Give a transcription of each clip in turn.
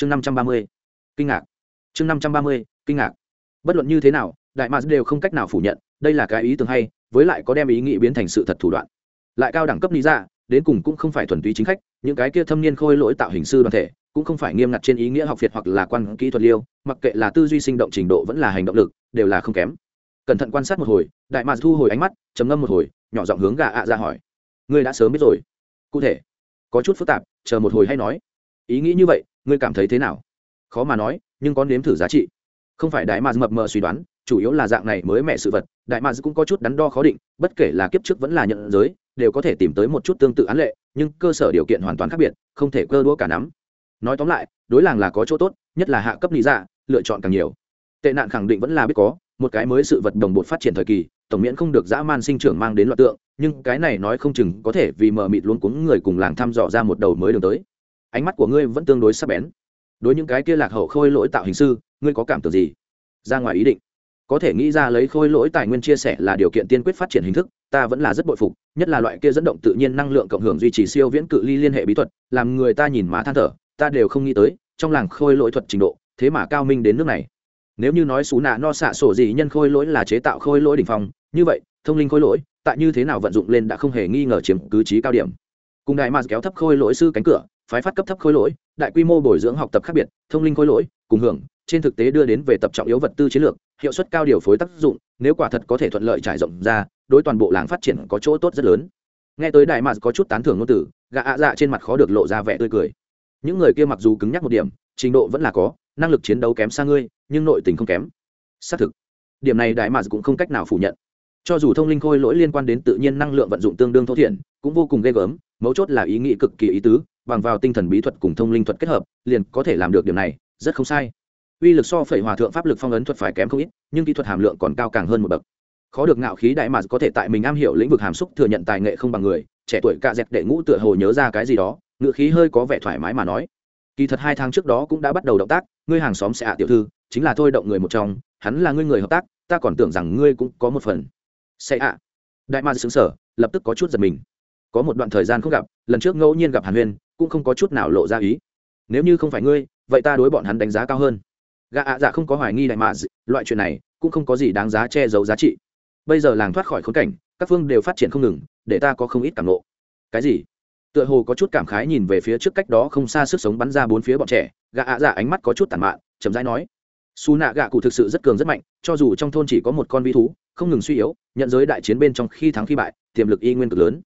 chương năm trăm ba mươi, kinh ngạc. Chương năm trăm ba mươi, kinh ngạc. Bất luận như thế nào, đại mars đều không cách nào phủ nhận, đây là cái ý tưởng hay, với lại có đem ý nghĩ biến thành sự thật thủ đoạn. Lại cao đẳng cấp lý ra đến cùng cũng không phải thuần túy chính khách, những cái kia thâm niên khôi lỗi tạo hình sư đoàn thể, cũng không phải nghiêm ngặt trên ý nghĩa học việt hoặc là quan kỹ thuật liêu, mặc kệ là tư duy sinh động trình độ vẫn là hành động lực, đều là không kém. Cẩn thận quan sát một hồi, đại mạc thu hồi ánh mắt chấm ngâm một hồi, nhỏ giọng hướng gà ạ ra hỏi. Ngươi đã sớm biết rồi. Cụ thể. Có chút phức tạp, chờ một hồi hay nói. Ý nghĩ như vậy ngươi cảm thấy thế nào? Khó mà nói, nhưng có nếm thử giá trị. Không phải đại mạc mập mờ suy đoán, chủ yếu là dạng này mới mẹ sự vật, đại mạc cũng có chút đắn đo khó định, bất kể là kiếp trước vẫn là nhận giới, đều có thể tìm tới một chút tương tự án lệ, nhưng cơ sở điều kiện hoàn toàn khác biệt, không thể cơ đũa cả nắm. Nói tóm lại, đối làng là có chỗ tốt, nhất là hạ cấp lý dạ lựa chọn càng nhiều. Tệ nạn khẳng định vẫn là biết có, một cái mới sự vật đồng bộ phát triển thời kỳ, tổng miễn không được dã man sinh trưởng mang đến loạt tượng, nhưng cái này nói không chừng có thể vì mờ mịt luôn cuống người cùng làng thăm dò ra một đầu mới đường tới ánh mắt của ngươi vẫn tương đối sắc bén. Đối những cái kia lạc hậu khôi lỗi tạo hình sư, ngươi có cảm tưởng gì? Ra ngoài ý định. Có thể nghĩ ra lấy khôi lỗi tài nguyên chia sẻ là điều kiện tiên quyết phát triển hình thức, ta vẫn là rất bội phục, nhất là loại kia dẫn động tự nhiên năng lượng cộng hưởng duy trì siêu viễn cự ly liên hệ bí thuật, làm người ta nhìn má than thở, ta đều không nghĩ tới, trong làng khôi lỗi thuật trình độ, thế mà cao minh đến nước này. Nếu như nói xú nạ no xạ sổ gì nhân khôi lỗi là chế tạo khôi lỗi đ ỉ n h phòng như vậy, thông linh khôi lỗi, tại như thế nào vận dụng lên đã không hề nghi ngờ chiếm cứ trí cao điểm. Cùng đại mà kéo thấp khôi lỗi sư cánh cửa phái phát cấp thấp khối lỗi, đại quy mô bồi dưỡng học tập khác biệt, thông linh khối lỗi, cùng hưởng, trên thực tế đưa đến về tập trọng yếu vật tư chiến lược, hiệu suất cao điều phối tác dụng, nếu quả thật có thể thuận lợi trải rộng ra, đối toàn bộ làng phát triển có chỗ tốt rất lớn. Nghe tới đại mars có chút tán thưởng ngôn từ gạ ạ dạ trên mặt khó được lộ ra vẻ tươi cười. Những người kia mặc dù cứng nhắc một điểm, trình độ vẫn là có, năng lực chiến đấu kém xa ngươi, nhưng nội tình không kém. Xác thực, điểm này đại mạc cũng không cách nào phủ nhận. Cho dù thông linh khôi lỗi liên quan đến tự nhiên năng lượng vận dụng tương đương thô thiển, cũng vô cùng ghê gớm, mấu chốt là ý nghĩ cực kỳ ý tứ bằng vào tinh thần bí thuật cùng thông linh thuật kết hợp, liền có thể làm được điểm này, rất không sai. Uy lực so phẩy hòa thượng pháp lực phong ấn thuật phải kém không ít, nhưng kỹ thuật hàm lượng còn cao càng hơn một bậc. Khó được ngạo khí đại mà có thể tại mình am hiểu lĩnh vực hàm xúc thừa nhận tài nghệ không bằng người, trẻ tuổi cạ dẹp đệ ngũ tựa hồ nhớ ra cái gì đó, ngựa khí hơi có vẻ thoải mái mà nói. Kỳ thật hai tháng trước đó cũng đã bắt đầu động tác, ngươi hàng xóm sẽ ạ tiểu thư, chính là thôi động người một trong, hắn là ngươi người hợp tác, ta còn tưởng rằng ngươi cũng có một phần. Sẽ ạ. Đại ma xứng sở lập tức có chút giật mình có một đoạn thời gian không gặp, lần trước ngẫu nhiên gặp hàn huyên, cũng không có chút nào lộ ra ý. Nếu như không phải ngươi, vậy ta đối bọn hắn đánh giá cao hơn. Gã ạ dạ không có hoài nghi đại mà loại chuyện này cũng không có gì đáng giá che giấu giá trị. Bây giờ làng thoát khỏi khốn cảnh, các phương đều phát triển không ngừng, để ta có không ít cảm lộ cái gì? Tựa hồ có chút cảm khái nhìn về phía trước cách đó không xa sức sống bắn ra bốn phía bọn trẻ, gã ạ dạ ánh mắt có chút tàn mạn, chậm rãi nói. Su nạ gạ cụ thực sự rất cường rất mạnh, cho dù trong thôn chỉ có một con vi thú, không ngừng suy yếu, nhận giới đại chiến bên trong khi thắng khi bại, tiềm lực y nguyên cực lớn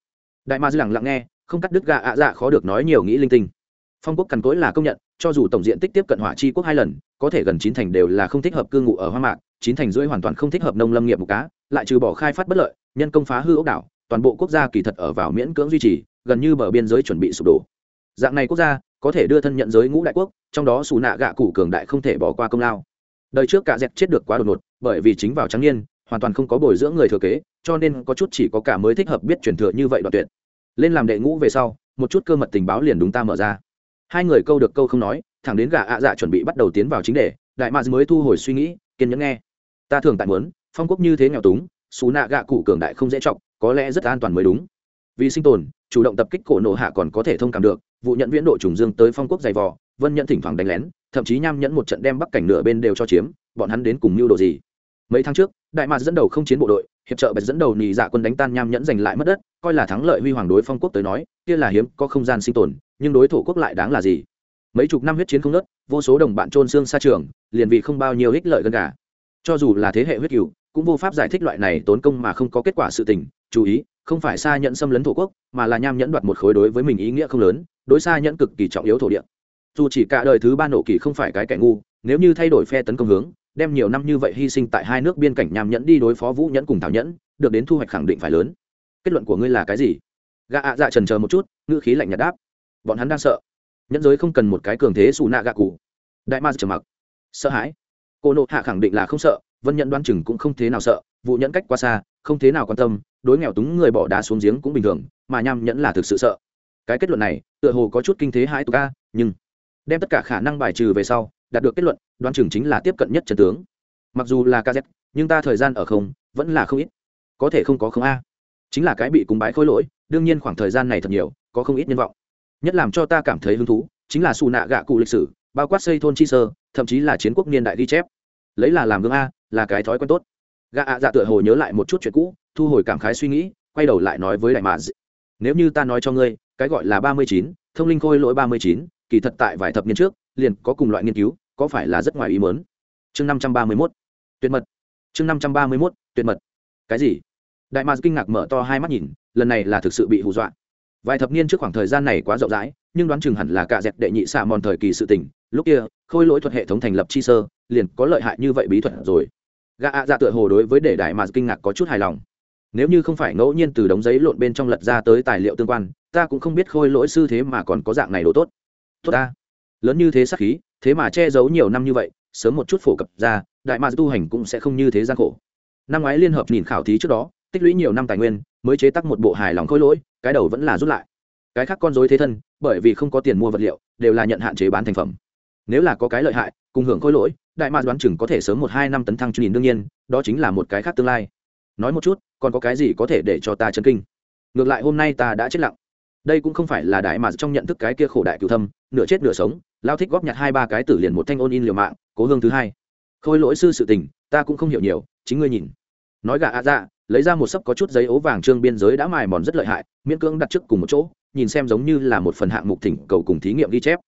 đại ma dư lặng lặng nghe, không cắt đứt gạ ạ dạ khó được nói nhiều nghĩ linh tinh. Phong quốc cằn cối là công nhận, cho dù tổng diện tích tiếp cận hỏa chi quốc hai lần, có thể gần chín thành đều là không thích hợp cư ngụ ở hoa mạc, chín thành rưỡi hoàn toàn không thích hợp nông lâm nghiệp mục cá, lại trừ bỏ khai phát bất lợi, nhân công phá hư ốc đảo, toàn bộ quốc gia kỳ thật ở vào miễn cưỡng duy trì, gần như bờ biên giới chuẩn bị sụp đổ. Dạng này quốc gia, có thể đưa thân nhận giới ngũ đại quốc, trong đó xù nạ gạ cụ cường đại không thể bỏ qua công lao. Đời trước cả dẹp chết được quá đột ngột, bởi vì chính vào trắng niên, hoàn toàn không có bồi dưỡng người thừa kế, cho nên có chút chỉ có cả mới thích hợp biết truyền thừa như vậy đoạn tuyệt lên làm đệ ngũ về sau, một chút cơ mật tình báo liền đúng ta mở ra. Hai người câu được câu không nói, thẳng đến gà ạ dạ chuẩn bị bắt đầu tiến vào chính đề, đại mads mới thu hồi suy nghĩ, kiên nhẫn nghe. Ta thường tại muốn, phong quốc như thế nghèo túng xù nạ gạ cụ cường đại không dễ chọc, có lẽ rất an toàn mới đúng. Vì sinh tồn, chủ động tập kích cổ nổ hạ còn có thể thông cảm được, vụ nhận viễn độ trùng dương tới phong quốc dày vò, vân nhận thỉnh thoảng đánh lén, thậm chí nham nhẫn một trận đem bắc cảnh nửa bên đều cho chiếm, bọn hắn đến cùng mưu đồ gì? Mấy tháng trước, đại mạc dẫn đầu không chiến bộ đội, hiệp trợ bạch dẫn đầu nì dạ quân đánh tan nham nhẫn giành lại mất đất, coi là thắng lợi huy hoàng đối phong quốc tới nói, kia là hiếm, có không gian sinh tồn, nhưng đối thủ quốc lại đáng là gì? Mấy chục năm huyết chiến không nớt vô số đồng bạn trôn xương xa trường, liền vì không bao nhiêu ích lợi gần cả. Cho dù là thế hệ huyết cựu cũng vô pháp giải thích loại này tốn công mà không có kết quả sự tình, chú ý, không phải xa nhận xâm lấn thổ quốc, mà là nham nhẫn đoạt một khối đối với mình ý nghĩa không lớn, đối xa nhẫn cực kỳ trọng yếu thổ địa. Dù chỉ cả đời thứ ba nổ kỳ không phải cái kẻ ngu, nếu như thay đổi phe tấn công hướng đem nhiều năm như vậy hy sinh tại hai nước biên cảnh nham nhẫn đi đối phó vũ nhẫn cùng thảo nhẫn, được đến thu hoạch khẳng định phải lớn. Kết luận của ngươi là cái gì? Gạ ạ dạ trần chờ một chút, ngữ khí lạnh nhạt đáp. Bọn hắn đang sợ. Nhẫn giới không cần một cái cường thế xù nạ gạ cụ. Đại ma trầm mặc. Sợ hãi. Cô nộ hạ khẳng định là không sợ, vân nhận đoan chừng cũng không thế nào sợ vụ nhẫn cách qua xa, không thế nào quan tâm, đối nghèo túng người bỏ đá xuống giếng cũng bình thường, mà nham nhẫn là thực sự sợ. Cái kết luận này, tựa hồ có chút kinh thế hai tục ca nhưng đem tất cả khả năng bài trừ về sau đạt được kết luận đoan chừng chính là tiếp cận nhất trần tướng. Mặc dù là kz nhưng ta thời gian ở không, vẫn là không ít. Có thể không có không a. Chính là cái bị cúng bái khôi lỗi, đương nhiên khoảng thời gian này thật nhiều, có không ít nhân vọng. Nhất làm cho ta cảm thấy hứng thú, chính là xù nạ gạ cụ lịch sử, bao quát xây thôn chi sơ, thậm chí là chiến quốc niên đại ghi chép. Lấy là làm gương a, là cái thói quen tốt. Gạ ạ dạ tựa hồ nhớ lại một chút chuyện cũ, thu hồi cảm khái suy nghĩ, quay đầu lại nói với đại mạ nếu như ta nói cho ngươi, cái gọi là ba mươi chín, thông linh khôi lỗi ba mươi chín, kỳ thật tại vài thập niên trước, liền có cùng loại nghiên cứu có phải là rất ngoài ý mớn chương năm trăm ba mươi mốt, tuyệt mật. Chương năm trăm ba mươi mốt, tuyệt mật. Cái gì? Đại mạc kinh ngạc mở to hai mắt nhìn, lần này là thực sự bị hù dọa. Vài thập niên trước khoảng thời gian này quá rộng rãi, nhưng đoán chừng hẳn là cả dẹp đệ nhị xạ mòn thời kỳ sự tỉnh lúc kia, khôi lỗi thuật hệ thống thành lập chi sơ, liền có lợi hại như vậy bí thuật rồi. Gã ạ dạ tựa hồ đối với để đại mạc kinh ngạc có chút hài lòng. Nếu như không phải ngẫu nhiên từ đống giấy lộn bên trong lật ra tới tài liệu tương quan, ta cũng không biết khôi lỗi sư thế mà còn có dạng này đồ tốt. Tốt ta. Lớn như thế sắc khí thế mà che giấu nhiều năm như vậy, sớm một chút phổ cập ra, đại mạc tu hành cũng sẽ không như thế gian khổ. Năm ngoái liên hợp nhìn khảo thí trước đó, tích lũy nhiều năm tài nguyên, mới chế tác một bộ hài lòng khôi lỗi, cái đầu vẫn là rút lại. Cái khác con dối thế thân, bởi vì không có tiền mua vật liệu, đều là nhận hạn chế bán thành phẩm. Nếu là có cái lợi hại, cùng hưởng khôi lỗi, đại mạc đoán chừng có thể sớm một hai năm tấn thăng truyền đương nhiên, đó chính là một cái khác tương lai. Nói một chút, còn có cái gì có thể để cho ta chấn kinh? Ngược lại hôm nay ta đã chết lặng đây cũng không phải là đại mà trong nhận thức cái kia khổ đại cựu thâm, nửa chết nửa sống, lao thích góp nhặt hai ba cái tử liền một thanh ôn in liều mạng, cố hương thứ hai. Khôi lỗi sư sự tình, ta cũng không hiểu nhiều, chính ngươi nhìn. Nói gà ạ dạ lấy ra một sấp có chút giấy ố vàng trương biên giới đã mài mòn rất lợi hại, miễn cưỡng đặt trước cùng một chỗ, nhìn xem giống như là một phần hạng mục thỉnh cầu cùng thí nghiệm ghi chép.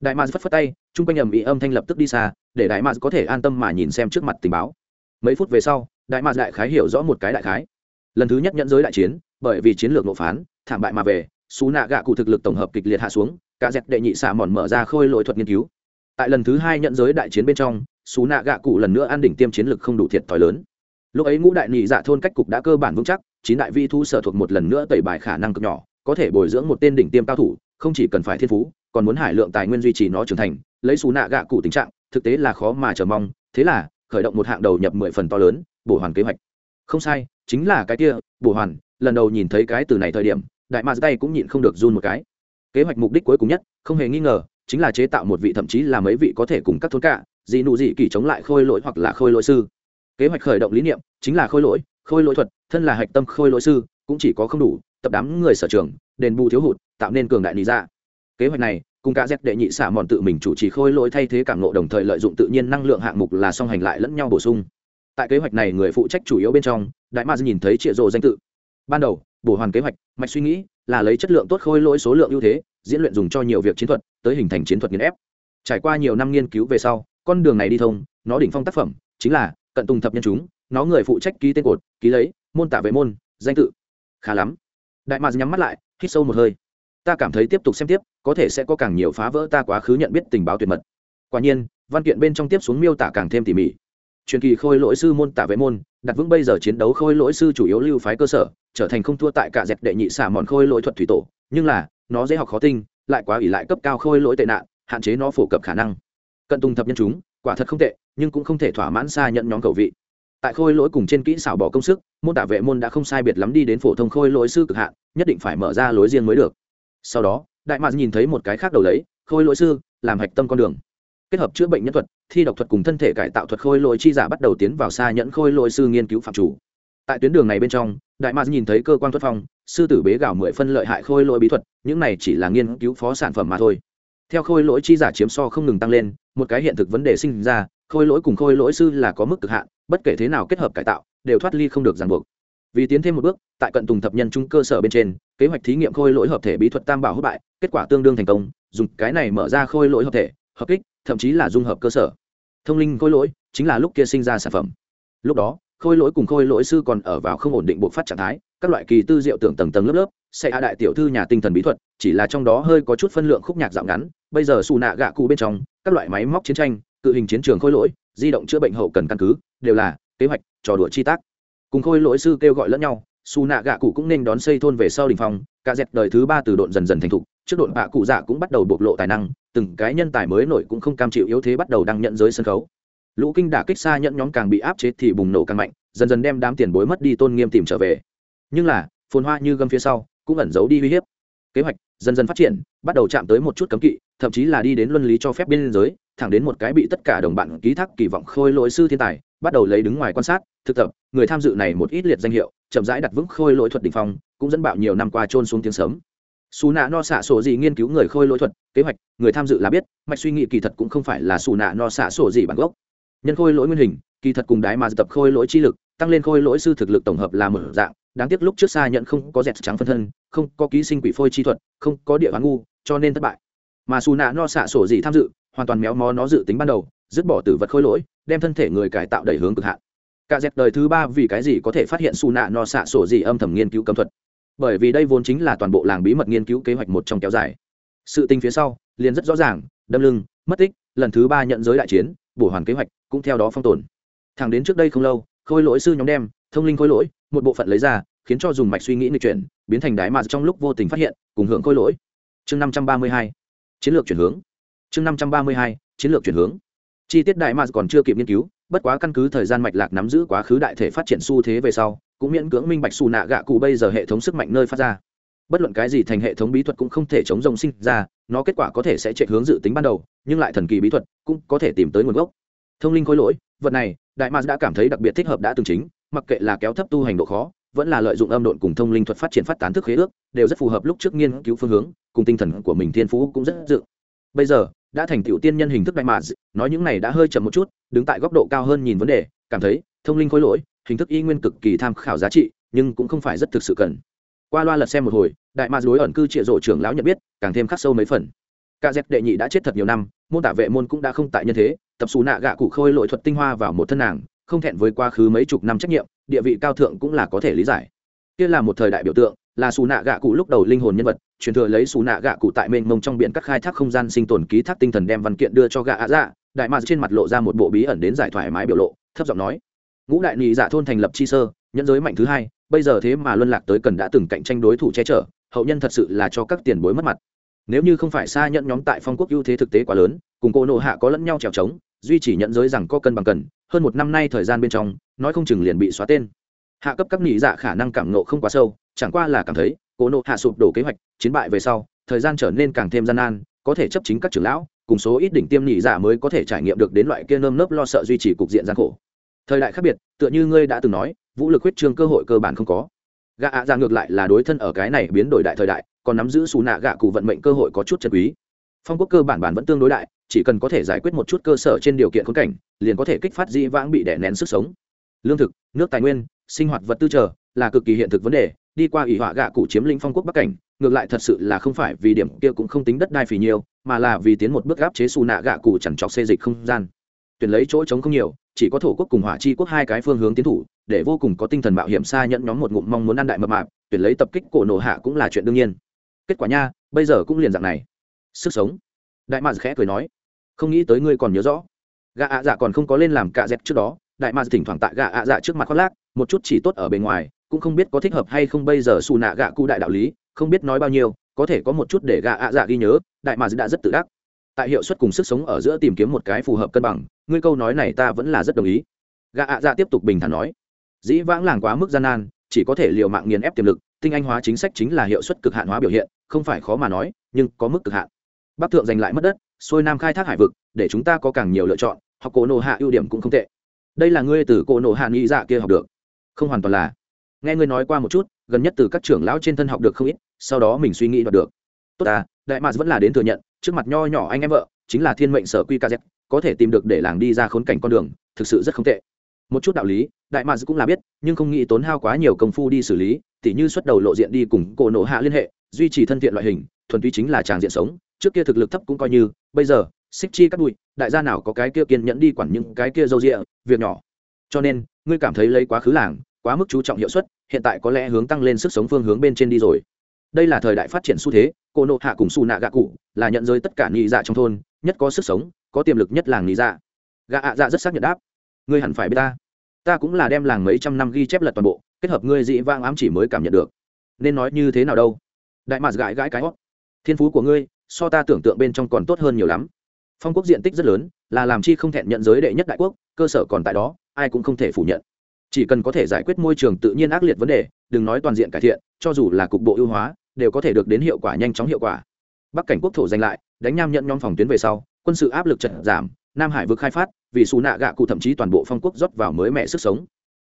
Đại mạc phất phất tay, chung quanh ầm ĩ âm thanh lập tức đi xa, để đại mạc có thể an tâm mà nhìn xem trước mặt tình báo. Mấy phút về sau, đại mạc đại khái hiểu rõ một cái đại khái. Lần thứ nhất nhận giới đại chiến, bởi vì chiến lược nộp phán, thảm bại mà về xú nạ gạ cụ thực lực tổng hợp kịch liệt hạ xuống, cả dẹp đệ nhị xạ mòn mở ra khôi lỗi thuật nghiên cứu. Tại lần thứ hai nhận giới đại chiến bên trong, xú nạ gạ cụ lần nữa an đỉnh tiêm chiến lực không đủ thiệt thòi lớn. Lúc ấy ngũ đại nhị dạ thôn cách cục đã cơ bản vững chắc, chín đại vi thu sở thuộc một lần nữa tẩy bài khả năng cực nhỏ, có thể bồi dưỡng một tên đỉnh tiêm cao thủ, không chỉ cần phải thiên phú, còn muốn hải lượng tài nguyên duy trì nó trưởng thành, lấy xú nạ gạ cụ tình trạng, thực tế là khó mà chờ mong, thế là, khởi động một hạng đầu nhập mười phần to lớn, bổ hoàn kế hoạch. Không sai, chính là cái kia, bổ hoàn, lần đầu nhìn thấy cái từ này thời điểm đại mạc tay cũng nhịn không được run một cái. Kế hoạch mục đích cuối cùng nhất, không hề nghi ngờ, chính là chế tạo một vị thậm chí là mấy vị có thể cùng các thôn cả, dị nụ dị kỳ chống lại khôi lỗi hoặc là khôi lỗi sư. Kế hoạch khởi động lý niệm, chính là khôi lỗi khôi lỗi thuật, thân là hạch tâm khôi lỗi sư, cũng chỉ có không đủ, tập đám người sở trường, đền bù thiếu hụt, tạo nên cường đại lý ra dạ. kế hoạch này, cùng cả dép đệ nhị xả mòn tự mình chủ trì khôi lỗi thay thế cảm nộ đồng thời lợi dụng tự nhiên năng lượng hạng mục là song hành lại lẫn nhau bổ sung. Tại kế hoạch này người phụ trách chủ yếu bên trong, đại ma nhìn thấy triệu rộ danh tự. Ban đầu bổ hoàn kế hoạch, mạch suy nghĩ là lấy chất lượng tốt khôi lỗi số lượng ưu thế, diễn luyện dùng cho nhiều việc chiến thuật, tới hình thành chiến thuật nghiên ép. Trải qua nhiều năm nghiên cứu về sau, con đường này đi thông, nó đỉnh phong tác phẩm chính là cận tùng thập nhân chúng, nó người phụ trách ký tên cột, ký lấy, môn tả vệ môn, danh tự. Khá lắm. Đại mạc nhắm mắt lại, hít sâu một hơi. Ta cảm thấy tiếp tục xem tiếp, có thể sẽ có càng nhiều phá vỡ ta quá khứ nhận biết tình báo tuyệt mật. Quả nhiên, văn kiện bên trong tiếp xuống miêu tả càng thêm tỉ mỉ truyền kỳ khôi lỗi sư môn tả vệ môn, đặt vững bây giờ chiến đấu khôi lỗi sư chủ yếu lưu phái cơ sở, trở thành không thua tại cả dẹp đệ nhị xả mòn khôi lỗi thuật thủy tổ, nhưng là, nó dễ học khó tinh, lại quá ỷ lại cấp cao khôi lỗi tệ nạn, hạn chế nó phổ cập khả năng. Cận tùng thập nhân chúng, quả thật không tệ, nhưng cũng không thể thỏa mãn xa nhận nhóm cầu vị. Tại khôi lỗi cùng trên kỹ xảo bỏ công sức, môn tả vệ môn đã không sai biệt lắm đi đến phổ thông khôi lỗi sư cực hạn, nhất định phải mở ra lối riêng mới được. Sau đó, đại mạc nhìn thấy một cái khác đầu lấy, khôi lỗi sư, làm hạch tâm con đường kết hợp chữa bệnh nhân thuật, thi độc thuật cùng thân thể cải tạo thuật khôi lỗi chi giả bắt đầu tiến vào xa nhẫn khôi lỗi sư nghiên cứu phạm chủ. Tại tuyến đường này bên trong, đại mạc nhìn thấy cơ quan thuật phong, sư tử bế gạo mười phân lợi hại khôi lỗi bí thuật, những này chỉ là nghiên cứu phó sản phẩm mà thôi. Theo khôi lỗi chi giả chiếm so không ngừng tăng lên, một cái hiện thực vấn đề sinh ra, khôi lỗi cùng khôi lỗi sư là có mức cực hạn, bất kể thế nào kết hợp cải tạo, đều thoát ly không được ràng buộc. Vì tiến thêm một bước, tại cận tùng thập nhân trung cơ sở bên trên, kế hoạch thí nghiệm khôi lỗi hợp thể bí thuật tam bảo hất bại, kết quả tương đương thành công, dùng cái này mở ra khôi lỗi hợp thể, hợp kích thậm chí là dung hợp cơ sở. Thông linh khôi lỗi chính là lúc kia sinh ra sản phẩm. Lúc đó, khôi lỗi cùng khôi lỗi sư còn ở vào không ổn định bộ phát trạng thái, các loại kỳ tư diệu tưởng tầng tầng lớp lớp, sẽ hạ đại tiểu thư nhà tinh thần bí thuật, chỉ là trong đó hơi có chút phân lượng khúc nhạc dạo ngắn, bây giờ xù nạ gạ cụ bên trong, các loại máy móc chiến tranh, cự hình chiến trường khôi lỗi, di động chữa bệnh hậu cần căn cứ, đều là kế hoạch, trò đùa chi tác. Cùng khôi lỗi sư kêu gọi lẫn nhau, xù nạ gạ cụ cũng nên đón xây thôn về sau đình phong, cả dẹp đời thứ ba từ độn dần dần thành thục, trước độn bạ cụ dạ cũng bắt đầu bộc lộ tài năng từng cái nhân tài mới nổi cũng không cam chịu yếu thế bắt đầu đăng nhận giới sân khấu. Lũ kinh đả kích xa nhận nhóm càng bị áp chế thì bùng nổ càng mạnh, dần dần đem đám tiền bối mất đi tôn nghiêm tìm trở về. Nhưng là, phồn hoa như gâm phía sau, cũng ẩn giấu đi uy hiếp. Kế hoạch dần dần phát triển, bắt đầu chạm tới một chút cấm kỵ, thậm chí là đi đến luân lý cho phép biên giới, thẳng đến một cái bị tất cả đồng bạn ký thác kỳ vọng khôi lỗi sư thiên tài, bắt đầu lấy đứng ngoài quan sát, thực tập, người tham dự này một ít liệt danh hiệu, chậm rãi đặt vững khôi lỗi thuật đ ỉ n h phong, cũng dẫn bạo nhiều năm qua trôn xuống tiếng sớm xù nạ no xạ sổ gì nghiên cứu người khôi lỗi thuật, kế hoạch, người tham dự là biết, mạch suy nghĩ kỳ thật cũng không phải là xù nạ no xạ sổ gì bản gốc. Nhân khôi lỗi nguyên hình, kỳ thật cùng đái mà tập khôi lỗi chi lực, tăng lên khôi lỗi sư thực lực tổng hợp là một dạng, đáng tiếc lúc trước xa nhận không có dẹt trắng phân thân, không có ký sinh quỷ phôi chi thuật, không có địa bán ngu, cho nên thất bại. Mà xù nạ no xạ sổ gì tham dự, hoàn toàn méo mó nó dự tính ban đầu, dứt bỏ tử vật khôi lỗi, đem thân thể người cải tạo đẩy hướng cực hạn. Cả dẹp đời thứ ba vì cái gì có thể phát hiện xù nạ no xạ sổ gì âm thầm nghiên cứu cấm thuật? Bởi vì đây vốn chính là toàn bộ làng bí mật nghiên cứu kế hoạch một trong kéo dài. Sự tình phía sau, liền rất rõ ràng, đâm lưng, mất tích, lần thứ ba nhận giới đại chiến, bổ hoàn kế hoạch, cũng theo đó phong tồn. Thẳng đến trước đây không lâu, khôi lỗi sư nhóm đem, thông linh khôi lỗi, một bộ phận lấy ra, khiến cho dùng mạch suy nghĩ nghịch chuyển, biến thành đái mà trong lúc vô tình phát hiện, cùng hưởng khôi lỗi. Chương năm trăm ba mươi hai, chiến lược chuyển hướng. Chương năm trăm ba mươi hai, chiến lược chuyển hướng. Chi tiết đại mà còn chưa kịp nghiên cứu, bất quá căn cứ thời gian mạch lạc nắm giữ quá khứ đại thể phát triển xu thế về sau cũng miễn cưỡng minh bạch xù nạ gạ cụ bây giờ hệ thống sức mạnh nơi phát ra. Bất luận cái gì thành hệ thống bí thuật cũng không thể chống rồng sinh ra, nó kết quả có thể sẽ chạy hướng dự tính ban đầu, nhưng lại thần kỳ bí thuật cũng có thể tìm tới nguồn gốc. Thông linh khối lỗi, vật này, đại mars đã cảm thấy đặc biệt thích hợp đã từng chính, mặc kệ là kéo thấp tu hành độ khó, vẫn là lợi dụng âm độn cùng thông linh thuật phát triển phát tán thức khế ước, đều rất phù hợp lúc trước nghiên cứu phương hướng, cùng tinh thần của mình thiên phú cũng rất dự. Bây giờ, đã thành tiểu tiên nhân hình thức đại mars nói những này đã hơi chậm một chút, đứng tại góc độ cao hơn nhìn vấn đề, cảm thấy thông linh khối lỗi hình thức y nguyên cực kỳ tham khảo giá trị, nhưng cũng không phải rất thực sự cần. Qua loa lật xem một hồi, đại Ma đối ẩn cư trịa rộ trưởng lão nhận biết, càng thêm khắc sâu mấy phần. Ca dẹp đệ nhị đã chết thật nhiều năm, môn tả vệ môn cũng đã không tại nhân thế, tập xù nạ gạ cụ khôi lội thuật tinh hoa vào một thân nàng, không thẹn với quá khứ mấy chục năm trách nhiệm, địa vị cao thượng cũng là có thể lý giải. Kia là một thời đại biểu tượng, là xù nạ gạ cụ lúc đầu linh hồn nhân vật, truyền thừa lấy xù nạ gạ cụ tại mênh mông trong biển các khai thác không gian sinh tồn ký thác tinh thần đem văn kiện đưa cho gạ ạ dạ đại Ma trên mặt lộ ra một bộ bí ẩn đến giải thoải mái biểu lộ, thấp giọng nói ngũ đại nhị dạ thôn thành lập chi sơ nhân giới mạnh thứ hai, bây giờ thế mà luân lạc tới cần đã từng cạnh tranh đối thủ che chở, hậu nhân thật sự là cho các tiền bối mất mặt. Nếu như không phải xa nhận nhóm tại phong quốc ưu thế thực tế quá lớn, cùng cô nộ hạ có lẫn nhau trèo trống, duy chỉ nhận giới rằng có cân bằng cần, hơn một năm nay thời gian bên trong, nói không chừng liền bị xóa tên. Hạ cấp các nhị dạ khả năng cảm nộ không quá sâu, chẳng qua là cảm thấy, cô nộ hạ sụp đổ kế hoạch, chiến bại về sau, thời gian trở nên càng thêm gian nan, có thể chấp chính các trưởng lão, cùng số ít đỉnh tiêm nhị dạ mới có thể trải nghiệm được đến loại kia nơm nớp lo sợ duy trì cục diện gian khổ thời đại khác biệt, tựa như ngươi đã từng nói, vũ lực huyết trương cơ hội cơ bản không có. Gạ ạ ra ngược lại là đối thân ở cái này biến đổi đại thời đại, còn nắm giữ xù nạ gạ cụ vận mệnh cơ hội có chút chân quý. Phong quốc cơ bản bản vẫn tương đối đại, chỉ cần có thể giải quyết một chút cơ sở trên điều kiện khốn cảnh, liền có thể kích phát dĩ vãng bị đè nén sức sống. Lương thực, nước tài nguyên, sinh hoạt vật tư trở là cực kỳ hiện thực vấn đề. Đi qua ủy họa gạ cụ chiếm lĩnh phong quốc bắc cảnh, ngược lại thật sự là không phải vì điểm kia cũng không tính đất đai phì nhiều mà là vì tiến một bước gáp chế xù nạ gạ cụ chẳng chọc xê dịch không gian tuyển lấy chỗ trống không nhiều, chỉ có thổ quốc cùng hỏa chi quốc hai cái phương hướng tiến thủ, để vô cùng có tinh thần mạo hiểm xa nhẫn nhóm một ngụm mong muốn ăn đại mập mạp, tuyển lấy tập kích cổ nổ hạ cũng là chuyện đương nhiên. Kết quả nha, bây giờ cũng liền dạng này. Sức sống. Đại mạc khẽ cười nói, không nghĩ tới ngươi còn nhớ rõ. Gà ạ dạ còn không có lên làm cạ dẹp trước đó, đại mạc thỉnh thoảng tại gà ạ dạ trước mặt khoác lác, một chút chỉ tốt ở bề ngoài, cũng không biết có thích hợp hay không bây giờ xù nạ gạ cụ đại đạo lý, không biết nói bao nhiêu, có thể có một chút để gà ạ dạ ghi nhớ, đại mạc đã rất tự đắc. Tại hiệu suất cùng sức sống ở giữa tìm kiếm một cái phù hợp cân bằng ngươi câu nói này ta vẫn là rất đồng ý. Gà ạ dạ tiếp tục bình thản nói, dĩ vãng làng quá mức gian nan, chỉ có thể l i ề u mạng nghiền ép tiềm lực, tinh anh hóa chính sách chính là hiệu suất cực hạn hóa biểu hiện, không phải khó mà nói, nhưng có mức cực hạn. Bắc thượng giành lại mất đất, xuôi nam khai thác hải vực, để chúng ta có càng nhiều lựa chọn, học cổ nộ hạ ưu điểm cũng không tệ. Đây là ngươi từ cổ nộ hạ nghĩ dạ kia học được. Không hoàn toàn là. Nghe ngươi nói qua một chút, gần nhất từ các trưởng lão trên thân học được không ít, sau đó mình suy nghĩ đoạt được. Tốt à đại mạc vẫn là đến thừa nhận, trước mặt nho nhỏ anh em vợ, chính là thiên mệnh sở quy kz có thể tìm được để làng đi ra khốn cảnh con đường, thực sự rất không tệ. Một chút đạo lý, đại mạc cũng là biết, nhưng không nghĩ tốn hao quá nhiều công phu đi xử lý, tỉ như xuất đầu lộ diện đi cùng cổ nộ hạ liên hệ, duy trì thân thiện loại hình, thuần túy chính là tràng diện sống, trước kia thực lực thấp cũng coi như, bây giờ, xích chi cắt bụi, đại gia nào có cái kia kiên nhẫn đi quản những cái kia dâu rịa việc nhỏ. Cho nên, ngươi cảm thấy lấy quá khứ làng, quá mức chú trọng hiệu suất, hiện tại có lẽ hướng tăng lên sức sống phương hướng bên trên đi rồi đây là thời đại phát triển xu thế, cô nộ hạ cùng xù nạ gạ cụ là nhận giới tất cả nhị dạ trong thôn, nhất có sức sống, có tiềm lực nhất làng nhị dạ. Gạ ạ dạ rất xác nhận đáp. Ngươi hẳn phải biết ta. Ta cũng là đem làng mấy trăm năm ghi chép lật toàn bộ, kết hợp ngươi dị vang ám chỉ mới cảm nhận được. Nên nói như thế nào đâu? Đại mạt gãi gãi cái hót. Thiên phú của ngươi, so ta tưởng tượng bên trong còn tốt hơn nhiều lắm. Phong quốc diện tích rất lớn, là làm chi không thẹn nhận giới đệ nhất đại quốc, cơ sở còn tại đó, ai cũng không thể phủ nhận. Chỉ cần có thể giải quyết môi trường tự nhiên ác liệt vấn đề, đừng nói toàn diện cải thiện, cho dù là cục bộ ưu hóa đều có thể được đến hiệu quả nhanh chóng hiệu quả. Bắc cảnh quốc thổ giành lại, đánh nham nhận nhóm phòng tuyến về sau, quân sự áp lực trận giảm, nam hải vực khai phát, vì xù nạ gạ cụ thậm chí toàn bộ phong quốc rót vào mới mẹ sức sống.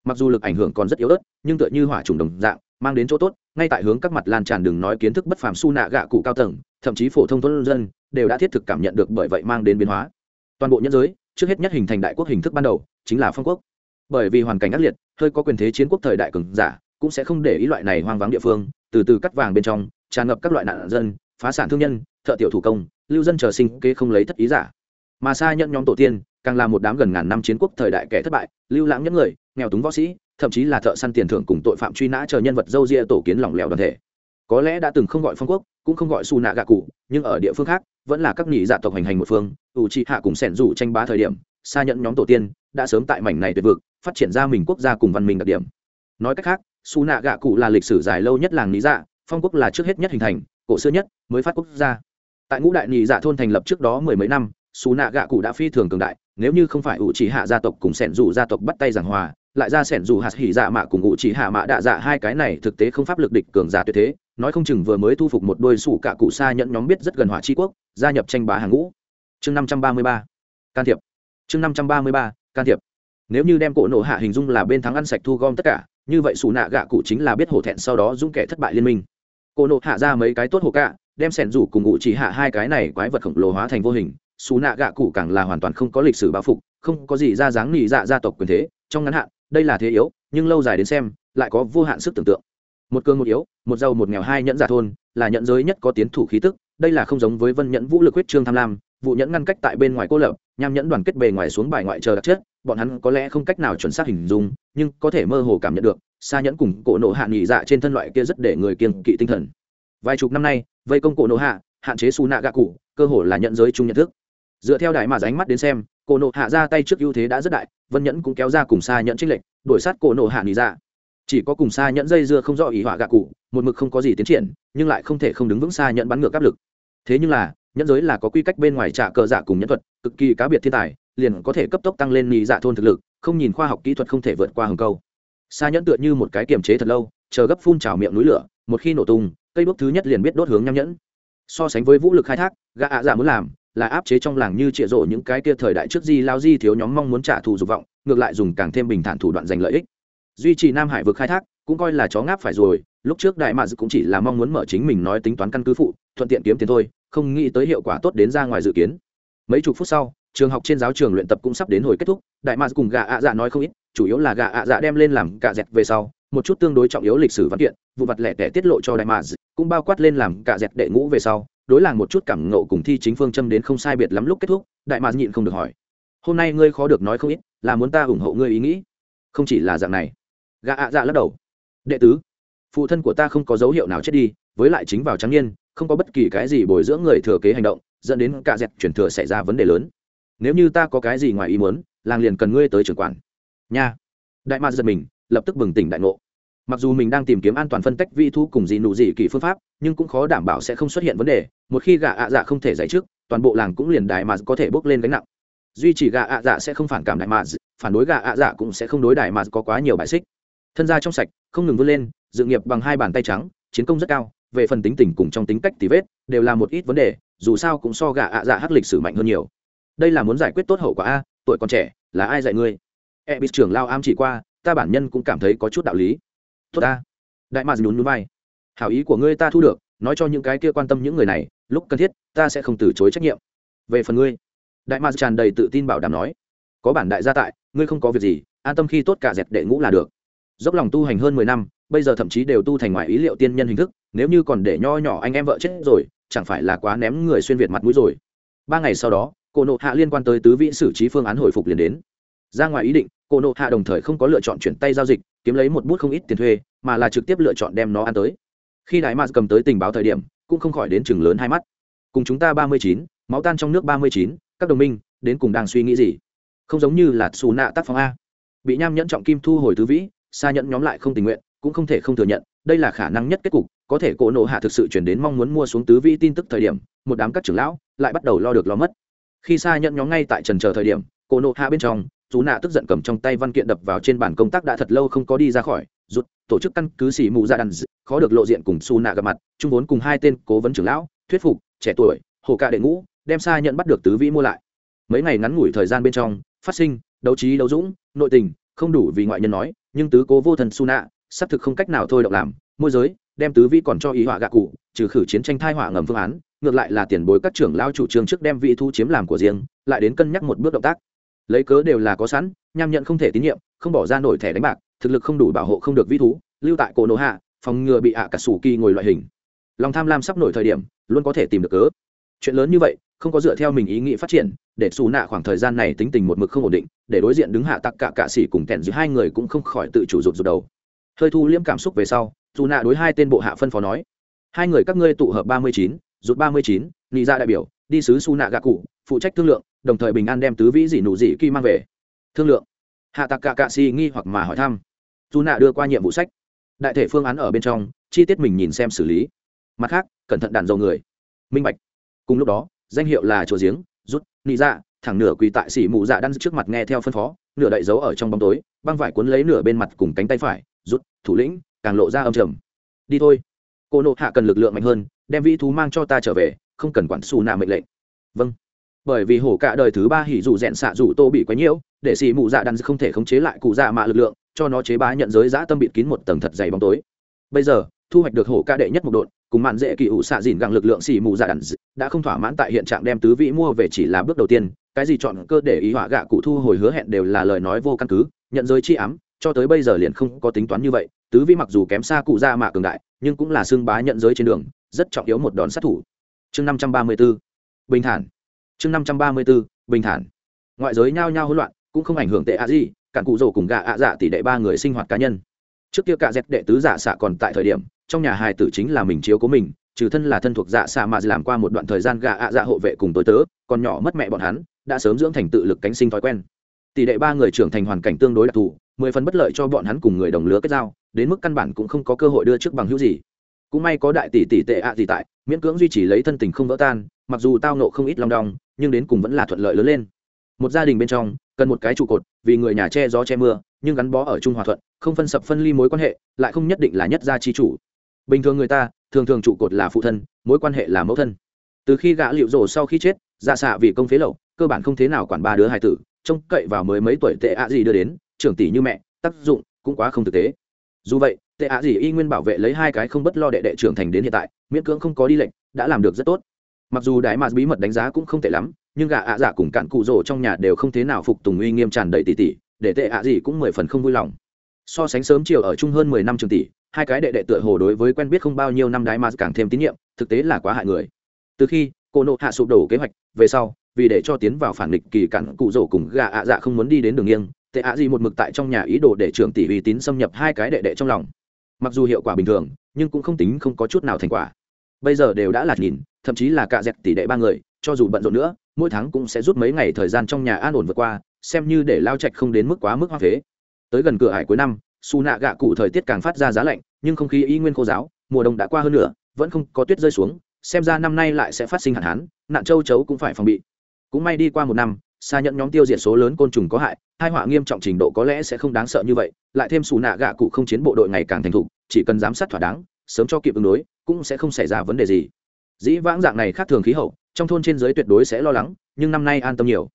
Mặc dù lực ảnh hưởng còn rất yếu ớt, nhưng tựa như hỏa trùng đồng dạng, mang đến chỗ tốt, ngay tại hướng các mặt lan tràn đừng nói kiến thức bất phàm su nạ gạ cụ cao tầng, thậm chí phổ thông thôn dân, đều đã thiết thực cảm nhận được bởi vậy mang đến biến hóa. Toàn bộ nhân giới, trước hết nhất hình thành đại quốc hình thức ban đầu, chính là phong quốc. Bởi vì hoàn cảnh ác liệt, hơi có quyền thế chiến quốc thời đại cường giả, cũng sẽ không để ý loại này hoang vắng địa phương từ từ cắt vàng bên trong, tràn ngập các loại nạn dân, phá sản thương nhân, thợ tiểu thủ công, lưu dân chờ sinh kế không lấy thất ý giả. Mà xa nhận nhóm tổ tiên, càng là một đám gần ngàn năm chiến quốc thời đại kẻ thất bại, lưu lãng những người, nghèo túng võ sĩ, thậm chí là thợ săn tiền thưởng cùng tội phạm truy nã chờ nhân vật dâu ria tổ kiến lỏng lẻo đoàn thể. Có lẽ đã từng không gọi phong quốc, cũng không gọi su nạ gạ cụ, nhưng ở địa phương khác, vẫn là các nghỉ dạ tộc hành hành một phương, ủ trị hạ cùng sẻn rủ tranh bá thời điểm xa nhận nhóm tổ tiên đã sớm tại mảnh này tuyệt vực, phát triển ra mình quốc gia cùng văn minh đặc điểm. Nói cách khác su nạ gạ cụ là lịch sử dài lâu nhất làng lý dạ phong quốc là trước hết nhất hình thành, cổ xưa nhất mới phát quốc gia. Tại ngũ đại nhị dạ thôn thành lập trước đó mười mấy năm, su nạ gạ cụ đã phi thường cường đại, nếu như không phải ủ chỉ hạ gia tộc cùng sẻn rủ gia tộc bắt tay giảng hòa, lại ra sẻn rủ hạt hỉ dạ mạ cùng ủ chỉ hạ mạ đạ dạ hai cái này thực tế không pháp lực địch cường giả tuyệt thế, nói không chừng vừa mới thu phục một đôi sủ cả cụ xa nhẫn nhóm biết rất gần hỏa tri quốc, gia nhập tranh bá hàng ngũ. Chương năm trăm ba mươi ba, can thiệp. Chương năm trăm ba mươi ba, can thiệp. Nếu như đem cổ nổ hạ hình dung là bên thắng ăn sạch thu gom tất cả như vậy xù nạ gạ cụ chính là biết hổ thẹn sau đó dũng kẻ thất bại liên minh. Cô nổ hạ ra mấy cái tốt hồ cạ đem sẻn rủ cùng ngụ chỉ hạ hai cái này quái vật khổng lồ hóa thành vô hình. Xù nạ gạ cụ càng là hoàn toàn không có lịch sử bao phục, không có gì ra dáng nỉ dạ gia tộc quyền thế, trong ngắn hạn, đây là thế yếu, nhưng lâu dài đến xem, lại có vô hạn sức tưởng tượng. Một cương một yếu, một giàu một nghèo hai nhẫn giả thôn, là nhẫn giới nhất có tiến thủ khí tức, đây là không giống với vân nhẫn vũ lực huyết trương tham lam, vụ nhẫn ngăn cách tại bên ngoài cô lập, nham nhẫn đoàn kết bề ngoài xuống bài ngoại chờ đặc chất bọn hắn có lẽ không cách nào chuẩn xác hình dung, nhưng có thể mơ hồ cảm nhận được xa nhẫn cùng cổ nộ hạ nghỉ dạ trên thân loại kia rất để người kiên kỵ tinh thần. Vài chục năm nay, vây công cổ nộ hạ, hạn chế su nạ gạ cụ, cơ hồ là nhận giới chung nhận thức. Dựa theo đại mà ránh mắt đến xem, cổ nộ hạ ra tay trước ưu thế đã rất đại, vân nhẫn cũng kéo ra cùng xa nhẫn trích lệnh đuổi sát cổ nộ hạ nghỉ dạ. Chỉ có cùng xa nhẫn dây dưa không rõ ý họa gạ cụ, một mực không có gì tiến triển, nhưng lại không thể không đứng vững xa nhẫn bắn ngược áp lực. Thế nhưng là, nhẫn giới là có quy cách bên ngoài trả cờ giả cùng nhẫn thuật, cực kỳ cá biệt thiên tài liền có thể cấp tốc tăng lên nhị dạ thôn thực lực, không nhìn khoa học kỹ thuật không thể vượt qua hừng câu. Xa nhẫn tựa như một cái kiềm chế thật lâu, chờ gấp phun trào miệng núi lửa, một khi nổ tung, cây đuốc thứ nhất liền biết đốt hướng nham nhẫn. So sánh với vũ lực khai thác, gã ạ dạ muốn làm là áp chế trong làng như trịa rộ những cái kia thời đại trước di lao di thiếu nhóm mong muốn trả thù dục vọng, ngược lại dùng càng thêm bình thản thủ đoạn giành lợi ích. Duy trì nam hải vực khai thác, cũng coi là chó ngáp phải rồi, lúc trước đại Mạc cũng chỉ là mong muốn mở chính mình nói tính toán căn cứ phụ, thuận tiện kiếm tiền thôi, không nghĩ tới hiệu quả tốt đến ra ngoài dự kiến. Mấy chục phút sau trường học trên giáo trường luyện tập cũng sắp đến hồi kết thúc, đại mạ cùng gà ạ dạ nói không ít, chủ yếu là gà ạ dạ đem lên làm cạ dẹt về sau, một chút tương đối trọng yếu lịch sử văn kiện, vụ vặt lẻ tẻ tiết lộ cho đại mạ cũng bao quát lên làm cạ dẹt đệ ngũ về sau, đối làng một chút cảm ngộ cùng thi chính phương châm đến không sai biệt lắm lúc kết thúc, đại mạ nhịn không được hỏi. Hôm nay ngươi khó được nói không ít, là muốn ta ủng hộ ngươi ý nghĩ? Không chỉ là dạng này. Gà ạ dạ lắc đầu. Đệ tứ, phụ thân của ta không có dấu hiệu nào chết đi, với lại chính vào trắng niên, không có bất kỳ cái gì bồi dưỡng người thừa kế hành động, dẫn đến cả dẹp chuyển thừa xảy ra vấn đề lớn nếu như ta có cái gì ngoài ý muốn, làng liền cần ngươi tới trưởng quản. Nha. Đại ma giật mình, lập tức bừng tỉnh đại ngộ. Mặc dù mình đang tìm kiếm an toàn phân tách vi thu cùng dị nụ dị kỳ phương pháp, nhưng cũng khó đảm bảo sẽ không xuất hiện vấn đề. Một khi gà ạ dạ không thể giải trước, toàn bộ làng cũng liền đại mà có thể bước lên gánh nặng. Duy chỉ gà ạ dạ sẽ không phản cảm đại mà phản đối gà ạ dạ cũng sẽ không đối đại mà có quá nhiều bài xích. Thân gia trong sạch, không ngừng vươn lên, dự nghiệp bằng hai bàn tay trắng, chiến công rất cao, về phần tính tình cùng trong tính cách tí vết, đều là một ít vấn đề, dù sao cũng so gà ạ dạ hắc lịch sử mạnh hơn nhiều đây là muốn giải quyết tốt hậu quả a, tuổi còn trẻ, là ai dạy ngươi? E bị trưởng lao am chỉ qua, ta bản nhân cũng cảm thấy có chút đạo lý. Tốt ta. Đại mạc nhún núi vai. Hảo ý của ngươi ta thu được, nói cho những cái kia quan tâm những người này, lúc cần thiết, ta sẽ không từ chối trách nhiệm. Về phần ngươi. Đại mạc tràn đầy tự tin bảo đảm nói. Có bản đại gia tại, ngươi không có việc gì, an tâm khi tốt cả dẹp đệ ngũ là được. Dốc lòng tu hành hơn mười năm, bây giờ thậm chí đều tu thành ngoài ý liệu tiên nhân hình thức, nếu như còn để nho nhỏ anh em vợ chết rồi, chẳng phải là quá ném người xuyên việt mặt mũi rồi. Ba ngày sau đó cổ nộ hạ liên quan tới tứ vị xử trí phương án hồi phục liền đến. Ra ngoài ý định, cổ nộ hạ đồng thời không có lựa chọn chuyển tay giao dịch, kiếm lấy một bút không ít tiền thuê, mà là trực tiếp lựa chọn đem nó ăn tới. Khi đại mạc cầm tới tình báo thời điểm, cũng không khỏi đến chừng lớn hai mắt. Cùng chúng ta ba mươi chín, máu tan trong nước ba mươi chín, các đồng minh, đến cùng đang suy nghĩ gì? Không giống như là xù nạ tác phong a. Bị nham nhẫn trọng kim thu hồi tứ vĩ xa nhẫn nhóm lại không tình nguyện, cũng không thể không thừa nhận, đây là khả năng nhất kết cục, có thể cổ nộ hạ thực sự chuyển đến mong muốn mua xuống tứ vĩ tin tức thời điểm, một đám các trưởng lão lại bắt đầu lo được lo mất khi xa nhận nhóm ngay tại trần chờ thời điểm, cô nộ hạ bên trong, dù nạ tức giận cầm trong tay văn kiện đập vào trên bàn công tác đã thật lâu không có đi ra khỏi rút tổ chức căn cứ xỉ mù ra đàn khó được lộ diện cùng su nạ gặp mặt, chung vốn cùng hai tên cố vấn trưởng lão, thuyết phục, trẻ tuổi, hồ cạ đệ ngũ, đem xa nhận bắt được tứ vĩ mua lại. Mấy ngày ngắn ngủi thời gian bên trong, phát sinh, đấu trí đấu dũng, nội tình, không đủ vì ngoại nhân nói, nhưng tứ cố vô thần su nạ xác thực không cách nào thôi động làm, môi giới đem tứ vĩ còn cho ý họa gạ cụ, trừ khử chiến tranh thai họa ngầm phương án, ngược lại là tiền bối các trưởng lao chủ trương trước đem vị thu chiếm làm của riêng, lại đến cân nhắc một bước động tác. Lấy cớ đều là có sẵn, nham nhận không thể tín nhiệm, không bỏ ra nổi thẻ đánh bạc, thực lực không đủ bảo hộ không được vĩ thú, lưu tại cổ nổ hạ, phòng ngừa bị ạ cả sủ kỳ ngồi loại hình. Lòng tham lam sắp nổi thời điểm, luôn có thể tìm được cớ. Chuyện lớn như vậy, không có dựa theo mình ý nghĩ phát triển, để xù nạ khoảng thời gian này tính tình một mực không ổn định, để đối diện đứng hạ tặc cả cạ xỉ cùng kẹn giữa hai người cũng không khỏi tự chủ rụt rụt đầu. Hơi thu liễm cảm xúc về sau dù nạ đối hai tên bộ hạ phân phó nói, hai người các ngươi tụ hợp ba mươi chín rút ba mươi chín nghị ra dạ đại biểu, đi sứ su nạ gạ cụ, phụ trách thương lượng, đồng thời bình an đem tứ vĩ dị nụ dị kỳ mang về. Thương lượng. Hạ tặc cả cạ si nghi hoặc mà hỏi thăm. Dù nạ đưa qua nhiệm vụ sách. Đại thể phương án ở bên trong, chi tiết mình nhìn xem xử lý. Mặt khác, cẩn thận đàn dầu người. Minh bạch. Cùng lúc đó, danh hiệu là chùa giếng, rút, nị dạ thẳng nửa quỳ tại xỉ mụ dạ đan trước mặt nghe theo phân phó, nửa đậy dấu ở trong bóng tối, băng vải cuốn lấy nửa bên mặt cùng cánh tay phải, rút, thủ lĩnh càng lộ ra âm trầm. Đi thôi. Cô nộ hạ cần lực lượng mạnh hơn, đem vĩ thú mang cho ta trở về, không cần quản xù nạ mệnh lệnh. Vâng. Bởi vì hổ cả đời thứ ba hỉ dù rẽn xạ dù tô bị quấy nhiễu, để xì mù dạ đan không thể khống chế lại cụ dạ mạ lực lượng, cho nó chế bá nhận giới giã tâm bịt kín một tầng thật dày bóng tối. Bây giờ, thu hoạch được hổ ca đệ nhất một độn, cùng mạn dễ kỳ ủ xạ dìn gặng lực lượng xì mù dạ đàn đã không thỏa mãn tại hiện trạng đem tứ vị mua về chỉ là bước đầu tiên, cái gì chọn cơ để ý họa gạ cụ thu hồi hứa hẹn đều là lời nói vô căn cứ, nhận giới chi ám cho tới bây giờ liền không có tính toán như vậy, tứ vi mặc dù kém xa cụ ra mạ cường đại, nhưng cũng là xương bá nhận giới trên đường, rất trọng yếu một đòn sát thủ. Chương năm trăm ba mươi b ố bình thản. Chương năm trăm ba mươi b ố bình thản. Ngoại giới nhao nhao hỗn loạn, cũng không ảnh hưởng tệ ạ gì, cản cụ rổ cùng gạ ạ dạ tỷ đệ ba người sinh hoạt cá nhân. Trước kia cả dẹp đệ tứ giả xạ còn tại thời điểm, trong nhà hài tử chính là mình chiếu cố mình, trừ thân là thân thuộc dạ xạ mà làm qua một đoạn thời gian gạ ạ dạ hộ vệ cùng tối tớ, còn nhỏ mất mẹ bọn hắn, đã sớm dưỡng thành tự lực cánh sinh thói quen tỷ đệ ba người trưởng thành hoàn cảnh tương đối đặc thù, mười phần bất lợi cho bọn hắn cùng người đồng lứa kết giao, đến mức căn bản cũng không có cơ hội đưa trước bằng hữu gì. Cũng may có đại tỷ tỷ tệ ạ gì tại, miễn cưỡng duy trì lấy thân tình không vỡ tan, mặc dù tao nộ không ít long đong, nhưng đến cùng vẫn là thuận lợi lớn lên. Một gia đình bên trong, cần một cái trụ cột, vì người nhà che gió che mưa, nhưng gắn bó ở trung hòa thuận, không phân sập phân ly mối quan hệ, lại không nhất định là nhất gia chi chủ. Bình thường người ta, thường thường trụ cột là phụ thân, mối quan hệ là mẫu thân. Từ khi gã liệu rổ sau khi chết ra xạ vì công phế lậu, cơ bản không thế nào quản ba đứa hài tử trông cậy vào mới mấy tuổi tệ ạ gì đưa đến, trưởng tỷ như mẹ, tác dụng cũng quá không thực tế. Dù vậy, tệ ạ gì y nguyên bảo vệ lấy hai cái không bất lo đệ đệ trưởng thành đến hiện tại, miễn cưỡng không có đi lệnh, đã làm được rất tốt. Mặc dù đại mạc bí mật đánh giá cũng không tệ lắm, nhưng gã ạ à cùng cạn cụ rồ trong nhà đều không thế nào phục tùng uy nghiêm tràn đầy tỷ tỷ để tệ ạ gì cũng mười phần không vui lòng. So sánh sớm chiều ở chung hơn mười năm trường tỷ, hai cái đệ đệ tựa hồ đối với quen biết không bao nhiêu năm đái mà càng thêm tín nhiệm, thực tế là quá hại người. Từ khi cô nộ hạ sụp đổ kế hoạch, về sau vì để cho tiến vào phản nghịch kỳ cản cụ rổ cùng gà ạ dạ không muốn đi đến đường nghiêng tệ ạ gì một mực tại trong nhà ý đồ để trưởng tỷ uy tín xâm nhập hai cái đệ đệ trong lòng. Mặc dù hiệu quả bình thường nhưng cũng không tính không có chút nào thành quả. Bây giờ đều đã là nhìn thậm chí là cả dẹp tỷ đệ ba người cho dù bận rộn nữa mỗi tháng cũng sẽ rút mấy ngày thời gian trong nhà an ổn vượt qua xem như để lao trạch không đến mức quá mức hoa phế. Tới gần cửa hải cuối năm su nạ gạ cụ thời tiết càng phát ra giá lạnh nhưng không khí y nguyên khô giáo mùa đông đã qua hơn nửa, vẫn không có tuyết rơi xuống xem ra năm nay lại sẽ phát sinh hạn hán nạn châu chấu cũng phải phòng bị cũng may đi qua một năm xa nhận nhóm tiêu diệt số lớn côn trùng có hại hai họa nghiêm trọng trình độ có lẽ sẽ không đáng sợ như vậy, lại thêm xù nạ gạ cụ không chiến bộ đội ngày càng thành thục, chỉ cần giám sát thỏa đáng, sớm cho kịp ứng đối, cũng sẽ không xảy ra vấn đề gì. Dĩ vãng dạng này khác thường khí hậu, trong thôn trên giới tuyệt đối sẽ lo lắng, nhưng năm nay an tâm nhiều.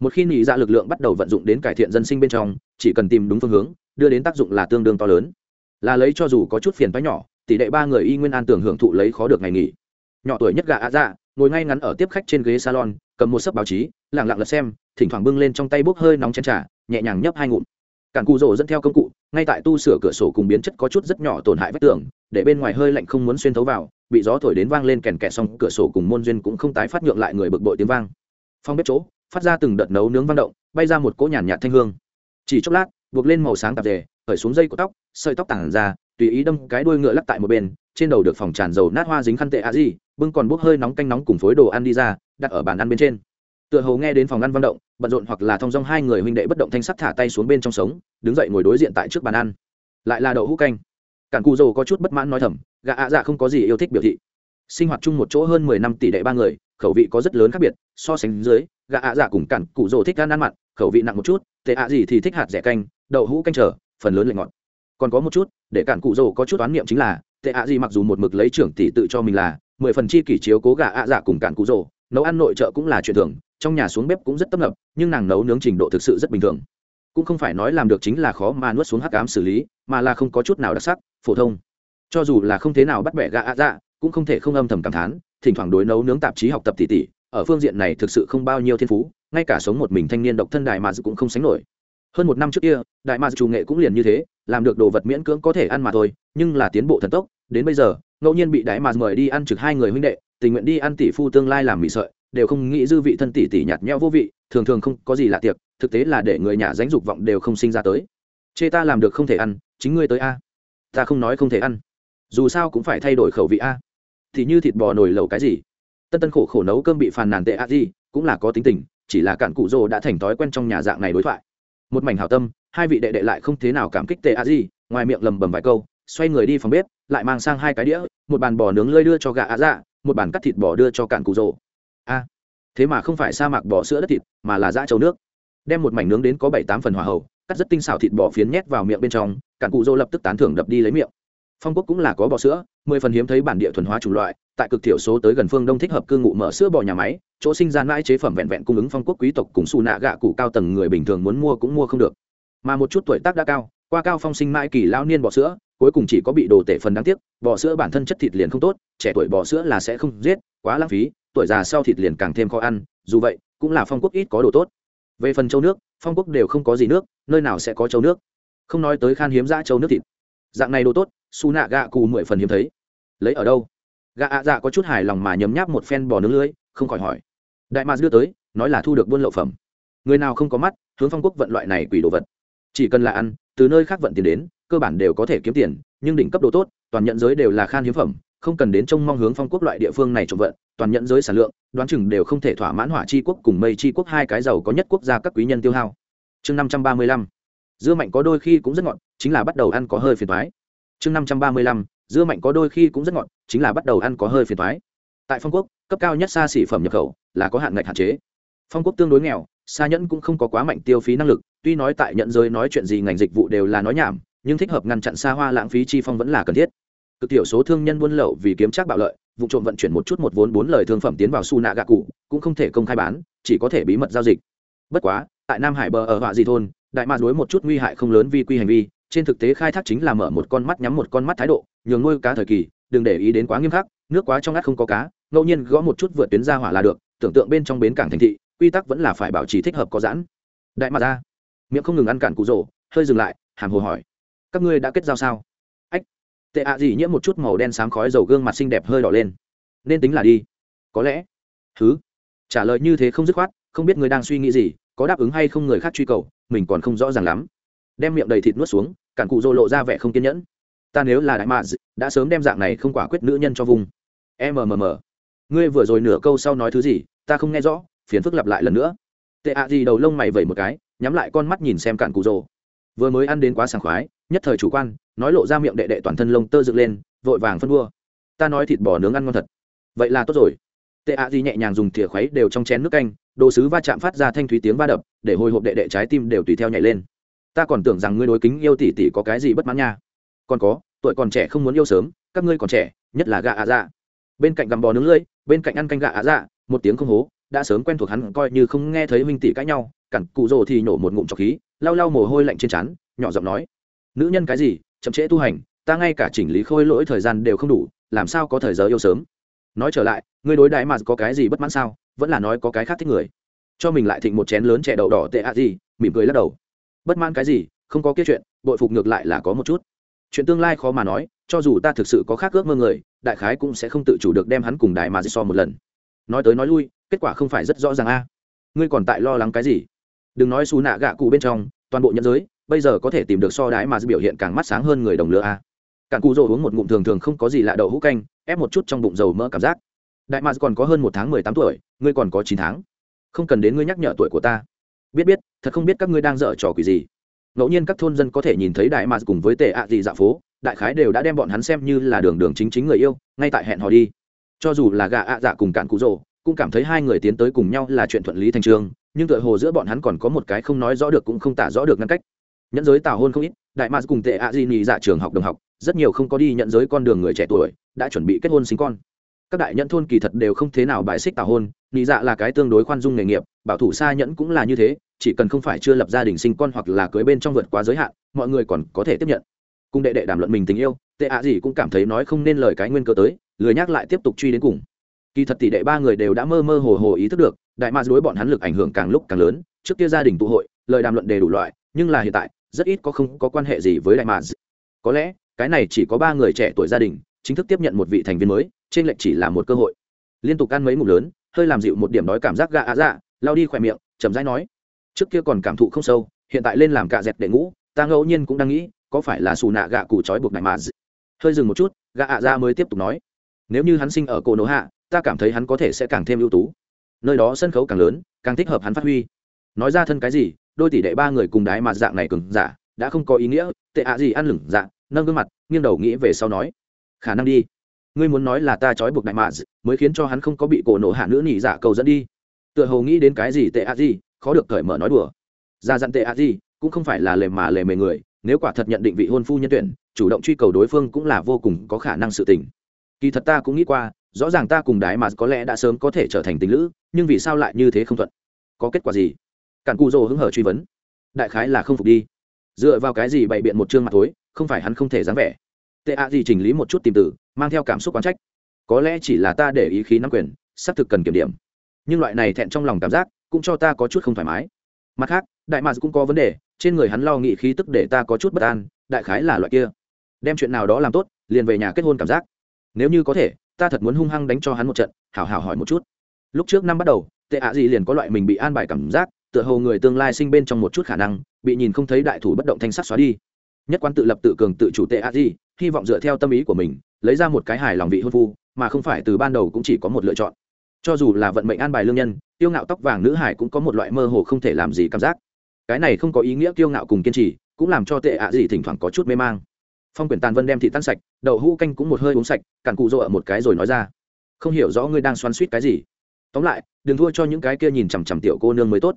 Một khi nghỉ dạ lực lượng bắt đầu vận dụng đến cải thiện dân sinh bên trong, chỉ cần tìm đúng phương hướng, đưa đến tác dụng là tương đương to lớn. Là lấy cho dù có chút phiền toái nhỏ, tỷ lệ ba người y nguyên an tưởng hưởng thụ lấy khó được ngày nghỉ. Nhỏ tuổi nhất gà ạ dạ ngồi ngay ngắn ở tiếp khách trên ghế salon, cầm một sấp báo chí lẳng lặng lật xem, thỉnh thoảng bưng lên trong tay bốc hơi nóng chén trà, nhẹ nhàng nhấp hai ngụm. Cản cụ rổ dẫn theo công cụ, ngay tại tu sửa cửa sổ cùng biến chất có chút rất nhỏ tổn hại vách tường, để bên ngoài hơi lạnh không muốn xuyên thấu vào, bị gió thổi đến vang lên kèn kẹt xong, cửa sổ cùng môn duyên cũng không tái phát nhượng lại người bực bội tiếng vang. Phong bếp chỗ, phát ra từng đợt nấu nướng vang động, bay ra một cỗ nhàn nhạt thanh hương. Chỉ chốc lát, buộc lên màu sáng tạp dề, khởi xuống dây của tóc, sợi tóc tản ra, tùy ý đâm cái đuôi ngựa lắc tại một bên, trên đầu được phòng tràn dầu nát hoa dính khăn tệ a di bưng còn bốc hơi nóng canh nóng cùng phối đồ ăn đi ra, đặt ở bàn ăn bên trên. Tựa hồ nghe đến phòng ăn văn động, bận rộn hoặc là thong dong hai người huynh đệ bất động thanh sắc thả tay xuống bên trong sống, đứng dậy ngồi đối diện tại trước bàn ăn. Lại là đậu hũ canh. Cản cù dầu có chút bất mãn nói thầm gà ạ dạ không có gì yêu thích biểu thị. Sinh hoạt chung một chỗ hơn mười năm tỷ đệ ba người, khẩu vị có rất lớn khác biệt, so sánh dưới gà ạ dạ cùng cản cụ dầu thích ăn ăn mặn, khẩu vị nặng một chút, tệ ạ gì thì thích hạt rẻ canh, đậu hũ canh trở phần lớn lạnh ngọt. Còn có một chút, để cản cụ dầu có chút oán niệm chính là, tệ ạ gì mặc dù một mực lấy trưởng tỷ tự cho mình là mười phần chi kỷ chiếu cố gà ạ dạ cùng cạn cụ rồ, nấu ăn nội trợ cũng là chuyện thường trong nhà xuống bếp cũng rất tấp nập nhưng nàng nấu nướng trình độ thực sự rất bình thường. Cũng không phải nói làm được chính là khó mà nuốt xuống hắc ám xử lý mà là không có chút nào đặc sắc phổ thông. Cho dù là không thế nào bắt bẻ gạ ạ dạ cũng không thể không âm thầm cảm thán thỉnh thoảng đối nấu nướng tạp chí học tập tỉ tỉ ở phương diện này thực sự không bao nhiêu thiên phú ngay cả sống một mình thanh niên độc thân đại mà cũng không sánh nổi. Hơn một năm trước kia đại mà chủ nghệ cũng liền như thế làm được đồ vật miễn cưỡng có thể ăn mà thôi nhưng là tiến bộ thần tốc đến bây giờ, ngẫu nhiên bị đại mà mời đi ăn trực hai người huynh đệ, tình nguyện đi ăn tỷ phu tương lai làm mì sợi, đều không nghĩ dư vị thân tỷ tỷ nhạt nhẽo vô vị, thường thường không có gì lạ tiệc, thực tế là để người nhà dánh dục vọng đều không sinh ra tới. Chê ta làm được không thể ăn, chính ngươi tới a. Ta không nói không thể ăn. Dù sao cũng phải thay đổi khẩu vị a. Thì như thịt bò nồi lẩu cái gì? Tân tân khổ khổ nấu cơm bị phàn nàn tệ a gì cũng là có tính tình, chỉ là cạn cụ rồ đã thành thói quen trong nhà dạng này đối thoại. Một mảnh hảo tâm, hai vị đệ đệ lại không thế nào cảm kích tệ a gì ngoài miệng lầm bầm vài câu, xoay người đi phòng bếp lại mang sang hai cái đĩa, một bàn bò nướng lơi đưa cho gà á dạ một bàn cắt thịt bò đưa cho cạn cụ rồ a, thế mà không phải sa mạc bò sữa đất thịt, mà là dã trâu nước. Đem một mảnh nướng đến có bảy tám phần hỏa hậu, cắt rất tinh xảo thịt bò phiến nhét vào miệng bên trong, cạn cụ rồ lập tức tán thưởng đập đi lấy miệng. Phong quốc cũng là có bò sữa, mười phần hiếm thấy bản địa thuần hóa chủng loại, tại cực thiểu số tới gần phương đông thích hợp cư ngụ mở sữa bò nhà máy, chỗ sinh ra mãi chế phẩm vẹn vẹn cung ứng phong quốc quý tộc cùng xù nạ gạ cụ cao tầng người bình thường muốn mua cũng mua không được. Mà một chút tuổi tác đã cao, qua cao phong sinh mãi kỳ lao niên bò sữa cuối cùng chỉ có bị đồ tể phần đáng tiếc, bò sữa bản thân chất thịt liền không tốt, trẻ tuổi bò sữa là sẽ không giết, quá lãng phí, tuổi già sau thịt liền càng thêm khó ăn, dù vậy, cũng là phong quốc ít có đồ tốt. Về phần châu nước, phong quốc đều không có gì nước, nơi nào sẽ có châu nước? Không nói tới khan hiếm ra châu nước thịt. Dạng này đồ tốt, su nạ gạ cù mười phần hiếm thấy. Lấy ở đâu? Gạ ạ dạ có chút hài lòng mà nhấm nháp một phen bò nướng lưới, không khỏi hỏi. Đại mạc đưa tới, nói là thu được buôn lậu phẩm. Người nào không có mắt, hướng phong quốc vận loại này quỷ đồ vật. Chỉ cần là ăn, từ nơi khác vận tiền đến cơ bản đều có thể kiếm tiền, nhưng đỉnh cấp độ tốt, toàn nhận giới đều là khan hiếm phẩm, không cần đến trông mong hướng phong quốc loại địa phương này trộm vận, toàn nhận giới sản lượng, đoán chừng đều không thể thỏa mãn hỏa chi quốc cùng mây chi quốc hai cái giàu có nhất quốc gia các quý nhân tiêu hao. Chương năm trăm ba mươi lăm. Dưa mạnh có đôi khi cũng rất ngọt, chính là bắt đầu ăn có hơi phiền thoái chương năm trăm ba mươi lăm. Dưa mạnh có đôi khi cũng rất ngọt, chính là bắt đầu ăn có hơi phiền thoái tại phong quốc, cấp cao nhất xa xỉ phẩm nhập khẩu là có hạn ngạch hạn chế. Phong quốc tương đối nghèo xa nhẫn cũng không có quá mạnh tiêu phí năng lực, tuy nói tại nhận giới nói chuyện gì ngành dịch vụ đều là nói nhảm nhưng thích hợp ngăn chặn xa hoa lãng phí chi phong vẫn là cần thiết. Cực tiểu số thương nhân buôn lậu vì kiếm trác bạo lợi, vụ trộm vận chuyển một chút một vốn bốn lời thương phẩm tiến vào su nạ gạ cụ, cũng không thể công khai bán, chỉ có thể bí mật giao dịch. Bất quá, tại nam hải bờ ở họa di thôn, đại ma đối một chút nguy hại không lớn vi quy hành vi, trên thực tế khai thác chính là mở một con mắt nhắm một con mắt thái độ, nhường nuôi cá thời kỳ, đừng để ý đến quá nghiêm khắc, nước quá trong ngắt không có cá, ngẫu nhiên gõ một chút vượt tuyến ra hỏa là được, tưởng tượng bên trong bến cảng thành thị, quy tắc vẫn là phải bảo trì thích hợp có giãn. Đại ma ra, miệng không ngừng ăn cản cụ rổ, hơi dừng lại, hàm hồ hỏi các ngươi đã kết giao sao? Ách, tệ ạ gì nhiễm một chút màu đen sáng khói dầu gương mặt xinh đẹp hơi đỏ lên. Nên tính là đi. Có lẽ. Thứ trả lời như thế không dứt khoát, không biết người đang suy nghĩ gì, có đáp ứng hay không người khác truy cầu, mình còn không rõ ràng lắm. Đem miệng đầy thịt nuốt xuống, cản cụ rô lộ ra vẻ không kiên nhẫn. Ta nếu là đại mạ đã sớm đem dạng này không quả quyết nữ nhân cho vùng. Mmm ngươi vừa rồi nửa câu sau nói thứ gì, ta không nghe rõ, phiền phức lặp lại lần nữa. Tệ ạ gì đầu lông mày vẩy một cái, nhắm lại con mắt nhìn xem cản cụ rô. Vừa mới ăn đến quá sảng khoái nhất thời chủ quan, nói lộ ra miệng đệ đệ toàn thân lông tơ dựng lên, vội vàng phân đua ta nói thịt bò nướng ăn ngon thật. Vậy là tốt rồi. Tệ ạ gì nhẹ nhàng dùng thìa khuấy đều trong chén nước canh, đồ sứ va chạm phát ra thanh thúy tiếng va đập, để hồi hộp đệ đệ trái tim đều tùy theo nhảy lên. Ta còn tưởng rằng ngươi đối kính yêu tỷ tỷ có cái gì bất mãn nha. Còn có, tuổi còn trẻ không muốn yêu sớm, các ngươi còn trẻ, nhất là gà ạ dạ. Bên cạnh gầm bò nướng lưỡi, bên cạnh ăn canh gà ạ dạ một tiếng không hố, đã sớm quen thuộc hắn coi như không nghe thấy minh tỷ cãi nhau cẳng cụ rồ thì nổ một ngụm trọc khí, lau lau mồ hôi lạnh trên trán, nhỏ giọng nói nữ nhân cái gì, chậm trễ tu hành, ta ngay cả chỉnh lý khôi lỗi thời gian đều không đủ, làm sao có thời giờ yêu sớm? Nói trở lại, ngươi đối đại mà có cái gì bất mãn sao? Vẫn là nói có cái khác thích người. Cho mình lại thịnh một chén lớn chè đậu đỏ tệ ạ gì, mỉm cười lắc đầu. Bất mãn cái gì, không có kia chuyện, bội phục ngược lại là có một chút. Chuyện tương lai khó mà nói, cho dù ta thực sự có khác ước mơ người, đại khái cũng sẽ không tự chủ được đem hắn cùng đại mà so một lần. Nói tới nói lui, kết quả không phải rất rõ ràng a. Ngươi còn tại lo lắng cái gì? Đừng nói xù nạ gạ cụ bên trong, toàn bộ nhân giới bây giờ có thể tìm được so đái mà biểu hiện càng mắt sáng hơn người đồng lứa a. Cạn cụ rồ uống một ngụm thường thường không có gì lạ đậu hũ canh, ép một chút trong bụng dầu mỡ cảm giác. Đại mars còn có hơn một tháng mười tám tuổi, ngươi còn có chín tháng. Không cần đến ngươi nhắc nhở tuổi của ta. Biết biết, thật không biết các ngươi đang dở trò quỷ gì. Ngẫu nhiên các thôn dân có thể nhìn thấy đại mars cùng với tệ ạ gì dạ phố, đại khái đều đã đem bọn hắn xem như là đường đường chính chính người yêu, ngay tại hẹn hò đi. Cho dù là gà ạ dạ cùng cạn cụ rồ cũng cảm thấy hai người tiến tới cùng nhau là chuyện thuận lý thành trường, nhưng tựa hồ giữa bọn hắn còn có một cái không nói rõ được cũng không tả rõ được ngăn cách nhẫn giới tào hôn không ít, đại mars cùng tệ ạ di nhì dạ trường học đồng học, rất nhiều không có đi nhận giới con đường người trẻ tuổi, đã chuẩn bị kết hôn sinh con. Các đại nhẫn thôn kỳ thật đều không thế nào bài xích tào hôn nhị dạ là cái tương đối khoan dung nghề nghiệp, bảo thủ xa nhẫn cũng là như thế, chỉ cần không phải chưa lập gia đình sinh con hoặc là cưới bên trong vượt quá giới hạn, mọi người còn có thể tiếp nhận. Cùng đệ đệ đàm luận mình tình yêu, tệ ạ gì cũng cảm thấy nói không nên lời cái nguyên cơ tới, lười nhắc lại tiếp tục truy đến cùng. Kỳ thật tỷ đệ ba người đều đã mơ mơ hồ hồ ý thức được, đại ma đối bọn hắn lực ảnh hưởng càng lúc càng lớn, trước kia gia đình tụ hội, lời đàm luận đề đủ loại, nhưng là hiện tại rất ít có không có quan hệ gì với đại mạn. có lẽ, cái này chỉ có ba người trẻ tuổi gia đình, chính thức tiếp nhận một vị thành viên mới, trên lệnh chỉ là một cơ hội. Liên tục ăn mấy ngủ lớn, hơi làm dịu một điểm đói cảm giác gạ ạ à dạ lao đi khỏe miệng, chậm rãi nói, trước kia còn cảm thụ không sâu, hiện tại lên làm cạ dẹt đệ ngũ ta ngẫu nhiên cũng đang nghĩ, có phải là xù nạ gạ cụ trói buộc đại mà hơi dừng một chút gạ ạ à dạ mới tiếp tục nói, nếu như hắn sinh ở cổ nổ hạ, ta cảm thấy hắn có thể sẽ càng thêm ưu tú. Nơi đó sân khấu càng lớn, càng thích hợp hắn phát huy. Nói ra thân cái gì đôi tỷ đệ ba người cùng đái mà dạng này cứng giả, đã không có ý nghĩa, tệ ạ gì ăn lửng dạng, nâng gương mặt, nghiêng đầu nghĩ về sau nói, khả năng đi. Ngươi muốn nói là ta trói buộc đại mạ mới khiến cho hắn không có bị cổ nổ hạ nữ nỉ dạ cầu dẫn đi. Tựa hồ nghĩ đến cái gì tệ ạ gì, khó được cởi mở nói đùa. Ra dặn tệ ạ gì, cũng không phải là lề mà lề mề người, nếu quả thật nhận định vị hôn phu nhân tuyển, chủ động truy cầu đối phương cũng là vô cùng có khả năng sự tình. Kỳ thật ta cũng nghĩ qua, rõ ràng ta cùng đái mà có lẽ đã sớm có thể trở thành tình lữ, nhưng vì sao lại như thế không thuận? Có kết quả gì? Cản cù rồ hứng hở truy vấn. Đại khái là không phục đi. Dựa vào cái gì bày biện một chương mặt thối, không phải hắn không thể dám vẻ. Tệ ạ gì chỉnh lý một chút tìm tử mang theo cảm xúc quán trách. Có lẽ chỉ là ta để ý khí nắm quyền xác thực cần kiểm điểm. Nhưng loại này thẹn trong lòng cảm giác cũng cho ta có chút không thoải mái. Mặt khác đại mạc cũng có vấn đề trên người hắn lo nghị khí tức để ta có chút bất an đại khái là loại kia. Đem chuyện nào đó làm tốt liền về nhà kết hôn cảm giác. Nếu như có thể ta thật muốn hung hăng đánh cho hắn một trận hảo hảo hỏi một chút. Lúc trước năm bắt đầu tệ ạ gì liền có loại mình bị an bài cảm giác tựa hồ người tương lai sinh bên trong một chút khả năng, bị nhìn không thấy đại thủ bất động thanh sắc xóa đi. Nhất quan tự lập tự cường tự chủ tệ a di, hy vọng dựa theo tâm ý của mình, lấy ra một cái hài lòng vị hôn phu, mà không phải từ ban đầu cũng chỉ có một lựa chọn. Cho dù là vận mệnh an bài lương nhân, tiêu ngạo tóc vàng nữ hải cũng có một loại mơ hồ không thể làm gì cảm giác. Cái này không có ý nghĩa tiêu ngạo cùng kiên trì, cũng làm cho tệ ạ gì thỉnh thoảng có chút mê mang. Phong quyển tàn vân đem thị tan sạch, đậu hũ canh cũng một hơi uống sạch cặn cụ rộ ở một cái rồi nói ra. Không hiểu rõ ngươi đang xoắn suýt cái gì. Tóm lại, đừng thua cho những cái kia nhìn chằm chằm tiểu cô nương mới tốt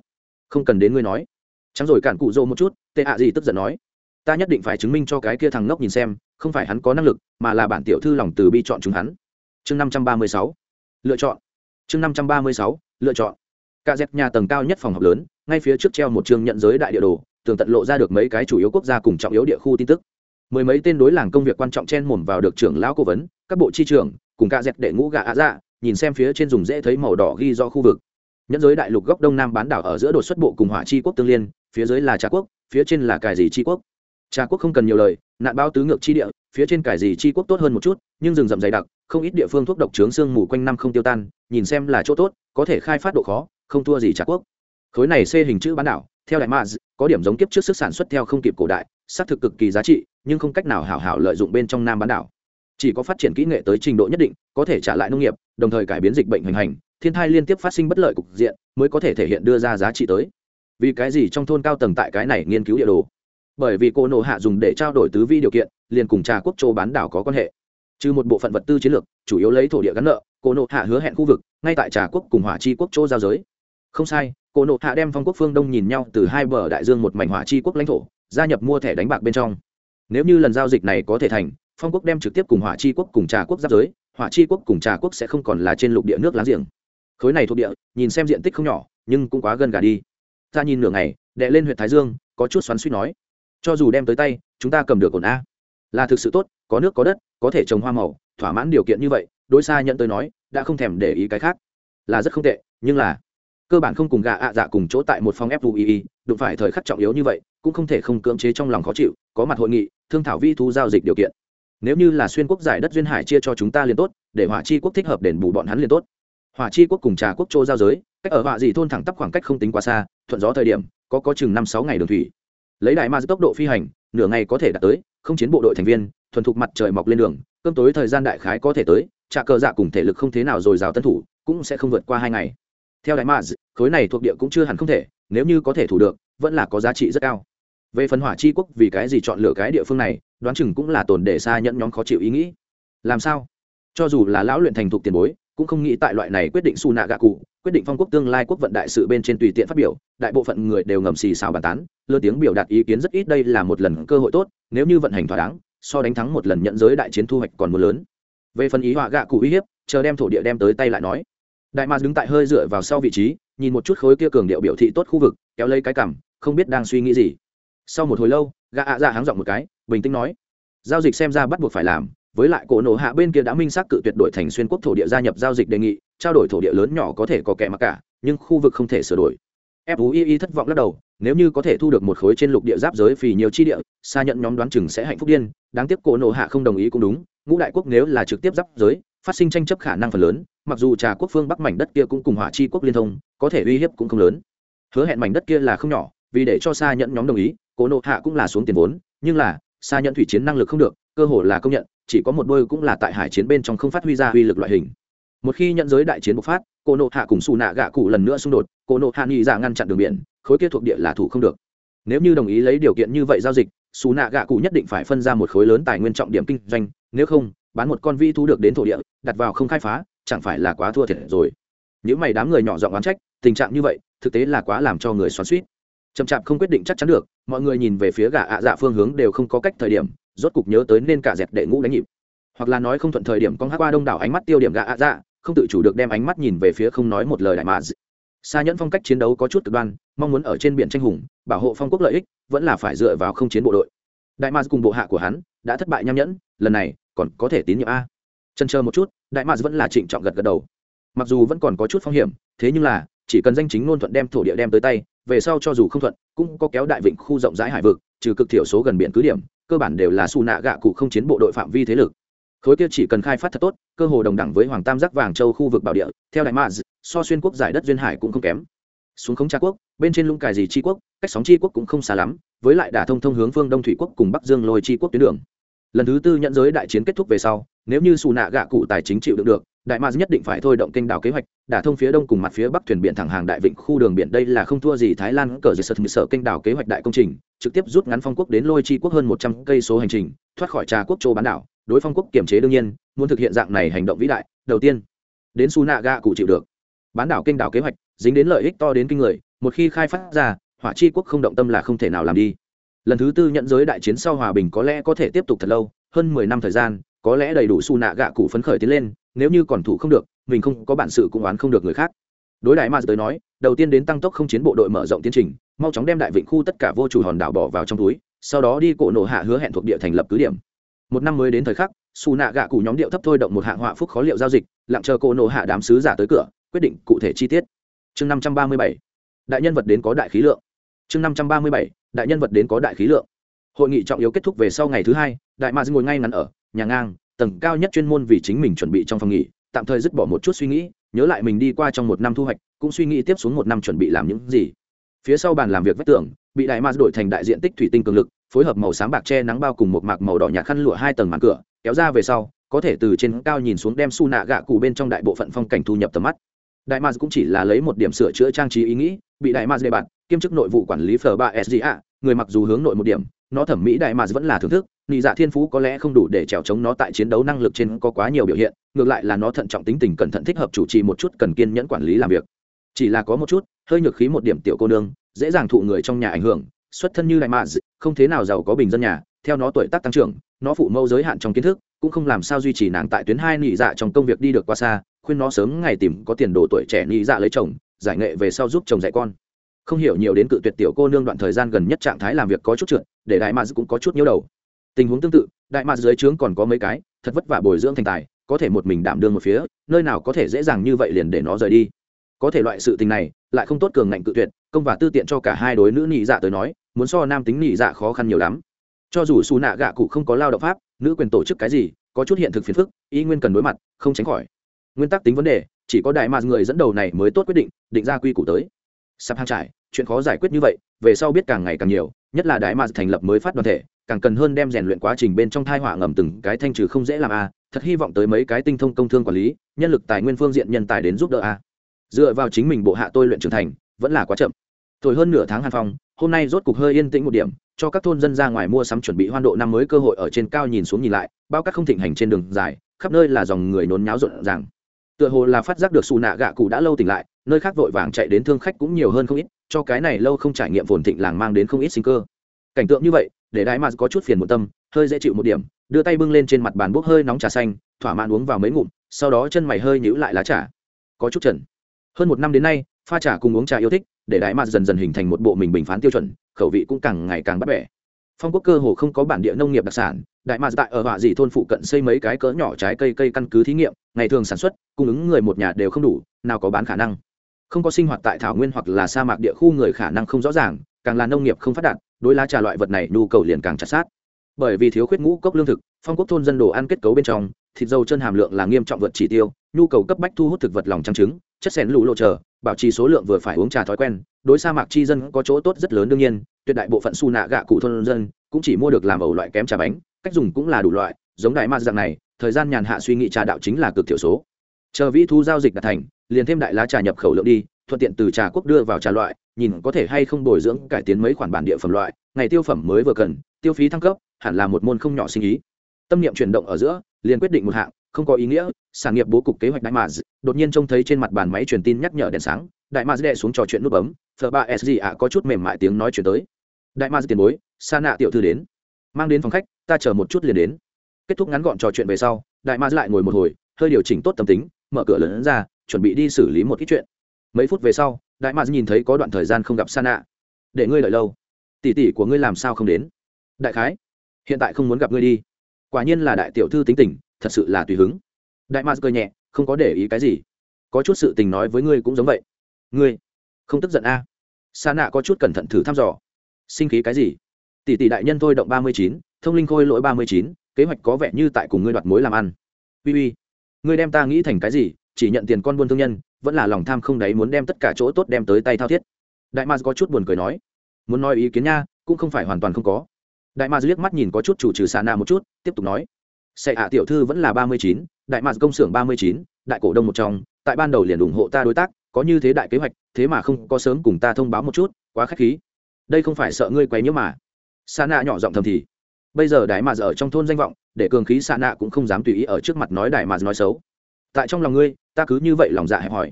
không cần đến ngươi nói. Trắng rồi cản cụ rộ một chút, tệ ạ gì tức giận nói. Ta nhất định phải chứng minh cho cái kia thằng ngốc nhìn xem, không phải hắn có năng lực, mà là bản tiểu thư lòng từ bi chọn chúng hắn. Chương năm trăm ba mươi sáu. Lựa chọn. Chương năm trăm ba mươi sáu. Lựa chọn. Cả dẹp nhà tầng cao nhất phòng học lớn, ngay phía trước treo một trường nhận giới đại địa đồ, tường tận lộ ra được mấy cái chủ yếu quốc gia cùng trọng yếu địa khu tin tức. Mười mấy tên đối làng công việc quan trọng chen mồm vào được trưởng lão cố vấn, các bộ chi trưởng, cùng cả dẹp đệ ngũ gà ạ dạ nhìn xem phía trên dùng dễ thấy màu đỏ ghi do khu vực nhẫn giới đại lục góc đông nam bán đảo ở giữa đột xuất bộ cùng hỏa chi quốc tương liên, phía dưới là trà quốc, phía trên là cài gì chi quốc. Trà quốc không cần nhiều lời, nạn bao tứ ngược chi địa, phía trên cài gì chi quốc tốt hơn một chút, nhưng rừng rậm dày đặc, không ít địa phương thuốc độc trướng sương mù quanh năm không tiêu tan, nhìn xem là chỗ tốt, có thể khai phát độ khó, không thua gì trà quốc. Khối này xê hình chữ bán đảo, theo đại maz có điểm giống kiếp trước sức sản xuất theo không kịp cổ đại, xác thực cực kỳ giá trị, nhưng không cách nào hảo hảo lợi dụng bên trong nam bán đảo. Chỉ có phát triển kỹ nghệ tới trình độ nhất định, có thể trả lại nông nghiệp, đồng thời cải biến dịch bệnh hình hành thiên thai liên tiếp phát sinh bất lợi cục diện mới có thể thể hiện đưa ra giá trị tới. Vì cái gì trong thôn cao tầng tại cái này nghiên cứu địa đồ? Bởi vì cô nộ hạ dùng để trao đổi tứ vi điều kiện, liền cùng trà quốc châu bán đảo có quan hệ. Trừ một bộ phận vật tư chiến lược, chủ yếu lấy thổ địa gắn nợ, cô nộ hạ hứa hẹn khu vực, ngay tại trà quốc cùng hỏa chi quốc châu giao giới. Không sai, cô nộ hạ đem phong quốc phương đông nhìn nhau từ hai bờ đại dương một mảnh hỏa chi quốc lãnh thổ, gia nhập mua thẻ đánh bạc bên trong. Nếu như lần giao dịch này có thể thành, phong quốc đem trực tiếp cùng hỏa chi quốc cùng trà quốc giáp giới, hỏa chi quốc cùng trà quốc sẽ không còn là trên lục địa nước láng giềng khối này thuộc địa, nhìn xem diện tích không nhỏ, nhưng cũng quá gần gà đi. Ta nhìn nửa ngày, đệ lên huyện thái dương, có chút xoắn suýt nói. Cho dù đem tới tay, chúng ta cầm được ổn a. Là thực sự tốt, có nước có đất, có thể trồng hoa màu, thỏa mãn điều kiện như vậy, đối xa nhận tới nói, đã không thèm để ý cái khác. Là rất không tệ, nhưng là cơ bản không cùng gà ạ dạ cùng chỗ tại một phòng fui đụng phải thời khắc trọng yếu như vậy, cũng không thể không cưỡng chế trong lòng khó chịu, có mặt hội nghị, thương thảo vi thu giao dịch điều kiện. Nếu như là xuyên quốc giải đất duyên hải chia cho chúng ta liền tốt, để hỏa chi quốc thích hợp đền bù bọn hắn liền tốt hỏa chi quốc cùng trà quốc châu giao giới, cách ở họa dị thôn thẳng tắp khoảng cách không tính quá xa, thuận gió thời điểm, có có chừng năm sáu ngày đường thủy. Lấy đại ma tốc độ phi hành, nửa ngày có thể đạt tới, không chiến bộ đội thành viên, thuần thục mặt trời mọc lên đường, cơm tối thời gian đại khái có thể tới, trà cờ dạ cùng thể lực không thế nào dồi dào tân thủ, cũng sẽ không vượt qua hai ngày. Theo đại ma khối này thuộc địa cũng chưa hẳn không thể, nếu như có thể thủ được, vẫn là có giá trị rất cao. Về phần hỏa chi quốc vì cái gì chọn lựa cái địa phương này, đoán chừng cũng là tồn để xa nhẫn nhóm khó chịu ý nghĩ. Làm sao? Cho dù là lão luyện thành thục tiền bối cũng không nghĩ tại loại này quyết định su nạ gạ cụ quyết định phong quốc tương lai quốc vận đại sự bên trên tùy tiện phát biểu, đại bộ phận người đều ngầm xì xào bàn tán lơ tiếng biểu đạt ý kiến rất ít đây là một lần cơ hội tốt, nếu như vận hành thỏa đáng, so đánh thắng một lần nhận giới đại chiến thu hoạch còn một lớn. Về phần ý họa gạ cụ uy hiếp, chờ đem thổ địa đem tới tay lại nói. Đại mạc đứng tại hơi dựa vào sau vị trí, nhìn một chút khối kia cường điệu biểu thị tốt khu vực, kéo lấy cái cảm không biết đang suy nghĩ gì. Sau một hồi lâu, gã ạ ra háng giọng một cái, bình tĩnh nói. Giao dịch xem ra bắt buộc phải làm với lại cổ nổ hạ bên kia đã minh xác cự tuyệt đổi thành xuyên quốc thổ địa gia nhập giao dịch đề nghị, trao đổi thổ địa lớn nhỏ có thể có kẻ mặc cả, nhưng khu vực không thể sửa đổi. Fui thất vọng lắc đầu, nếu như có thể thu được một khối trên lục địa giáp giới vì nhiều chi địa, xa nhận nhóm đoán chừng sẽ hạnh phúc điên, đáng tiếc cổ nổ hạ không đồng ý cũng đúng, ngũ đại quốc nếu là trực tiếp giáp giới, phát sinh tranh chấp khả năng phần lớn, mặc dù trà quốc phương bắc mảnh đất kia cũng cùng hỏa chi quốc liên thông, có thể uy hiếp cũng không lớn. Hứa hẹn mảnh đất kia là không nhỏ, vì để cho xa nhận nhóm đồng ý, cổ nộ hạ cũng là xuống tiền vốn, nhưng là, xa nhận thủy chiến năng lực không được, cơ hội là công nhận chỉ có một đôi cũng là tại hải chiến bên trong không phát huy ra uy lực loại hình. Một khi nhận giới đại chiến bộc phát, cô nộ hạ cùng xù nạ gạ cụ lần nữa xung đột, cô nộ hạ nghĩ ra ngăn chặn đường biển, khối kia thuộc địa là thủ không được. Nếu như đồng ý lấy điều kiện như vậy giao dịch xù nạ gạ cụ nhất định phải phân ra một khối lớn tài nguyên trọng điểm kinh doanh, nếu không, bán một con vi thu được đến thổ địa, đặt vào không khai phá, chẳng phải là quá thua thiệt rồi. Những mày đám người nhỏ giọng oán trách, tình trạng như vậy, thực tế là quá làm cho người xoắn suýt chậm chạp không quyết định chắc chắn được, mọi người nhìn về phía gà ạ dạ phương hướng đều không có cách thời điểm rốt cục nhớ tới nên cả dẹp đệ ngũ đánh nhịp. Hoặc là nói không thuận thời điểm con hát qua đông đảo ánh mắt tiêu điểm gạ ạ dạ không tự chủ được đem ánh mắt nhìn về phía không nói một lời đại mà xa nhẫn phong cách chiến đấu có chút cực đoan, mong muốn ở trên biển tranh hùng, bảo hộ phong quốc lợi ích, vẫn là phải dựa vào không chiến bộ đội. Đại mars cùng bộ hạ của hắn, đã thất bại nham nhẫn, lần này còn có thể tín nhiệm a. Chân chờ một chút, đại mars vẫn là trịnh trọng gật gật đầu. Mặc dù vẫn còn có chút phong hiểm, thế nhưng là, chỉ cần danh chính ngôn thuận đem thổ địa đem tới tay, về sau cho dù không thuận, cũng có kéo đại vịnh khu rộng rãi hải vực, trừ cực thiểu số gần biển cứ điểm cơ bản đều là xù nạ gạ cụ không chiến bộ đội phạm vi thế lực. Khối kia chỉ cần khai phát thật tốt, cơ hồ đồng đẳng với hoàng tam giác vàng châu khu vực bảo địa, theo đại maz, so xuyên quốc giải đất duyên hải cũng không kém. Xuống không tra quốc, bên trên lũng cài gì tri quốc, cách sóng tri quốc cũng không xa lắm, với lại đả thông thông hướng phương đông thủy quốc cùng bắc dương lôi tri quốc tuyến đường. Lần thứ tư nhận giới đại chiến kết thúc về sau, nếu như xù nạ gạ cụ tài chính chịu đựng được đại maz nhất định phải thôi động kênh đảo kế hoạch, đả thông phía đông cùng mặt phía bắc thuyền biển thẳng hàng đại vịnh khu đường biển. Đây là không thua gì thái lan cờ dây sở sở kênh đảo kế hoạch đại công trình, trực tiếp rút ngắn phong quốc đến lôi chi quốc hơn một trăm cây số hành trình, thoát khỏi trà quốc châu bán đảo. Đối phong quốc kiểm chế đương nhiên, muốn thực hiện dạng này hành động vĩ đại, đầu tiên, đến su nạ gạ cụ chịu được. Bán đảo kênh đảo kế hoạch, dính đến lợi ích to đến kinh người, một khi khai phát ra, hỏa chi quốc không động tâm là không thể nào làm đi. Lần thứ tư nhận giới đại chiến sau hòa bình có lẽ có thể tiếp tục thật lâu, hơn mười năm thời gian, có lẽ đầy đủ su nạ gạ cụ phấn khởi tiến lên nếu như còn thủ không được, mình không có bản sự cũng oán không được người khác. Đối đại ma tới nói, đầu tiên đến tăng tốc không chiến bộ đội mở rộng tiến trình, mau chóng đem đại vịnh khu tất cả vô chủ hòn đảo bỏ vào trong túi, sau đó đi cổ nổ hạ hứa hẹn thuộc địa thành lập cứ điểm. Một năm mới đến thời khắc xù nạ gạ cụ nhóm điệu thấp thôi động một hạng họa phúc khó liệu giao dịch, lặng chờ cổ nổ hạ đám sứ giả tới cửa, quyết định cụ thể chi tiết. Chương năm trăm ba mươi bảy, đại nhân vật đến có đại khí lượng. Chương năm trăm ba mươi bảy, đại nhân vật đến có đại khí lượng. Hội nghị trọng yếu kết thúc về sau ngày thứ hai, đại ma ngồi ngay ngắn ở, nhà ngang tầng cao nhất chuyên môn vì chính mình chuẩn bị trong phòng nghỉ, tạm thời dứt bỏ một chút suy nghĩ, nhớ lại mình đi qua trong một năm thu hoạch, cũng suy nghĩ tiếp xuống một năm chuẩn bị làm những gì. Phía sau bàn làm việc vách tường, bị đại ma đổi thành đại diện tích thủy tinh cường lực, phối hợp màu sáng bạc che nắng bao cùng một mạc màu đỏ nhạt khăn lụa hai tầng màn cửa, kéo ra về sau, có thể từ trên cao nhìn xuống đem su nạ gạ cụ bên trong đại bộ phận phong cảnh thu nhập tầm mắt. Đại ma cũng chỉ là lấy một điểm sửa chữa trang trí ý nghĩ, bị đại ma đề bạt, kiêm chức nội vụ quản lý phở ba sga người mặc dù hướng nội một điểm, nó thẩm mỹ đại mà vẫn là thưởng thức, nị dạ thiên phú có lẽ không đủ để trèo chống nó tại chiến đấu năng lực trên có quá nhiều biểu hiện, ngược lại là nó thận trọng tính tình cẩn thận thích hợp chủ trì một chút cần kiên nhẫn quản lý làm việc. Chỉ là có một chút, hơi nhược khí một điểm tiểu cô nương, dễ dàng thụ người trong nhà ảnh hưởng, xuất thân như đại mạ không thế nào giàu có bình dân nhà, theo nó tuổi tác tăng trưởng, nó phụ mẫu giới hạn trong kiến thức, cũng không làm sao duy trì nàng tại tuyến hai nị dạ trong công việc đi được qua xa, khuyên nó sớm ngày tìm có tiền đồ tuổi trẻ nị dạ lấy chồng, giải nghệ về sau giúp chồng dạy con không hiểu nhiều đến cự tuyệt tiểu cô nương đoạn thời gian gần nhất trạng thái làm việc có chút trượt, để đại mads cũng có chút nhiễu đầu. Tình huống tương tự, đại mads dưới trướng còn có mấy cái, thật vất vả bồi dưỡng thành tài, có thể một mình đảm đương một phía, nơi nào có thể dễ dàng như vậy liền để nó rời đi. Có thể loại sự tình này, lại không tốt cường ngạnh cự tuyệt, công và tư tiện cho cả hai đối nữ nhị dạ tới nói, muốn so nam tính nhị dạ khó khăn nhiều lắm. Cho dù xù nạ gạ cụ không có lao động pháp, nữ quyền tổ chức cái gì, có chút hiện thực phiền phức ý nguyên cần đối mặt, không tránh khỏi. Nguyên tắc tính vấn đề, chỉ có đại mạc người dẫn đầu này mới tốt quyết định định ra quy củ tới sắp hang trải, chuyện khó giải quyết như vậy, về sau biết càng ngày càng nhiều, nhất là đại mạc thành lập mới phát đoàn thể, càng cần hơn đem rèn luyện quá trình bên trong thai họa ngầm từng cái thanh trừ không dễ làm a, thật hy vọng tới mấy cái tinh thông công thương quản lý, nhân lực tài nguyên phương diện nhân tài đến giúp đỡ a. Dựa vào chính mình bộ hạ tôi luyện trưởng thành, vẫn là quá chậm. Thổi hơn nửa tháng hàn phong, hôm nay rốt cục hơi yên tĩnh một điểm, cho các thôn dân ra ngoài mua sắm chuẩn bị hoan độ năm mới cơ hội ở trên cao nhìn xuống nhìn lại, bao các không thịnh hành trên đường dài, khắp nơi là dòng người nôn nháo rộn ràng. Tựa hồ là phát giác được xù nạ gạ cụ đã lâu tỉnh lại nơi khác vội vàng chạy đến thương khách cũng nhiều hơn không ít, cho cái này lâu không trải nghiệm phồn thịnh làng mang đến không ít sinh cơ. Cảnh tượng như vậy, để đại mà có chút phiền một tâm, hơi dễ chịu một điểm, đưa tay bưng lên trên mặt bàn bốc hơi nóng trà xanh, thỏa mãn uống vào mấy ngụm, sau đó chân mày hơi nhíu lại lá trà. Có chút trần. Hơn một năm đến nay, pha trà cùng uống trà yêu thích, để đại mạc dần dần hình thành một bộ mình bình phán tiêu chuẩn, khẩu vị cũng càng ngày càng bắt bẻ. Phong quốc cơ hồ không có bản địa nông nghiệp đặc sản, đại mạc tại ở họa dị thôn phụ cận xây mấy cái cỡ nhỏ trái cây cây căn cứ thí nghiệm, ngày thường sản xuất, cung ứng người một nhà đều không đủ, nào có bán khả năng không có sinh hoạt tại thảo nguyên hoặc là sa mạc địa khu người khả năng không rõ ràng, càng là nông nghiệp không phát đạt, đối lá trà loại vật này nhu cầu liền càng chặt sát. Bởi vì thiếu khuyết ngũ cốc lương thực, phong quốc thôn dân đồ ăn kết cấu bên trong, thịt dầu chân hàm lượng là nghiêm trọng vượt chỉ tiêu, nhu cầu cấp bách thu hút thực vật lòng trắng trứng, chất xén lũ lộ chờ, bảo trì số lượng vừa phải uống trà thói quen, đối sa mạc chi dân có chỗ tốt rất lớn đương nhiên, tuyệt đại bộ phận su nạ gạ cụ thôn dân cũng chỉ mua được làm ẩu loại kém trà bánh, cách dùng cũng là đủ loại, giống đại ma dạng này, thời gian nhàn hạ suy nghĩ trà đạo chính là cực thiểu số chờ vĩ thu giao dịch đạt thành, liền thêm đại lá trà nhập khẩu lượng đi, thuận tiện từ trà quốc đưa vào trà loại, nhìn có thể hay không bồi dưỡng cải tiến mấy khoản bản địa phẩm loại, ngày tiêu phẩm mới vừa cần, tiêu phí thăng cấp, hẳn là một môn không nhỏ sinh ý. Tâm niệm chuyển động ở giữa, liền quyết định một hạng, không có ý nghĩa, sản nghiệp bố cục kế hoạch đại mars đột nhiên trông thấy trên mặt bàn máy truyền tin nhắc nhở đèn sáng, đại mars đệ xuống trò chuyện nút bấm thờ ba sg ạ, có chút mềm mại tiếng nói chuyển tới. Đại mars tiền bối, sa nạ tiểu thư đến. Mang đến phòng khách, ta chờ một chút liền đến. Kết thúc ngắn gọn trò chuyện về sau, đại mars lại ngồi một hồi, hơi điều chỉnh tốt tâm tính mở cửa lớn ra, chuẩn bị đi xử lý một ít chuyện. Mấy phút về sau, đại mạc nhìn thấy có đoạn thời gian không gặp sa nạ để ngươi đợi lâu. Tỷ tỷ của ngươi làm sao không đến? Đại khái, hiện tại không muốn gặp ngươi đi. Quả nhiên là đại tiểu thư tính tình, thật sự là tùy hứng. Đại mạc cười nhẹ, không có để ý cái gì. Có chút sự tình nói với ngươi cũng giống vậy. Ngươi, không tức giận a? À. sa nạ có chút cẩn thận thử thăm dò. Sinh khí cái gì? Tỷ tỷ đại nhân thôi động ba mươi chín, thông linh khôi lỗi ba mươi chín, kế hoạch có vẻ như tại cùng ngươi đoạt mối làm ăn. Uy uy ngươi đem ta nghĩ thành cái gì, chỉ nhận tiền con buôn thương nhân, vẫn là lòng tham không đấy muốn đem tất cả chỗ tốt đem tới tay thao thiết. Đại Ma có chút buồn cười nói, muốn nói ý kiến nha, cũng không phải hoàn toàn không có. Đại Ma liếc mắt nhìn có chút chủ trừ xà Na một chút, tiếp tục nói sẽ hạ tiểu thư vẫn là ba mươi chín, đại Ma công xưởng ba mươi chín, đại cổ đông một trong, tại ban đầu liền ủng hộ ta đối tác, có như thế đại kế hoạch, thế mà không có sớm cùng ta thông báo một chút, quá khách khí. Đây không phải sợ ngươi quấy nhiễu mà. Sa nạ nhỏ giọng thầm thì bây giờ đại mà ở trong thôn danh vọng, để cường khí xạ nạ cũng không dám tùy ý ở trước mặt nói đại mà nói xấu. Tại trong lòng ngươi, ta cứ như vậy lòng dạ hẹp hỏi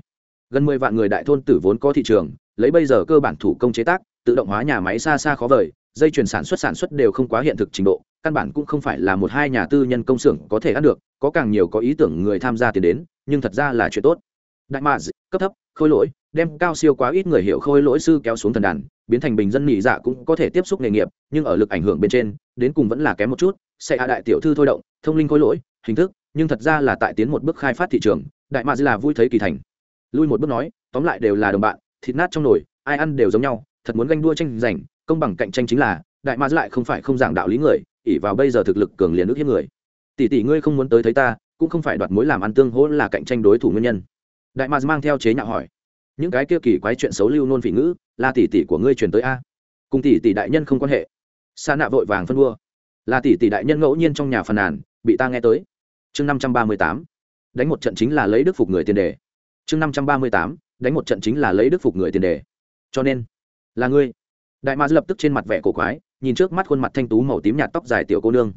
gần mười vạn người đại thôn tử vốn có thị trường, lấy bây giờ cơ bản thủ công chế tác, tự động hóa nhà máy xa xa khó vời, dây chuyển sản xuất sản xuất đều không quá hiện thực trình độ, căn bản cũng không phải là một hai nhà tư nhân công xưởng có thể ăn được, có càng nhiều có ý tưởng người tham gia tiền đến, nhưng thật ra là chuyện tốt. Đại mà cấp thấp, khôi lỗi đem cao siêu quá ít người hiểu khôi lỗi sư kéo xuống thần đàn, biến thành bình dân nhị dạ cũng có thể tiếp xúc nghề nghiệp, nhưng ở lực ảnh hưởng bên trên, đến cùng vẫn là kém một chút. Sẽ hạ đại tiểu thư thôi động, thông linh khôi lỗi, hình thức, nhưng thật ra là tại tiến một bước khai phát thị trường, đại mà là vui thấy kỳ thành. Lui một bước nói, tóm lại đều là đồng bạn, thịt nát trong nồi, ai ăn đều giống nhau, thật muốn ganh đua tranh giành, công bằng cạnh tranh chính là, đại mà lại không phải không giảng đạo lý người ỉ vào bây giờ thực lực cường liền ước hiếp người. Tỷ tỷ ngươi không muốn tới thấy ta, cũng không phải đoạt mối làm ăn tương hỗ là cạnh tranh đối thủ nguyên nhân. Đại mà mang theo chế nhạo hỏi những cái kia kỳ quái chuyện xấu lưu nôn vị ngữ, là tỷ tỷ của ngươi truyền tới a? Cùng tỷ tỷ đại nhân không quan hệ. Sa nạ vội vàng phân đua. Là tỷ tỷ đại nhân ngẫu nhiên trong nhà phàn nàn, bị ta nghe tới. Chương năm trăm ba mươi tám. Đánh một trận chính là lấy đức phục người tiền đề. Chương năm trăm ba mươi tám. Đánh một trận chính là lấy đức phục người tiền đề. Cho nên, là ngươi. Đại ma lập tức trên mặt vẻ cổ quái, nhìn trước mắt khuôn mặt thanh tú màu tím nhạt tóc dài tiểu cô nương.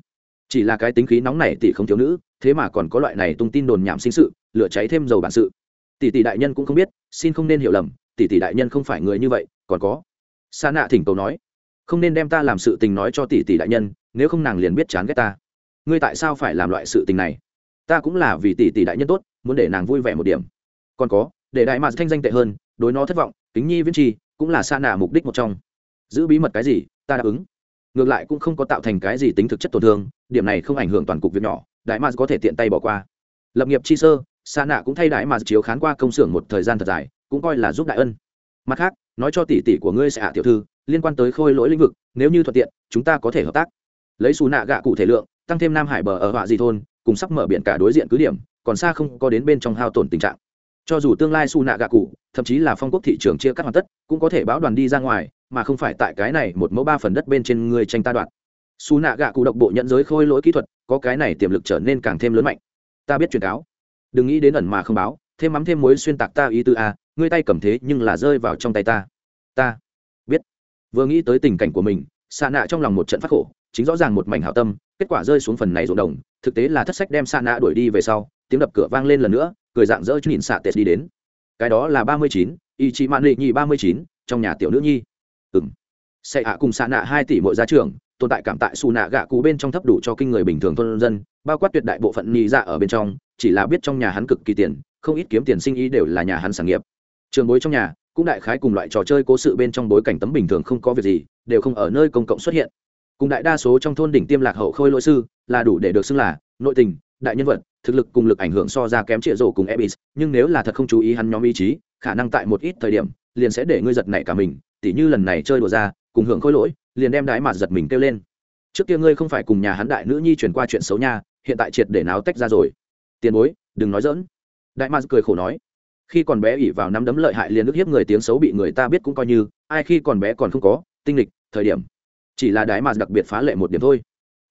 Chỉ là cái tính khí nóng này tỷ không thiếu nữ, thế mà còn có loại này tung tin đồn nhảm sinh sự, lửa cháy thêm dầu bản sự tỷ tỷ đại nhân cũng không biết, xin không nên hiểu lầm, tỷ tỷ đại nhân không phải người như vậy, còn có. Sa nạ thỉnh cầu nói, không nên đem ta làm sự tình nói cho tỷ tỷ đại nhân, nếu không nàng liền biết chán ghét ta. Ngươi tại sao phải làm loại sự tình này? Ta cũng là vì tỷ tỷ đại nhân tốt, muốn để nàng vui vẻ một điểm. Còn có, để đại mạc thanh danh tệ hơn, đối nó thất vọng, kính nhi viễn trì, cũng là sa nạ mục đích một trong. Giữ bí mật cái gì, ta đáp ứng. Ngược lại cũng không có tạo thành cái gì tính thực chất tổn thương, điểm này không ảnh hưởng toàn cục việc nhỏ, đại mạc có thể tiện tay bỏ qua. Lập nghiệp chi sơ xa nạ cũng thay đại mà chiếu khán qua công xưởng một thời gian thật dài, cũng coi là giúp đại ân. Mặt khác, nói cho tỷ tỷ của ngươi sẽ hạ tiểu thư, liên quan tới khôi lỗi lĩnh vực, nếu như thuận tiện, chúng ta có thể hợp tác. Lấy xù nạ gạ cụ thể lượng, tăng thêm nam hải bờ ở họa di thôn, cùng sắp mở biển cả đối diện cứ điểm, còn xa không có đến bên trong hao tổn tình trạng. Cho dù tương lai xù nạ gạ cụ, thậm chí là phong quốc thị trường chia cắt hoàn tất, cũng có thể báo đoàn đi ra ngoài, mà không phải tại cái này một mẫu ba phần đất bên trên người tranh ta đoạn. Xù nạ gạ cụ độc bộ nhận giới khôi lỗi kỹ thuật, có cái này tiềm lực trở nên càng thêm lớn mạnh. Ta biết truyền cáo đừng nghĩ đến ẩn mà không báo, thêm mắm thêm muối xuyên tạc ta ý tư a ngươi tay cầm thế nhưng là rơi vào trong tay ta. Ta biết. Vừa nghĩ tới tình cảnh của mình xạ nạ trong lòng một trận phát khổ, chính rõ ràng một mảnh hảo tâm, kết quả rơi xuống phần này ruộng đồng, thực tế là thất sách đem xạ nạ đuổi đi về sau, tiếng đập cửa vang lên lần nữa, cười dạng dỡ nhìn xạ tệ đi đến. Cái đó là ba mươi chín y chị mạn lệ nhị ba mươi chín, trong nhà tiểu nữ nhi. Ừng sẽ hạ cùng xạ nạ hai tỷ mỗi gia trưởng, tồn tại cảm tại xù nạ gạ cú bên trong thấp đủ cho kinh người bình thường thôn dân bao quát tuyệt đại bộ phận nhị dạ ở bên trong, chỉ là biết trong nhà hắn cực kỳ tiền, không ít kiếm tiền sinh ý đều là nhà hắn sản nghiệp. Trường bối trong nhà, cũng đại khái cùng loại trò chơi cố sự bên trong bối cảnh tấm bình thường không có việc gì, đều không ở nơi công cộng xuất hiện. Cùng đại đa số trong thôn đỉnh tiêm lạc hậu khôi lỗi sư, là đủ để được xưng là nội tình, đại nhân vật, thực lực cùng lực ảnh hưởng so ra kém trịa rổ cùng ebis, nhưng nếu là thật không chú ý hắn nhóm ý chí, khả năng tại một ít thời điểm, liền sẽ để ngươi giật nảy cả mình, tỉ như lần này chơi đùa ra, cùng hưởng khôi lỗi, liền đem đái mà giật mình kêu lên. Trước kia ngươi không phải cùng nhà hắn đại nữ nhi chuyển qua chuyện xấu nha hiện tại triệt để náo tách ra rồi. Tiền bối, đừng nói dỡn đại ma cười khổ nói. Khi còn bé ỉ vào nắm đấm lợi hại liền ức hiếp người tiếng xấu bị người ta biết cũng coi như, ai khi còn bé còn không có, tinh lịch, thời điểm. Chỉ là đái ma đặc biệt phá lệ một điểm thôi.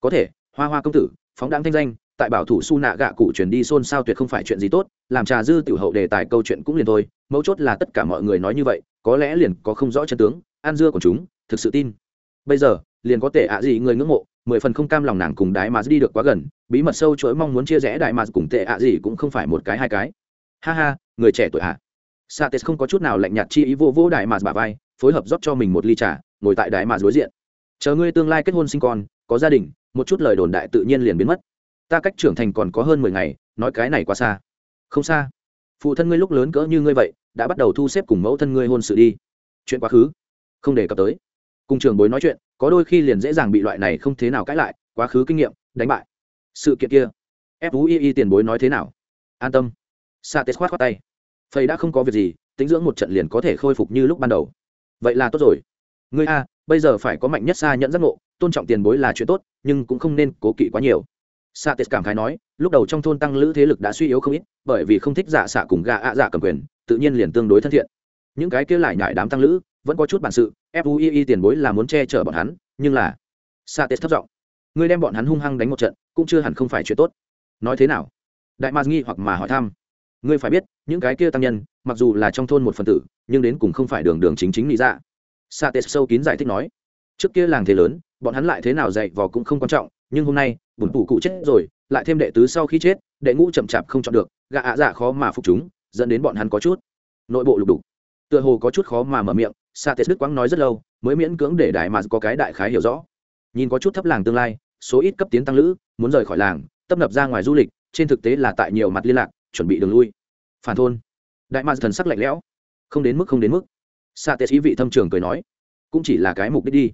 Có thể, hoa hoa công tử, phóng đáng thanh danh, tại bảo thủ su nạ gạ cụ chuyển đi xôn xao tuyệt không phải chuyện gì tốt, làm trà dư tiểu hậu đề tài câu chuyện cũng liền thôi, mấu chốt là tất cả mọi người nói như vậy, có lẽ liền có không rõ chân tướng an dưa của chúng, thực sự tin. Bây giờ, liền có tệ ạ gì người ngưỡng mộ mười phần không cam lòng nàng cùng đái mà đi được quá gần, bí mật sâu chuỗi mong muốn chia rẽ đại mà cùng tệ ạ gì cũng không phải một cái hai cái. Ha ha, người trẻ tuổi ạ. À. Sates không có chút nào lạnh nhạt chi ý vô vô đại mà bà vai, phối hợp rót cho mình một ly trà, ngồi tại đại mà đối diện. Chờ ngươi tương lai kết hôn sinh con, có gia đình, một chút lời đồn đại tự nhiên liền biến mất. Ta cách trưởng thành còn có hơn mười ngày, nói cái này quá xa. Không xa. Phụ thân ngươi lúc lớn cỡ như ngươi vậy, đã bắt đầu thu xếp cùng mẫu thân ngươi hôn sự đi. Chuyện quá khứ. Không đề cập tới. Cùng trường bối nói chuyện có đôi khi liền dễ dàng bị loại này không thế nào cãi lại, quá khứ kinh nghiệm, đánh bại. Sự kiện kia fui tiền bối nói thế nào? An tâm. Sa tết khoát khoát tay. Phầy đã không có việc gì, tính dưỡng một trận liền có thể khôi phục như lúc ban đầu. Vậy là tốt rồi. Ngươi a, bây giờ phải có mạnh nhất xa nhận giác ngộ, tôn trọng tiền bối là chuyện tốt, nhưng cũng không nên cố kỵ quá nhiều. Sa tết cảm khái nói, lúc đầu trong thôn tăng lữ thế lực đã suy yếu không ít, bởi vì không thích giả xạ cùng gà ạ giả cầm quyền, tự nhiên liền tương đối thân thiện. Những cái kia lại nhại đám tăng lữ vẫn có chút bản sự fui tiền bối là muốn che chở bọn hắn, nhưng là, sa tết thấp giọng, ngươi đem bọn hắn hung hăng đánh một trận, cũng chưa hẳn không phải chuyện tốt. Nói thế nào? Đại mạc nghi hoặc mà hỏi thăm. Ngươi phải biết, những cái kia tăng nhân, mặc dù là trong thôn một phần tử, nhưng đến cùng không phải đường đường chính chính lý ra dạ. sa tết sâu kín giải thích nói, trước kia làng thế lớn, bọn hắn lại thế nào dạy vò cũng không quan trọng, nhưng hôm nay bùn tủ cụ chết rồi, lại thêm đệ tứ sau khi chết, đệ ngũ chậm chạp không chọn được gạ ạ dạ khó mà phục chúng, dẫn đến bọn hắn có chút nội bộ lục đục. Tựa hồ có chút khó mà mở miệng sa tết đức quang nói rất lâu, mới miễn cưỡng để đại mà có cái đại khái hiểu rõ. Nhìn có chút thấp làng tương lai, số ít cấp tiến tăng lữ, muốn rời khỏi làng, tấp nập ra ngoài du lịch, trên thực tế là tại nhiều mặt liên lạc, chuẩn bị đường lui. Phản thôn. Đại ma thần sắc lạnh lẽo. Không đến mức, không đến mức. Sa Tiết ý vị thâm trường cười nói, cũng chỉ là cái mục đích đi.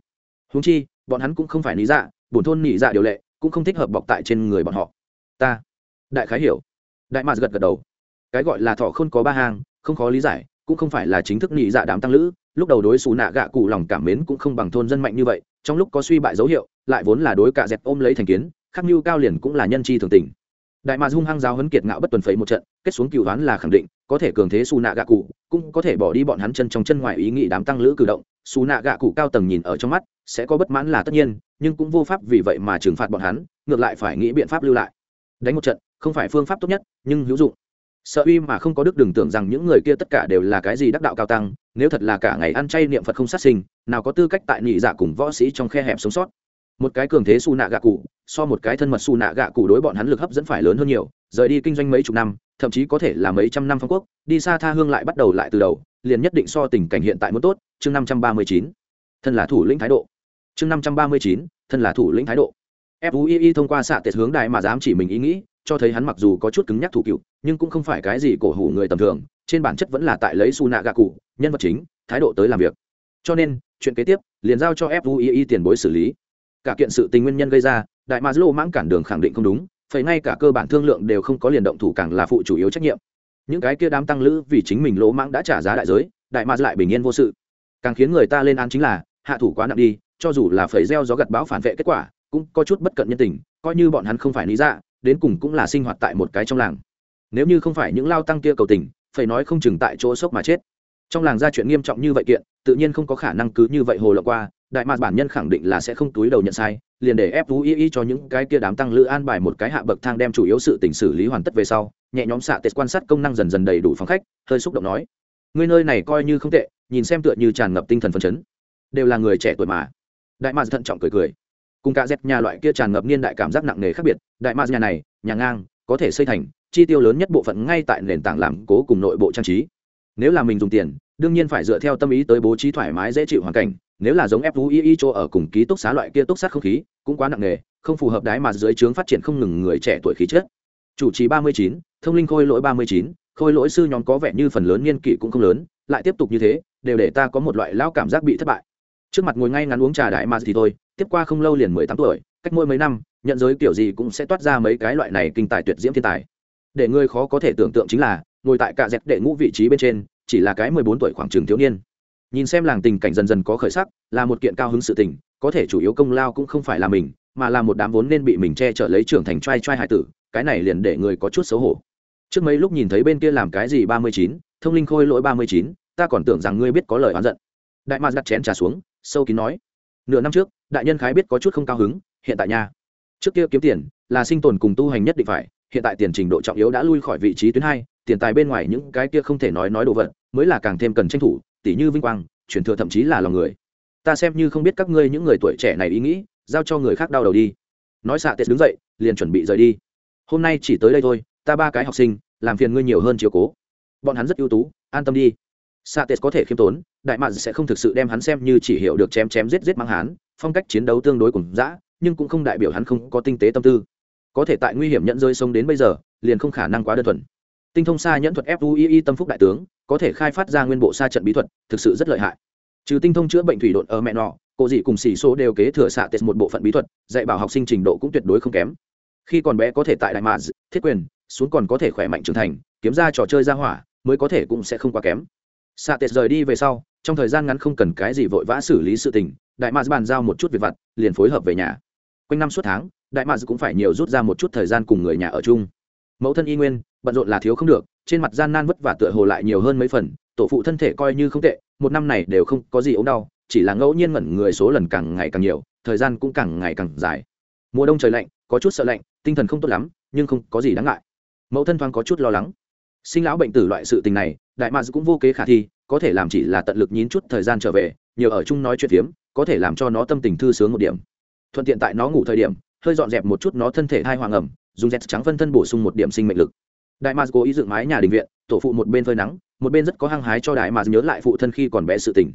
Húng chi, bọn hắn cũng không phải lý dạ bổn thôn nhị dạ điều lệ, cũng không thích hợp bọc tại trên người bọn họ. Ta. Đại khái hiểu. Đại ma gật gật đầu. Cái gọi là thọ không có ba hàng không khó lý giải cũng không phải là chính thức nhị dạ đám tăng lữ, lúc đầu đối xù nạ gạ cụ lòng cảm mến cũng không bằng thôn dân mạnh như vậy, trong lúc có suy bại dấu hiệu, lại vốn là đối cả dẹp ôm lấy thành kiến, khắc mưu cao liền cũng là nhân chi thường tình. Đại mà hung hăng giáo hấn kiệt ngạo bất tuần phẩy một trận, kết xuống cựu đoán là khẳng định, có thể cường thế xù nạ gạ cụ, cũng có thể bỏ đi bọn hắn chân trong chân ngoài ý nghĩ đám tăng lữ cử động, xù nạ gạ cụ cao tầng nhìn ở trong mắt, sẽ có bất mãn là tất nhiên, nhưng cũng vô pháp vì vậy mà trừng phạt bọn hắn, ngược lại phải nghĩ biện pháp lưu lại. Đánh một trận, không phải phương pháp tốt nhất, nhưng hữu dụng sợ uy mà không có đức đừng tưởng rằng những người kia tất cả đều là cái gì đắc đạo cao tăng, nếu thật là cả ngày ăn chay niệm phật không sát sinh, nào có tư cách tại nhị dạ cùng võ sĩ trong khe hẹp sống sót. Một cái cường thế su nạ gạ cụ, so một cái thân mật su nạ gạ cụ đối bọn hắn lực hấp dẫn phải lớn hơn nhiều, rời đi kinh doanh mấy chục năm, thậm chí có thể là mấy trăm năm phong quốc, đi xa tha hương lại bắt đầu lại từ đầu, liền nhất định so tình cảnh hiện tại muốn tốt, chương năm trăm ba mươi chín. Thân là thủ lĩnh thái độ. Chương năm trăm ba mươi chín, thân là thủ lĩnh thái độ. Fui thông qua xạ tệ hướng đại mà dám chỉ mình ý nghĩ cho thấy hắn mặc dù có chút cứng nhắc thủ cựu, nhưng cũng không phải cái gì cổ hủ người tầm thường, trên bản chất vẫn là tại lấy su nạ gạ cụ nhân vật chính, thái độ tới làm việc. Cho nên, chuyện kế tiếp, liền giao cho fui tiền bối xử lý. Cả kiện sự tình nguyên nhân gây ra, đại ma lô mãng cản đường khẳng định không đúng, phải ngay cả cơ bản thương lượng đều không có liền động thủ càng là phụ chủ yếu trách nhiệm. Những cái kia đám tăng lữ vì chính mình lỗ mãng đã trả giá đại giới, đại ma lại bình yên vô sự. Càng khiến người ta lên án chính là, hạ thủ quá nặng đi, cho dù là phải gieo gió gặt bão phản vệ kết quả, cũng có chút bất cận nhân tình, coi như bọn hắn không phải lý dạ đến cùng cũng là sinh hoạt tại một cái trong làng. Nếu như không phải những lao tăng kia cầu tình, phải nói không chừng tại chỗ sốc mà chết. Trong làng ra chuyện nghiêm trọng như vậy kiện, tự nhiên không có khả năng cứ như vậy hồ lộ qua, đại mạc bản nhân khẳng định là sẽ không túi đầu nhận sai, liền để ép vũ y y cho những cái kia đám tăng lữ an bài một cái hạ bậc thang đem chủ yếu sự tình xử lý hoàn tất về sau, nhẹ nhóm xạ tết quan sát công năng dần dần đầy đủ phòng khách, hơi xúc động nói người nơi này coi như không tệ, nhìn xem tựa như tràn ngập tinh thần phấn chấn. Đều là người trẻ tuổi mà. Đại mạc thận trọng cười cười cùng cả dẹp nhà loại kia tràn ngập niên đại cảm giác nặng nề khác biệt, đại ma nhà này, nhà ngang, có thể xây thành, chi tiêu lớn nhất bộ phận ngay tại nền tảng làm cố cùng nội bộ trang trí. Nếu là mình dùng tiền, đương nhiên phải dựa theo tâm ý tới bố trí thoải mái dễ chịu hoàn cảnh, nếu là giống fui chỗ ở cùng ký túc xá loại kia túc sát không khí, cũng quá nặng nề, không phù hợp đái mà dưới trướng phát triển không ngừng người trẻ tuổi khí chất. Chủ trì ba mươi chín, thông linh khôi lỗi ba mươi chín, khôi lỗi sư nhóm có vẻ như phần lớn niên kỷ cũng không lớn, lại tiếp tục như thế, đều để ta có một loại lão cảm giác bị thất bại. Trước mặt ngồi ngay ngắn uống trà đại mà thì thôi tiếp qua không lâu liền mười tám tuổi, cách mỗi mấy năm, nhận giới kiểu gì cũng sẽ toát ra mấy cái loại này kinh tài tuyệt diễm thiên tài. Để ngươi khó có thể tưởng tượng chính là, ngồi tại cả dẹp đệ ngũ vị trí bên trên, chỉ là cái mười bốn tuổi khoảng trường thiếu niên. Nhìn xem làng tình cảnh dần dần có khởi sắc, là một kiện cao hứng sự tình, có thể chủ yếu công lao cũng không phải là mình, mà là một đám vốn nên bị mình che chở lấy trưởng thành trai trai hải tử, cái này liền để người có chút xấu hổ. Trước mấy lúc nhìn thấy bên kia làm cái gì ba mươi chín, thông linh khôi lỗi ba mươi chín, ta còn tưởng rằng ngươi biết có lời oán giận. Đại mạc đặt chén trà xuống, sâu kín nói. Nửa năm trước đại nhân khái biết có chút không cao hứng, hiện tại nha. Trước kia kiếm tiền là sinh tồn cùng tu hành nhất định phải, hiện tại tiền trình độ trọng yếu đã lui khỏi vị trí tuyến hai, tiền tài bên ngoài những cái kia không thể nói nói đồ vật, mới là càng thêm cần tranh thủ tỷ như vinh quang, truyền thừa thậm chí là lòng người. Ta xem như không biết các ngươi những người tuổi trẻ này ý nghĩ, giao cho người khác đau đầu đi. Nói xạ tết đứng dậy, liền chuẩn bị rời đi. Hôm nay chỉ tới đây thôi, ta ba cái học sinh, làm phiền ngươi nhiều hơn chiều cố. Bọn hắn rất ưu tú, an tâm đi. Xạ tết có thể khiêm tốn, đại mạn sẽ không thực sự đem hắn xem như chỉ hiểu được chém chém giết giết mang hắn phong cách chiến đấu tương đối cùng dã, nhưng cũng không đại biểu hắn không có tinh tế tâm tư. Có thể tại nguy hiểm nhận rơi sông đến bây giờ, liền không khả năng quá đơn thuần. Tinh thông xa nhẫn thuật fui tâm phúc đại tướng, có thể khai phát ra nguyên bộ xa trận bí thuật, thực sự rất lợi hại. Trừ tinh thông chữa bệnh thủy đột ở mẹ nọ, cô dị cùng xỉ số đều kế thừa xạ tết một bộ phận bí thuật, dạy bảo học sinh trình độ cũng tuyệt đối không kém. Khi còn bé có thể tại đại mạc thiết quyền, xuống còn có thể khỏe mạnh trưởng thành, kiếm ra trò chơi ra hỏa, mới có thể cũng sẽ không quá kém. Xạ tết rời đi về sau, trong thời gian ngắn không cần cái gì vội vã xử lý sự tình đại mạc bàn giao một chút việc vặt, liền phối hợp về nhà. Quanh năm suốt tháng, đại mạc cũng phải nhiều rút ra một chút thời gian cùng người nhà ở chung. Mẫu thân y nguyên, bận rộn là thiếu không được, trên mặt gian nan vất vả tựa hồ lại nhiều hơn mấy phần, tổ phụ thân thể coi như không tệ, một năm này đều không có gì ốm đau, chỉ là ngẫu nhiên ngẩn người số lần càng ngày càng nhiều, thời gian cũng càng ngày càng dài. Mùa đông trời lạnh, có chút sợ lạnh, tinh thần không tốt lắm, nhưng không có gì đáng ngại. Mẫu thân thoáng có chút lo lắng. Sinh lão bệnh tử loại sự tình này, đại mads cũng vô kế khả thi, có thể làm chỉ là tận lực nhín chút thời gian trở về, nhiều ở chung nói chuyện phiếm có thể làm cho nó tâm tình thư sướng một điểm. Thuận tiện tại nó ngủ thời điểm, hơi dọn dẹp một chút nó thân thể thai hoàng ẩm, dùng dẹt trắng phân thân bổ sung một điểm sinh mệnh lực. Đại mars cố ý dựng mái nhà đình viện, tổ phụ một bên phơi nắng, một bên rất có hăng hái cho đại mars nhớ lại phụ thân khi còn bé sự tình.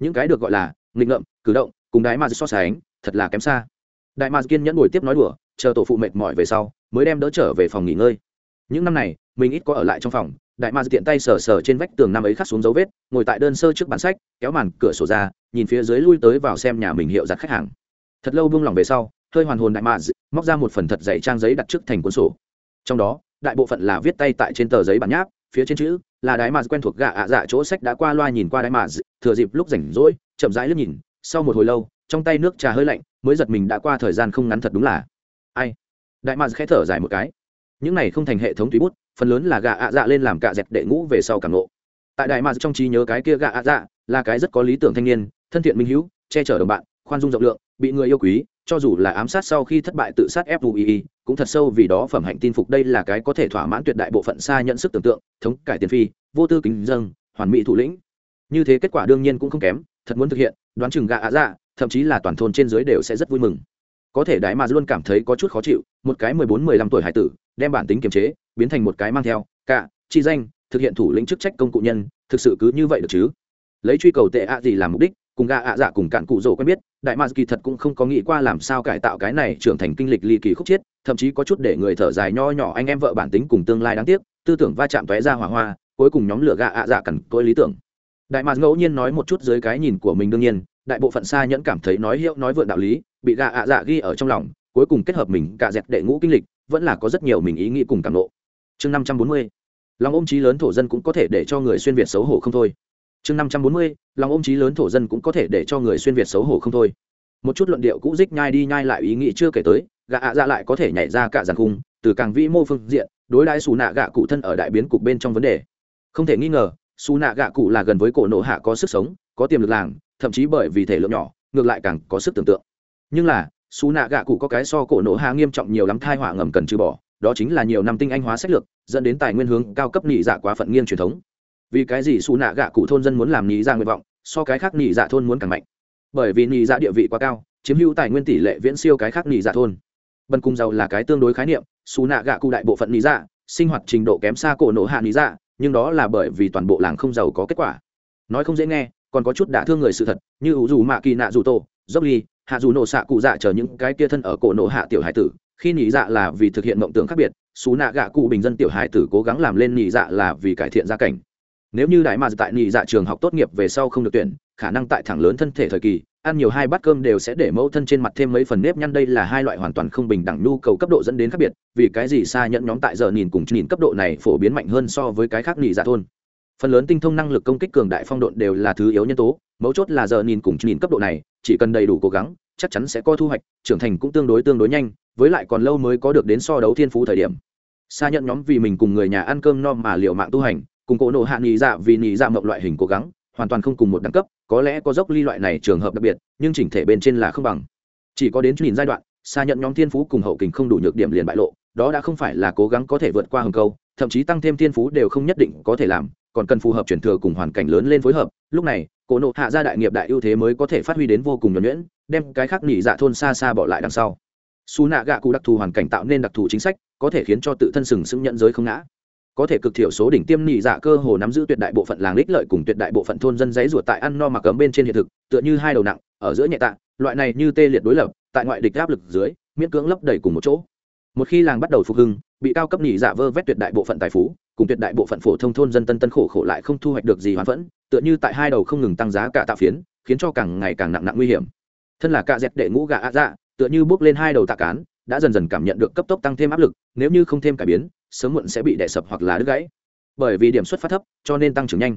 Những cái được gọi là nghịch ngợm, cử động, cùng đại mars so sánh, thật là kém xa. Đại mars kiên nhẫn ngồi tiếp nói đùa, chờ tổ phụ mệt mỏi về sau, mới đem đỡ trở về phòng nghỉ ngơi những năm này, mình ít có ở lại trong phòng, đại ma tiện tay sờ sờ trên vách tường năm ấy khắc xuống dấu vết, ngồi tại đơn sơ trước bản sách, kéo màn cửa sổ ra, nhìn phía dưới lui tới vào xem nhà mình hiệu giặt khách hàng. Thật lâu buông lỏng về sau, hơi hoàn hồn đại ma móc ra một phần thật dày trang giấy đặt trước thành cuốn sổ. Trong đó, đại bộ phận là viết tay tại trên tờ giấy bản nháp, phía trên chữ là đại ma quen thuộc gạ ạ dạ chỗ sách đã qua loa nhìn qua đại ma thừa dịp lúc rảnh rỗi, chậm rãi lướt nhìn, sau một hồi lâu, trong tay nước trà hơi lạnh, mới giật mình đã qua thời gian không ngắn thật đúng là. Ai? Đại ma khẽ thở dài một cái những này không thành hệ thống tùy bút, phần lớn là gạ ạ dạ lên làm cạ dẹp đệ ngũ về sau càng nộ tại đại mà trong trí nhớ cái kia gạ ạ dạ là cái rất có lý tưởng thanh niên, thân thiện minh hữu, che chở đồng bạn, khoan dung rộng lượng, bị người yêu quý, cho dù là ám sát sau khi thất bại tự sát fui cũng thật sâu vì đó phẩm hạnh tin phục đây là cái có thể thỏa mãn tuyệt đại bộ phận xa nhận sức tưởng tượng, thống cải tiền phi, vô tư kính dâng, hoàn mỹ thủ lĩnh. Như thế kết quả đương nhiên cũng không kém, thật muốn thực hiện, đoán chừng gạ ạ dạ thậm chí là toàn thôn trên dưới đều sẽ rất vui mừng. Có thể đại mà luôn cảm thấy có chút khó chịu, một cái mười bốn, mười lăm tuổi hải tử đem bản tính kiềm chế, biến thành một cái mang theo, cả, chi danh, thực hiện thủ lĩnh chức trách công cụ nhân, thực sự cứ như vậy được chứ? Lấy truy cầu tệ ạ gì làm mục đích, cùng gạ ạ dạ cùng cạn cụ rổ quen biết, đại mars kỳ thật cũng không có nghĩ qua làm sao cải tạo cái này trưởng thành kinh lịch ly kỳ khúc chiết, thậm chí có chút để người thở dài nho nhỏ anh em vợ bản tính cùng tương lai đáng tiếc, tư tưởng va chạm tóe ra hỏa hoa, cuối cùng nhóm lửa gạ ạ dạ cằn tôi lý tưởng. Đại mars ngẫu nhiên nói một chút dưới cái nhìn của mình đương nhiên, đại bộ phận xa nhẫn cảm thấy nói hiệu nói vượn đạo lý, bị gạ ạ dạ ghi ở trong lòng, cuối cùng kết hợp mình cả dẹp đệ ngũ kinh lịch vẫn là có rất nhiều mình ý nghĩ cùng cảm nộ. Chương năm trăm bốn mươi, lòng ôm trí lớn thổ dân cũng có thể để cho người xuyên việt xấu hổ không thôi. Chương năm trăm bốn mươi, lòng ôm trí lớn thổ dân cũng có thể để cho người xuyên việt xấu hổ không thôi. Một chút luận điệu cũ dích nhai đi nhai lại ý nghĩ chưa kể tới gạ ạ dạ lại có thể nhảy ra cả giàn khung, từ càng vĩ mô phương diện, đối đãi xù nạ gạ cụ thân ở đại biến cục bên trong vấn đề. Không thể nghi ngờ, xù nạ gạ cụ là gần với cổ nộ hạ có sức sống, có tiềm lực làng, thậm chí bởi vì thể lượng nhỏ, ngược lại càng có sức tưởng tượng. Nhưng là xú nạ gạ cụ có cái so cổ nổ hạ nghiêm trọng nhiều lắm, thai họa ngầm cần trừ bỏ. Đó chính là nhiều năm tinh anh hóa sách lược, dẫn đến tài nguyên hướng cao cấp nhị dạ quá phận nghiêng truyền thống. Vì cái gì xù nạ gạ cụ thôn dân muốn làm nhị dạ nguyện vọng, so cái khác nhị dạ thôn muốn càng mạnh? Bởi vì nhị dạ địa vị quá cao, chiếm hữu tài nguyên tỷ lệ viễn siêu cái khác nhị dạ thôn. Bần cung giàu là cái tương đối khái niệm xù nạ gạ cụ đại bộ phận nhị dạ sinh hoạt trình độ kém xa cổ nổ hạ nhị dạ nhưng đó là bởi vì toàn bộ làng không giàu có kết quả. Nói không dễ nghe, còn có chút đả thương người sự thật, như ủ dù mạ kỳ nạ dù tổ dốc ly hạ dù nổ xạ cụ dạ chờ những cái kia thân ở cổ nộ hạ tiểu hải tử, khi nhị dạ là vì thực hiện mộng tưởng khác biệt, xú nạ gạ cụ bình dân tiểu hải tử cố gắng làm lên nhị dạ là vì cải thiện gia cảnh. Nếu như đại mà tại nhị dạ trường học tốt nghiệp về sau không được tuyển, khả năng tại thẳng lớn thân thể thời kỳ, ăn nhiều hai bát cơm đều sẽ để mẫu thân trên mặt thêm mấy phần nếp nhăn. Đây là hai loại hoàn toàn không bình đẳng nhu cầu cấp độ dẫn đến khác biệt, vì cái gì xa nhận nhóm tại giờ nhìn cùng nhìn cấp độ này phổ biến mạnh hơn so với cái khác nhị dạ thôn phần lớn tinh thông năng lực công kích cường đại phong độn đều là thứ yếu nhân tố, mấu chốt là giờ nhìn cùng nhìn cấp độ này, chỉ cần đầy đủ cố gắng, chắc chắn sẽ có thu hoạch, trưởng thành cũng tương đối tương đối nhanh, với lại còn lâu mới có được đến so đấu thiên phú thời điểm. Xa nhận nhóm vì mình cùng người nhà ăn cơm no mà liệu mạng tu hành, cùng cỗ nộ hạ nghỉ dạ vì nghỉ dạ mộng loại hình cố gắng, hoàn toàn không cùng một đẳng cấp, có lẽ có dốc ly loại này trường hợp đặc biệt, nhưng chỉnh thể bên trên là không bằng. Chỉ có đến nhìn giai đoạn xa nhận nhóm thiên phú cùng hậu kình không đủ nhược điểm liền bại lộ, đó đã không phải là cố gắng có thể vượt qua hầm câu, thậm chí tăng thêm thiên phú đều không nhất định có thể làm còn cần phù hợp chuyển thừa cùng hoàn cảnh lớn lên phối hợp, lúc này, cổ nộ hạ ra đại nghiệp đại ưu thế mới có thể phát huy đến vô cùng nhuẩn nhuyễn, đem cái khác nghỉ dạ thôn xa xa bỏ lại đằng sau. Xù nạ gạ cụ đặc thù hoàn cảnh tạo nên đặc thù chính sách, có thể khiến cho tự thân sừng sững nhận giới không ngã. Có thể cực thiểu số đỉnh tiêm nghỉ dạ cơ hồ nắm giữ tuyệt đại bộ phận làng lích lợi cùng tuyệt đại bộ phận thôn dân giấy ruột tại ăn no mặc ấm bên trên hiện thực, tựa như hai đầu nặng, ở giữa nhẹ tạ, loại này như tê liệt đối lập, tại ngoại địch áp lực dưới, miễn cưỡng lấp đầy cùng một chỗ. Một khi làng bắt đầu phục hưng, bị cao cấp nghỉ dạ vơ vét tuyệt đại bộ phận tài phú cùng tuyệt đại bộ phận phổ thông thôn dân tân tân khổ khổ lại không thu hoạch được gì hoán vẫn, tựa như tại hai đầu không ngừng tăng giá cả tạ phiến khiến cho càng ngày càng nặng nặng nguy hiểm. Thân là cạ dẹt đệ ngũ gà ạ dạ tựa như bước lên hai đầu tạ cán đã dần dần cảm nhận được cấp tốc tăng thêm áp lực nếu như không thêm cải biến sớm muộn sẽ bị đè sập hoặc là đứt gãy. Bởi vì điểm xuất phát thấp cho nên tăng trưởng nhanh.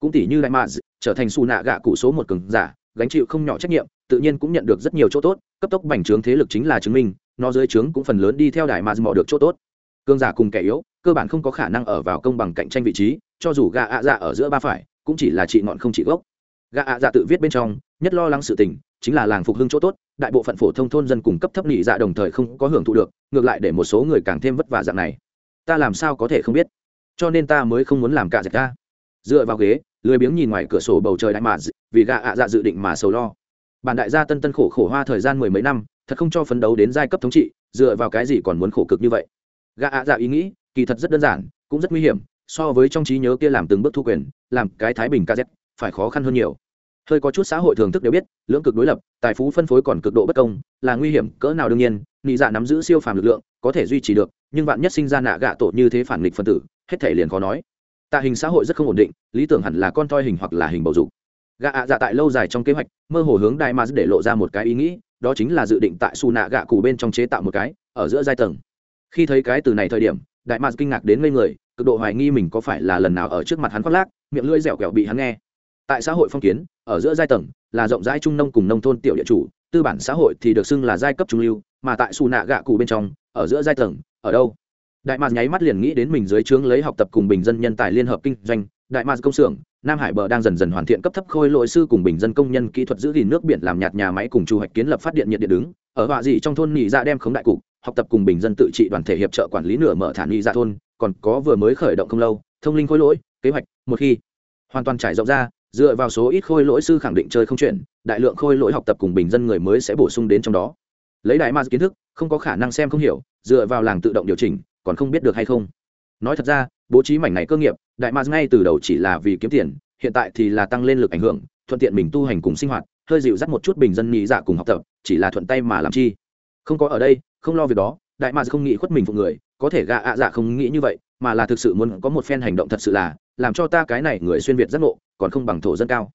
Cũng tỷ như đại mạ trở thành xù nạ gạ cụ số một cường giả gánh chịu không nhỏ trách nhiệm tự nhiên cũng nhận được rất nhiều chỗ tốt cấp tốc bành trướng thế lực chính là chứng minh nó dưới trướng cũng phần lớn đi theo đại mạ mò được chỗ tốt. Cường giả cùng kẻ yếu cơ bản không có khả năng ở vào công bằng cạnh tranh vị trí, cho dù gà ạ dạ ở giữa ba phải, cũng chỉ là trị ngọn không trị gốc. Gà ạ dạ tự viết bên trong, nhất lo lắng sự tình, chính là làng phục hưng chỗ tốt, đại bộ phận phổ thông thôn dân cùng cấp thấp nhị dạ đồng thời không có hưởng thụ được, ngược lại để một số người càng thêm vất vả dạng này. Ta làm sao có thể không biết? Cho nên ta mới không muốn làm cả dạch ta. Dựa vào ghế, lười biếng nhìn ngoài cửa sổ bầu trời đại mạ vì gà ạ dạ dự định mà sầu lo. Bản đại gia tân tân khổ khổ hoa thời gian mười mấy năm, thật không cho phấn đấu đến giai cấp thống trị, dựa vào cái gì còn muốn khổ cực như vậy? Gã ạ dạ ý nghĩ kỳ thật rất đơn giản, cũng rất nguy hiểm, so với trong trí nhớ kia làm từng bước thu quyền, làm cái thái bình kz phải khó khăn hơn nhiều. Hơi có chút xã hội thường thức đều biết, lưỡng cực đối lập, tài phú phân phối còn cực độ bất công, là nguy hiểm cỡ nào đương nhiên, nị dạ nắm giữ siêu phàm lực lượng, có thể duy trì được, nhưng bạn nhất sinh ra nạ gạ tổ như thế phản nghịch phân tử, hết thể liền khó nói. Tạ hình xã hội rất không ổn định, lý tưởng hẳn là con toi hình hoặc là hình bầu dục. Gạ ạ dạ tại lâu dài trong kế hoạch, mơ hồ hướng đại ma để lộ ra một cái ý nghĩ, đó chính là dự định tại su nạ gạ cụ bên trong chế tạo một cái, ở giữa giai tầng. Khi thấy cái từ này thời điểm đại mạc kinh ngạc đến ngây người, cực độ hoài nghi mình có phải là lần nào ở trước mặt hắn khoác lác, miệng lưỡi dẻo kẹo bị hắn nghe. Tại xã hội phong kiến, ở giữa giai tầng, là rộng rãi trung nông cùng nông thôn tiểu địa chủ, tư bản xã hội thì được xưng là giai cấp trung lưu, mà tại xù nạ gạ cụ bên trong, ở giữa giai tầng, ở đâu? Đại mạc nháy mắt liền nghĩ đến mình dưới trướng lấy học tập cùng bình dân nhân tài liên hợp kinh doanh, đại mạc công xưởng, nam hải bờ đang dần dần hoàn thiện cấp thấp khôi lỗi sư cùng bình dân công nhân kỹ thuật giữ gìn nước biển làm nhạt nhà máy cùng chu hoạch kiến lập phát điện nhiệt điện đứng, ở họa dị trong thôn nhị ra đem khống đại cục học tập cùng bình dân tự trị đoàn thể hiệp trợ quản lý nửa mở thản nghi ra dạ thôn, còn có vừa mới khởi động không lâu, thông linh khôi lỗi, kế hoạch, một khi. Hoàn toàn trải rộng ra, dựa vào số ít khôi lỗi sư khẳng định chơi không chuyển đại lượng khôi lỗi học tập cùng bình dân người mới sẽ bổ sung đến trong đó. Lấy đại ma kiến thức, không có khả năng xem không hiểu, dựa vào làng tự động điều chỉnh, còn không biết được hay không. Nói thật ra, bố trí mảnh này cơ nghiệp, đại ma ngay từ đầu chỉ là vì kiếm tiền, hiện tại thì là tăng lên lực ảnh hưởng, thuận tiện mình tu hành cùng sinh hoạt, hơi dịu dắt một chút bình dân nhị dạ cùng học tập, chỉ là thuận tay mà làm chi. Không có ở đây không lo việc đó, đại ma không nghĩ khuất mình phụ người, có thể gạ ạ dạ không nghĩ như vậy, mà là thực sự muốn có một phen hành động thật sự là, làm cho ta cái này người xuyên việt giác ngộ, còn không bằng thổ dân cao.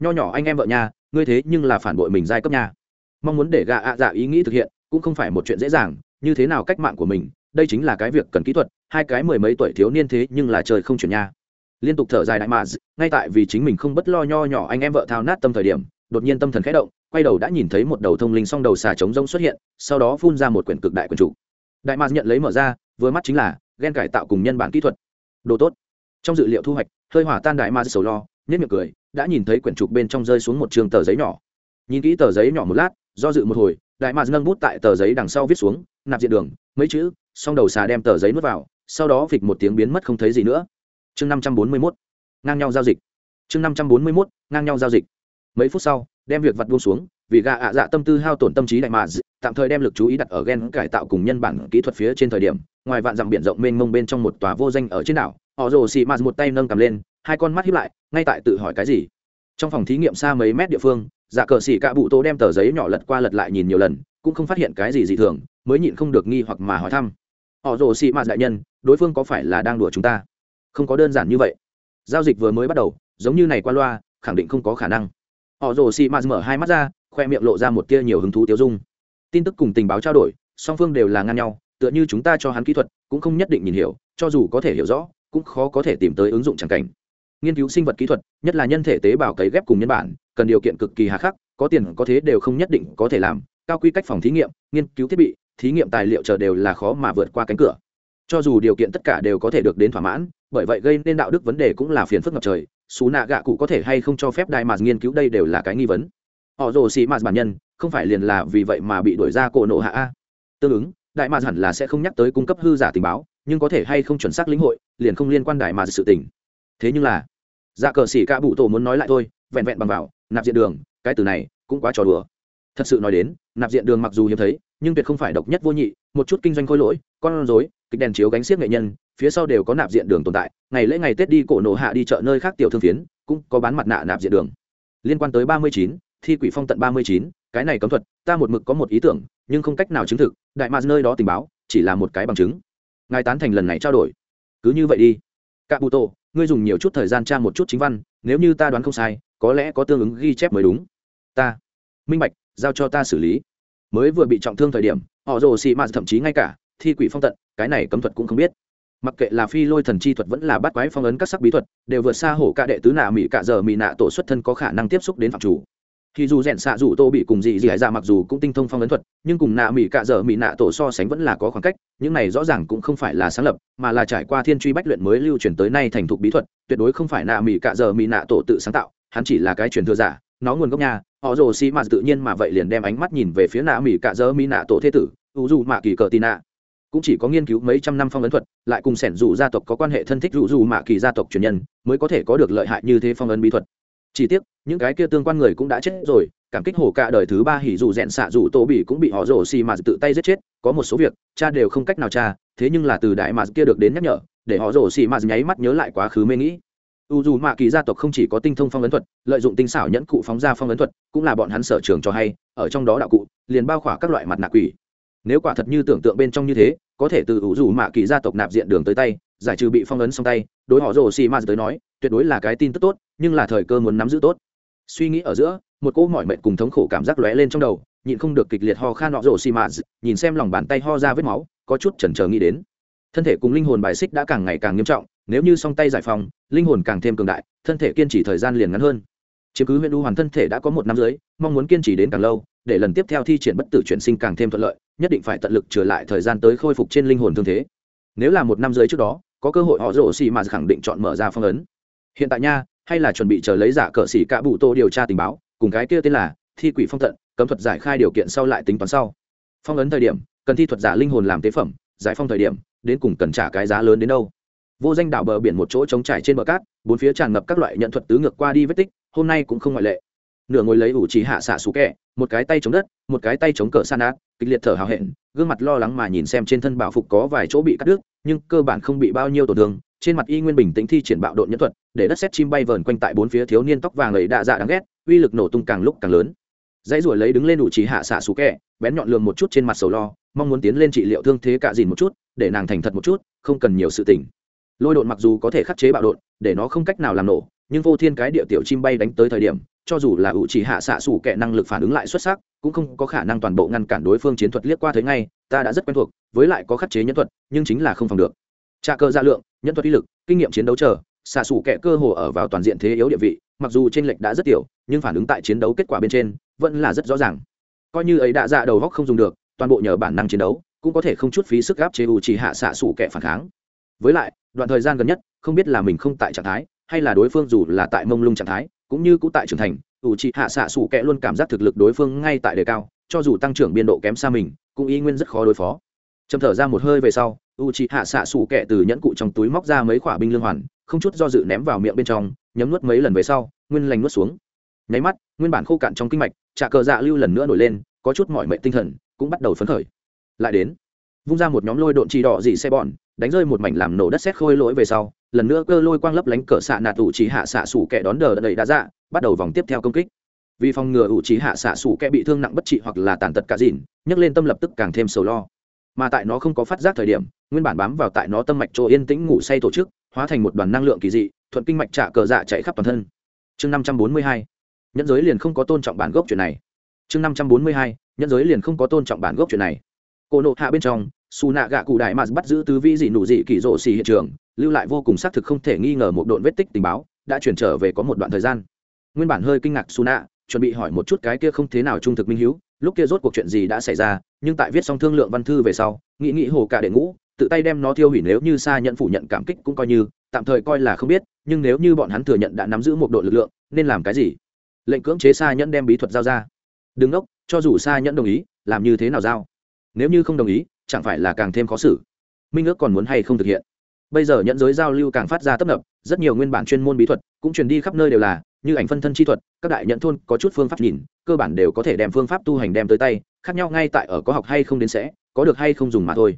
Nho nhỏ anh em vợ nhà, ngươi thế nhưng là phản bội mình giai cấp nhà. Mong muốn để gạ ạ dạ ý nghĩ thực hiện, cũng không phải một chuyện dễ dàng, như thế nào cách mạng của mình, đây chính là cái việc cần kỹ thuật, hai cái mười mấy tuổi thiếu niên thế nhưng là trời không chuyển nha liên tục thở dài đại mà ngay tại vì chính mình không bất lo nho nhỏ anh em vợ thao nát tâm thời điểm đột nhiên tâm thần khẽ động, quay đầu đã nhìn thấy một đầu thông linh song đầu xà trống rông xuất hiện, sau đó phun ra một quyển cực đại quyển chủ đại ma nhận lấy mở ra, vừa mắt chính là ghen cải tạo cùng nhân bản kỹ thuật. Đồ tốt. Trong dự liệu thu hoạch, hơi hỏa tan đại ma sầu lo nhất miệng cười, đã nhìn thấy quyển trục bên trong rơi xuống một trường tờ giấy nhỏ. Nhìn kỹ tờ giấy nhỏ một lát, do dự một hồi, đại ma nâng bút tại tờ giấy đằng sau viết xuống, nạp diện đường, mấy chữ xong đầu xà đem tờ giấy nuốt vào, sau đó phịch một tiếng biến mất không thấy gì nữa. Chương năm trăm bốn mươi mốt, ngang nhau giao dịch. Chương năm trăm bốn mươi mốt, ngang nhau giao dịch mấy phút sau, đem việc vặt buông xuống, vì gà ạ dạ tâm tư hao tổn tâm trí đại mà tạm thời đem lực chú ý đặt ở gen cải tạo cùng nhân bản kỹ thuật phía trên thời điểm, ngoài vạn dặm biển rộng mênh mông bên trong một tòa vô danh ở trên đảo, họ rồ xì mạt một tay nâng cầm lên, hai con mắt hiếp lại, ngay tại tự hỏi cái gì. Trong phòng thí nghiệm xa mấy mét địa phương dạ cờ xì cạ bụ tô đem tờ giấy nhỏ lật qua lật lại nhìn nhiều lần, cũng không phát hiện cái gì dị thường, mới nhịn không được nghi hoặc mà hỏi thăm. Họ rồ xì mạt đại nhân, đối phương có phải là đang đùa chúng ta? Không có đơn giản như vậy. Giao dịch vừa mới bắt đầu, giống như này qua loa, khẳng định không có khả năng họ rồ xì m mở hai mắt ra, khoe miệng lộ ra một tia nhiều hứng thú tiêu dung. Tin tức cùng tình báo trao đổi, song phương đều là ngang nhau, tựa như chúng ta cho hắn kỹ thuật, cũng không nhất định nhìn hiểu, cho dù có thể hiểu rõ, cũng khó có thể tìm tới ứng dụng c cảnh. Nghiên cứu sinh vật kỹ thuật, nhất là nhân thể tế bào cấy ghép cùng nhân bản, cần điều kiện cực kỳ hà khắc, có tiền có thế đều không nhất định có thể làm, cao quy cách phòng thí nghiệm, nghiên cứu thiết bị, thí nghiệm tài liệu chờ đều là khó mà vượt qua cánh cửa cho dù điều kiện tất cả đều có thể được đến thỏa mãn, bởi vậy gây nên đạo đức vấn đề cũng là phiền phức ngập trời. Xú nạ gạ cụ có thể hay không cho phép đại mạt nghiên cứu đây đều là cái nghi vấn. Họ rồ xì mạt bản nhân, không phải liền là vì vậy mà bị đuổi ra cổ nộ hạ a? Tương ứng đại mạt hẳn là sẽ không nhắc tới cung cấp hư giả tình báo, nhưng có thể hay không chuẩn xác lĩnh hội, liền không liên quan đại mạt sự tình. Thế nhưng là dạ cờ xỉ ca bụ tổ muốn nói lại thôi, vẹn vẹn bằng vào, nạp diện đường, cái từ này cũng quá trò đùa. Thật sự nói đến, nạp diện đường mặc dù hiếm thấy, nhưng tuyệt không phải độc nhất vô nhị, một chút kinh doanh khôi lỗi, con rối kịch đèn chiếu gánh xiếc nghệ nhân, phía sau đều có nạp diện đường tồn tại, ngày lễ ngày tết đi cổ nổ hạ đi chợ nơi khác tiểu thương phiến, cũng có bán mặt nạ nạp diện đường. Liên quan tới ba mươi chín, thi quỷ phong tận ba mươi chín, cái này cấm thuật, ta một mực có một ý tưởng, nhưng không cách nào chứng thực, đại ma nơi đó tình báo, chỉ là một cái bằng chứng. Ngài tán thành lần này trao đổi. Cứ như vậy đi. Cạ bụ tổ ngươi dùng nhiều chút thời gian tra một chút chính văn, nếu như ta đoán không sai, có lẽ có tương ứng ghi chép mới đúng. Ta. Minh bạch, giao cho ta xử lý. Mới vừa bị trọng thương thời điểm, họ rồ xị mạt thậm chí ngay cả thi quỷ phong tận, cái này cấm thuật cũng không biết. Mặc kệ là phi lôi thần chi thuật vẫn là bắt quái phong ấn các sắc bí thuật, đều vượt xa hổ cả đệ tứ nạ mỹ cả giờ mỹ nạ tổ xuất thân có khả năng tiếp xúc đến phạm chủ. Thì dù rèn xạ dù tô bị cùng dị dị hải ra mặc dù cũng tinh thông phong ấn thuật, nhưng cùng nạ mỹ cả giờ mỹ nạ tổ so sánh vẫn là có khoảng cách, những này rõ ràng cũng không phải là sáng lập, mà là trải qua thiên truy bách luyện mới lưu truyền tới nay thành thục bí thuật, tuyệt đối không phải nạ mỹ cả giờ mỹ nạ tổ tự sáng tạo, hắn chỉ là cái truyền thừa giả, nó nguồn gốc nhà họ rồ xi mà tự nhiên mà vậy liền đem ánh mắt nhìn về phía nạ mỹ cả giờ mỹ nạ tổ thế tử u dù mạ kỳ cờ tì nạ cũng chỉ có nghiên cứu mấy trăm năm phong ấn thuật, lại cùng sẻn rủ gia tộc có quan hệ thân thích rủ dù mạ kỳ gia tộc truyền nhân, mới có thể có được lợi hại như thế phong ấn bí thuật. Chỉ tiếc, những cái kia tương quan người cũng đã chết rồi, cảm kích hồ cả đời thứ ba hỉ dù rẽn xạ dù tô bị cũng bị họ rổ xì mà tự tay giết chết, có một số việc, cha đều không cách nào cha thế nhưng là từ đại mà kia được đến nhắc nhở, để họ rổ xì mà nháy mắt nhớ lại quá khứ mê nghĩ. U dù mạ kỳ gia tộc không chỉ có tinh thông phong ấn thuật, lợi dụng tinh xảo nhẫn cụ phóng ra phong ấn thuật, cũng là bọn hắn sở trường cho hay, ở trong đó đạo cụ, liền bao khỏa các loại mặt nạ quỷ nếu quả thật như tưởng tượng bên trong như thế, có thể từ ủ rủ mạ kỳ gia tộc nạp diện đường tới tay, giải trừ bị phong ấn xong tay, đối họ rồ xì ma tới nói, tuyệt đối là cái tin tức tốt, nhưng là thời cơ muốn nắm giữ tốt. Suy nghĩ ở giữa, một cỗ mỏi mệt cùng thống khổ cảm giác lóe lên trong đầu, nhịn không được kịch liệt ho khan họ rồ xì ma, nhìn xem lòng bàn tay ho ra vết máu, có chút chần chờ nghĩ đến. Thân thể cùng linh hồn bài xích đã càng ngày càng nghiêm trọng, nếu như song tay giải phóng, linh hồn càng thêm cường đại, thân thể kiên trì thời gian liền ngắn hơn. Chiếm cứ huyện đu hoàn thân thể đã có một năm dưới mong muốn kiên trì đến càng lâu, để lần tiếp theo thi triển bất tử chuyển sinh càng thêm thuận lợi nhất định phải tận lực trở lại thời gian tới khôi phục trên linh hồn thương thế. Nếu là một năm dưới trước đó, có cơ hội họ rổ xì mà khẳng định chọn mở ra phong ấn. Hiện tại nha, hay là chuẩn bị chờ lấy giả cờ xỉ cả bụ tô điều tra tình báo, cùng cái kia tên là thi quỷ phong tận, cấm thuật giải khai điều kiện sau lại tính toán sau. Phong ấn thời điểm, cần thi thuật giả linh hồn làm tế phẩm, giải phong thời điểm, đến cùng cần trả cái giá lớn đến đâu. Vô danh đảo bờ biển một chỗ trống trải trên bờ cát, bốn phía tràn ngập các loại nhận thuật tứ ngược qua đi vết tích, hôm nay cũng không ngoại lệ nửa ngồi lấy ủ trì hạ xạ xú kẹ, một cái tay chống đất, một cái tay chống cờ san át kịch liệt thở hào hẹn, gương mặt lo lắng mà nhìn xem trên thân bảo phục có vài chỗ bị cắt đứt, nhưng cơ bản không bị bao nhiêu tổn thương. Trên mặt y nguyên bình tĩnh thi triển bạo độn nhân thuật, để đất xét chim bay vờn quanh tại bốn phía thiếu niên tóc vàng ấy đạ dạ đáng ghét, uy lực nổ tung càng lúc càng lớn. Dãy ruổi lấy đứng lên ủ trì hạ xạ xú kẹ, bén nhọn lường một chút trên mặt sầu lo, mong muốn tiến lên trị liệu thương thế cạ dìn một chút, để nàng thành thật một chút, không cần nhiều sự tỉnh lôi độn mặc dù có thể khắc chế bạo độn, để nó không cách nào làm nổ, nhưng vô thiên cái địa tiểu chim bay đánh tới thời điểm cho dù là ủ chỉ hạ xạ xủ kẻ năng lực phản ứng lại xuất sắc, cũng không có khả năng toàn bộ ngăn cản đối phương chiến thuật liếc qua thấy ngay, ta đã rất quen thuộc, với lại có khắc chế nhân thuật, nhưng chính là không phòng được. Trà cơ gia lượng, nhân thuật uy lực, kinh nghiệm chiến đấu chờ, xạ xủ kẻ cơ hồ ở vào toàn diện thế yếu địa vị, mặc dù trên lệch đã rất tiểu, nhưng phản ứng tại chiến đấu kết quả bên trên, vẫn là rất rõ ràng. Coi như ấy đã ra đầu góc không dùng được, toàn bộ nhờ bản năng chiến đấu, cũng có thể không chút phí sức gáp chế ủ chỉ hạ xạ xủ kẻ phản kháng. Với lại, đoạn thời gian gần nhất, không biết là mình không tại trạng thái, hay là đối phương dù là tại mông lung trạng thái cũng như cũ tại trưởng thành, ủ trị hạ xạ xủ kẹ luôn cảm giác thực lực đối phương ngay tại đề cao, cho dù tăng trưởng biên độ kém xa mình, cũng y nguyên rất khó đối phó. Châm thở ra một hơi về sau u trị hạ xạ xủ kẹ từ nhẫn cụ trong túi móc ra mấy quả binh lương hoàn, không chút do dự ném vào miệng bên trong, nhấm nuốt mấy lần về sau, nguyên lành nuốt xuống. Nháy mắt, nguyên bản khô cạn trong kinh mạch trà cờ dạ lưu lần nữa nổi lên, có chút mọi mệnh tinh thần, cũng bắt đầu phấn khởi. Lại đến, vung ra một nhóm lôi độn trì đỏ dị xe bọn, đánh rơi một mảnh làm nổ đất xét khôi lỗi về sau lần nữa cơ lôi quang lấp lánh cỡ xạ nạt ủ trí hạ xạ sủ kẻ đón đờ đầy đã dạ bắt đầu vòng tiếp theo công kích. Vì phòng ngừa ủ trí hạ xạ sủ kẻ bị thương nặng bất trị hoặc là tàn tật cả dìn nhấc lên tâm lập tức càng thêm sầu lo. Mà tại nó không có phát giác thời điểm, nguyên bản bám vào tại nó tâm mạch chỗ yên tĩnh ngủ say tổ chức, hóa thành một đoàn năng lượng kỳ dị, thuận kinh mạch trả cờ dạ chạy khắp toàn thân. Chương năm trăm bốn mươi hai, nhẫn giới liền không có tôn trọng bản gốc chuyện này. Chương năm trăm bốn mươi hai, nhẫn giới liền không có tôn trọng bản gốc chuyện này. Cô nộ hạ bên trong xù nạ gạ cụ đại mà bắt giữ tứ vi dị nụ dị kỳ rộ xì hiện trường lưu lại vô cùng xác thực không thể nghi ngờ một độn vết tích tình báo, đã chuyển trở về có một đoạn thời gian. Nguyên bản hơi kinh ngạc xù nạ chuẩn bị hỏi một chút cái kia không thế nào trung thực minh hiếu, lúc kia rốt cuộc chuyện gì đã xảy ra, nhưng tại viết xong thương lượng văn thư về sau, nghĩ nghĩ hồ cả đệ ngũ, tự tay đem nó thiêu hủy nếu như xa nhận phủ nhận cảm kích cũng coi như, tạm thời coi là không biết, nhưng nếu như bọn hắn thừa nhận đã nắm giữ một độ lực lượng, nên làm cái gì? Lệnh cưỡng chế xa nhẫn đem bí thuật giao ra. Đứng ốc cho dù xa nhẫn đồng ý, làm như thế nào giao? Nếu như không đồng ý, chẳng phải là càng thêm khó xử. Minh ước còn muốn hay không thực hiện? Bây giờ nhận giới giao lưu càng phát ra tấp nập, rất nhiều nguyên bản chuyên môn bí thuật cũng truyền đi khắp nơi đều là, như ảnh phân thân chi thuật, các đại nhận thôn có chút phương pháp nhìn, cơ bản đều có thể đem phương pháp tu hành đem tới tay, khác nhau ngay tại ở có học hay không đến sẽ, có được hay không dùng mà thôi.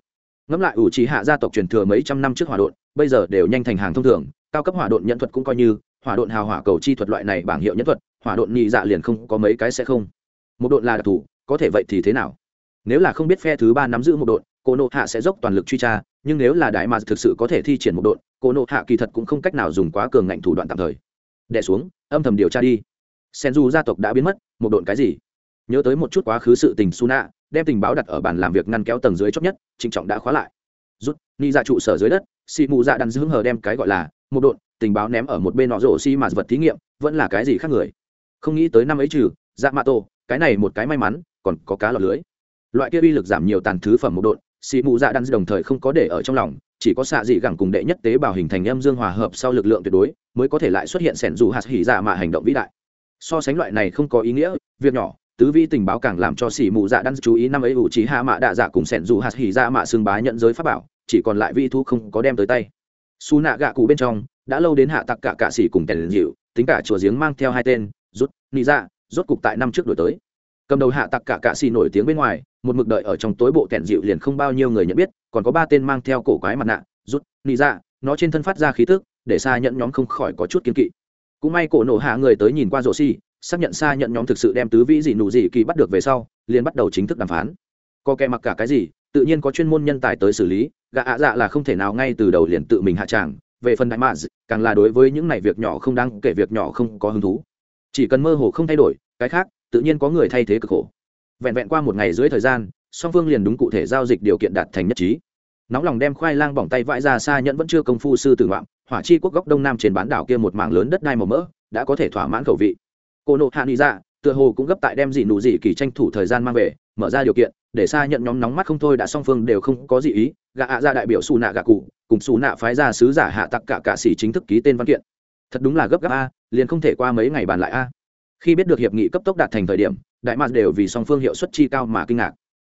Ngẫm lại, ủ trí hạ gia tộc truyền thừa mấy trăm năm trước hỏa độn, bây giờ đều nhanh thành hàng thông thường, cao cấp hỏa độn nhận thuật cũng coi như, hỏa độn hào hỏa cầu chi thuật loại này bảng hiệu nhân thuật, hỏa độn nhị dạ liền không có mấy cái sẽ không. Một độn là đặc thù, có thể vậy thì thế nào? Nếu là không biết phe thứ ba nắm giữ một độn, cô nộ hạ sẽ dốc toàn lực truy tra nhưng nếu là đại mà thực sự có thể thi triển một độn, cô nộ hạ kỳ thật cũng không cách nào dùng quá cường ngạnh thủ đoạn tạm thời. Đẻ xuống, âm thầm điều tra đi. Sen du gia tộc đã biến mất, một độn cái gì? Nhớ tới một chút quá khứ sự tình su nạ đem tình báo đặt ở bàn làm việc ngăn kéo tầng dưới chót nhất, trịnh trọng đã khóa lại. Rút, ni ra trụ sở dưới đất xị mù dạ đắn dưỡng hờ đem cái gọi là một độn, tình báo ném ở một bên nọ rổ xi mà vật thí nghiệm, vẫn là cái gì khác người? Không nghĩ tới năm ấy trừ dạ mạ tô, cái này một cái may mắn, còn có cá lọt lưới. Loại kia uy lực giảm nhiều tàn thứ phẩm một độn xì mù dạ đan đồng thời không có để ở trong lòng, chỉ có xạ dị gẳng cùng đệ nhất tế bào hình thành âm dương hòa hợp sau lực lượng tuyệt đối, mới có thể lại xuất hiện sẻn dù hạt hỉ dạ mà hành động vĩ đại. So sánh loại này không có ý nghĩa, việc nhỏ, tứ vi tình báo càng làm cho xỉ mù dạ đan chú ý năm ấy ủ trí hạ mạ đạ dạ cùng sẻn dù hạt hỉ dạ mạ xương bá nhận giới pháp bảo, chỉ còn lại vi thu không có đem tới tay. Su nạ gạ cụ bên trong, đã lâu đến hạ tặc cả cạ xỉ cùng tèn dịu, tính cả chùa giếng mang theo hai tên, rút, nị dạ rốt cục tại năm trước đổi tới cầm đầu hạ tặc cả cạ xì nổi tiếng bên ngoài một mực đợi ở trong tối bộ kẹn dịu liền không bao nhiêu người nhận biết còn có ba tên mang theo cổ quái mặt nạ rút nị dạ nó trên thân phát ra khí tức để xa nhận nhóm không khỏi có chút kiên kỵ. Cũng may cổ nổ hạ người tới nhìn qua rổ xì, xác nhận xa nhận nhóm thực sự đem tứ vĩ dị nụ dị kỳ bắt được về sau liền bắt đầu chính thức đàm phán. Có kẻ mặc cả cái gì tự nhiên có chuyên môn nhân tài tới xử lý gạ ạ dạ là không thể nào ngay từ đầu liền tự mình hạ tràng. Về phần đại mạ càng là đối với những này việc nhỏ không đáng kể việc nhỏ không có hứng thú. Chỉ cần mơ hồ không thay đổi cái khác tự nhiên có người thay thế cực khổ. Vẹn vẹn qua một ngày dưới thời gian, song phương liền đúng cụ thể giao dịch điều kiện đạt thành nhất trí. Nóng lòng đem khoai lang bỏng tay vãi ra xa nhẫn vẫn chưa công phu sư tử ngoạm, hỏa chi quốc góc đông nam trên bán đảo kia một mảng lớn đất đai màu mỡ, đã có thể thỏa mãn khẩu vị. Cô nộ hạ nghĩ ra dạ, tựa hồ cũng gấp tại đem dị nụ dị kỳ tranh thủ thời gian mang về, mở ra điều kiện, để xa nhận nhóm nóng mắt không thôi đã song phương đều không có gì ý gạ ạ ra đại biểu xù nạ gạ cụ, cùng xù nạ phái ra sứ giả hạ tặc cả cạ sĩ chính thức ký tên văn kiện. Thật đúng là gấp gáp a, liền không thể qua mấy ngày bàn lại a khi biết được hiệp nghị cấp tốc đạt thành thời điểm, đại mạc đều vì song phương hiệu suất chi cao mà kinh ngạc.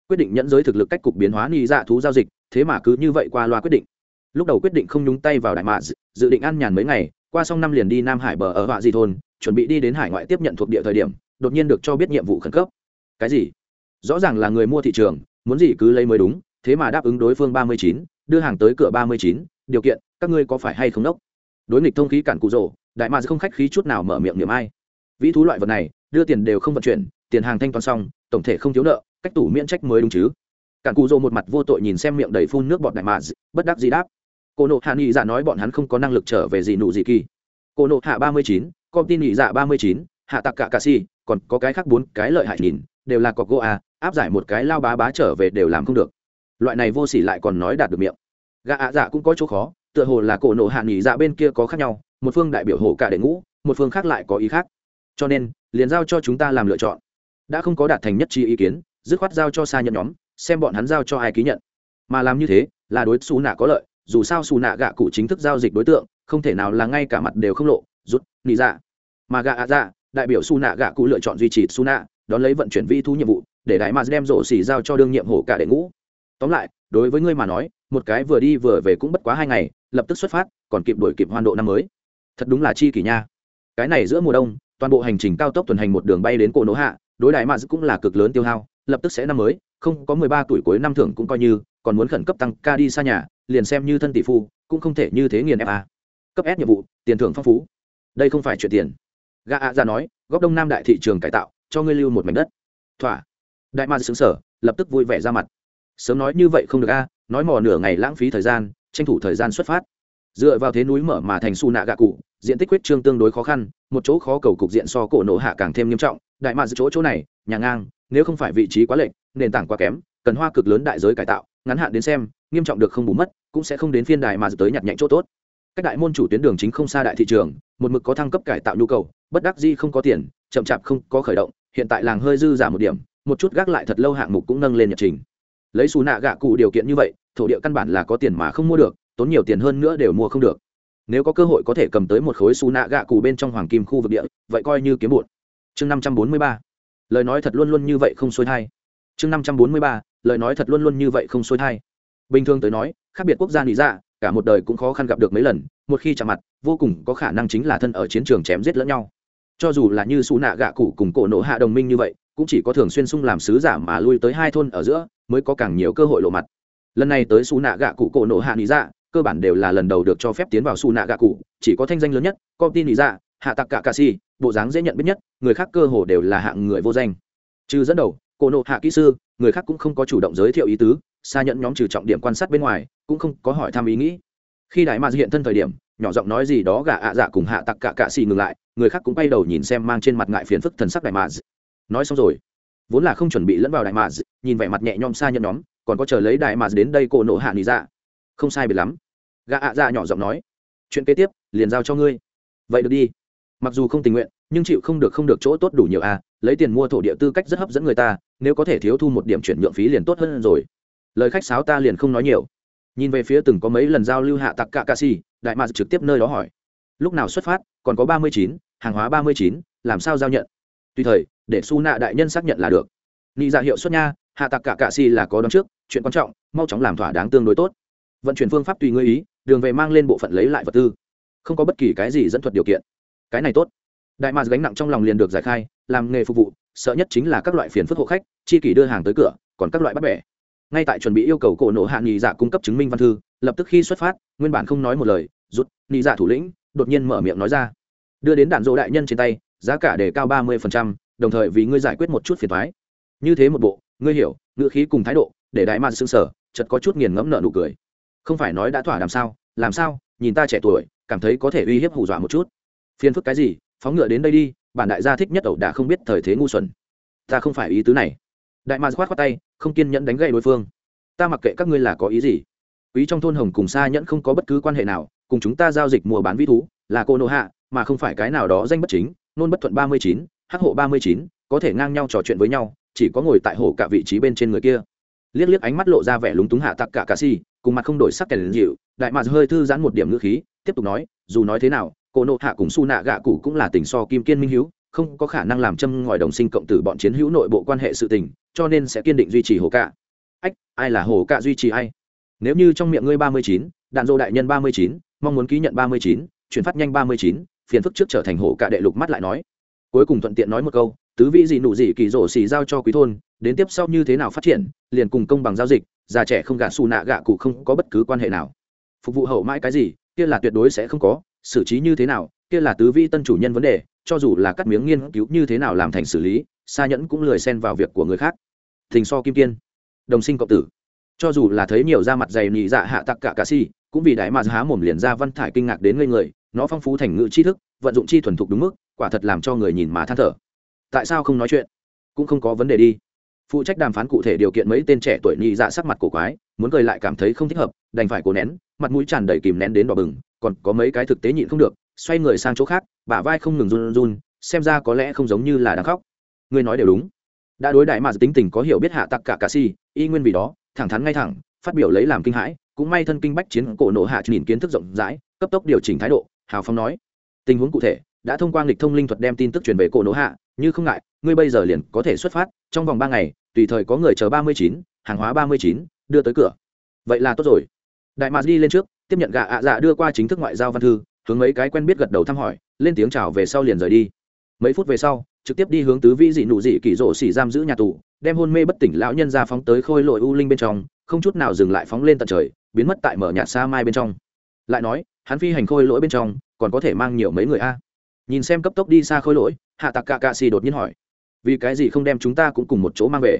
Quyết định nhẫn giới thực lực cách cục biến hóa ni dạ thú giao dịch, thế mà cứ như vậy qua loa quyết định. Lúc đầu quyết định không nhúng tay vào đại mạc dự định ăn nhàn mấy ngày, qua xong năm liền đi nam hải bờ ở họa di thôn, chuẩn bị đi đến hải ngoại tiếp nhận thuộc địa thời điểm, đột nhiên được cho biết nhiệm vụ khẩn cấp. Cái gì? Rõ ràng là người mua thị trường, muốn gì cứ lấy mới đúng, thế mà đáp ứng đối phương ba mươi chín, đưa hàng tới cửa ba mươi chín, điều kiện, các ngươi có phải hay không đốc? Đối nghịch thông khí cản cụ rồ, đại mạc không khách khí chút nào mở miệng niệm ai vĩ thú loại vật này, đưa tiền đều không vận chuyển, tiền hàng thanh toán xong, tổng thể không thiếu nợ, cách tủ miễn trách mới đúng chứ. Cản cù dô một mặt vô tội nhìn xem miệng đầy phun nước bọt đại mà bất đắc gì đáp. Cô nộ hạ nghị dạ nói bọn hắn không có năng lực trở về gì nụ gì kỳ. Cô nộ hạ ba mươi chín công ty nghị dạ ba mươi chín, hạ tặc cả cà si còn có cái khác bốn cái lợi hại nhìn, đều là cọc gỗ à áp giải một cái lao bá bá trở về đều làm không được. Loại này vô s ỉ lại còn nói đạt được miệng. Gà ạ dạ cũng có chỗ khó, tựa hồ là cổ nộ hạ nghỉ dạ bên kia có khác nhau, một phương đại biểu hồ cả đệ ngũ, một phương khác lại có ý khác cho nên, liền giao cho chúng ta làm lựa chọn. Đã không có đạt thành nhất trí ý kiến, dứt khoát giao cho xa nhận nhóm, xem bọn hắn giao cho ai ký nhận. Mà làm như thế, là đối xù nạ có lợi, dù sao xù nạ gạ cụ chính thức giao dịch đối tượng, không thể nào là ngay cả mặt đều không lộ rút nị dạ. Mà gạ ạ dạ đại biểu xù nạ gạ cụ lựa chọn duy trì xù nạ, đón lấy vận chuyển vi thu nhiệm vụ, để đại mà đem rổ xỉ giao cho đương nhiệm hổ cả đệ ngũ. Tóm lại, đối với ngươi mà nói, một cái vừa đi vừa về cũng bất quá hai ngày, lập tức xuất phát, còn kịp đổi kịp hoan độ năm mới. Thật đúng là chi kỷ nha. Cái này giữa mùa đông toàn bộ hành trình cao tốc tuần hành một đường bay đến cổ nỗ hạ, đối đại mads cũng là cực lớn tiêu hao, lập tức sẽ năm mới, không có mười ba tuổi cuối năm thưởng cũng coi như, còn muốn khẩn cấp tăng ca đi xa nhà, liền xem như thân tỷ phu, cũng không thể như thế nghiền fa à. cấp s nhiệm vụ, tiền thưởng phong phú. Đây không phải chuyện tiền. Gà ạ ra nói, góc đông nam đại thị trường cải tạo, cho ngươi lưu một mảnh đất. Thỏa. Đại ma xứng sở lập tức vui vẻ ra mặt. Sớm nói như vậy không được a, nói mò nửa ngày lãng phí thời gian, tranh thủ thời gian xuất phát dựa vào thế núi mở mà thành su nạ gạ cụ, diện tích huyết trương tương đối khó khăn, một chỗ khó cầu cục diện so cổ nổ hạ càng thêm nghiêm trọng. Đại mạ chỗ chỗ này, nhà ngang, nếu không phải vị trí quá lệch, nền tảng quá kém, cần hoa cực lớn đại giới cải tạo, ngắn hạn đến xem, nghiêm trọng được không bù mất, cũng sẽ không đến phiên đài mà tới nhặt nhạnh chỗ tốt. Các đại môn chủ tuyến đường chính không xa đại thị trường, một mực có thăng cấp cải tạo nhu cầu, bất đắc di không có tiền, chậm chạp không có khởi động, hiện tại làng hơi dư giả một điểm, một chút gác lại thật lâu hạng mục cũng nâng lên nhật trình. Lấy xù nạ gạ cụ điều kiện như vậy, thổ địa căn bản là có tiền mà không mua được tốn nhiều tiền hơn nữa đều mua không được. Nếu có cơ hội có thể cầm tới một khối su nạ gạ cụ bên trong hoàng kim khu vực địa, vậy coi như kiếm bụn chương năm trăm bốn mươi ba. Lời nói thật luôn luôn như vậy không xuôi thai. Chương năm trăm bốn mươi ba. Lời nói thật luôn luôn như vậy không xuôi thai. Bình thường tới nói, khác biệt quốc gia lý ra dạ, cả một đời cũng khó khăn gặp được mấy lần, một khi chạm mặt, vô cùng có khả năng chính là thân ở chiến trường chém giết lẫn nhau. Cho dù là như xù nạ gạ cụ cùng cổ nổ hạ đồng minh như vậy, cũng chỉ có thường xuyên sung làm sứ giả mà lui tới hai thôn ở giữa, mới có càng nhiều cơ hội lộ mặt. Lần này tới xù nạ gạ cụ cổ nổ hạ lý ra dạ, cơ bản đều là lần đầu được cho phép tiến vào su nạ gạ cụ chỉ có thanh danh lớn nhất công ty lý dạ hạ tặc cả cà si bộ dáng dễ nhận biết nhất, người khác cơ hồ đều là hạng người vô danh. Trừ dẫn đầu cổ nộ hạ kỹ sư, người khác cũng không có chủ động giới thiệu ý tứ, xa nhận nhóm trừ trọng điểm quan sát bên ngoài, cũng không có hỏi thăm ý nghĩ. Khi đại mạc hiện thân thời điểm, nhỏ giọng nói gì đó gà ạ dạ cùng hạ tặc cả cạ xì ngừng lại, người khác cũng bay đầu nhìn xem mang trên mặt ngại phiền phức thần sắc đại mạc nói xong rồi, vốn là không chuẩn bị lẫn vào đại mạc nhìn vẻ mặt nhẹ nhõm xa nhận nhóm, còn có chờ lấy đại mạc đến đây cổ nộ hạ lý dạ không sai biệt lắm. Gà ạ dạ nhỏ giọng nói, chuyện kế tiếp, liền giao cho ngươi. Vậy được đi. Mặc dù không tình nguyện, nhưng chịu không được không được chỗ tốt đủ nhiều à lấy tiền mua thổ địa tư cách rất hấp dẫn người ta, nếu có thể thiếu thu một điểm chuyển nhượng phí liền tốt hơn rồi. Lời khách sáo ta liền không nói nhiều. Nhìn về phía từng có mấy lần giao lưu hạ tặc cạ ca si đại mạc trực tiếp nơi đó hỏi, lúc nào xuất phát? Còn có ba mươi chín, hàng hóa ba mươi chín, làm sao giao nhận? Tùy thời, để su nạ đại nhân xác nhận là được. Nghĩ ra dạ hiệu suất nha, hạ tặc cạ cạ si là có đón trước, chuyện quan trọng, mau chóng làm thỏa đáng tương đối tốt vận chuyển phương pháp tùy ngươi ý, đường về mang lên bộ phận lấy lại vật tư. Không có bất kỳ cái gì dẫn thuật điều kiện. Cái này tốt. Đại mạc gánh nặng trong lòng liền được giải khai, làm nghề phục vụ, sợ nhất chính là các loại phiền phức hộ khách, chi kỷ đưa hàng tới cửa, còn các loại bắt bẻ. Ngay tại chuẩn bị yêu cầu cổ nộ hạ nghị dạ cung cấp chứng minh văn thư, lập tức khi xuất phát, nguyên bản không nói một lời, rút nghị dạ thủ lĩnh, đột nhiên mở miệng nói ra. Đưa đến đạn dỗ đại nhân trên tay, giá cả để cao ba mươi đồng thời vì ngươi giải quyết một chút phiền thoái như thế một bộ, ngươi hiểu, ngữ khí cùng thái độ, để đại mạn xương sở chật có chút nghiền ngẫm nợ nụ cười không phải nói đã thỏa làm sao? Làm sao? Nhìn ta trẻ tuổi, cảm thấy có thể uy hiếp hù dọa một chút. Phiền phức cái gì? Phóng ngựa đến đây đi, bản đại gia thích nhất ẩu đã không biết thời thế ngu xuẩn. Ta không phải ý tứ này. Đại mạc khoát khoát tay, không kiên nhẫn đánh gậy đối phương. Ta mặc kệ các ngươi là có ý gì. Quý trong thôn hồng cùng xa nhẫn không có bất cứ quan hệ nào, cùng chúng ta giao dịch mua bán vĩ thú, là cô nô hạ, mà không phải cái nào đó danh bất chính, nôn bất thuận ba mươi chín, hắc hộ ba mươi chín, có thể ngang nhau trò chuyện với nhau, chỉ có ngồi tại hồ cả vị trí bên trên người kia. Liếc liếc ánh mắt lộ ra vẻ lúng túng hạ tặc cả cà si cùng mặt không đổi sắc kèn dịu, đại mạc hơi thư giãn một điểm ngữ khí, tiếp tục nói, dù nói thế nào, cô nộ hạ cùng su nạ gạ cụ cũng là tình so kim kiên minh hữu, không có khả năng làm châm ngòi đồng sinh cộng tử bọn chiến hữu nội bộ quan hệ sự tình, cho nên sẽ kiên định duy trì hồ cạ. Ách, ai là hồ cạ duy trì ai? Nếu như trong miệng ngươi ba mươi chín, đạn dô đại nhân ba mươi chín, mong muốn ký nhận ba mươi chín, chuyển phát nhanh ba mươi chín, phiền phức trước trở thành hồ cạ đệ lục mắt lại nói. Cuối cùng thuận tiện nói một câu, tứ vị gì nụ gì kỳ rổ xì giao cho quý thôn, đến tiếp sau như thế nào phát triển, liền cùng công bằng giao dịch già trẻ không gạ xù nạ gạ cụ không có bất cứ quan hệ nào. Phục vụ hậu mãi cái gì, kia là tuyệt đối sẽ không có, xử trí như thế nào, kia là tứ vi tân chủ nhân vấn đề, cho dù là cắt miếng nghiên cứu như thế nào làm thành xử lý xa nhẫn cũng lười xen vào việc của người khác. Thình so kim kiên, đồng sinh cộng tử. Cho dù là thấy nhiều da mặt dày nhị dạ hạ tặc cả cà si, cũng vì đại mà há mồm liền ra văn thải kinh ngạc đến ngây người, nó phong phú thành ngữ tri thức, vận dụng chi thuần thục đúng mức, quả thật làm cho người nhìn mà than thở. Tại sao không nói chuyện? Cũng không có vấn đề đi phụ trách đàm phán cụ thể điều kiện mấy tên trẻ tuổi nhị dạ sắc mặt cổ quái, muốn cười lại cảm thấy không thích hợp, đành phải cố nén, mặt mũi tràn đầy kìm nén đến đỏ bừng, còn có mấy cái thực tế nhịn không được, xoay người sang chỗ khác, bả vai không ngừng run run, xem ra có lẽ không giống như là đang khóc. Ngươi nói đều đúng. Đã đối đại mà tính tình có hiểu biết hạ tặc cả cà si, y nguyên vì đó, thẳng thắn ngay thẳng, phát biểu lấy làm kinh hãi, cũng may thân kinh bách chiến cổ nộ hạ nhìn kiến thức rộng rãi, cấp tốc điều chỉnh thái độ, hào phong nói. Tình huống cụ thể đã thông qua nghịch thông linh thuật đem tin tức truyền về cổ nỗ hạ, như không ngại, ngươi bây giờ liền có thể xuất phát, trong vòng ba ngày, tùy thời có người chờ ba mươi chín, hàng hóa ba mươi chín, đưa tới cửa. Vậy là tốt rồi. Đại mạc đi lên trước, tiếp nhận gạ ạ dạ đưa qua chính thức ngoại giao văn thư, hướng mấy cái quen biết gật đầu thăm hỏi, lên tiếng chào về sau liền rời đi. Mấy phút về sau, trực tiếp đi hướng tứ vĩ dị nụ dị kỳ rộ xỉ giam giữ nhà tù, đem hôn mê bất tỉnh lão nhân ra phóng tới khôi lội u linh bên trong, không chút nào dừng lại phóng lên tận trời, biến mất tại mở nhạt xa mai bên trong. Lại nói, hắn phi hành khôi lỗi bên trong, còn có thể mang nhiều mấy người a? Nhìn xem cấp tốc đi xa khôi lỗi, hạ tạc cạ cạ xì đột nhiên hỏi, vì cái gì không đem chúng ta cũng cùng một chỗ mang về?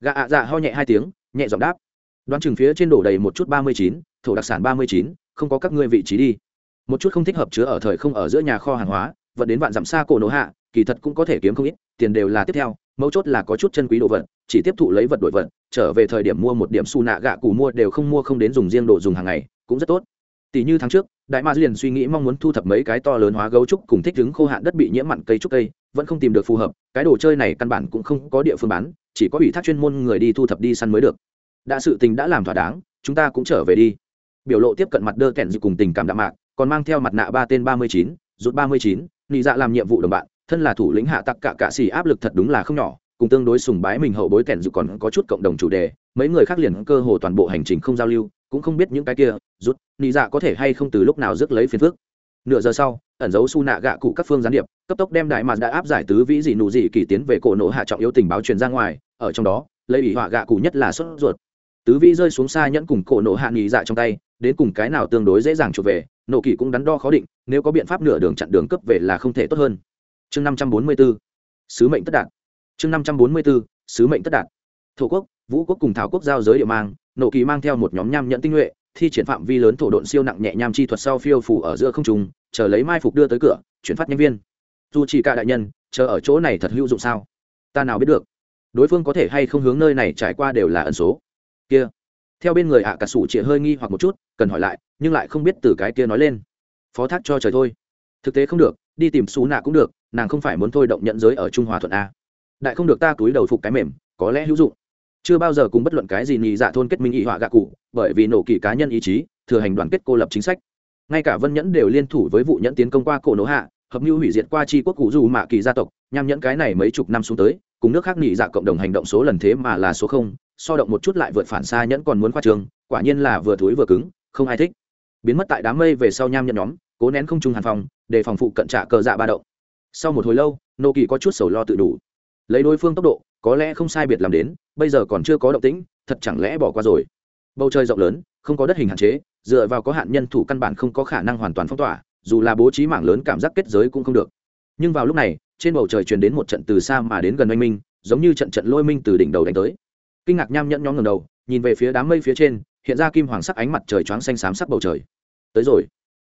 Gạ ạ dạ ho nhẹ hai tiếng, nhẹ giọng đáp, đoán chừng phía trên đổ đầy một chút ba mươi chín, thổ đặc sản ba mươi chín, không có các ngươi vị trí đi. Một chút không thích hợp chứa ở thời không ở giữa nhà kho hàng hóa, vận đến vạn dặm xa cổ nổ hạ, kỳ thật cũng có thể kiếm không ít, tiền đều là tiếp theo, mấu chốt là có chút chân quý đồ vật, chỉ tiếp thụ lấy vật đổi vật, trở về thời điểm mua một điểm xù nạ gạ cù mua đều không mua không đến dùng riêng đồ dùng hàng ngày, cũng rất tốt tỷ như tháng trước, đại ma liền suy nghĩ mong muốn thu thập mấy cái to lớn hóa gấu trúc cùng thích ứng khô hạn đất bị nhiễm mặn cây trúc cây, vẫn không tìm được phù hợp, cái đồ chơi này căn bản cũng không có địa phương bán, chỉ có ủy thác chuyên môn người đi thu thập đi săn mới được. Đã sự tình đã làm thỏa đáng, chúng ta cũng trở về đi. Biểu lộ tiếp cận mặt đơ kẹn dự cùng tình cảm đạm mạc, còn mang theo mặt nạ ba tên ba mươi chín rút ba mươi chín, nị dạ làm nhiệm vụ đồng bạn, thân là thủ lĩnh hạ tặc cả cạ xì áp lực thật đúng là không nhỏ, cùng tương đối sùng bái mình hậu bối kẹn dự còn có chút cộng đồng chủ đề, mấy người khác liền cơ hồ toàn bộ hành trình không giao lưu cũng không biết những cái kia, rút, nị dạ có thể hay không từ lúc nào rước lấy phiền phước nửa giờ sau, ẩn dấu su nạ gạ cụ các phương gián điệp, cấp tốc đem đại mà đã áp giải tứ vĩ dị nụ dị kỳ tiến về cổ nổ hạ trọng yếu tình báo truyền ra ngoài, ở trong đó, lấy ủy họa gạ cụ nhất là sốt ruột. Tứ vĩ rơi xuống xa nhẫn cùng cổ nổ hạ nghỉ dạ trong tay, đến cùng cái nào tương đối dễ dàng chuộc về nộ kỳ cũng đắn đo khó định, nếu có biện pháp nửa đường chặn đường cấp về là không thể tốt hơn. Chương năm trăm bốn mươi b sứ mệnh tất đạt. Chương năm trăm bốn mươi b sứ mệnh tất đạt. Thổ quốc, vũ quốc cùng thảo quốc giao giới địa mang nộ kỳ mang theo một nhóm nham nhẫn tinh nhuệ, thi triển phạm vi lớn thổ độn siêu nặng nhẹ nham chi thuật sau phiêu phủ ở giữa không trùng chờ lấy mai phục đưa tới cửa, chuyển phát nhân viên. Dù chỉ cả đại nhân, chờ ở chỗ này thật hữu dụng sao? Ta nào biết được. Đối phương có thể hay không hướng nơi này trải qua đều là ẩn số. Kia. Theo bên người ạ cả sủ chĩa hơi nghi hoặc một chút, cần hỏi lại, nhưng lại không biết từ cái kia nói lên. Phó thác cho trời thôi. Thực tế không được, đi tìm xú nạ cũng được, nàng không phải muốn thôi động nhận giới ở trung hòa thuận a. Đại không được ta túi đầu phục cái mềm, có lẽ hữu dụng chưa bao giờ cùng bất luận cái gì nhị dạ thôn kết minh ý họa gạ cụ, bởi vì nổ kỳ cá nhân ý chí, thừa hành đoàn kết cô lập chính sách. Ngay cả vân nhẫn đều liên thủ với vụ nhẫn tiến công qua cổ nổ hạ, hợp mưu hủy diệt qua tri quốc cụ dù mạ kỳ gia tộc nham nhẫn cái này mấy chục năm xuống tới, cùng nước khác nhị dạ cộng đồng hành động số lần thế mà là số không, so động một chút lại vượt phản xa nhẫn còn muốn khoa trường quả nhiên là vừa thối vừa cứng, không ai thích. Biến mất tại đám mây về sau nham nhẫn nhóm, cố nén không trung hàn phòng để phòng phụ cận trạ cờ dạ ba động. Sau một hồi lâu nô kỳ có chút sầu lo tự đủ lấy đối phương tốc độ có lẽ không sai biệt làm đến bây giờ còn chưa có động tĩnh thật chẳng lẽ bỏ qua rồi. Bầu trời rộng lớn không có đất hình hạn chế dựa vào có hạn nhân thủ căn bản không có khả năng hoàn toàn phong tỏa dù là bố trí mạng lớn cảm giác kết giới cũng không được. Nhưng vào lúc này trên bầu trời truyền đến một trận từ xa mà đến gần oanh minh giống như trận trận lôi minh từ đỉnh đầu đánh tới. Kinh ngạc nham nhẫn nhóm ngầm đầu nhìn về phía đám mây phía trên hiện ra kim hoàng sắc ánh mặt trời choáng xanh xám sắc bầu trời. Tới rồi.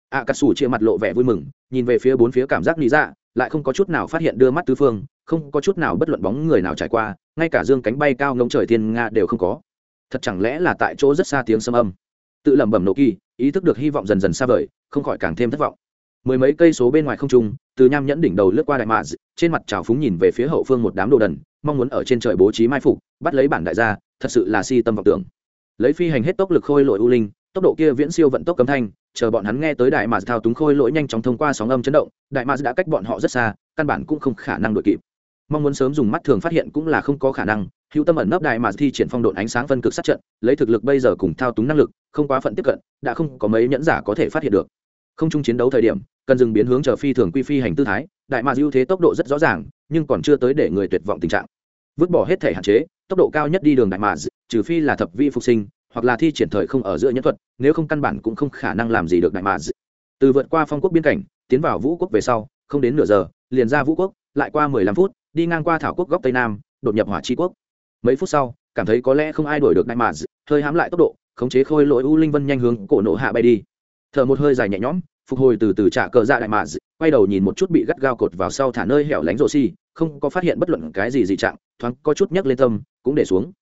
Ạ à, cà sủ chia mặt lộ vẻ vui mừng nhìn về phía bốn phía cảm giác lý dạ lại không có chút nào phát hiện đưa mắt tứ phương, không có chút nào bất luận bóng người nào trải qua, ngay cả dương cánh bay cao ngông trời thiên nga đều không có. Thật chẳng lẽ là tại chỗ rất xa tiếng xâm âm? Tự lẩm bẩm nộ kỳ, ý thức được hy vọng dần dần xa vời, không khỏi càng thêm thất vọng. Mười mấy cây số bên ngoài không trung, từ nham nhẫn đỉnh đầu lướt qua đại mạ trên mặt trào phúng nhìn về phía hậu phương một đám đồ đần, mong muốn ở trên trời bố trí mai phục, bắt lấy bản đại gia, thật sự là si tâm vọng tưởng. Lấy phi hành hết tốc lực khôi lội u linh tốc độ kia viễn siêu vận tốc cấm thanh, chờ bọn hắn nghe tới đại mạc thao túng khôi lỗi nhanh chóng thông qua sóng âm chấn động, đại mạc đã cách bọn họ rất xa, căn bản cũng không khả năng đuổi kịp. Mong muốn sớm dùng mắt thường phát hiện cũng là không có khả năng, hữu tâm ẩn nấp đại mạc thi triển phong độn ánh sáng phân cực sát trận, lấy thực lực bây giờ cùng thao túng năng lực, không quá phận tiếp cận, đã không có mấy nhẫn giả có thể phát hiện được. Không chung chiến đấu thời điểm, cần dừng biến hướng chờ phi thường quy phi hành tư thái, đại mạc ưu thế tốc độ rất rõ ràng, nhưng còn chưa tới để người tuyệt vọng tình trạng. Vứt bỏ hết thể hạn chế, tốc độ cao nhất đi đường đại mạc trừ phi là thập vi phục sinh hoặc là thi triển thời không ở giữa nhân thuật, nếu không căn bản cũng không khả năng làm gì được đại mà từ vượt qua phong quốc biên cảnh, tiến vào vũ quốc về sau, không đến nửa giờ, liền ra vũ quốc, lại qua mười lăm phút, đi ngang qua thảo quốc góc tây nam, đột nhập hỏa tri quốc. Mấy phút sau, cảm thấy có lẽ không ai đuổi được đại mà hơi hãm lại tốc độ, khống chế khôi lỗi u linh vân nhanh hướng cổ nổ hạ bay đi. Thở một hơi dài nhẹ nhõm, phục hồi từ từ trả cờ dạ đại mà quay đầu nhìn một chút bị gắt gao cột vào sau thả nơi hẻo lánh rổ xi, không có phát hiện bất luận cái gì dị trạng, thoáng có chút nhấc lên tâm, cũng để xuống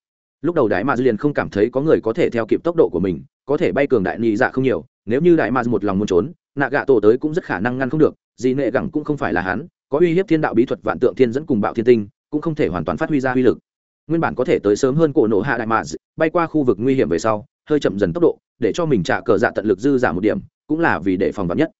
lúc đầu đại mạc liền không cảm thấy có người có thể theo kịp tốc độ của mình, có thể bay cường đại nhị dạ không nhiều, nếu như đại mạc một lòng muốn trốn, nạ gạ tổ tới cũng rất khả năng ngăn không được gì nệ gẳng cũng không phải là hắn, có uy hiếp thiên đạo bí thuật vạn tượng thiên dẫn cùng bạo thiên tinh, cũng không thể hoàn toàn phát huy ra uy lực. Nguyên bản có thể tới sớm hơn cổ nổ hạ đại mạc bay qua khu vực nguy hiểm về sau, hơi chậm dần tốc độ, để cho mình trả cờ dạ tận lực dư giảm một điểm, cũng là vì để phòng vắn nhất.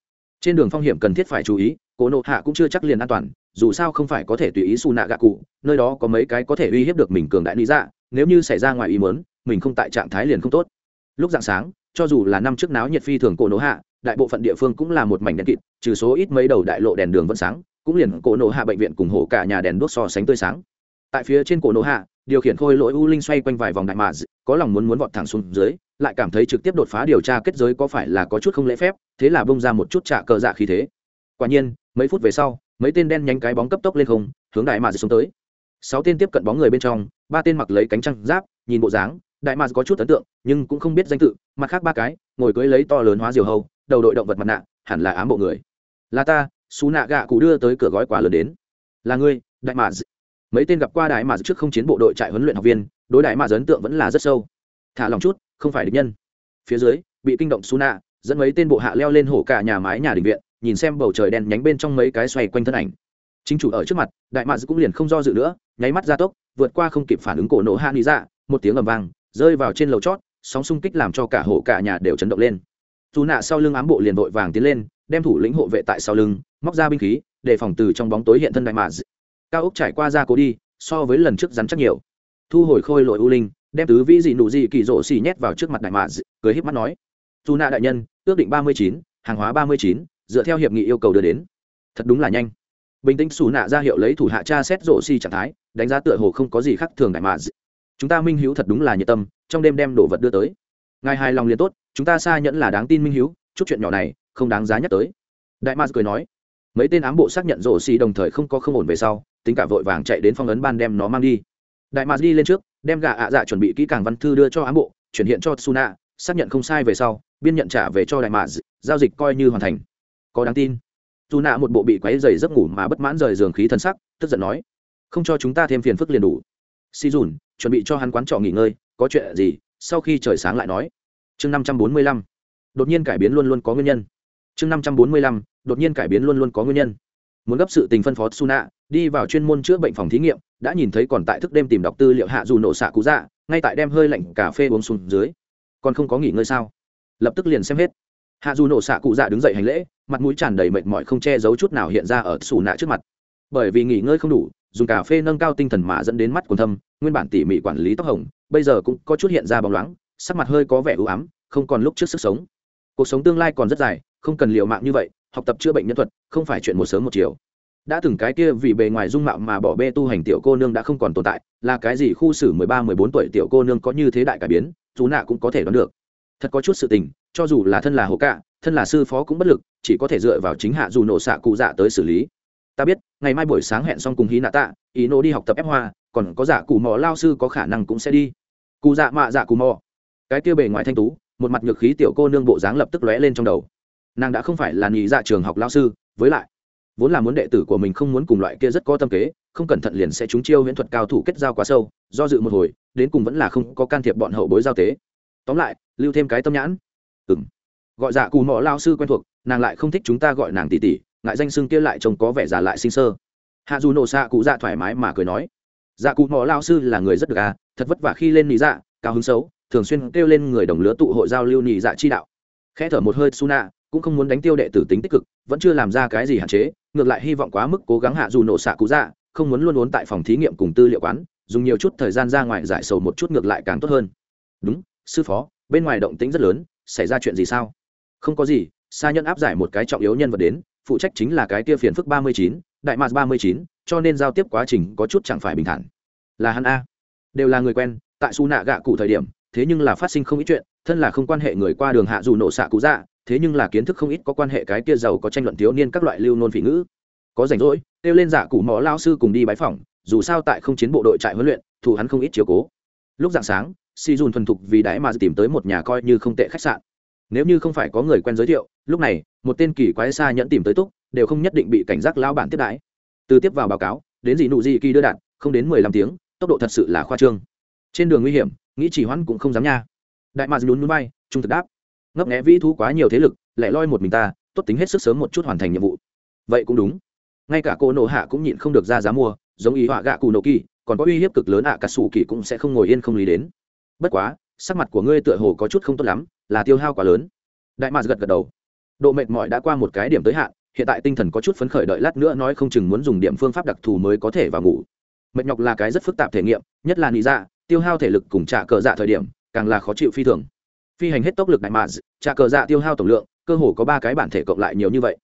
Trên đường phong hiểm cần thiết phải chú ý, cổ Nộ hạ cũng chưa chắc liền an toàn, dù sao không phải có thể tùy ý xù nạ gạ cụ, nơi đó có mấy cái có thể uy hiếp được mình cường đại lý dạ nếu như xảy ra ngoài ý muốn, mình không tại trạng thái liền không tốt. Lúc dạng sáng cho dù là năm trước náo nhiệt phi thường cổ nổ hạ đại bộ phận địa phương cũng là một mảnh đèn kịt trừ số ít mấy đầu đại lộ đèn đường vẫn sáng cũng liền cổ nổ hạ bệnh viện cùng hổ cả nhà đèn đốt so sánh tươi sáng. Tại phía trên cổ nổ hạ điều khiển khôi lỗi u linh xoay quanh vài vòng đại mà có lòng muốn muốn vọt thẳng xuống dưới lại cảm thấy trực tiếp đột phá điều tra kết giới có phải là có chút không lễ phép thế là bông ra một chút trạ cờ dạ khí thế. Quả nhiên mấy phút về sau mấy tên đen nhánh cái bóng cấp tốc lên không hướng đại mà xuống tới sáu tên tiếp cận bóng người bên trong, ba tên mặc lấy cánh trăng giáp, nhìn bộ dáng, đại mạc có chút ấn tượng, nhưng cũng không biết danh tự, mặt khác ba cái, ngồi cưới lấy to lớn hóa diều hầu, đầu đội động vật mặt nạ, hẳn là ám bộ người. Là ta xú nạ gạ cụ đưa tới cửa gói quà lớn đến. Là ngươi, đại mạc mấy tên gặp qua đại mạc trước không chiến bộ đội trại huấn luyện học viên, đối đại mạc ấn tượng vẫn là rất sâu. Thả lòng chút, không phải địch nhân. Phía dưới, bị kinh động xú nạ, dẫn mấy tên bộ hạ leo lên hổ cả nhà mái nhà đình viện, nhìn xem bầu trời đen nhánh bên trong mấy cái xoay quanh thân ảnh chính chủ ở trước mặt đại mads cũng liền không do dự nữa nháy mắt ra tốc vượt qua không kịp phản ứng cổ nổ hạ nghĩ ra dạ một tiếng ầm vang rơi vào trên lầu chót sóng xung kích làm cho cả hộ cả nhà đều chấn động lên dù nạ sau lưng ám bộ liền vội vàng tiến lên đem thủ lĩnh hộ vệ tại sau lưng móc ra binh khí để phòng từ trong bóng tối hiện thân đại mads cao ốc trải qua ra cố đi so với lần trước rắn chắc nhiều thu hồi khôi lội u linh đem tứ vĩ dị nụ dị kỳ rỗ xì nhét vào trước mặt đại mads cười híp mắt nói dù nạ đại nhân ước định ba mươi chín hàng hóa ba mươi chín dựa theo hiệp nghị yêu cầu đưa đến thật đúng là nhanh bình tĩnh xù nạ ra hiệu lấy thủ hạ cha xét rộ xi trạng thái, đánh giá tựa hồ không có gì khác thường đại mà. Chúng ta minh hữu thật đúng là nhiệt tâm, trong đêm đem đồ vật đưa tới. Ngài hài lòng liền tốt, chúng ta xa nhẫn là đáng tin minh hữu chút chuyện nhỏ này, không đáng giá nhắc tới. Đại ma cười nói. Mấy tên ám bộ xác nhận rộ xi đồng thời không có không ổn về sau, tính cả vội vàng chạy đến phong ấn ban đem nó mang đi. Đại ma đi lên trước, đem gà ạ dạ chuẩn bị kỹ càng văn thư đưa cho ám bộ, chuyển hiện cho suna xác nhận không sai về sau, biên nhận trả về cho đại ma, giao dịch coi như hoàn thành. Có đáng tin dù nạ một bộ bị quáy dày giấc ngủ mà bất mãn rời giường khí thân sắc, tức giận nói, không cho chúng ta thêm phiền phức liền đủ. Si dùn, chuẩn bị cho hắn quán trọ nghỉ ngơi, có chuyện gì? Sau khi trời sáng lại nói, chương năm trăm bốn mươi lăm, đột nhiên cải biến luôn luôn có nguyên nhân. Chương năm trăm bốn mươi lăm, đột nhiên cải biến luôn luôn có nguyên nhân. Muốn gấp sự tình phân phó suna đi vào chuyên môn chữa bệnh phòng thí nghiệm, đã nhìn thấy còn tại thức đêm tìm đọc tư liệu hạ dù nổ xạ cú dạ ngay tại đem hơi lạnh cà phê uống xuống dưới. Còn không có nghỉ ngơi sao? Lập tức liền xem hết hạ dù nổ xạ cụ dạ đứng dậy hành lễ, mặt mũi tràn đầy mệt mỏi không che giấu chút nào hiện ra ở xù nạ trước mặt. Bởi vì nghỉ ngơi không đủ, dùng cà phê nâng cao tinh thần mà dẫn đến mắt còn thâm, nguyên bản tỉ mỉ quản lý tóc hồng, bây giờ cũng có chút hiện ra bóng loáng, sắc mặt hơi có vẻ ưu ám, không còn lúc trước sức sống. Cuộc sống tương lai còn rất dài, không cần liệu mạng như vậy, học tập chữa bệnh nhân thuật, không phải chuyện một sớm một chiều. Đã từng cái kia vì bề ngoài dung mạo mà bỏ bê tu hành tiểu cô nương đã không còn tồn tại, là cái gì khu xử mười ba, mười bốn tuổi tiểu cô nương có như thế đại cải biến chú nạ cũng có thể đoán được. Thật có chút sự tình cho dù là thân là hồ cạ, thân là sư phó cũng bất lực, chỉ có thể dựa vào chính hạ dù nổ xạ cụ dạ tới xử lý. Ta biết, ngày mai buổi sáng hẹn xong cùng hí nạ tạ ý nô đi học tập ép hoa, còn có giả cù mò lao sư có khả năng cũng sẽ đi. Cụ dạ mạ dạ cù mò. Cái tiêu bề ngoài thanh tú, một mặt nhược khí tiểu cô nương bộ dáng lập tức lóe lên trong đầu. Nàng đã không phải là nhị dạ trường học lao sư, với lại, vốn là muốn đệ tử của mình không muốn cùng loại kia rất có tâm kế, không cẩn thận liền sẽ trúng chiêu huyễn thuật cao thủ kết giao quá sâu, do dự một hồi, đến cùng vẫn là không có can thiệp bọn hậu bối giao tế. Tóm lại, lưu thêm cái tâm nhãn ừng gọi dạ cù mò lao sư quen thuộc, nàng lại không thích chúng ta gọi nàng tỷ tỷ ngại danh xưng kia lại trông có vẻ già lại sinh sơ. Hạ dù nổ xạ cụ dạ thoải mái mà cười nói dạ cụ mò lao sư là người rất được à thật vất vả khi lên nị dạ cao hứng xấu, thường xuyên kêu lên người đồng lứa tụ hội giao lưu nị dạ chi đạo. Khẽ thở một hơi su cũng không muốn đánh tiêu đệ tử tính tích cực, vẫn chưa làm ra cái gì hạn chế, ngược lại hy vọng quá mức cố gắng hạ dù nổ xạ cụ dạ không muốn luôn luôn tại phòng thí nghiệm cùng tư liệu quán, dùng nhiều chút thời gian ra ngoài giải sầu một chút ngược lại càng tốt hơn. Đúng, sư phó, bên ngoài động tĩnh rất lớn xảy ra chuyện gì sao? Không có gì, Sa nhân áp giải một cái trọng yếu nhân vật đến, phụ trách chính là cái kia phiền phức ba mươi chín, đại mạc ba mươi chín, cho nên giao tiếp quá trình có chút chẳng phải bình thản. Là hắn a. Đều là người quen, tại su nạ gạ cụ thời điểm, thế nhưng là phát sinh không ít chuyện, thân là không quan hệ người qua đường hạ dù nổ xạ cụ dạ thế nhưng là kiến thức không ít có quan hệ cái kia giàu có tranh luận thiếu niên các loại lưu nôn phỉ ngữ. Có rảnh rỗi, kêu lên dạ cụ mỏ lao sư cùng đi bái phỏng, dù sao tại không chiến bộ đội trại huấn luyện thủ hắn không ít chiều cố. Lúc dạng sáng si dùn thuần thục vì đáy mà tìm tới một nhà coi như không tệ khách sạn. Nếu như không phải có người quen giới thiệu, lúc này, một tên kỳ quái xa nhẫn tìm tới túc, đều không nhất định bị cảnh giác lao bản tiếp đãi. Từ tiếp vào báo cáo, đến gì nụ gì kỳ đưa đạn, không đến mười lăm tiếng, tốc độ thật sự là khoa trương. Trên đường nguy hiểm, nghĩ chỉ hoãn cũng không dám nha. Đại mạc lún núi bay trung thực đáp. Ngấp nghẽ vĩ thú quá nhiều thế lực lại loi một mình ta, tốt tính hết sức sớm một chút hoàn thành nhiệm vụ. Vậy cũng đúng. Ngay cả cô nộ hạ cũng nhịn không được ra giá mua, giống ý họa gạ cù nộ kỳ, còn có uy hiếp cực lớn ạ cả sủ kỳ cũng sẽ không ngồi yên không lý đến bất quá, sắc mặt của ngươi tựa hồ có chút không tốt lắm, là tiêu hao quá lớn. Đại mạc gật gật đầu. Độ mệt mỏi đã qua một cái điểm tới hạn, hiện tại tinh thần có chút phấn khởi đợi lát nữa nói không chừng muốn dùng điểm phương pháp đặc thù mới có thể vào ngủ. Mệt nhọc là cái rất phức tạp thể nghiệm, nhất là nị dạ tiêu hao thể lực cùng trả cờ dạ thời điểm, càng là khó chịu phi thường. Phi hành hết tốc lực đại mạc trả cờ dạ tiêu hao tổng lượng, cơ hồ có ba cái bản thể cộng lại nhiều như vậy.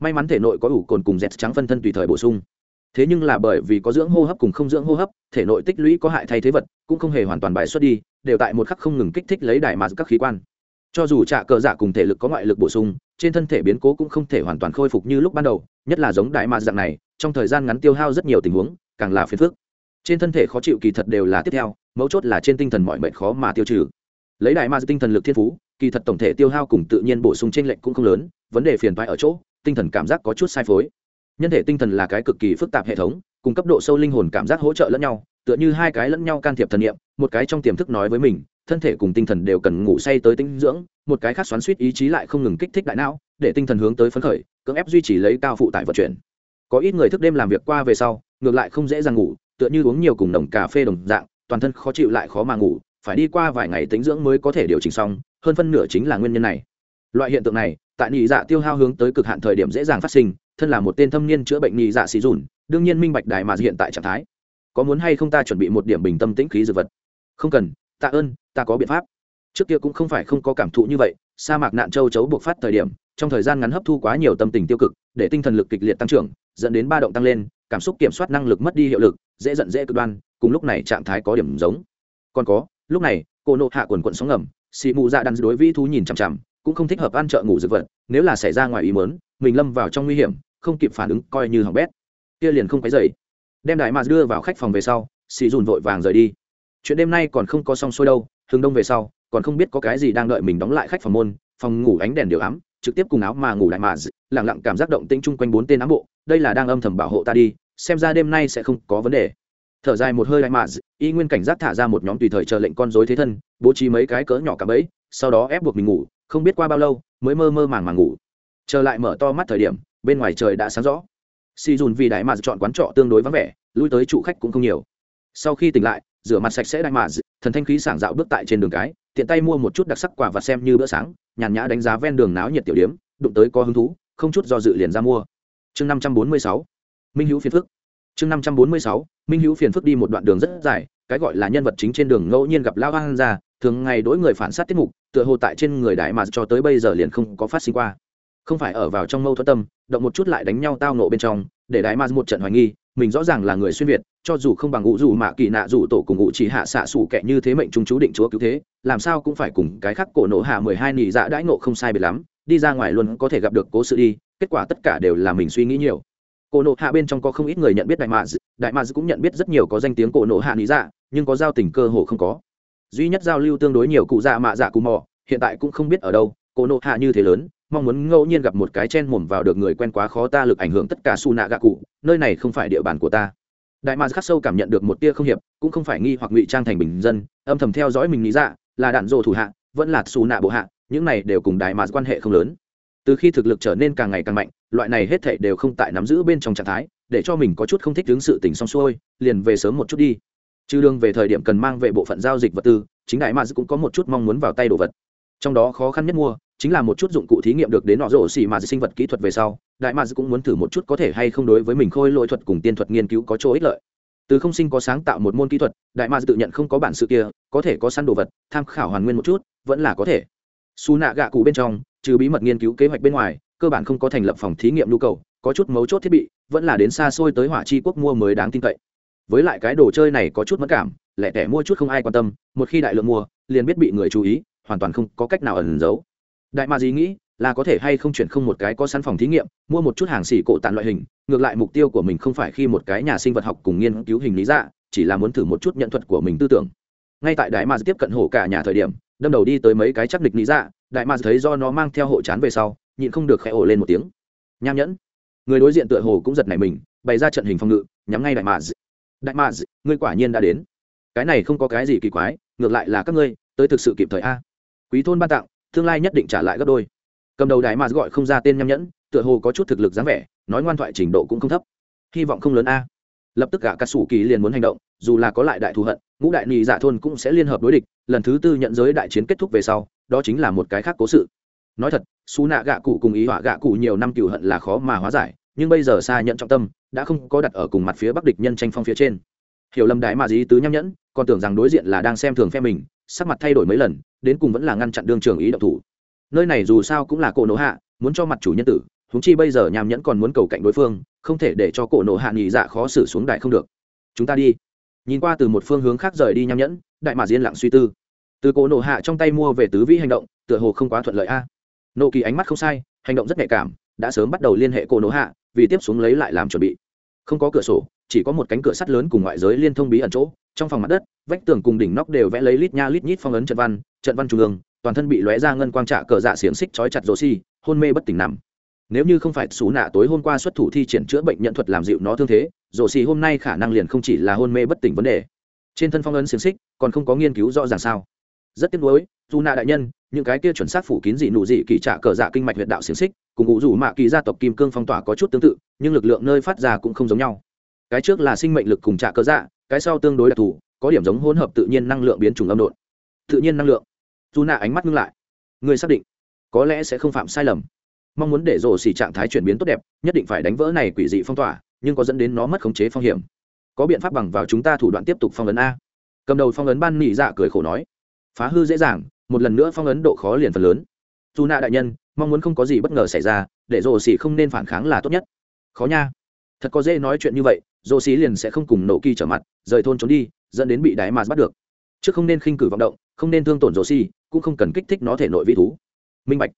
May mắn thể nội có ủ cồn cùng dẹt trắng phân thân tùy thời bổ sung. Thế nhưng là bởi vì có dưỡng hô hấp cùng không dưỡng hô hấp, thể nội tích lũy có hại thay thế vật, cũng không hề hoàn toàn bài xuất đi đều tại một khắc không ngừng kích thích lấy đại mà các khí quan. Cho dù trả cờ giả cùng thể lực có ngoại lực bổ sung, trên thân thể biến cố cũng không thể hoàn toàn khôi phục như lúc ban đầu, nhất là giống đại mà dạng này, trong thời gian ngắn tiêu hao rất nhiều tình huống, càng là phiền phức. Trên thân thể khó chịu kỳ thật đều là tiếp theo, mấu chốt là trên tinh thần mọi mệnh khó mà tiêu trừ. Lấy đại ma tinh thần lực thiên phú, kỳ thật tổng thể tiêu hao cùng tự nhiên bổ sung trên lệnh cũng không lớn, vấn đề phiền toái ở chỗ, tinh thần cảm giác có chút sai phối. Nhân thể tinh thần là cái cực kỳ phức tạp hệ thống cùng cấp độ sâu linh hồn cảm giác hỗ trợ lẫn nhau, tựa như hai cái lẫn nhau can thiệp thần nghiệm một cái trong tiềm thức nói với mình, thân thể cùng tinh thần đều cần ngủ say tới tinh dưỡng, một cái khác xoắn suýt ý chí lại không ngừng kích thích đại não, để tinh thần hướng tới phấn khởi, cưỡng ép duy trì lấy cao phụ tải vận chuyển. Có ít người thức đêm làm việc qua về sau, ngược lại không dễ dàng ngủ, tựa như uống nhiều cùng nồng cà phê đồng dạng, toàn thân khó chịu lại khó mà ngủ, phải đi qua vài ngày tính dưỡng mới có thể điều chỉnh xong, hơn phân nửa chính là nguyên nhân này. Loại hiện tượng này, tại nhị dạ tiêu hao hướng tới cực hạn thời điểm dễ dàng phát sinh thân là một tên thâm niên chữa bệnh nhị dạ xì dùn, đương nhiên minh bạch đài mà hiện tại trạng thái. Có muốn hay không ta chuẩn bị một điểm bình tâm tĩnh khí dược vật? Không cần, tạ ơn, ta có biện pháp. Trước kia cũng không phải không có cảm thụ như vậy, sa mạc nạn châu chấu buộc phát thời điểm, trong thời gian ngắn hấp thu quá nhiều tâm tình tiêu cực, để tinh thần lực kịch liệt tăng trưởng, dẫn đến ba động tăng lên, cảm xúc kiểm soát năng lực mất đi hiệu lực, dễ giận dễ cực đoan, cùng lúc này trạng thái có điểm giống. Còn có, lúc này, cô nộ hạ quần quận sóng ngầm xị mù dạ đắn đối vĩ thú nhìn chằm chằm, cũng không thích hợp ăn chợ ngủ dược vật, nếu là xảy ra ngoài ý mớn mình lâm vào trong nguy hiểm không kịp phản ứng, coi như hỏng bét. Kia liền không quấy dậy đem đại mà đưa vào khách phòng về sau xì dùn vội vàng rời đi. Chuyện đêm nay còn không có xong xuôi đâu, hướng đông về sau, còn không biết có cái gì đang đợi mình đóng lại khách phòng môn, phòng ngủ ánh đèn đều ấm trực tiếp cùng áo mà ngủ đại mà lẳng lặng cảm giác động tĩnh chung quanh bốn tên ám bộ, đây là đang âm thầm bảo hộ ta đi, xem ra đêm nay sẽ không có vấn đề. Thở dài một hơi đại mà y nguyên cảnh giác thả ra một nhóm tùy thời chờ lệnh con dối thế thân, bố trí mấy cái cỡ nhỏ cả bẫy, sau đó ép buộc mình ngủ, không biết qua bao lâu, mới mơ mơ màng màng ngủ. Trở lại mở to mắt thời điểm bên ngoài trời đã sáng rõ. Si dùn vì đại mà chọn quán trọ tương đối vắng vẻ, lui tới chủ khách cũng không nhiều. Sau khi tỉnh lại, rửa mặt sạch sẽ đại mà thần thanh khí sảng dạo bước tại trên đường cái, tiện tay mua một chút đặc sắc quả và xem như bữa sáng, nhàn nhã đánh giá ven đường náo nhiệt tiểu điếm đụng tới có hứng thú, không chút do dự liền ra mua. Chương năm trăm bốn mươi sáu, minh hữu phiền phức. Chương năm trăm bốn mươi sáu, minh hữu phiền phức đi một đoạn đường rất dài, cái gọi là nhân vật chính trên đường ngẫu nhiên gặp lao hoang ra, thường ngày đối người phản sát tiết mục, tựa hồ tại trên người đại mà cho tới bây giờ liền không có phát sinh qua không phải ở vào trong mâu thuẫn tâm, động một chút lại đánh nhau tao nộ bên trong, để đại ma một trận hoài nghi, mình rõ ràng là người xuyên việt, cho dù không bằng ngụ dù mà kỳ nạ dù tổ cùng ngụ chỉ hạ xạ xù kệ như thế mệnh trung chú định chúa cứu thế, làm sao cũng phải cùng cái khác cổ nổ hạ mười hai nỉ dạ đãi nộ không sai biệt lắm, đi ra ngoài luôn có thể gặp được cố sự đi, kết quả tất cả đều là mình suy nghĩ nhiều. Cổ nộ hạ bên trong có không ít người nhận biết đại mạ đại mạ cũng nhận biết rất nhiều có danh tiếng cổ nộ hạ lý dạ nhưng có giao tình cơ hồ không có. Duy nhất giao lưu tương đối nhiều cụ dạ mạ dạ cù mò, hiện tại cũng không biết ở đâu, cổ nộ hạ như thế lớn mong muốn ngẫu nhiên gặp một cái chen mồm vào được người quen quá khó ta lực ảnh hưởng tất cả su nạ gạ cụ, nơi này không phải địa bàn của ta. Đại mạc khắc sâu cảm nhận được một tia không hiệp, cũng không phải nghi hoặc ngụy trang thành bình dân, âm thầm theo dõi mình nghĩ dạ là đạn dộ thủ hạ, vẫn là su nạ bộ hạ, những này đều cùng đại mạc quan hệ không lớn. Từ khi thực lực trở nên càng ngày càng mạnh, loại này hết thảy đều không tại nắm giữ bên trong trạng thái, để cho mình có chút không thích đứng sự tình xong xuôi, liền về sớm một chút đi. Trừ đương về thời điểm cần mang về bộ phận giao dịch vật tư, chính đại mạc cũng có một chút mong muốn vào tay đồ vật. Trong đó khó khăn nhất mua chính là một chút dụng cụ thí nghiệm được đến nọ rổ xì mà sinh vật kỹ thuật về sau, đại mads cũng muốn thử một chút có thể hay không đối với mình khôi lỗi thuật cùng tiên thuật nghiên cứu có chỗ ích lợi. Từ không sinh có sáng tạo một môn kỹ thuật, đại mads tự nhận không có bản sự kia, có thể có săn đồ vật, tham khảo hoàn nguyên một chút, vẫn là có thể. Xù nạ gạ cụ bên trong, trừ bí mật nghiên cứu kế hoạch bên ngoài, cơ bản không có thành lập phòng thí nghiệm nhu cầu, có chút mấu chốt thiết bị, vẫn là đến xa xôi tới hỏa chi quốc mua mới đáng tin cậy. Với lại cái đồ chơi này có chút mất cảm, lẻ tẻ mua chút không ai quan tâm, một khi đại lượng mua, liền biết bị người chú ý, hoàn toàn không có cách nào ẩn giấu đại ma gì nghĩ là có thể hay không chuyển không một cái có sẵn phòng thí nghiệm, mua một chút hàng xỉ cổ tàn loại hình, ngược lại mục tiêu của mình không phải khi một cái nhà sinh vật học cùng nghiên cứu hình lý dạ chỉ là muốn thử một chút nhận thuật của mình tư tưởng. Ngay tại đại ma tiếp cận hổ cả nhà thời điểm, đâm đầu đi tới mấy cái chắc địch lý dạ đại ma thấy do nó mang theo hộ chán về sau, nhịn không được khẽ ổ lên một tiếng. Nham nhẫn. Người đối diện tựa hồ cũng giật nảy mình, bày ra trận hình phòng ngự, nhắm ngay đại ma đại ma ngươi quả nhiên đã đến. Cái này không có cái gì kỳ quái, ngược lại là các ngươi, tới thực sự kịp thời a. Quý thôn ban tặng tương lai nhất định trả lại gấp đôi. Cầm đầu đại mà gọi không ra tên nham nhẫn, tựa hồ có chút thực lực dáng vẻ, nói ngoan thoại trình độ cũng không thấp. Hy vọng không lớn a. Lập tức cả cà sủ kỳ liền muốn hành động, dù là có lại đại thù hận, ngũ đại nhị giả thôn cũng sẽ liên hợp đối địch, lần thứ tư nhận giới đại chiến kết thúc về sau, đó chính là một cái khác cố sự. Nói thật xú nạ gạ cụ cùng ý họa gạ cụ nhiều năm cựu hận là khó mà hóa giải, nhưng bây giờ xa nhận trọng tâm, đã không có đặt ở cùng mặt phía bắc địch nhân tranh phong phía trên. Hiểu lầm đại mà dí tứ nham nhẫn, còn tưởng rằng đối diện là đang xem thường phe mình, sắc mặt thay đổi mấy lần đến cùng vẫn là ngăn chặn đương trường ý động thủ. Nơi này dù sao cũng là cổ nổ hạ, muốn cho mặt chủ nhân tử húng chi bây giờ nhàm nhẫn còn muốn cầu cạnh đối phương, không thể để cho cổ nổ hạ nghỉ dạ khó xử xuống đại không được. Chúng ta đi. Nhìn qua từ một phương hướng khác rời đi nham nhẫn, đại mà diên lặng suy tư. Từ cổ nổ hạ trong tay mua về tứ vĩ hành động, tựa hồ không quá thuận lợi a. Nộ kỳ ánh mắt không sai, hành động rất nhạy cảm, đã sớm bắt đầu liên hệ cổ nổ hạ, vì tiếp xuống lấy lại làm chuẩn bị. Không có cửa sổ, chỉ có một cánh cửa sắt lớn cùng ngoại giới liên thông bí ẩn chỗ trong phòng mặt đất, vách tường cùng đỉnh nóc đều vẽ lấy lít nha lít nhít phong ấn trận văn trận văn trung ương, toàn thân bị lóe ra ngân quang trạ cờ dạ xiềng xích trói chặt rô xi, hôn mê bất tỉnh nằm. Nếu như không phải xú nạ tối hôm qua xuất thủ thi triển chữa bệnh nhận thuật làm dịu nó thương thế rổ xì hôm nay khả năng liền không chỉ là hôn mê bất tỉnh vấn đề. Trên thân phong ấn xiềng xích, còn không có nghiên cứu rõ ràng sao. Rất tiếc nuối, dù nạ đại nhân, những cái kia chuẩn xác phủ kín dị nụ dị kỳ trả cờ dạ kinh mạch huyện đạo xiềng xích, cùng ngụ rủ mạ kỳ gia tộc kim cương phong tỏa có chút tương tự, nhưng lực lượng nơi phát ra cũng không giống nhau cái trước là sinh mệnh lực cùng trả cơ dạ cái sau tương đối đặc thù, có điểm giống hỗn hợp tự nhiên năng lượng biến chủng âm độn. Tự nhiên năng lượng. Dù nạ ánh mắt ngưng lại. Người xác định, có lẽ sẽ không phạm sai lầm. Mong muốn để rổ xỉ trạng thái chuyển biến tốt đẹp, nhất định phải đánh vỡ này quỷ dị phong tỏa, nhưng có dẫn đến nó mất khống chế phong hiểm. Có biện pháp bằng vào chúng ta thủ đoạn tiếp tục phong ấn a. Cầm đầu phong ấn ban nỉ dạ cười khổ nói. Phá hư dễ dàng, một lần nữa phong ấn độ khó liền phần lớn. Dù nạ đại nhân, mong muốn không có gì bất ngờ xảy ra, để rổ xỉ không nên phản kháng là tốt nhất. Khó nha. Thật có dễ nói chuyện như vậy dô xí liền sẽ không cùng nổ kỳ trở mặt, rời thôn trốn đi, dẫn đến bị đáy mà bắt được. Chứ không nên khinh cử vọng động, không nên thương tổn dô xí cũng không cần kích thích nó thể nội vi thú. Minh bạch.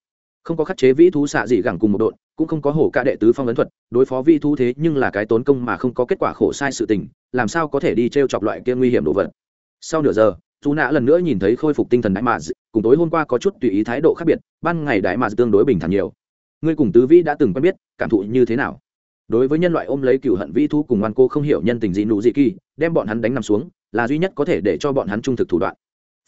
Không có khắc chế vĩ thú xạ gì gẳng cùng một đội cũng không có hổ ca đệ tứ phong ấn thuật, đối phó vi thú thế nhưng là cái tốn công mà không có kết quả khổ sai sự tình, làm sao có thể đi t r e o chọc loại kia nguy hiểm đồ vật. Sau nửa giờ dù nạ lần nữa nhìn thấy khôi phục tinh thần đại mạc cùng tối hôm qua có chút tùy ý thái độ khác biệt, ban ngày đại mạc tương đối bình thản nhiều. Ngươi cùng tứ vĩ đã từng quen biết, cảm thụ như thế nào? Đối với nhân loại ôm lấy cựu hận vi thú cùng ngoan cô không hiểu nhân tình gì nụ gì kỳ, đem bọn hắn đánh nằm xuống, là duy nhất có thể để cho bọn hắn trung thực thủ đoạn.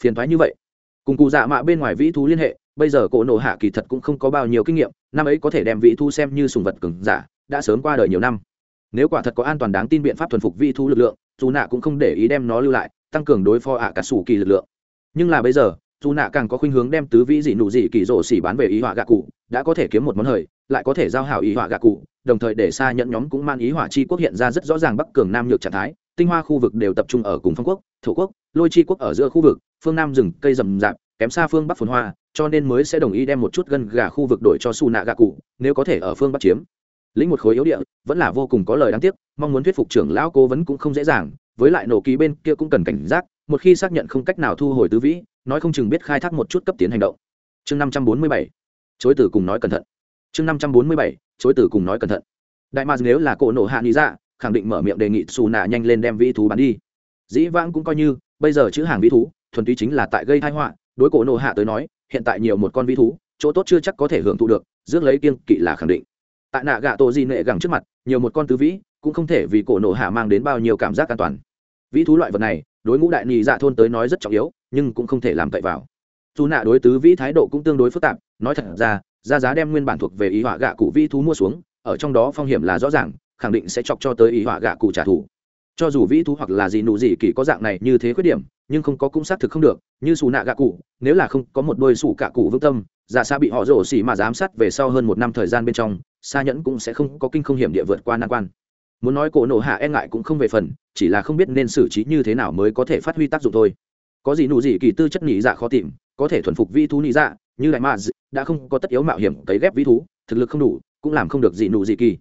Phiền thoái như vậy. Cùng cụ dạ mạ bên ngoài vĩ thú liên hệ, bây giờ cổ nổ hạ kỳ thật cũng không có bao nhiêu kinh nghiệm, năm ấy có thể đem vĩ thu xem như sùng vật cứng giả, đã sớm qua đời nhiều năm. Nếu quả thật có an toàn đáng tin biện pháp thuần phục vĩ thu lực lượng, dù nạ cũng không để ý đem nó lưu lại, tăng cường đối phó ạ cả sủ kỳ lực lượng. Nhưng là bây giờ dù nạ càng có khuynh hướng đem tứ vĩ dị nụ dị kỳ rổ xỉ bán về ý họa gạ cụ, đã có thể kiếm một món hời, lại có thể giao hảo ý họa gạ cụ, đồng thời để xa nhận nhóm cũng mang ý họa chi quốc hiện ra rất rõ ràng bắc cường nam nhược trạng thái, tinh hoa khu vực đều tập trung ở cùng phong quốc, thổ quốc, lôi chi quốc ở giữa khu vực, phương nam rừng, cây rầm rạp, kém xa phương bắc phồn hoa, cho nên mới sẽ đồng ý đem một chút gân gà khu vực đổi cho xù nạ gạ cụ, nếu có thể ở phương bắc chiếm. Lĩnh một khối yếu địa, vẫn là vô cùng có lời đáng tiếc, mong muốn thuyết phục trưởng lão cố vấn cũng không dễ dàng, với lại nổ ký bên kia cũng cần cảnh giác một khi xác nhận không cách nào thu hồi tứ vĩ, nói không chừng biết khai thác một chút cấp tiến hành động. Chương năm trăm bốn mươi bảy, chối từ cùng nói cẩn thận. Chương năm trăm bốn mươi bảy, chối từ cùng nói cẩn thận. Đại mạc nếu là cổ nổ hạ nghĩ ra, khẳng định mở miệng đề nghị xù nạ nhanh lên đem vĩ thú bán đi. Dĩ vãng cũng coi như, bây giờ chữ hàng vĩ thú, thuần túy chính là tại gây thai họa, đối cổ nổ hạ tới nói, hiện tại nhiều một con vĩ thú, chỗ tốt chưa chắc có thể hưởng thụ được, rước lấy kiên kỵ là khẳng định. Tại nạ gạ tổ di nệ gẳng trước mặt, nhiều một con tứ vĩ, cũng không thể vì cổ nổ hạ mang đến bao nhiêu cảm giác an toàn vĩ thú loại vật này, đối ngũ đại nhị dạ thôn tới nói rất trọng yếu, nhưng cũng không thể làm cậy vào. Dù nạ đối tứ vĩ thái độ cũng tương đối phức tạp, nói thật ra ra giá đem nguyên bản thuộc về ý họa gạ cụ vĩ thú mua xuống, ở trong đó phong hiểm là rõ ràng, khẳng định sẽ chọc cho tới ý họa gạ cụ trả thù. Cho dù vĩ thú hoặc là gì nụ gì kỳ có dạng này như thế khuyết điểm, nhưng không có cũng xác thực không được, như xù nạ gạ cụ, nếu là không có một đôi xù gạ cụ vững tâm, giả xa bị họ rổ xỉ mà giám sát về sau hơn một năm thời gian bên trong xa nhẫn cũng sẽ không có kinh không hiểm địa vượt qua nan quan muốn nói cổ nổ hạ e ngại cũng không về phần, chỉ là không biết nên xử trí như thế nào mới có thể phát huy tác dụng thôi. Có gì nụ gì kỳ tư chất nhị dạ khó tìm, có thể thuần phục vi thú nhị dạ như đại mads đã không có tất yếu mạo hiểm cấy ghép vi thú, thực lực không đủ, cũng làm không được gì nụ gì kỳ.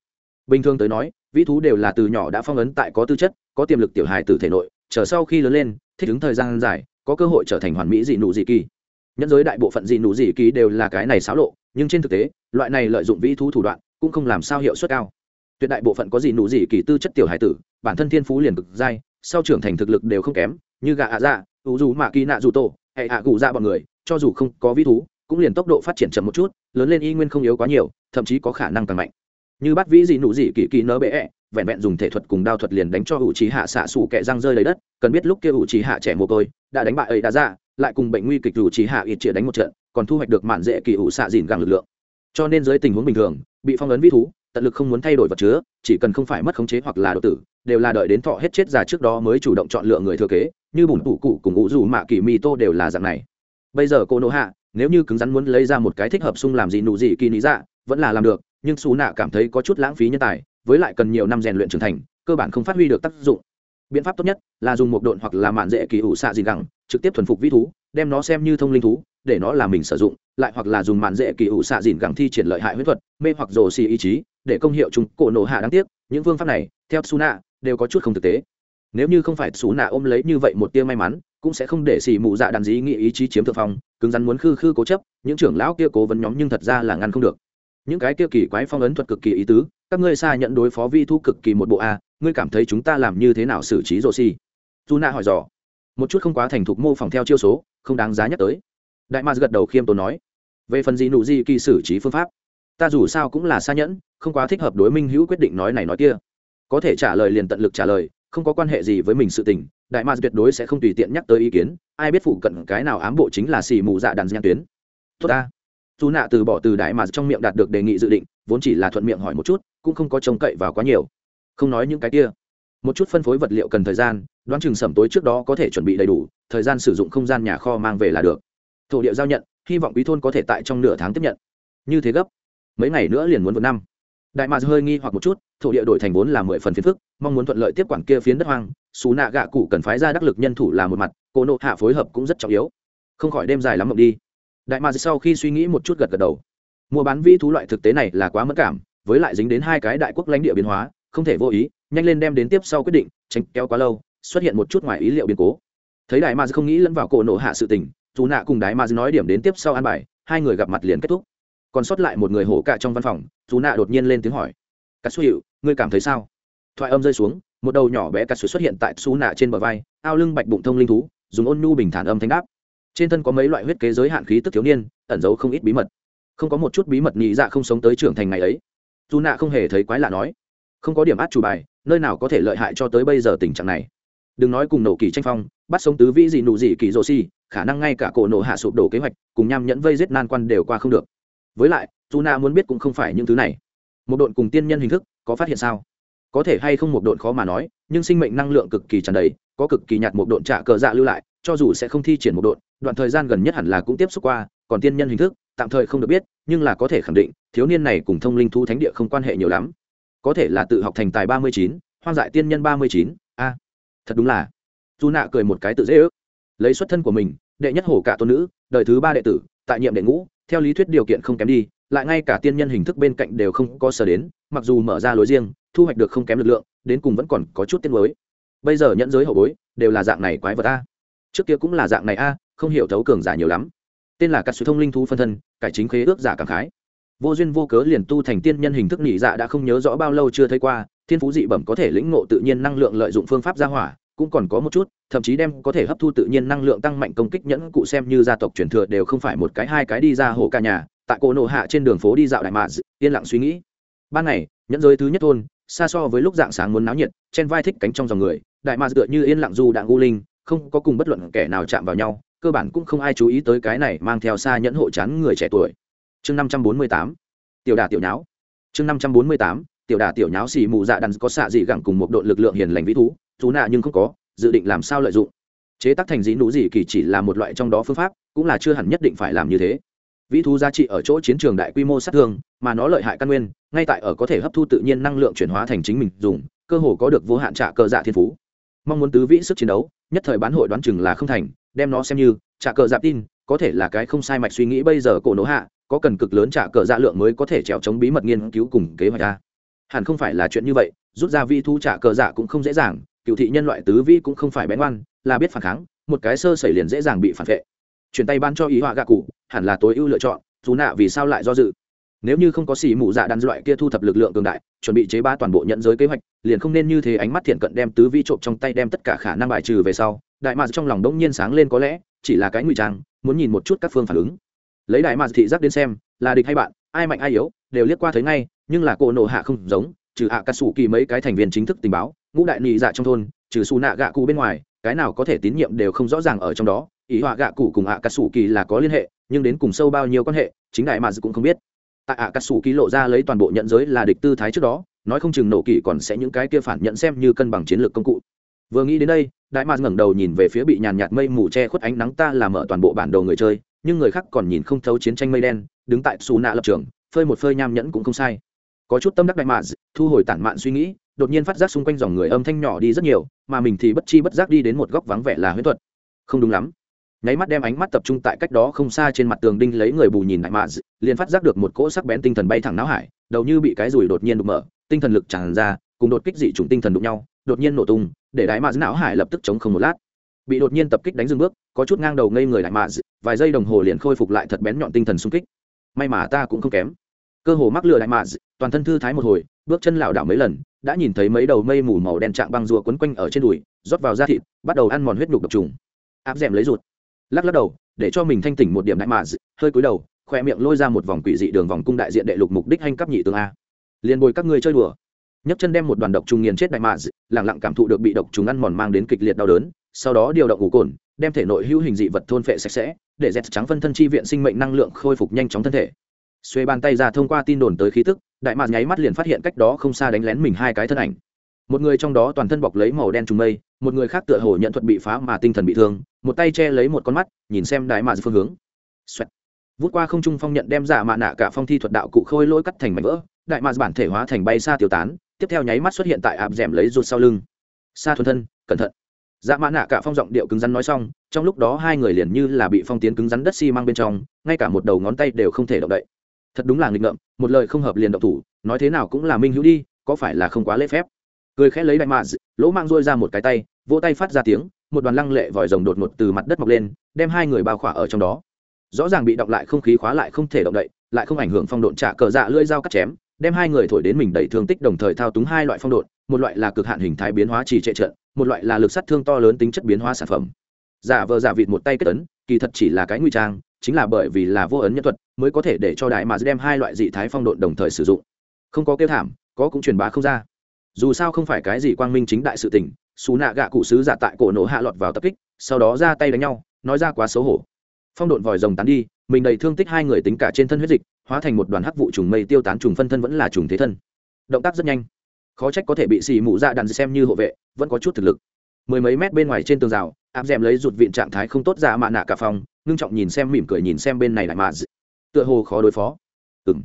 Bình thường tới nói, vi thú đều là từ nhỏ đã phong ấn tại có tư chất, có tiềm lực tiểu hài từ thể nội, chờ sau khi lớn lên, thích ứng thời gian dài, có cơ hội trở thành hoàn mỹ dị nụ dị kỳ. Nhân giới đại bộ phận dị nụ dị kỳ đều là cái này xáo lộ, nhưng trên thực tế, loại này lợi dụng vĩ thú thủ đoạn, cũng không làm sao hiệu suất cao tuyệt đại bộ phận có gì nụ gì kỳ tư chất tiểu hải tử, bản thân thiên phú liền cực dai, sau trưởng thành thực lực đều không kém, như gà ạ dạ ủ dù mạ kỳ nạ dù tổ, hệ hạ gù ra bọn người, cho dù không có vĩ thú, cũng liền tốc độ phát triển chậm một chút, lớn lên y nguyên không yếu quá nhiều, thậm chí có khả năng càng mạnh. Như bắt vĩ dị nụ dị kỳ kỳ nỡ bệ vẹn vẹn dùng thể thuật cùng đao thuật liền đánh cho ủ trí hạ xạ xù kẹ răng rơi lấy đất, cần biết lúc kia ủ trí hạ trẻ mồ côi, đã đánh bại ấy đã ra, lại cùng bệnh nguy kịch ủ trí hạ ít chĩa đánh một trận, còn thu hoạch được mạn dễ kỳ ủ xạ dìn gàng lực lượng. Cho nên dưới tình huống bình thường, bị phong ấn vi thú tận lực không muốn thay đổi vật chứa, chỉ cần không phải mất khống chế hoặc là đột tử, đều là đợi đến thọ hết chết già trước đó mới chủ động chọn lựa người thừa kế, như bùn tủ cụ cùng ngũ dù mạ kỳ mi tô đều là dạng này. Bây giờ cô nô hạ, nếu như cứng rắn muốn lấy ra một cái thích hợp sung làm gì nụ gì kỳ lý dạ vẫn là làm được, nhưng xù nạ cảm thấy có chút lãng phí nhân tài, với lại cần nhiều năm rèn luyện trưởng thành, cơ bản không phát huy được tác dụng. Biện pháp tốt nhất là dùng một độn hoặc là mạn dễ kỳ ủ xạ gì gẳng, trực tiếp thuần phục vĩ thú, đem nó xem như thông linh thú, để nó là mình sử dụng, lại hoặc là dùng mạn dễ kỳ ủ xạ dìn gẳng thi triển lợi hại huyết thuật, mê hoặc rồ xì ý chí để công hiệu chúng cổ nổ hạ đáng tiếc, những phương pháp này, theo suna đều có chút không thực tế. Nếu như không phải suna ôm lấy như vậy một tia may mắn, cũng sẽ không để xì mụ dạ đàn dí nghĩ ý chí chiếm thượng phong, cứng rắn muốn khư khư cố chấp, những trưởng lão kia cố vấn nhóm nhưng thật ra là ngăn không được. Những cái kia kỳ quái phong ấn thuật cực kỳ ý tứ, các ngươi xa nhận đối phó vi thu cực kỳ một bộ a, ngươi cảm thấy chúng ta làm như thế nào xử trí rô xi dù nạ hỏi dò. Một chút không quá thành thục mô phỏng theo chiêu số, không đáng giá nhắc tới. Đại ma gật đầu khiêm tốn nói. Về phần gì nụ gì kỳ xử trí phương pháp? Ta dù sao cũng là xa nhẫn, không quá thích hợp đối minh hữu quyết định nói này nói kia. Có thể trả lời liền tận lực trả lời, không có quan hệ gì với mình sự tình, đại ma tuyệt đối sẽ không tùy tiện nhắc tới ý kiến, ai biết phụ cận cái nào ám bộ chính là xì mù dạ đàn gian tuyến. Tốt ta. Dù nạ từ bỏ từ đại ma trong miệng đạt được đề nghị dự định, vốn chỉ là thuận miệng hỏi một chút, cũng không có trông cậy vào quá nhiều. Không nói những cái kia. Một chút phân phối vật liệu cần thời gian, đoán chừng sẩm tối trước đó có thể chuẩn bị đầy đủ, thời gian sử dụng không gian nhà kho mang về là được. Thổ địa giao nhận, hy vọng quý thôn có thể tại trong nửa tháng tiếp nhận. Như thế gấp mấy ngày nữa liền muốn vượt năm. Đại mạc hơi nghi hoặc một chút, thổ địa đổi thành vốn là mười phần phiến phức, mong muốn thuận lợi tiếp quản kia phiến đất hoang xù nạ gạ cụ cần phái ra đắc lực nhân thủ là một mặt, cô nộ hạ phối hợp cũng rất trọng yếu. Không khỏi đêm dài lắm mộng đi. Đại mạc sau khi suy nghĩ một chút gật gật đầu. Mua bán vĩ thú loại thực tế này là quá mất cảm, với lại dính đến hai cái đại quốc lãnh địa biến hóa, không thể vô ý, nhanh lên đem đến tiếp sau quyết định, tránh kéo quá lâu, xuất hiện một chút ngoài ý liệu biến cố. Thấy đại ma không nghĩ lẫn vào cổ nộ hạ sự tình, dù nạ cùng đại ma nói điểm đến tiếp sau an bài, hai người gặp mặt liền kết thúc còn sót lại một người hổ cả trong văn phòng, dù nạ đột nhiên lên tiếng hỏi. Cắt xuất hiệu ngươi cảm thấy sao? Thoại âm rơi xuống, một đầu nhỏ bé cắt xuất xuất hiện tại xu nạ trên bờ vai, ao lưng bạch bụng thông linh thú, dùng ôn nhu bình thản âm thanh đáp. Trên thân có mấy loại huyết kế giới hạn khí tức thiếu niên, ẩn giấu không ít bí mật. Không có một chút bí mật nhị dạ không sống tới trưởng thành ngày ấy. Dù nạ không hề thấy quái lạ nói. Không có điểm át chủ bài, nơi nào có thể lợi hại cho tới bây giờ tình trạng này. Đừng nói cùng nổ kỳ tranh phong, bắt sống tứ vĩ gì nụ gì kỳ rô si khả năng ngay cả cổ nổ hạ sụp đổ kế hoạch, cùng nham nhẫn vây giết nan quan đều qua không được với lại, dù na muốn biết cũng không phải những thứ này. Một độn cùng tiên nhân hình thức có phát hiện sao? Có thể hay không một độn khó mà nói, nhưng sinh mệnh năng lượng cực kỳ tràn đầy, có cực kỳ nhạt một độn trả cờ dạ lưu lại, cho dù sẽ không thi triển một độn, đoạn thời gian gần nhất hẳn là cũng tiếp xúc qua, còn tiên nhân hình thức, tạm thời không được biết, nhưng là có thể khẳng định, thiếu niên này cùng thông linh thu thánh địa không quan hệ nhiều lắm. Có thể là tự học thành tài ba mươi chín, hoang dại tiên nhân ba mươi chín, a, thật đúng là. Dù nạ cười một cái tự dễ ước. Lấy xuất thân của mình, đệ nhất hổ cả tôn nữ, đời thứ ba đệ tử, tại nhiệm đệ ngũ theo lý thuyết điều kiện không kém đi, lại ngay cả tiên nhân hình thức bên cạnh đều không có sở đến, mặc dù mở ra lối riêng, thu hoạch được không kém lực lượng, đến cùng vẫn còn có chút tiết mới bây giờ nhẫn giới hậu bối, đều là dạng này quái vật a. Trước kia cũng là dạng này a, không hiểu thấu cường giả nhiều lắm. Tên là cắt sự thông linh thú phân thân, cải chính khế ước giả cảm khái. Vô duyên vô cớ liền tu thành tiên nhân hình thức nhị dạ đã không nhớ rõ bao lâu chưa thấy qua, thiên phú dị bẩm có thể lĩnh ngộ tự nhiên năng lượng lợi dụng phương pháp gia hỏa cũng còn có một chút, thậm chí đem có thể hấp thu tự nhiên năng lượng tăng mạnh công kích nhẫn cụ xem như gia tộc truyền thừa đều không phải một cái hai cái đi ra hồ cả nhà. Tại cổ nộ hạ trên đường phố đi dạo đại mạ yên lặng suy nghĩ. Ban ngày, nhẫn giới thứ nhất thôn, xa so với lúc dạng sáng muốn náo nhiệt, trên vai thích cánh trong dòng người, đại mạ tựa như yên lặng du đạn gu linh, không có cùng bất luận kẻ nào chạm vào nhau, cơ bản cũng không ai chú ý tới cái này mang theo xa nhẫn hộ chán người trẻ tuổi. Chương năm trăm bốn mươi tám, tiểu đà tiểu nháo. Chương năm trăm bốn mươi tám, tiểu đà tiểu nháo xì mù dạ đàn có xạ dị gẳng cùng một đội lực lượng hiền lành vĩ thú dù nạ nhưng không có, dự định làm sao lợi dụng. Chế tác thành dĩ nụ gì kỳ chỉ là một loại trong đó phương pháp, cũng là chưa hẳn nhất định phải làm như thế. Vĩ thú giá trị ở chỗ chiến trường đại quy mô sát thương, mà nó lợi hại căn nguyên, ngay tại ở có thể hấp thu tự nhiên năng lượng chuyển hóa thành chính mình dùng, cơ hồ có được vô hạn trả cờ dạ thiên phú. Mong muốn tứ vĩ sức chiến đấu, nhất thời bán hội đoán chừng là không thành, đem nó xem như trả cờ dạ tin, có thể là cái không sai mạch suy nghĩ bây giờ cổ nỗ hạ, có cần cực lớn trả cờ dạ lượng mới có thể trèo chống bí mật nghiên cứu cùng kế hoạch a hẳn không phải là chuyện như vậy, rút ra vi thu trả cờ dạ cũng không dễ dàng cựu thị nhân loại tứ vĩ cũng không phải bén ngoan là biết phản kháng, một cái sơ xảy liền dễ dàng bị phản vệ. Chuyển tay ban cho ý họa gạ cụ, hẳn là tối ưu lựa chọn, dù nạ vì sao lại do dự. Nếu như không có xỉ mù dạ đan loại kia thu thập lực lượng cường đại, chuẩn bị chế ba toàn bộ nhận giới kế hoạch, liền không nên như thế ánh mắt thiện cận đem tứ vi trộm trong tay đem tất cả khả năng bài trừ về sau, đại mạc trong lòng đống nhiên sáng lên có lẽ, chỉ là cái ngụy trang, muốn nhìn một chút các phương phản ứng. Lấy đại mạc thị giác đến xem, là địch hay bạn, ai mạnh ai yếu, đều liếc qua thấy ngay, nhưng là cô nộ hạ không giống, trừ hạ cà sủ kỳ mấy cái thành viên chính thức tình báo ngũ đại nị dạ trong thôn, trừ xù nạ gạ cụ bên ngoài, cái nào có thể tín nhiệm đều không rõ ràng ở trong đó. Ý họa gạ cụ cùng ạ cà sủ kỳ là có liên hệ, nhưng đến cùng sâu bao nhiêu quan hệ, chính đại mà cũng không biết. Tại ạ cà sủ kỳ lộ ra lấy toàn bộ nhận giới là địch tư thái trước đó, nói không chừng nổ kỳ còn sẽ những cái kia phản nhận xem như cân bằng chiến lược công cụ. Vừa nghĩ đến đây, đại mạc ngẩng đầu nhìn về phía bị nhàn nhạt mây mù che khuất ánh nắng ta làm mở toàn bộ bản đồ người chơi, nhưng người khác còn nhìn không thấu chiến tranh mây đen, đứng tại xù nạ lập trường, phơi một phơi nham nhẫn cũng không sai. Có chút tâm đắc đại mạc thu hồi tản mạn suy nghĩ đột nhiên phát giác xung quanh dòng người âm thanh nhỏ đi rất nhiều, mà mình thì bất chi bất giác đi đến một góc vắng vẻ là huyễn thuật. Không đúng lắm. Nháy mắt đem ánh mắt tập trung tại cách đó không xa trên mặt tường đinh lấy người bù nhìn lại mạ liền phát giác được một cỗ sắc bén tinh thần bay thẳng não hải, đầu như bị cái rùi đột nhiên đục mở, tinh thần lực tràn ra, cùng đột kích dị chủng tinh thần đụng nhau, đột nhiên nổ tung, để đại mạ não hải lập tức chống không một lát. Bị đột nhiên tập kích đánh dừng bước, có chút ngang đầu ngây người đại mạ vài giây đồng hồ liền khôi phục lại thật bén nhọn tinh thần xung kích. May mà ta cũng không kém. Cơ hồ mắc lừa đại mạ toàn thân thư thái một hồi bước chân lảo đảo mấy lần, đã nhìn thấy mấy đầu mây mù màu đen trạng băng rùa quấn quanh ở trên đùi, rót vào da thịt, bắt đầu ăn mòn huyết nhục độc trùng. Áp d lấy rụt lắc lắc đầu, để cho mình thanh tỉnh một điểm đại mà hơi cúi đầu, khoe miệng lôi ra một vòng quỷ dị đường vòng cung đại diện đệ lục mục đích hành cấp nhị tương a. Liền bồi các ngươi chơi đùa. Nhấc chân đem một đoàn độc trùng nghiền chết đại mà lẳng lặng cảm thụ được bị độc trùng ăn mòn mang đến kịch liệt đau đớn, sau đó điều động ngủ cồn, đem thể nội hữu hình dị vật thôn phệ sạch sẽ, để dẹt trắng phân thân chi viện sinh mệnh năng lượng khôi phục nhanh chóng thân thể xuê bàn tay ra thông qua tin đồn tới khí tức, đại mạc nháy mắt liền phát hiện cách đó không xa đánh lén mình hai cái thân ảnh. Một người trong đó toàn thân bọc lấy màu đen trùng mây, một người khác tựa hồ nhận thuật bị phá mà tinh thần bị thương, một tay che lấy một con mắt, nhìn xem đại mạc phương hướng. Xoẹt. vút qua không trung phong nhận đem giả mạ nạ cả phong thi thuật đạo cụ khôi lỗi cắt thành mảnh vỡ, đại mạc bản thể hóa thành bay xa tiêu tán, tiếp theo nháy mắt xuất hiện tại áp rèm lấy rụt sau lưng. Xa thuần thân, cẩn thận. Dạ mã nạ cả phong giọng điệu cứng rắn nói xong, trong lúc đó hai người liền như là bị phong tiến cứng rắn đất xi、si、mang bên trong, ngay cả một đầu ngón tay đều không thể động đậy thật đúng là nghịch ngợm, một lời không hợp liền động thủ, nói thế nào cũng là minh hữu đi, có phải là không quá lễ phép? Cười khẽ lấy đại mạ lỗ mang rôi ra một cái tay, vỗ tay phát ra tiếng, một đoàn lăng lệ vòi rồng đột ngột từ mặt đất mọc lên, đem hai người bao khỏa ở trong đó. Rõ ràng bị động lại không khí khóa lại không thể động đậy, lại không ảnh hưởng phong độn trả cờ dạ lưỡi dao cắt chém, đem hai người thổi đến mình đầy thương tích đồng thời thao túng hai loại phong độn, một loại là cực hạn hình thái biến hóa trì trệ trợn một loại là lực sát thương to lớn tính chất biến hóa sản phẩm giả vờ giả vịt một tay kết ấn, kỳ thật chỉ là cái nguy trang, chính là bởi vì là vô ấn nhân thuật mới có thể để cho đại mà đem hai loại dị thái phong độn đồng thời sử dụng. Không có kêu thảm, có cũng truyền bá không ra. Dù sao không phải cái gì quang minh chính đại sự tình, xù nạ gạ cụ sứ giả tại cổ nổ hạ lọt vào tập kích, sau đó ra tay đánh nhau, nói ra quá xấu hổ. Phong độn vòi rồng tán đi, mình đầy thương tích hai người tính cả trên thân huyết dịch, hóa thành một đoàn hắc vụ trùng mây tiêu tán trùng phân thân vẫn là trùng thế thân. Động tác rất nhanh. Khó trách có thể bị xì mụ dạ đàn xem như hộ vệ, vẫn có chút thực lực mười mấy mét bên ngoài trên tường rào, áp d lấy rụt viện trạng thái không tốt ra mạ nạ cả phòng, ngưng trọng nhìn xem mỉm cười nhìn xem bên này lại mạ tựa hồ khó đối phó. Ừng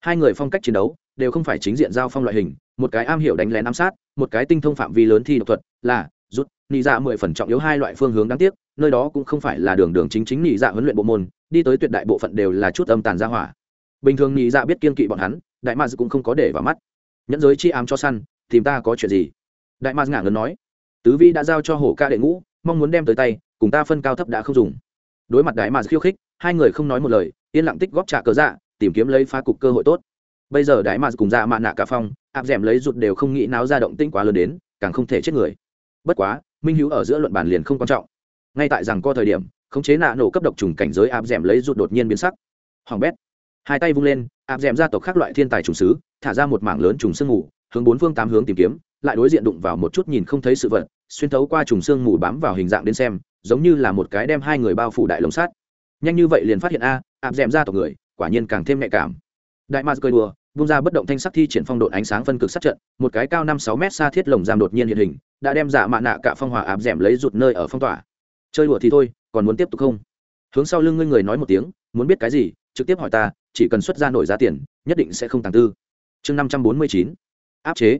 hai người phong cách chiến đấu đều không phải chính diện giao phong loại hình, một cái am hiểu đánh lén ám sát, một cái tinh thông phạm vi lớn thi độc thuật, là rút nị dạ mười phần trọng yếu hai loại phương hướng đáng tiếc, nơi đó cũng không phải là đường đường chính chính nị dạ huấn luyện bộ môn, đi tới tuyệt đại bộ phận đều là chút âm tàn ra hỏa. Bình thường nị dạ biết kiên kỵ bọn hắn, đại mạc cũng không có để vào mắt. Nhẫn giới chi ám cho săn, tìm ta có chuyện gì? Đại mạc ngả ngấn nói tứ vi đã giao cho hổ ca đệ ngũ, mong muốn đem tới tay, cùng ta phân cao thấp đã không dùng. Đối mặt đại mà khiêu khích, hai người không nói một lời, yên lặng tích góp trả cờ dạ tìm kiếm lấy phá cục cơ hội tốt. Bây giờ đại mà cùng dạ mạ nạ cả phong áp d lấy rụt đều không nghĩ náo ra động tĩnh quá lớn đến, càng không thể chết người. Bất quá, minh hữu ở giữa luận bàn liền không quan trọng. Ngay tại rằng co thời điểm, khống chế nạ nổ cấp độc trùng cảnh giới áp d lấy rụt đột nhiên biến sắc. Hoàng bét. Hai tay vung lên áp d ra tộc khác loại thiên tài trùng sứ, thả ra một mảng lớn trùng sương mù hướng bốn phương tám hướng tìm kiếm, lại đối diện đụng vào một chút nhìn không thấy sự vật, xuyên thấu qua trùng xương mù bám vào hình dạng đến xem, giống như là một cái đem hai người bao phủ đại lồng sát nhanh như vậy liền phát hiện a áp d ra tộc người, quả nhiên càng thêm nhạy cảm. Đại mars cười đùa bung ra bất động thanh sắc thi triển phong độn ánh sáng phân cực sát trận, một cái cao năm sáu mét xa thiết lồng giam đột nhiên hiện hình, đã đem giả mạ nạ cả phong hỏa áp d lấy rụt nơi ở phong tỏa. Chơi đùa thì thôi, còn muốn tiếp tục không? Hướng sau lưng ngươi người nói một tiếng, muốn biết cái gì, trực tiếp hỏi ta, chỉ cần xuất ra nổi giá tiền, nhất định sẽ không tàng tư. Chương năm trăm bốn mươi chín áp chế.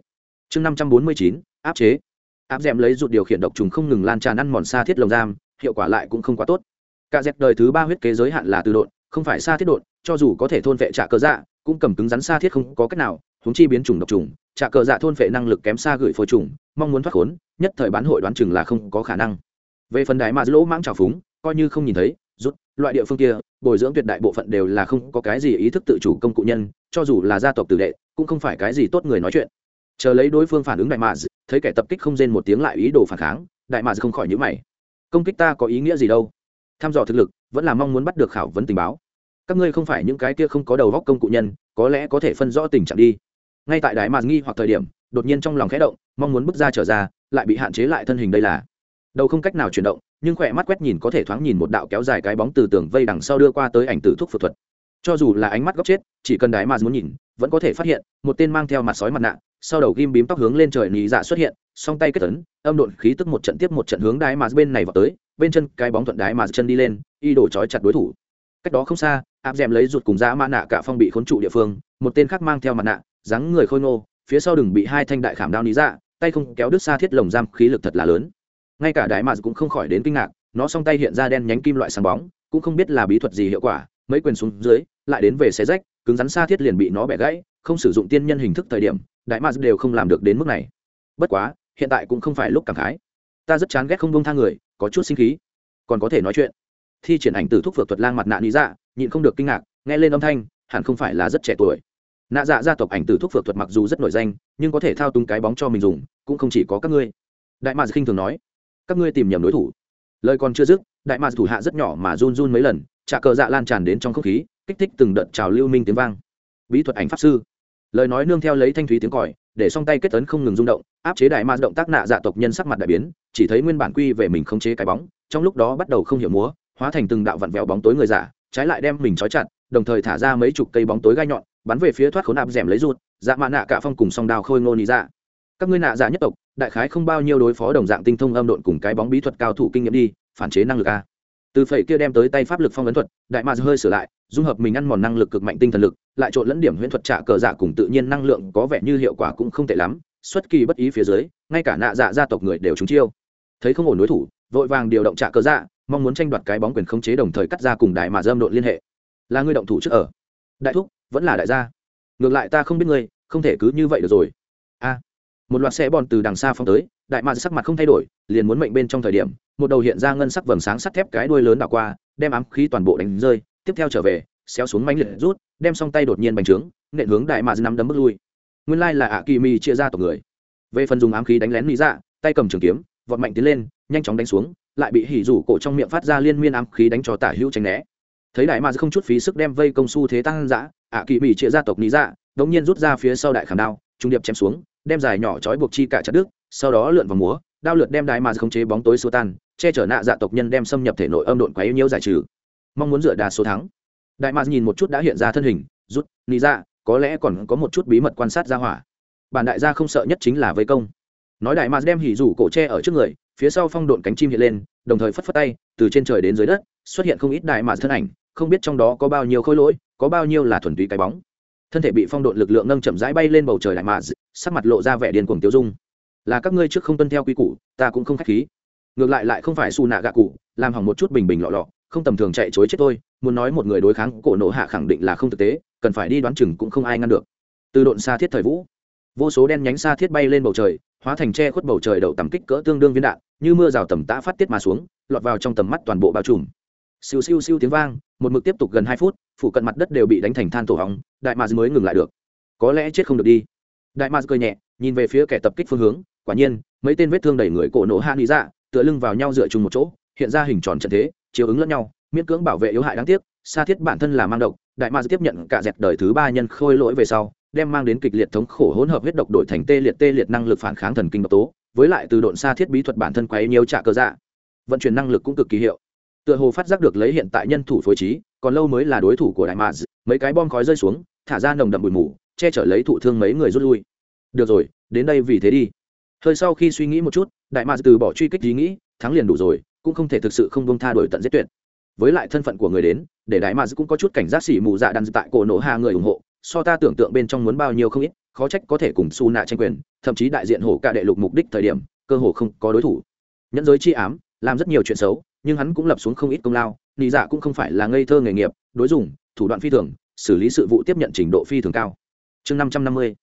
Chương năm trăm bốn mươi chín, áp chế. Áp d lấy rụt điều khiển độc trùng không ngừng lan tràn ăn mòn xa thiết lồng giam, hiệu quả lại cũng không quá tốt. Cả dẹp đời thứ ba huyết kế giới hạn là từ độn, không phải xa thiết độn, cho dù có thể thôn vệ trả cờ dạ cũng cầm cứng rắn xa thiết không có cách nào húng chi biến chủng độc trùng trả cờ dạ thôn vệ năng lực kém xa gửi phôi trùng, mong muốn thoát khốn, nhất thời bán hội đoán chừng là không có khả năng. Về phần đáy mà lỗ mãng trào phúng, coi như không nhìn thấy, rút, loại địa phương kia, bồi dưỡng tuyệt đại bộ phận đều là không có cái gì ý thức tự chủ công cụ nhân, cho dù là gia tộc tử đệ cũng không phải cái gì tốt người nói chuyện. Chờ lấy đối phương phản ứng đại mạc thấy kẻ tập kích không rên một tiếng lại ý đồ phản kháng, đại mạc không khỏi nhữ mày. Công kích ta có ý nghĩa gì đâu? Tham dò thực lực, vẫn là mong muốn bắt được khảo vấn tình báo. Các ngươi không phải những cái kia không có đầu góc công cụ nhân, có lẽ có thể phân rõ tình trạng đi. Ngay tại đại mạc nghi hoặc thời điểm, đột nhiên trong lòng khẽ động, mong muốn bước ra trở ra, lại bị hạn chế lại thân hình đây là. Đầu không cách nào chuyển động, nhưng khỏe mắt quét nhìn có thể thoáng nhìn một đạo kéo dài cái bóng từ tường vây đằng sau đưa qua tới ảnh tử thuốc phẫu thuật cho dù là ánh mắt góc chết, chỉ cần đại mà muốn nhìn, vẫn có thể phát hiện, một tên mang theo mặt sói mặt nạ, sau đầu ghim bím tóc hướng lên trời nị dạ xuất hiện, song tay kết tấn âm độn khí tức một trận tiếp một trận hướng đái mà bên này vào tới, bên chân cái bóng thuận đái mà chân đi lên, y đổ trói chặt đối thủ. Cách đó không xa, áp d lấy rụt cùng giá mã nạ cả phong bị khốn trụ địa phương, một tên khác mang theo mặt nạ, dáng người khôi ngô, phía sau đừng bị hai thanh đại khảm đao ní dạ tay không kéo đứt xa thiết lồng giam khí lực thật là lớn. Ngay cả đại mà cũng không khỏi đến kinh ngạc, nó song tay hiện ra đen nhánh kim loại sáng bóng, cũng không biết là bí thuật gì hiệu quả, mấy quyền xuống dưới lại đến về xé rách, cứng rắn xa thiết liền bị nó bẻ gãy, không sử dụng tiên nhân hình thức thời điểm, đại mạc đều không làm được đến mức này. Bất quá, hiện tại cũng không phải lúc cảm khái. Ta rất chán ghét không bông tha người, có chút sinh khí. Còn có thể nói chuyện. Thi triển ảnh từ thuốc phược thuật lang mặt nạ lý dạ nhịn không được kinh ngạc, nghe lên âm thanh, hẳn không phải là rất trẻ tuổi. Nạ dạ gia tộc ảnh từ thuốc phược thuật mặc dù rất nổi danh, nhưng có thể thao túng cái bóng cho mình dùng, cũng không chỉ có các ngươi. Đại mạc khinh thường nói, các ngươi tìm nhầm đối thủ. Lời còn chưa dứt, đại mạc thủ hạ rất nhỏ mà run run mấy lần trả cờ dạ lan tràn đến trong không khí kích thích từng đợt trào lưu minh tiếng vang. Bí thuật ảnh pháp sư. Lời nói nương theo lấy thanh thúy tiếng còi, để song tay kết tấn không ngừng rung động, áp chế đại ma động tác nạ dạ tộc nhân sắc mặt đại biến, chỉ thấy nguyên bản quy về mình không chế cái bóng, trong lúc đó bắt đầu không hiểu múa, hóa thành từng đạo vặn vẹo bóng tối người giả trái lại đem mình trói chặt, đồng thời thả ra mấy chục cây bóng tối gai nhọn, bắn về phía thoát khốn áp rèm lấy rút dạ mạ nạ cả phong cùng song đao khôi ngô nị dạ. Các ngươi nạ dạ nhất tộc, đại khái không bao nhiêu đối phó đồng dạng tinh thông âm độn cùng cái bóng bí thuật cao thủ kinh nghiệm đi, phản chế năng lực a từ phẩy kia đem tới tay pháp lực phong ấn thuật, đại mạc hơi sửa lại, dung hợp mình ăn mòn năng lực cực mạnh tinh thần lực, lại trộn lẫn điểm huyễn thuật trả cờ dạ cùng tự nhiên năng lượng có vẻ như hiệu quả cũng không tệ lắm, xuất kỳ bất ý phía dưới, ngay cả nạ dạ gia tộc người đều trúng chiêu. Thấy không ổn đối thủ, vội vàng điều động trả cờ dạ mong muốn tranh đoạt cái bóng quyền khống chế đồng thời cắt ra cùng đại mà dâm đội liên hệ. Là ngươi động thủ trước ở. Đại thúc, vẫn là đại gia. Ngược lại ta không biết ngươi, không thể cứ như vậy được rồi. A. Một loạt xe bòn từ đằng xa phong tới đại mạc sắc mặt không thay đổi, liền muốn mệnh bên trong thời điểm, một đầu hiện ra ngân sắc vầng sáng sắt thép cái đuôi lớn đảo qua, đem ám khí toàn bộ đánh rơi, tiếp theo trở về, xéo xuống mánh liệt rút, đem song tay đột nhiên bành trướng, nện hướng đại mạc nắm đấm bước lui. Nguyên lai là ạ kỳ mi chia ra tộc người. Về phần dùng ám khí đánh lén lý dạ tay cầm trường kiếm, vọt mạnh tiến lên, nhanh chóng đánh xuống, lại bị hỉ rủ cổ trong miệng phát ra liên miên ám khí đánh cho tả hữu tránh né. Thấy đại mạc không chút phí sức đem vây công su thế tăng dã ạ kỳ mi chia ra tộc lý dạ đống nhiên rút ra phía sau đại khảm đao, trung điệp chém xuống, đem dài nhỏ trói buộc chi cả chặt đứt sau đó lượn vào múa, đao lượt đem đại mà khống chế bóng tối xua tan, che chở nạ dạ tộc nhân đem xâm nhập thể nội âm độn quá yếu nhiễu giải trừ. Mong muốn dựa đà số thắng. Đại mà nhìn một chút đã hiện ra thân hình, rút lý ra dạ, có lẽ còn có một chút bí mật quan sát ra hỏa. Bản đại gia không sợ nhất chính là vây công. Nói đại mà đem hỉ rủ cổ tre ở trước người, phía sau phong độn cánh chim hiện lên, đồng thời phất phất tay, từ trên trời đến dưới đất, xuất hiện không ít đại mà thân ảnh, không biết trong đó có bao nhiêu khối lỗi, có bao nhiêu là thuần túy cái bóng. Thân thể bị phong độn lực lượng nâng chậm rãi bay lên bầu trời đại mà sắc mặt lộ ra vẻ điên cuồng tiêu dung là các ngươi trước không tuân theo quy củ, ta cũng không k h á c h khí. Ngược lại lại không phải xù nạ gạ cụ, làm hỏng một chút bình bình lọ lọ, không tầm thường chạy chối chết tôi, muốn nói một người đối kháng cổ nộ hạ khẳng định là không thực tế, cần phải đi đoán chừng cũng không ai ngăn được. Từ độn xa thiết thời vũ, vô số đen nhánh xa thiết bay lên bầu trời, hóa thành tre khuất bầu trời đậu tầm kích cỡ tương đương viên đạn, như mưa rào tầm tã phát tiết mà xuống, lọt vào trong tầm mắt toàn bộ bao trùm. Siêu siêu siêu tiếng vang, một mực tiếp tục gần hai phút, phủ cận mặt đất đều bị đánh thành than tổ hóng đại mạc mới ngừng lại được. Có lẽ chết không được đi. Đại mạc cười nhẹ, nhìn về phía kẻ tập kích phương hướng quả nhiên, mấy tên vết thương đầy người cổ nổ hạ nghĩ ra, tựa lưng vào nhau dựa chung một chỗ, hiện ra hình tròn trận thế, chiếu ứng lẫn nhau, miễn cưỡng bảo vệ yếu hại đáng tiếc, xa thiết bản thân là mang độc, đại ma tiếp nhận cả dẹp đời thứ ba nhân khôi lỗi về sau, đem mang đến kịch liệt thống khổ hỗn hợp huyết độc đổi thành tê liệt tê liệt năng lực phản kháng thần kinh độc tố, với lại từ độn xa thiết bí thuật bản thân quấy nhiều trả cơ dạ. Vận chuyển năng lực cũng cực kỳ hiệu. Tựa hồ phát giác được lấy hiện tại nhân thủ phối trí, còn lâu mới là đối thủ của đại mạc mấy cái bom khói rơi xuống, thả ra nồng đậm bụi mù, che chở lấy thụ thương mấy người rút lui. Được rồi, đến đây vì thế đi hơi sau khi suy nghĩ một chút, đại mạc từ bỏ truy kích ý nghĩ, thắng liền đủ rồi, cũng không thể thực sự không bông tha đổi tận giết tuyệt. Với lại thân phận của người đến, để đại mạc cũng có chút cảnh giác xỉ mù dạ đàn tại cổ nổ hà người ủng hộ, so ta tưởng tượng bên trong muốn bao nhiêu không ít, khó trách có thể cùng su nạ tranh quyền, thậm chí đại diện hổ cả đệ lục mục đích thời điểm, cơ hồ không có đối thủ. Nhẫn giới chi ám, làm rất nhiều chuyện xấu, nhưng hắn cũng lập xuống không ít công lao, nị dạ cũng không phải là ngây thơ nghề nghiệp, đối dùng, thủ đoạn phi thường, xử lý sự vụ tiếp nhận trình độ phi thường cao. Chương năm trăm năm mươi,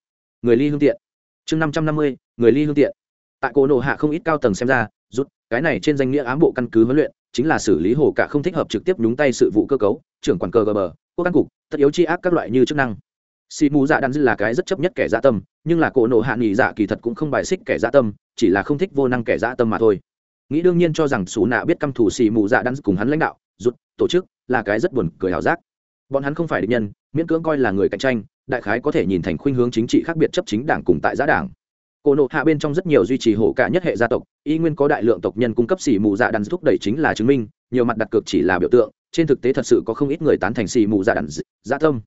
người ly hương tiện chương năm trăm năm mươi, người ly hương tiện. Tại cổ nộ hạ không ít cao tầng xem ra, rút, cái này trên danh nghĩa ám bộ căn cứ huấn luyện, chính là xử lý hồ cả không thích hợp trực tiếp nhúng tay sự vụ cơ cấu, trưởng quản cơ gb quốc căn cục, tất yếu chi ác các loại như chức năng. Xì mù dạ đan dư là cái rất chấp nhất kẻ dạ tâm, nhưng là cổ nộ hạ nghỉ dạ kỳ thật cũng không bài xích kẻ dạ tâm, chỉ là không thích vô năng kẻ dạ tâm mà thôi. Nghĩ đương nhiên cho rằng xù nạ biết căm thủ xì mù dạ đan cùng hắn lãnh đạo, rút, tổ chức là cái rất buồn cười hảo giác bọn hắn không phải địch nhân, miễn cưỡng coi là người cạnh tranh, đại khái có thể nhìn thành khuynh hướng chính trị khác biệt chấp chính đảng cùng tại giã đảng. Cổ nộ hạ bên trong rất nhiều duy trì hổ cả nhất hệ gia tộc, y nguyên có đại lượng tộc nhân cung cấp xỉ mù dạ đàn thúc đẩy chính là chứng minh, nhiều mặt đặt cược chỉ là biểu tượng, trên thực tế thật sự có không ít người tán thành xỉ mù dạ đàn dạ tâm.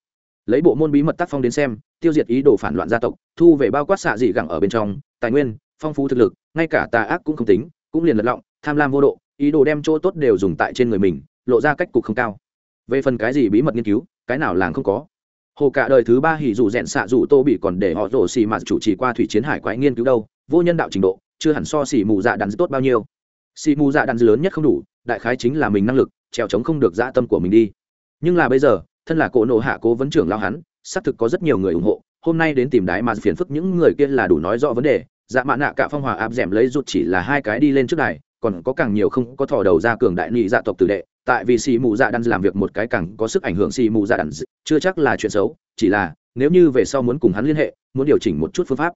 Lấy bộ môn bí mật tác phong đến xem, tiêu diệt ý đồ phản loạn gia tộc, thu về bao quát xạ dị gẳng ở bên trong, tài nguyên, phong phú thực lực, ngay cả tà ác cũng không tính, cũng liền lật lọng, tham lam vô độ, ý đồ đem chỗ tốt đều dùng tại trên người mình, lộ ra cách cục không cao về phần cái gì bí mật nghiên cứu, cái nào làng không có. Hồ cả đời thứ ba hỉ dù rẽn xạ dù tô bị còn để họ rổ xì mạt chủ trì qua thủy chiến hải quái nghiên cứu đâu, vô nhân đạo trình độ, chưa hẳn so xì mù dạ đàn tốt bao nhiêu. Xì mù dạ đàn lớn nhất không đủ, đại khái chính là mình năng lực, trèo trống không được dạ tâm của mình đi. Nhưng là bây giờ, thân là cổ nộ hạ cố vấn trưởng lao hắn, xác thực có rất nhiều người ủng hộ, hôm nay đến tìm đái mà phiền phức những người kia là đủ nói rõ vấn đề. Dạ mạ nạ cả phong hòa áp d lấy rụt chỉ là hai cái đi lên trước này còn có càng nhiều không có thò đầu ra cường đại nghị dạ tộc tử đệ tại vì xì mù dạ đan làm việc một cái càng có sức ảnh hưởng xì mù dạ đan, chưa chắc là chuyện xấu, chỉ là, nếu như về sau muốn cùng hắn liên hệ, muốn điều chỉnh một chút phương pháp.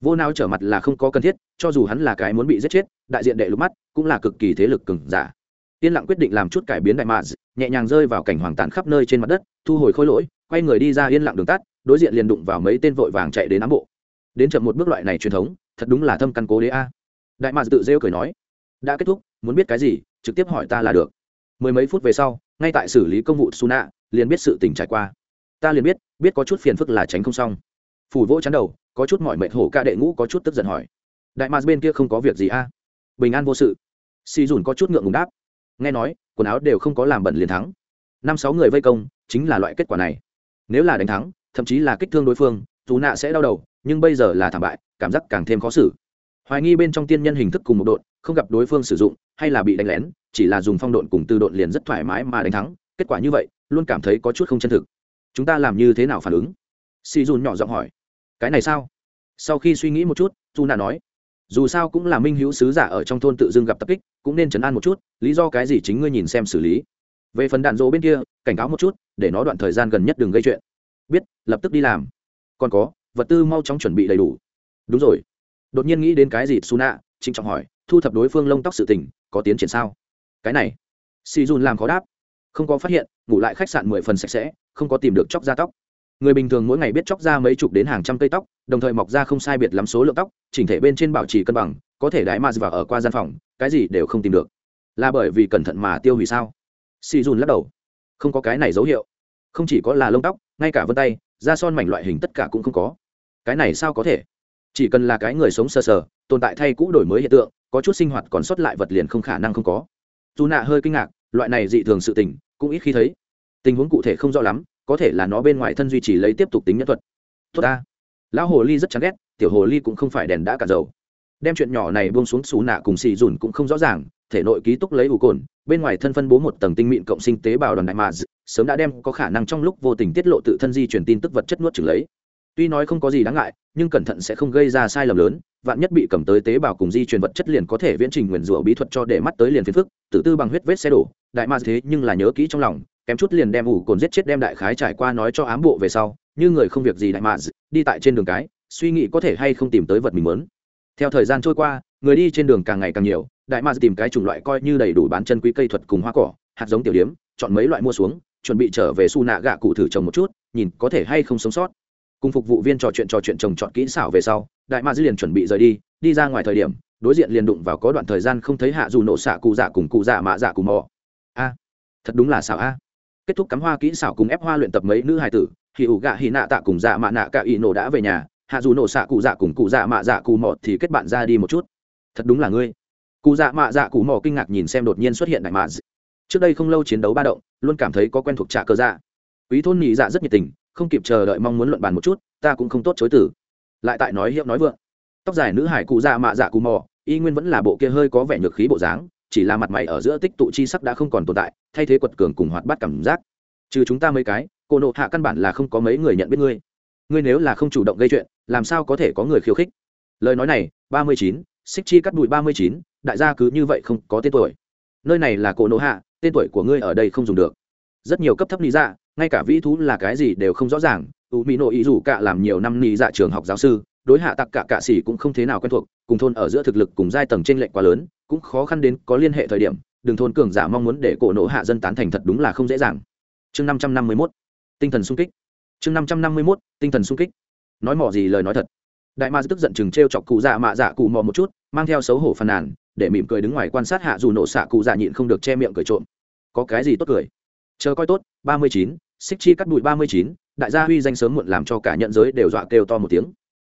Vô não trở mặt là không có cần thiết, cho dù hắn là cái muốn bị giết chết, đại diện đệ lục mắt, cũng là cực kỳ thế lực cừng giả. Yên lặng quyết định làm chút cải biến đại mạ nhẹ nhàng rơi vào cảnh hoàng tàn khắp nơi trên mặt đất, thu hồi khôi lỗi, quay người đi ra yên lặng đường tắt, đối diện liền đụng vào mấy tên vội vàng chạy đến ám bộ. Đến chậm một bước loại này truyền thống, thật đúng là thâm căn cố đế a. Đại mạ tự rêu cười nói, đã kết thúc, muốn biết cái gì, trực tiếp hỏi ta là được mười mấy phút về sau, ngay tại xử lý công vụ suna, liền biết sự tình trải qua. Ta liền biết biết có chút phiền phức là tránh không xong. Phủ vỗ chắn đầu, có chút mọi mệnh hổ ca đệ ngũ có chút tức giận hỏi. Đại mars bên kia không có việc gì a? Bình an vô sự. Si dùn có chút ngượng ngùng đáp. Nghe nói, quần áo đều không có làm bẩn liền thắng. Năm sáu người vây công, chính là loại kết quả này. Nếu là đánh thắng, thậm chí là kích thương đối phương dù nạ sẽ đau đầu, nhưng bây giờ là thảm bại, cảm giác càng thêm khó xử hoài nghi bên trong tiên nhân hình thức cùng một đội không gặp đối phương sử dụng, hay là bị đánh lén, chỉ là dùng phong độn cùng từ độn liền rất thoải mái mà đánh thắng, kết quả như vậy, luôn cảm thấy có chút không chân thực. Chúng ta làm như thế nào phản ứng? Si dùn nhỏ giọng hỏi. Cái này sao? Sau khi suy nghĩ một chút dù nạ nói. Dù sao cũng là minh hữu sứ giả ở trong thôn tự dưng gặp tập kích, cũng nên chấn an một chút, lý do cái gì chính ngươi nhìn xem xử lý. Về phần đạn dỗ bên kia, cảnh cáo một chút, để nó đoạn thời gian gần nhất đừng gây chuyện. Biết, lập tức đi làm. Còn có, vật tư mau chóng chuẩn bị đầy đủ. Đúng rồi đột nhiên nghĩ đến cái gì su nạ trịnh trọng hỏi, thu thập đối phương lông tóc sự tình, có tiến triển sao? Cái này si dùn làm khó đáp. Không có phát hiện, ngủ lại khách sạn mười phần sạch sẽ, không có tìm được chóc da tóc. Người bình thường mỗi ngày biết chóc ra mấy chục đến hàng trăm cây tóc, đồng thời mọc ra không sai biệt lắm số lượng tóc, chỉnh thể bên trên bảo trì cân bằng, có thể đái ma vào ở qua gian phòng, cái gì đều không tìm được. Là bởi vì cẩn thận mà tiêu hủy sao? Si dùn lắc đầu. Không có cái này dấu hiệu. Không chỉ có là lông tóc, ngay cả vân tay, da son mảnh loại hình tất cả cũng không có. Cái này sao có thể? Chỉ cần là cái người sống sờ sờ, tồn tại thay cũ đổi mới hiện tượng, có chút sinh hoạt còn sót lại vật liền không khả năng không có. Dù nạ hơi kinh ngạc, loại này dị thường sự tình, cũng ít khi thấy. Tình huống cụ thể không rõ lắm, có thể là nó bên ngoài thân duy trì lấy tiếp tục tính nhân thuật. Tốt ta. Lão hồ ly rất chán ghét, tiểu hồ ly cũng không phải đèn đã cả dầu. Đem chuyện nhỏ này buông xuống xù nạ cùng xì dùn cũng không rõ ràng, thể nội ký túc lấy ủ cồn, bên ngoài thân phân bố một tầng tinh mịn cộng sinh tế bào đoàn đại mà, sớm đã đem có khả năng trong lúc vô tình tiết lộ tự thân di truyền tin tức vật chất nuốt trừng lấy tuy nói không có gì đáng ngại, nhưng cẩn thận sẽ không gây ra sai lầm lớn, vạn nhất bị cầm tới tế bào cùng di truyền vật chất liền có thể viễn trình nguyền rủa bí thuật cho để mắt tới liền phiền phức tự tư bằng huyết vết xe đổ, đại ma thế nhưng là nhớ kỹ trong lòng, kém chút liền đem ủ cồn giết chết đem đại khái trải qua nói cho ám bộ về sau, như người không việc gì đại ma, đi tại trên đường cái, suy nghĩ có thể hay không tìm tới vật mình muốn. Theo thời gian trôi qua, người đi trên đường càng ngày càng nhiều, đại ma tìm cái chủng loại coi như đầy đủ bán chân quý cây thuật cùng hoa cỏ, hạt giống tiểu điếm, chọn mấy loại mua xuống, chuẩn bị trở về su nạ gạ cụ thử trồng một chút, nhìn có thể hay không sống sót cùng phục vụ viên trò chuyện trò chuyện trồng trọt kỹ xảo về sau, đại ma dư liền chuẩn bị rời đi đi ra ngoài thời điểm, đối diện liền đụng vào có đoạn thời gian không thấy hạ dù nổ xạ cụ dạ cùng cụ dạ mạ dạ cùng mò. A, thật đúng là xảo a. Kết thúc cắm hoa kỹ xảo cùng ép hoa luyện tập mấy nữ hài tử thì ủ gạ hì nạ tạ cùng dạ mạ nạ cả ỷ nổ đã về nhà, hạ dù nổ xạ cụ dạ cùng cụ dạ mạ dạ cụ mò thì kết bạn ra đi một chút. Thật đúng là ngươi. Cụ dạ mạ dạ cụ mò kinh ngạc nhìn xem đột nhiên xuất hiện đại mạ trước đây không lâu chiến đấu ba động, luôn cảm thấy có quen thuộc trả cơ dạ. Quý thôn nhị dạ rất nhiệt tình không kịp chờ đợi mong muốn luận bàn một chút, ta cũng không tốt chối tử lại tại nói hiệu nói vượng. Tóc dài nữ hải cụ dạ mạ dạ cù mò, y nguyên vẫn là bộ kia hơi có vẻ nhược khí bộ dáng, chỉ là mặt mày ở giữa tích tụ chi sắc đã không còn tồn tại, thay thế quật cường cùng hoạt bát cảm giác. Trừ chúng ta mấy cái, cô nộ hạ căn bản là không có mấy người nhận biết ngươi. Ngươi nếu là không chủ động gây chuyện, làm sao có thể có người khiêu khích? Lời nói này, ba mươi chín, xích chi cắt bụi ba mươi chín, đại gia cứ như vậy không có tên tuổi. Nơi này là cổ nộ hạ, tên tuổi của ngươi ở đây không dùng được. Rất nhiều cấp thấp lý dạ ngay cả vĩ thú là cái gì đều không rõ ràng. U mỹ nội ý dù cả làm nhiều năm lý dạ trường học giáo sư, đối hạ tặc cả cạ xỉ cũng không thế nào quen thuộc, cùng thôn ở giữa thực lực cùng giai tầng trên lệch quá lớn, cũng khó khăn đến có liên hệ thời điểm, đường thôn cường giả mong muốn để cổ nộ hạ dân tán thành thật đúng là không dễ dàng. Chương năm trăm năm mươi mốt, tinh thần sung kích. Chương năm trăm năm mươi mốt, tinh thần sung kích. Nói mỏ gì lời nói thật. Đại ma tức giận chừng t r e o chọc cụ dạ mạ dạ cụ mò một chút, mang theo xấu hổ phàn nàn, để mỉm cười đứng ngoài quan sát hạ dù nổ xạ cụ dạ nhịn không được che miệng cười trộm. Có cái gì tốt cười? Chờ coi tốt, ba mươi chín xích chi cắt bụi ba mươi chín, đại gia huy danh sớm muộn làm cho cả nhận giới đều dọa kêu to một tiếng.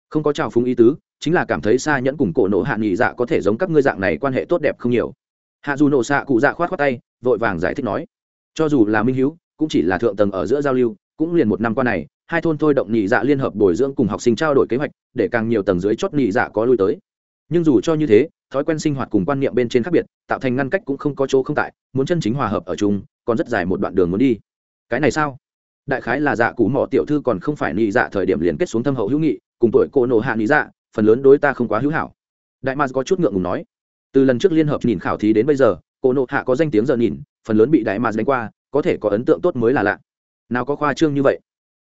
Không có trào phúng ý tứ, chính là cảm thấy xa nhẫn cùng cổ nổ hạ nghị dạ có thể giống các ngươi dạng này quan hệ tốt đẹp không nhiều. Hạ dù nổ xạ cụ dạ khoát khoát tay, vội vàng giải thích nói, cho dù là minh hữu cũng chỉ là thượng tầng ở giữa giao lưu, cũng liền một năm qua này, hai thôn thôi động nhị dạ liên hợp bồi dưỡng cùng học sinh trao đổi kế hoạch, để càng nhiều tầng dưới chót nhị dạ có lui tới. Nhưng dù cho như thế, thói quen sinh hoạt cùng quan niệm bên trên khác biệt, tạo thành ngăn cách cũng không có chỗ không tại, muốn chân chính hòa hợp ở chung, còn rất dài một đoạn đường muốn đi cái này sao? Đại khái là dạ cũ mỏ tiểu thư còn không phải nị dạ thời điểm liền kết xuống thâm hậu hữu nghị, cùng tuổi cô nộ hạ nị dạ phần lớn đối ta không quá hữu hảo. Đại ma có chút ngượng ngùng nói. Từ lần trước liên hợp nhìn khảo thí đến bây giờ, cô nộ hạ có danh tiếng giờ nhìn, phần lớn bị đại ma đánh qua, có thể có ấn tượng tốt mới là lạ. Nào có khoa trương như vậy?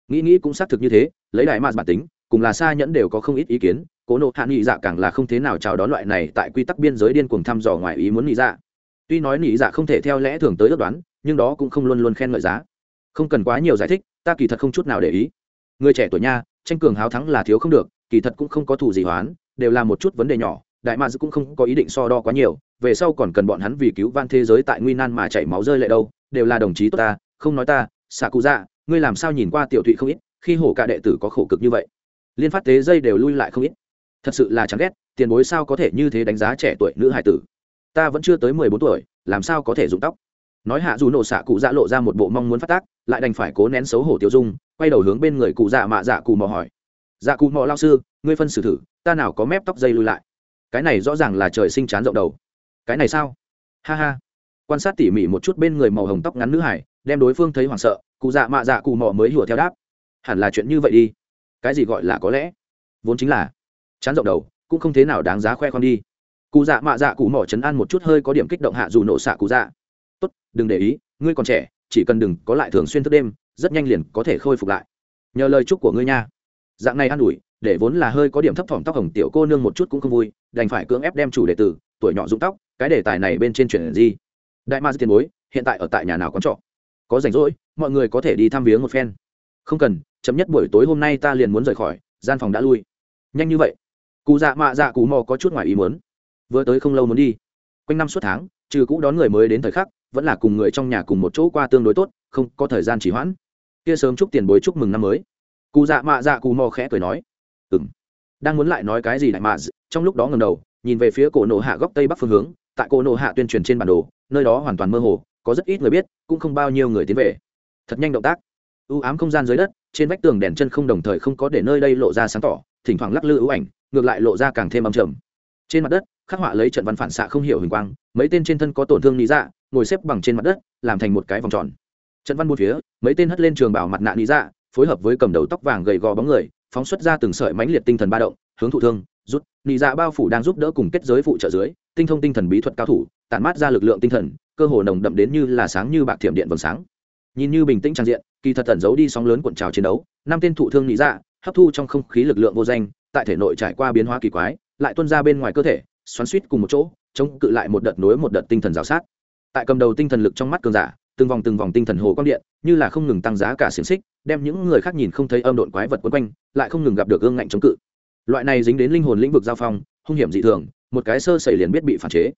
Nghĩ nghĩ cũng xác thực như thế, lấy đại mạt bản tính, cùng là xa nhẫn đều có không ít ý kiến cố nộ hạ nghị dạ càng là không thế nào chào đón loại này tại quy tắc biên giới điên cuồng thăm dò ngoài ý muốn nghị dạ. Tuy nói nghị dạ không thể theo lẽ thường tới ước đoán, nhưng đó cũng không luôn luôn khen ngợi giá không cần quá nhiều giải thích, ta kỳ thật không chút nào để ý. Người trẻ tuổi nha, tranh cường háo thắng là thiếu không được, kỳ thật cũng không có thù gì hoán, đều là một chút vấn đề nhỏ, đại mads cũng không có ý định so đo quá nhiều, về sau còn cần bọn hắn vì cứu van thế giới tại nguy nan mà chảy máu rơi lệ đâu, đều là đồng chí tốt ta, không nói ta xạ cụ dạ ngươi làm sao nhìn qua tiểu thụy không ít, khi hổ cả đệ tử có khổ cực như vậy. Liên phát tế dây đều lui lại không ít. Thật sự là chán ghét, tiền bối sao có thể như thế đánh giá trẻ tuổi nữ hải tử? Ta vẫn chưa tới mười bốn tuổi, làm sao có thể dụng tóc? Nói hạ dù nổ xạ cụ dạ lộ ra một bộ mong muốn phát tác, lại đành phải cố nén xấu hổ tiêu dung, quay đầu hướng bên người cụ dạ mạ dạ cụ mò hỏi. Dạ cụ mò lao sư, ngươi phân xử thử, ta nào có mép tóc dây lui lại? Cái này rõ ràng là trời sinh chán rộng đầu. Cái này sao? Ha ha. Quan sát tỉ mỉ một chút bên người màu hồng tóc ngắn nữ hải, đem đối phương thấy hoảng sợ, cụ dạ mạ dạ cụ mò mới hùa theo đáp. Hẳn là chuyện như vậy đi. Cái gì gọi là có lẽ? Vốn chính là chán rộng đầu, cũng không thế nào đáng giá khoe con đi. Cụ dạ mạ dạ cụ mò chấn an một chút hơi có điểm kích động hạ dù nổ xạ cụ dạ tốt, đừng để ý, ngươi còn trẻ, chỉ cần đừng có lại thường xuyên thức đêm, rất nhanh liền có thể khôi phục lại. Nhờ lời chúc của ngươi nha. Dạng này an ủi, để vốn là hơi có điểm thấp thỏm tóc hồng tiểu cô nương một chút cũng không vui, đành phải cưỡng ép đem chủ đệ tử tuổi nhỏ rụng tóc, cái đề tài này bên trên chuyển gì? Đại ma tiền bối, hiện tại ở tại nhà nào con trọ? Có rảnh rỗi, mọi người có thể đi thăm viếng một phen. Không cần, chấm nhất buổi tối hôm nay ta liền muốn rời khỏi, gian phòng đã lui. Nhanh như vậy? Cụ dạ mạ dạ cụ mò có chút ngoài ý muốn. Vừa tới không lâu muốn đi. Quanh năm suốt tháng, trừ cũ đón người mới đến thời khắc vẫn là cùng người trong nhà cùng một chỗ qua tương đối tốt, không có thời gian chỉ hoãn. Kia sớm chúc tiền bối chúc mừng năm mới. Cụ dạ mạ dạ cụ mò khẽ cười nói. Ừng đang muốn lại nói cái gì đại mạ trong lúc đó ngầm đầu, nhìn về phía cổ nổ hạ góc tây bắc phương hướng, tại cổ nổ hạ tuyên truyền trên bản đồ, nơi đó hoàn toàn mơ hồ, có rất ít người biết, cũng không bao nhiêu người tiến về. Thật nhanh động tác. U ám không gian dưới đất, trên vách tường đèn chân không đồng thời không có để nơi đây lộ ra sáng tỏ, thỉnh thoảng lắc lư ưu ảnh, ngược lại lộ ra càng thêm âm trầm. Trên mặt đất khắc họa lấy trận văn phản xạ không hiểu hình quang, mấy tên trên thân có tổn thương lý dạ ngồi xếp bằng trên mặt đất, làm thành một cái vòng tròn. Trận văn một phía, mấy tên hất lên trường bảo mặt nạ lý dạ phối hợp với cầm đầu tóc vàng gầy gò bóng người, phóng xuất ra từng sợi mãnh liệt tinh thần ba động, hướng thụ thương, rút. Lý dạ bao phủ đang giúp đỡ cùng kết giới phụ trợ dưới, tinh thông tinh thần bí thuật cao thủ, tản mát ra lực lượng tinh thần, cơ hồ nồng đậm đến như là sáng như bạc thiểm điện vầng sáng. Nhìn như bình tĩnh trang diện, kỳ thật tẩn giấu đi sóng lớn cuộn trào chiến đấu, năm tên thụ thương lý dạ hấp thu trong không khí lực lượng vô danh, tại thể nội trải qua biến hóa kỳ quái, lại tuôn ra bên ngoài cơ thể xoắn suýt cùng một chỗ, chống cự lại một đợt nối một đợt tinh thần rào sát. Tại cầm đầu tinh thần lực trong mắt cường giả, từng vòng từng vòng tinh thần hồ quang điện, như là không ngừng tăng giá cả xiềng xích, đem những người khác nhìn không thấy âm độn quái vật quấn quanh, lại không ngừng gặp được gương ngạnh chống cự. Loại này dính đến linh hồn lĩnh vực giao phong, hung hiểm dị thường, một cái sơ xảy liền biết bị phản chế.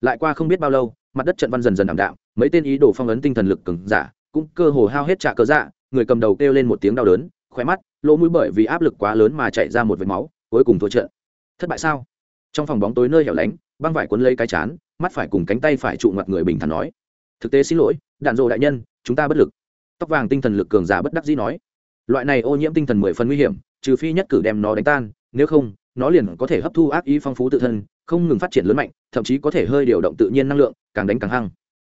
Lại qua không biết bao lâu, mặt đất trận văn dần dần ảm đạm, mấy tên ý đồ phong ấn tinh thần lực cường giả cũng cơ hồ hao hết trả cớ dạ người cầm đầu kêu lên một tiếng đau đớn, khóe mắt, lỗ mũi bởi vì áp lực quá lớn mà chạy ra một vệt máu, cuối cùng thua trận. Thất bại sao? Trong phòng bóng tối nơi hẻo lánh, băng vải cuốn lấy cái chán, mắt phải cùng cánh tay phải trụ mặt người bình thản nói, thực tế xin lỗi, đạn dộ đại nhân, chúng ta bất lực. Tóc vàng tinh thần lực cường giả bất đắc dĩ nói, loại này ô nhiễm tinh thần mười phần nguy hiểm, trừ phi nhất cử đem nó đánh tan, nếu không, nó liền có thể hấp thu ác ý phong phú tự thân, không ngừng phát triển lớn mạnh, thậm chí có thể hơi điều động tự nhiên năng lượng, càng đánh càng hăng.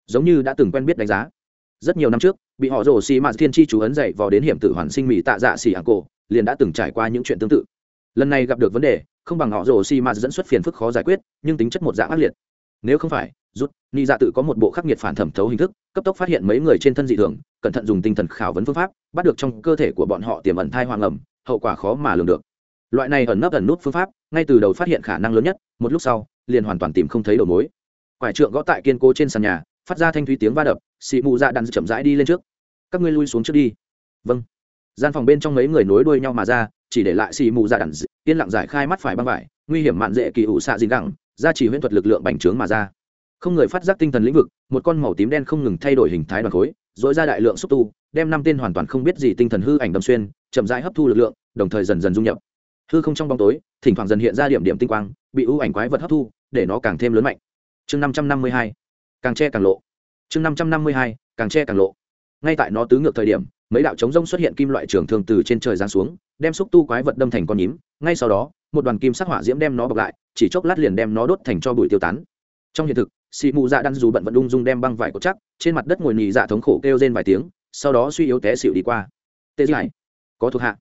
Giống như đã từng quen biết đánh giá. Rất nhiều năm trước, bị họ rổ xì mạt thiên chi chú ấn dậy vào đến hiểm tử hoàn sinh mỹ tạ dạ xì ảng cổ, liền đã từng trải qua những chuyện tương tự lần này gặp được vấn đề, không bằng họ rổ xì mạt dẫn xuất phiền phức khó giải quyết, nhưng tính chất một dạng ác liệt. Nếu không phải, rút, ni dạ tự có một bộ khắc nghiệt phản thẩm thấu hình thức, cấp tốc phát hiện mấy người trên thân dị thường, cẩn thận dùng tinh thần khảo vấn phương pháp, bắt được trong cơ thể của bọn họ tiềm ẩn thai hoàng ẩm, hậu quả khó mà lường được. Loại này ẩn nấp ẩn nút phương pháp, ngay từ đầu phát hiện khả năng lớn nhất, một lúc sau, liền hoàn toàn tìm không thấy đầu mối. Quải trượng gõ tại kiên cố trên sàn nhà, phát ra thanh thúy tiếng va đập xị mụ dạ đàn chậm rãi đi lên trước. Các ngươi lui xuống trước đi. Vâng gian phòng bên trong mấy người nối đuôi nhau mà ra, chỉ để lại xì mù dạ ra đàn yên lặng giải khai mắt phải băng vải, nguy hiểm mạn dễ kỳ ủ xạ dính gẳng ra chỉ huyễn thuật lực lượng bành trướng mà ra. Không người phát giác tinh thần lĩnh vực, một con màu tím đen không ngừng thay đổi hình thái đoàn khối dội ra đại lượng xúc tu, đem năm tên hoàn toàn không biết gì tinh thần hư ảnh đâm xuyên, chậm rãi hấp thu lực lượng, đồng thời dần dần dung nhập. Hư không trong bóng tối, thỉnh thoảng dần hiện ra điểm điểm tinh quang, bị ưu ảnh quái vật hấp thu, để nó càng thêm lớn mạnh. Chương năm trăm năm mươi hai, càng che càng lộ. Chương năm trăm năm mươi hai, càng che càng lộ. Ngay tại nó tứ ngược thời điểm mấy đạo chống rông xuất hiện kim loại trường thương từ trên trời giáng xuống, đem xúc tu quái vật đâm thành con nhím. Ngay sau đó, một đoàn kim sắc hỏa diễm đem nó bọc lại, chỉ chốc lát liền đem nó đốt thành cho bụi tiêu tán. Trong hiện thực xị mụ dạ đan dù bận vẫn ung dung đem băng vải cột chắc, trên mặt đất ngồi nhì dạ thống khổ kêu rên vài tiếng, sau đó suy yếu té xịu đi qua. Tê dài có thuộc hạ.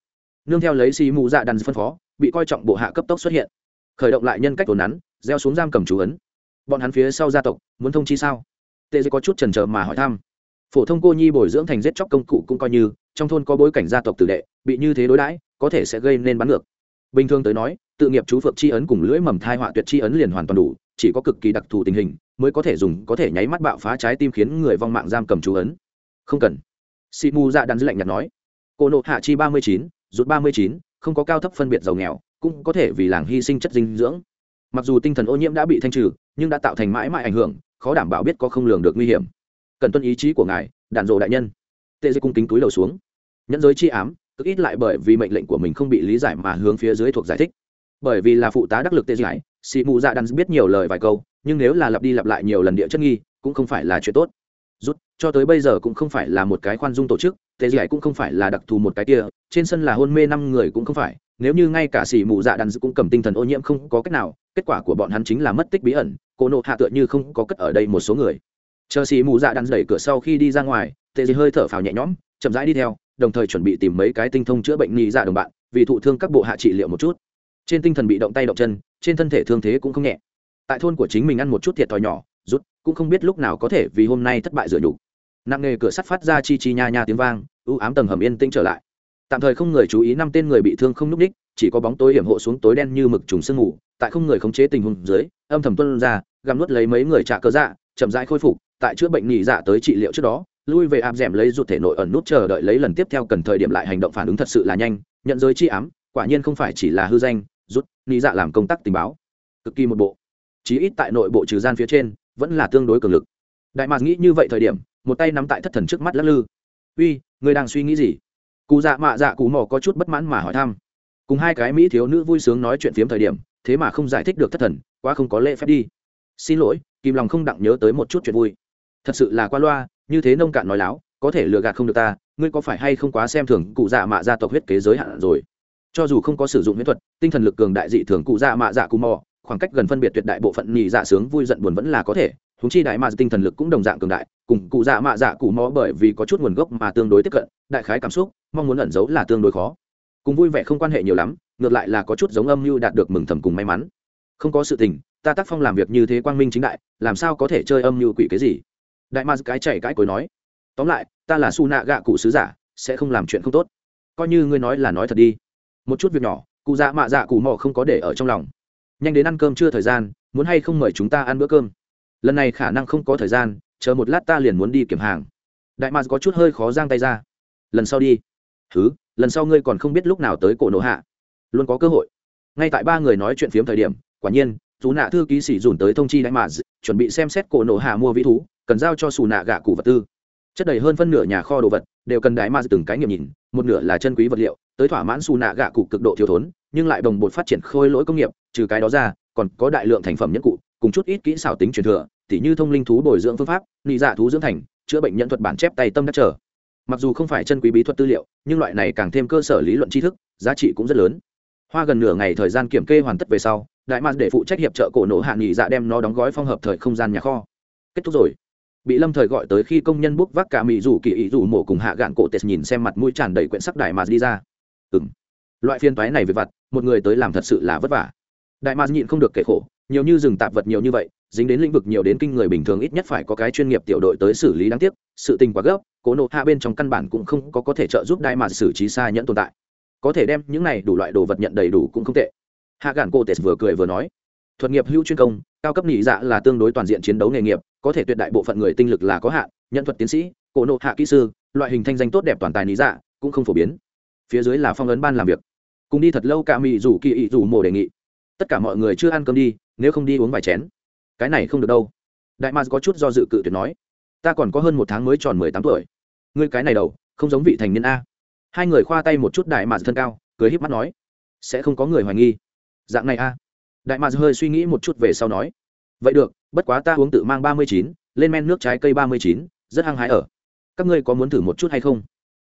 Nương theo lấy xị mụ dạ đan phân phó, bị coi trọng bộ hạ cấp tốc xuất hiện. Khởi động lại nhân cách tồn nắn, gieo xuống giam cầm chú ấn. Bọn hắn phía sau gia tộc, muốn thông chi sao? Tê có chút trần trờ mà hỏi thăm phổ thông cô nhi bồi dưỡng thành giết chóc công cụ cũng coi như, trong thôn có bối cảnh gia tộc tử đệ, bị như thế đối đãi, có thể sẽ gây nên bắn ngược. Bình thường tới nói, tự nghiệp chú phượng chi ấn cùng lưỡi mầm thai họa tuyệt chi ấn liền hoàn toàn đủ, chỉ có cực kỳ đặc thù tình hình mới có thể dùng, có thể nháy mắt bạo phá trái tim khiến người vong mạng giam cầm chú ấn. Không cần. Sĩ mù dạ đàn dư lạnh nhạt nói. Cô nộ hạ chi ba mươi chín, rút ba mươi chín, không có cao thấp phân biệt giàu nghèo, cũng có thể vì làng hy sinh chất dinh dưỡng. Mặc dù tinh thần ô nhiễm đã bị thanh trừ, nhưng đã tạo thành mãi mãi ảnh hưởng, khó đảm bảo biết có không lường được nguy hiểm cần tuân ý chí của ngài, đàn rộ đại nhân. Tệ dây cung kính túi đầu xuống. Nhẫn giới chi ám, cực ít lại bởi vì mệnh lệnh của mình không bị lý giải mà hướng phía dưới thuộc giải thích. Bởi vì là phụ tá đắc lực tệ giải sĩ mù dạ đàn biết nhiều lời vài câu, nhưng nếu là lặp đi lặp lại nhiều lần địa chất nghi, cũng không phải là chuyện tốt. Rút, cho tới bây giờ cũng không phải là một cái khoan dung tổ chức tệ giải cũng không phải là đặc thù một cái kia, trên sân là hôn mê năm người cũng không phải, nếu như ngay cả sĩ mù dạ đàn cũng cầm tinh thần ô nhiễm không có cách nào, kết quả của bọn hắn chính là mất tích bí ẩn, cô nộ hạ tựa như không có cất ở đây một số người chờ xì mù dạ đàn đẩy cửa sau khi đi ra ngoài, tệ dị hơi thở phào nhẹ nhõm, chậm rãi đi theo, đồng thời chuẩn bị tìm mấy cái tinh thông chữa bệnh nghi dạ đồng bạn, vì thụ thương các bộ hạ trị liệu một chút. Trên tinh thần bị động tay động chân, trên thân thể thương thế cũng không nhẹ. Tại thôn của chính mình ăn một chút thiệt thòi nhỏ, rút, cũng không biết lúc nào có thể vì hôm nay thất bại rửa nhục. Nặng nghề cửa sắt phát ra chi chi nha nha tiếng vang ưu ám tầng hầm yên tĩnh trở lại. Tạm thời không người chú ý năm tên người bị thương không núp ních, chỉ có bóng tối hiểm hộ xuống tối đen như mực trùng sương ngủ tại không người khống chế tình huống dưới, âm thầm tuân ra, gặm nuốt lấy mấy người trả cớ dạ chậm rãi khôi phục tại chữa bệnh nghỉ dạ tới trị liệu trước đó, lui về áp d ẻ m lấy rụt thể nội ẩn nút chờ đợi lấy lần tiếp theo cần thời điểm lại hành động phản ứng thật sự là nhanh, nhận giới chi ám, quả nhiên không phải chỉ là hư danh, rút, nghỉ dạ làm công tác tình báo. Cực kỳ một bộ. Chí ít tại nội bộ trừ gian phía trên, vẫn là tương đối cường lực. Đại mạc nghĩ như vậy thời điểm, một tay nắm tại thất thần trước mắt lắc lư. Uy, người đang suy nghĩ gì? Cụ dạ mạ dạ cụ mò có chút bất mãn mà hỏi thăm. Cùng hai cái mỹ thiếu nữ vui sướng nói chuyện phiếm thời điểm, thế mà không giải thích được thất thần, quá không có lễ phép đi. Xin lỗi kim lòng không đặng nhớ tới một chút chuyện vui thật sự là qua loa, như thế nông cạn nói láo, có thể lừa gạt không được ta, ngươi có phải hay không quá xem thường cụ dạ mạ gia tộc huyết kế giới hạn rồi? Cho dù không có sử dụng huyết thuật, tinh thần lực cường đại dị thường cụ dạ mạ dạ cụ mò, khoảng cách gần phân biệt tuyệt đại bộ phận nhị dạ sướng vui giận buồn vẫn là có thể húng chi đại mạ tinh thần lực cũng đồng dạng cường đại, cùng cụ dạ mạ dạ cụ mò bởi vì có chút nguồn gốc mà tương đối tiếp cận, đại khái cảm xúc, mong muốn ẩn giấu là tương đối khó. Cùng vui vẻ không quan hệ nhiều lắm, ngược lại là có chút giống âm mưu đạt được mừng thầm cùng may mắn. Không có sự tình, ta tác phong làm việc như thế quang minh chính đại, làm sao có thể chơi âm mưu quỷ cái gì? Đại ma cái chảy cái cối nói, tóm lại, ta là su nạ gạ cụ sứ giả, sẽ không làm chuyện không tốt. Coi như ngươi nói là nói thật đi. Một chút việc nhỏ, cụ dạ mạ dạ cụ mò không có để ở trong lòng. Nhanh đến ăn cơm chưa thời gian, muốn hay không mời chúng ta ăn bữa cơm? Lần này khả năng không có thời gian, chờ một lát ta liền muốn đi kiểm hàng. Đại mars có chút hơi khó giang tay ra. Lần sau đi. Thứ lần sau ngươi còn không biết lúc nào tới cổ nổ hạ. Luôn có cơ hội. Ngay tại ba người nói chuyện phiếm thời điểm, quả nhiên chú nạ thư ký sĩ dùn tới thông chi đại mạc chuẩn bị xem xét cổ nổ hạ mua vĩ thú, cần giao cho xù nạ gạ cụ vật tư. Chất đầy hơn phân nửa nhà kho đồ vật đều cần đại ma từng cái nghiệm nhìn, một nửa là chân quý vật liệu, tới thỏa mãn xù nạ gạ cụ cực độ thiếu thốn, nhưng lại đồng bột phát triển khôi lỗi công nghiệp, trừ cái đó ra, còn có đại lượng thành phẩm nhất cụ, cùng chút ít kỹ xảo tính truyền thừa, tỉ như thông linh thú bồi dưỡng phương pháp, nị dạ thú dưỡng thành, chữa bệnh nhân thuật bản chép tay tâm đắc trở mặc dù không phải chân quý bí thuật tư liệu, nhưng loại này càng thêm cơ sở lý luận tri thức, giá trị cũng rất lớn. Hoa gần nửa ngày thời gian kiểm kê hoàn tất về sau đại mạc để phụ trách hiệp trợ cổ nổ hạ nghỉ dạ đem nó đóng gói phong hợp thời không gian nhà kho. Kết thúc rồi. Bị lâm thời gọi tới khi công nhân bốc vác cả mỹ rủ kỳ ý rủ mổ cùng hạ gạn cổ tết nhìn xem mặt mũi tràn đầy quyển sắc đại mạc đi ra. Ừ loại phiên toái này về vặt, một người tới làm thật sự là vất vả. Đại mạc nhịn không được kể khổ, nhiều như rừng tạp vật nhiều như vậy, dính đến lĩnh vực nhiều đến kinh người bình thường ít nhất phải có cái chuyên nghiệp tiểu đội tới xử lý đáng tiếc, sự tình quá gấp cố nộ hạ bên trong căn bản cũng không có có thể trợ giúp đại mạc xử trí xa nhẫn tồn tại. Có thể đem những này đủ loại đồ vật nhận đầy đủ cũng không tệ hạ gản cô tệ vừa cười vừa nói, thuật nghiệp hữu chuyên công, cao cấp nhị dạ là tương đối toàn diện chiến đấu nghề nghiệp, có thể tuyệt đại bộ phận người tinh lực là có hạn, nhận thuật tiến sĩ, cổ nộ hạ kỹ sư, loại hình thanh danh tốt đẹp toàn tài nhị dạ cũng không phổ biến. Phía dưới là phong ấn ban làm việc. Cùng đi thật lâu cả mỹ rủ kỳ ị rủ mồ đề nghị, tất cả mọi người chưa ăn cơm đi, nếu không đi uống vài chén. Cái này không được đâu. Đại mars có chút do dự cự tuyệt nói, ta còn có hơn một tháng mới tròn mười tám tuổi. Ngươi cái này đầu, không giống vị thành niên a. Hai người khoa tay một chút đại mars thân cao, cười híp mắt nói, sẽ không có người hoài nghi dạng này a. Đại mạc hơi suy nghĩ một chút về sau nói, vậy được, bất quá ta uống tự mang ba mươi chín, lên men nước trái cây ba mươi chín, rất hăng hái ở. Các ngươi có muốn thử một chút hay không?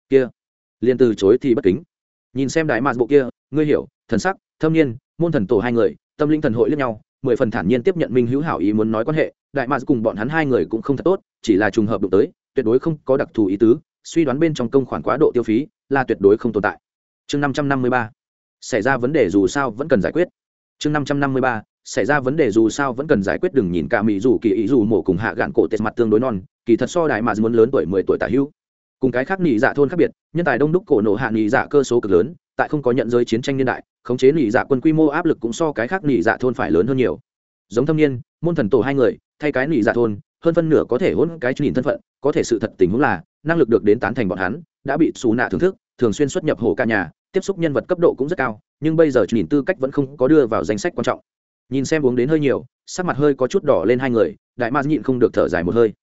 Kia, liền từ chối thì bất kính. Nhìn xem đại mạc bộ kia, ngươi hiểu, thần sắc, thâm niên, môn thần tổ hai người, tâm linh thần hội lẫn nhau, mười phần thản nhiên tiếp nhận minh hữu hảo ý muốn nói quan hệ. Đại mạc cùng bọn hắn hai người cũng không thật tốt, chỉ là trùng hợp đụng tới, tuyệt đối không có đặc thù ý tứ, suy đoán bên trong công khoản quá độ tiêu phí là tuyệt đối không tồn tại. Chương năm trăm năm mươi ba xảy ra vấn đề dù sao vẫn cần giải quyết. Chương năm trăm năm mươi ba, xảy ra vấn đề dù sao vẫn cần giải quyết, đừng nhìn cả mỹ dù, kỳ ý dù, mổ cùng hạ gạn cổ tết mặt tương đối non, kỳ thật so đại mà muốn lớn tuổi mười tuổi tả hữu. Cùng cái khác nhị dạ thôn khác biệt, nhân tài đông đúc cổ nổ hạ nhị dạ cơ số cực lớn, tại không có nhận giới chiến tranh niên đại, khống chế nhị dạ quân quy mô áp lực cũng so cái khác nhị dạ thôn phải lớn hơn nhiều. Giống thâm niên, môn thần tổ hai người, thay cái nhị dạ thôn, hơn phân nửa có thể hôn cái nhìn thân phận, có thể sự thật tình huống là, năng lực được đến tán thành bọn hắn, đã bị xù nạ thưởng thức, thường xuyên xuất nhập hồ ca nhà tiếp xúc nhân vật cấp độ cũng rất cao, nhưng bây giờ nhìn tư cách vẫn không có đưa vào danh sách quan trọng. Nhìn xem uống đến hơi nhiều, sắc mặt hơi có chút đỏ lên hai người, đại ma nhịn không được thở dài một hơi.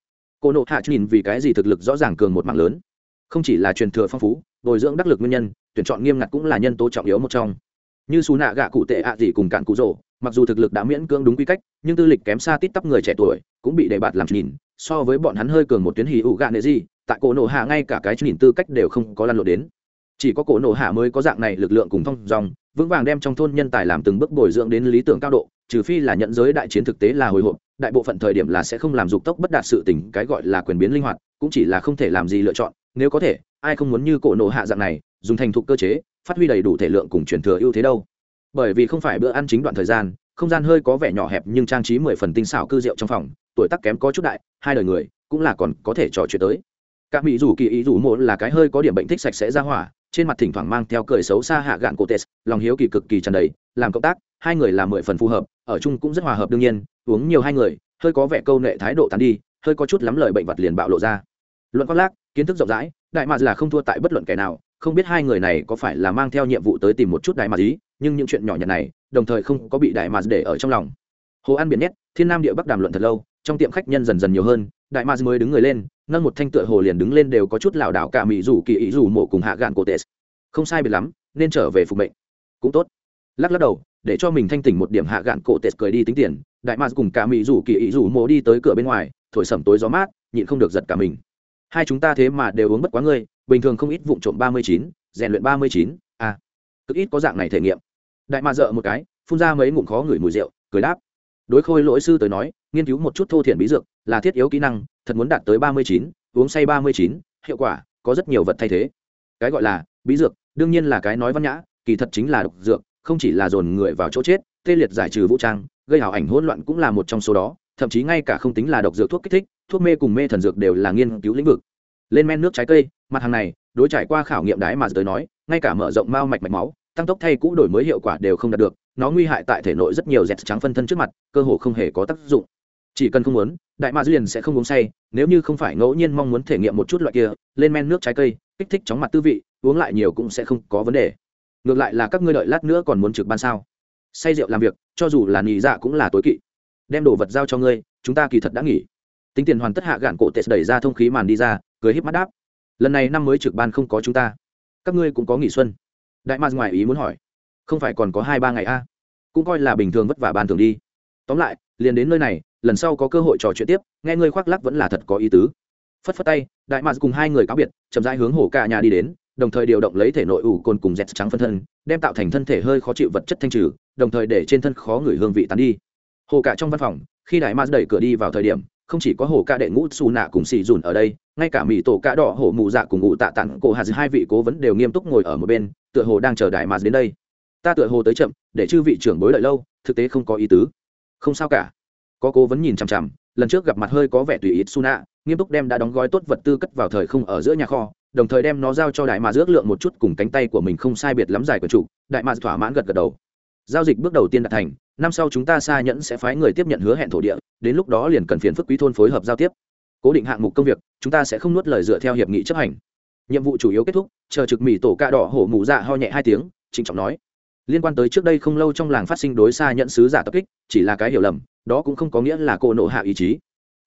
Cô nộ hạ nhìn vì cái gì thực lực rõ ràng cường một mạng lớn. Không chỉ là truyền thừa phong phú, bồi dưỡng đắc lực nguyên nhân, tuyển chọn nghiêm ngặt cũng là nhân tố trọng yếu một trong. Như xù nạ gạ cụ tệ ạ gì cùng cạn cụ rỗ mặc dù thực lực đã miễn cưỡng đúng quy cách, nhưng tư lịch kém xa tít tắp người trẻ tuổi, cũng bị đề bạt làm nhìn, so với bọn hắn hơi cường một tuyến hì ụ gạ nệ gì, tại cổ nổ hạ ngay cả cái nhìn tư cách đều không có lăn lộ đến chỉ có cổ nổ hạ mới có dạng này lực lượng cùng thông dòng, vững vàng đem trong thôn nhân tài làm từng bước bồi dưỡng đến lý tưởng cao độ, trừ phi là nhận giới đại chiến thực tế là hồi hộp, đại bộ phận thời điểm là sẽ không làm dục tốc bất đạt sự tình, cái gọi là quyền biến linh hoạt, cũng chỉ là không thể làm gì lựa chọn, nếu có thể, ai không muốn như cổ nổ hạ dạng này, dùng thành thục cơ chế, phát huy đầy đủ thể lượng cùng truyền thừa ưu thế đâu. Bởi vì không phải bữa ăn chính đoạn thời gian, không gian hơi có vẻ nhỏ hẹp nhưng trang trí mười phần tinh xảo cư rượu trong phòng, tuổi tác kém có chút đại, hai đời người, cũng là còn có thể trò chuyện tới. Các mỹ rủ kỳ ý rủ một là cái hơi có điểm bệnh thích sạch sẽ ra hỏa trên mặt thỉnh thoảng mang theo cười xấu xa hạ gạn cổ tes lòng hiếu kỳ cực kỳ tràn đầy, làm cộng tác, hai người làm mười phần phù hợp, ở chung cũng rất hòa hợp đương nhiên, uống nhiều hai người, hơi có vẻ câu nệ thái độ tán đi, hơi có chút lắm lời bệnh vật liền bạo lộ ra. Luận khoác lác, kiến thức rộng rãi, đại mạc là không thua tại bất luận kẻ nào, không biết hai người này có phải là mang theo nhiệm vụ tới tìm một chút đại mạc ý, nhưng những chuyện nhỏ nhặt này, đồng thời không có bị đại mạc để ở trong lòng. Hồ an biển nhét, thiên nam địa bắc đàm luận thật lâu, trong tiệm khách nhân dần dần nhiều hơn đại ma mới đứng người lên, nâng một thanh tựa hồ liền đứng lên đều có chút lảo đảo cả mỹ rủ kỳ ý rủ mộ cùng hạ gạn cổ tệ. Không sai biệt lắm, nên trở về phục mệnh. Cũng tốt. Lắc lắc đầu, để cho mình thanh tỉnh một điểm hạ gạn cổ tệ cười đi tính tiền. Đại Ma cùng cả mỹ rủ kỳ ý rủ mộ đi tới cửa bên ngoài, thổi sẩm tối gió mát, nhịn không được giật cả mình. Hai chúng ta thế mà đều uống bất quá ngươi, bình thường không ít vụ trộm ba mươi chín, rèn luyện ba mươi chín a cực ít có dạng này thể nghiệm. Đại Ma dợ một cái, phun ra mấy ngụm khó ngửi mùi rượu, cười đáp đối khôi lỗi sư tới nói, nghiên cứu một chút thô thiện bí dược là thiết yếu kỹ năng, thật muốn đạt tới ba mươi chín, uống say ba mươi chín, hiệu quả có rất nhiều vật thay thế. Cái gọi là bí dược, đương nhiên là cái nói văn nhã, kỳ thật chính là độc dược, không chỉ là dồn người vào chỗ chết, tê liệt giải trừ vũ trang, gây hảo ảnh hỗn loạn cũng là một trong số đó, thậm chí ngay cả không tính là độc dược thuốc kích thích, thuốc mê cùng mê thần dược đều là nghiên cứu lĩnh vực. Lên men nước trái cây, mặt hàng này, đối trải qua khảo nghiệm đái mà tới nói, ngay cả mở rộng mao mạch mạch máu, tăng tốc thay cũ đổi mới hiệu quả đều không đạt được nó nguy hại tại thể nội rất nhiều dẹt trắng phân thân trước mặt, cơ hồ không hề có tác dụng. Chỉ cần không muốn, đại mạc liền sẽ không uống say, nếu như không phải ngẫu nhiên mong muốn thể nghiệm một chút loại kia, lên men nước trái cây, kích thích chóng mặt tư vị, uống lại nhiều cũng sẽ không có vấn đề. Ngược lại là các ngươi đợi lát nữa còn muốn trực ban sao? Say rượu làm việc, cho dù là nghỉ dạ cũng là tối kỵ. Đem đồ vật giao cho ngươi, chúng ta kỳ thật đã nghỉ. Tính tiền hoàn tất hạ gạn cổ tệ đẩy ra thông khí màn đi ra, cười híp mắt đáp. Lần này năm mới trực ban không có chúng ta. Các ngươi cũng có nghỉ xuân. Đại mạc ngoài ý muốn hỏi không phải còn có hai ba ngày a? À? cũng coi là bình thường vất vả ban thường đi. Tóm lại, liền đến nơi này, lần sau có cơ hội trò chuyện tiếp, nghe ngươi khoác lắc vẫn là thật có ý tứ. Phất phất tay, đại mạc cùng hai người cáo biệt, chậm rãi hướng hồ cả nhà đi đến, đồng thời điều động lấy thể nội ủ cồn cùng dẹt trắng phân thân, đem tạo thành thân thể hơi khó chịu vật chất thanh trừ, đồng thời để trên thân khó người hương vị tán đi. Hồ cả trong văn phòng, khi đại mạc đẩy cửa đi vào thời điểm, không chỉ có hồ ca đệ ngũ xù nạ cùng xì dùn ở đây, ngay cả mỹ tổ ca đỏ hổ mụ dạ cùng ngụ tạ tặng cổ hạt hai vị cố vấn đều nghiêm túc ngồi ở một bên, tựa hồ đang chờ đại mạc đến đây ta tựa hồ tới chậm, để chư vị trưởng bối đợi lâu, thực tế không có ý tứ. Không sao cả. Có cố vấn nhìn chằm chằm, lần trước gặp mặt hơi có vẻ tùy ý su nạ nghiêm túc đem đã đóng gói tốt vật tư cất vào thời không ở giữa nhà kho, đồng thời đem nó giao cho đại mạc ước lượng một chút cùng cánh tay của mình không sai biệt lắm dài của chủ, đại mạc thỏa mãn gật gật đầu. Giao dịch bước đầu tiên đạt thành, năm sau chúng ta xa nhẫn sẽ phái người tiếp nhận hứa hẹn thổ địa, đến lúc đó liền cần phiền phức quý thôn phối hợp giao tiếp. Cố định hạng mục công việc, chúng ta sẽ không nuốt lời dựa theo hiệp nghị chấp hành. Nhiệm vụ chủ yếu kết thúc, chờ trực mỹ tổ ca đỏ hổ mù dạ ho nhẹ hai tiếng, trịnh trọng nói liên quan tới trước đây không lâu trong làng phát sinh đối xa nhận sứ giả tập kích, chỉ là cái hiểu lầm, đó cũng không có nghĩa là cô nộ hạ ý chí.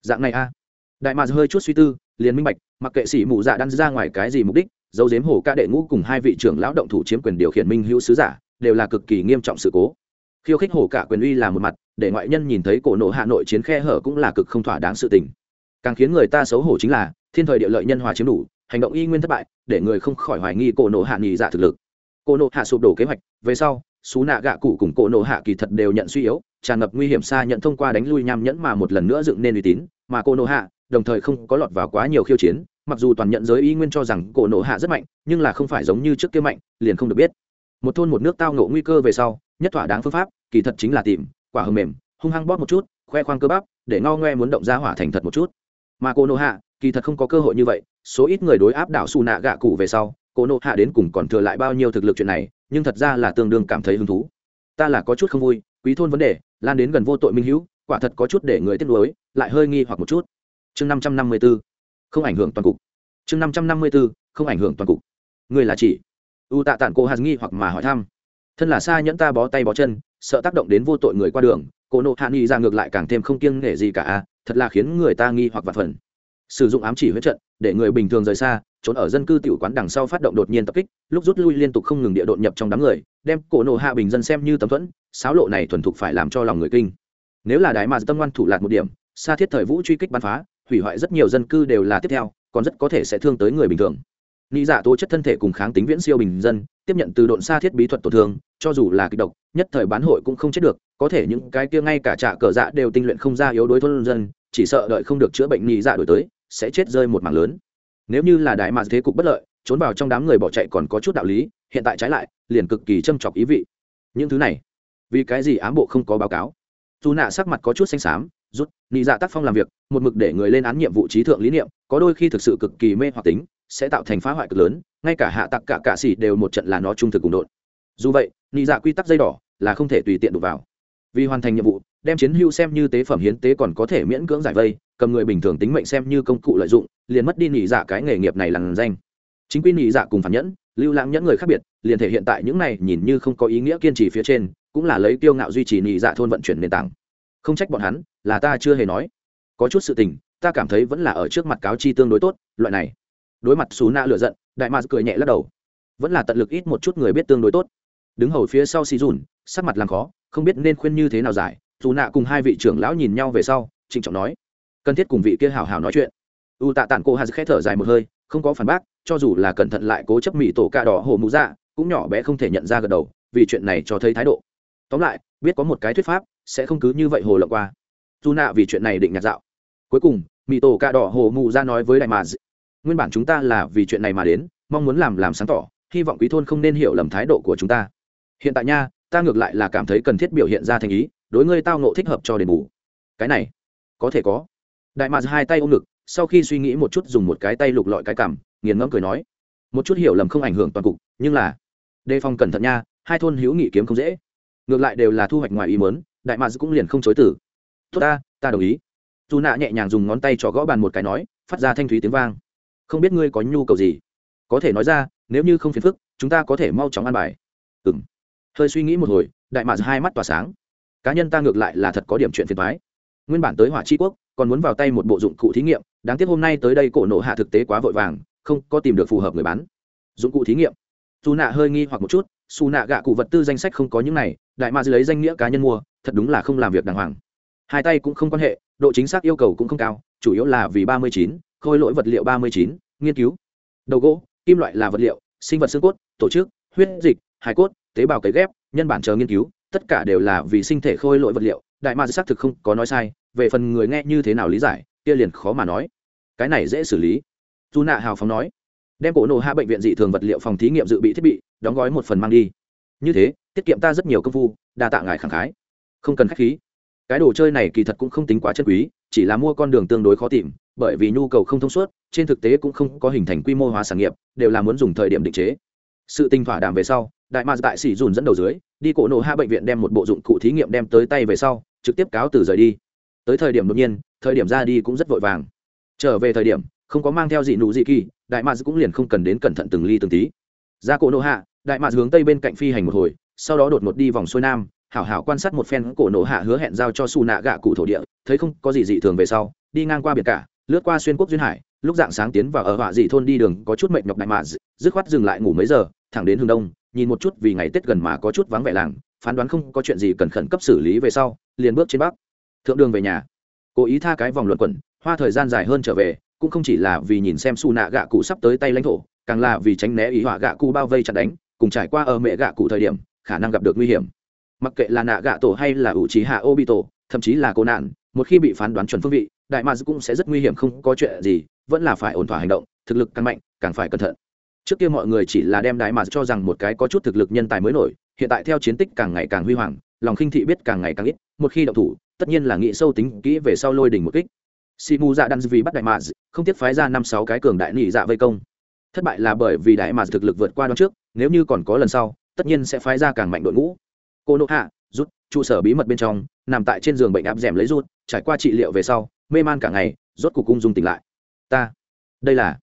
Dạng này a. Đại mạc hơi chút suy tư, liền minh bạch, mặc kệ sĩ mù dạ đang ra ngoài cái gì mục đích, dấu dếm hổ ca đệ ngũ cùng hai vị trưởng lão động thủ chiếm quyền điều khiển minh hữu sứ giả, đều là cực kỳ nghiêm trọng sự cố. Khiêu khích hổ cả quyền uy là một mặt, để ngoại nhân nhìn thấy cổ nộ hạ nội chiến khe hở cũng là cực không thỏa đáng sự tình. Càng khiến người ta xấu hổ chính là, thiên thời địa lợi nhân hòa chiếm đủ, hành động y nguyên thất bại, để người không khỏi hoài nghi cổ nộ hạ nghỉ dạ thực lực. Cô nộ hạ sụp đổ kế hoạch, về sau xú nạ gạ cụ cùng cổ nộ hạ kỳ thật đều nhận suy yếu, tràn ngập nguy hiểm xa nhận thông qua đánh lui nham nhẫn mà một lần nữa dựng nên uy tín, mà cổ nộ hạ đồng thời không có lọt vào quá nhiều khiêu chiến, mặc dù toàn nhận giới y nguyên cho rằng cổ nộ hạ rất mạnh, nhưng là không phải giống như trước kia mạnh, liền không được biết. Một thôn một nước tao ngộ nguy cơ về sau, nhất thỏa đáng phương pháp, kỳ thật chính là tìm, quả hầm mềm, hung hăng bóp một chút, khoe khoang cơ bắp, để ngao ngoe muốn động ra hỏa thành thật một chút. Mà cô nộ hạ kỳ thật không có cơ hội như vậy, số ít người đối áp đảo xù nạ gạ cụ về sau cô nộ hạ đến cùng còn thừa lại bao nhiêu thực lực chuyện này, nhưng thật ra là tương đương cảm thấy hứng thú. Ta là có chút không vui, quý thôn vấn đề, lan đến gần vô tội minh hữu, quả thật có chút để người tiếc nuối, lại hơi nghi hoặc một chút. Chương năm trăm năm mươi b ố không ảnh hưởng toàn cục. Chương năm trăm năm mươi b ố không ảnh hưởng toàn cục. Người là chỉ. U tạ tản cô hạt nghi hoặc mà hỏi thăm. Thân là xa nhẫn ta bó tay bó chân, sợ tác động đến vô tội người qua đường cô nộ hạ nghi ra ngược lại càng thêm không kiêng nể gì cả, thật là khiến người ta nghi hoặc vặt phần. Sử dụng ám chỉ huyết trận, để người bình thường rời xa trốn ở dân cư tiểu quán đằng sau phát động đột nhiên tập kích, lúc rút lui liên tục không ngừng địa đột nhập trong đám người, đem cổ nổ hạ bình dân xem như tấm thuẫn sáo lộ này thuần thục phải làm cho lòng người kinh. Nếu là đái mà tâm ngoan thủ lạc một điểm xa thiết thời vũ truy kích bắn phá, hủy hoại rất nhiều dân cư đều là tiếp theo, còn rất có thể sẽ thương tới người bình thường. Nghĩ dạ tố chất thân thể cùng kháng tính viễn siêu bình dân, tiếp nhận từ độn xa thiết bí thuật tổn thương, cho dù là kịch độc, nhất thời bán hội cũng không chết được, có thể những cái kia ngay cả trả cờ dạ đều tinh luyện không ra yếu đối thôn dân, chỉ sợ đợi không được chữa bệnh nghĩ dạ đổi tới, sẽ chết rơi một mảng lớn nếu như là đại mạc thế cục bất lợi, trốn vào trong đám người bỏ chạy còn có chút đạo lý, hiện tại trái lại, liền cực kỳ châm chọc ý vị. Những thứ này, vì cái gì ám bộ không có báo cáo? Dù nạ sắc mặt có chút xanh xám, rút, nị dạ tác phong làm việc, một mực để người lên án nhiệm vụ trí thượng lý niệm, có đôi khi thực sự cực kỳ mê hoặc tính, sẽ tạo thành phá hoại cực lớn, ngay cả hạ tặc cả cạ xỉ đều một trận là nó trung thực cùng đột dù vậy, nị dạ quy tắc dây đỏ là không thể tùy tiện đụng vào. Vì hoàn thành nhiệm vụ đem chiến hữu xem như tế phẩm hiến tế còn có thể miễn cưỡng giải vây, cầm người bình thường tính mệnh xem như công cụ lợi dụng, liền mất đi nị dạ cái nghề nghiệp này lằn danh. Chính quy nị dạ cùng phản nhẫn, lưu lãng nhẫn người khác biệt, liền thể hiện tại những này nhìn như không có ý nghĩa kiên trì phía trên, cũng là lấy kiêu ngạo duy trì nị dạ thôn vận chuyển nền tảng. Không trách bọn hắn, là ta chưa hề nói. Có chút sự tình, ta cảm thấy vẫn là ở trước mặt cáo chi tương đối tốt, loại này. Đối mặt xú nạ lựa giận, đại mạc cười nhẹ lắc đầu. Vẫn là tận lực ít một chút người biết tương đối tốt. Đứng hầu phía sau xì dùn, sắc mặt làm khó, không biết nên khuyên như thế nào giải dù nạ cùng hai vị trưởng lão nhìn nhau về sau, trịnh trọng nói, cần thiết cùng vị kia hào hào nói chuyện. U tạ tản cô hà khẽ thở dài một hơi, không có phản bác, cho dù là cẩn thận lại cố chấp mỹ tổ ca đỏ hồ mũ dạ cũng nhỏ bé không thể nhận ra gật đầu, vì chuyện này cho thấy thái độ. Tóm lại, biết có một cái thuyết pháp, sẽ không cứ như vậy hồ lộng qua. Dù nạ vì chuyện này định nhạt dạo. Cuối cùng mỹ tổ ca đỏ hồ mũ dạ nói với đại mà nguyên bản chúng ta là vì chuyện này mà đến, mong muốn làm làm sáng tỏ, hy vọng quý thôn không nên hiểu lầm thái độ của chúng ta. Hiện tại nha, ta ngược lại là cảm thấy cần thiết biểu hiện ra thành ý đối ngươi tao nộ thích hợp cho đền bù. Cái này, có thể có. Đại mạc hai tay ôm ngực, sau khi suy nghĩ một chút dùng một cái tay lục lọi cái cảm, nghiền ngẫm cười nói, một chút hiểu lầm không ảnh hưởng toàn cục, nhưng là, đề phòng cẩn thận nha, hai thôn hữu nghị kiếm không dễ. Ngược lại đều là thu hoạch ngoài ý mớn đại mạc cũng liền không chối tử tốt ta ta đồng ý. Dù nạ nhẹ nhàng dùng ngón tay cho gõ bàn một cái nói, phát ra thanh thúy tiếng vang. Không biết ngươi có nhu cầu gì? Có thể nói ra, nếu như không phiền phức, chúng ta có thể mau chóng ăn bài. Ừng hơi suy nghĩ một hồi, đại mạc hai mắt tỏa sáng cá nhân ta ngược lại là thật có điểm chuyện phiền thoái. Nguyên bản tới hỏa tri quốc, còn muốn vào tay một bộ dụng cụ thí nghiệm, đáng tiếc hôm nay tới đây cổ nộ hạ thực tế quá vội vàng, không có tìm được phù hợp người bán. Dụng cụ thí nghiệm. Dù nạ hơi nghi hoặc một chút xù nạ gạ cụ vật tư danh sách không có những này, đại ma dư lấy danh nghĩa cá nhân mua, thật đúng là không làm việc đàng hoàng. Hai tay cũng không quan hệ, độ chính xác yêu cầu cũng không cao, chủ yếu là vì ba mươi chín, khôi lỗi vật liệu ba mươi chín, nghiên cứu. Đầu gỗ, kim loại là vật liệu, sinh vật xương cốt, tổ chức, huyết dịch hải cốt, tế bào cấy ghép, nhân bản chờ nghiên cứu tất cả đều là vì sinh thể khôi lỗi vật liệu, đại ma xác thực không có nói sai, về phần người nghe như thế nào lý giải, kia liền khó mà nói. Cái này dễ xử lý. Dù nạ hào phóng nói, đem cổ nổ hạ bệnh viện dị thường vật liệu phòng thí nghiệm dự bị thiết bị, đóng gói một phần mang đi. Như thế, tiết kiệm ta rất nhiều công phu, đa tạ ngài khẳng khái. Không cần k h á c h khí. Cái đồ chơi này kỳ thật cũng không tính quá chân quý, chỉ là mua con đường tương đối khó tìm, bởi vì nhu cầu không thông suốt, trên thực tế cũng không có hình thành quy mô hóa sản nghiệp, đều là muốn dùng thời điểm định chế. Sự tinh thỏa đàm về sau, đại mạc tại sĩ dùn dẫn đầu dưới đi cổ nổ hạ bệnh viện đem một bộ dụng cụ thí nghiệm đem tới tay về sau, trực tiếp cáo từ rời đi. Tới thời điểm đột nhiên, thời điểm ra đi cũng rất vội vàng. Trở về thời điểm, không có mang theo gì nụ gì kỳ, đại mads cũng liền không cần đến cẩn thận từng ly từng tí. Ra cổ nổ hạ, đại mads hướng tây bên cạnh phi hành một hồi, sau đó đột một đi vòng xuôi nam, hảo hảo quan sát một phen cổ nổ hạ hứa hẹn giao cho xù nạ gạ cụ thổ địa, thấy không có gì dị thường về sau, đi ngang qua biển cả, lướt qua xuyên quốc duyên hải, lúc dạng sáng tiến vào ở họa dị thôn đi đường có chút mệt nhọc đại mads dứt khoát dừng lại ngủ mấy giờ, thẳng đến hướng đông nhìn một chút vì ngày tết gần mà có chút vắng vẻ làng, phán đoán không có chuyện gì cần khẩn cấp xử lý về sau, liền bước trên bắc. Thượng đường về nhà. Cố ý tha cái vòng luận quẩn, hoa thời gian dài hơn trở về, cũng không chỉ là vì nhìn xem su nạ gạ cụ sắp tới tay lãnh thổ, càng là vì tránh né ý họa gạ cụ bao vây chặt đánh, cùng trải qua ở mẹ gạ cụ thời điểm, khả năng gặp được nguy hiểm. Mặc kệ là nạ gạ tổ hay là ủ trí hạ ô bị tổ thậm chí là cô nạn, một khi bị phán đoán chuẩn phương vị, đại mads cũng sẽ rất nguy hiểm không có chuyện gì, vẫn là phải ổn thỏa hành động, thực lực càng mạnh, càng phải cẩn thận trước kia mọi người chỉ là đem đại mads cho rằng một cái có chút thực lực nhân tài mới nổi, hiện tại theo chiến tích càng ngày càng huy hoàng, lòng khinh thị biết càng ngày càng ít, một khi động thủ, tất nhiên là nghĩ sâu tính kỹ về sau lôi đỉnh một kích. Si mu dạ đan vì bắt đại mads không tiếc phái ra năm sáu cái cường đại nị dạ vây công. Thất bại là bởi vì đại mà thực lực vượt qua đón trước, nếu như còn có lần sau, tất nhiên sẽ phái ra càng mạnh đội ngũ. Cô nộ hạ, rút, trụ sở bí mật bên trong, nằm tại trên giường bệnh áp rèm lấy rút, trải qua trị liệu về sau, mê man cả ngày, rốt cuộc cung dung tỉnh lại. Ta, đây là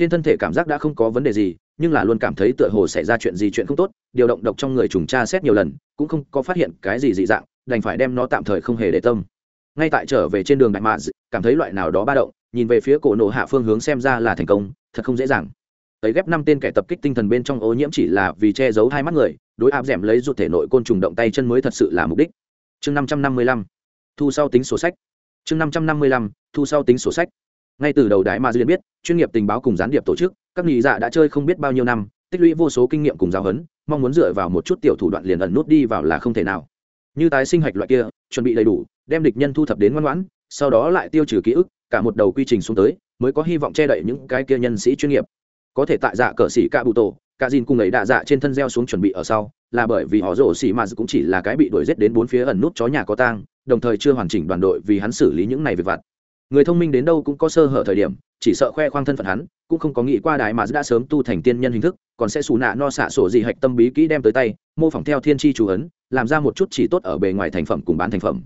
trên thân thể cảm giác đã không có vấn đề gì, nhưng là luôn cảm thấy tựa hồ xảy ra chuyện gì chuyện không tốt, điều động độc trong người trùng tra xét nhiều lần, cũng không có phát hiện cái gì dị dạng, đành phải đem nó tạm thời không hề để tâm. Ngay tại trở về trên đường đại mạ cảm thấy loại nào đó ba động, nhìn về phía cổ nổ hạ phương hướng xem ra là thành công, thật không dễ dàng. Ấy ghép năm tên kẻ tập kích tinh thần bên trong ô nhiễm chỉ là vì che giấu hai mắt người, đối áp d lấy ruột thể nội côn trùng động tay chân mới thật sự là mục đích. Chương năm trăm năm mươi lăm, thu sau tính sổ sách. Chương năm trăm năm mươi lăm, thu sau tính sổ sách ngay từ đầu đại ma duyên biết, chuyên nghiệp tình báo cùng gián điệp tổ chức, các nghị dạ đã chơi không biết bao nhiêu năm, tích lũy vô số kinh nghiệm cùng giáo huấn, mong muốn dựa vào một chút tiểu thủ đoạn liền ẩn nút đi vào là không thể nào. Như tái sinh hạch loại kia, chuẩn bị đầy đủ, đem địch nhân thu thập đến ngoan ngoãn, sau đó lại tiêu trừ ký ức, cả một đầu quy trình xuống tới, mới có hy vọng che đậy những cái kia nhân sĩ chuyên nghiệp. Có thể tại dạ cờ sĩ ca bụ tổ cả dìn cùng ấy đạ dạ trên thân gieo xuống chuẩn bị ở sau, là bởi vì họ rổ xỉ mà cũng chỉ là cái bị đuổi giết đến bốn phía ẩn nút chó nhà có tang, đồng thời chưa hoàn chỉnh đoàn đội vì hắn xử lý những này về vặt người thông minh đến đâu cũng có sơ hở thời điểm chỉ sợ khoe khoang thân phận hắn cũng không có nghĩ qua đại mà đã sớm tu thành tiên nhân hình thức còn sẽ xù nạ no xạ sổ gì hạch tâm bí kỹ đem tới tay mô phỏng theo thiên tri chủ ấn làm ra một chút chỉ tốt ở bề ngoài thành phẩm cùng bán thành phẩm.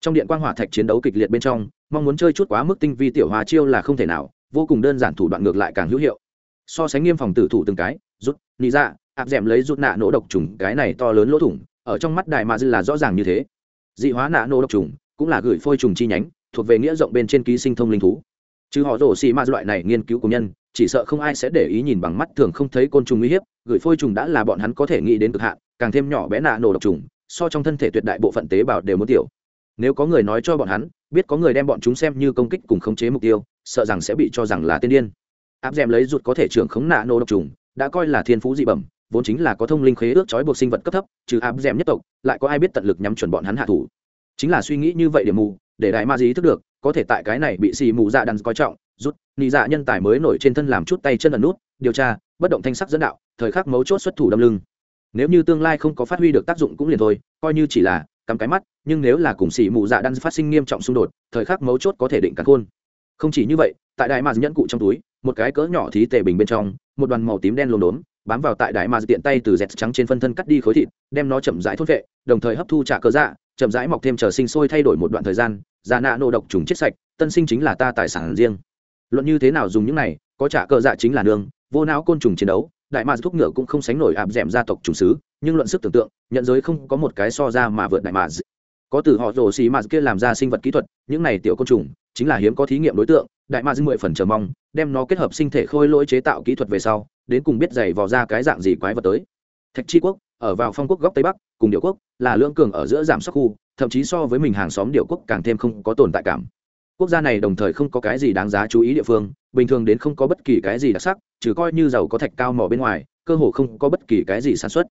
Trong điện quang hỏa thạch chiến đấu kịch liệt bên trong mong muốn chơi chút quá mức tinh vi tiểu hòa chiêu là không thể nào vô cùng đơn giản thủ đoạn ngược lại càng hữu hiệu. So sánh nghiêm phòng tử thủ từng cái rút nị ra dạ, áp d lấy rút nạ nổ độc trùng cái này to lớn lỗ thủng ở trong mắt đại mà dư là rõ ràng như thế. Dị hóa nạ nổ độc trùng cũng là gửi phôi trùng chi nhánh thuộc về nghĩa rộng bên trên ký sinh thông linh thú. Chứ họ rổ xì ma loại này nghiên cứu của nhân, chỉ sợ không ai sẽ để ý nhìn bằng mắt thường không thấy côn trùng uy hiếp, gửi phôi trùng đã là bọn hắn có thể nghĩ đến cực hạn, càng thêm nhỏ bé nạ nổ độc trùng, so trong thân thể tuyệt đại bộ phận tế bào đều muốn tiểu. Nếu có người nói cho bọn hắn, biết có người đem bọn chúng xem như công kích cùng khống chế mục tiêu, sợ rằng sẽ bị cho rằng là tiên điên. Áp d lấy rụt có thể trưởng khống nạ nổ độc trùng, đã coi là thiên phú dị bẩm, vốn chính là có thông linh khế ước trói buộc sinh vật cấp thấp, trừ áp d nhất tộc, lại có ai biết tận lực nhắm chuẩn bọn hắn hạ thủ. Chính là suy nghĩ như vậy điểm mù để đại ma dí thức được, có thể tại cái này bị xì mù dạ đàn coi trọng, rút, nị dạ nhân tài mới nổi trên thân làm chút tay chân ẩn nút, điều tra, bất động thanh sắc dẫn đạo, thời khắc mấu chốt xuất thủ đâm lưng. Nếu như tương lai không có phát huy được tác dụng cũng liền thôi, coi như chỉ là cắm cái mắt, nhưng nếu là cùng xì mù dạ đan phát sinh nghiêm trọng xung đột, thời khắc mấu chốt có thể định cắn khôn. Không chỉ như vậy, tại đại ma nhẫn cụ trong túi, một cái cỡ nhỏ thí tề bình bên trong, một đoàn màu tím đen lồn đốn bám vào tại đại ma tiện tay từ dẹt trắng trên phân thân cắt đi khối thịt, đem nó chậm rãi thốt vệ đồng thời hấp thu trả cơ dạ chậm rãi mọc thêm chờ sinh sôi thay đổi một đoạn thời gian, già nạ nô độc trùng chết sạch, tân sinh chính là ta tài sản riêng. Luận như thế nào dùng những này, có trả cờ dạ chính là nương, vô não côn trùng chiến đấu, đại mạc thuốc ngựa cũng không sánh nổi áp d gia tộc trùng sứ, nhưng luận sức tưởng tượng, nhận giới không có một cái so ra mà vượt đại mạc có từ họ rồ xì mạc kia làm ra sinh vật kỹ thuật, những này tiểu côn trùng, chính là hiếm có thí nghiệm đối tượng đại mạc mười phần chờ mong, đem nó kết hợp sinh thể khôi lỗi chế tạo kỹ thuật về sau, đến cùng biết giày vò ra cái dạng gì quái vật tới. Thạch chi quốc, ở vào phong quốc góc tây bắc, cùng điệu quốc là lưỡng cường ở giữa giảm sắc khu, thậm chí so với mình hàng xóm điệu quốc càng thêm không có tồn tại cảm. Quốc gia này đồng thời không có cái gì đáng giá chú ý địa phương, bình thường đến không có bất kỳ cái gì đặc sắc, trừ coi như giàu có thạch cao mỏ bên ngoài, cơ hồ không có bất kỳ cái gì sản xuất.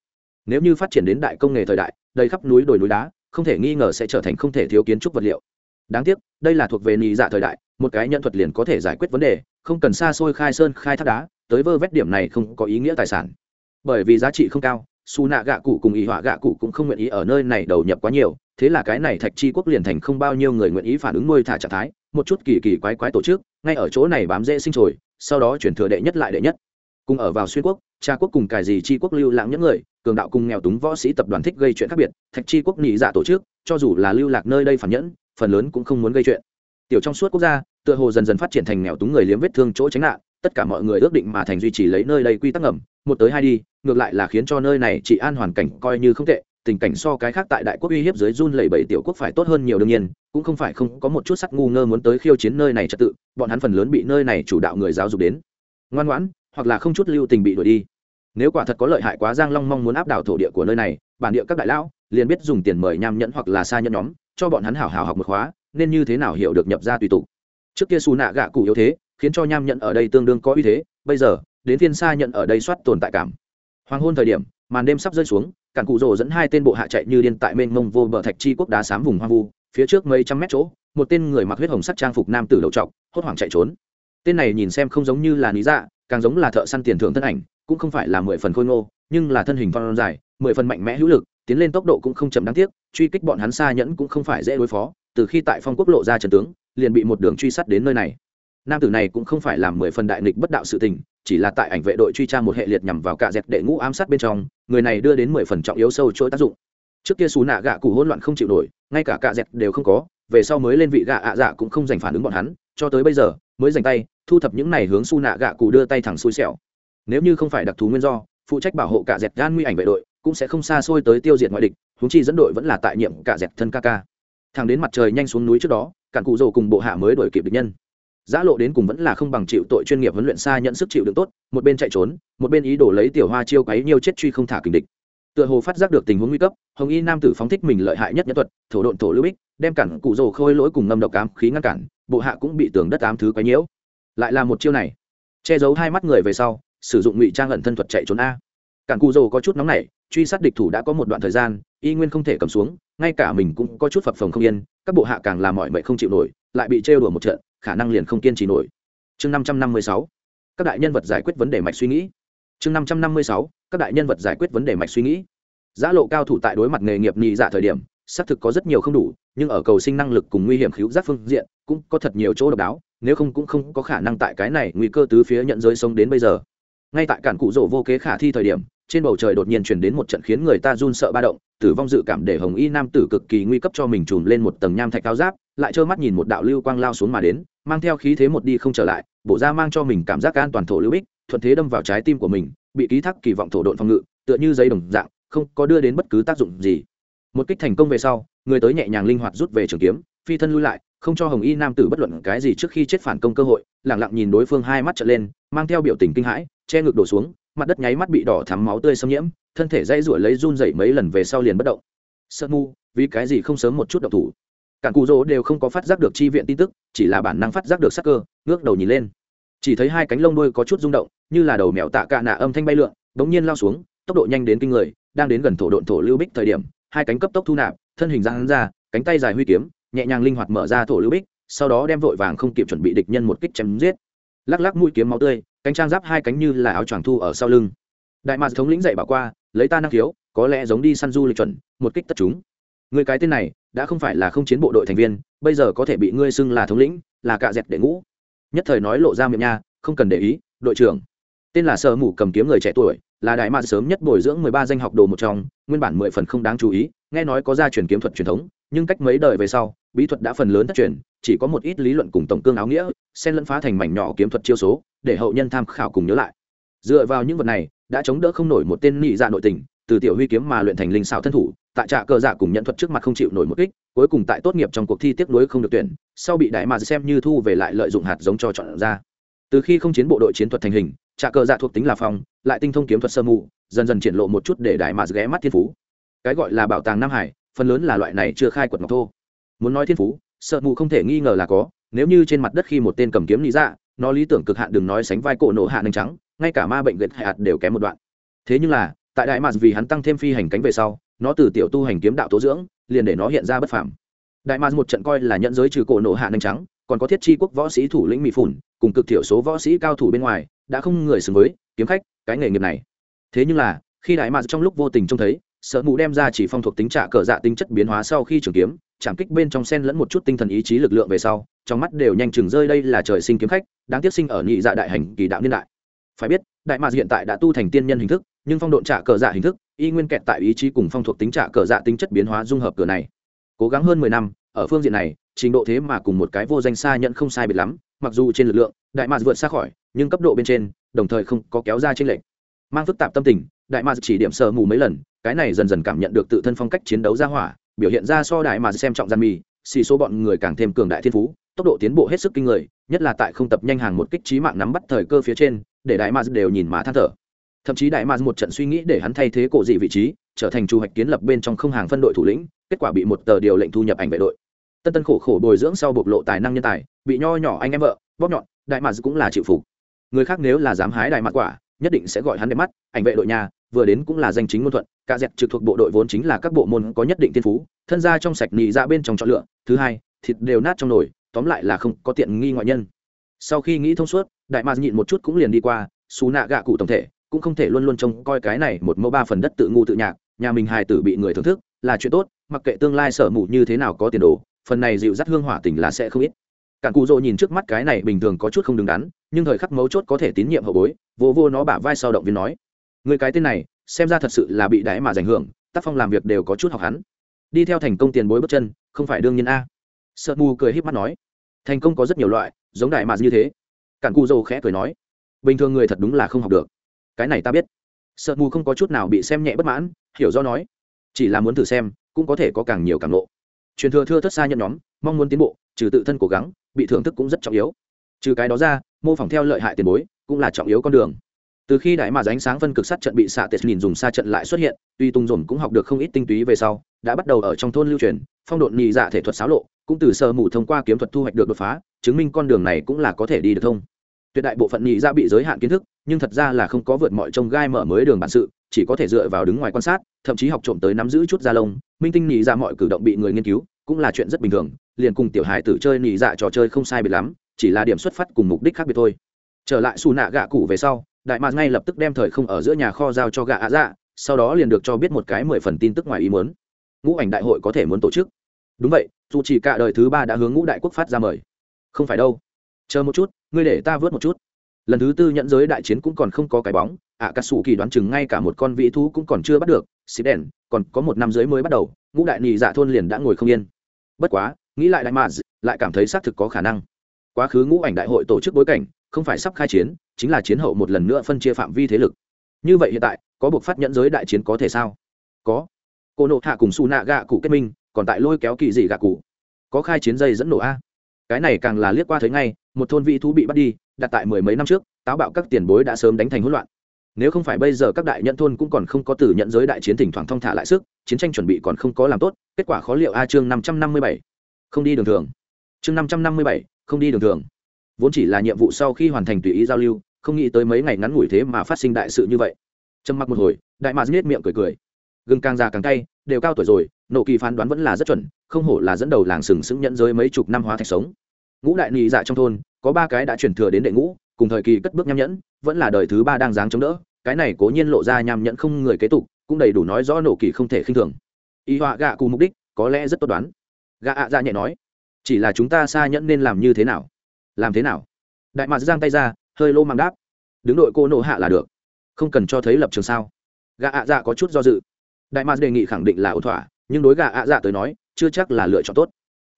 Nếu như phát triển đến đại công nghệ thời đại, đầy khắp núi đồi núi đá, không thể nghi ngờ sẽ trở thành không thể thiếu kiến trúc vật liệu. Đáng tiếc, đây là thuộc về nhị dạ thời đại một cái nhận thuật liền có thể giải quyết vấn đề, không cần xa xôi khai sơn khai thác đá, tới vơ vét điểm này không có ý nghĩa tài sản. Bởi vì giá trị không cao, su nạ gạ cụ cùng ý họa gạ cụ cũng không nguyện ý ở nơi này đầu nhập quá nhiều, thế là cái này thạch chi quốc liền thành không bao nhiêu người nguyện ý phản ứng nuôi thả trạng thái, một chút kỳ kỳ quái quái tổ chức, ngay ở chỗ này bám dễ sinh trồi, sau đó chuyển thừa đệ nhất lại đệ nhất. Cùng ở vào xuyên quốc, cha quốc cùng cài gì chi quốc lưu lãng những người, cường đạo cùng nghèo túng võ sĩ tập đoàn thích gây chuyện khác biệt, thạch chi quốc nhị dạ tổ chức, cho dù là lưu lạc nơi đây phản nhẫn, phần lớn cũng không muốn gây chuyện tiểu trong suốt quốc gia, tựa hồ dần dần phát triển thành nghèo túng người liếm vết thương chỗ tránh nạn, tất cả mọi người ước định mà thành duy trì lấy nơi đây quy tắc ngầm, một tới hai đi, ngược lại là khiến cho nơi này chỉ an hoàn cảnh coi như không tệ, tình cảnh so cái khác tại đại quốc uy hiếp dưới run lẩy bẩy tiểu quốc phải tốt hơn nhiều đương nhiên, cũng không phải không có một chút sắc ngu ngơ muốn tới khiêu chiến nơi này trật tự, bọn hắn phần lớn bị nơi này chủ đạo người giáo dục đến. Ngoan ngoãn, hoặc là không chút lưu tình bị đuổi đi. Nếu quả thật có lợi hại quá giang long mong muốn áp đảo thổ địa của nơi này, bản địa các đại lão liền biết dùng tiền mời nham nhẫn hoặc là xa nhẫn nhóm, cho bọn hắn hảo hảo học một khóa nên như thế nào hiểu được nhập ra tùy tục? Trước kia xù nạ gạ cụ yếu thế, khiến cho nham nhận ở đây tương đương có uy thế, bây giờ, đến phiên xa nhận ở đây soát tồn tại cảm. Hoàng hôn thời điểm, màn đêm sắp rơi xuống, cản cụ rồ dẫn hai tên bộ hạ chạy như điên tại mênh mông vô bờ thạch chi quốc đá xám vùng hoang vu, phía trước mấy trăm mét chỗ, một tên người mặc huyết hồng sắc trang phục nam tử đầu trọc, hốt hoảng chạy trốn. Tên này nhìn xem không giống như là lý dạ càng giống là thợ săn tiền thưởng thân ảnh, cũng không phải là mười phần khôi ngô, nhưng là thân hình phong dài, mười phần mạnh mẽ hữu lực, tiến lên tốc độ cũng không chậm đáng tiếc, truy kích bọn hắn xa nhẫn cũng không phải dễ đối phó từ khi tại phong quốc lộ ra trần tướng, liền bị một đường truy sát đến nơi này. Nam tử này cũng không phải làm mười phần đại nghịch bất đạo sự tình, chỉ là tại ảnh vệ đội truy tra một hệ liệt nhằm vào cả dẹp đệ ngũ ám sát bên trong, người này đưa đến mười phần trọng yếu sâu chỗ tác dụng. Trước kia xù nạ gạ cụ hỗn loạn không chịu nổi, ngay cả cả dẹp đều không có, về sau mới lên vị gạ ạ dạ cũng không giành phản ứng bọn hắn, cho tới bây giờ, mới dành tay, thu thập những này hướng xù nạ gạ cụ đưa tay thẳng xui xẻo. Nếu như không phải đặc thù nguyên do, phụ trách bảo hộ cả dẹp gan nguy ảnh vệ đội, cũng sẽ không xa xôi tới tiêu diệt ngoại địch húng chi dẫn đội vẫn là tại nhiệm cả dẹp thân ca ca thẳng đến mặt trời nhanh xuống núi trước đó, cản cụ rồ cùng bộ hạ mới đuổi kịp địch nhân. Giã lộ đến cùng vẫn là không bằng chịu tội chuyên nghiệp huấn luyện xa nhận sức chịu đựng tốt, một bên chạy trốn, một bên ý đồ lấy tiểu hoa chiêu quấy nhiều chết truy không thả kình địch. Tựa hồ phát giác được tình huống nguy cấp, hồng y nam tử phóng thích mình lợi hại nhất nhân thuật, thổ độn thổ lưu bích, đem cản cụ rồ khôi lỗi cùng ngâm độc ám khí ngăn cản, bộ hạ cũng bị tường đất ám thứ quấy nhiễu. Lại là một chiêu này. Che giấu hai mắt người về sau, sử dụng ngụy trang ẩn thân thuật chạy trốn a. Cản cụ rồ có chút nóng nảy, truy sát địch thủ đã có một đoạn thời gian, y nguyên không thể cầm xuống ngay cả mình cũng có chút phập phồng không yên, các bộ hạ càng làm mọi mệnh không chịu nổi, lại bị trêu đùa một trận, khả năng liền không kiên trì nổi. Chương năm trăm năm mươi sáu, các đại nhân vật giải quyết vấn đề mạch suy nghĩ. Chương năm trăm năm mươi sáu, các đại nhân vật giải quyết vấn đề mạch suy nghĩ. Giã lộ cao thủ tại đối mặt nghề nghiệp nhị dạ thời điểm, xác thực có rất nhiều không đủ, nhưng ở cầu sinh năng lực cùng nguy hiểm khiếu giác phương diện, cũng có thật nhiều chỗ độc đáo, nếu không cũng không có khả năng tại cái này nguy cơ tứ phía nhận giới sống đến bây giờ ngay tại cản cụ rỗ vô kế khả thi thời điểm, trên bầu trời đột nhiên chuyển đến một trận khiến người ta run sợ ba động, tử vong dự cảm để hồng y nam tử cực kỳ nguy cấp cho mình trùm lên một tầng nham thạch cao giáp, lại trơ mắt nhìn một đạo lưu quang lao xuống mà đến, mang theo khí thế một đi không trở lại bộ ra mang cho mình cảm giác an toàn thổ lưu bích, thuận thế đâm vào trái tim của mình, bị ký thác kỳ vọng thổ độn phòng ngự, tựa như giấy đồng dạng, không có đưa đến bất cứ tác dụng gì. Một kích thành công về sau, người tới nhẹ nhàng linh hoạt rút về trường kiếm, phi thân lui lại, không cho hồng y nam tử bất luận cái gì trước khi chết phản công cơ hội lẳng lặng nhìn đối phương hai mắt trở lên, mang theo biểu tình kinh hãi che ngực đổ xuống mặt đất nháy mắt bị đỏ thắm máu tươi xâm nhiễm thân thể dây rủi lấy run dậy mấy lần về sau liền bất động. Sợ ngu, vì cái gì không sớm một chút độc thủ? Cản cù rỗ đều không có phát giác được chi viện tin tức chỉ là bản năng phát giác được sắc cơ ngước đầu nhìn lên. Chỉ thấy hai cánh lông đuôi có chút rung động như là đầu mèo tạ cạ nạ âm thanh bay lượn bỗng nhiên lao xuống tốc độ nhanh đến kinh người đang đến gần thổ độn thổ lưu bích thời điểm hai cánh cấp tốc thu nạp thân hình giang ra cánh tay dài huy kiếm nhẹ nhàng linh hoạt mở ra thổ lưu bích sau đó đem vội vàng không kịp chuẩn bị địch nhân một kích chém giết. Lắc lắc mũi kiếm máu tươi cánh trang giáp hai cánh như là áo choàng thu ở sau lưng. Đại mạc thống lĩnh dạy bảo qua, lấy ta năng khiếu, có lẽ giống đi săn du lịch chuẩn, một kích tất chúng. Người cái tên này, đã không phải là không chiến bộ đội thành viên, bây giờ có thể bị ngươi xưng là thống lĩnh, là cạ dẹp để ngũ. Nhất thời nói lộ ra miệng nha, không cần để ý, đội trưởng. Tên là sở mù cầm kiếm người trẻ tuổi, là đại mạc sớm nhất bồi dưỡng mười ba danh học đồ một trong, nguyên bản mười phần không đáng chú ý, nghe nói có gia truyền kiếm thuật truyền thống nhưng cách mấy đời về sau, bí thuật đã phần lớn thất truyền, chỉ có một ít lý luận cùng tổng cương áo nghĩa, xen lẫn phá thành mảnh nhỏ kiếm thuật chiêu số, để hậu nhân tham khảo cùng nhớ lại. Dựa vào những vật này, đã chống đỡ không nổi một tên nị dạ nội tình, từ tiểu huy kiếm mà luyện thành linh xảo thân thủ, tại trạ cờ dạ cùng nhận thuật trước mặt không chịu nổi một kích, cuối cùng tại tốt nghiệp trong cuộc thi tiếp nối không được tuyển, sau bị đại mà xem như thu về lại lợi dụng hạt giống cho chọn ra. Từ khi không chiến bộ đội chiến thuật thành hình, trạ cờ dạ thuộc tính là phòng lại tinh thông kiếm thuật sơ mù, dần dần triển lộ một chút để đại mà ghé mắt thiên phú. Cái gọi là bảo tàng nam hải phần lớn là loại này chưa khai quật ngọc thô. Muốn nói thiên phú, sợ mù không thể nghi ngờ là có, nếu như trên mặt đất khi một tên cầm kiếm lý dạ nó lý tưởng cực hạn đừng nói sánh vai cổ nổ hạ nành trắng, ngay cả ma bệnh viện hạ hạt đều kém một đoạn. Thế nhưng là, tại đại mạc vì hắn tăng thêm phi hành cánh về sau, nó từ tiểu tu hành kiếm đạo tố dưỡng, liền để nó hiện ra bất phàm. Đại mạc một trận coi là nhận giới trừ cổ nổ hạ nành trắng, còn có thiết chi quốc võ sĩ thủ lĩnh mỹ phủn, cùng cực thiểu số võ sĩ cao thủ bên ngoài, đã không người xứng với kiếm khách, cái nghề nghiệp này. Thế nhưng là, khi đại mạc trong lúc vô tình trông thấy sợ mù đem ra chỉ phong thuộc tính trả cờ dạ tính chất biến hóa sau khi trường kiếm, chạm kích bên trong sen lẫn một chút tinh thần ý chí lực lượng về sau, trong mắt đều nhanh chừng rơi đây là trời sinh kiếm khách, đáng tiếc sinh ở nhị dạ đại hành kỳ đạo niên đại. Phải biết, đại mạc hiện tại đã tu thành tiên nhân hình thức, nhưng phong độn trả cờ dạ hình thức, y nguyên kẹt tại ý chí cùng phong thuộc tính trả cờ dạ tính chất biến hóa dung hợp cửa này. Cố gắng hơn mười năm, ở phương diện này, trình độ thế mà cùng một cái vô danh xa nhận không sai biệt lắm, mặc dù trên lực lượng, đại mạc vượt xa khỏi, nhưng cấp độ bên trên, đồng thời không có kéo ra trên lệnh mang phức tạp tâm tình, đại mạc chỉ điểm sờ mù mấy lần cái này dần dần cảm nhận được tự thân phong cách chiến đấu ra hỏa, biểu hiện ra so đại mà xem trọng gian mì, xì số bọn người càng thêm cường đại thiên phú, tốc độ tiến bộ hết sức kinh người, nhất là tại không tập nhanh hàng một kích trí mạng nắm bắt thời cơ phía trên, để đại mà đều nhìn má than thở. Thậm chí đại mà một trận suy nghĩ để hắn thay thế cổ dị vị trí, trở thành chủ hoạch kiến lập bên trong không hàng phân đội thủ lĩnh, kết quả bị một tờ điều lệnh thu nhập ảnh vệ đội. Tân tân khổ khổ bồi dưỡng sau bộc lộ tài năng nhân tài, bị nho nhỏ anh em vợ, bóp nhọn, đại mà cũng là chịu phục. Người khác nếu là dám hái đại mạc quả, nhất định sẽ gọi hắn đẹp mắt, ảnh vệ đội nhà vừa đến cũng là danh chính ngôn thuận, cả dẹp trực thuộc bộ đội vốn chính là các bộ môn có nhất định tiên phú, thân ra trong sạch nị ra bên trong chọn lựa, thứ hai, thịt đều nát trong nồi, tóm lại là không có tiện nghi ngoại nhân. Sau khi nghĩ thông suốt, đại mạc nhịn một chút cũng liền đi qua, xú nạ gạ cụ tổng thể, cũng không thể luôn luôn trông coi cái này một mẫu ba phần đất tự ngu tự nhạc, nhà mình hài tử bị người thưởng thức, là chuyện tốt, mặc kệ tương lai sở mù như thế nào có tiền đồ, phần này dịu dắt hương hỏa tình là sẽ không ít. Cản cụ dỗ nhìn trước mắt cái này bình thường có chút không đứng đắn, nhưng thời khắc mấu chốt có thể tín nhiệm hậu bối, vô vô nó bả vai sau động viên nói người cái tên này, xem ra thật sự là bị đáy mà ảnh hưởng, tác phong làm việc đều có chút học hắn. Đi theo thành công tiền bối bước chân, không phải đương nhiên a. Sợ mù cười h í p mắt nói. Thành công có rất nhiều loại, giống đại mà như thế. Cản cu dâu khẽ cười nói. Bình thường người thật đúng là không học được. Cái này ta biết. Sợ mù không có chút nào bị xem nhẹ bất mãn, hiểu do nói. Chỉ là muốn thử xem, cũng có thể có càng nhiều càng lộ. Truyền thừa thưa thất xa nhận nhóm, mong muốn tiến bộ, trừ tự thân cố gắng, bị thưởng thức cũng rất trọng yếu. Trừ cái đó ra, mô phỏng theo lợi hại tiền bối, cũng là trọng yếu con đường từ khi đại mà ánh sáng phân cực sát trận bị xạ tết nhìn dùng xa trận lại xuất hiện, tuy tung dồn cũng học được không ít tinh túy về sau, đã bắt đầu ở trong thôn lưu truyền, phong độn nhị dạ thể thuật xáo lộ, cũng từ sơ mù thông qua kiếm thuật thu hoạch được đột phá, chứng minh con đường này cũng là có thể đi được thông. Tuyệt đại bộ phận nhị dạ bị giới hạn kiến thức, nhưng thật ra là không có vượt mọi trông gai mở mới đường bản sự, chỉ có thể dựa vào đứng ngoài quan sát, thậm chí học trộm tới nắm giữ chút da lông. Minh tinh nhị dạ mọi cử động bị người nghiên cứu, cũng là chuyện rất bình thường, liền cùng tiểu hài tử chơi nhị dạ trò chơi không sai biệt lắm, chỉ là điểm xuất phát cùng mục đích khác biệt thôi. Trở lại xù nạ gạ cụ về sau đại mạc ngay lập tức đem thời không ở giữa nhà kho giao cho gạ ạ dạ sau đó liền được cho biết một cái mười phần tin tức ngoài ý muốn. Ngũ ảnh đại hội có thể muốn tổ chức. Đúng vậy, dù chỉ cả đời thứ ba đã hướng ngũ đại quốc phát ra mời. Không phải đâu. Chờ một chút, ngươi để ta vớt một chút. Lần thứ tư nhận giới đại chiến cũng còn không có cái bóng ạ cà sủ kỳ đoán chừng ngay cả một con vị thú cũng còn chưa bắt được xí đèn còn có một năm dưới mới bắt đầu, ngũ đại nị dạ thôn liền đã ngồi không yên. Bất quá, nghĩ lại đại mạc lại cảm thấy xác thực có khả năng. Quá khứ ngũ ảnh đại hội tổ chức bối cảnh không phải sắp khai chiến, chính là chiến hậu một lần nữa phân chia phạm vi thế lực. Như vậy hiện tại, có buộc phát nhẫn giới đại chiến có thể sao? Có. Cô nộ hạ cùng su nạ gạ cụ kết minh, còn tại lôi kéo kỳ dị gạ cụ. Có khai chiến dây dẫn nổ a. Cái này càng là liếc qua thấy ngay, một thôn vị thú bị bắt đi, đặt tại mười mấy năm trước, táo bạo các tiền bối đã sớm đánh thành hỗn loạn. Nếu không phải bây giờ các đại nhận thôn cũng còn không có từ nhận giới đại chiến thỉnh thoảng thong thả lại sức, chiến tranh chuẩn bị còn không có làm tốt, kết quả khó liệu a chương năm trăm năm mươi bảy. Không đi đường thường. Chương năm trăm năm mươi bảy, không đi đường thường vốn chỉ là nhiệm vụ sau khi hoàn thành tùy ý giao lưu, không nghĩ tới mấy ngày ngắn ngủi thế mà phát sinh đại sự như vậy. Trầm mặc một hồi, đại mạc nhếch miệng cười cười. Gừng càng già càng cay, đều cao tuổi rồi nộ kỳ phán đoán vẫn là rất chuẩn, không hổ là dẫn đầu làng sừng sững nhẫn giới mấy chục năm hóa thạch sống. Ngũ đại nị dạ trong thôn, có ba cái đã chuyển thừa đến đệ ngũ, cùng thời kỳ cất bước nham nhẫn, vẫn là đời thứ ba đang dáng chống đỡ, cái này cố nhiên lộ ra nham nhẫn không người kế tục, cũng đầy đủ nói rõ nộ kỳ không thể khinh thường. Y họa gạ cùng mục đích, có lẽ rất tốt đoán. Gạ ạ dạ nhẹ nói, chỉ là chúng ta xa nhẫn nên làm như thế nào? Làm thế nào? Đại mạc giang tay ra, hơi lô mang đáp. Đứng đội cô nộ hạ là được. Không cần cho thấy lập trường sao? Gà ạ dạ có chút do dự. Đại mạc đề nghị khẳng định là ổn thỏa, nhưng đối gà ạ dạ tới nói, chưa chắc là lựa chọn tốt.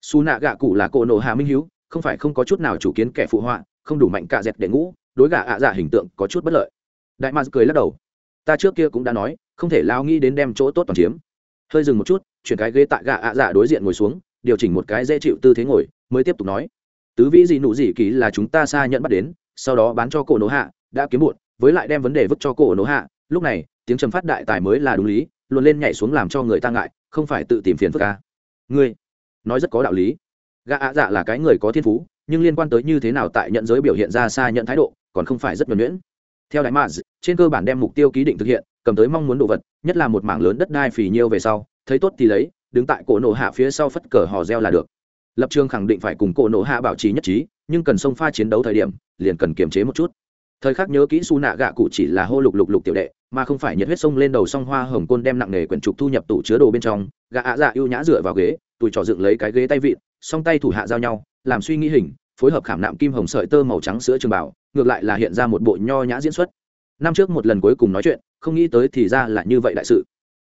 Xù nạ gạ cụ là cô nộ hạ minh hiếu, không phải không có chút nào chủ kiến kẻ phụ họa, không đủ mạnh cạ dẹt để ngũ, đối gà ạ dạ hình tượng có chút bất lợi. Đại mạc cười lắc đầu. Ta trước kia cũng đã nói, không thể lao nghĩ đến đem chỗ tốt toàn chiếm. Hơi dừng một chút, chuyển cái ghế tại gà ạ dạ đối diện ngồi xuống, điều chỉnh một cái dễ chịu tư thế ngồi, mới tiếp tục nói tứ vĩ gì nụ gì kỳ là chúng ta xa nhận bắt đến, sau đó bán cho cổ nổ hạ, đã kiếm muộn với lại đem vấn đề vứt cho cổ nổ hạ. Lúc này, tiếng trầm phát đại tài mới là đúng lý luôn lên nhảy xuống làm cho người ta ngại, không phải tự tìm phiền phức ca ngươi, nói rất có đạo lý. Gã ạ dạ là cái người có thiên phú, nhưng liên quan tới như thế nào tại nhận giới biểu hiện ra xa nhận thái độ, còn không phải rất nhuẩn nhuyễn. Theo đại maz trên cơ bản đem mục tiêu ký định thực hiện, cầm tới mong muốn đồ vật, nhất là một mảng lớn đất đai phì nhiêu về sau, thấy tốt thì lấy, đứng tại cổ nổ hạ phía sau phất cờ hò reo là được lập trường khẳng định phải cùng cổ nổ hạ bảo trì nhất trí, nhưng cần xông pha chiến đấu thời điểm, liền cần kiềm chế một chút. Thời khắc nhớ kỹ su nạ gạ cụ chỉ là hô lục lục lục tiểu đệ, mà không phải nhiệt huyết sông lên đầu song hoa hồng côn đem nặng nghề quyển trục thu nhập tủ chứa đồ bên trong gạ ạ dạ ưu nhã dựa vào ghế tùi trò dựng lấy cái ghế tay vịn, song tay thủ hạ giao nhau, làm suy nghĩ hình, phối hợp khảm nạm kim hồng sợi tơ màu trắng sữa trường bảo ngược lại là hiện ra một bộ nho nhã diễn xuất. Năm trước một lần cuối cùng nói chuyện, không nghĩ tới thì ra là như vậy đại sự.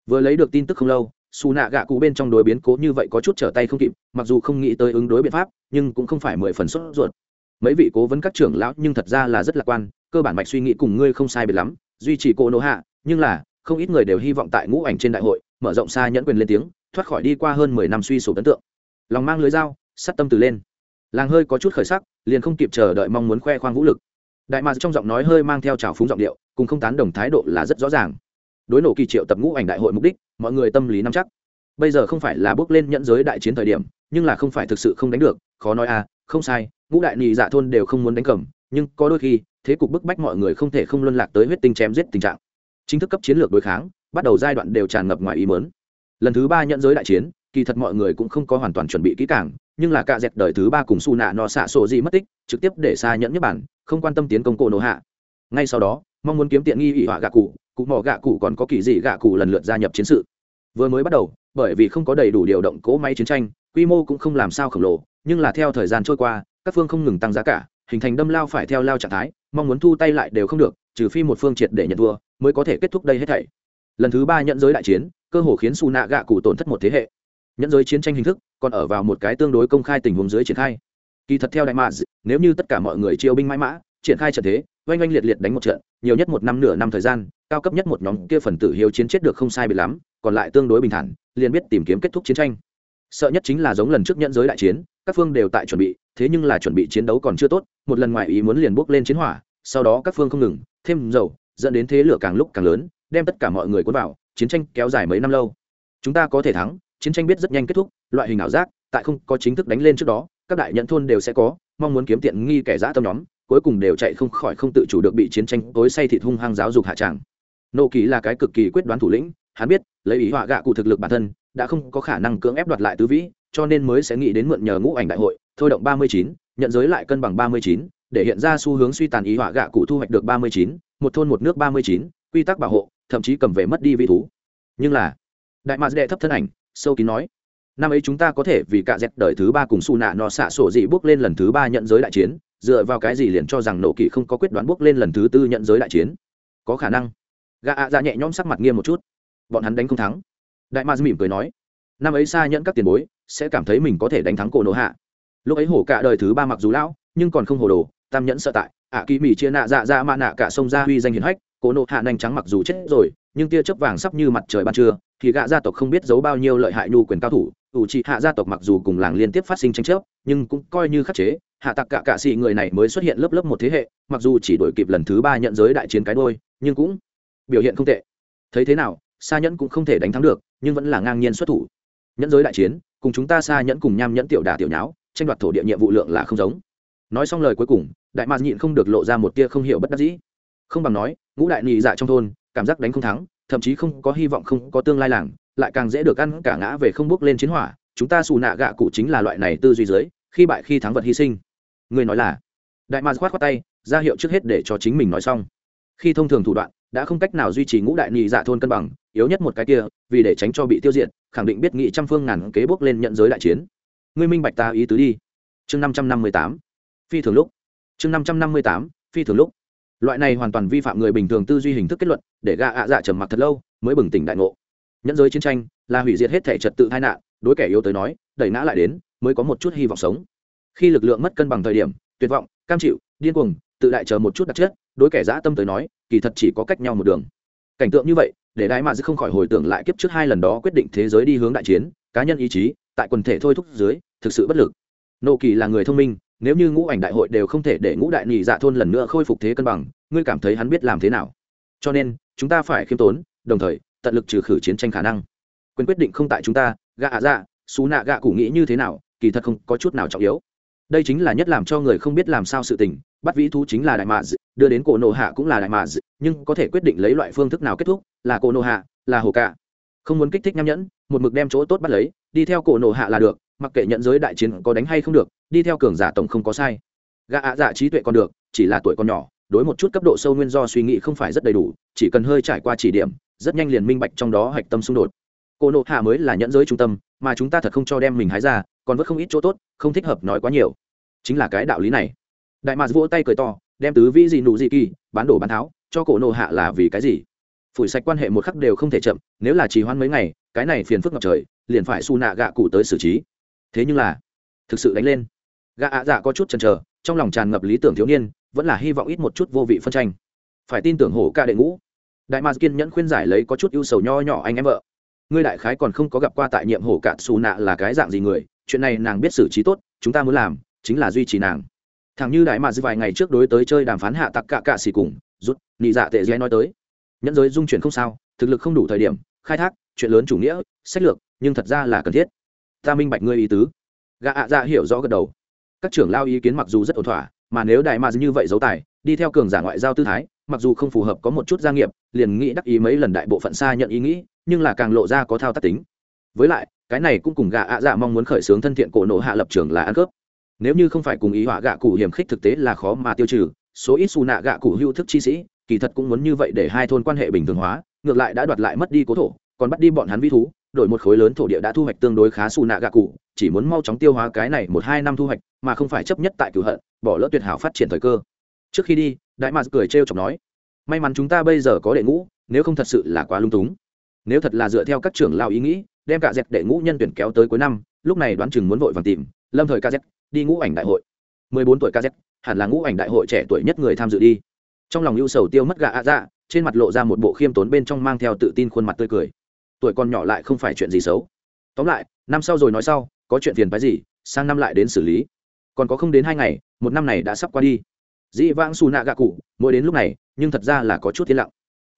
Vừa lấy được tin tức không lâu xù nạ gạ cụ bên trong đối biến cố như vậy có chút trở tay không kịp, mặc dù không nghĩ tới ứng đối biện pháp, nhưng cũng không phải mười phần sốt ruột. Mấy vị cố vấn các trưởng lão nhưng thật ra là rất lạc quan, cơ bản mạch suy nghĩ cùng ngươi không sai biệt lắm, duy trì cô nỗ hạ, nhưng là, không ít người đều hy vọng tại ngũ ảnh trên đại hội, mở rộng xa nhẫn quyền lên tiếng, thoát khỏi đi qua hơn mười năm suy sụp ấn tượng. Lòng mang lưới dao, sắt tâm từ lên. Làng hơi có chút khởi sắc, liền không kịp chờ đợi mong muốn khoe khoang vũ lực. Đại mạc trong giọng nói hơi mang theo trào phúng giọng điệu, cùng không tán đồng thái độ là rất rõ ràng. Đối nổ kỳ triệu tập ngũ ảnh đại hội mục đích mọi người tâm lý nắm chắc. Bây giờ không phải là bước lên nhận giới đại chiến thời điểm, nhưng là không phải thực sự không đánh được, khó nói à không sai, ngũ đại nhị dạ thôn đều không muốn đánh cầm, nhưng có đôi khi, thế cục bức bách mọi người không thể không luân lạc tới huyết tinh chém giết tình trạng. Chính thức cấp chiến lược đối kháng, bắt đầu giai đoạn đều tràn ngập ngoài ý mớn lần thứ ba nhận giới đại chiến, kỳ thật mọi người cũng không có hoàn toàn chuẩn bị kỹ càng, nhưng là cạ dẹt đời thứ ba cùng su nạ nọ xạ sổ gì mất tích, trực tiếp để xa nhẫn nhất bản, không quan tâm tiến công cổ nổ hạ. Ngay sau đó, mong muốn kiếm tiện nghi ỷ họa gạ cụ cụ mỏ gạ cụ còn có kỳ dị gạ cụ lần lượt gia nhập chiến sự. Vừa mới bắt đầu, bởi vì không có đầy đủ điều động cỗ máy chiến tranh, quy mô cũng không làm sao khổng lồ, nhưng là theo thời gian trôi qua, các phương không ngừng tăng giá cả, hình thành đâm lao phải theo lao trạng thái, mong muốn thu tay lại đều không được, trừ phi một phương triệt để nhận thua, mới có thể kết thúc đây hết thảy. Lần thứ ba nhận giới đại chiến, cơ hồ khiến xù nạ gạ cụ tổn thất một thế hệ. Nhận giới chiến tranh hình thức còn ở vào một cái tương đối công khai tình huống dưới triển khai. Kỳ thật theo đại mạ nếu như tất cả mọi người chiêu binh mãi mã, triển khai trận thế, oanh oanh liệt liệt đánh một trận, nhiều nhất một năm nửa năm thời gian cao cấp nhất một nhóm kia phần tử hiếu chiến chết được không sai bị lắm, còn lại tương đối bình thản, liền biết tìm kiếm kết thúc chiến tranh. Sợ nhất chính là giống lần trước nhận giới đại chiến, các phương đều tại chuẩn bị, thế nhưng là chuẩn bị chiến đấu còn chưa tốt, một lần ngoài ý muốn liền bốc lên chiến hỏa, sau đó các phương không ngừng, thêm dầu, dẫn đến thế lửa càng lúc càng lớn, đem tất cả mọi người cuốn vào, chiến tranh kéo dài mấy năm lâu. Chúng ta có thể thắng, chiến tranh biết rất nhanh kết thúc, loại hình ảo giác, tại không có chính thức đánh lên trước đó, các đại nhận thôn đều sẽ có, mong muốn kiếm tiện nghi kẻ giã tâm nhóm, cuối cùng đều chạy không khỏi không tự chủ được bị chiến tranh tối say thịt hung hăng giáo dục hạ tràng nộ kỳ là cái cực kỳ quyết đoán thủ lĩnh, hắn biết, lấy ý họa gạ cụ thực lực bản thân, đã không có khả năng cưỡng ép đoạt lại tứ vĩ, cho nên mới sẽ nghĩ đến mượn nhờ ngũ ảnh đại hội, thôi động ba mươi chín, nhận giới lại cân bằng ba mươi chín, để hiện ra xu hướng suy tàn ý họa gạ cụ thu hoạch được ba mươi chín, một thôn một nước ba mươi chín, quy tắc bảo hộ, thậm chí cầm về mất đi vị thú. Nhưng là, đại mạc đệ thấp thân ảnh, sâu kín nói, năm ấy chúng ta có thể vì cả dẹp đời thứ ba cùng su nạ nọ xạ sổ dị bước lên lần thứ ba nhận giới đại chiến, dựa vào cái gì liền cho rằng nổ kỵ không có quyết đoán bước lên lần thứ tư nhận giới đại chiến? Có khả năng gà ạ dạ nhẹ nhõm sắc mặt nghiêm một chút. Bọn hắn đánh không thắng. Đại ma mỉm cười nói, năm ấy xa nhẫn các tiền bối sẽ cảm thấy mình có thể đánh thắng cổ nổ hạ. Lúc ấy hổ cả đời thứ ba mặc dù lão, nhưng còn không hồ đồ, tam nhẫn sợ tại. Ạ kỳ mỹ chia nạ dạ dạ mạ nạ cả sông ra huy danh hiền hách, cổ nổ hạ nhanh trắng mặc dù chết rồi, nhưng tia chớp vàng sắp như mặt trời ban trưa, thì gạ gia tộc không biết giấu bao nhiêu lợi hại nhu quyền cao thủ. Ủ trị hạ gia tộc mặc dù cùng làng liên tiếp phát sinh tranh chấp, nhưng cũng coi như khắc chế. Hạ tặc cả cạ xị người này mới xuất hiện lớp lớp một thế hệ, mặc dù chỉ đổi kịp lần thứ ba nhận giới đại chiến cái đôi, nhưng cũng biểu hiện không tệ. Thấy thế nào xa nhẫn cũng không thể đánh thắng được, nhưng vẫn là ngang nhiên xuất thủ. Nhẫn giới đại chiến, cùng chúng ta xa nhẫn cùng nham nhẫn tiểu đà tiểu nháo, tranh đoạt thổ địa nhiệm vụ lượng là không giống. Nói xong lời cuối cùng, đại mạc nhịn không được lộ ra một tia không hiểu bất đắc dĩ. Không bằng nói, ngũ đại nhị dạ trong thôn, cảm giác đánh không thắng, thậm chí không có hy vọng không có tương lai làng, lại càng dễ được ăn cả ngã về không bước lên chiến hỏa. Chúng ta xù nạ gạ cụ chính là loại này tư duy dưới khi bại khi thắng vật hy sinh. Người nói là, đại mạc khoát khoát tay, ra hiệu trước hết để cho chính mình nói xong. Khi thông thường thủ đoạn đã không cách nào duy trì ngũ đại nhị dạ thôn cân bằng, yếu nhất một cái kia, vì để tránh cho bị tiêu diệt, khẳng định biết nghị trăm phương ngàn kế bước lên nhận giới đại chiến. Ngươi minh bạch ta ý tứ đi. Chương năm trăm năm mươi tám. Phi thường lúc. Chương năm trăm năm mươi tám. Phi thường lúc. Loại này hoàn toàn vi phạm người bình thường tư duy hình thức kết luận, để gạ ạ dạ trầm mặc thật lâu, mới bừng tỉnh đại ngộ. Nhẫn giới chiến tranh là hủy diệt hết thể trật tự tai nạn, đối kẻ yếu tới nói, đẩy ngã lại đến, mới có một chút hy vọng sống. Khi lực lượng mất cân bằng thời điểm, tuyệt vọng, cam chịu, điên cuồng, tự đại chờ một chút đặc chất đối kẻ dã tâm tới nói, kỳ thật chỉ có cách nhau một đường. Cảnh tượng như vậy, để đại mạ dư không khỏi hồi tưởng lại kiếp trước hai lần đó quyết định thế giới đi hướng đại chiến, cá nhân ý chí, tại quần thể thôi thúc dưới, thực sự bất lực. Nô kỳ là người thông minh, nếu như ngũ ảnh đại hội đều không thể để ngũ đại nhị dạ thôn lần nữa khôi phục thế cân bằng, ngươi cảm thấy hắn biết làm thế nào? Cho nên, chúng ta phải khiêm tốn, đồng thời, tận lực trừ khử chiến tranh khả năng. Quyền quyết định không tại chúng ta, gạ ạ dạ xú nạ gạ cụ nghĩ như thế nào, kỳ thật không có chút nào trọng yếu đây chính là nhất làm cho người không biết làm sao sự tình, bắt vĩ thú chính là đại mạ đưa đến cổ nộ hạ cũng là đại mạ nhưng có thể quyết định lấy loại phương thức nào kết thúc, là cổ nộ hạ, là hồ cả. Không muốn kích thích nham nhẫn, một mực đem chỗ tốt bắt lấy, đi theo cổ nộ hạ là được, mặc kệ nhận giới đại chiến có đánh hay không được, đi theo cường giả tổng không có sai. Gạ ạ dạ trí tuệ còn được, chỉ là tuổi còn nhỏ, đối một chút cấp độ sâu nguyên do suy nghĩ không phải rất đầy đủ, chỉ cần hơi trải qua chỉ điểm, rất nhanh liền minh bạch trong đó hạch tâm xung đột. Cổ nộ hạ mới là nhẫn giới trung tâm, mà chúng ta thật không cho đem mình hái ra còn vẫn không ít chỗ tốt, không thích hợp nói quá nhiều. Chính là cái đạo lý này. Đại mạc vỗ tay cười to, đem tứ vĩ gì nụ gì kỳ, bán đổ bán tháo, cho cổ nộ hạ là vì cái gì? Phủi sạch quan hệ một khắc đều không thể chậm, nếu là trì hoãn mấy ngày, cái này phiền phức ngập trời, liền phải su nạ gạ cụ tới xử trí. Thế nhưng là, thực sự đánh lên. Gạ ạ dạ có chút chần chờ, trong lòng tràn ngập lý tưởng thiếu niên, vẫn là hy vọng ít một chút vô vị phân tranh. Phải tin tưởng hổ ca đệ ngũ. Đại mạc kiên nhẫn khuyên giải lấy có chút ưu sầu nho nhỏ anh em vợ. Ngươi đại khái còn không có gặp qua tại nhiệm hổ cạn xù nạ là cái dạng gì người chuyện này nàng biết xử trí tốt, chúng ta muốn làm chính là duy trì nàng. Thằng như đại mạc vài ngày trước đối tới chơi đàm phán hạ tặc cạ cạ xì cùng, rút, nị dạ tệ dễ nói tới. Nhẫn giới dung chuyển không sao, thực lực không đủ thời điểm, khai thác, chuyện lớn chủ nghĩa, sách lược, nhưng thật ra là cần thiết. Ta minh bạch ngươi ý tứ. Gạ ạ dạ hiểu rõ gật đầu. Các trưởng lao ý kiến mặc dù rất ổn thỏa, mà nếu đại mạc như vậy giấu tài, đi theo cường giả ngoại giao tư thái, mặc dù không phù hợp có một chút gia nghiệp, liền nghĩ đắc ý mấy lần đại bộ phận xa nhận ý nghĩ, nhưng là càng lộ ra có thao tác tính. Với lại cái này cũng cùng gạ ạ dạ mong muốn khởi xướng thân thiện cổ nộ hạ lập trường là ăn cướp. Nếu như không phải cùng ý họa gạ cụ hiểm khích thực tế là khó mà tiêu trừ, số ít xù nạ gạ cụ hưu thức chi sĩ, kỳ thật cũng muốn như vậy để hai thôn quan hệ bình thường hóa, ngược lại đã đoạt lại mất đi cố thổ, còn bắt đi bọn hắn vi thú, đổi một khối lớn thổ địa đã thu hoạch tương đối khá xù nạ gạ cụ, chỉ muốn mau chóng tiêu hóa cái này một hai năm thu hoạch, mà không phải chấp nhất tại cửu hận, bỏ lỡ tuyệt hảo phát triển thời cơ. Trước khi đi, đại mạc cười trêu chọc nói, may mắn chúng ta bây giờ có đệ ngũ, nếu không thật sự là quá lung túng. Nếu thật là dựa theo các trưởng lao ý nghĩ đem cả dẹp để ngũ nhân tuyển kéo tới cuối năm, lúc này đoán chừng muốn vội vàng tìm, lâm thời kz đi ngũ ảnh đại hội. Mười bốn tuổi kz hẳn là ngũ ảnh đại hội trẻ tuổi nhất người tham dự đi. Trong lòng ưu sầu tiêu mất gạ ạ dạ trên mặt lộ ra một bộ khiêm tốn bên trong mang theo tự tin khuôn mặt tươi cười. Tuổi còn nhỏ lại không phải chuyện gì xấu. Tóm lại, năm sau rồi nói sau, có chuyện phiền phái gì, sang năm lại đến xử lý. Còn có không đến hai ngày, một năm này đã sắp qua đi. Dĩ vãng xù nạ gạ cụ, mỗi đến lúc này, nhưng thật ra là có chút thiên lặng.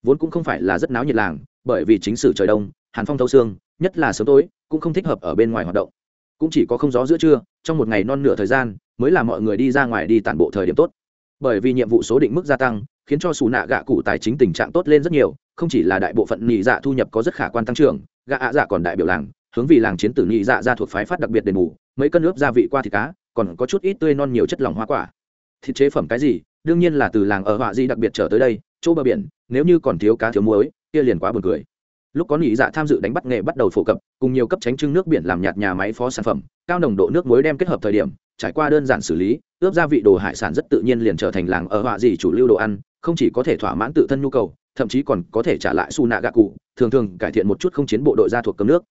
Vốn cũng không phải là rất náo nhiệt làng, bởi vì chính sử trời đông, hàn phong thâu xương nhất là sớm tối, cũng không thích hợp ở bên ngoài hoạt động. Cũng chỉ có không gió giữa trưa, trong một ngày non nửa thời gian, mới là mọi người đi ra ngoài đi tản bộ thời điểm tốt. Bởi vì nhiệm vụ số định mức gia tăng, khiến cho xù nạ gạ cụ tài chính tình trạng tốt lên rất nhiều, không chỉ là đại bộ phận nhị dạ thu nhập có rất khả quan tăng trưởng, gạ ạ dạ còn đại biểu làng, hướng vì làng chiến tử nhị dạ ra thuộc phái phát đặc biệt đền bù, mấy cân ướp gia vị qua thịt cá, còn có chút ít tươi non nhiều chất lỏng hoa quả. Thịt chế phẩm cái gì? Đương nhiên là từ làng ở họa di đặc biệt trở tới đây, chỗ bờ biển, nếu như còn thiếu cá thiếu muối, kia liền quá buồn cười lúc có nhị dạ tham dự đánh bắt nghề bắt đầu phổ cập, cùng nhiều cấp tránh trưng nước biển làm nhạt nhà máy phó sản phẩm, cao nồng độ nước muối đem kết hợp thời điểm, trải qua đơn giản xử lý, ướp gia vị đồ hải sản rất tự nhiên liền trở thành làng ở họa gì chủ lưu đồ ăn, không chỉ có thể thỏa mãn tự thân nhu cầu, thậm chí còn có thể trả lại su nạ gạ cụ, thường thường cải thiện một chút không chiến bộ đội ra thuộc cấm nước.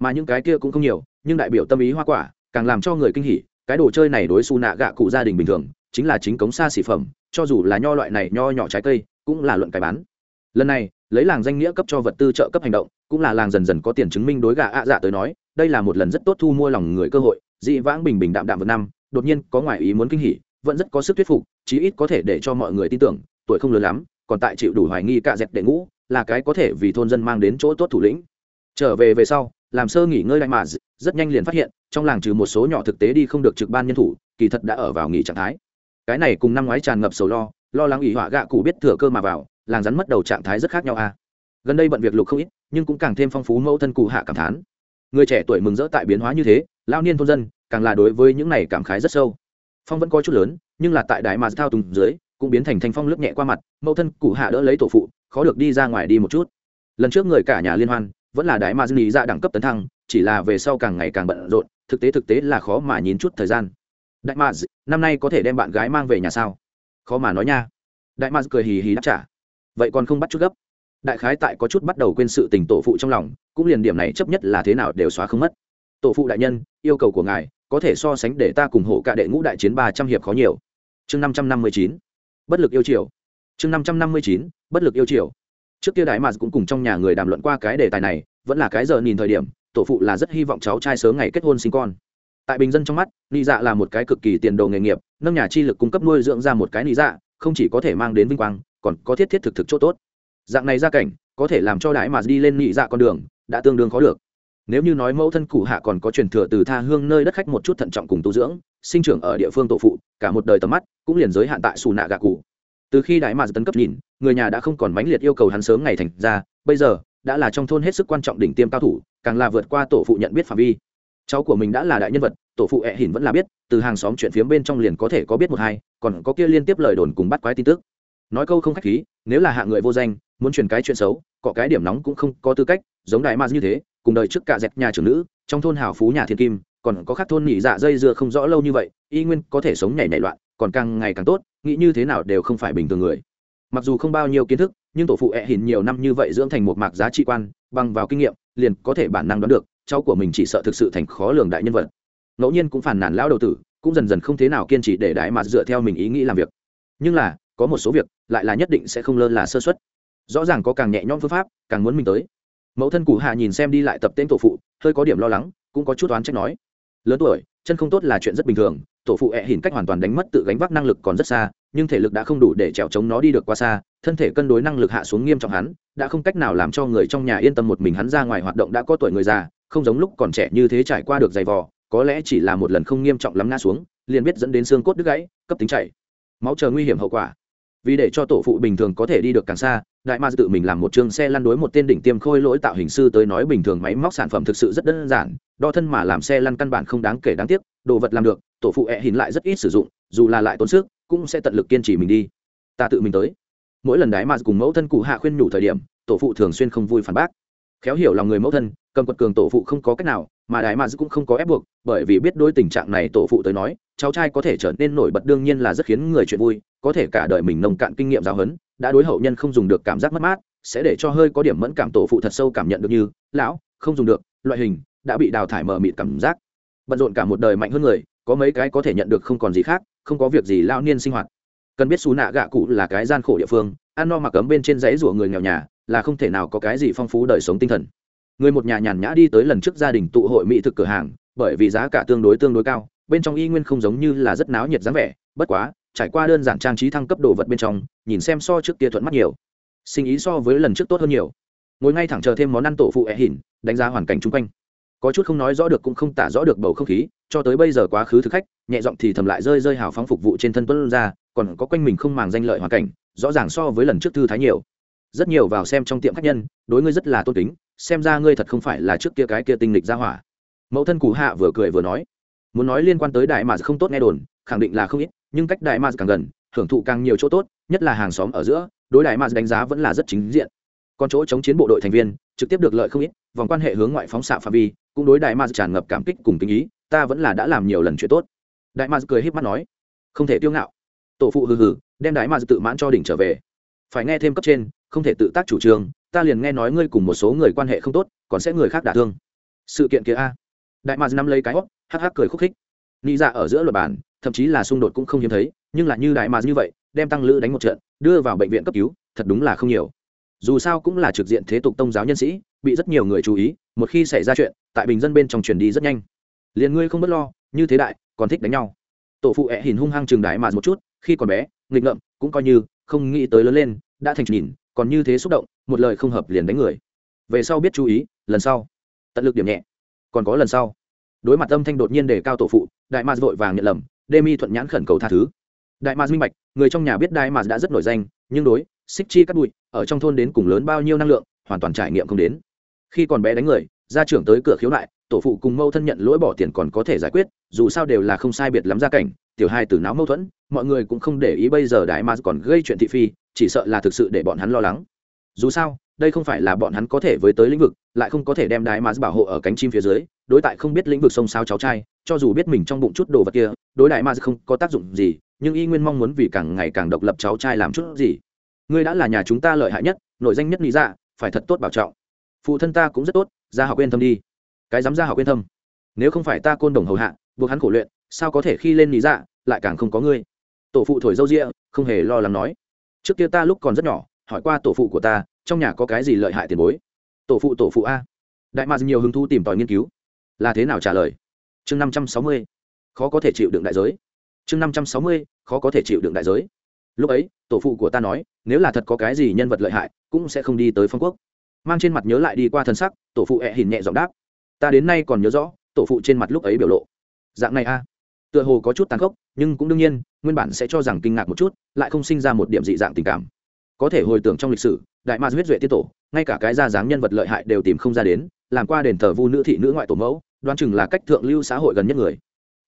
Mà những cái kia cũng không nhiều, nhưng đại biểu tâm ý hoa quả, càng làm cho người kinh hỉ, cái đồ chơi này đối su nạ gạ cụ gia đình bình thường, chính là chính cống xa xỉ phẩm, cho dù là nho loại này nho nhỏ trái cây, cũng là luận cái bán. Lần này lấy làng danh nghĩa cấp cho vật tư trợ cấp hành động, cũng là làng dần dần có tiền chứng minh đối gà ạ dạ tới nói, đây là một lần rất tốt thu mua lòng người cơ hội, dị vãng bình bình đạm đạm vượt năm, đột nhiên có ngoại ý muốn kinh hỉ, vẫn rất có sức thuyết phục, chí ít có thể để cho mọi người tin tưởng, tuổi không lớn lắm, còn tại chịu đủ hoài nghi cạ dẹp đệ ngũ là cái có thể vì thôn dân mang đến chỗ tốt thủ lĩnh. Trở về về sau, làm sơ nghỉ ngơi lại mà rất nhanh liền phát hiện, trong làng trừ một số nhỏ thực tế đi không được trực ban nhân thủ, kỳ thật đã ở vào nghỉ trạng thái. Cái này cùng năm ngoái tràn ngập sầu lo lo lắng ủy họa gạ cụ biết thừa cơ mà vào làng rắn mất đầu trạng thái rất khác nhau a. À. gần đây bận việc lục không ít, nhưng cũng càng thêm phong phú mẫu thân cụ hạ cảm thán. Người trẻ tuổi mừng rỡ tại biến hóa như thế lao niên thôn dân, càng là đối với những này cảm khái rất sâu. Phong vẫn có chút lớn, nhưng là tại đại mà thao tùng dưới, cũng biến thành thanh phong lướt nhẹ qua mặt, mẫu thân cụ hạ đỡ lấy tổ phụ, khó được đi ra ngoài đi một chút. Lần trước người cả nhà liên hoan, vẫn là đại mà dư lý ra đẳng cấp tấn thăng, chỉ là về sau càng ngày càng bận rộn, thực tế thực tế là khó mà nhìn chút thời gian. Đại mà năm nay có thể đem bạn gái mang về nhà sao? Khó mà nói nha. Đại mà cười hì hì đáp trả vậy còn không bắt chút gấp. Đại khái tại có chút bắt đầu quên sự tình tổ phụ trong lòng, cũng liền điểm này chấp nhất là thế nào đều xóa không mất. Tổ phụ đại nhân, yêu cầu của ngài, có thể so sánh để ta cùng hộ cả đệ ngũ đại chiến ba trăm hiệp khó nhiều. Chương năm trăm năm mươi chín, bất lực yêu triều. Chương năm trăm năm mươi chín, bất lực yêu triều. Trước kia đại mạt cũng cùng trong nhà người đàm luận qua cái đề tài này, vẫn là cái giờ nhìn thời điểm, tổ phụ là rất hy vọng cháu trai sớm ngày kết hôn sinh con. Tại bình dân trong mắt, nị dạ là một cái cực kỳ tiền đồ nghề nghiệp, nâng nhà chi lực cung cấp nuôi dưỡng ra một cái nị dạ không chỉ có thể mang đến vinh quang còn có thiết thiết thực thực chỗ tốt. Dạng này ra cảnh, có thể làm cho đại mà đi lên nhị dạ con đường, đã tương đương khó được. Nếu như nói mẫu thân cụ hạ còn có truyền thừa từ tha hương nơi đất khách một chút thận trọng cùng tu dưỡng, sinh trưởng ở địa phương tổ phụ, cả một đời tầm mắt cũng liền giới hạn tại xù nạ gạ cụ. Từ khi đại mà tấn cấp nhìn, người nhà đã không còn mãnh liệt yêu cầu hắn sớm ngày thành ra, bây giờ, đã là trong thôn hết sức quan trọng đỉnh tiêm cao thủ, càng là vượt qua tổ phụ nhận biết phạm vi. Cháu của mình đã là đại nhân vật, tổ phụ ẹ hỉn vẫn là biết, từ hàng xóm chuyện phía bên trong liền có thể có biết một hai, còn có kia liên tiếp lời đồn cùng bắt quái tin tức nói câu không khách khí, nếu là hạ người vô danh, muốn truyền cái chuyện xấu, có cái điểm nóng cũng không có tư cách, giống đại ma như thế, cùng đời trước cả dẹp nhà trưởng nữ, trong thôn hào phú nhà thiên kim, còn có khác thôn nhị dạ dây dưa không rõ lâu như vậy, y nguyên có thể sống nhảy nảy loạn, còn càng ngày càng tốt, nghĩ như thế nào đều không phải bình thường người. Mặc dù không bao nhiêu kiến thức, nhưng tổ phụ ẹ hình nhiều năm như vậy dưỡng thành một mạc giá trị quan, bằng vào kinh nghiệm, liền có thể bản năng đoán được, cháu của mình chỉ sợ thực sự thành khó lường đại nhân vật. Ngẫu nhiên cũng phản nản lão đầu tử, cũng dần dần không thế nào kiên trì để đại mà dựa theo mình ý nghĩ làm việc. Nhưng là có một số việc lại là nhất định sẽ không lơ là sơ xuất rõ ràng có càng nhẹ nhõm phương pháp, càng muốn mình tới. Mẫu thân cụ hạ nhìn xem đi lại tập tên tổ phụ, hơi có điểm lo lắng, cũng có chút oán trách nói. Lớn tuổi, chân không tốt là chuyện rất bình thường, tổ phụ ẹ hình cách hoàn toàn đánh mất tự gánh vác năng lực còn rất xa, nhưng thể lực đã không đủ để trèo chống nó đi được qua xa, thân thể cân đối năng lực hạ xuống nghiêm trọng hắn, đã không cách nào làm cho người trong nhà yên tâm một mình hắn ra ngoài hoạt động đã có tuổi người già, không giống lúc còn trẻ như thế trải qua được giày vò, có lẽ chỉ là một lần không nghiêm trọng lắm ngã xuống, liền biết dẫn đến xương cốt đứt gãy, cấp tính chảy máu chờ nguy hiểm hậu quả vì để cho tổ phụ bình thường có thể đi được càng xa, đại ma tự mình làm một chương xe lăn đối một tên đỉnh tiêm khôi lỗi tạo hình sư tới nói bình thường máy móc sản phẩm thực sự rất đơn giản, đo thân mà làm xe lăn căn bản không đáng kể đáng tiếc, đồ vật làm được, tổ phụ e hình lại rất ít sử dụng, dù là lại tốn sức, cũng sẽ tận lực kiên trì mình đi. Ta tự mình tới. Mỗi lần đại ma cùng mẫu thân cụ hạ khuyên nhủ thời điểm, tổ phụ thường xuyên không vui phản bác. Khéo hiểu lòng người mẫu thân, cầm quật cường tổ phụ không có cách nào, mà đại ma cũng không có ép buộc, bởi vì biết đôi tình trạng này tổ phụ tới nói cháu trai có thể trở nên nổi bật đương nhiên là rất khiến người chuyện vui, có thể cả đời mình nông cạn kinh nghiệm giáo huấn, đã đối hậu nhân không dùng được cảm giác mất mát, sẽ để cho hơi có điểm mẫn cảm tổ phụ thật sâu cảm nhận được như, lão, không dùng được, loại hình đã bị đào thải mờ mịt cảm giác. Bận rộn cả một đời mạnh hơn người, có mấy cái có thể nhận được không còn gì khác, không có việc gì lao niên sinh hoạt. Cần biết xú nạ gạ cụ là cái gian khổ địa phương, ăn no mặc cấm bên trên dãy rủa người nghèo nhà, là không thể nào có cái gì phong phú đời sống tinh thần. Người một nhà nhàn nhã đi tới lần trước gia đình tụ hội mỹ thực cửa hàng, bởi vì giá cả tương đối tương đối cao bên trong y nguyên không giống như là rất náo nhiệt dáng vẻ, bất quá, trải qua đơn giản trang trí thăng cấp đồ vật bên trong, nhìn xem so trước kia thuận mắt nhiều. Sinh ý so với lần trước tốt hơn nhiều. Ngồi ngay thẳng chờ thêm món ăn tổ phụ ẹ hỉn đánh giá hoàn cảnh chung quanh. Có chút không nói rõ được cũng không tả rõ được bầu không khí, cho tới bây giờ quá khứ thực khách, nhẹ giọng thì thầm lại rơi rơi hào phóng phục vụ trên thân tuấn ra, còn có quanh mình không màng danh lợi hoàn cảnh, rõ ràng so với lần trước thư thái nhiều. Rất nhiều vào xem trong tiệm khách nhân, đối ngươi rất là tôn kính, xem ra ngươi thật không phải là trước kia cái kia tinh lịch ra hỏa. Mẫu thân cụ hạ vừa cười vừa nói muốn nói liên quan tới đại mà không tốt nghe đồn, khẳng định là không ít, nhưng cách đại mà càng gần, hưởng thụ càng nhiều chỗ tốt, nhất là hàng xóm ở giữa, đối đại mà đánh giá vẫn là rất chính diện. Còn chỗ chống chiến bộ đội thành viên, trực tiếp được lợi không ít, vòng quan hệ hướng ngoại phóng xạ phạm vi, cũng đối đại mà tràn ngập cảm kích cùng tình ý, ta vẫn là đã làm nhiều lần chuyện tốt. Đại mà cười híp mắt nói, không thể tiêu ngạo. Tổ phụ hừ hừ, đem đại mà tự mãn cho đỉnh trở về. Phải nghe thêm cấp trên, không thể tự tác chủ trương, ta liền nghe nói ngươi cùng một số người quan hệ không tốt, còn sẽ người khác đả thương. Sự kiện kia a. Đại mà nắm lấy cái hót hắc hắc cười khúc khích. Nghĩ ra dạ ở giữa luật bản, thậm chí là xung đột cũng không hiếm thấy, nhưng là như đại mà như vậy, đem tăng lữ đánh một trận, đưa vào bệnh viện cấp cứu, thật đúng là không nhiều. Dù sao cũng là trực diện thế tục tông giáo nhân sĩ, bị rất nhiều người chú ý, một khi xảy ra chuyện, tại bình dân bên trong truyền đi rất nhanh. Liền ngươi không b ấ t lo, như thế đại, còn thích đánh nhau. Tổ phụ ẹ hình hung hăng trường đại mà một chút, khi còn bé, nghịch ngợm, cũng coi như, không nghĩ tới lớn lên, đã thành nhìn, còn như thế xúc động, một lời không hợp liền đánh người. Về sau biết chú ý, lần sau. Tận lực điểm nhẹ. Còn có lần sau đối mặt âm thanh đột nhiên đề cao tổ phụ, đại mars vội vàng nhận lầm demi thuận nhãn khẩn cầu tha thứ. Đại mars minh bạch, người trong nhà biết đại mars đã rất nổi danh, nhưng đối xích chi cắt bụi, ở trong thôn đến cùng lớn bao nhiêu năng lượng, hoàn toàn trải nghiệm không đến. Khi còn bé đánh người, gia trưởng tới cửa khiếu nại, tổ phụ cùng mâu thân nhận lỗi bỏ tiền còn có thể giải quyết, dù sao đều là không sai biệt lắm gia cảnh, tiểu hai từ náo mâu thuẫn, mọi người cũng không để ý bây giờ đại mars còn gây chuyện thị phi, chỉ sợ là thực sự để bọn hắn lo lắng dù sao, đây không phải là bọn hắn có thể với tới lĩnh vực, lại không có thể đem đại mars bảo hộ ở cánh chim phía dưới, đối tại không biết lĩnh vực sông sao cháu trai, cho dù biết mình trong bụng chút đồ vật kia, đối đại mà không có tác dụng gì, nhưng y nguyên mong muốn vì càng ngày càng độc lập cháu trai làm chút gì. Ngươi đã là nhà chúng ta lợi hại nhất nội danh nhất lý dạ phải thật tốt bảo trọng. Phụ thân ta cũng rất tốt ra học yên tâm đi. Cái dám ra học yên tâm nếu không phải ta côn đồng hầu hạ, buộc hắn khổ luyện, sao có thể khi lên lý dạ lại càng không có ngươi. Tổ phụ thổi dâu rịa, không hề lo lắng nói. Trước kia ta lúc còn rất nhỏ hỏi qua tổ phụ của ta, trong nhà có cái gì lợi hại tiền bối? Tổ phụ tổ phụ a. Đại mạc nhiều hứng thú tìm tòi nghiên cứu. Là thế nào trả lời? Chương năm trăm sáu mươi. Khó có thể chịu đựng đại giới. Chương năm trăm sáu mươi, khó có thể chịu đựng đại giới. Lúc ấy, tổ phụ của ta nói, nếu là thật có cái gì nhân vật lợi hại, cũng sẽ không đi tới phong quốc. Mang trên mặt nhớ lại đi qua thân sắc, tổ phụ ẹ hình nhẹ giọng đáp. Ta đến nay còn nhớ rõ, tổ phụ trên mặt lúc ấy biểu lộ. Dạng này a. Tựa hồ có chút tàn khốc, nhưng cũng đương nhiên, nguyên bản sẽ cho rằng kinh ngạc một chút, lại không sinh ra một điểm dị dạng tình cảm có thể hồi tưởng trong lịch sử, đại ma huyết duệ tiết tổ, ngay cả cái ra dáng nhân vật lợi hại đều tìm không ra đến, làm qua đền thờ vu nữ thị nữ ngoại tổ mẫu, đoán chừng là cách thượng lưu xã hội gần nhất người.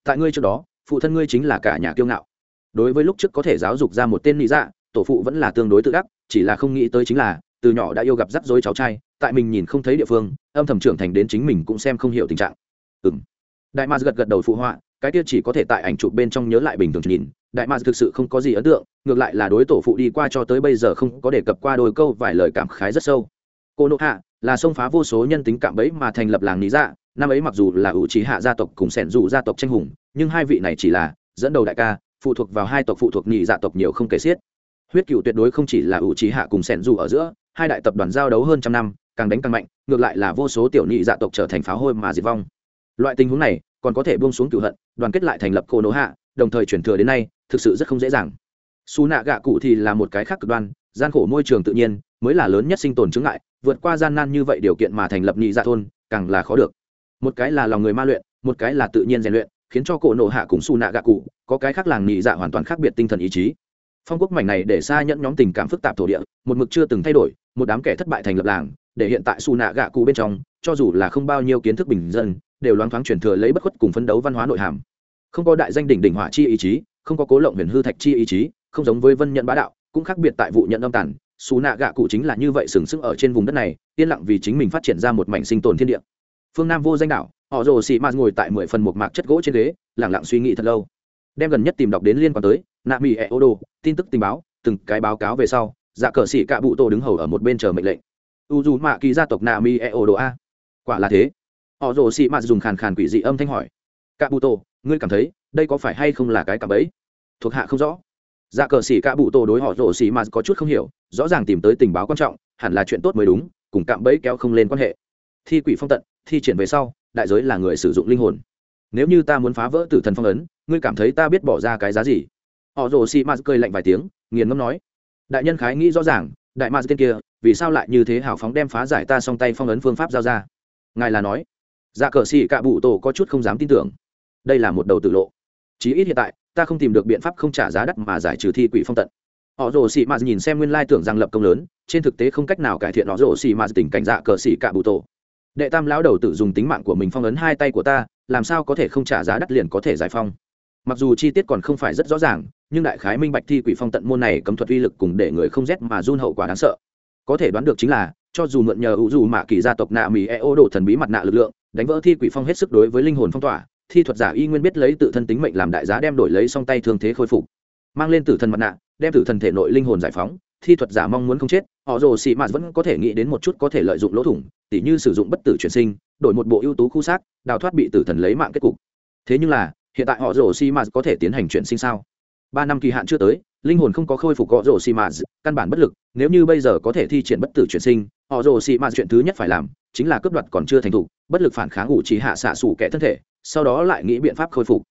Tại ngươi trước đó, phụ thân ngươi chính là cả nhà kiêu ngạo. Đối với lúc trước có thể giáo dục ra một tên lý dạ tổ phụ vẫn là tương đối tự đắc, chỉ là không nghĩ tới chính là, từ nhỏ đã yêu gặp rắc rối cháu trai, tại mình nhìn không thấy địa phương, âm thầm trưởng thành đến chính mình cũng xem không hiểu tình trạng. Ừ m đại ma gật gật đầu phụ họa, cái kia chỉ có thể tại ảnh chụp bên trong nhớ lại bình thường nhìn đại mạc thực sự không có gì ấn tượng, ngược lại là đối tổ phụ đi qua cho tới bây giờ không có đề cập qua đôi câu vài lời cảm khái rất sâu. Cô nộ hạ là xông phá vô số nhân tính cạm bẫy mà thành lập làng lý dạ năm ấy mặc dù là ủ trí hạ gia tộc cùng sẻn dù gia tộc tranh hùng, nhưng hai vị này chỉ là dẫn đầu đại ca, phụ thuộc vào hai tộc phụ thuộc nhị dạ tộc nhiều không kể xiết. Huyết cựu tuyệt đối không chỉ là ủ trí hạ cùng sẻn dù ở giữa, hai đại tập đoàn giao đấu hơn trăm năm, càng đánh càng mạnh, ngược lại là vô số tiểu nhị dạ tộc trở thành pháo hôi mà diệt vong. Loại tình huống này còn có thể buông xuống cựu hận, đoàn kết lại thành lập cô nỗ hạ, đồng thời chuyển thừa đến nay thực sự rất không dễ dàng. Xù nạ gạ cụ thì là một cái khác cực đoan, gian khổ môi trường tự nhiên, mới là lớn nhất sinh tồn chứng ngại, vượt qua gian nan như vậy điều kiện mà thành lập nhị dạ thôn, càng là khó được. Một cái là lòng người ma luyện, một cái là tự nhiên rèn luyện, khiến cho cổ nộ hạ cùng xù nạ gạ cụ có cái khác làng nhị dạ hoàn toàn khác biệt tinh thần ý chí. Phong quốc mảnh này để xa nhẫn nhóm tình cảm phức tạp thổ địa, một mực chưa từng thay đổi, một đám kẻ thất bại thành lập làng, để hiện tại xù nạ gạ cụ bên trong, cho dù là không bao nhiêu kiến thức bình dân, đều loáng thoáng truyền thừa lấy bất khuất cùng phấn đấu văn hóa nội hàm. Không có đại danh đỉnh đỉnh hỏa chi ý chí không có cố lộng huyền hư thạch chi ý chí, không giống với vân nhận bá đạo, cũng khác biệt tại vụ nhận âm tản xù nạ gạ cụ chính là như vậy sừng sững ở trên vùng đất này, yên lặng vì chính mình phát triển ra một mảnh sinh tồn thiên địa. Phương nam vô danh đảo, họ rồ xị mạt ngồi tại mười phần một mạc chất gỗ trên ghế lẳng lặng suy nghĩ thật lâu. Đem gần nhất tìm đọc đến liên quan tới, nạ mỹ ẹ ô đồ tin tức tình báo, từng cái báo cáo về sau dạ cờ xỉ cạ bụ tô đứng hầu ở một bên chờ mệnh lệnh. U dù mạ kỳ gia tộc nạ mỹ ẹ ô đồ a. Quả là thế. Họ rồ xị mạt dùng khàn khàn quỷ dị âm thanh hỏi. Cạ bụ tô ngươi cảm thấy đây có phải hay không là cái cảm ấy? Thuộc hạ không rõ. Dạ cờ xỉ cạ bụ tô đối họ rổ xỉ mà có chút không hiểu, rõ ràng tìm tới tình báo quan trọng, hẳn là chuyện tốt mới đúng, cùng cạm bẫy kéo không lên quan hệ. Thi quỷ phong tận, thi triển về sau, đại giới là người sử dụng linh hồn. Nếu như ta muốn phá vỡ tử thần phong ấn, ngươi cảm thấy ta biết bỏ ra cái giá gì? Họ rồ xì m cười lạnh vài tiếng, nghiền ngâm nói. Đại nhân khái nghĩ rõ ràng, đại ma tên kia, vì sao lại như thế hào phóng đem phá giải ta song tay phong ấn phương pháp giao ra? Ngài là nói. Dạ cờ xì cạ bụ tổ có chút không dám tin tưởng đây là một đầu tử lộ. Chí ít hiện tại, ta không tìm được biện pháp không trả giá đắt mà giải trừ thi quỷ phong tận. Họ rồ xì m nhìn xem nguyên lai tưởng rằng lập công lớn, trên thực tế không cách nào cải thiện họ rồ xì m tình cảnh dạ cờ xì cả bụ tổ. Đệ tam lão đầu tử dùng tính mạng của mình phong ấn hai tay của ta, làm sao có thể không trả giá đắt liền có thể giải phong? Mặc dù chi tiết còn không phải rất rõ ràng, nhưng đại khái minh bạch thi quỷ phong tận môn này cấm thuật uy lực cùng để người không rét mà run hậu quả đáng sợ. Có thể đoán được chính là, cho dù mượn nhờ ủ dù mạ kỳ gia tộc nạ mỹ e ô đồ thần bí mặt nạ lực lượng, đánh vỡ thi quỷ phong hết sức đối với linh hồn phong tỏa thi thuật giả y nguyên biết lấy tự thân tính mệnh làm đại giá đem đổi lấy song tay thương thế khôi phục. Mang lên tử thần mặt nạ, đem tử thần thể nội linh hồn giải phóng, thi thuật giả mong muốn không chết, họ rồ xị mạt vẫn có thể nghĩ đến một chút có thể lợi dụng lỗ thủng, tỉ như sử dụng bất tử chuyển sinh, đổi một bộ ưu tú khu xác, đào thoát bị tử thần lấy mạng kết cục. Thế nhưng là, hiện tại họ rồ xị mạt có thể tiến hành chuyển sinh sao? Ba năm kỳ hạn chưa tới, linh hồn không có khôi phục họ rồ xị mạt, căn bản bất lực, nếu như bây giờ có thể thi triển bất tử chuyển sinh, họ rồ xị mạt chuyện thứ nhất phải làm, chính là cướp đoạt còn chưa thành thục, bất lực phản kháng ủ trí hạ xạ xủ kẻ thân thể sau đó lại nghĩ biện pháp khôi phục.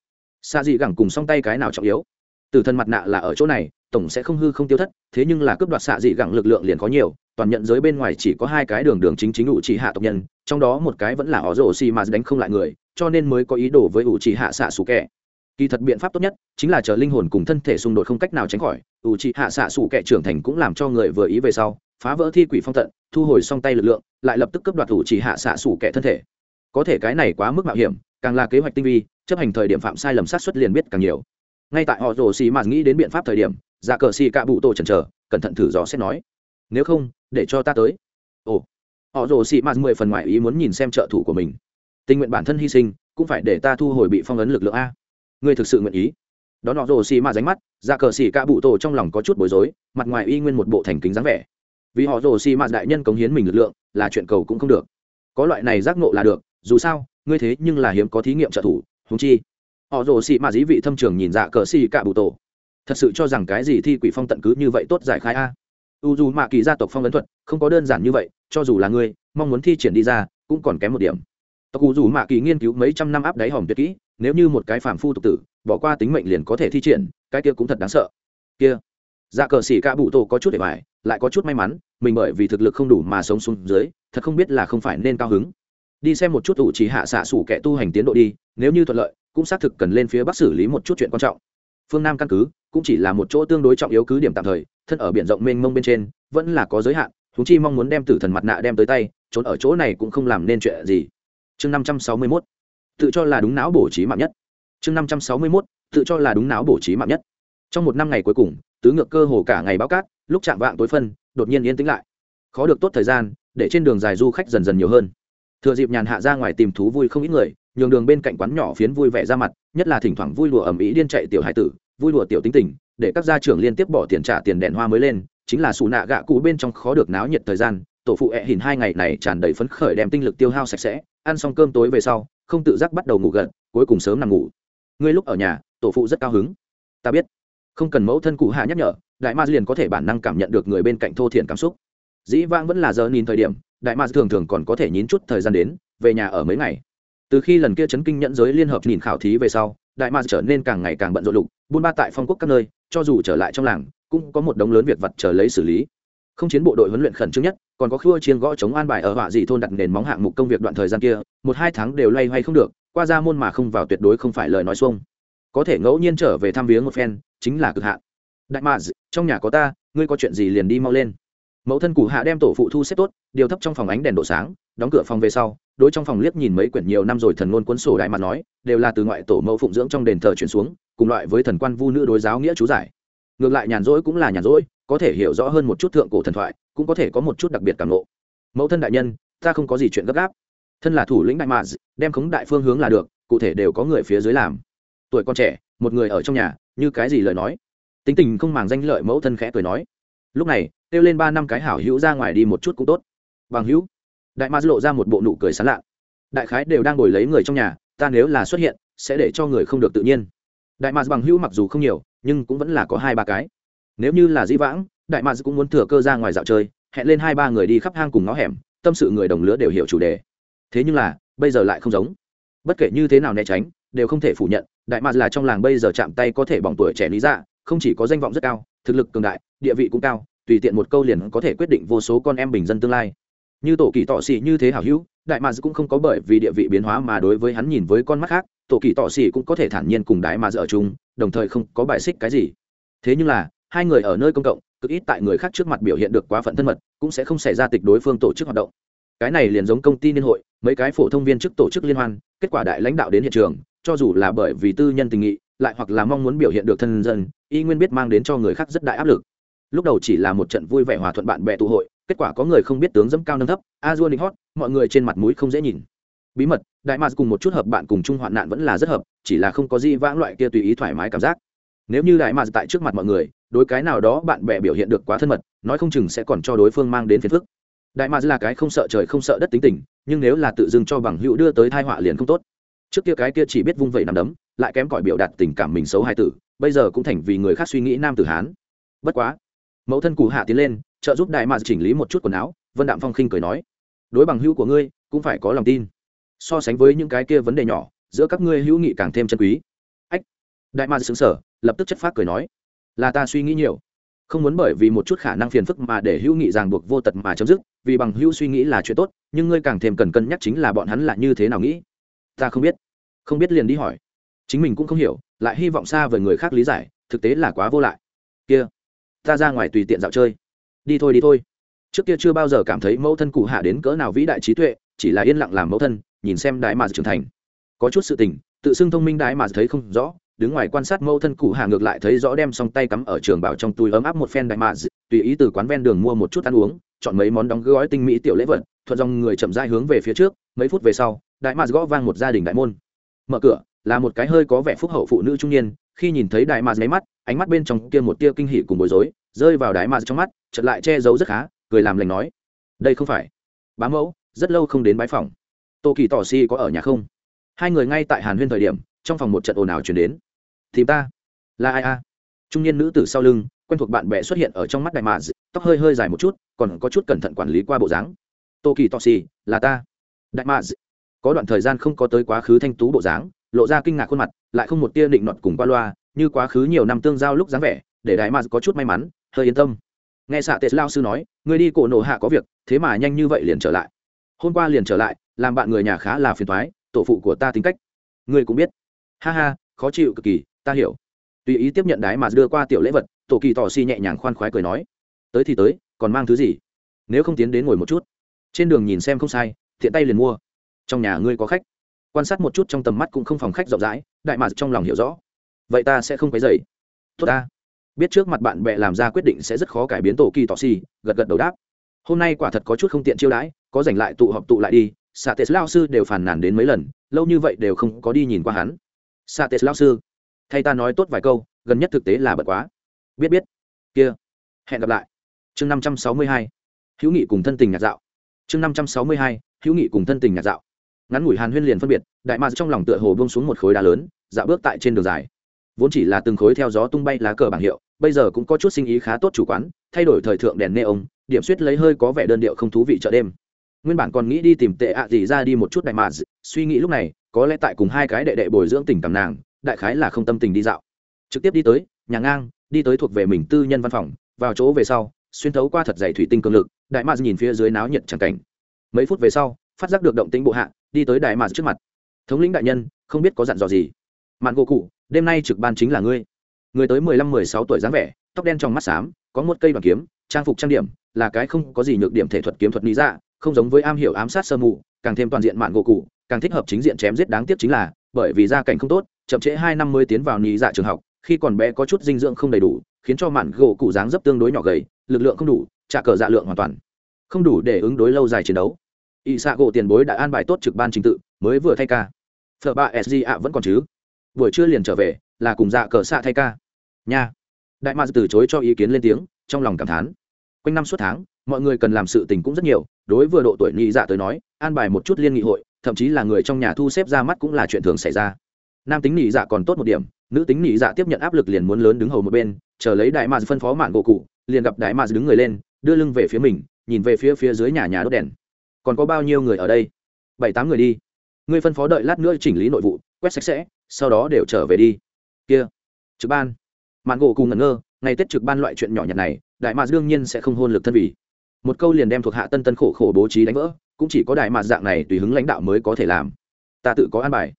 Xa dị gẳng cùng song tay cái nào trọng yếu? Tử thần mặt nạ là ở chỗ này, tổng sẽ không hư không tiêu thất, thế nhưng là cướp đoạt xạ dị gẳng lực lượng liền có nhiều, toàn nhận giới bên ngoài chỉ có hai cái đường đường chính chính ủ trì hạ tộc nhân, trong đó một cái vẫn là họ rổ xì mà đánh không lại người, cho nên mới có ý đồ với ủ trì hạ xạ xù kẻ kỳ thật biện pháp tốt nhất chính là chờ linh hồn cùng thân thể xung đột không cách nào tránh khỏi ủ trì hạ xạ xù kẻ trưởng thành cũng làm cho người vừa ý về sau, phá vỡ thi quỷ phong tận, thu hồi song tay lực lượng, lại lập tức cướp đoạt ủ trì hạ xạ xù kẻ thân thể. Có thể cái này quá mức mạo hiểm càng là kế hoạch tinh vi, chấp hành thời điểm phạm sai lầm sát xuất liền biết càng nhiều. Ngay tại họ rồ xì mạt nghĩ đến biện pháp thời điểm dạ cờ xì cạ bụ tổ chần chờ, cẩn thận thử dò xét nói, nếu không, để cho ta tới. Ồ. Họ rồ xì mạt mười phần ngoại ý muốn nhìn xem trợ thủ của mình. Tình nguyện bản thân hy sinh, cũng phải để ta thu hồi bị phong ấn lực lượng a. Ngươi thực sự nguyện ý? Đó họ rồ xì mạt ránh mắt dạ cờ xì cạ bụ tổ trong lòng có chút bối rối, mặt ngoài y nguyên một bộ thành kính dáng vẻ. Vì họ rồ xì mạt đại nhân cống hiến mình lực lượng, là chuyện cầu cũng không được. Có loại này giác nộ là được, dù sao ngươi thế nhưng là hiếm có thí nghiệm trợ thủ húng chi. Họ rồ xị mà dĩ vị thâm trường nhìn dạ cờ xì cạ bụ tổ. Thật sự cho rằng cái gì thi quỷ phong tận cứ như vậy tốt giải khai a? U dù mạ kỳ gia tộc phong ấn thuật, không có đơn giản như vậy, cho dù là ngươi, mong muốn thi triển đi ra, cũng còn kém một điểm. Tộc u dù mạ kỳ nghiên cứu mấy trăm năm áp đáy hòm tuyệt kỹ, nếu như một cái phàm phu tục tử, bỏ qua tính mệnh liền có thể thi triển, cái kia cũng thật đáng sợ. Kia. Dạ cờ xỉ ca bụ tổ có chút để bài, lại có chút may mắn, mình bởi vì thực lực không đủ mà sống xuống dưới, thật không biết là không phải nên cao hứng đi xem một chút ủ chỉ hạ xạ sủ kẻ tu hành tiến độ đi, nếu như thuận lợi, cũng xác thực cần lên phía bắc xử lý một chút chuyện quan trọng. Phương nam căn cứ, cũng chỉ là một chỗ tương đối trọng yếu cứ điểm tạm thời, thân ở biển rộng mênh mông bên trên, vẫn là có giới hạn thú chi mong muốn đem tử thần mặt nạ đem tới tay, trốn ở chỗ này cũng không làm nên chuyện gì. Chương năm trăm sáu mươi mốt, tự cho là đúng não bổ trí mạng nhất. Chương năm trăm sáu mươi mốt, tự cho là đúng não bổ trí mạng nhất. Trong một năm ngày cuối cùng, tứ ngược cơ hồ cả ngày báo cát, lúc chạm vạng tối phân, đột nhiên yên tĩnh lại. Khó được tốt thời gian, để trên đường dài du khách dần dần nhiều hơn thừa dịp nhàn hạ ra ngoài tìm thú vui không ít người, nhường đường bên cạnh quán nhỏ phiến vui vẻ ra mặt, nhất là thỉnh thoảng vui lùa ẩm ý điên chạy tiểu hải tử, vui lùa tiểu tính tình, để các gia trưởng liên tiếp bỏ tiền trả tiền đèn hoa mới lên, chính là xù nạ gạ cụ bên trong khó được náo nhiệt thời gian, tổ phụ ẹ hình hai ngày này tràn đầy phấn khởi đem tinh lực tiêu hao sạch sẽ, ăn xong cơm tối về sau, không tự giác bắt đầu ngủ gật, cuối cùng sớm nằm ngủ. Ngươi lúc ở nhà, tổ phụ rất cao hứng. Ta biết. Không cần mẫu thân cụ hạ nhắc nhở, đại ma liền có thể bản năng cảm nhận được người bên cạnh thô thiển cảm xúc. Dĩ vãng vẫn là giờ nhìn thời điểm đại ma thường thường còn có thể nhín chút thời gian đến, về nhà ở mấy ngày. Từ khi lần kia chấn kinh nhẫn giới liên hợp nhìn khảo thí về sau, đại ma trở nên càng ngày càng bận rộn lục, buôn ba tại phong quốc các nơi, cho dù trở lại trong làng, cũng có một đống lớn việc vật chờ lấy xử lý. Không chiến bộ đội huấn luyện khẩn trương nhất, còn có khua chiên gõ chống an bài ở họa dị thôn đặt nền móng hạng mục công việc đoạn thời gian kia, một hai tháng đều loay hoay không được, qua ra môn mà không vào tuyệt đối không phải lời nói xuông. Có thể ngẫu nhiên trở về thăm viếng một phen, chính là cực hạn. Đại mà trong nhà có ta, ngươi có chuyện gì liền đi mau lên mẫu thân cụ hạ đem tổ phụ thu xếp tốt, điều thấp trong phòng ánh đèn độ sáng, đóng cửa phòng về sau, đối trong phòng liếc nhìn mấy quyển nhiều năm rồi thần ngôn cuốn sổ đại mặt nói, đều là từ ngoại tổ mẫu phụng dưỡng trong đền thờ chuyển xuống, cùng loại với thần quan vu nữ đối giáo nghĩa chú giải. Ngược lại nhàn rỗi cũng là nhàn rỗi, có thể hiểu rõ hơn một chút thượng cổ thần thoại, cũng có thể có một chút đặc biệt cảm ngộ. Mẫu thân đại nhân, ta không có gì chuyện gấp gáp. Thân là thủ lĩnh đại mạc đem khống đại phương hướng là được, cụ thể đều có người phía dưới làm. Tuổi con trẻ, một người ở trong nhà, như cái gì lời nói? Tính tình không màng danh lợi mẫu thân khẽ cười nói lúc này, kêu lên ba năm cái hảo hữu ra ngoài đi một chút cũng tốt. Bằng hữu, đại ma lộ ra một bộ nụ cười sán lạ đại khái đều đang ngồi lấy người trong nhà, ta nếu là xuất hiện, sẽ để cho người không được tự nhiên. Đại ma bằng hữu mặc dù không nhiều, nhưng cũng vẫn là có hai ba cái. Nếu như là dĩ vãng, đại ma cũng muốn thừa cơ ra ngoài dạo chơi, hẹn lên hai ba người đi khắp hang cùng ngõ hẻm, tâm sự người đồng lứa đều hiểu chủ đề. Thế nhưng là, bây giờ lại không giống. Bất kể như thế nào né tránh, đều không thể phủ nhận, đại ma là trong làng bây giờ chạm tay có thể bỏng tuổi trẻ lý dạ không chỉ có danh vọng rất cao thực lực cường đại, địa vị cũng cao, tùy tiện một câu liền có thể quyết định vô số con em bình dân tương lai. Như tổ kỳ tọ xỉ như thế hảo hữu, đại mads cũng không có bởi vì địa vị biến hóa mà đối với hắn nhìn với con mắt khác, tổ kỳ tọ xỉ cũng có thể thản nhiên cùng đại mads ở chung, đồng thời không có bài xích cái gì. Thế nhưng là, hai người ở nơi công cộng, cực ít tại người khác trước mặt biểu hiện được quá phận thân mật, cũng sẽ không xảy ra tịch đối phương tổ chức hoạt động. Cái này liền giống công ty liên hội, mấy cái phổ thông viên chức tổ chức liên hoan, kết quả đại lãnh đạo đến hiện trường, cho dù là bởi vì tư nhân tình nghị, lại hoặc là mong muốn biểu hiện được thân dân y nguyên biết mang đến cho người khác rất đại áp lực. Lúc đầu chỉ là một trận vui vẻ hòa thuận bạn bè tụ hội, kết quả có người không biết tướng dẫm cao nâng thấp, a dua định hót, mọi người trên mặt mũi không dễ nhìn. Bí mật, đại mạc cùng một chút hợp bạn cùng chung hoạn nạn vẫn là rất hợp, chỉ là không có gì vãng loại kia tùy ý thoải mái cảm giác. Nếu như đại mạc tại trước mặt mọi người, đối cái nào đó bạn bè biểu hiện được quá thân mật, nói không chừng sẽ còn cho đối phương mang đến phiền phức. Đại mạc là cái không sợ trời không sợ đất tính tình, nhưng nếu là tự dưng cho bằng hữu đưa tới thai họa liền không tốt. Trước kia cái kia chỉ biết vung vẩy nằm đấm lại kém cỏi biểu đạt tình cảm mình xấu hai tử, bây giờ cũng thành vì người khác suy nghĩ nam tử hán. Bất quá, mẫu thân cù hạ tiến lên, trợ giúp đại mạc chỉnh lý một chút quần áo, vân đạm phong khinh cười nói, đối bằng hữu của ngươi, cũng phải có lòng tin. So sánh với những cái kia vấn đề nhỏ, giữa các ngươi hữu nghị càng thêm chân quý. Ách, đại mạc xứng sở lập tức chất phát cười nói, là ta suy nghĩ nhiều. Không muốn bởi vì một chút khả năng phiền phức mà để hữu nghị ràng buộc vô tật mà chấm dứt, vì bằng hữu suy nghĩ là chuyện tốt, nhưng ngươi càng thêm cần cân nhắc chính là bọn hắn là như thế nào nghĩ. Ta không biết. Không biết liền đi hỏi chính mình cũng không hiểu, lại hy vọng xa với người khác lý giải, thực tế là quá vô lại. Kia, ta ra ngoài tùy tiện dạo chơi. Đi thôi đi thôi. Trước kia chưa bao giờ cảm thấy mẫu thân cụ hạ đến cỡ nào vĩ đại trí tuệ, chỉ là yên lặng làm mẫu thân, nhìn xem đại mà trưởng thành. Có chút sự tình, tự xưng thông minh đại mà thấy không rõ, đứng ngoài quan sát mẫu thân cụ hạ ngược lại thấy rõ đem xong tay cắm ở trường bảo trong túi ấm áp một phen đại mà, tùy ý từ quán ven đường mua một chút ăn uống, chọn mấy món đóng gói tinh mỹ tiểu lễ vật, thuận dòng người chậm rãi hướng về phía trước, mấy phút về sau đại mà gõ vang một gia đình đại môn. Mở cửa là một cái hơi có vẻ phúc hậu phụ nữ trung niên, khi nhìn thấy đại mà nháy mắt, ánh mắt bên trong kia một tia kinh hỉ cùng bối rối, rơi vào đại mà trong mắt, chợt lại che giấu rất khá, cười làm lành nói, đây không phải. Bá mẫu, rất lâu không đến bái phòng. Tô kỳ tỏ si có ở nhà không? Hai người ngay tại hàn huyên thời điểm, trong phòng một trận ồn ào chuyển đến. Thì ta? Là ai a? Trung niên nữ tử sau lưng, quen thuộc bạn bè xuất hiện ở trong mắt đại mà tóc hơi hơi dài một chút, còn có chút cẩn thận quản lý qua bộ dáng. Tô kỳ tỏ si, là ta. Đại mà có đoạn thời gian không có tới quá khứ thanh tú bộ dáng, lộ ra kinh ngạc khuôn mặt, lại không một tia định nọt cùng qua loa, như quá khứ nhiều năm tương giao lúc dáng vẻ, để đại mà có chút may mắn, hơi yên tâm. Nghe xạ tệ lao sư nói, người đi cổ nổ hạ có việc, thế mà nhanh như vậy liền trở lại. Hôm qua liền trở lại, làm bạn người nhà khá là phiền thoái tổ phụ của ta tính cách. Ngươi cũng biết. Ha ha, khó chịu cực kỳ, ta hiểu. Tùy ý tiếp nhận đái mà đưa qua tiểu lễ vật, tổ kỳ tỏ si nhẹ nhàng khoan khoái cười nói. Tới thì tới, còn mang thứ gì? Nếu không tiến đến ngồi một chút. Trên đường nhìn xem không sai thiện tay liền mua trong nhà ngươi có khách. Quan sát một chút trong tầm mắt cũng không phòng khách rộng rãi, đại mạc trong lòng hiểu rõ. Vậy ta sẽ không quấy dậy tốt ta. Biết trước mặt bạn bè làm ra quyết định sẽ rất khó cải biến tổ kỳ tỏ xì, gật gật đầu đáp. Hôm nay quả thật có chút không tiện chiêu đãi, có giành lại tụ họp tụ lại đi. Xạ tệ lao sư đều phàn nàn đến mấy lần, lâu như vậy đều không có đi nhìn qua hắn. Xạ tệ lao sư, thay ta nói tốt vài câu, gần nhất thực tế là bật quá. Biết biết. Kia. Hẹn gặp lại. Chương năm trăm sáu mươi hai. Hữu nghị cùng thân tình nhạt dạo. Chương năm trăm sáu mươi hai. Hữu nghị cùng thân tình nhạt dạo ngắn ngủi hàn huyên liền phân biệt, đại ma trong lòng tựa hồ bông xuống một khối đá lớn, dạo bước tại trên đường dài. Vốn chỉ là từng khối theo gió tung bay lá cờ bảng hiệu, bây giờ cũng có chút sinh ý khá tốt chủ quán, thay đổi thời thượng đèn nê ông điểm suýt lấy hơi có vẻ đơn điệu không thú vị chợ đêm. Nguyên bản còn nghĩ đi tìm tệ ạ gì ra đi một chút đại mạc suy nghĩ lúc này, có lẽ tại cùng hai cái đệ đệ bồi dưỡng tình cảm nàng, đại khái là không tâm tình đi dạo. Trực tiếp đi tới, nhà ngang, đi tới thuộc về mình tư nhân văn phòng, vào chỗ về sau, xuyên thấu qua thật dày thủy tinh cường lực, đại mạc nhìn phía dưới náo nhiệt chẳng cảnh. Mấy phút về sau, phát giác được động tĩnh bộ hạ đi tới đại mạc trước mặt. Thống lĩnh đại nhân, không biết có dặn dò gì? Mạn gỗ cụ, đêm nay trực ban chính là ngươi. Người tới mười lăm mười sáu tuổi dáng vẻ, tóc đen trong mắt xám, có một cây bằng kiếm, trang phục trang điểm, là cái không có gì nhược điểm thể thuật kiếm thuật lý dạ không giống với am hiểu ám sát sơ mù, càng thêm toàn diện mạn gỗ cụ, càng thích hợp chính diện chém giết đáng tiếc chính là, bởi vì gia cảnh không tốt, chậm trễ hai năm mới tiến vào lý dạ trường học, khi còn bé có chút dinh dưỡng không đầy đủ, khiến cho mạn gỗ cụ dáng dấp tương đối nhỏ gầy, lực lượng không đủ trả cờ dạ lượng hoàn toàn. Không đủ để ứng đối lâu dài chiến đấu ỵ xạ gỗ tiền bối đã an bài tốt trực ban trình tự, mới vừa thay ca. Phở ba sg ạ vẫn còn chứ? Buổi trưa liền trở về, là cùng dạ cờ xạ thay ca. Nha. Đại mạc từ chối cho ý kiến lên tiếng, trong lòng cảm thán. Quanh năm suốt tháng, mọi người cần làm sự tình cũng rất nhiều, đối vừa độ tuổi nhị dạ tới nói, an bài một chút liên nghị hội, thậm chí là người trong nhà thu xếp ra mắt cũng là chuyện thường xảy ra. Nam tính nhị dạ còn tốt một điểm, nữ tính nhị dạ tiếp nhận áp lực liền muốn lớn đứng hầu một bên, chờ lấy đại mạc phân phó mạn gỗ cụ, liền gặp đại mạc đứng người lên, đưa lưng về phía mình, nhìn về phía phía dưới nhà nhà đốt đèn còn có bao nhiêu người ở đây? Bảy tám người đi. Ngươi phân phó đợi lát nữa chỉnh lý nội vụ, quét sạch sẽ, sau đó đều trở về đi. Kia. Trực ban. Mạn gỗ cùng ngẩn ngơ, ngày tết trực ban loại chuyện nhỏ nhặt này, đại mạc đương nhiên sẽ không hôn lực thân vì một câu liền đem thuộc hạ tân tân khổ khổ bố trí đánh vỡ, cũng chỉ có đại mạc dạng này tùy hứng lãnh đạo mới có thể làm. Ta tự có an bài.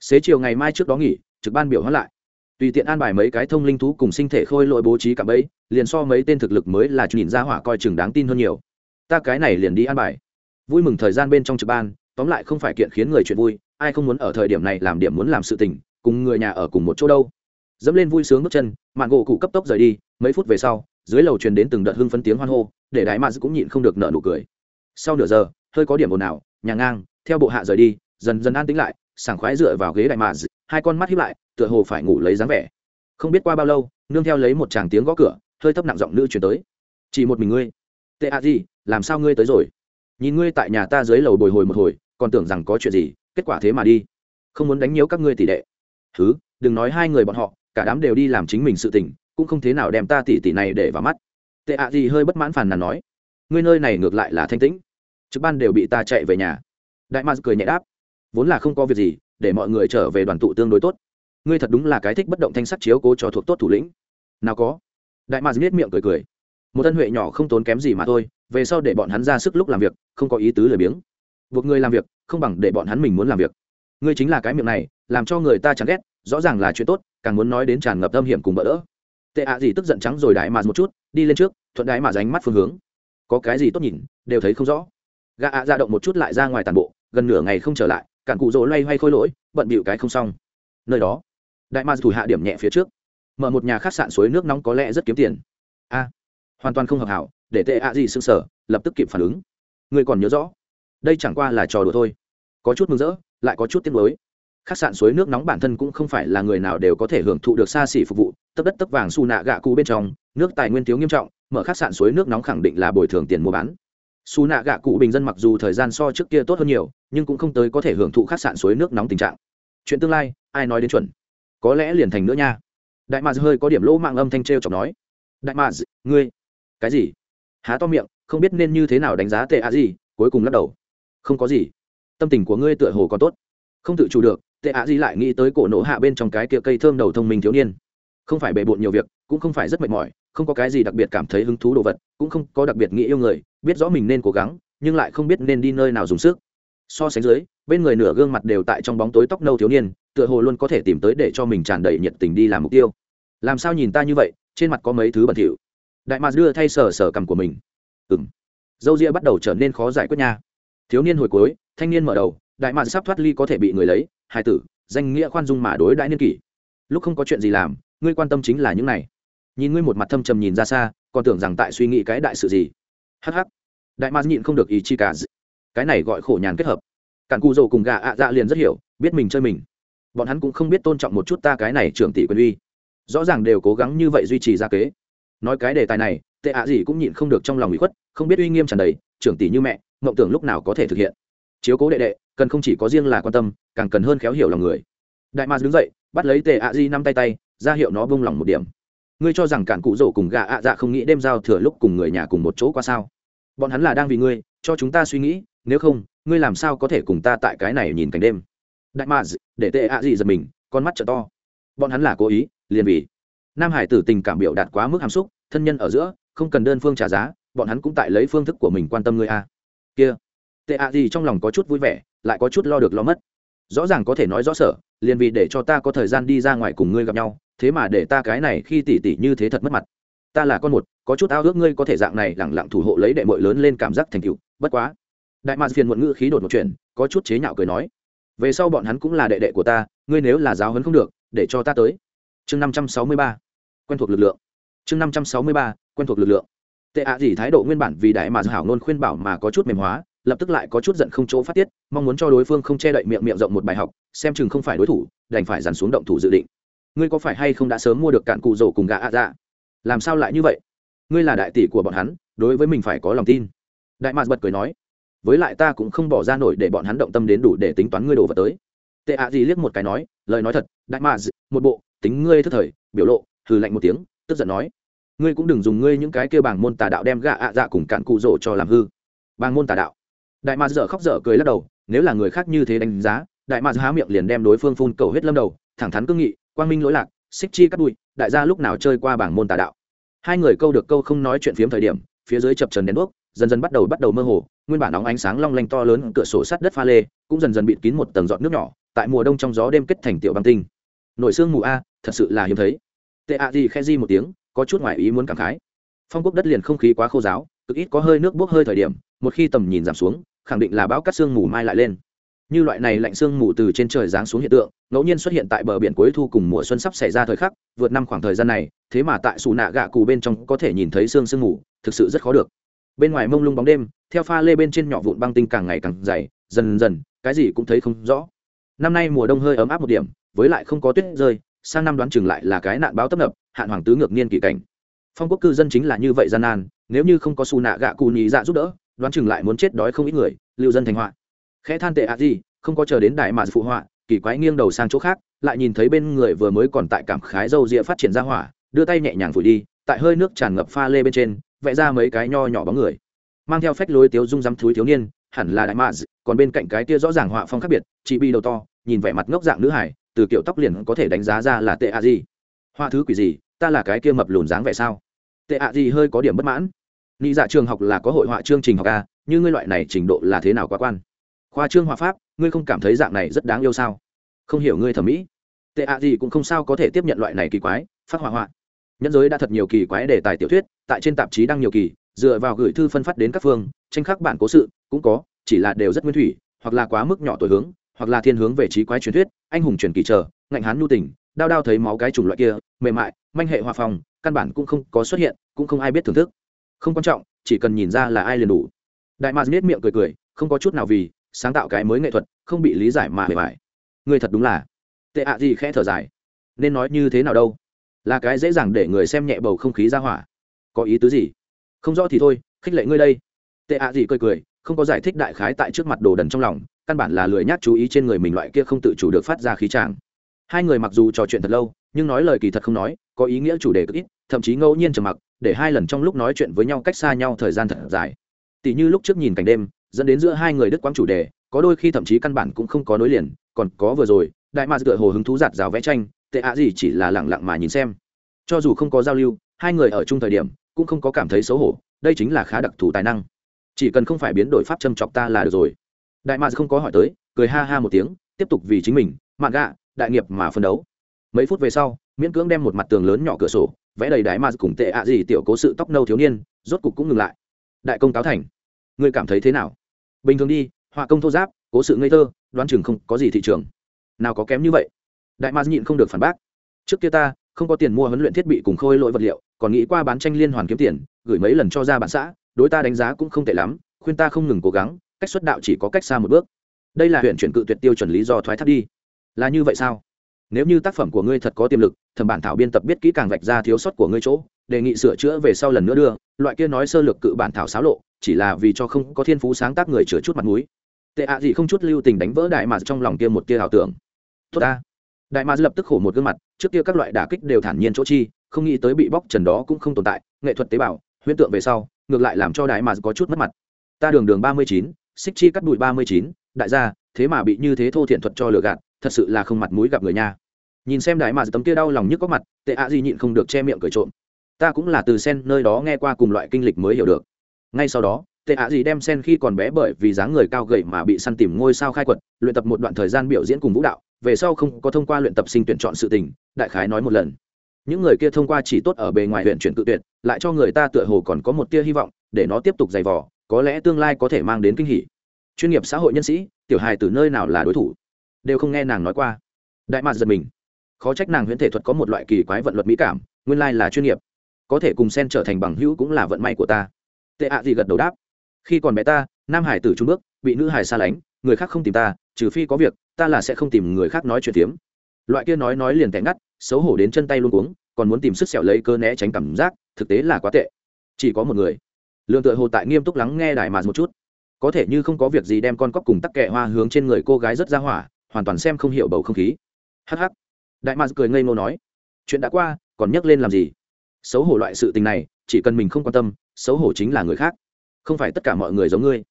Xế chiều ngày mai trước đó nghỉ, trực ban biểu hóa lại. Tùy tiện an bài mấy cái thông linh thú cùng sinh thể khôi lội bố trí cả bấy liền so mấy tên thực lực mới là nhìn ra hỏa coi chừng đáng tin hơn nhiều. Ta cái này liền đi an bài vui mừng thời gian bên trong trực ban, tóm lại không phải kiện khiến người chuyện vui, ai không muốn ở thời điểm này làm điểm muốn làm sự tình, cùng người nhà ở cùng một chỗ đâu. Dẫm lên vui sướng bước chân mạng gỗ cụ cấp tốc rời đi, mấy phút về sau, dưới lầu truyền đến từng đợt hưng phấn tiếng hoan hô, để đại mạc cũng nhịn không được nợ nụ cười. Sau nửa giờ, hơi có điểm ồn ào, nhà ngang, theo bộ hạ rời đi, dần dần an tĩnh lại, sảng khoái dựa vào ghế đại mạc hai con mắt hiếp lại, tựa hồ phải ngủ lấy dáng vẻ. Không biết qua bao lâu, nương theo lấy một chàng tiếng gõ cửa, hơi thấp nặng giọng nữ chuyển tới. Chỉ một mình ngươi. Tệ a gì, làm sao ngươi tới rồi? Nhìn ngươi tại nhà ta dưới lầu bồi hồi một hồi, còn tưởng rằng có chuyện gì, kết quả thế mà đi. Không muốn đánh nhiễu các ngươi tỷ đệ. Thứ đừng nói hai người bọn họ, cả đám đều đi làm chính mình sự tình, cũng không thế nào đem ta tỷ tỷ này để vào mắt. Tệ ạ gì hơi bất mãn phàn nàn nói. Ngươi nơi này ngược lại là thanh tĩnh. Trực ban đều bị ta chạy về nhà. Đại ma cười nhẹ đáp. Vốn là không có việc gì, để mọi người trở về đoàn tụ tương đối tốt. Ngươi thật đúng là cái thích bất động thanh sắt chiếu cố cho thuộc tốt thủ lĩnh. Nào có. Đại ma biết miệng cười cười. Một thân huệ nhỏ không tốn kém gì mà thôi về sau để bọn hắn ra sức lúc làm việc, không có ý tứ lười biếng. Buộc người làm việc, không bằng để bọn hắn mình muốn làm việc. Ngươi chính là cái miệng này, làm cho người ta chán ghét, rõ ràng là chuyện tốt, càng muốn nói đến tràn ngập âm hiểm cùng bỡ đỡ. Tệ ạ gì tức giận trắng rồi đại mà một chút, đi lên trước, thuận đái mà dánh mắt phương hướng. Có cái gì tốt nhìn, đều thấy không rõ. Gã ạ ra động một chút lại ra ngoài tàn bộ, gần nửa ngày không trở lại, cản cụ rỗ loay hoay khôi lỗi, bận bịu cái không xong. Nơi đó đại ma thủ hạ điểm nhẹ phía trước. Mở một nhà khách sạn suối nước nóng có lẽ rất kiếm tiền. A, hoàn toàn không hợp hảo để tệ ạ gì sưng sở, lập tức kịp phản ứng. Người còn nhớ rõ, đây chẳng qua là trò đùa thôi. Có chút mừng rỡ, lại có chút tiếc nuối. Khách sạn suối nước nóng bản thân cũng không phải là người nào đều có thể hưởng thụ được xa xỉ phục vụ. Tấp đất tấp vàng su nạ gạ cụ bên trong, nước tài nguyên thiếu nghiêm trọng, mở khách sạn suối nước nóng khẳng định là bồi thường tiền mua bán. Su nạ gạ cụ bình dân mặc dù thời gian so trước kia tốt hơn nhiều, nhưng cũng không tới có thể hưởng thụ khách sạn suối nước nóng tình trạng. Chuyện tương lai, ai nói đến chuẩn? Có lẽ liền thành nữa nha. Đại mạc hơi có điểm lỗ mạng âm thanh t r e o chọc nói. Đại mạc ngươi, cái gì? Há to miệng, không biết nên như thế nào đánh giá tệ a gì cuối cùng lắc đầu. Không có gì. Tâm tình của ngươi tựa hồ còn tốt. Không tự chủ được, tệ a gì lại nghĩ tới cổ nổ hạ bên trong cái kia cây thơm đầu thông minh thiếu niên. Không phải bề bộn nhiều việc, cũng không phải rất mệt mỏi, không có cái gì đặc biệt cảm thấy hứng thú đồ vật, cũng không có đặc biệt nghĩ yêu người, biết rõ mình nên cố gắng, nhưng lại không biết nên đi nơi nào dùng sức. So sánh dưới, bên người nửa gương mặt đều tại trong bóng tối tóc nâu thiếu niên, tựa hồ luôn có thể tìm tới để cho mình tràn đầy nhiệt tình đi làm mục tiêu. Làm sao nhìn ta như vậy, trên mặt có mấy thứ bẩn thỉu đại mạc đưa thay sở sở cầm của mình. Ừng dâu ria bắt đầu trở nên khó giải quyết nha. Thiếu niên hồi cuối, thanh niên mở đầu, đại mạc sắp thoát ly có thể bị người lấy hai tử, danh nghĩa khoan dung mà đối đại niên kỷ. Lúc không có chuyện gì làm, ngươi quan tâm chính là những này. Nhìn ngươi một mặt thâm trầm nhìn ra xa, còn tưởng rằng tại suy nghĩ cái đại sự gì. Hh đại mạc nhịn không được ý chi cả cái này gọi khổ nhàn kết hợp. Cản cù dầu cùng gà ạ dạ liền rất hiểu, biết mình chơi mình. Bọn hắn cũng không biết tôn trọng một chút ta cái này trưởng tỷ quyền uy. Rõ ràng đều cố gắng như vậy duy trì ra kế nói cái đề tài này, tệ ạ gì cũng nhịn không được trong lòng bị khuất, không biết uy nghiêm tràn đầy, trưởng tỷ như mẹ, mộng tưởng lúc nào có thể thực hiện. Chiếu cố đệ đệ, cần không chỉ có riêng là quan tâm, càng cần hơn khéo hiểu lòng người. Đại mars đứng dậy, bắt lấy tệ ạ di năm tay tay, ra hiệu nó bông lòng một điểm. Ngươi cho rằng cản cụ rổ cùng gà ạ dạ không nghĩ đêm giao thừa lúc cùng người nhà cùng một chỗ qua sao? Bọn hắn là đang vì ngươi, cho chúng ta suy nghĩ, nếu không, ngươi làm sao có thể cùng ta tại cái này nhìn cảnh đêm? Đại mars để tệ ạ gì giật mình, con mắt t to. Bọn hắn là cố ý, liền vì nam hải tử tình cảm biểu đạt quá mức hàm xúc, thân nhân ở giữa, không cần đơn phương trả giá, bọn hắn cũng tại lấy phương thức của mình quan tâm ngươi a. Kia, tệ ạ gì trong lòng có chút vui vẻ, lại có chút lo được lo mất. Rõ ràng có thể nói rõ sở, liền vì để cho ta có thời gian đi ra ngoài cùng ngươi gặp nhau, thế mà để ta cái này khi tỉ tỉ như thế thật mất mặt. Ta là con một, có chút ao ước ngươi có thể dạng này lẳng lặng thủ hộ lấy đệ mội lớn lên cảm giác thành cựu bất quá. Đại mạc phiền muộn ngữ khí đột một chuyện có chút chế nhạo cười nói. Về sau bọn hắn cũng là đệ đệ của ta, ngươi nếu là giáo hấn không được, để cho ta tới. Chương năm trăm sáu mươi ba quen thuộc lực lượng. Chương năm trăm sáu mươi ba, quen thuộc lực lượng. Tệ ạ gì thái độ nguyên bản vì đại mà hảo nôn khuyên bảo mà có chút mềm hóa, lập tức lại có chút giận không chỗ phát tiết, mong muốn cho đối phương không che đậy miệng miệng rộng một bài học, xem chừng không phải đối thủ, đành phải dàn xuống động thủ dự định. Ngươi có phải hay không đã sớm mua được cạn cụ rổ cùng gà ạ dạ? Làm sao lại như vậy? Ngươi là đại tỷ của bọn hắn, đối với mình phải có lòng tin. Đại mạc bật cười nói, với lại ta cũng không bỏ ra nổi để bọn hắn động tâm đến đủ để tính toán ngươi đồ vật tới. Tệ ạ gì liếc một cái nói, lời nói thật, đại mạc một bộ, tính ngươi thức thời, biểu lộ hừ lạnh một tiếng, tức giận nói, ngươi cũng đừng dùng ngươi những cái kêu bảng môn tà đạo đem gạ ạ dạ cùng cạn cụ rỗ cho làm hư. Bảng môn tà đạo. Đại mạc dở khóc dở cười lắc đầu, nếu là người khác như thế đánh giá, đại mạc há miệng liền đem đối phương phun cầu hết lâm đầu, thẳng thắn cương nghị, quang minh lỗi lạc, xích chi cắt bụi, đại gia lúc nào chơi qua bảng môn tà đạo? Hai người câu được câu không nói chuyện phiếm thời điểm, phía dưới chập trần đèn đuốc, dần dần bắt đầu bắt đầu mơ hồ, nguyên bản nóng ánh sáng long lanh to lớn cửa sổ sắt đất pha lê, cũng dần dần bịt kín một tầng giọt nước nhỏ, tại mùa đông trong gió đêm kết thành tiểu băng tinh. Nội xương mù a, thật sự là hiếm thấy tệ ạ gì khe di một tiếng, có chút ngoại ý muốn cảm khái. Phong quốc đất liền không khí quá khô giáo, cực ít có hơi nước bốc hơi thời điểm, một khi tầm nhìn giảm xuống, khẳng định là bão cắt sương mù mai lại lên. Như loại này lạnh sương mù từ trên trời giáng xuống hiện tượng, ngẫu nhiên xuất hiện tại bờ biển cuối thu cùng mùa xuân sắp xảy ra thời khắc, vượt năm khoảng thời gian này, thế mà tại xù nạ gạ cù bên trong có thể nhìn thấy sương sương mù, thực sự rất khó được. Bên ngoài mông lung bóng đêm, theo pha lê bên trên nhỏ vụn băng tinh càng ngày càng dày, dần dần, cái gì cũng thấy không rõ. Năm nay mùa đông hơi ấm áp một điểm, với lại không có tuyết rơi sang năm đoán chừng lại là cái nạn báo tấp nập hạn hoàng tứ ngược niên kỳ cảnh. Phong quốc cư dân chính là như vậy gian nan nếu như không có xù nạ gạ cù nhì dạ giúp đỡ đoán chừng lại muốn chết đói không ít người lưu dân thành họa. Khẽ than tệ ạ gì không có chờ đến đại mà phụ họa kỳ quái nghiêng đầu sang chỗ khác lại nhìn thấy bên người vừa mới còn tại cảm khái dâu rịa phát triển ra hỏa đưa tay nhẹ nhàng phủi đi tại hơi nước tràn ngập pha lê bên trên vẽ ra mấy cái nho nhỏ bóng người. Mang theo phách lối tiếu dung dăm thúi thiếu niên hẳn là đại mà, còn bên cạnh cái kia rõ ràng họa phong khác biệt chỉ bi đầu to nhìn vẻ mặt ngốc dạng nữ hải từ kiểu tóc liền có thể đánh giá ra là tệ ạ gì. Họa thứ quỷ gì, ta là cái kia mập lùn dáng vẻ sao? Tệ ạ gì hơi có điểm bất mãn. Nghĩ dạ trường học là có hội họa chương trình học a như ngươi loại này trình độ là thế nào quá quan? Khoa trương họa pháp, ngươi không cảm thấy dạng này rất đáng yêu sao? Không hiểu ngươi thẩm mỹ. Tệ ạ gì cũng không sao có thể tiếp nhận loại này kỳ quái, phát họa họa. Nhân giới đã thật nhiều kỳ quái đề tài tiểu thuyết, tại trên tạp chí đăng nhiều kỳ, dựa vào gửi thư phân phát đến các phương, tranh khắc bản cố sự, cũng có, chỉ là đều rất nguyên thủy, hoặc là quá mức nhỏ tuổi hướng hoặc là thiên hướng về trí quái truyền thuyết, anh hùng truyền kỳ chờ, ngạnh hán nhu tình, đao đao thấy máu cái chủng loại kia, mềm mại, manh hệ hòa phòng căn bản cũng không có xuất hiện, cũng không ai biết thưởng thức. Không quan trọng, chỉ cần nhìn ra là ai liền đủ. Đại mạc nết miệng cười cười, không có chút nào vì, sáng tạo cái mới nghệ thuật, không bị lý giải mà bề bài người thật đúng là. Tệ ạ gì khẽ thở dài. Nên nói như thế nào đâu? Là cái dễ dàng để người xem nhẹ bầu không khí ra hỏa. Có ý tứ gì? Không rõ thì thôi, khích lệ ngươi đây. Tệ ạ gì cười cười, không có giải thích đại khái tại trước mặt đồ đần trong lòng căn bản là lười nhác chú ý trên người mình loại kia không tự chủ được phát ra khí tràng hai người mặc dù trò chuyện thật lâu, nhưng nói lời kỳ thật không nói, có ý nghĩa chủ đề cực ít, thậm chí ngẫu nhiên trầm mặc, để hai lần trong lúc nói chuyện với nhau cách xa nhau thời gian thật dài. Tỷ như lúc trước nhìn cảnh đêm, dẫn đến giữa hai người đứt quãng chủ đề, có đôi khi thậm chí căn bản cũng không có nối liền, còn có vừa rồi, đại mạc tựa hồ hứng thú giạt rào vẽ tranh, tệ ạ gì chỉ là lẳng lặng mà nhìn xem. Cho dù không có giao lưu, hai người ở chung thời điểm, cũng không có cảm thấy xấu hổ, đây chính là khá đặc thù tài năng. Chỉ cần không phải biến đổi pháp châm chọc ta là được rồi đại mạc không có hỏi tới, cười ha ha một tiếng, tiếp tục vì chính mình, mạn gạ, đại nghiệp mà phân đấu. Mấy phút về sau, miễn cưỡng đem một mặt tường lớn nhỏ cửa sổ, vẽ đầy đại mà cùng tệ ạ gì tiểu cố sự tóc nâu thiếu niên, rốt cục cũng ngừng lại. Đại công cáo thành. Ngươi cảm thấy thế nào? Bình thường đi, họa công thô giáp, cố sự ngây thơ, đoán chừng không có gì thị trường. Nào có kém như vậy? Đại ma nhịn không được phản bác. Trước kia ta, không có tiền mua huấn luyện thiết bị cùng khôi lỗi vật liệu, còn nghĩ qua bán tranh liên hoàn kiếm tiền, gửi mấy lần cho ra bản xã, đối ta đánh giá cũng không tệ lắm, khuyên ta không ngừng cố gắng cách xuất đạo chỉ có cách xa một bước. Đây là huyện chuyển cự tuyệt tiêu chuẩn lý do thoái thác đi. Là như vậy sao? Nếu như tác phẩm của ngươi thật có tiềm lực, thẩm bản thảo biên tập biết kỹ càng vạch ra thiếu sót của ngươi chỗ, đề nghị sửa chữa về sau lần nữa đưa, loại kia nói sơ lược cự bản thảo xáo lộ, chỉ là vì cho không có thiên phú sáng tác người chữa chút mặt mũi. Tệ ạ gì không chút lưu tình đánh vỡ đại mà trong lòng kia một tia ảo tưởng. Tốt ta. Đại mà lập tức khổ một gương mặt, trước kia các loại đả kích đều thản nhiên chỗ chi, không nghĩ tới bị bóc trần đó cũng không tồn tại, nghệ thuật tế bào, huyễn tượng về sau, ngược lại làm cho đại mà có chút mất mặt. Ta đường đường ba mươi chín xích chi cắt bụi ba mươi chín đại gia thế mà bị như thế thô thiện thuật cho lừa gạt thật sự là không mặt mũi gặp người nha. Nhìn xem đại mà tấm kia đau lòng nhức có mặt tệ ạ gì nhịn không được che miệng cười trộm. Ta cũng là từ sen nơi đó nghe qua cùng loại kinh lịch mới hiểu được. Ngay sau đó tệ ạ gì đem sen khi còn bé bởi vì dáng người cao gầy mà bị săn tìm ngôi sao khai quật luyện tập một đoạn thời gian biểu diễn cùng vũ đạo về sau không có thông qua luyện tập sinh tuyển chọn sự tình đại khái nói một lần. Những người kia thông qua chỉ tốt ở bề ngoài huyện chuyển tự tuyển, lại cho người ta tựa hồ còn có một tia hy vọng để nó tiếp tục giày vò có lẽ tương lai có thể mang đến kinh hỉ. Chuyên nghiệp xã hội nhân sĩ, tiểu hài từ nơi nào là đối thủ? Đều không nghe nàng nói qua. Đại mạc giật mình. Khó trách nàng huyễn thể thuật có một loại kỳ quái vận luật mỹ cảm, nguyên lai là chuyên nghiệp. Có thể cùng sen trở thành bằng hữu cũng là vận may của ta. Tệ ạ gì gật đầu đáp. Khi còn bé ta, nam hải tử trung bước, bị nữ hải xa lánh, người khác không tìm ta, trừ phi có việc, ta là sẽ không tìm người khác nói chuyện tiếm loại kia nói nói liền tẻ ngắt, xấu hổ đến chân tay luôn cuống, còn muốn tìm sức sẹo lấy cơ né tránh cảm giác, thực tế là quá tệ. Chỉ có một người lượng tựa hồ tại nghiêm túc lắng nghe đại mà một chút. Có thể như không có việc gì đem con cóc cùng tắc kẹ hoa hướng trên người cô gái rất ra hỏa, hoàn toàn xem không hiểu bầu không khí. Hh đại mà cười ngây ngô nói, chuyện đã qua, còn nhắc lên làm gì? Xấu hổ loại sự tình này, chỉ cần mình không quan tâm, xấu hổ chính là người khác. Không phải tất cả mọi người giống ngươi.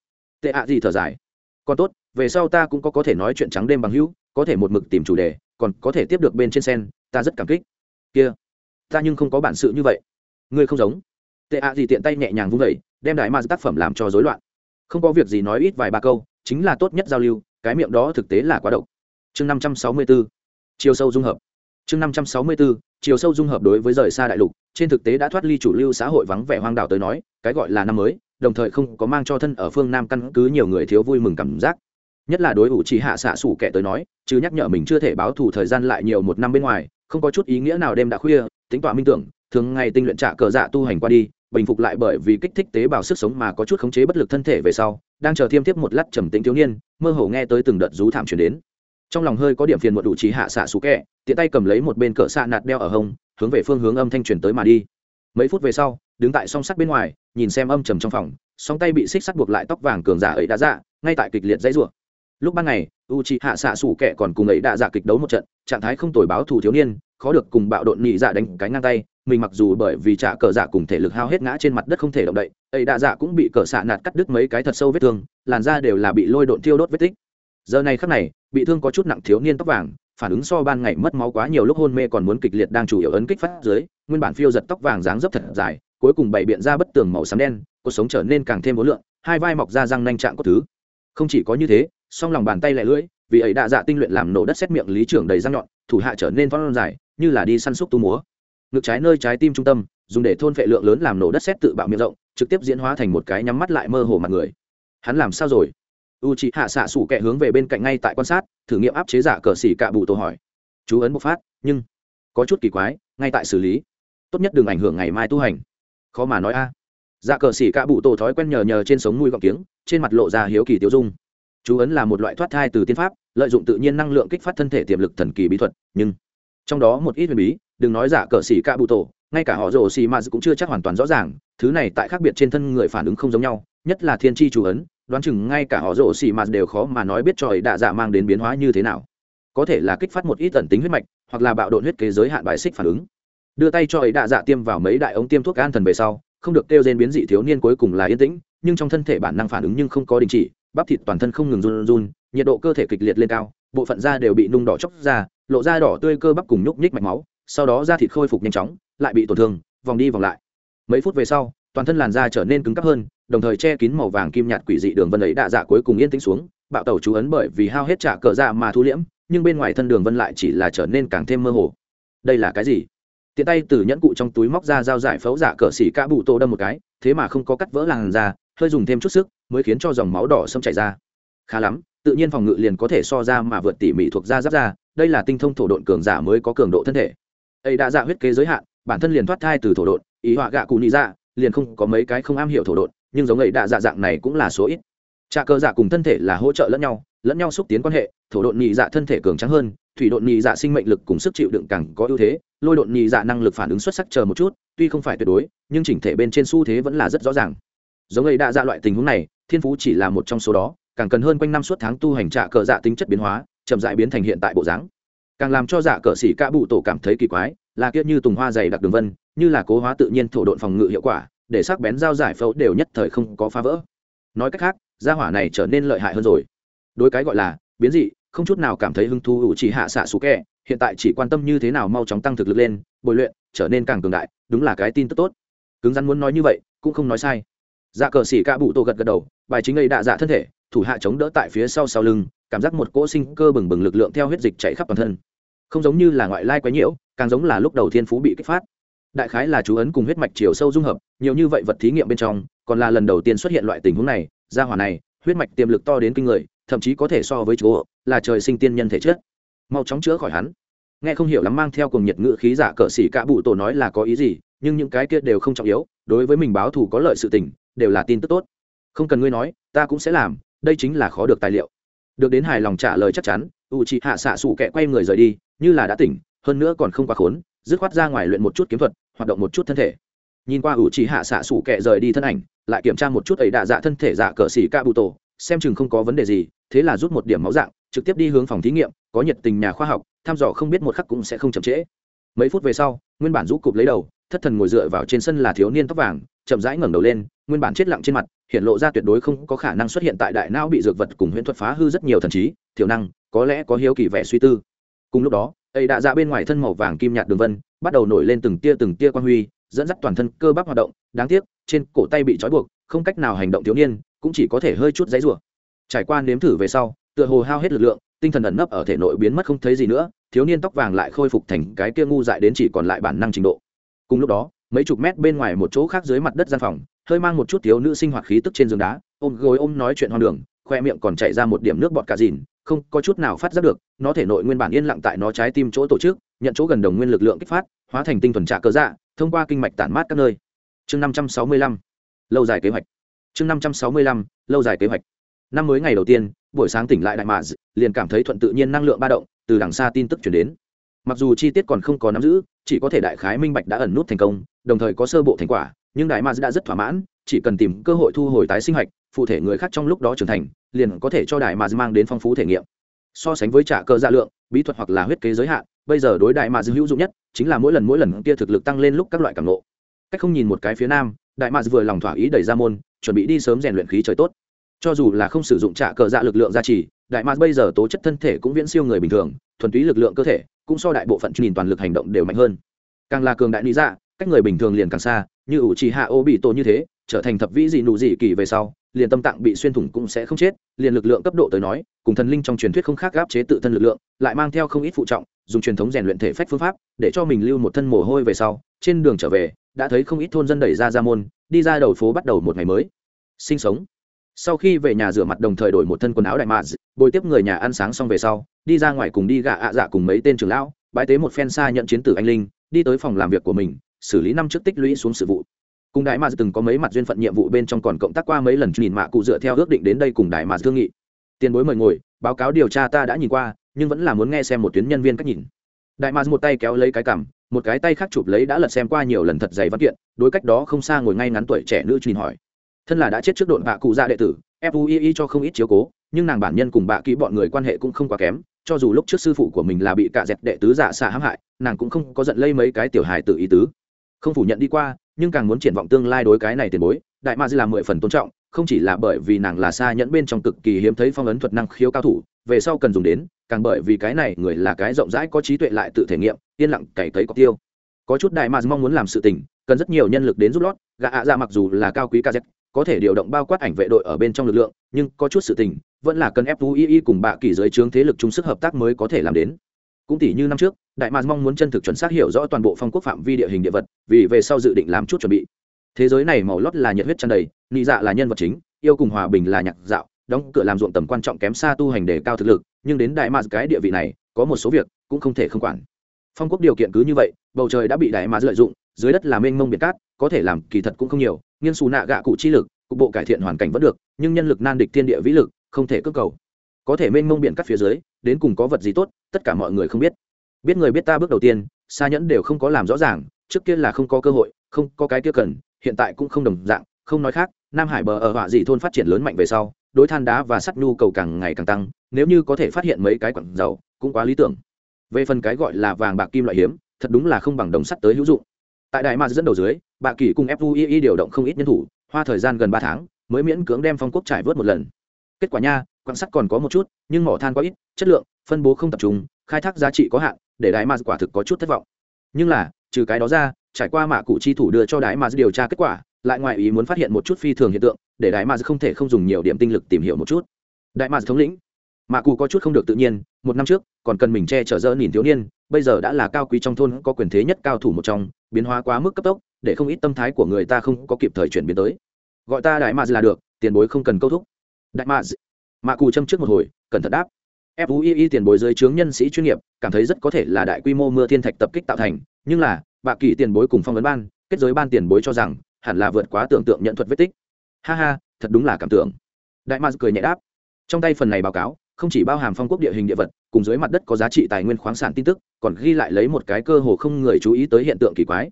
Tệ ạ gì thở dài, còn tốt, về sau ta cũng có có thể nói chuyện trắng đêm bằng hữu, có thể một mực tìm chủ đề, còn có thể tiếp được bên trên sen, ta rất cảm kích. Kia, ta nhưng không có bản sự như vậy. Ngươi không giống tệ ạ gì tiện tay nhẹ nhàng vung vẩy đem đại ma tác phẩm làm cho rối loạn. Không có việc gì nói ít vài ba câu, chính là tốt nhất giao lưu, cái miệng đó thực tế là quá độc. Chương năm trăm sáu mươi bốn chiều sâu dung hợp. Chương năm trăm sáu mươi bốn chiều sâu dung hợp đối với rời xa đại lục, trên thực tế đã thoát ly chủ lưu xã hội vắng vẻ hoang đảo tới nói, cái gọi là năm mới, đồng thời không có mang cho thân ở phương nam căn cứ nhiều người thiếu vui mừng cảm giác. Nhất là đối ủ chỉ hạ xạ sủ kẻ tới nói, chứ nhắc nhở mình chưa thể báo thù thời gian lại nhiều một năm bên ngoài, không có chút ý nghĩa nào đêm đã khuya, tính tọa minh tưởng thường ngày tinh luyện trả cờ dạ tu hành qua đi, bình phục lại bởi vì kích thích tế bào sức sống mà có chút khống chế bất lực thân thể về sau, đang chờ thiêm tiếp một lát trầm tĩnh thiếu niên, mơ hồ nghe tới từng đợt rú thảm chuyển đến. Trong lòng hơi có điểm phiền một đủ trí hạ xạ xú kẹ, tiện tay cầm lấy một bên cỡ xạ nạt đeo ở hông, hướng về phương hướng âm thanh truyền tới mà đi. Mấy phút về sau, đứng tại song sắt bên ngoài, nhìn xem âm trầm trong phòng, song tay bị xích sắt buộc lại tóc vàng cường giả ấy đã dạ ngay tại kịch liệt dãy rủa. Lúc ban ngày u c hạ xạ xủ kẻ còn cùng ấy đã dạ kịch đấu một trận, trạng thái không tồi báo thù thiếu niên, khó được cùng bạo độn nhị dạ đánh cái ngang tay mình mặc dù bởi vì trả cờ dạ cùng thể lực hao hết ngã trên mặt đất không thể động đậy, ấy đạ dạ cũng bị cờ xạ nạt cắt đứt mấy cái thật sâu vết thương, làn da đều là bị lôi độn thiêu đốt vết tích. Giờ này khắc này, bị thương có chút nặng thiếu niên tóc vàng, phản ứng so ban ngày mất máu quá nhiều lúc hôn mê còn muốn kịch liệt đang chủ yếu ấn kích phát dưới, nguyên bản phiêu giật tóc vàng dáng dấp thật dài, cuối cùng bày biện ra bất tường màu xám đen, cuộc sống trở nên càng thêm bối lượng hai vai mọc ra răng nanh trạng có thứ. Không chỉ có như thế, song lòng bàn tay lẻ lưỡi, vì ấy đạ dạ tinh luyện làm nổ đất xét miệng lý trưởng đầy răng nhọn, thủ hạ trở nên phong dài, như là đi săn súc tu múa ngực trái nơi trái tim trung tâm, dùng để thôn vệ lượng lớn làm nổ đất xét tự bạo miệng rộng, trực tiếp diễn hóa thành một cái nhắm mắt lại mơ hồ mặt người. Hắn làm sao rồi? U chị hạ xạ sủ kẹ hướng về bên cạnh ngay tại quan sát, thử nghiệm áp chế giả cờ xỉ cạ bụ tổ hỏi. Chú ấn bộc phát, nhưng có chút kỳ quái, ngay tại xử lý. Tốt nhất đừng ảnh hưởng ngày mai tu hành. Khó mà nói a. À. dạ cờ xỉ cạ bụ tổ thói quen nhờ nhờ trên sống mũi gọng kiếng, trên mặt lộ ra hiếu kỳ tiêu dung. Chú ấn là một loại thoát thai từ tiên pháp, lợi dụng tự nhiên năng lượng kích phát thân thể tiềm lực thần kỳ bí thuật, nhưng trong đó một ít huyền bí đừng nói giả cờ xỉ cạ bụ tổ, ngay cả họ rồ xì m cũng chưa chắc hoàn toàn rõ ràng, thứ này tại khác biệt trên thân người phản ứng không giống nhau, nhất là thiên tri chú ấn, đoán chừng ngay cả họ rồ xì m đều khó mà nói biết cho ấy đạ dạ mang đến biến hóa như thế nào. Có thể là kích phát một ít tần tính huyết mạch, hoặc là bạo độn huyết kế giới hạn bài xích phản ứng. Đưa tay cho ấy đạ dạ tiêm vào mấy đại ống tiêm thuốc an thần về sau, không được kêu gen biến dị thiếu niên cuối cùng là yên tĩnh, nhưng trong thân thể bản năng phản ứng nhưng không có đình chỉ, bắp thịt toàn thân không ngừng run run, nhiệt độ cơ thể kịch liệt lên cao, bộ phận da đều bị nung đỏ chóc ra, lộ ra đỏ tươi cơ bắp cùng nhúc nhích mạch máu sau đó da thịt khôi phục nhanh chóng, lại bị tổn thương, vòng đi vòng lại. Mấy phút về sau, toàn thân làn da trở nên cứng cắp hơn, đồng thời che kín màu vàng kim nhạt quỷ dị đường vân ấy đạ dạ cuối cùng yên tĩnh xuống, bạo tẩu chú ấn bởi vì hao hết trả cờ dạ mà thu liễm, nhưng bên ngoài thân đường vân lại chỉ là trở nên càng thêm mơ hồ. Đây là cái gì? Tiện tay từ nhẫn cụ trong túi móc ra dao giải phẫu giả cờ xỉ cá bụ tô đâm một cái, thế mà không có cắt vỡ làn da, hơi dùng thêm chút sức mới khiến cho dòng máu đỏ xâm chảy ra. Khá lắm, tự nhiên phòng ngự liền có thể so ra mà vượt tỉ mỉ thuộc da giáp ra đây là tinh thông thổ độn cường giả mới có cường độ thân thể ấy đã dạ huyết kế giới hạn, bản thân liền thoát thai từ thổ đột ý họa gạ cụ nị dạ liền không có mấy cái không am hiểu thổ đột nhưng giống ấy đã dạ dạng này cũng là số ít. Trà cơ dạ cùng thân thể là hỗ trợ lẫn nhau lẫn nhau xúc tiến quan hệ, thổ đột nị dạ thân thể cường trắng hơn, thủy đột nị dạ sinh mệnh lực cùng sức chịu đựng càng có ưu thế, lôi đột nị dạ năng lực phản ứng xuất sắc chờ một chút, tuy không phải tuyệt đối, nhưng chỉnh thể bên trên xu thế vẫn là rất rõ ràng. Giống ấy đã dạ loại tình huống này, thiên phú chỉ là một trong số đó, càng cần hơn quanh năm suốt tháng tu hành trạ cờ dạ tính chất biến hóa, chậm dại biến thành hiện tại bộ dáng càng làm cho dạ cờ xỉ ca bụ tổ cảm thấy kỳ quái, là kiết như tùng hoa dày đặc đường vân, như là cố hóa tự nhiên thổ độn phòng ngự hiệu quả, để sắc bén dao giải phẫu đều nhất thời không có phá vỡ. Nói cách khác, gia hỏa này trở nên lợi hại hơn rồi. Đối cái gọi là, biến dị, không chút nào cảm thấy hứng thú chỉ hạ xạ xú kẹ, hiện tại chỉ quan tâm như thế nào mau chóng tăng thực lực lên, bồi luyện, trở nên càng cường đại, đúng là cái tin tức tốt. Cứng rắn muốn nói như vậy, cũng không nói sai. Dạ cờ xỉ ca bụ tổ gật gật đầu, bài chính ấy đạ dạ thân thể, thủ hạ chống đỡ tại phía sau sau lưng cảm giác một cỗ sinh cơ bừng bừng lực lượng theo huyết dịch chạy khắp toàn thân. Không giống như là ngoại lai quái nhiễu, càng giống là lúc đầu thiên phú bị kích phát. Đại khái là chú ấn cùng huyết mạch chiều sâu dung hợp, nhiều như vậy vật thí nghiệm bên trong, còn là lần đầu tiên xuất hiện loại tình huống này gia hỏa này, huyết mạch tiềm lực to đến kinh người, thậm chí có thể so với chúa là trời sinh tiên nhân thể chất. Mau chóng chữa khỏi hắn. Nghe không hiểu lắm mang theo cùng nhiệt ngữ khí giả cờ xỉ cả bụ tổ nói là có ý gì, nhưng những cái kia đều không trọng yếu, đối với mình báo thù có lợi sự tình, đều là tin tức tốt. Không cần ngươi nói, ta cũng sẽ làm, đây chính là khó được tài liệu được đến hài lòng trả lời chắc chắn u chị hạ xạ xù kẹ quay người rời đi, như là đã tỉnh, hơn nữa còn không quá khốn, dứt khoát ra ngoài luyện một chút kiếm thuật, hoạt động một chút thân thể. Nhìn qua u chị hạ xạ xù kẹ rời đi thân ảnh, lại kiểm tra một chút ấy đạ dạ thân thể dạ cờ xỉ ca bụ tổ xem chừng không có vấn đề gì, thế là rút một điểm máu dạng, trực tiếp đi hướng phòng thí nghiệm, có nhiệt tình nhà khoa học, thăm dò không biết một khắc cũng sẽ không chậm trễ. Mấy phút về sau, nguyên bản rũ cụp lấy đầu, thất thần ngồi dựa vào trên sân là thiếu niên tóc vàng, chậm rãi ngẩng đầu lên nguyên bản chết lặng trên mặt, hiện lộ ra tuyệt đối không có khả năng xuất hiện tại đại não bị dược vật cùng huyễn thuật phá hư rất nhiều thần trí, thiểu năng, có lẽ có hiếu kỳ vẻ suy tư. Cùng lúc đó, ấy đã ra bên ngoài thân màu vàng kim nhạt đường vân, bắt đầu nổi lên từng tia từng tia quan huy, dẫn dắt toàn thân cơ bắp hoạt động, đáng tiếc, trên cổ tay bị trói buộc, không cách nào hành động thiếu niên, cũng chỉ có thể hơi chút giấy rủa. Trải qua nếm thử về sau, tựa hồ hao hết lực lượng, tinh thần ẩn nấp ở thể nội biến mất không thấy gì nữa, thiếu niên tóc vàng lại khôi phục thành cái kia ngu dại đến chỉ còn lại bản năng trình độ. Cùng lúc đó, mấy chục mét bên ngoài một chỗ khác dưới mặt đất gian phòng hơi mang một chút thiếu nữ sinh hoạt khí tức trên giường đá, ôm gối ôm nói chuyện hoang đường, khoe miệng còn chảy ra một điểm nước bọt cả dìn không có chút nào phát giác được, nó thể nội nguyên bản yên lặng tại nó trái tim chỗ tổ chức, nhận chỗ gần đồng nguyên lực lượng kích phát, hóa thành tinh thuần trạ cơ dạ thông qua kinh mạch tản mát các nơi. Chương năm trăm sáu mươi lăm, lâu dài kế hoạch. Chương năm trăm sáu mươi lăm, lâu dài kế hoạch. Năm mới ngày đầu tiên, buổi sáng tỉnh lại đại mạ liền cảm thấy thuận tự nhiên năng lượng ba động, từ đằng xa tin tức chuyển đến. Mặc dù chi tiết còn không có nắm giữ, chỉ có thể đại khái minh bạch đã ẩn nút thành công, đồng thời có sơ bộ thành quả nhưng đại mạ đã rất thỏa mãn, chỉ cần tìm cơ hội thu hồi tái sinh hạch, phụ thể người khác trong lúc đó trưởng thành, liền có thể cho đại mạ mang đến phong phú thể nghiệm. So sánh với trả cơ dạ lượng, bí thuật hoặc là huyết kế giới hạn, bây giờ đối đại mạ hữu dụng nhất chính là mỗi lần mỗi lần kia thực lực tăng lên lúc các loại cảm nộ cách không nhìn một cái phía nam, đại mạ vừa lòng thỏa ý đẩy ra môn, chuẩn bị đi sớm rèn luyện khí trời tốt. Cho dù là không sử dụng trả cờ dạ lực lượng gia trì, đại mạc bây giờ tố chất thân thể cũng viễn siêu người bình thường, thuần túy lực lượng cơ thể, cũng so đại bộ phận nhìn toàn lực hành động đều mạnh hơn. Càng là cường đại lý dạ cách người bình thường liền càng xa như ủ trì hạ ô bị tổ như thế, trở thành thập vĩ dị nụ dị kỳ về sau, liền tâm tạng bị xuyên thủng cũng sẽ không chết, liền lực lượng cấp độ tới nói, cùng thần linh trong truyền thuyết không khác gáp chế tự thân lực lượng, lại mang theo không ít phụ trọng, dùng truyền thống rèn luyện thể phách phương pháp, để cho mình lưu một thân mồ hôi về sau, trên đường trở về, đã thấy không ít thôn dân đẩy ra ra môn, đi ra đầu phố bắt đầu một ngày mới. Sinh sống. Sau khi về nhà rửa mặt đồng thời đổi một thân quần áo đại mạ bồi tiếp người nhà ăn sáng xong về sau, đi ra ngoài cùng đi gạ ạ dạ cùng mấy tên trưởng lão bãi tế một phen xa nhận chiến tử anh linh, đi tới phòng làm việc của mình xử lý năm trước tích lũy xuống sự vụ. Cùng đại mà từng có mấy mặt duyên phận nhiệm vụ bên trong còn cộng tác qua mấy lần nhìn mạ cụ dựa theo ước định đến đây cùng đại mà thương nghị. Tiền bối mời ngồi, báo cáo điều tra ta đã nhìn qua, nhưng vẫn là muốn nghe xem một tuyến nhân viên cách nhìn. Đại mà một tay kéo lấy cái cằm, một cái tay khác chụp lấy đã lật xem qua nhiều lần thật dày văn kiện, đối cách đó không xa ngồi ngay ngắn tuổi trẻ nữ truyền hỏi. Thân là đã chết trước độn bạ cụ gia đệ tử fui cho không ít chiếu cố, nhưng nàng bản nhân cùng bạ kỹ bọn người quan hệ cũng không quá kém, cho dù lúc trước sư phụ của mình là bị cạ dẹp đệ tứ giả xạ hãm hại, nàng cũng không có giận lây mấy cái tiểu hài tự ý tứ không phủ nhận đi qua, nhưng càng muốn triển vọng tương lai đối cái này tiền bối, đại ma là mười phần tôn trọng, không chỉ là bởi vì nàng là xa nhẫn bên trong cực kỳ hiếm thấy phong ấn thuật năng khiếu cao thủ, về sau cần dùng đến, càng bởi vì cái này người là cái rộng rãi có trí tuệ lại tự thể nghiệm, yên lặng cày cấy có tiêu. Có chút đại ma mong muốn làm sự tình, cần rất nhiều nhân lực đến giúp lót gạ ạ ra mặc dù là cao quý ca z có thể điều động bao quát ảnh vệ đội ở bên trong lực lượng, nhưng có chút sự tình, vẫn là cần fui cùng bạ kỳ giới trướng thế lực chung sức hợp tác mới có thể làm đến cũng tỷ như năm trước, đại mạc mong muốn chân thực chuẩn xác hiểu rõ toàn bộ phong quốc phạm vi địa hình địa vật, vì về sau dự định làm chút chuẩn bị. Thế giới này màu lót là nhiệt huyết tràn đầy, nị dạ là nhân vật chính, yêu cùng hòa bình là nhạc dạo, đóng cửa làm ruộng tầm quan trọng kém xa tu hành để cao thực lực, nhưng đến đại mạc cái địa vị này, có một số việc cũng không thể không quản. Phong quốc điều kiện cứ như vậy, bầu trời đã bị đại mạc lợi dụng, dưới đất là mênh mông biển cát, có thể làm kỳ thật cũng không nhiều, nghiên xù nạ gạ cụ chi lực, cục bộ cải thiện hoàn cảnh vẫn được, nhưng nhân lực nan địch thiên địa vĩ lực, không thể cước cầu có thể mênh mông biển cắt phía dưới, đến cùng có vật gì tốt, tất cả mọi người không biết. Biết người biết ta bước đầu tiên xa nhẫn đều không có làm rõ ràng, trước kia là không có cơ hội, không có cái kia cần, hiện tại cũng không đồng dạng, không nói khác, nam hải bờ ở họa dị thôn phát triển lớn mạnh về sau, đối than đá và sắt nhu cầu càng ngày càng tăng, nếu như có thể phát hiện mấy cái quặng dầu, cũng quá lý tưởng. Về phần cái gọi là vàng bạc kim loại hiếm, thật đúng là không bằng đồng sắt tới hữu dụng. Tại đại mạc dẫn đầu dưới, bà kỳ cùng fui điều động không ít nhân thủ, hoa thời gian gần ba tháng, mới miễn cưỡng đem phong quốc trải vớt một lần. Kết quả nha quan sát còn có một chút, nhưng mỏ than quá ít, chất lượng, phân bố không tập trung, khai thác giá trị có hạn, để đại mạc quả thực có chút thất vọng. Nhưng là, trừ cái đó ra, trải qua mạ cụ chi thủ đưa cho đại mạc điều tra kết quả, lại ngoài ý muốn phát hiện một chút phi thường hiện tượng, để đại mạc không thể không dùng nhiều điểm tinh lực tìm hiểu một chút. Đại mạc thống lĩnh, mạ cụ có chút không được tự nhiên, một năm trước, còn cần mình che chở dơ nhìn thiếu niên, bây giờ đã là cao quý trong thôn, có quyền thế nhất cao thủ một trong, biến hóa quá mức cấp tốc, để không ít tâm thái của người ta không có kịp thời chuyển biến tới. Gọi ta đại mạc là được, tiền bối không cần câu thúc. Đại mạc mạ cù châm trước một hồi, cẩn thận đáp. Fui tiền bối dưới chướng nhân sĩ chuyên nghiệp, cảm thấy rất có thể là đại quy mô mưa thiên thạch tập kích tạo thành, nhưng là bạ kỳ tiền bối cùng phong vấn ban, kết giới ban tiền bối cho rằng, hẳn là vượt quá tưởng tượng nhận thuật vết tích. Ha ha, thật đúng là cảm tưởng. Đại ma cười nhẹ đáp. Trong tay phần này báo cáo, không chỉ bao hàm phong quốc địa hình địa vật, cùng dưới mặt đất có giá trị tài nguyên khoáng sản tin tức, còn ghi lại lấy một cái cơ hồ không người chú ý tới hiện tượng kỳ quái.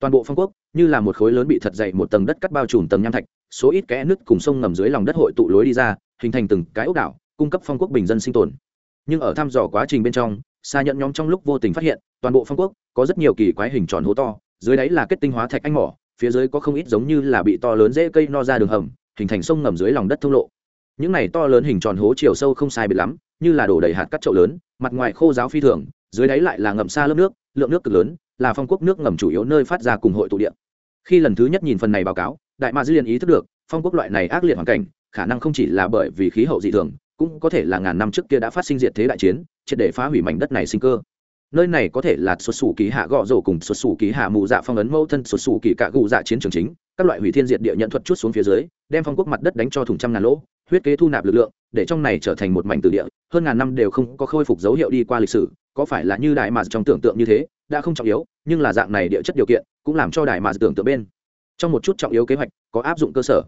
Toàn bộ phong quốc, như là một khối lớn bị thật dày một tầng đất cắt bao trùm tầng nham thạch, số ít kẽ nứt cùng sông ngầm dưới lòng đất hội tụ lối đi ra hình thành từng cái ốc đảo, cung cấp phong quốc bình dân sinh tồn. Nhưng ở thăm dò quá trình bên trong xa nhận nhóm trong lúc vô tình phát hiện, toàn bộ phong quốc có rất nhiều kỳ quái hình tròn hố to, dưới đáy là kết tinh hóa thạch anh mỏ, phía dưới có không ít giống như là bị to lớn dễ cây no ra đường hầm, hình thành sông ngầm dưới lòng đất thông lộ. Những này to lớn hình tròn hố chiều sâu không sai biệt lắm, như là đổ đầy hạt cắt trậu lớn, mặt ngoài khô giáo phi thường, dưới đáy lại là ngầm xa lớp nước, lượng nước cực lớn, là phong quốc nước ngầm chủ yếu nơi phát ra cùng hội tụ điện. Khi lần thứ nhất nhìn phần này báo cáo, đại mạc dư liền ý thức được, phong quốc loại này ác liệt hoàn cảnh khả năng không chỉ là bởi vì khí hậu dị thường, cũng có thể là ngàn năm trước kia đã phát sinh diệt thế đại chiến, triệt để phá hủy mảnh đất này sinh cơ. Nơi này có thể là xuất xù ký hạ gọ rổ cùng xuất xù ký hạ mù dạ phong ấn mẫu thân xuất xù kỳ cạ gù dạ chiến trường chính, các loại hủy thiên diệt địa nhận thuật chút xuống phía dưới, đem phong quốc mặt đất đánh cho thùng trăm ngàn lỗ, huyết kế thu nạp lực lượng, để trong này trở thành một mảnh từ địa, hơn ngàn năm đều không có khôi phục dấu hiệu đi qua lịch sử, có phải là như đại mà trong tưởng tượng như thế, đã không trọng yếu, nhưng là dạng này địa chất điều kiện, cũng làm cho đại mà tưởng tượng bên trong một chút trọng yếu kế hoạch có áp dụng cơ sở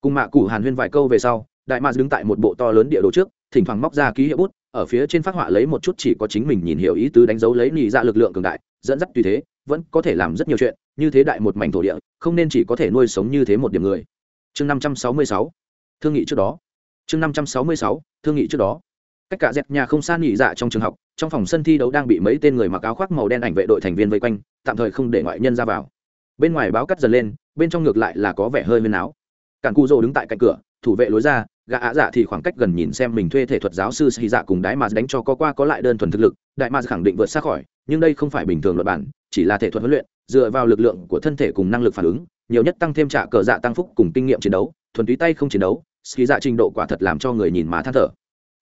cùng mạ củ hàn huyên vài câu về sau, đại mạc đứng tại một bộ to lớn địa đồ trước, thỉnh thoảng móc ra ký hiệu bút, ở phía trên phát họa lấy một chút chỉ có chính mình nhìn hiểu ý tứ đánh dấu lấy nhị ra dạ lực lượng cường đại, dẫn dắt tùy thế, vẫn có thể làm rất nhiều chuyện, như thế đại một mảnh thổ địa, không nên chỉ có thể nuôi sống như thế một điểm người. Chương năm trăm sáu mươi sáu, thương nghị trước đó. Chương năm trăm sáu mươi sáu, thương nghị trước đó. Cách cả dẹp nhà không xa nghỉ dạ trong trường học, trong phòng sân thi đấu đang bị mấy tên người mặc áo khoác màu đen ảnh vệ đội thành viên vây quanh, tạm thời không để ngoại nhân ra vào. Bên ngoài báo cắt dần lên, bên trong ngược lại là có vẻ hơi huyên áo cản cu rồ đứng tại cạnh cửa, thủ vệ lối ra, gã ạ dạ thì khoảng cách gần nhìn xem mình thuê thể thuật giáo sư xì dạ cùng đái mà đánh cho có qua có lại đơn thuần thực lực đại mà khẳng định vượt xa khỏi, nhưng đây không phải bình thường luật bản, chỉ là thể thuật huấn luyện, dựa vào lực lượng của thân thể cùng năng lực phản ứng, nhiều nhất tăng thêm trả cờ dạ tăng phúc cùng kinh nghiệm chiến đấu, thuần túy tay không chiến đấu xì dạ trình độ quả thật làm cho người nhìn má than thở.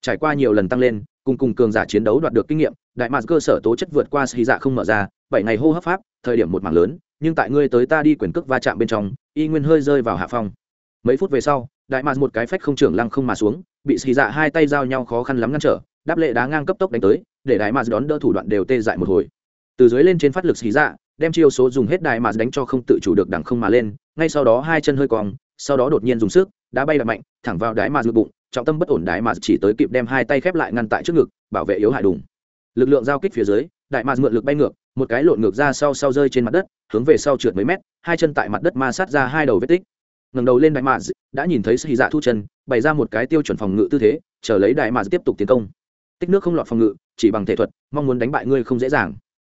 Trải qua nhiều lần tăng lên, cùng cùng cường giả chiến đấu đoạt được kinh nghiệm đại mạc cơ sở tố chất vượt qua xì dạ không mở ra, bảy ngày hô hấp pháp, thời điểm một mảng lớn, nhưng tại ngươi tới ta đi quyền cước va chạm bên trong, y nguyên hơi rơi vào hạ phong mấy phút về sau, đại mạc một cái phách không trưởng lăng không mà xuống, bị xì dạ hai tay giao nhau khó khăn lắm ngăn trở, đáp lệ đá ngang cấp tốc đánh tới, để đại mạc đón đỡ thủ đoạn đều tê dại một hồi. Từ dưới lên trên phát lực xì dạ đem chiêu số dùng hết đại mạc đánh cho không tự chủ được đằng không mà lên, ngay sau đó hai chân hơi cong, sau đó đột nhiên dùng sức, đá bay đập mạnh, thẳng vào đại mạc ngực bụng, trọng tâm bất ổn đại mạc chỉ tới kịp đem hai tay khép lại ngăn tại trước ngực, bảo vệ yếu hại đùng. Lực lượng giao kích phía dưới, đại mạc mượn lực bay ngược, một cái lộn ngược ra sau sau rơi trên mặt đất, hướng về sau trượt mấy mét, hai chân tại mặt đất ma sát ra hai đầu vết tích ngẩng đầu lên đại mà đã nhìn thấy sĩ dạ thu chân, bày ra một cái tiêu chuẩn phòng ngự tư thế, chờ lấy đại mà tiếp tục tiến công. Tích nước không lọt phòng ngự, chỉ bằng thể thuật, mong muốn đánh bại ngươi không dễ dàng.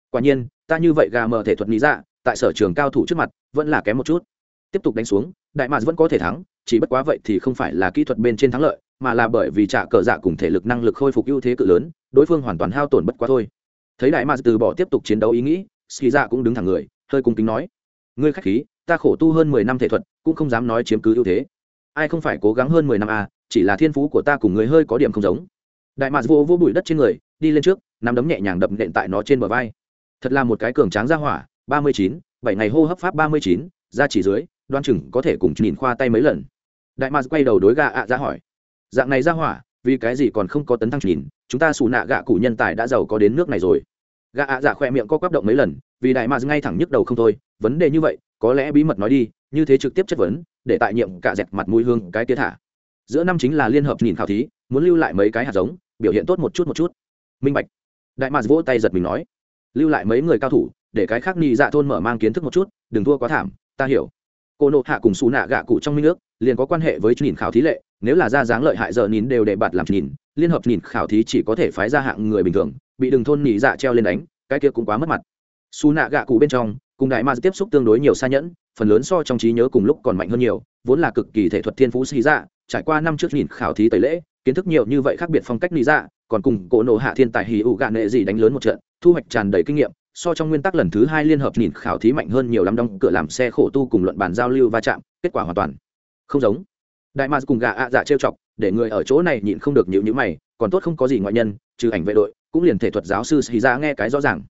Quả nhiên, ta như vậy gà mờ thể thuật lý dạ tại sở trường cao thủ trước mặt, vẫn là kém một chút. Tiếp tục đánh xuống, đại mạc vẫn có thể thắng, chỉ bất quá vậy thì không phải là kỹ thuật bên trên thắng lợi, mà là bởi vì trả cờ dạ cùng thể lực năng lực khôi phục ưu thế cự lớn, đối phương hoàn toàn hao tổn bất quá thôi. Thấy đại mạc từ bỏ tiếp tục chiến đấu ý nghĩ ski dạ cũng đứng thẳng người, hơi cung kính nói, ngươi khách khí ta khổ tu hơn mười năm thể thuật, cũng không dám nói chiếm cứ ưu thế. Ai không phải cố gắng hơn mười năm à chỉ là thiên phú của ta cùng người hơi có điểm không giống. Đại mạc vô vô bụi đất trên người, đi lên trước, nắm đấm nhẹ nhàng đập nện tại nó trên bờ vai. Thật là một cái cường tráng ra hỏa, ba mươi chín, bảy ngày hô hấp pháp ba mươi chín ra chỉ dưới, đoan chừng có thể cùng nhìn khoa tay mấy lần. Đại mạc quay đầu đối gà ạ ra hỏi. Dạng này ra hỏa, vì cái gì còn không có tấn thăng nhìn, chúng ta xù nạ gạ cụ nhân tài đã giàu có đến nước này rồi. Gạ ạ dạ khoe miệng có quắp động mấy lần, vì đại mạc ngay thẳng nhức đầu không thôi, vấn đề như vậy có lẽ bí mật nói đi, như thế trực tiếp chất vấn, để tại nhiệm cả dẹt mặt mũi hương cái tía thả. Giữa năm chính là liên hợp nhìn khảo thí, muốn lưu lại mấy cái hạt giống, biểu hiện tốt một chút một chút. Minh bạch. Đại mạc vỗ tay giật mình nói, lưu lại mấy người cao thủ, để cái khác nhị dạ thôn mở mang kiến thức một chút, đừng thua quá thảm, ta hiểu. Cô nộ hạ cùng xù nạ gạ cụ trong minh nước liền có quan hệ với nhìn khảo thí lệ, nếu là ra dáng lợi hại giờ nhìn đều để bạt làm nhìn, liên hợp nhìn khảo thí chỉ có thể phái ra hạng người bình thường, bị đường thôn nhị dạ treo lên đánh, cái kia cũng quá mất mặt. Xù nạ gạ cụ bên trong cùng đại ma tiếp xúc tương đối nhiều xa nhẫn, phần lớn so trong trí nhớ cùng lúc còn mạnh hơn nhiều, vốn là cực kỳ thể thuật thiên phú xì dạ trải qua năm trước nhìn khảo thí tẩy lễ, kiến thức nhiều như vậy khác biệt phong cách lý dạ còn cùng cỗ nộ hạ thiên tài hì ụ gạ nệ gì đánh lớn một trận, thu hoạch tràn đầy kinh nghiệm, so trong nguyên tắc lần thứ hai liên hợp nhìn khảo thí mạnh hơn nhiều lắm đóng cửa làm xe khổ tu cùng luận bàn giao lưu va chạm, kết quả hoàn toàn không giống. Đại ma cùng gạ ạ dạ trêu chọc, để người ở chỗ này nhịn không được nhịu nhữ mày, còn tốt không có gì ngoại nhân, trừ ảnh vệ đội, cũng liền thể thuật giáo sư xì ra nghe cái rõ ràng.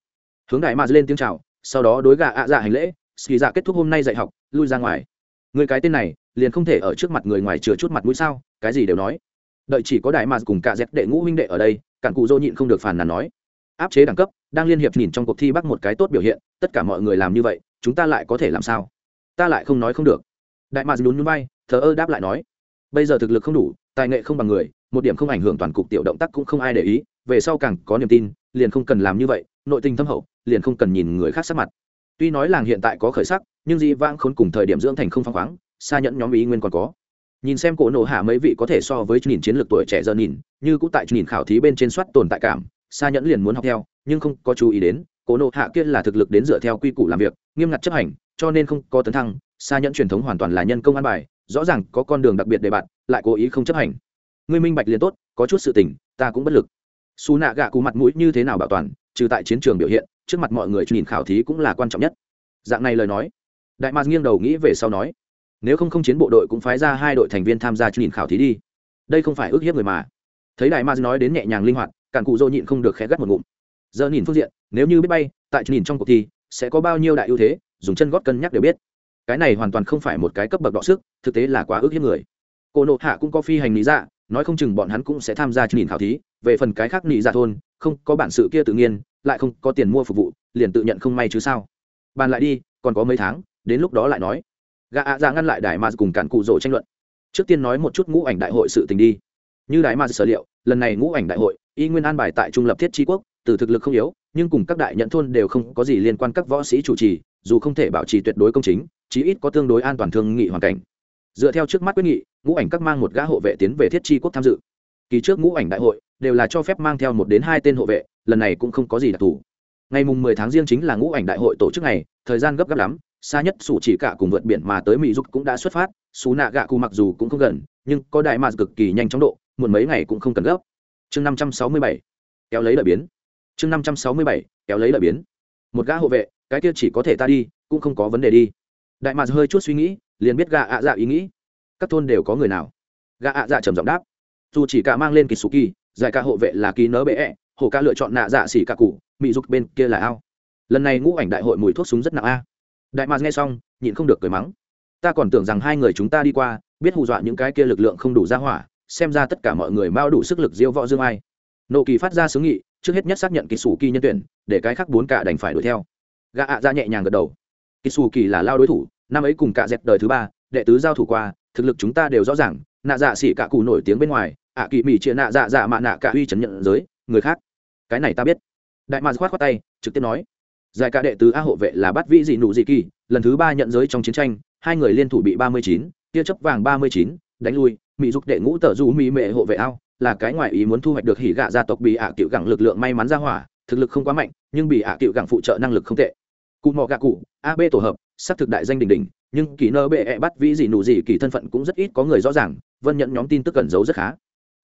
Hướng đại ma lên tiếng chào sau đó đối gà ạ dạ hành lễ xì dạ kết thúc hôm nay dạy học, lui ra ngoài. Người cái tên này, liền không thể ở trước mặt người ngoài chừa chút mặt mũi sao, cái gì đều nói. Đợi chỉ có đại mà cùng cả dẹp đệ ngũ huynh đệ ở đây, cản cụ dô nhịn không được phàn nàn nói. Áp chế đẳng cấp, đang liên hiệp nhìn trong cuộc thi bắt một cái tốt biểu hiện, tất cả mọi người làm như vậy, chúng ta lại có thể làm sao? Ta lại không nói không được. Đại mà nhún nhún bay thờ ơ đáp lại nói. Bây giờ thực lực không đủ, tài nghệ không bằng người, một điểm không ảnh hưởng toàn cục tiểu động tác cũng không ai để ý, về sau càng có niềm tin, liền không cần làm như vậy nội tình thâm hậu, liền không cần nhìn người khác sắc mặt. Tuy nói làng hiện tại có khởi sắc, nhưng di vãng khốn cùng thời điểm dưỡng thành không phăng khoáng, xa nhẫn nhóm ý nguyên còn có. Nhìn xem cổ nổ hạ mấy vị có thể so với nhìn chiến lược tuổi trẻ giờ nhìn, như cũng tại nhìn khảo thí bên trên soát tồn tại cảm, xa nhẫn liền muốn học theo, nhưng không có chú ý đến, cổ nổ hạ kia là thực lực đến dựa theo quy củ làm việc, nghiêm ngặt chấp hành, cho nên không có tấn thăng, xa nhẫn truyền thống hoàn toàn là nhân công an bài, rõ ràng có con đường đặc biệt để bạn, lại cố ý không chấp hành. Ngươi minh bạch liền tốt, có chút sự tình, ta cũng bất lực. Xù nạ gạ cụ mặt mũi như thế nào bảo toàn trừ tại chiến trường biểu hiện, trước mặt mọi người nhìn khảo thí cũng là quan trọng nhất. Dạng này lời nói, đại mạc nghiêng đầu nghĩ về sau nói, nếu không không chiến bộ đội cũng phái ra hai đội thành viên tham gia nhìn khảo thí đi. Đây không phải ước hiếp người mà. Thấy đại mạc nói đến nhẹ nhàng linh hoạt, cản cụ dô nhịn không được khẽ gắt một ngụm. Giờ nhìn phương diện, nếu như biết bay, tại nhìn trong cuộc thi, sẽ có bao nhiêu đại ưu thế, dùng chân gót cân nhắc đều biết. Cái này hoàn toàn không phải một cái cấp bậc đọ sức, thực tế là quá ước hiếp người. Cô nộ hạ cũng có phi hành lý dạ nói không chừng bọn hắn cũng sẽ tham gia nhìn khảo thí, về phần cái khác nị dạ thôn, không có bản sự kia tự nhiên, lại không có tiền mua phục vụ, liền tự nhận không may chứ sao. Bàn lại đi, còn có mấy tháng, đến lúc đó lại nói. Gã ạ ra ngăn lại đại ma cùng cản cụ rỗ tranh luận. Trước tiên nói một chút ngũ ảnh đại hội sự tình đi. Như đại ma sở liệu, lần này ngũ ảnh đại hội, y nguyên an bài tại trung lập thiết tri quốc, từ thực lực không yếu, nhưng cùng các đại nhận thôn đều không có gì liên quan các võ sĩ chủ trì, dù không thể bảo trì tuyệt đối công chính, chí ít có tương đối an toàn thương nghị hoàn cảnh dựa theo trước mắt quyết nghị, ngũ ảnh các mang một gã hộ vệ tiến về thiết chi quốc tham dự. Kỳ trước ngũ ảnh đại hội, đều là cho phép mang theo một đến hai tên hộ vệ, lần này cũng không có gì đặc thù. Ngày mùng mười tháng riêng chính là ngũ ảnh đại hội tổ chức này thời gian gấp gáp lắm, xa nhất sủ chỉ cả cùng vượt biển mà tới mỹ dục cũng đã xuất phát xú nạ gạ cụ mặc dù cũng không gần, nhưng có đại mạc cực kỳ nhanh chóng độ, muộn mấy ngày cũng không cần gấp. Chương năm trăm sáu mươi bảy, kéo lấy lợi biến. Chương năm trăm sáu mươi bảy, kéo lấy lợi biến. Một gã hộ vệ, cái kia chỉ có thể ta đi, cũng không có vấn đề đi. Đại mạc hơi chút suy nghĩ liền biết gạ ạ dạ ý nghĩ. Các thôn đều có người nào? Gạ ạ dạ trầm giọng đáp. Dù chỉ cả mang lên kỳ sù kỳ giải ca hộ vệ là kỳ nớ bệ ẹ hồ ca lựa chọn nạ dạ xỉ cả cụ mỹ dục bên kia là ao. Lần này ngũ ảnh đại hội mùi thuốc súng rất nặng a. Đại mạc nghe xong, nhịn không được cười mắng. Ta còn tưởng rằng hai người chúng ta đi qua, biết hù dọa những cái kia lực lượng không đủ ra hỏa, xem ra tất cả mọi người mao đủ sức lực diêu võ dương ai. Nộ kỳ phát ra xướng nghị, trước hết nhất xác nhận kỳ sù kỳ nhân tuyển, để cái khác bốn cả đành phải đuổi theo. Gạ ạ ra nhẹ nhàng gật đầu. Kỳ sù kỳ là lao đối thủ năm ấy cùng cả dẹp đời thứ ba, đệ tứ giao thủ qua, thực lực chúng ta đều rõ ràng. Nạ dạ xỉ cả cụ nổi tiếng bên ngoài, ạ kỳ mỹ chia nạ dạ dạ mạ nạ cả uy chấn nhận giới, người khác. Cái này ta biết. Đại mạc khoát khoát tay, trực tiếp nói. Giải cả đệ tứ a hộ vệ là bắt vĩ dị nụ dị kỳ, lần thứ ba nhận giới trong chiến tranh, hai người liên thủ bị ba mươi chín, tia chấp vàng ba mươi chín, đánh lui. Mỹ giúp đệ ngũ tờ du mỹ mệ hộ vệ ao, là cái ngoại ý muốn thu hoạch được hỉ gạ gia tộc bị ạ à cựu gẳng lực lượng may mắn ra hỏa, thực lực không quá mạnh, nhưng bị ạ à cựu gẳng phụ trợ năng lực không tệ. Cụ mò gạ cụ ab tổ hợp xác thực đại danh đỉnh đỉnh, nhưng kỳ nơ bệ e bắt vĩ gì nụ gì kỳ thân phận cũng rất ít có người rõ ràng, vân nhận nhóm tin tức cẩn giấu rất khá.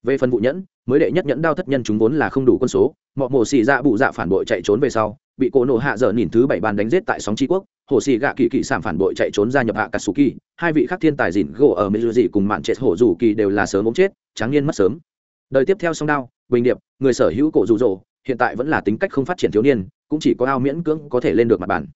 Về phần vụ nhẫn, mới đệ nhất nhẫn đao thất nhân chúng vốn là không đủ quân số, mọ mổ xì dạ bụ dạ phản bội chạy trốn về sau, bị cổ nổ hạ dở nhìn thứ bảy bàn đánh giết tại sóng tri quốc, hồ xì gạ kỳ kỳ sản phản bội chạy trốn gia nhập hạ katsuki hai vị khác thiên tài dìn gỗ ở mỹ dị cùng mạn chết hổ dù kỳ đều là sớm ống chết, tráng niên mất sớm. Đời tiếp theo song đao, bình điệp, người sở hữu cổ rụ rỗ hiện tại vẫn là tính cách không phát triển thiếu niên, cũng chỉ có ao miễn cưỡng có thể lên được mặt bàn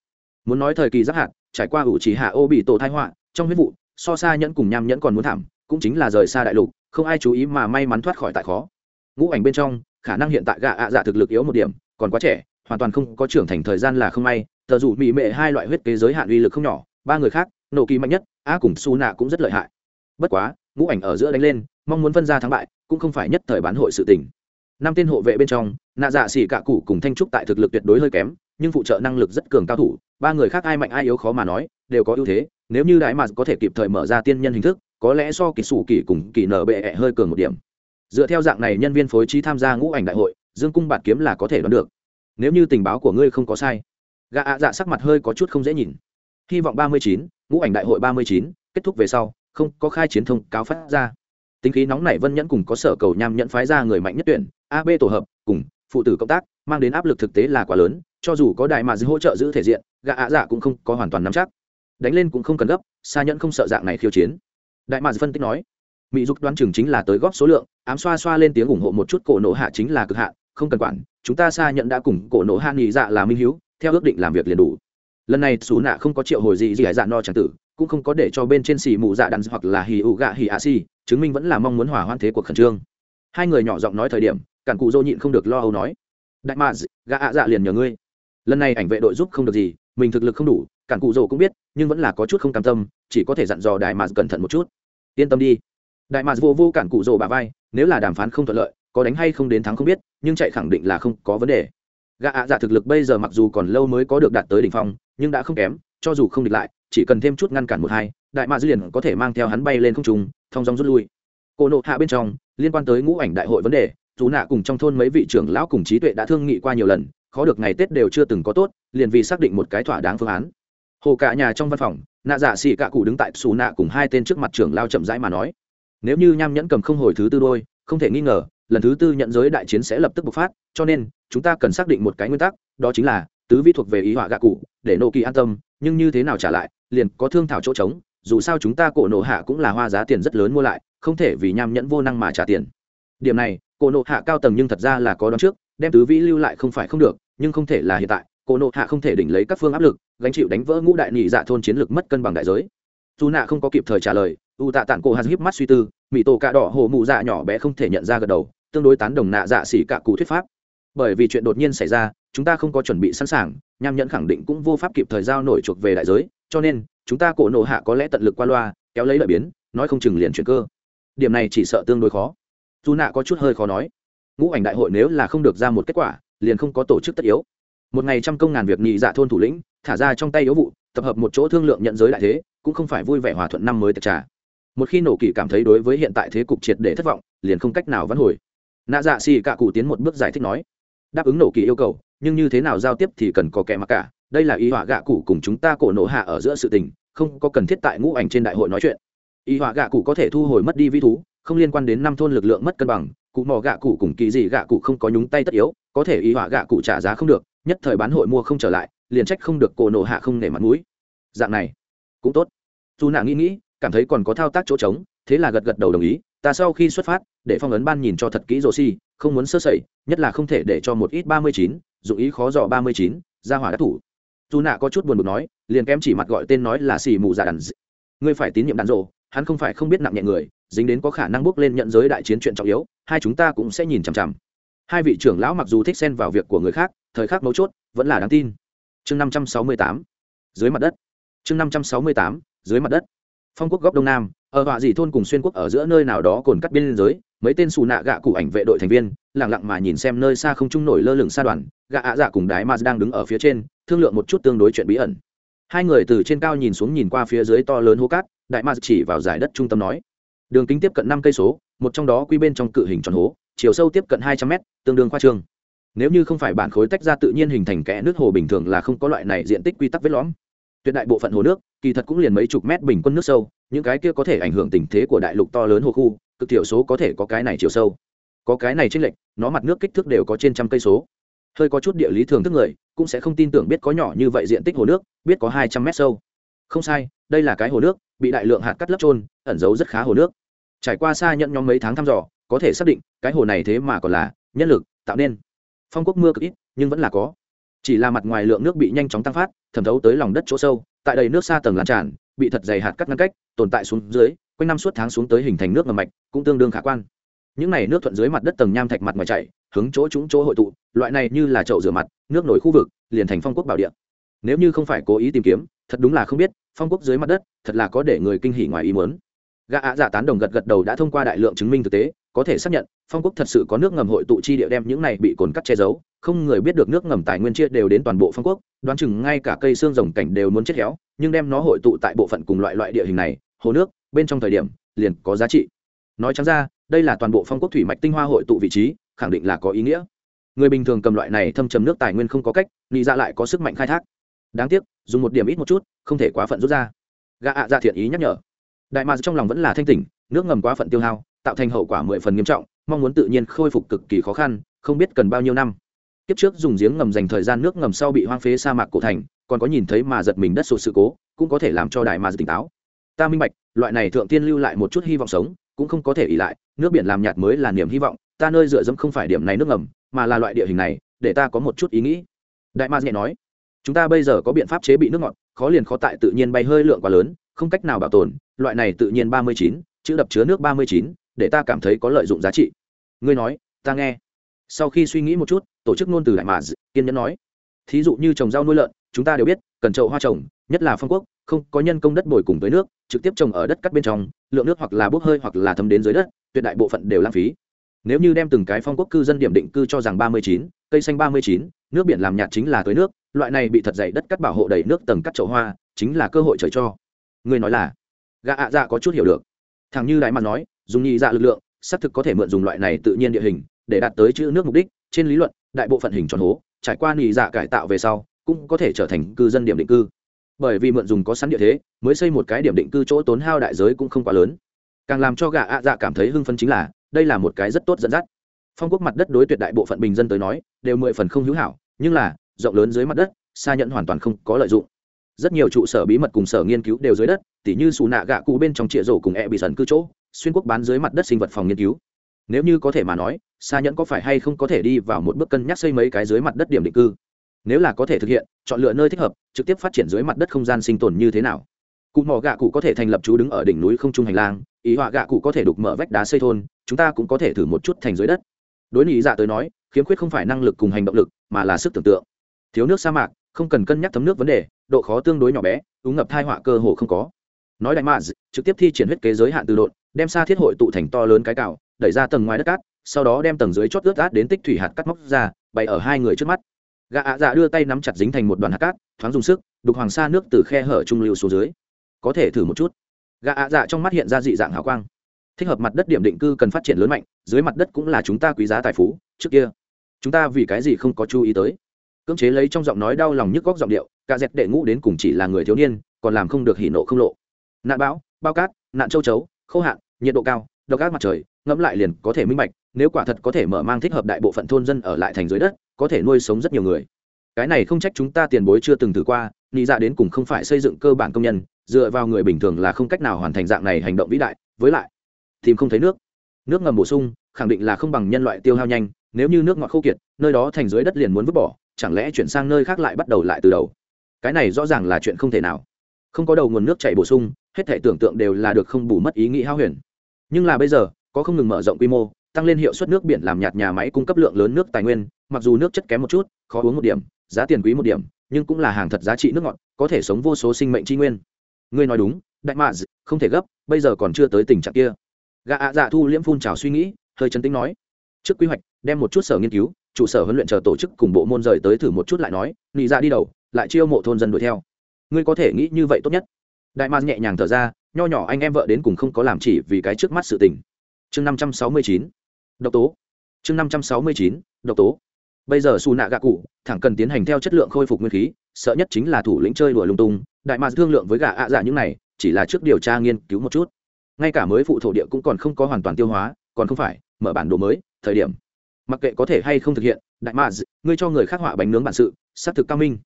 muốn nói thời kỳ giáp hạt, trải qua ủ chỉ hạ ô bị tổ thai họa, trong huyết vụ, so xa nhẫn cùng nham nhẫn còn muốn thảm, cũng chính là rời xa đại lục, không ai chú ý mà may mắn thoát khỏi tại khó. Ngũ ảnh bên trong, khả năng hiện tại gạ ạ dạ thực lực yếu một điểm, còn quá trẻ, hoàn toàn không có trưởng thành thời gian là không may, tờ dù mỹ mệ hai loại huyết kế giới hạn uy lực không nhỏ, ba người khác, nổ kỳ mạnh nhất, a cùng su nạ cũng rất lợi hại. Bất quá, ngũ ảnh ở giữa đánh lên, mong muốn phân ra thắng bại, cũng không phải nhất thời bán hội sự tình. Năm tên hộ vệ bên trong, nạ dạ xỉ cạ cụ cùng thanh trúc tại thực lực tuyệt đối hơi kém nhưng phụ trợ năng lực rất cường cao thủ, ba người khác ai mạnh ai yếu khó mà nói, đều có ưu thế. Nếu như đại mạc có thể kịp thời mở ra tiên nhân hình thức, có lẽ so kỳ sủ kỳ cùng kỳ nở bệ hơi cường một điểm. Dựa theo dạng này, nhân viên phối trí tham gia ngũ ảnh đại hội, dương cung bạt kiếm là có thể đoán được. Nếu như tình báo của ngươi không có sai gạ ạ dạ sắc mặt hơi có chút không dễ nhìn. Hy vọng ba mươi chín, ngũ ảnh đại hội ba mươi chín, kết thúc về sau, không có khai chiến thông cáo phát ra. Tính khí nóng nảy vân nhẫn cùng có sở cầu nham nhẫn phái ra người mạnh nhất tuyển ab tổ hợp, cùng, phụ tử cộng tác, mang đến áp lực thực tế là quá lớn cho dù có đại mà dư hỗ trợ giữ thể diện gạ ạ dạ cũng không có hoàn toàn nắm chắc. Đánh lên cũng không cần gấp xa nhẫn không sợ dạng này khiêu chiến. Đại mà phân tích nói, mỹ dục đoán chừng chính là tới góp số lượng, ám xoa xoa lên tiếng ủng hộ một chút cổ nổ hạ chính là cực hạ không cần quản, chúng ta xa nhận đã cùng cổ nổ hạ nghỉ dạ là minh hiếu, theo ước định làm việc liền đủ. Lần này xú nạ không có triệu hồi gì gì hải dạ no chẳng tử, cũng không có để cho bên trên xì mù dạ đắn hoặc là hì ụ gạ hì ạ xì, chứng minh vẫn là mong muốn hỏa hoãn thế cuộc khẩn trương. Hai người nhỏ giọng nói thời điểm, cản cụ dô nhịn không được lo âu nói, đại mạ gạ ạ dạ liền nhờ ngươi lần này ảnh vệ đội giúp không được gì, mình thực lực không đủ, cản cụ rồ cũng biết, nhưng vẫn là có chút không cam tâm, chỉ có thể dặn dò đại mạc cẩn thận một chút. Yên tâm đi. Đại mạc vô vô cản cụ rồ bà vai, nếu là đàm phán không thuận lợi, có đánh hay không đến thắng không biết, nhưng chạy khẳng định là không có vấn đề. Gã ạ dạ thực lực bây giờ mặc dù còn lâu mới có được đạt tới đỉnh phong, nhưng đã không kém, cho dù không địch lại, chỉ cần thêm chút ngăn cản một hai, đại mạc liền có thể mang theo hắn bay lên không trung, thong dong rút lui. Cô nộ hạ bên trong, liên quan tới ngũ ảnh đại hội vấn đề dù nạ cùng trong thôn mấy vị trưởng lão cùng trí tuệ đã thương nghị qua nhiều lần khó được ngày tết đều chưa từng có tốt, liền vì xác định một cái thỏa đáng phương án. Hồ cả nhà trong văn phòng, nạ dạ xì cả cụ đứng tại xù nạ cùng hai tên trước mặt trưởng lao chậm rãi mà nói. Nếu như nham nhẫn cầm không hồi thứ tư đôi, không thể nghi ngờ, lần thứ tư nhận giới đại chiến sẽ lập tức bộc phát, cho nên, chúng ta cần xác định một cái nguyên tắc, đó chính là, tứ vi thuộc về ý họa gạ cụ, để nô kỳ an tâm, nhưng như thế nào trả lại, liền có thương thảo chỗ trống, dù sao chúng ta cổ nộ hạ cũng là hoa giá tiền rất lớn mua lại, không thể vì nham nhẫn vô năng mà trả tiền. Điểm này, cổ nộ hạ cao tầng nhưng thật ra là có đón trước, đem tứ vĩ lưu lại không phải không được nhưng không thể là hiện tại cổ nộ hạ không thể đỉnh lấy các phương áp lực, gánh chịu đánh vỡ ngũ đại nhị dạ thôn chiến lược mất cân bằng đại giới. Dù nạ không có kịp thời trả lời, u tạ tản cổ hạt híp mắt suy tư mỹ tổ cạ đỏ hồ mụ dạ nhỏ bé không thể nhận ra gật đầu, tương đối tán đồng nạ dạ xỉ cạ cụ thuyết pháp. Bởi vì chuyện đột nhiên xảy ra, chúng ta không có chuẩn bị sẵn sàng, nham nhẫn khẳng định cũng vô pháp kịp thời giao nổi chuộc về đại giới, cho nên, chúng ta cổ nộ hạ có lẽ tận lực qua loa, kéo lấy lợi biến, nói không chừng liền chuyển cơ. Điểm này chỉ sợ tương đối khó. Dù nạ có chút hơi khó nói. Ngũ ảnh đại hội nếu là không được ra một kết quả liền không có tổ chức tất yếu. Một ngày trăm công ngàn việc nhị dạ thôn thủ lĩnh, thả ra trong tay yếu vụ, tập hợp một chỗ thương lượng nhận giới đại thế, cũng không phải vui vẻ hòa thuận năm mới tiệc trà. Một khi nổ kỳ cảm thấy đối với hiện tại thế cục triệt để thất vọng, liền không cách nào vãn hồi. Nạ dạ xì cạ cụ tiến một bước giải thích nói, đáp ứng nổ kỳ yêu cầu, nhưng như thế nào giao tiếp thì cần có kẻ mặc cả. Đây là ý họa gạ cụ cùng chúng ta cổ nổ hạ ở giữa sự tình, không có cần thiết tại ngũ ảnh trên đại hội nói chuyện. Ý họa gạ cụ có thể thu hồi mất đi vi thú, không liên quan đến năm thôn lực lượng mất cân bằng, cụ mò gạ cụ cùng kỳ gì gạ cụ không có nhúng tay tất yếu có thể ý họa gạ cụ trả giá không được, nhất thời bán hội mua không trở lại, liền trách không được cổ nổ hạ không nể mặt mũi. Dạng này, cũng tốt. Dù nạ nghĩ nghĩ, cảm thấy còn có thao tác chỗ trống, thế là gật gật đầu đồng ý, ta sau khi xuất phát, để phong ấn ban nhìn cho thật kỹ rồ si không muốn sơ sẩy, nhất là không thể để cho một ít ba mươi chín, dụng ý khó dò ba mươi chín, ra hỏa đắc thủ. Dù nạ có chút buồn bực nói, liền kém chỉ mặt gọi tên nói là xì mù giả đàn ngươi phải tín nhiệm đàn rộ hắn không phải không biết nặng nhẹ người, dính đến có khả năng bước lên nhận giới đại chiến chuyện trọng yếu, hai chúng ta cũng sẽ nhìn chằm chằm hai vị trưởng lão mặc dù thích xen vào việc của người khác, thời khắc mấu chốt vẫn là đáng tin. Chương năm trăm sáu mươi tám, dưới mặt đất. Chương năm trăm sáu mươi tám, dưới mặt đất. Phong quốc góc đông nam, ở họa dì thôn cùng xuyên quốc ở giữa nơi nào đó cồn cắt biên giới, mấy tên xù nạ gạ cụ ảnh vệ đội thành viên lẳng lặng mà nhìn xem nơi xa không trung nổi lơ lửng xa đoàn, gạ ạ dạ cùng đái ma đang đứng ở phía trên, thương lượng một chút tương đối chuyện bí ẩn. Hai người từ trên cao nhìn xuống nhìn qua phía dưới to lớn hô cát đại ma chỉ vào giải đất trung tâm nói. Đường kính tiếp cận năm cây số, một trong đó quy bên trong cự hình tròn hố chiều sâu tiếp cận hai trăm mét, tương đương khoa trương. Nếu như không phải bản khối tách ra tự nhiên hình thành kẽ nước hồ bình thường là không có loại này diện tích quy tắc vết lõm. Tuyệt đại bộ phận hồ nước, kỳ thật cũng liền mấy chục mét bình quân nước sâu, những cái kia có thể ảnh hưởng tình thế của đại lục to lớn hồ khu, cực thiểu số có thể có cái này chiều sâu. Có cái này chênh lệch, nó mặt nước kích thước đều có trên trăm cây số. Hơi có chút địa lý thường thức người, cũng sẽ không tin tưởng biết có nhỏ như vậy diện tích hồ nước, biết có hai trăm mét sâu. Không sai, đây là cái hồ nước, bị đại lượng hạt cắt lấp trôn ẩn giấu rất khá hồ nước. Trải qua xa nhận nhóm mấy tháng thăm dò có thể xác định cái hồ này thế mà còn là nhân lực, tạo nên. Phong quốc mưa cực ít, nhưng vẫn là có. Chỉ là mặt ngoài lượng nước bị nhanh chóng tăng phát, thẩm thấu tới lòng đất chỗ sâu, tại đầy nước xa tầng lan tràn, bị thật dày hạt cắt ngăn cách, tồn tại xuống dưới, quanh năm suốt tháng xuống tới hình thành nước ngầm mạch, cũng tương đương khả quan. Những này nước thuận dưới mặt đất tầng nham thạch mặt ngoài chảy hướng chỗ chúng chỗ hội tụ, loại này như là chậu rửa mặt, nước nổi khu vực, liền thành phong quốc bảo địa. Nếu như không phải cố ý tìm kiếm, thật đúng là không biết, phong quốc dưới mặt đất, thật là có để người kinh hỉ ngoài ý muốn. Gã ạ giả tán đồng gật gật đầu đã thông qua đại lượng chứng minh thực tế có thể xác nhận, phong quốc thật sự có nước ngầm hội tụ chi địa đem những này bị cồn cắt che giấu, không người biết được nước ngầm tài nguyên chia đều đến toàn bộ phong quốc, đoán chừng ngay cả cây xương rồng cảnh đều muốn chết héo, nhưng đem nó hội tụ tại bộ phận cùng loại loại địa hình này, hồ nước, bên trong thời điểm, liền có giá trị. Nói chẳng ra, đây là toàn bộ phong quốc thủy mạch tinh hoa hội tụ vị trí, khẳng định là có ý nghĩa. Người bình thường cầm loại này thâm trầm nước tài nguyên không có cách nghĩ ra dạ lại có sức mạnh khai thác. Đáng tiếc, dùng một điểm ít một chút, không thể quá phận rút ra. Gã ạ ra thiện ý nhắc nhở. Đại mạc trong lòng vẫn là thanh tỉnh, nước ngầm quá phận tiêu hao tạo thành hậu quả mười phần nghiêm trọng, mong muốn tự nhiên khôi phục cực kỳ khó khăn, không biết cần bao nhiêu năm. Kiếp trước dùng giếng ngầm dành thời gian nước ngầm sau bị hoang phế sa mạc cổ thành, còn có nhìn thấy mà giật mình đất sụt sự cố, cũng có thể làm cho đại mà tỉnh táo. Ta minh bạch, loại này thượng tiên lưu lại một chút hy vọng sống, cũng không có thể ỉ lại, nước biển làm nhạt mới là niềm hy vọng, ta nơi dựa dẫm không phải điểm này nước ngầm, mà là loại địa hình này, để ta có một chút ý nghĩ. Đại ma nhẹ nói. Chúng ta bây giờ có biện pháp chế bị nước ngọt, khó liền khó tại tự nhiên bay hơi lượng quá lớn, không cách nào bảo tồn, loại này tự nhiên ba mươi chín, chữ đập chứa nước ba mươi chín để ta cảm thấy có lợi dụng giá trị. Ngươi nói, ta nghe. Sau khi suy nghĩ một chút, tổ chức ngôn từ đại mà kiên nhẫn nói. Thí dụ như trồng rau nuôi lợn, chúng ta đều biết, cần chậu hoa trồng, nhất là phong quốc, không có nhân công đất bồi cùng tới nước, trực tiếp trồng ở đất cắt bên trong, lượng nước hoặc là bốc hơi hoặc là thấm đến dưới đất, tuyệt đại bộ phận đều lãng phí. Nếu như đem từng cái phong quốc cư dân điểm định cư cho rằng ba mươi chín, cây xanh ba mươi chín, nước biển làm nhạt chính là tới nước, loại này bị thật dày đất cắt bảo hộ đầy nước tầng cắt chậu hoa, chính là cơ hội trời cho. Người nói là, gã ạ dạ có chút hiểu được. Thằng như đại mặt nói dùng nhị dạ lực lượng, xác thực có thể mượn dùng loại này tự nhiên địa hình để đạt tới chữ nước mục đích, trên lý luận, đại bộ phận hình tròn hố, trải qua nhị dạ cải tạo về sau, cũng có thể trở thành cư dân điểm định cư. Bởi vì mượn dùng có sẵn địa thế, mới xây một cái điểm định cư chỗ tốn hao đại giới cũng không quá lớn. Càng làm cho gà ạ dạ cảm thấy hưng phấn chính là, đây là một cái rất tốt dẫn dắt. Phong quốc mặt đất đối tuyệt đại bộ phận bình dân tới nói, đều mười phần không hữu hảo, nhưng là, rộng lớn dưới mặt đất, xa nhận hoàn toàn không có lợi dụng. Rất nhiều trụ sở bí mật cùng sở nghiên cứu đều dưới đất, tỉ như xù nạ gạ cụ bên trong trịa rổ cùng e bị sần cư chỗ xuyên quốc bán dưới mặt đất sinh vật phòng nghiên cứu. Nếu như có thể mà nói xa nhẫn có phải hay không có thể đi vào một bước cân nhắc xây mấy cái dưới mặt đất điểm định cư? Nếu là có thể thực hiện, chọn lựa nơi thích hợp, trực tiếp phát triển dưới mặt đất không gian sinh tồn như thế nào? Cụ mỏ gạ cụ có thể thành lập chú đứng ở đỉnh núi không trung hành lang, ý họa gạ cụ có thể đục mở vách đá xây thôn, chúng ta cũng có thể thử một chút thành dưới đất. Đối lý dạ tới nói, khiếm khuyết không phải năng lực cùng hành động lực, mà là sức tưởng tượng. Thiếu nước sa mạc, không cần cân nhắc thấm nước vấn đề, độ khó tương đối nhỏ bé, úng ngập thai họa cơ hồ không có. Nói đại mạ trực tiếp thi triển huyết kế giới hạn từ độn đem xa thiết hội tụ thành to lớn cái cào, đẩy ra tầng ngoài đất cát, sau đó đem tầng dưới chót ướt át đến tích thủy hạt cắt móc ra, bày ở hai người trước mắt. Gã ạ dạ đưa tay nắm chặt dính thành một đoàn hạt cát, thoáng dùng sức, đục hoàng sa nước từ khe hở trung lưu xuống dưới. Có thể thử một chút. Gã ạ dạ trong mắt hiện ra dị dạng hào quang. Thích hợp mặt đất điểm định cư cần phát triển lớn mạnh, dưới mặt đất cũng là chúng ta quý giá tài phú, trước kia. Chúng ta vì cái gì không có chú ý tới? Cưỡng chế lấy trong giọng nói đau lòng nhức góc giọng điệu cả dẹt đệ ngũ đến cùng chỉ là người thiếu niên, còn làm không được hỉ nộ không lộ. Nạn bão, bao cát, nạn châu chấu khô hạn, nhiệt độ cao, độc ác mặt trời, ngẫm lại liền có thể minh bạch, nếu quả thật có thể mở mang thích hợp đại bộ phận thôn dân ở lại thành dưới đất, có thể nuôi sống rất nhiều người. Cái này không trách chúng ta tiền bối chưa từng thử qua nghĩ ra dạ đến cùng không phải xây dựng cơ bản công nhân, dựa vào người bình thường là không cách nào hoàn thành dạng này hành động vĩ đại. Với lại, tìm không thấy nước. Nước ngầm bổ sung, khẳng định là không bằng nhân loại tiêu hao nhanh, nếu như nước ngọt khô kiệt, nơi đó thành dưới đất liền muốn vứt bỏ, chẳng lẽ chuyển sang nơi khác lại bắt đầu lại từ đầu? Cái này rõ ràng là chuyện không thể nào. Không có đầu nguồn nước chảy bổ sung hết thể tưởng tượng đều là được không bù mất ý nghĩ hao huyền. Nhưng là bây giờ, có không ngừng mở rộng quy mô, tăng lên hiệu suất nước biển làm nhạt nhà máy cung cấp lượng lớn nước tài nguyên, mặc dù nước chất kém một chút, khó uống một điểm, giá tiền quý một điểm, nhưng cũng là hàng thật giá trị nước ngọt, có thể sống vô số sinh mệnh tri nguyên. Ngươi nói đúng, đại mạ không thể gấp, bây giờ còn chưa tới tình trạng kia. Gạ ạ dạ thu liễm phun trào suy nghĩ, hơi chấn tĩnh nói. Trước quy hoạch, đem một chút sở nghiên cứu, trụ sở huấn luyện chờ tổ chức cùng bộ môn rời tới thử một chút lại nói nghĩ ra dạ đi đầu, lại chiêu mộ thôn dân đuổi theo. Ngươi có thể nghĩ như vậy tốt nhất đại Ma nhẹ nhàng thở ra nho nhỏ anh em vợ đến cùng không có làm chỉ vì cái trước mắt sự tình. Chương năm trăm sáu mươi chín độc tố. Chương năm trăm sáu mươi chín độc tố. Bây giờ xù nạ gạ cụ thẳng cần tiến hành theo chất lượng khôi phục nguyên khí sợ nhất chính là thủ lĩnh chơi đùa lung tung. Đại Ma thương lượng với gạ ạ dạ những này chỉ là trước điều tra nghiên cứu một chút. Ngay cả mới phụ thổ địa cũng còn không có hoàn toàn tiêu hóa còn không phải mở bản đồ mới thời điểm. Mặc kệ có thể hay không thực hiện đại Ma, ngươi cho người khác họa bánh nướng bản sự xác thực cao minh.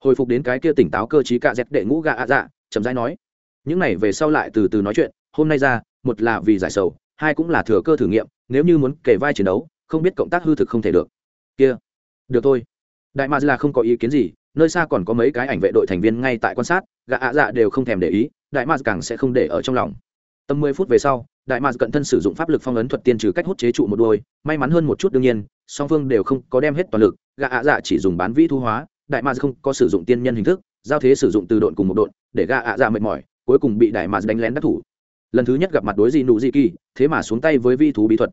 Hồi phục đến cái kia tỉnh táo cơ t cạ dẹt đệ ngũ gạ ạ dạ chậm rãi nói, những này về sau lại từ từ nói chuyện, hôm nay ra, một là vì giải sầu, hai cũng là thừa cơ thử nghiệm, nếu như muốn kể vai chiến đấu, không biết cộng tác hư thực không thể được. Kia, được thôi. Đại mads là không có ý kiến gì, nơi xa còn có mấy cái ảnh vệ đội thành viên ngay tại quan sát gạ ạ dạ đều không thèm để ý, đại mads càng sẽ không để ở trong lòng. Tầm mười phút về sau, đại mads cận thân sử dụng pháp lực phong ấn thuật tiên trừ cách hút chế trụ một đôi, may mắn hơn một chút đương nhiên, song phương đều không có đem hết toàn lực gạ ạ dạ chỉ dùng bán vĩ thu hóa, đại mads không có sử dụng tiên nhân hình thức giao thế sử dụng từ độn cùng một độn, để gạ ạ dạ mệt mỏi, cuối cùng bị đại mạc đánh lén đắc thủ. Lần thứ nhất gặp mặt đối dị nụ dị kỳ, thế mà xuống tay với vi thú bí thuật.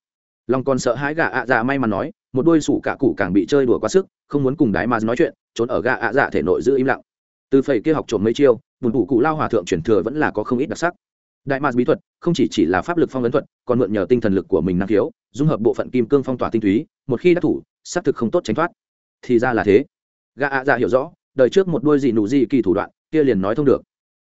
Lòng còn sợ hãi gạ ạ dạ may mắn nói, một đôi sủ cả cụ càng bị chơi đùa quá sức, không muốn cùng đại mạc nói chuyện, trốn ở gạ ạ dạ thể nội giữ im lặng. Từ phẩy kia học trộm mấy chiêu bùn cụ cụ lao hòa thượng truyền thừa vẫn là có không ít đặc sắc. Đại mạc bí thuật không chỉ chỉ là pháp lực phong ấn thuật, còn mượn nhờ tinh thần lực của mình năng khiếu, dung hợp bộ phận kim cương phong tỏa tinh túy, một khi đắc thủ, xác thực không tốt tránh thoát. Thì ra là thế. Gạ ạ dạ hiểu rõ đời trước một đôi gì nụ gì kỳ thủ đoạn, kia liền nói thông được.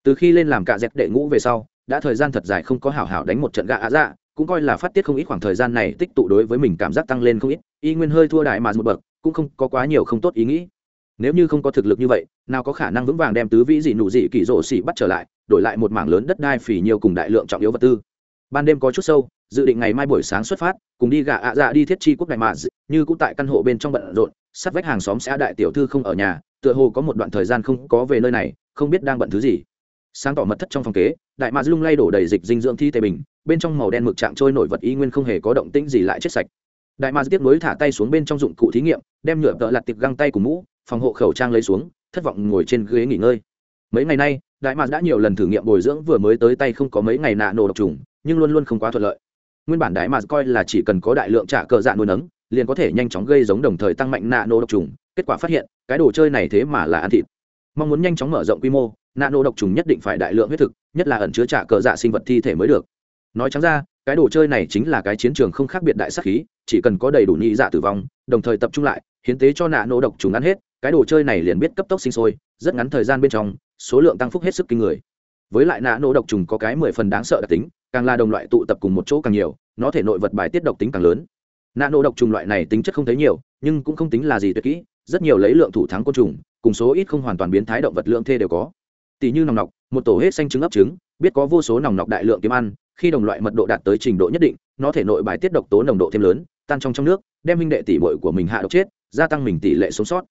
Từ khi lên làm cả dẹp đệ ngũ về sau, đã thời gian thật dài không có hảo hảo đánh một trận gạ ạ dạ cũng coi là phát tiết không ít khoảng thời gian này tích tụ đối với mình cảm giác tăng lên không ít, y nguyên hơi thua đại mà một bậc, cũng không có quá nhiều không tốt ý nghĩ. Nếu như không có thực lực như vậy, nào có khả năng vững vàng đem tứ vĩ dị nụ dị kỳ rổ xỉ bắt trở lại, đổi lại một mảng lớn đất đai phỉ nhiều cùng đại lượng trọng yếu vật tư. Ban đêm có chút sâu, dự định ngày mai buổi sáng xuất phát, cùng đi gạ ạ dạ đi thiết chi quốc đại mà như cũng tại căn hộ bên trong bận rộn sát vách hàng xóm xã đại tiểu thư không ở nhà tựa hồ có một đoạn thời gian không có về nơi này, không biết đang bận thứ gì. Sáng tỏ mật thất trong phòng kế, đại mạc lung lay đổ đầy dịch dinh dưỡng thi tề bình, bên trong màu đen mực trạng trôi nổi vật y nguyên không hề có động tĩnh gì lại chết sạch. Đại mạc tiếp nối thả tay xuống bên trong dụng cụ thí nghiệm, đem nhựa tợ lặt tiệp găng tay cùng mũ, phòng hộ khẩu trang lấy xuống, thất vọng ngồi trên ghế nghỉ ngơi. Mấy ngày nay, đại mạc đã nhiều lần thử nghiệm bồi dưỡng vừa mới tới tay không có mấy ngày nạ nổ độc trùng, nhưng luôn luôn không quá thuận lợi. Nguyên bản đại mạc coi là chỉ cần có đại lượng trả cờ dạ nuôi nấng, liền có thể nhanh chóng gây giống đồng thời tăng mạnh nạ nổ độc trùng kết quả phát hiện, cái đồ chơi này thế mà là ăn thịt. Mong muốn nhanh chóng mở rộng quy mô, nano độc trùng nhất định phải đại lượng huyết thực, nhất là ẩn chứa trả cờ dạ sinh vật thi thể mới được. Nói trắng ra, cái đồ chơi này chính là cái chiến trường không khác biệt đại sắc khí, chỉ cần có đầy đủ nhị dạ tử vong, đồng thời tập trung lại, hiến tế cho nano độc trùng ăn hết, cái đồ chơi này liền biết cấp tốc sinh sôi, rất ngắn thời gian bên trong, số lượng tăng phúc hết sức kinh người. Với lại nano độc trùng có cái mười phần đáng sợ đặc tính, càng là đồng loại tụ tập cùng một chỗ càng nhiều, nó thể nội vật bài tiết độc tính càng lớn. Nano độc trùng loại này tính chất không thấy nhiều, nhưng cũng không tính là gì tuyệt kỹ rất nhiều lấy lượng thủ thắng côn trùng, cùng số ít không hoàn toàn biến thái động vật lượng thê đều có. Tỷ như nòng nọc, một tổ hết xanh trứng ấp trứng, biết có vô số nòng nọc đại lượng kiếm ăn, khi đồng loại mật độ đạt tới trình độ nhất định, nó thể nội bài tiết độc tố nồng độ thêm lớn, tan trong trong nước, đem minh đệ tỷ bội của mình hạ độc chết, gia tăng mình tỷ lệ sống sót.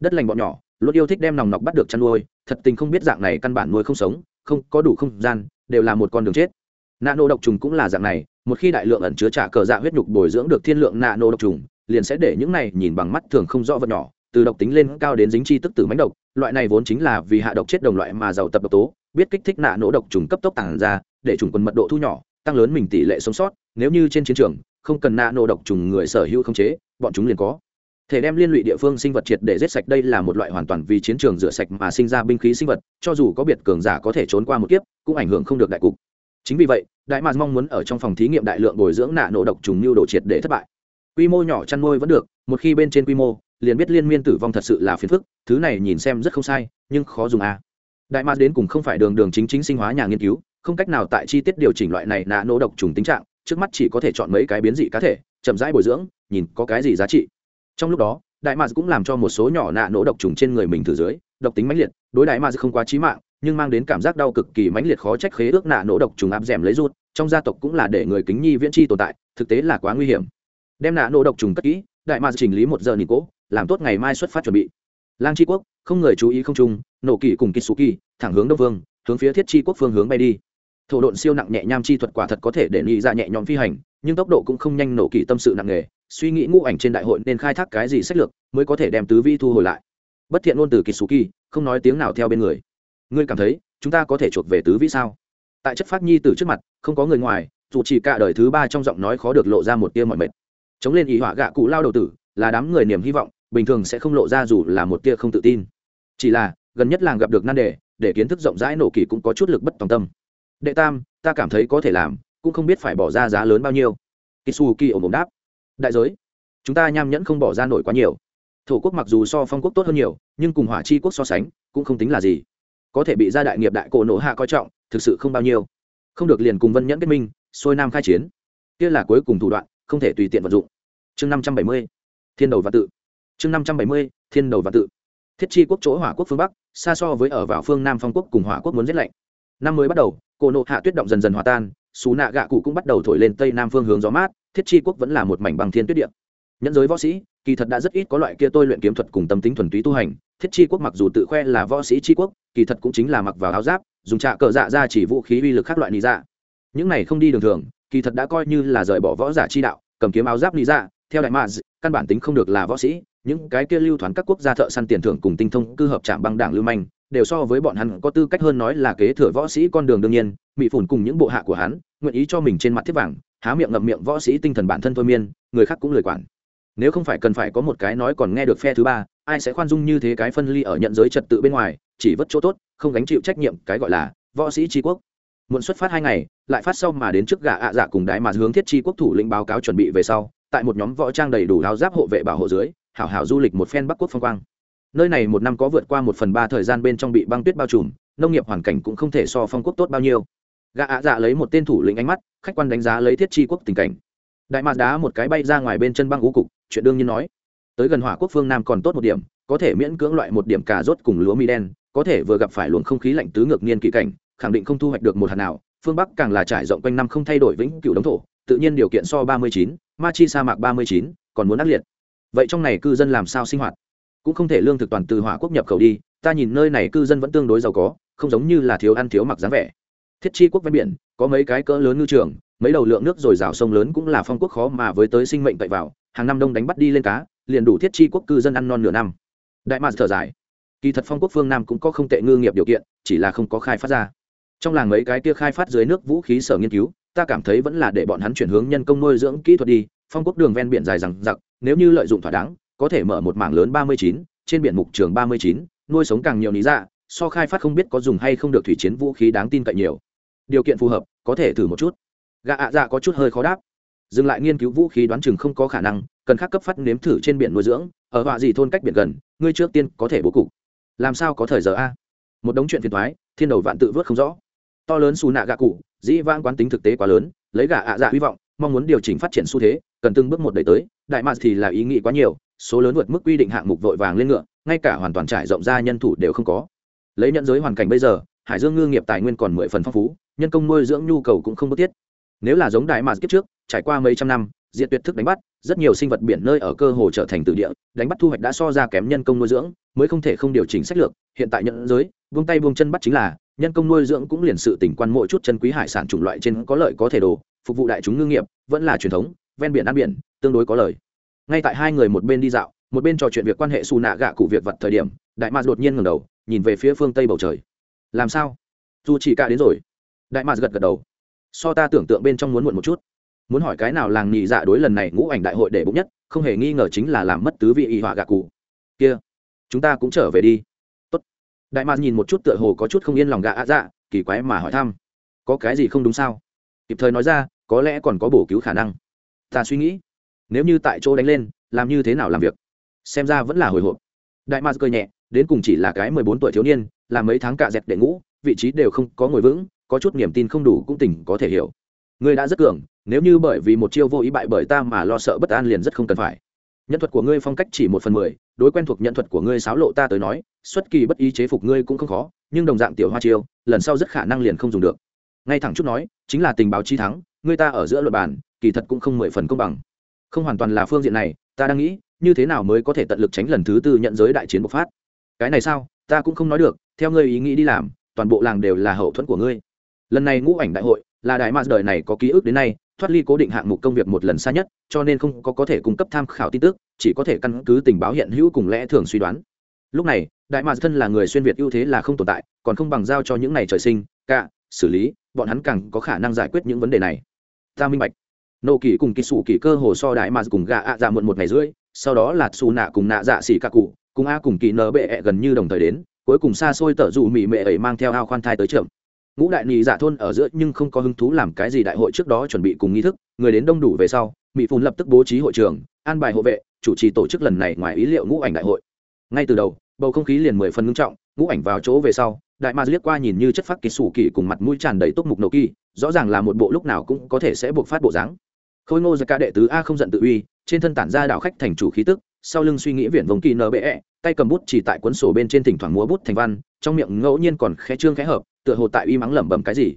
Đất lành bọn nhỏ, luôn yêu thích đem nòng nọc bắt được chăn nuôi, thật tình không biết dạng này căn bản nuôi không sống, không, có đủ không gian, đều là một con đường chết. Nano độc trùng cũng là dạng này, một khi đại lượng ẩn chứa trả cờ dạ huyết nhục bồi dưỡng được thiên lượng nano độc trùng, liền sẽ để những này nhìn bằng mắt thường không rõ vật nhỏ từ độc tính lên cao đến dính chi tức tử mánh độc, loại này vốn chính là vì hạ độc chết đồng loại mà giàu tập độc tố, biết kích thích nạ nổ độc trùng cấp tốc tàng ra, để trùng quân mật độ thu nhỏ, tăng lớn mình tỷ lệ sống sót, nếu như trên chiến trường, không cần nạ nổ độc trùng người sở hữu không chế, bọn chúng liền có. Thể đem liên lụy địa phương sinh vật triệt để giết sạch đây là một loại hoàn toàn vì chiến trường rửa sạch mà sinh ra binh khí sinh vật, cho dù có biệt cường giả có thể trốn qua một kiếp, cũng ảnh hưởng không được đại cục. Chính vì vậy, đại mạc mong muốn ở trong phòng thí nghiệm đại lượng bồi dưỡng nạ nổ độc trùng lưu đồ triệt để thất bại. Quy mô nhỏ chăn nuôi vẫn được, một khi bên trên quy mô liền biết liên miên tử vong thật sự là phiền phức, thứ này nhìn xem rất không sai, nhưng khó dùng a à. đại mạc đến cùng không phải đường đường chính chính sinh hóa nhà nghiên cứu, không cách nào tại chi tiết điều chỉnh loại này nạ nổ độc trùng tính trạng, trước mắt chỉ có thể chọn mấy cái biến dị cá thể, chậm rãi bồi dưỡng, nhìn có cái gì giá trị trong lúc đó, đại mạc cũng làm cho một số nhỏ nạ nổ độc trùng trên người mình thử dưới, độc tính mãnh liệt, đối đại mạc không quá trí mạng, nhưng mang đến cảm giác đau cực kỳ mãnh liệt khó trách khế ước nạ nổ độc trùng áp d lấy rút trong gia tộc cũng là để người kính nhi viễn chi tồn tại, thực tế là quá nguy hiểm đem nạ nổ độc trùng cất kỹ đại mạc chỉnh lý một giờ nhìn cố làm tốt ngày mai xuất phát chuẩn bị. Lang tri quốc, không người chú ý không trung nổ kỳ cùng kỳ thẳng hướng đông vương, hướng phía thiết chi quốc phương hướng bay đi. Thổ độn siêu nặng nhẹ nham chi thuật quả thật có thể để nghĩ ra dạ nhẹ nhõm phi hành, nhưng tốc độ cũng không nhanh nổ kỳ tâm sự nặng nề, suy nghĩ ngũ ảnh trên đại hội nên khai thác cái gì sách lược mới có thể đem tứ vi thu hồi lại. Bất thiện ngôn từ kỳ không nói tiếng nào theo bên người. Ngươi cảm thấy, chúng ta có thể chuộc về tứ vĩ sao? Tại chất phát nhi từ trước mặt, không có người ngoài, dù chỉ cả đời thứ ba trong giọng nói khó được lộ ra một tia mọi mệt chống lên ý họa gạ cụ lao đầu tử, là đám người niềm hy vọng, bình thường sẽ không lộ ra dù là một tia không tự tin. Chỉ là, gần nhất làng gặp được nan đề, để kiến thức rộng rãi nổ kỳ cũng có chút lực bất tòng tâm. Đệ tam, ta cảm thấy có thể làm, cũng không biết phải bỏ ra giá lớn bao nhiêu. Kisu kỳ ổn ổn đáp. Đại giới, chúng ta nham nhẫn không bỏ ra nổi quá nhiều. Thổ quốc mặc dù so phong quốc tốt hơn nhiều, nhưng cùng hỏa chi quốc so sánh, cũng không tính là gì. Có thể bị gia đại nghiệp đại cổ nổ hạ coi trọng, thực sự không bao nhiêu. Không được liền cùng vân nhẫn kết minh xôi nam khai chiến. Kia là cuối cùng thủ đoạn không thể tùy tiện vận dụng. Chương năm trăm bảy mươi, thiên đầu và tự. Chương năm trăm bảy mươi, thiên đầu và tự. Thiết chi quốc chỗ hỏa quốc phương bắc, xa so với ở vào phương nam phong quốc cùng hỏa quốc muốn giết lạnh. Năm mới bắt đầu, cổ nộ hạ tuyết động dần dần hòa tan sú nạ gạ cụ cũng bắt đầu thổi lên tây nam phương hướng gió mát, thiết chi quốc vẫn là một mảnh bằng thiên tuyết điện nhẫn giới võ sĩ, kỳ thật đã rất ít có loại kia tôi luyện kiếm thuật cùng tâm tính thuần túy tu hành. Thiết chi quốc mặc dù tự khoe là võ sĩ chi quốc, kỳ thật cũng chính là mặc vào áo giáp, dùng trạ cờ dạ ra chỉ vũ khí uy lực khác loại lý dạ. Những này không đi đường thường kỳ thật đã coi như là rời bỏ võ giả chi đạo, cầm kiếm áo giáp lý ra theo đại maz căn bản tính không được là võ sĩ, những cái kia lưu thoán các quốc gia thợ săn tiền thưởng cùng tinh thông cư hợp trạm băng đảng lưu manh, đều so với bọn hắn có tư cách hơn nói là kế thừa võ sĩ con đường đương nhiên, mỹ phủn cùng những bộ hạ của hắn, nguyện ý cho mình trên mặt thiết vàng, há miệng ngậm miệng võ sĩ tinh thần bản thân thôi miên, người khác cũng lười quản. Nếu không phải cần phải có một cái nói còn nghe được phe thứ ba, ai sẽ khoan dung như thế cái phân ly ở nhận giới trật tự bên ngoài, chỉ vất chỗ tốt, không gánh chịu trách nhiệm cái gọi là võ sĩ tri quốc. Muộn xuất phát hai ngày lại phát sau mà đến trước gã ạ dạ cùng đái mà hướng thiết Chi quốc thủ lĩnh báo cáo chuẩn bị về sau, tại một nhóm võ trang đầy đủ áo giáp hộ vệ bảo hộ dưới, hảo hảo du lịch một phen bắc quốc phong quang. Nơi này một năm có vượt qua một phần ba thời gian bên trong bị băng tuyết bao trùm, nông nghiệp hoàn cảnh cũng không thể so phong quốc tốt bao nhiêu. Gã ạ dạ lấy một tên thủ lĩnh ánh mắt, khách quan đánh giá lấy thiết chi quốc tình cảnh. Đại mạc đá một cái bay ra ngoài bên chân băng ú cục, chuyện đương nhiên nói. Tới gần hỏa quốc phương nam còn tốt một điểm, có thể miễn cưỡng loại một điểm cà rốt cùng lúa mi đen, có thể vừa gặp phải luồng không khí lạnh tứ ngược niên kỳ cảnh, khẳng định không thu hoạch được một hạt nào phương bắc càng là trải rộng quanh năm không thay đổi vĩnh cửu đống thổ, tự nhiên điều kiện so ba mươi chín ma chi sa mạc ba mươi chín, còn muốn ác liệt. Vậy trong này cư dân làm sao sinh hoạt? Cũng không thể lương thực toàn từ hỏa quốc nhập khẩu đi, ta nhìn nơi này cư dân vẫn tương đối giàu có, không giống như là thiếu ăn thiếu mặc dáng vẻ. Thiết chi quốc ven biển, có mấy cái cỡ lớn ngư trường, mấy đầu lượng nước dồi dào sông lớn cũng là phong quốc khó mà với tới sinh mệnh cậy vào, hàng năm đông đánh bắt đi lên cá, liền đủ thiết chi quốc cư dân ăn non nửa năm. Đại mạc thở dài. Kỳ thật phong quốc phương nam cũng có không tệ ngư nghiệp điều kiện, chỉ là không có khai phát ra trong làng mấy cái kia khai phát dưới nước vũ khí sở nghiên cứu, ta cảm thấy vẫn là để bọn hắn chuyển hướng nhân công nuôi dưỡng kỹ thuật đi, phong quốc đường ven biển dài rằng giặc nếu như lợi dụng thỏa đáng, có thể mở một mảng lớn ba mươi chín, trên biển mục trường ba mươi chín, nuôi sống càng nhiều lý dạ so khai phát không biết có dùng hay không được thủy chiến vũ khí đáng tin cậy nhiều. Điều kiện phù hợp, có thể thử một chút. Gạ ạ dạ có chút hơi khó đáp. Dừng lại nghiên cứu vũ khí đoán chừng không có khả năng, cần khắc cấp phát nếm thử trên biển nuôi dưỡng, ở họa gì thôn cách biển gần, ngươi trước tiên có thể bố cục. Làm sao có thời giờ a? Một đống chuyện phiền thoái thiên đầu vạn tự vớt không rõ to lớn xù nạ gạ cụ, dĩ vãng quán tính thực tế quá lớn, lấy gạ ạ dạ hy vọng, mong muốn điều chỉnh phát triển xu thế, cần từng bước một đẩy tới. Đại mạc thì là ý nghĩ quá nhiều, số lớn vượt mức quy định hạng mục vội vàng lên ngựa, ngay cả hoàn toàn trải rộng ra nhân thủ đều không có. Lấy nhận giới hoàn cảnh bây giờ, hải dương ngư nghiệp tài nguyên còn mười phần phong phú, nhân công nuôi dưỡng nhu cầu cũng không bất thiết. Nếu là giống đại mạc kiếp trước, trải qua mấy trăm năm diện tuyệt thức đánh bắt, rất nhiều sinh vật biển nơi ở cơ hồ trở thành tự địa, đánh bắt thu hoạch đã so ra kém nhân công nuôi dưỡng, mới không thể không điều chỉnh sách lược, hiện tại nhận giới buông tay buông chân bắt chính là, nhân công nuôi dưỡng cũng liền sự tỉnh quan mỗi chút chân quý hải sản chủng loại trên có lợi có thể đồ, phục vụ đại chúng ngư nghiệp, vẫn là truyền thống, ven biển ăn biển, tương đối có lời. Ngay tại hai người một bên đi dạo, một bên trò chuyện việc quan hệ xù nạ gạ cụ việc vật thời điểm, đại mạc đột nhiên ngẩng đầu, nhìn về phía phương tây bầu trời. Làm sao? Dù chỉ cả đến rồi. Đại mạc gật gật đầu. So ta tưởng tượng bên trong muốn muộn một chút. Muốn hỏi cái nào làng nhị dạ đối lần này ngũ ảnh đại hội để bụng nhất, không hề nghi ngờ chính là làm mất tứ vị y họa gạ cụ. Kia, chúng ta cũng trở về đi đại mạc nhìn một chút tựa hồ có chút không yên lòng gạ ạ dạ kỳ quái mà hỏi thăm. Có cái gì không đúng sao? Kịp thời nói ra, có lẽ còn có bổ cứu khả năng. Ta suy nghĩ, nếu như tại chỗ đánh lên, làm như thế nào làm việc? Xem ra vẫn là hồi hộp. Đại mạc cười nhẹ, đến cùng chỉ là cái mười bốn tuổi thiếu niên làm mấy tháng cạ dẹt đệ ngũ vị trí đều không có ngồi vững, có chút niềm tin không đủ cũng tỉnh có thể hiểu. Ngươi đã rất cường, nếu như bởi vì một chiêu vô ý bại bởi ta mà lo sợ bất an liền rất không cần phải. Nhân thuật của ngươi phong cách chỉ một phần mười đối quen thuộc nhận thuật của ngươi xáo lộ ta tới nói, xuất kỳ bất ý chế phục ngươi cũng không khó, nhưng đồng dạng tiểu hoa chiêu, lần sau rất khả năng liền không dùng được. Ngay thẳng chút nói, chính là tình báo chi thắng, ngươi ta ở giữa luật bản kỳ thật cũng không mười phần công bằng. Không hoàn toàn là phương diện này, ta đang nghĩ, như thế nào mới có thể tận lực tránh lần thứ tư nhận giới đại chiến bộc phát? Cái này sao? Ta cũng không nói được, theo ngươi ý nghĩ đi làm, toàn bộ làng đều là hậu thuẫn của ngươi. Lần này ngũ ảnh đại hội, là đại mars đời này có ký ức đến nay thoát ly cố định hạng mục công việc một lần xa nhất, cho nên không có có thể cung cấp tham khảo tin tức, chỉ có thể căn cứ tình báo hiện hữu cùng lẽ thường suy đoán. Lúc này, đại mạc thân là người xuyên việt ưu thế là không tồn tại, còn không bằng giao cho những này trời sinh, cả, xử lý, bọn hắn càng có khả năng giải quyết những vấn đề này. Ta minh bạch. Nô kỳ cùng kỳ sủ kỳ cơ hồ so đại mạc cùng gạ ạ dạ muộn một ngày rưỡi, sau đó là xù nạ cùng nạ dạ xỉ cả cụ, cùng a cùng kỳ nở bệ -E gần như đồng thời đến, cuối cùng xa xôi tở dụ mị mệ ấy mang theo ao khoan thai tới trưởng ngũ đại nị dạ thôn ở giữa nhưng không có hứng thú làm cái gì đại hội trước đó chuẩn bị cùng nghi thức, người đến đông đủ về sau mỹ phun lập tức bố trí hội trường, an bài hộ vệ, chủ trì tổ chức lần này ngoài ý liệu ngũ ảnh đại hội. Ngay từ đầu, bầu không khí liền mười phần ngưng trọng, ngũ ảnh vào chỗ về sau, đại ma liếc qua nhìn như chất phát kỳ sủ kỳ cùng mặt mũi tràn đầy túc mục nổ kỳ, rõ ràng là một bộ lúc nào cũng có thể sẽ buộc phát bộ dáng. Khôi ngô ra ca đệ tứ a không giận tự uy, trên thân tản ra đạo khách thành chủ khí tức sau lưng suy nghĩ viển vòng kỳ nbe tay cầm bút chỉ tại cuốn sổ bên trên thỉnh thoảng múa bút thành văn, trong miệng ngẫu nhiên còn khẽ trương khẽ hợp, tựa hồ tại uy mắng lẩm bẩm cái gì.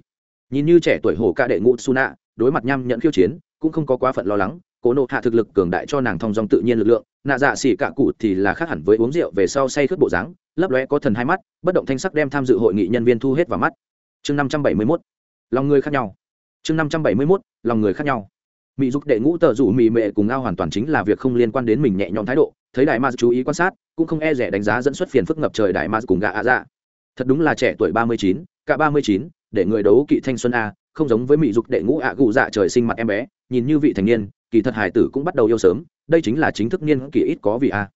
Nhìn như trẻ tuổi hồ ca đệ ngũ suna đối mặt nhăm nhận khiêu chiến, cũng không có quá phận lo lắng, cố nộ hạ thực lực cường đại cho nàng thông dong tự nhiên lực lượng, nạ dạ xỉ cả cụ thì là khác hẳn với uống rượu về sau say khướt bộ dáng, lấp lóe có thần hai mắt, bất động thanh sắc đem tham dự hội nghị nhân viên thu hết vào mắt. Chương năm trăm bảy mươi mốt, lòng người khác nhau. Chương năm trăm bảy mươi mốt, lòng người khác nhau mỹ dục đệ ngũ tờ rủ mỹ mệ cùng ao hoàn toàn chính là việc không liên quan đến mình nhẹ nhõm thái độ, thấy đại ma chú ý quan sát, cũng không e rẻ đánh giá dẫn xuất phiền phức ngập trời đại ma cùng gạ ạ dạ. Thật đúng là trẻ tuổi ba mươi chín, cả ba mươi chín, để người đấu kỵ thanh xuân a, không giống với mỹ dục đệ ngũ ạ gù dạ trời sinh mặt em bé, nhìn như vị thành niên, kỳ thật hải tử cũng bắt đầu yêu sớm, đây chính là chính thức niên kỳ ít có vì a.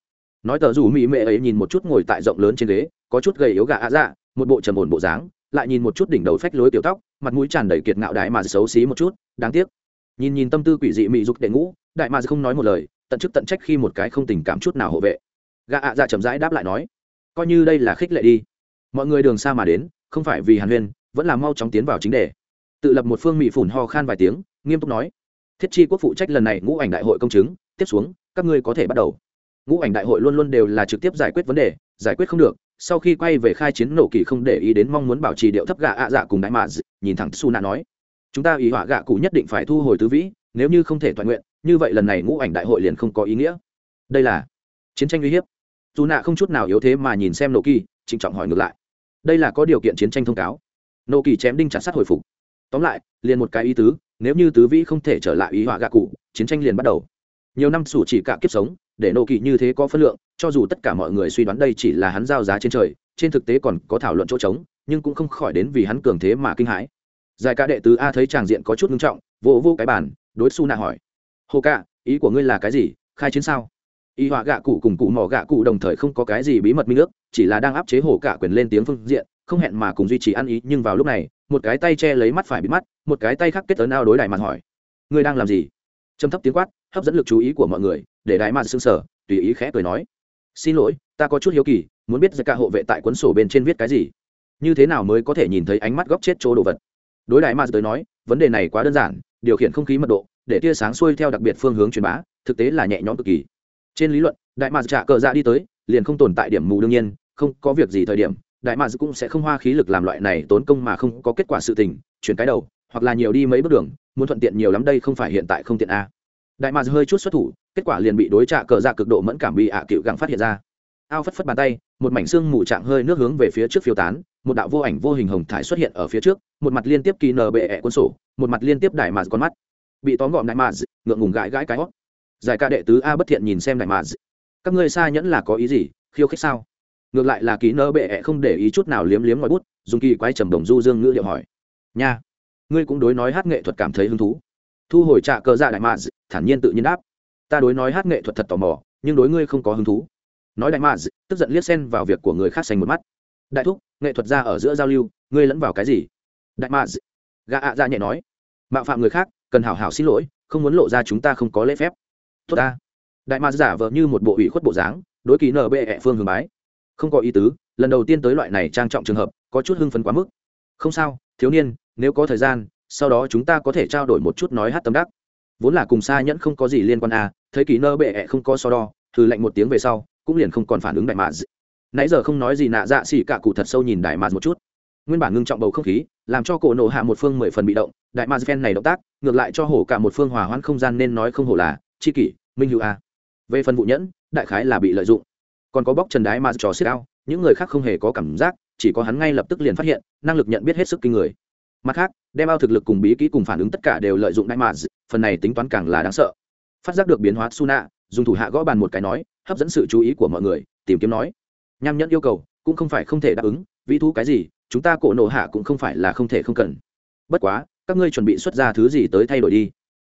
Nói tờ rủ mỹ mệ ấy nhìn một chút ngồi tại rộng lớn trên ghế, có chút gầy yếu gạ ạ dạ một bộ trầm ổn bộ dáng, lại nhìn một chút đỉnh đầu phách lối tiểu tóc, mặt mũi tràn đầy kiệt ngạo đại mà xấu xí một chút, đáng tiếc nhìn nhìn tâm tư quỷ dị mỹ dục đệ ngũ, đại mà không nói một lời, tận chức tận trách khi một cái không tình cảm chút nào hộ vệ. Gạ ạ dạ chậm rãi đáp lại nói, coi như đây là khích lệ đi. Mọi người đường xa mà đến, không phải vì hàn huyên, vẫn là mau chóng tiến vào chính đề. Tự lập một phương mỹ phủn ho khan vài tiếng, nghiêm túc nói, thiết chi quốc phụ trách lần này ngũ ảnh đại hội công chứng, tiếp xuống, các ngươi có thể bắt đầu. Ngũ ảnh đại hội luôn luôn đều là trực tiếp giải quyết vấn đề, giải quyết không được, sau khi quay về khai chiến nổ kỳ không để ý đến mong muốn bảo trì điệu thấp gạ ạ dạ cùng đại mạ nhìn thẳng su nạ nói chúng ta ý họa gạ cụ nhất định phải thu hồi tứ vĩ, nếu như không thể toàn nguyện, như vậy lần này ngũ ảnh đại hội liền không có ý nghĩa. Đây là chiến tranh uy hiếp. Dù nạ không chút nào yếu thế mà nhìn xem nô kỳ trịnh trọng hỏi ngược lại. Đây là có điều kiện chiến tranh thông cáo. Nô kỳ chém đinh chặt sát hồi phục. Tóm lại, liền một cái ý tứ, nếu như tứ vĩ không thể trở lại ý họa gạ cụ, chiến tranh liền bắt đầu. Nhiều năm sủ chỉ cả kiếp sống, để nộ kỳ như thế có phân lượng, cho dù tất cả mọi người suy đoán đây chỉ là hắn giao giá trên trời, trên thực tế còn có thảo luận chỗ trống, nhưng cũng không khỏi đến vì hắn cường thế mà kinh hãi giải ca đệ tứ a thấy tràng diện có chút nghiêm trọng vô vô cái bàn, đối su nạ hỏi. Hồ ca, ý của ngươi là cái gì? Khai chiến sao? Y họa gạ cụ cùng cụ mỏ gạ cụ đồng thời không có cái gì bí mật minh ước, chỉ là đang áp chế hồ cả quyền lên tiếng phương diện, không hẹn mà cùng duy trì ăn ý, nhưng vào lúc này, một cái tay che lấy mắt phải bị mắt, một cái tay khác kết ấn ao đối đại mặt hỏi. Ngươi đang làm gì? Trầm thấp tiếng quát, hấp dẫn lực chú ý của mọi người, để đại mặt sưng sở tùy ý khẽ cười nói. Xin lỗi, ta có chút hiếu kỳ, muốn biết ra cả hộ vệ tại cuốn sổ bên trên viết cái gì? Như thế nào mới có thể nhìn thấy ánh mắt góc chết chỗ đồ vật? Đối đại mars tới nói, vấn đề này quá đơn giản, điều khiển không khí mật độ, để tia sáng xuôi theo đặc biệt phương hướng truyền bá, thực tế là nhẹ nhõm cực kỳ. Trên lý luận, đại mars trả cờ dạ đi tới, liền không tồn tại điểm mù đương nhiên, không có việc gì thời điểm, đại mars cũng sẽ không hoa khí lực làm loại này tốn công mà không có kết quả sự tình, chuyển cái đầu, hoặc là nhiều đi mấy bước đường, muốn thuận tiện nhiều lắm đây không phải hiện tại không tiện a. Đại mars hơi chút xuất thủ, kết quả liền bị đối trả cờ dạ cực độ mẫn cảm bị ạ à cựu gặng phát hiện ra. Ao phất phất bàn tay một mảnh xương mù trạng hơi nước hướng về phía trước phiêu tán, một đạo vô ảnh vô hình hồng thải xuất hiện ở phía trước, một mặt liên tiếp kỳ nờ bệ ẹ quân sổ, một mặt liên tiếp đại mạt con mắt. Bị tóm gọn đại mạt, ngượng ngùng gãi gãi cái hót. Giải ca đệ tứ a bất thiện nhìn xem đại mạt. Các ngươi xa nhẫn là có ý gì, khiêu khích sao? Ngược lại là kỳ nơ bệ ẹ không để ý chút nào liếm liếm ngoài bút, dùng kỳ quái trầm đồng du dương ngữ liệu hỏi. Nha, ngươi cũng đối nói hát nghệ thuật cảm thấy hứng thú. Thu hồi trạ cơ dạ đại mạt, thản nhiên tự nhiên đáp. Ta đối nói hát nghệ thuật thật tò mò, nhưng đối ngươi không có hứng thú nói đại mạc tức giận liếc xen vào việc của người khác xanh một mắt. Đại thúc, nghệ thuật ra ở giữa giao lưu, ngươi lẫn vào cái gì? Đại mạc gà ạ ra nhẹ nói. Mạo phạm người khác, cần hảo hảo xin lỗi, không muốn lộ ra chúng ta không có lễ phép. Tốt ta. Đại mạc giả vờ như một bộ ủy khuất bộ dáng, đối kỳ nở bệ ẹ phương hướng bái. Không có ý tứ, lần đầu tiên tới loại này trang trọng trường hợp, có chút hưng phấn quá mức. Không sao, thiếu niên, nếu có thời gian, sau đó chúng ta có thể trao đổi một chút nói hát tâm đắc. Vốn là cùng xa nhẫn không có gì liên quan à thấy kỳ nơ bệ ẹ không có so đo, thử lạnh một tiếng về sau cũng liền không còn phản ứng đại mạc nãy giờ không nói gì nạ dạ xỉ cả cụ thật sâu nhìn đại mạc một chút. Nguyên bản ngưng trọng bầu không khí, làm cho cổ nổ hạ một phương mười phần bị động, đại mạc phen này động tác, ngược lại cho hổ cả một phương hòa hoãn không gian nên nói không hổ là, chi kỷ, minh hữu a. Về phần vụ nhẫn, đại khái là bị lợi dụng. Còn có bóc trần đái mà trò xiết ao, những người khác không hề có cảm giác, chỉ có hắn ngay lập tức liền phát hiện, năng lực nhận biết hết sức kinh người. Mặt khác, đem ao thực lực cùng bí kỹ cùng phản ứng tất cả đều lợi dụng đại mà phần này tính toán càng là đáng sợ. Phát giác được biến hóa suna, dùng thủ hạ gõ bàn một cái nói hấp dẫn sự chú ý của mọi người, tìm kiếm nói. Nham nhẫn yêu cầu, cũng không phải không thể đáp ứng, vĩ thú cái gì, chúng ta cổ nổ hạ cũng không phải là không thể không cần. Bất quá, các ngươi chuẩn bị xuất ra thứ gì tới thay đổi đi.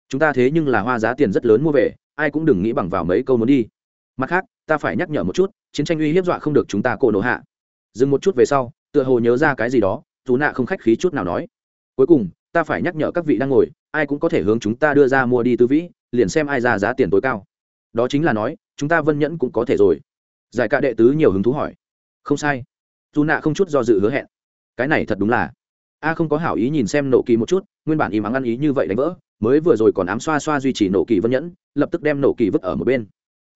Chúng ta thế nhưng là hoa giá tiền rất lớn mua về, ai cũng đừng nghĩ bằng vào mấy câu muốn đi. Mặt khác, ta phải nhắc nhở một chút, chiến tranh uy hiếp dọa không được chúng ta cổ nổ hạ. Dừng một chút về sau, tựa hồ nhớ ra cái gì đó, dù nạ không khách khí chút nào nói. Cuối cùng, ta phải nhắc nhở các vị đang ngồi, ai cũng có thể hướng chúng ta đưa ra mua đi tư vĩ, liền xem ai ra giá tiền tối cao. Đó chính là nói chúng ta vân nhẫn cũng có thể rồi. Giải ca đệ tứ nhiều hứng thú hỏi. Không sai. Dù nạ không chút do dự hứa hẹn. Cái này thật đúng là. A không có hảo ý nhìn xem nổ kỳ một chút, nguyên bản im ắng ăn ý như vậy đánh vỡ, mới vừa rồi còn ám xoa xoa duy trì nổ kỳ vân nhẫn, lập tức đem nổ kỳ vứt ở một bên.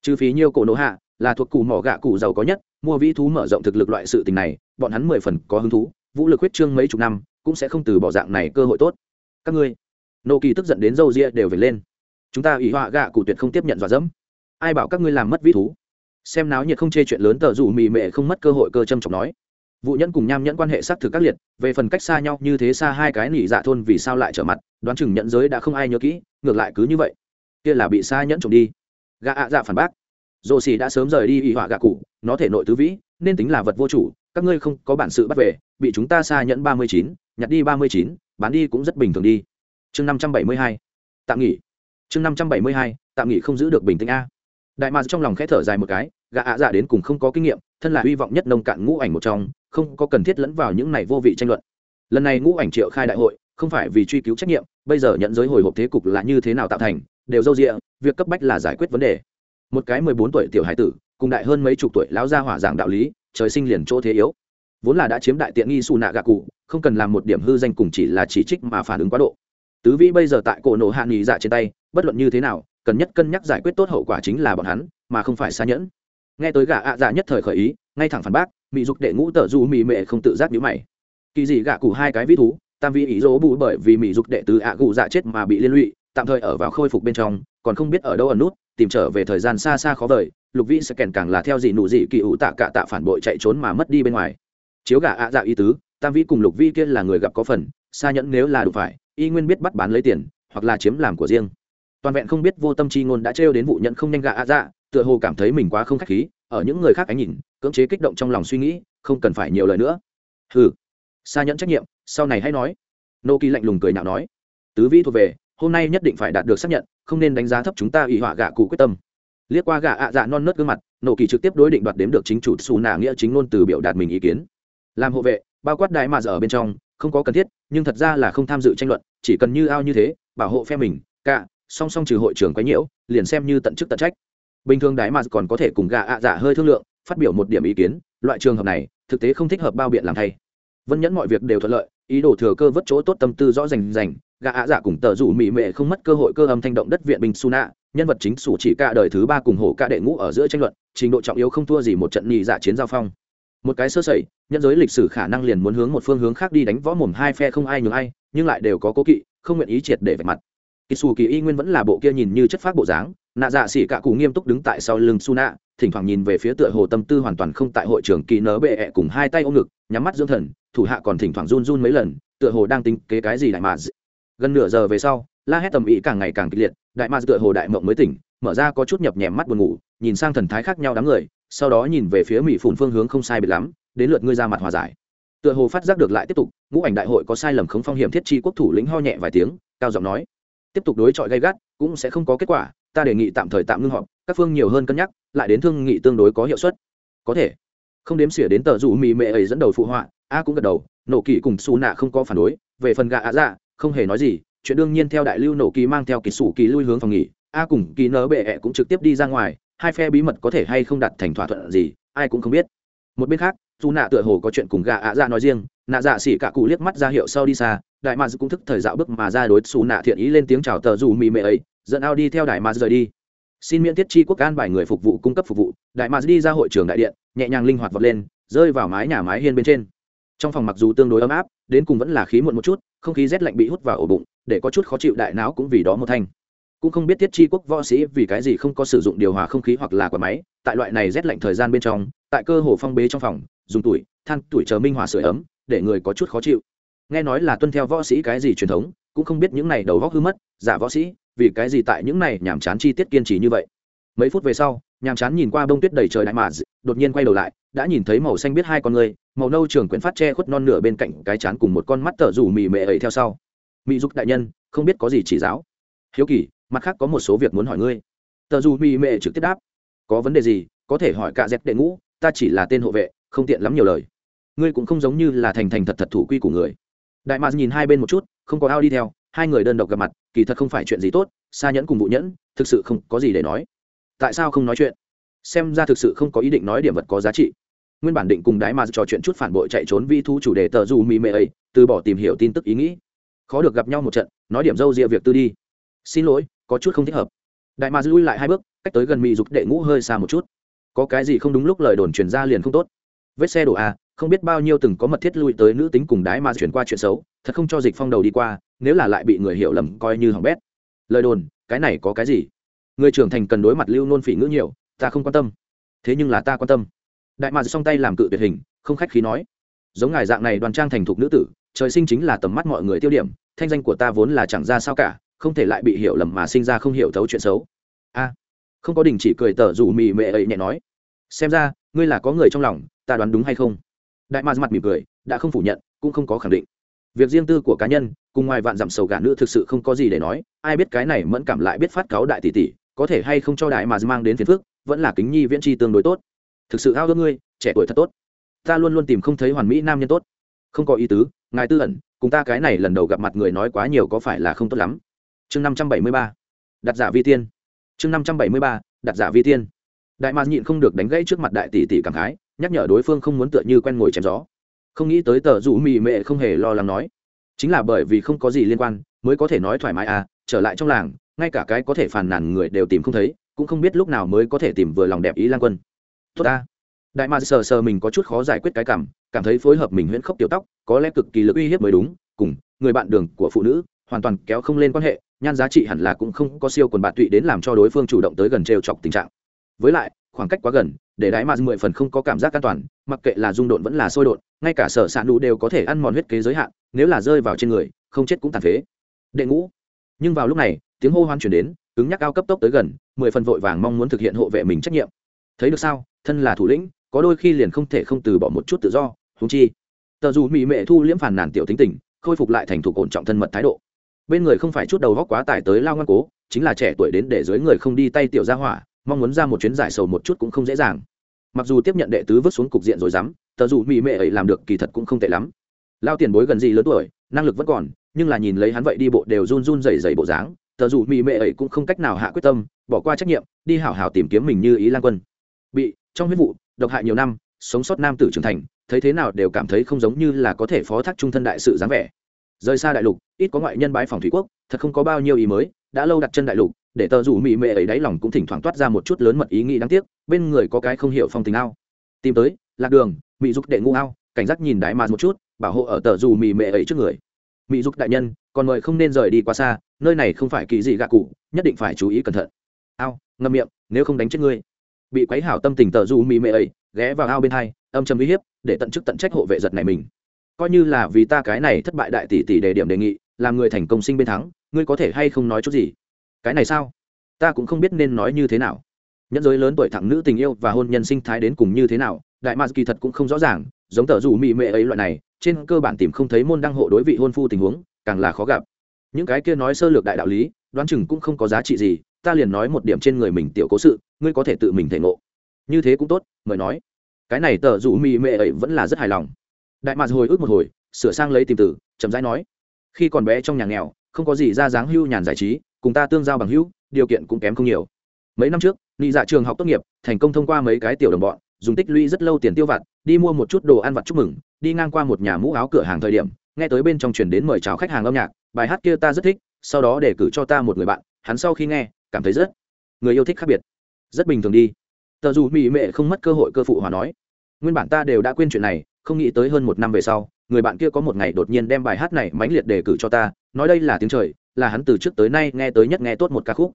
Trừ phí nhiều cổ nổ hạ, là thuộc cụ mỏ gạ cụ giàu có nhất, mua vĩ thú mở rộng thực lực loại sự tình này, bọn hắn mười phần có hứng thú, vũ lực huyết trương mấy chục năm, cũng sẽ không từ bỏ dạng này cơ hội tốt. Các ngươi nổ kỳ tức giận đến râu ria đều về lên. Chúng ta ủy họa gạ cụ tuyệt không tiếp nhận dọa dẫm ai bảo các ngươi làm mất vĩ thú? Xem náo nhiệt không chê chuyện lớn tờ dù mì mệ không mất cơ hội cơ châm trọng nói. Vụ nhẫn cùng nham nhẫn quan hệ xác thực các liệt, về phần cách xa nhau như thế xa hai cái nỉ dạ thôn vì sao lại trở mặt, đoán chừng nhẫn giới đã không ai nhớ kỹ, ngược lại cứ như vậy. Kia là bị xa nhẫn trộm đi. Gạ ạ dạ phản bác. Dồ xì đã sớm rời đi ỵ họa gạ cụ, nó thể nội tứ vĩ, nên tính là vật vô chủ, các ngươi không có bản sự bắt về, bị chúng ta xa nhẫn ba mươi chín, nhặt đi ba mươi chín, bán đi cũng rất bình thường đi. Chương năm trăm bảy mươi hai, tạm nghỉ. Chương năm trăm bảy mươi hai, tạm nghỉ không giữ được bình tĩnh a đại mạc trong lòng khẽ thở dài một cái gạ ạ dạ đến cùng không có kinh nghiệm thân là hy vọng nhất nông cạn ngũ ảnh một trong không có cần thiết lẫn vào những này vô vị tranh luận. Lần này ngũ ảnh triệu khai đại hội không phải vì truy cứu trách nhiệm bây giờ nhận giới hồi hộp thế cục là như thế nào tạo thành đều dâu dịa, việc cấp bách là giải quyết vấn đề. Một cái mười bốn tuổi tiểu hải tử cùng đại hơn mấy chục tuổi lão gia hỏa giảng đạo lý trời sinh liền chỗ thế yếu. Vốn là đã chiếm đại tiện nghi xù nạ gạ cụ không cần làm một điểm hư danh cùng chỉ là chỉ trích mà phản ứng quá độ. Tứ vĩ bây giờ tại cổ nổ hạ nghỉ dạ trên tay bất luận như thế nào cần nhất cân nhắc giải quyết tốt hậu quả chính là bọn hắn, mà không phải xa nhẫn. Nghe tới gạ ạ dạ nhất thời khởi ý, ngay thẳng phản bác mỹ dục đệ ngũ tờ du mỹ mệ không tự giác nhữ mày. Kỳ dị gạ cụ hai cái vĩ thú, tam vi ý dỗ bù bởi vì mỹ dục đệ từ ạ cụ dạ chết mà bị liên lụy, tạm thời ở vào khôi phục bên trong, còn không biết ở đâu ẩn nút, tìm trở về thời gian xa xa khó vời, lục vĩ sẽ kèn càng là theo dị nụ dị kỳ ủ tạ cả tạ phản bội chạy trốn mà mất đi bên ngoài. Chiếu gà ạ dạ ý tứ, tam vĩ cùng lục vi kia là người gặp có phần, xa nhẫn nếu là đủ phải, y nguyên biết bắt bán lấy tiền, hoặc là chiếm làm của riêng toàn vẹn không biết vô tâm chi ngôn đã trêu đến vụ nhận không nhanh gạ ạ dạ tựa hồ cảm thấy mình quá không khách khí, ở những người khác ánh nhìn, cưỡng chế kích động trong lòng suy nghĩ, không cần phải nhiều lời nữa. Hừ, xa nhẫn trách nhiệm, sau này hãy nói. Nô kỳ lạnh lùng cười nhạo nói. Tứ vĩ thuộc về, hôm nay nhất định phải đạt được xác nhận, không nên đánh giá thấp chúng ta ủy họa gạ cụ quyết tâm. Liếc qua gạ ạ dạ non nớt gương mặt nô kỳ trực tiếp đối định đoạt đếm được chính chủ xù nà nghĩa chính ngôn từ biểu đạt mình ý kiến. Làm hộ vệ, bao quát đại mà giờ ở bên trong, không có cần thiết, nhưng thật ra là không tham dự tranh luận, chỉ cần như ao như thế, bảo hộ phe mình, cả song song trừ hội trưởng quấy nhiễu, liền xem như tận chức tận trách. Bình thường đại mà còn có thể cùng gạ ạ dạ hơi thương lượng, phát biểu một điểm ý kiến, loại trường hợp này, thực tế không thích hợp bao biện làm thay. Vân nhẫn mọi việc đều thuận lợi, ý đồ thừa cơ vớt chỗ tốt tâm tư rõ rành rành, gạ ạ dạ cùng tờ rủ mỹ mệ không mất cơ hội cơ âm thanh động đất viện binh su nạ nhân vật chính sủ chỉ cả đời thứ ba cùng hổ cả đệ ngũ ở giữa tranh luận, trình độ trọng yếu không thua gì một trận nhị dạ chiến giao phong. Một cái sơ sẩy, nhân giới lịch sử khả năng liền muốn hướng một phương hướng khác đi đánh võ mồm hai phe không ai nhường ai, nhưng lại đều có cố kỵ, không nguyện ý triệt để vạch mặt kỳ xù kỳ y nguyên vẫn là bộ kia nhìn như chất phác bộ dáng nạ dạ xỉ cả cụ nghiêm túc đứng tại sau lưng su nạ thỉnh thoảng nhìn về phía tựa hồ tâm tư hoàn toàn không tại hội trưởng kỳ nớ bệ ẹ cùng hai tay ôm ngực, nhắm mắt dưỡng thần, thủ hạ còn thỉnh thoảng run run mấy lần, tựa hồ đang tính kế cái gì đại mà gần nửa giờ về sau, la hét tầm ý càng ngày càng kịch liệt, đại mà tựa hồ đại mộng mới tỉnh, mở ra có chút nhập nhèm mắt buồn ngủ, nhìn sang thần thái khác nhau đám người, sau đó nhìn về phía mỹ phủn phương hướng không sai biệt lắm, đến lượt ngươi ra mặt hòa giải. Tựa hồ phát giác được lại tiếp tục, ngũ ảnh đại hội có sai lầm khống phong hiểm thiết chi quốc thủ lĩnh ho nhẹ vài tiếng, cao giọng nói tiếp tục đối chọi gay gắt, cũng sẽ không có kết quả, ta đề nghị tạm thời tạm ngưng họp, các phương nhiều hơn cân nhắc, lại đến thương nghị tương đối có hiệu suất. Có thể. Không đếm xỉa đến tờ rủ mì mệ ấy dẫn đầu phụ họa, a cũng gật đầu, nổ kỳ cùng xù nạ không có phản đối, về phần gạ ạ dạ không hề nói gì, chuyện đương nhiên theo đại lưu nổ kỳ mang theo kỳ sủ kỳ lui hướng phòng nghỉ, a cùng kỳ nớ bệ ẹ cũng trực tiếp đi ra ngoài, hai phe bí mật có thể hay không đặt thành thỏa thuận gì, ai cũng không biết. Một bên khác dù nạ tựa hồ có chuyện cùng gạ ạ dạ nói riêng, nạ dạ xỉ cả cụ liếc mắt ra hiệu sau đi xa đại mạc cũng thức thời dạo bước mà ra đối xù nạ thiện ý lên tiếng chào tờ dù mì mệ ấy, dẫn ao đi theo đại mạc rời đi. Xin miễn tiết chi quốc an bài người phục vụ cung cấp phục vụ. Đại mạc đi ra hội trường đại điện, nhẹ nhàng linh hoạt vọt lên, rơi vào mái nhà mái hiên bên trên. Trong phòng mặc dù tương đối ấm áp, đến cùng vẫn là khí muộn một chút, không khí rét lạnh bị hút vào ổ bụng, để có chút khó chịu đại não cũng vì đó một thanh cũng không biết tiết chi quốc võ sĩ vì cái gì không có sử dụng điều hòa không khí hoặc là quả máy, tại loại này rét lạnh thời gian bên trong, tại cơ hồ phong bế trong phòng, dùng tuổi, than tuổi chờ minh hòa sửa ấm, để người có chút khó chịu nghe nói là tuân theo võ sĩ cái gì truyền thống, cũng không biết những này đầu góc hư mất, giả võ sĩ, vì cái gì tại những này nhàm chán chi tiết kiên trì như vậy. Mấy phút về sau, nhàm chán nhìn qua bông tuyết đầy trời đại mà đột nhiên quay đầu lại, đã nhìn thấy màu xanh biết hai con người, màu nâu trường quyển phát che khuất non nửa bên cạnh cái chán cùng một con mắt tở rủ mì mệ ấy theo sau. Mỹ giúp đại nhân, không biết có gì chỉ giáo. Hiếu kỳ, mặt khác có một số việc muốn hỏi ngươi. Tờ dù mì mệ trực tiếp đáp. Có vấn đề gì, có thể hỏi cả dép đệ ngũ, ta chỉ là tên hộ vệ, không tiện lắm nhiều lời. Ngươi cũng không giống như là thành thành thật thật thủ quy của người đại mạc nhìn hai bên một chút, không có ao đi theo, hai người đơn độc gặp mặt, kỳ thật không phải chuyện gì tốt xa nhẫn cùng vụ nhẫn, thực sự không có gì để nói. Tại sao không nói chuyện? Xem ra thực sự không có ý định nói điểm vật có giá trị. Nguyên bản định cùng đái mà trò chuyện chút phản bội chạy trốn vi thu chủ đề tờ dù mì mê ấy, từ bỏ tìm hiểu tin tức ý nghĩ. Khó được gặp nhau một trận, nói điểm dâu rịa việc tư đi. Xin lỗi, có chút không thích hợp. Đại mà lui lại hai bước, cách tới gần mỹ dục đệ ngũ hơi xa một chút. Có cái gì không đúng lúc lời đồn truyền ra liền không tốt. Vết xe đổ à không biết bao nhiêu từng có mật thiết lui tới nữ tính cùng đái mà chuyển qua chuyện xấu, thật không cho dịch phong đầu đi qua, nếu là lại bị người hiểu lầm coi như hỏng bét. Lời đồn, cái này có cái gì? Người trưởng thành cần đối mặt lưu nôn phỉ ngữ nhiều, ta không quan tâm. Thế nhưng là ta quan tâm. Đại mà song tay làm cự tuyệt hình, không khách khí nói. Giống ngài dạng này đoàn trang thành thục nữ tử, trời sinh chính là tầm mắt mọi người tiêu điểm, thanh danh của ta vốn là chẳng ra sao cả, không thể lại bị hiểu lầm mà sinh ra không hiểu thấu chuyện xấu. A. Không có đình chỉ cười tở rủ mì mệ ấy nhẹ nói. Xem ra, ngươi là có người trong lòng, ta đoán đúng hay không? Đại ma mặt mỉm cười, đã không phủ nhận, cũng không có khẳng định. Việc riêng tư của cá nhân, cùng ngoài vạn dặm sầu gà nữ thực sự không có gì để nói, ai biết cái này mẫn cảm lại biết phát cáo đại tỷ tỷ, có thể hay không cho đại mà mang đến phiền phước vẫn là kính nhi viễn tri tương đối tốt. Thực sự ao ước ngươi, trẻ tuổi thật tốt. Ta luôn luôn tìm không thấy hoàn mỹ nam nhân tốt. Không có ý tứ, ngài tư ẩn, cùng ta cái này lần đầu gặp mặt người nói quá nhiều có phải là không tốt lắm. Chương năm trăm bảy mươi ba, đặt giả vi tiên. Chương năm trăm bảy mươi ba, đặt giả vi tiên. Đại Ma nhịn không được đánh gãy trước mặt đại tỷ tỷ cảm khái nhắc nhở đối phương không muốn tựa như quen ngồi chém gió. Không nghĩ tới tờ rủ mì mệ không hề lo lắng nói. Chính là bởi vì không có gì liên quan, mới có thể nói thoải mái à trở lại trong làng, ngay cả cái có thể phàn nàn người đều tìm không thấy, cũng không biết lúc nào mới có thể tìm vừa lòng đẹp ý lan quân. Tốt ta. Đại ma sờ sờ mình có chút khó giải quyết cái cảm cảm thấy phối hợp mình huyễn khốc tiểu tóc, có lẽ cực kỳ lực uy hiếp mới đúng, cùng người bạn đường của phụ nữ, hoàn toàn kéo không lên quan hệ, nhan giá trị hẳn là cũng không có siêu quần bạn tụy đến làm cho đối phương chủ động tới gần trêu chọc tình trạng. Với lại, khoảng cách quá gần để đáy mà mười phần không có cảm giác an toàn, mặc kệ là rung độn vẫn là sôi độn, ngay cả sở xạ nụ đều có thể ăn mòn huyết kế giới hạn, nếu là rơi vào trên người, không chết cũng tàn phế. Đệ ngũ. Nhưng vào lúc này, tiếng hô hoan chuyển đến ứng nhắc cao cấp tốc tới gần, mười phần vội vàng mong muốn thực hiện hộ vệ mình trách nhiệm. Thấy được sao? Thân là thủ lĩnh, có đôi khi liền không thể không từ bỏ một chút tự do húng chi. Tờ dù mỹ mệ thu liễm phản nàn tiểu tính tình, khôi phục lại thành thủ ổn trọng thân mật thái độ. Bên người không phải chút đầu góc quá tải tới lao ngoan cố, chính là trẻ tuổi đến để dưới người không đi tay tiểu ra hỏa mong muốn ra một chuyến giải sầu một chút cũng không dễ dàng. Mặc dù tiếp nhận đệ tứ vứt xuống cục diện rồi dám, tờ dù mỹ mệ ấy làm được kỳ thật cũng không tệ lắm. Lao tiền bối gần gì lớn tuổi, năng lực vẫn còn, nhưng là nhìn lấy hắn vậy đi bộ đều run run dày dày bộ dáng, tờ dù mỹ mệ ấy cũng không cách nào hạ quyết tâm, bỏ qua trách nhiệm, đi hảo hảo tìm kiếm mình như ý lan quân. Bị, trong huyết vụ, độc hại nhiều năm, sống sót nam tử trưởng thành, thấy thế nào đều cảm thấy không giống như là có thể phó thác trung thân đại sự dáng vẻ. Rời xa đại lục, ít có ngoại nhân bái phòng thủy quốc, thật không có bao nhiêu ý mới, đã lâu đặt chân đại lục để tờ rủ mỹ mệ ấy đáy lòng cũng thỉnh thoảng toát ra một chút lớn mật ý nghĩ đáng tiếc, bên người có cái không hiểu phong tình ao. Tìm tới, lạc đường mỹ dục đệ ngu ao, cảnh giác nhìn đại mà một chút, bảo hộ ở tờ rủ mỹ mệ ấy trước người. Mỹ dục đại nhân còn mời không nên rời đi quá xa, nơi này không phải kỳ dị gạ cụ, nhất định phải chú ý cẩn thận. Ao ngâm miệng, nếu không đánh chết ngươi. Bị quấy hảo tâm tình tờ rủ mỹ mệ ấy, ghé vào ao bên hai, âm trầm uy hiếp, để tận chức tận trách hộ vệ giật này mình. Coi như là vì ta cái này thất bại đại tỷ tỷ đề điểm đề nghị, làm người thành công sinh bên thắng, ngươi có thể hay không nói chút gì? Cái này sao? Ta cũng không biết nên nói như thế nào. Nhẫn giới lớn tuổi thẳng nữ tình yêu và hôn nhân sinh thái đến cùng như thế nào, đại mạc kỳ thật cũng không rõ ràng, giống tờ dù mị mệ ấy loại này, trên cơ bản tìm không thấy môn đăng hộ đối vị hôn phu tình huống, càng là khó gặp. Những cái kia nói sơ lược đại đạo lý, đoán chừng cũng không có giá trị gì, ta liền nói một điểm trên người mình tiểu cố sự, ngươi có thể tự mình thể ngộ. Như thế cũng tốt, mời nói. Cái này tờ dù mị mệ ấy vẫn là rất hài lòng. Đại mạc hồi ức một hồi, sửa sang lấy tìm từ, chậm rãi nói. Khi còn bé trong nhà nghèo, không có gì ra dáng hưu nhàn giải trí cùng ta tương giao bằng hữu, điều kiện cũng kém không nhiều. Mấy năm trước, nị dạ trường học tốt nghiệp, thành công thông qua mấy cái tiểu đồng bọn, dùng tích lũy rất lâu tiền tiêu vặt, đi mua một chút đồ ăn vặt chúc mừng, đi ngang qua một nhà mũ áo cửa hàng thời điểm, nghe tới bên trong truyền đến mời chào khách hàng âm nhạc, bài hát kia ta rất thích, sau đó để cử cho ta một người bạn, hắn sau khi nghe, cảm thấy rất người yêu thích khác biệt. Rất bình thường đi. Tờ dù mỹ mệ không mất cơ hội cơ phụ hòa nói. Nguyên bản ta đều đã quên chuyện này, không nghĩ tới hơn một năm về sau, người bạn kia có một ngày đột nhiên đem bài hát này mãnh liệt đề cử cho ta, nói đây là tiếng trời là hắn từ trước tới nay nghe tới nhất nghe tốt một ca khúc.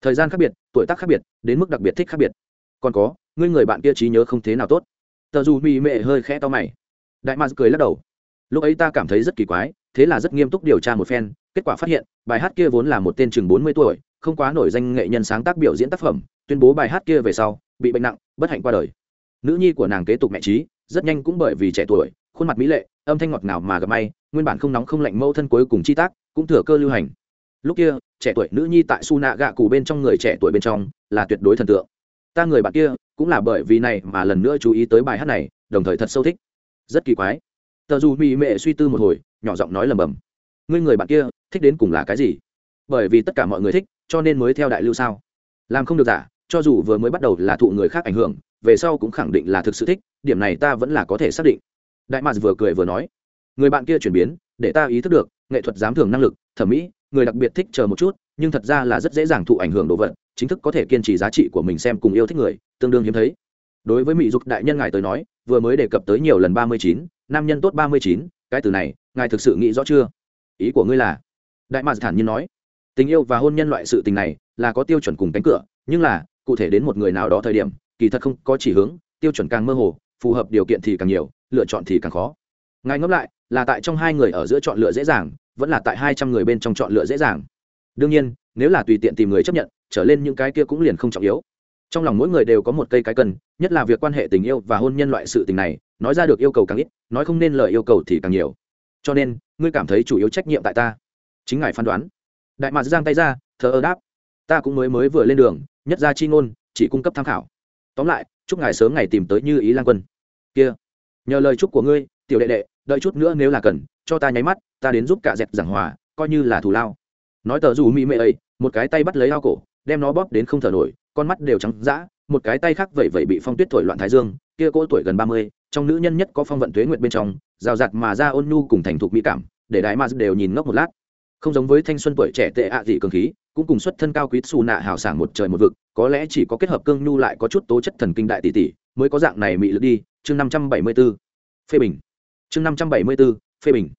Thời gian khác biệt, tuổi tác khác biệt, đến mức đặc biệt thích khác biệt. Còn có, ngươi người bạn kia trí nhớ không thế nào tốt. Tờ dù mỹ mệ hơi khẽ to mày. Đại mạc cười lắc đầu. Lúc ấy ta cảm thấy rất kỳ quái, thế là rất nghiêm túc điều tra một phen, kết quả phát hiện, bài hát kia vốn là một tên chừng bốn mươi tuổi, không quá nổi danh nghệ nhân sáng tác biểu diễn tác phẩm, tuyên bố bài hát kia về sau, bị bệnh nặng, bất hạnh qua đời. Nữ nhi của nàng kế tục mẹ trí, rất nhanh cũng bởi vì trẻ tuổi, khuôn mặt mỹ lệ, âm thanh ngọt ngào mà gặp may, nguyên bản không nóng không lạnh mâu thân cuối cùng chi tác, cũng thừa cơ lưu hành lúc kia, trẻ tuổi nữ nhi tại su nạ gạ cụ bên trong người trẻ tuổi bên trong là tuyệt đối thần tượng. Ta người bạn kia cũng là bởi vì này mà lần nữa chú ý tới bài hát này, đồng thời thật sâu thích. Rất kỳ quái. Tờ dù mỹ mệ suy tư một hồi, nhỏ giọng nói lầm bầm. Ngươi người bạn kia thích đến cùng là cái gì? Bởi vì tất cả mọi người thích, cho nên mới theo đại lưu sao? Làm không được giả, cho dù vừa mới bắt đầu là thụ người khác ảnh hưởng, về sau cũng khẳng định là thực sự thích, điểm này ta vẫn là có thể xác định. Đại mạc vừa cười vừa nói. Người bạn kia chuyển biến, để ta ý thức được nghệ thuật giám thường năng lực, thẩm mỹ, người đặc biệt thích chờ một chút, nhưng thật ra là rất dễ dàng thụ ảnh hưởng đồ vật, chính thức có thể kiên trì giá trị của mình xem cùng yêu thích người, tương đương hiếm thấy. Đối với mỹ dục đại nhân ngài tới nói, vừa mới đề cập tới nhiều lần ba mươi chín, nam nhân tốt ba mươi chín, cái từ này, ngài thực sự nghĩ rõ chưa? Ý của ngươi là? Đại mạc thản nhiên nói. Tình yêu và hôn nhân loại sự tình này là có tiêu chuẩn cùng cánh cửa, nhưng là, cụ thể đến một người nào đó thời điểm, kỳ thật không có chỉ hướng, tiêu chuẩn càng mơ hồ, phù hợp điều kiện thì càng nhiều, lựa chọn thì càng khó. Ngài ngẫm lại là tại trong hai người ở giữa chọn lựa dễ dàng, vẫn là tại hai trăm người bên trong chọn lựa dễ dàng. Đương nhiên, nếu là tùy tiện tìm người chấp nhận, trở lên những cái kia cũng liền không trọng yếu. Trong lòng mỗi người đều có một cây cái cần, nhất là việc quan hệ tình yêu và hôn nhân loại sự tình này, nói ra được yêu cầu càng ít, nói không nên lời yêu cầu thì càng nhiều. Cho nên, ngươi cảm thấy chủ yếu trách nhiệm tại ta. Chính ngài phán đoán. Đại mạc giang tay ra, thờ ơ đáp. Ta cũng mới mới vừa lên đường, nhất ra chi ngôn, chỉ cung cấp tham khảo. Tóm lại, chúc ngài sớm ngày tìm tới như ý lan quân. Kia, nhờ lời chúc của ngươi, tiểu đệ đệ đợi chút nữa nếu là cần, cho ta nháy mắt, ta đến giúp cả dẹp giảng hòa, coi như là thù lao. Nói tờ dù mỹ mệ ấy, một cái tay bắt lấy ao cổ, đem nó bóp đến không thở nổi, con mắt đều trắng dã, một cái tay khác vẩy vẩy bị phong tuyết thổi loạn thái dương, kia cỗ tuổi gần ba mươi, trong nữ nhân nhất có phong vận thuế nguyện bên trong, rào rạt mà ra ôn nhu cùng thành thục mỹ cảm, để đại ma đều nhìn ngốc một lát. Không giống với thanh xuân tuổi trẻ tệ ạ dị cường khí, cũng cùng xuất thân cao quý xù nạ hào sảng một trời một vực, có lẽ chỉ có kết hợp cương nhu lại có chút tố chất thần kinh đại tỷ tỷ, mới có dạng này mị lực đi, chương năm trăm bảy mươi b ố phê bình chương năm trăm bảy mươi b ố phê bình.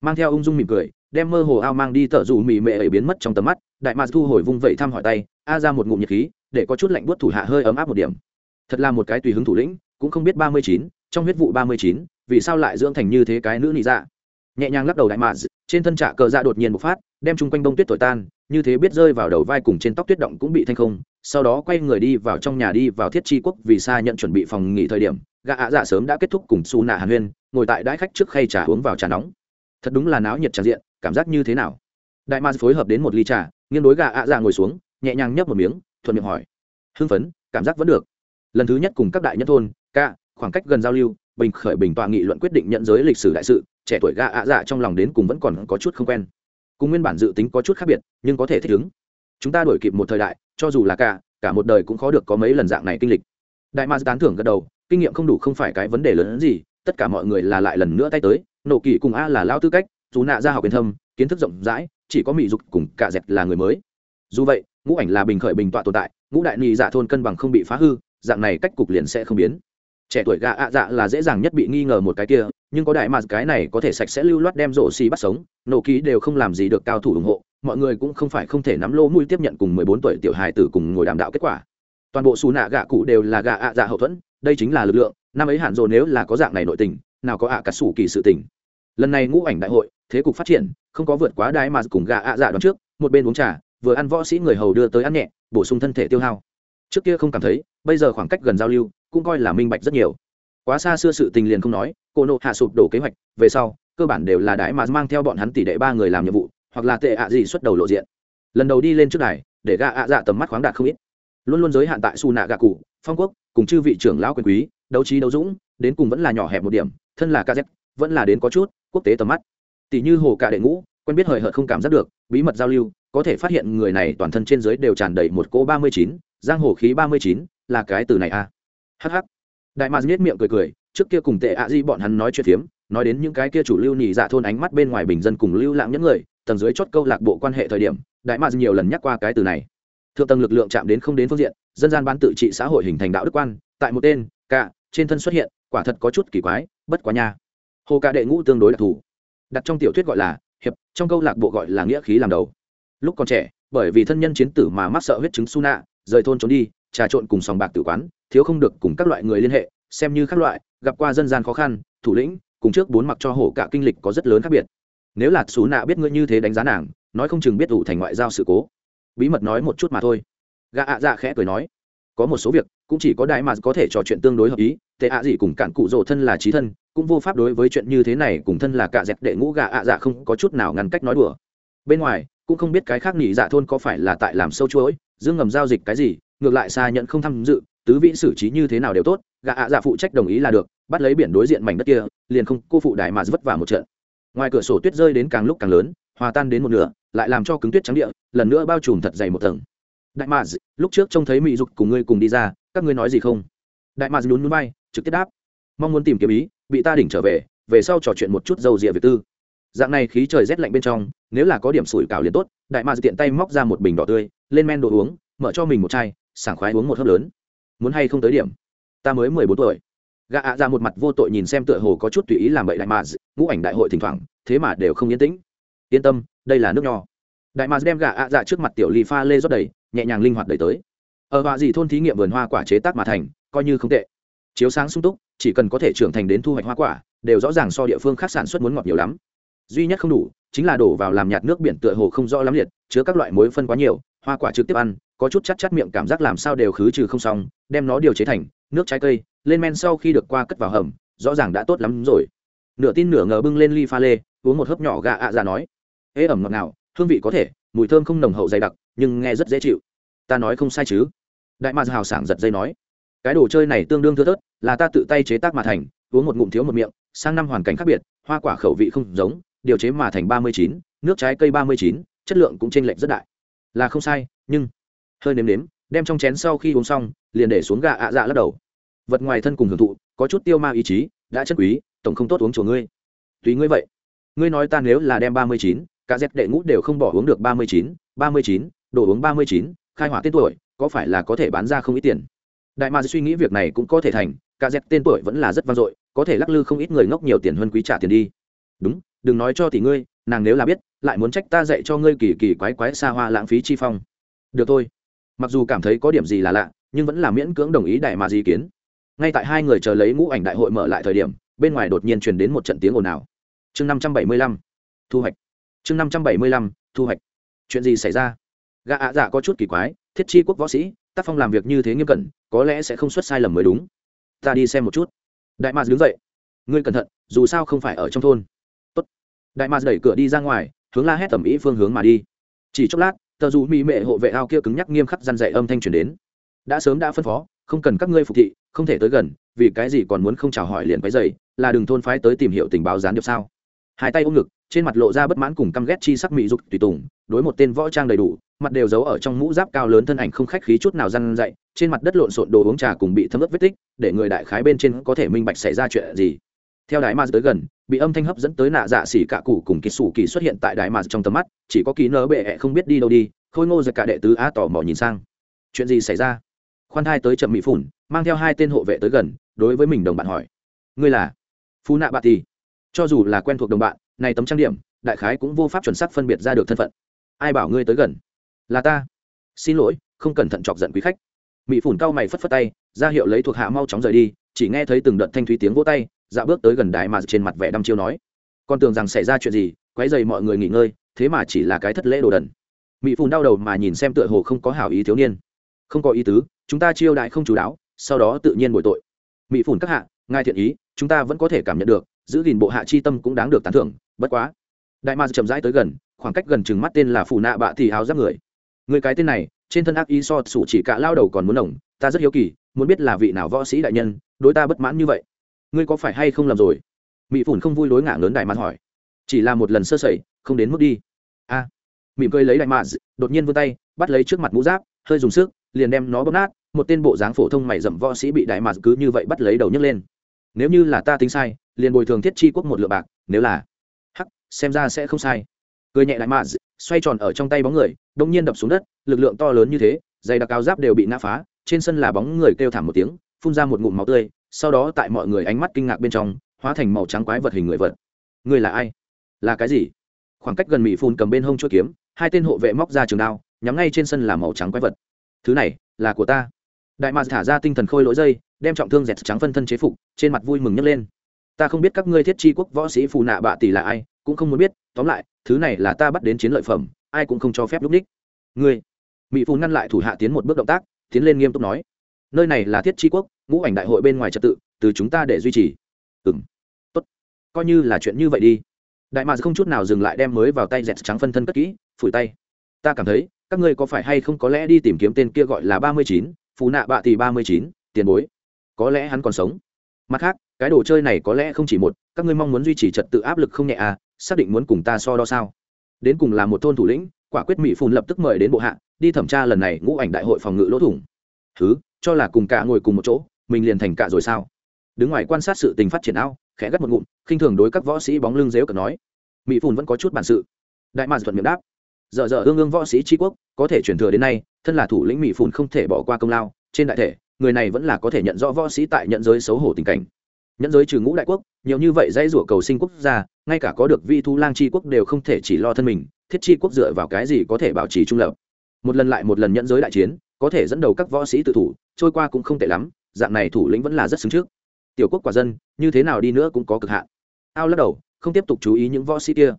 Mang theo ung dung mỉm cười, đem mơ hồ ao mang đi tở dù mì mệ ấy biến mất trong tầm mắt, đại mạc thu hồi vung vẩy thăm hỏi tay, a ra một ngụm nhiệt khí, để có chút lạnh buốt thủ hạ hơi ấm áp một điểm. Thật là một cái tùy hứng thủ lĩnh, cũng không biết ba mươi chín, trong huyết vụ ba mươi chín, vì sao lại dưỡng thành như thế cái nữ nị dạ. Nhẹ nhàng lắc đầu đại mạc trên thân trạ cờ dạ đột nhiên một phát, đem chung quanh bông tuyết thổi tan, như thế biết rơi vào đầu vai cùng trên tóc tuyết động cũng bị thanh không, sau đó quay người đi vào trong nhà đi vào thiết tri quốc vì xa nhận chuẩn bị phòng nghỉ thời điểm, gã ạ dạ sớm đã kết thúc cùng su nạ hàn huyên ngồi tại đãi khách trước khay trà uống vào trà nóng. Thật đúng là náo nhiệt tràn diện, cảm giác như thế nào? Đại ma phối hợp đến một ly trà, nghiêng đối gã ạ dạ ngồi xuống, nhẹ nhàng nhấp một miếng, thuận miệng hỏi. Hưng phấn, cảm giác vẫn được. Lần thứ nhất cùng các đại nhân thôn, ca, khoảng cách gần giao lưu, bình khởi bình tọa nghị luận quyết định nhận giới lịch sử đại sự, trẻ tuổi gã ạ dạ trong lòng đến cùng vẫn còn có chút không quen. Cùng nguyên bản dự tính có chút khác biệt, nhưng có thể thích ứng. Chúng ta đổi kịp một thời đại, cho dù là cả cả một đời cũng khó được có mấy lần dạng này kinh lịch. Đại ma tán thưởng gật đầu, kinh nghiệm không đủ không phải cái vấn đề lớn hơn gì tất cả mọi người là lại lần nữa tay tới nộ kỳ cùng a là lao tư cách, dù nạ ra học yên thâm, kiến thức rộng rãi, chỉ có mỹ dục cùng cả dẹp là người mới. Dù vậy, ngũ ảnh là bình khởi bình tọa tồn tại, ngũ đại nị dạ thôn cân bằng không bị phá hư, dạng này cách cục liền sẽ không biến. Trẻ tuổi gạ ạ dạ là dễ dàng nhất bị nghi ngờ một cái kia, nhưng có đại mà cái này có thể sạch sẽ lưu loát đem rổ xì bắt sống, nổ ký đều không làm gì được cao thủ ủng hộ, mọi người cũng không phải không thể nắm lô mũi tiếp nhận cùng mười bốn tuổi tiểu hài tử cùng ngồi đàm đạo kết quả. Toàn bộ xù nạ gạ cụ đều là gạ ạ dạ hậu thuẫn đây chính là lực lượng, năm ấy hạn rồ nếu là có dạng này nội tình, nào có ạ cả sủ kỳ sự tình. Lần này ngũ ảnh đại hội, thế cục phát triển, không có vượt quá đái mà cùng gạ ạ dạ đón trước, một bên uống trà, vừa ăn võ sĩ người hầu đưa tới ăn nhẹ, bổ sung thân thể tiêu hao. Trước kia không cảm thấy, bây giờ khoảng cách gần giao lưu, cũng coi là minh bạch rất nhiều. Quá xa xưa sự tình liền không nói, cô nộ hạ sụp đổ kế hoạch, về sau, cơ bản đều là đái mà mang theo bọn hắn tỷ đệ ba người làm nhiệm vụ, hoặc là tệ ạ gì xuất đầu lộ diện. Lần đầu đi lên trước đài, để gạ ạ dạ tầm mắt khoáng đạt không ít. Luôn luôn giới hạn tại su nạ gạ cụ phong quốc, cùng chư vị trưởng lão quyền quý, đấu trí đấu dũng, đến cùng vẫn là nhỏ hẹp một điểm, thân là kz vẫn là đến có chút, quốc tế tầm mắt. Tỷ như hồ cả đệ ngũ, quen biết hời hợt không cảm giác được, bí mật giao lưu, có thể phát hiện người này toàn thân trên dưới đều tràn đầy một cô ba mươi chín, giang hồ khí ba mươi chín, là cái từ này a à. hh đại mạc nhếch miệng cười cười, trước kia cùng tệ ạ di bọn hắn nói chuyện phiếm, nói đến những cái kia chủ lưu nhì dạ thôn ánh mắt bên ngoài bình dân cùng lưu lãng những người, tầng dưới chót câu lạc bộ quan hệ thời điểm, đại mạc nhiều lần nhắc qua cái từ này thượng tầng lực lượng chạm đến không đến phương diện, dân gian bán tự trị xã hội hình thành đạo đức quan, tại một tên, cả, trên thân xuất hiện, quả thật có chút kỳ quái, bất quá nha. Hồ cạ đệ ngũ tương đối đặc thù. Đặt trong tiểu thuyết gọi là hiệp, trong câu lạc bộ gọi là nghĩa khí làm đầu. Lúc còn trẻ, bởi vì thân nhân chiến tử mà mắc sợ huyết chứng su nạ, rời thôn trốn đi, trà trộn cùng sòng bạc tử quán, thiếu không được cùng các loại người liên hệ, xem như các loại, gặp qua dân gian khó khăn, thủ lĩnh, cùng trước bốn mặc cho hổ cả kinh lịch có rất lớn khác biệt. Nếu là xú nạ biết ngươi như thế đánh giá nàng, nói không chừng biết ủ thành ngoại giao sự cố bí mật nói một chút mà thôi. Gã ạ dạ khẽ cười nói, có một số việc, cũng chỉ có đại mà có thể trò chuyện tương đối hợp ý, tệ ạ gì cùng cạn cụ rồ thân là trí thân, cũng vô pháp đối với chuyện như thế này cùng thân là cả dẹp đệ ngũ gà ạ dạ không có chút nào ngăn cách nói đùa. Bên ngoài, cũng không biết cái khác nghỉ dạ thôn có phải là tại làm sâu chuỗi, dương ngầm giao dịch cái gì, ngược lại xa nhận không tham dự, tứ vĩ xử trí như thế nào đều tốt Gà ạ dạ phụ trách đồng ý là được, bắt lấy biển đối diện mảnh đất kia, liền không, cô phụ đại mà vất vả một trận. Ngoài cửa sổ tuyết rơi đến càng lúc càng lớn, hòa tan đến một nửa lại làm cho cứng tuyết trắng địa, lần nữa bao trùm thật dày một tầng. Đại mà lúc trước trông thấy mỹ dục cùng ngươi cùng đi ra, các ngươi nói gì không? Đại mà nhún núi bay trực tiếp đáp. Mong muốn tìm kiếm ý, bị ta đỉnh trở về về sau trò chuyện một chút dầu rịa việc tư. Dạng này khí trời rét lạnh bên trong, nếu là có điểm sủi cảo liền tốt, đại mà tiện tay móc ra một bình đỏ tươi, lên men đồ uống, mở cho mình một chai, sảng khoái uống một hớp lớn. Muốn hay không tới điểm? Ta mới mười bốn tuổi. Gã ạ ra một mặt vô tội nhìn xem tựa hồ có chút tùy ý làm bậy đại mà ngũ ảnh đại hội thỉnh thoảng, thế mà đều không yên tĩnh yên tâm, đây là nước nho. Đại mà đem gà ạ dạ trước mặt tiểu ly pha lê rót đầy, nhẹ nhàng linh hoạt đẩy tới. Ở họa gì thôn thí nghiệm vườn hoa quả chế tác mà thành, coi như không tệ. Chiếu sáng sung túc, chỉ cần có thể trưởng thành đến thu hoạch hoa quả, đều rõ ràng so địa phương khác sản xuất muốn ngọt nhiều lắm. Duy nhất không đủ, chính là đổ vào làm nhạt nước biển tựa hồ không rõ lắm liệt, chứa các loại muối phân quá nhiều, hoa quả trực tiếp ăn, có chút chắc chắc miệng cảm giác làm sao đều khứ trừ không xong, đem nó điều chế thành nước trái cây, lên men sau khi được qua cất vào hầm, rõ ràng đã tốt lắm rồi nửa tin nửa ngờ bưng lên ly pha lê, uống một hớp nhỏ gà ạ à ra nói ế ẩm ngọt nào hương vị có thể, mùi thơm không nồng hậu dày đặc, nhưng nghe rất dễ chịu. Ta nói không sai chứ. Đại mạc hào sảng giật dây nói, cái đồ chơi này tương đương thưa thớt, là ta tự tay chế tác mà thành, uống một ngụm thiếu một miệng, sang năm hoàn cảnh khác biệt, hoa quả khẩu vị không giống, điều chế mà thành ba mươi chín, nước trái cây ba mươi chín, chất lượng cũng chênh lệch rất đại. Là không sai, nhưng hơi nếm nếm, đem trong chén sau khi uống xong, liền để xuống gà ạ dạ lắc đầu. Vật ngoài thân cùng hưởng thụ, có chút tiêu ma ý chí, đã chất quý tổng không tốt uống chùa ngươi. Tùy ngươi vậy. Ngươi nói ta nếu là đem ba mươi chín, cả dép đệ ngũ đều không bỏ uống được ba mươi chín, ba mươi chín, đồ uống ba mươi chín, khai hỏa tên tuổi, có phải là có thể bán ra không ít tiền? Đại ma suy nghĩ việc này cũng có thể thành, cả dép tên tuổi vẫn là rất vang dội, có thể lắc lư không ít người ngốc nhiều tiền hơn quý trả tiền đi. Đúng, đừng nói cho tỷ ngươi, nàng nếu là biết, lại muốn trách ta dạy cho ngươi kỳ kỳ quái quái xa hoa lãng phí chi phong. Được thôi. Mặc dù cảm thấy có điểm gì là lạ, nhưng vẫn là miễn cưỡng đồng ý đại mà di kiến. Ngay tại hai người chờ lấy ngũ ảnh đại hội mở lại thời điểm bên ngoài đột nhiên truyền đến một trận tiếng ồn ào. Chương năm trăm bảy mươi lăm, thu hoạch. Chương năm trăm bảy mươi lăm, thu hoạch. Chuyện gì xảy ra? Gã ạ dạ có chút kỳ quái, thiết chi quốc võ sĩ, tác phong làm việc như thế nghiêm cẩn, có lẽ sẽ không xuất sai lầm mới đúng. Ta đi xem một chút. Đại mạc đứng dậy. Ngươi cẩn thận, dù sao không phải ở trong thôn. Tốt. đại mạc đẩy cửa đi ra ngoài, hướng la hét tầm ý phương hướng mà đi. Chỉ chốc lát, tờ dù mỹ mệ hộ vệ ao kia cứng nhắc nghiêm khắc răn dạy âm thanh truyền đến. Đã sớm đã phân phó, không cần các ngươi phục thị, không thể tới gần vì cái gì còn muốn không chào hỏi liền quấy dày là đừng thôn phái tới tìm hiểu tình báo gián điệp sao? Hai tay ôm ngực, trên mặt lộ ra bất mãn cùng căm ghét chi sắc mỹ dục tùy tùng, đối một tên võ trang đầy đủ, mặt đều giấu ở trong mũ giáp cao lớn thân ảnh không khách khí chút nào răn dậy trên mặt đất lộn xộn đồ uống trà cùng bị thấm ướt vết tích, để người đại khái bên trên có thể minh bạch xảy ra chuyện gì. Theo đại ma tới gần, bị âm thanh hấp dẫn tới nạ dạ xỉ cạ cụ cùng kỳ sủ kỳ xuất hiện tại đại ma trong tầm mắt, chỉ có ký nỡ bệ không biết đi đâu đi, khôi ngô giật cả đệ tứ á tỏ mò nhìn sang. Chuyện gì xảy ra? Khoan hai tới chậm mỹ phủn, mang theo hai tên hộ vệ tới gần đối với mình đồng bạn hỏi. Ngươi là? Phú nạ bạ thì cho dù là quen thuộc đồng bạn, này tấm trang điểm, đại khái cũng vô pháp chuẩn xác phân biệt ra được thân phận. Ai bảo ngươi tới gần? Là ta. Xin lỗi, không cẩn thận chọc giận quý khách. Mỹ phủn cau mày phất phất tay, ra hiệu lấy thuộc hạ mau chóng rời đi, chỉ nghe thấy từng đợt thanh thúy tiếng vỗ tay dạ bước tới gần đài mà trên mặt vẻ đăm chiêu nói. Con tưởng rằng xảy ra chuyện gì, quấy dày mọi người nghỉ ngơi, thế mà chỉ là cái thất lễ đồ đần. Mỹ phủn đau đầu mà nhìn xem tựa hồ không có hảo ý thiếu niên. Không có ý tứ, chúng ta chiêu đại không chú đáo, sau đó tự nhiên bồi tội mỹ phủn các hạ ngài thiện ý chúng ta vẫn có thể cảm nhận được giữ gìn bộ hạ chi tâm cũng đáng được tán thưởng bất quá. Đại ma chậm rãi tới gần khoảng cách gần chừng mắt tên là phù nạ bạ thì áo giáp người. Người cái tên này trên thân ác ý so sủ chỉ cả lao đầu còn muốn ổng ta rất hiếu kỳ muốn biết là vị nào võ sĩ đại nhân đối ta bất mãn như vậy. Ngươi có phải hay không làm rồi? Mỹ phủn không vui đối ngả lớn đại mạn hỏi. Chỉ là một lần sơ sẩy không đến mức đi. A. À, mỉm cười lấy đại mạn đột nhiên vươn tay bắt lấy trước mặt mũ giáp hơi dùng sức liền đem nó bóp nát một tên bộ dáng phổ thông mày dậm võ sĩ bị đại mạt cứ như vậy bắt lấy đầu nhấc lên. Nếu như là ta tính sai, liền bồi thường thiết chi quốc một lượng bạc, nếu là. Hắc, xem ra sẽ không sai. Cười nhẹ đại mạt, xoay tròn ở trong tay bóng người, đông nhiên đập xuống đất, lực lượng to lớn như thế, dày đặc áo giáp đều bị nã phá, trên sân là bóng người kêu thảm một tiếng, phun ra một ngụm máu tươi, sau đó tại mọi người ánh mắt kinh ngạc bên trong, hóa thành màu trắng quái vật hình người vật. Người là ai? Là cái gì? Khoảng cách gần mỹ phun cầm bên hông chuỗi kiếm, hai tên hộ vệ móc ra trường đao, nhắm ngay trên sân là màu trắng quái vật. Thứ này, là của ta đại mạc thả ra tinh thần khôi lỗi dây, đem trọng thương dẹt trắng phân thân chế phục, trên mặt vui mừng nhấc lên. Ta không biết các ngươi thiết chi quốc võ sĩ phù nạ bạ tỷ là ai, cũng không muốn biết, tóm lại, thứ này là ta bắt đến chiến lợi phẩm, ai cũng không cho phép lúc ních. Ngươi mỹ phù ngăn lại thủ hạ tiến một bước động tác, tiến lên nghiêm túc nói, nơi này là thiết chi quốc, ngũ ảnh đại hội bên ngoài trật tự, từ chúng ta để duy trì. Ừng tốt. Coi như là chuyện như vậy đi. Đại mạc không chút nào dừng lại đem mới vào tay dẹt trắng phân thân cất kỹ, phủi tay. Ta cảm thấy, các ngươi có phải hay không có lẽ đi tìm kiếm tên kia gọi là ba mươi chín Phú nạ bạ tỷ ba mươi chín, tiền bối. Có lẽ hắn còn sống. Mặt khác, cái đồ chơi này có lẽ không chỉ một, các ngươi mong muốn duy trì trật tự áp lực không nhẹ à xác định muốn cùng ta so đo sao? Đến cùng là một thôn thủ lĩnh, quả quyết mỹ phùn lập tức mời đến bộ hạ, đi thẩm tra lần này ngũ ảnh đại hội phòng ngự lỗ thủng. Thứ cho là cùng cả ngồi cùng một chỗ, mình liền thành cả rồi sao? Đứng ngoài quan sát sự tình phát triển ao, khẽ gắt một ngụm, khinh thường đối các võ sĩ bóng lưng dếu cần nói. Mỹ phùn vẫn có chút bản sự. Đại mạn thuận miệng đáp. Dở dở ương ương võ sĩ tri quốc, có thể truyền thừa đến nay thân là thủ lĩnh mỹ phùn không thể bỏ qua công lao, trên đại thể, người này vẫn là có thể nhận rõ võ sĩ tại nhận giới xấu hổ tình cảnh. Nhận giới trừ ngũ đại quốc, nhiều như vậy dãy rủa cầu sinh quốc gia, ngay cả có được vi thu lang tri quốc đều không thể chỉ lo thân mình, thiết chi quốc dựa vào cái gì có thể bảo trì trung lập? Một lần lại một lần nhận giới đại chiến, có thể dẫn đầu các võ sĩ tự thủ, trôi qua cũng không tệ lắm, dạng này thủ lĩnh vẫn là rất xứng trước. Tiểu quốc quả dân, như thế nào đi nữa cũng có cực hạn. Ao lắc đầu, không tiếp tục chú ý những võ sĩ kia.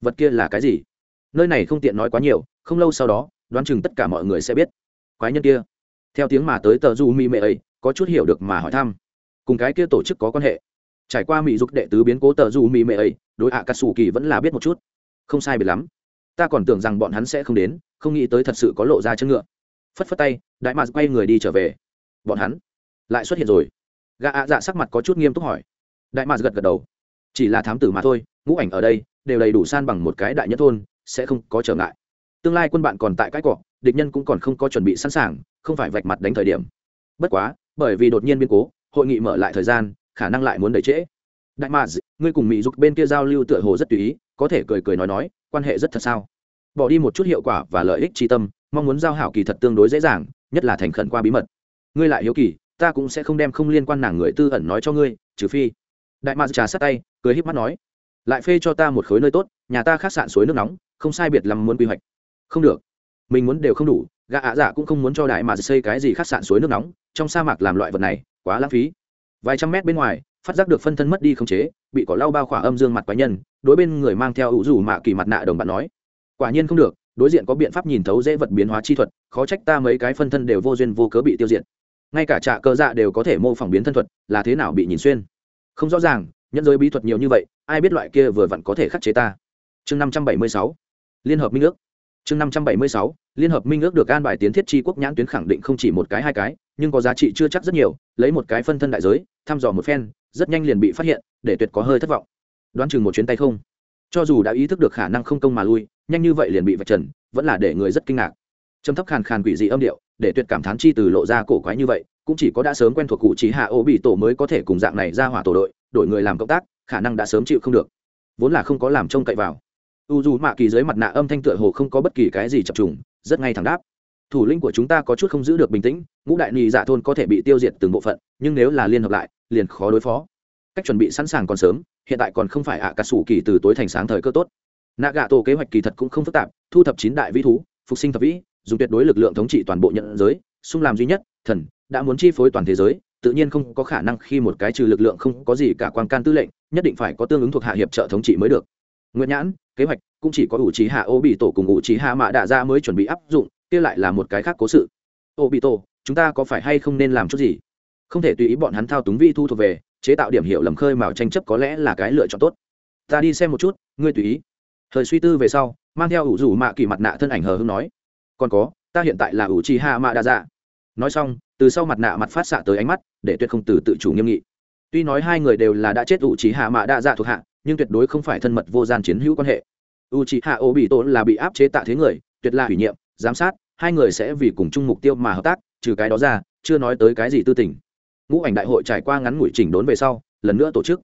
Vật kia là cái gì? Nơi này không tiện nói quá nhiều, không lâu sau đó đoán chừng tất cả mọi người sẽ biết. Quái nhân kia. Theo tiếng mà tới tờ du mi mệ ấy, có chút hiểu được mà hỏi thăm. Cùng cái kia tổ chức có quan hệ. Trải qua mỹ dục đệ tứ biến cố tờ du mi mệ ấy, đối ạ cà sủ kỳ vẫn là biết một chút. Không sai biệt lắm. Ta còn tưởng rằng bọn hắn sẽ không đến, không nghĩ tới thật sự có lộ ra chân ngựa. Phất phất tay, đại mạc quay người đi trở về. Bọn hắn lại xuất hiện rồi. Gã ạ dạ sắc mặt có chút nghiêm túc hỏi. Đại mạc gật gật đầu. Chỉ là thám tử mà thôi, ngũ ảnh ở đây đều đầy đủ san bằng một cái đại nhất thôn, sẽ không có trở ngại tương lai quân bạn còn tại cái cọ, địch nhân cũng còn không có chuẩn bị sẵn sàng, không phải vạch mặt đánh thời điểm. Bất quá, bởi vì đột nhiên biến cố, hội nghị mở lại thời gian, khả năng lại muốn đẩy trễ. Đại mạc ngươi cùng mỹ dục bên kia giao lưu tựa hồ rất tùy ý, có thể cười cười nói nói, quan hệ rất thật sao? Bỏ đi một chút hiệu quả và lợi ích tri tâm, mong muốn giao hảo kỳ thật tương đối dễ dàng, nhất là thành khẩn qua bí mật. Ngươi lại hiếu kỳ, ta cũng sẽ không đem không liên quan nàng người tư ẩn nói cho ngươi, trừ phi. Đại mạc trà sát tay, cười híp mắt nói, lại phê cho ta một khối nơi tốt, nhà ta khác sạn suối nước nóng, không sai biệt lắm muốn quy hoạch không được. Mình muốn đều không đủ, gã ạ dạ cũng không muốn cho đại mạc xây cái gì khác sạn suối nước nóng, trong sa mạc làm loại vật này, quá lãng phí. Vài trăm mét bên ngoài, phát giác được phân thân mất đi không chế, bị cỏ lau bao khỏa âm dương mặt quái nhân, đối bên người mang theo ủ rủ mạ kỳ mặt nạ đồng bạn nói, quả nhiên không được, đối diện có biện pháp nhìn thấu dễ vật biến hóa chi thuật, khó trách ta mấy cái phân thân đều vô duyên vô cớ bị tiêu diệt. Ngay cả trạ cơ dạ đều có thể mô phỏng biến thân thuật, là thế nào bị nhìn xuyên? Không rõ ràng, nhân giới bí thuật nhiều như vậy, ai biết loại kia vừa vặn có thể khắc chế ta? Chương năm trăm bảy mươi sáu, liên hợp minh ước chương năm trăm bảy mươi sáu, liên hợp minh ước được an bài tiến thiết tri quốc nhãn tuyến khẳng định không chỉ một cái hai cái, nhưng có giá trị chưa chắc rất nhiều, lấy một cái phân thân đại giới, thăm dò một phen, rất nhanh liền bị phát hiện, để tuyệt có hơi thất vọng. Đoán chừng một chuyến tay không. Cho dù đã ý thức được khả năng không công mà lui, nhanh như vậy liền bị vạch trần, vẫn là để người rất kinh ngạc. Trầm thấp khàn khàn quỷ dị âm điệu, để tuyệt cảm thán chi từ lộ ra cổ quái như vậy, cũng chỉ có đã sớm quen thuộc cụ trí hạ ô bị tổ mới có thể cùng dạng này ra hỏa tổ đội, đổi người làm cộng tác, khả năng đã sớm chịu không được. Vốn là không có làm trông cậy vào u dù mạ kỳ dưới mặt nạ âm thanh tựa hồ không có bất kỳ cái gì chập trùng, rất ngay thẳng đáp. Thủ lĩnh của chúng ta có chút không giữ được bình tĩnh, ngũ đại nhị dạ thôn có thể bị tiêu diệt từng bộ phận, nhưng nếu là liên hợp lại, liền khó đối phó. Cách chuẩn bị sẵn sàng còn sớm, hiện tại còn không phải ạ à cà sủ kỳ từ tối thành sáng thời cơ tốt. Nạ gạ tổ kế hoạch kỳ thật cũng không phức tạp, thu thập chín đại vĩ thú, phục sinh thập vĩ, dùng tuyệt đối lực lượng thống trị toàn bộ nhận giới, xung làm duy nhất, thần, đã muốn chi phối toàn thế giới, tự nhiên không có khả năng khi một cái trừ lực lượng không có gì cả quan can tư lệnh, nhất định phải có tương ứng thuộc hạ hiệp trợ thống trị mới được. Nguyễn nhãn kế hoạch, cũng chỉ có ủ trí hạ ô bị tổ cùng ủ trí hạ mạ đạ ra mới chuẩn bị áp dụng, kia lại là một cái khác cố sự. Ô bị tổ chúng ta có phải hay không nên làm chút gì? Không thể tùy ý bọn hắn thao túng vi thu thuộc về, chế tạo điểm hiệu lầm khơi mào tranh chấp có lẽ là cái lựa chọn tốt. Ta đi xem một chút, ngươi tùy ý. Thời suy tư về sau, mang theo ủ rủ mạ kỳ mặt nạ thân ảnh hờ hưng nói, còn có, ta hiện tại là ủ trì hạ mạ đa dạ nói xong, từ sau mặt nạ mặt phát xạ tới ánh mắt, để tuyệt không từ tự chủ nghiêm nghị. Tuy nói hai người đều là đã chết ủ trì hạ mạ đa dạ thuộc hạ nhưng tuyệt đối không phải thân mật vô gian chiến hữu quan hệ. U trì hạ ô bị tổ là bị áp chế tạ thế người, tuyệt là ủy nhiệm, giám sát, hai người sẽ vì cùng chung mục tiêu mà hợp tác, trừ cái đó ra, chưa nói tới cái gì tư tình. Ngũ ảnh đại hội trải qua ngắn ngủi chỉnh đốn về sau, lần nữa tổ chức.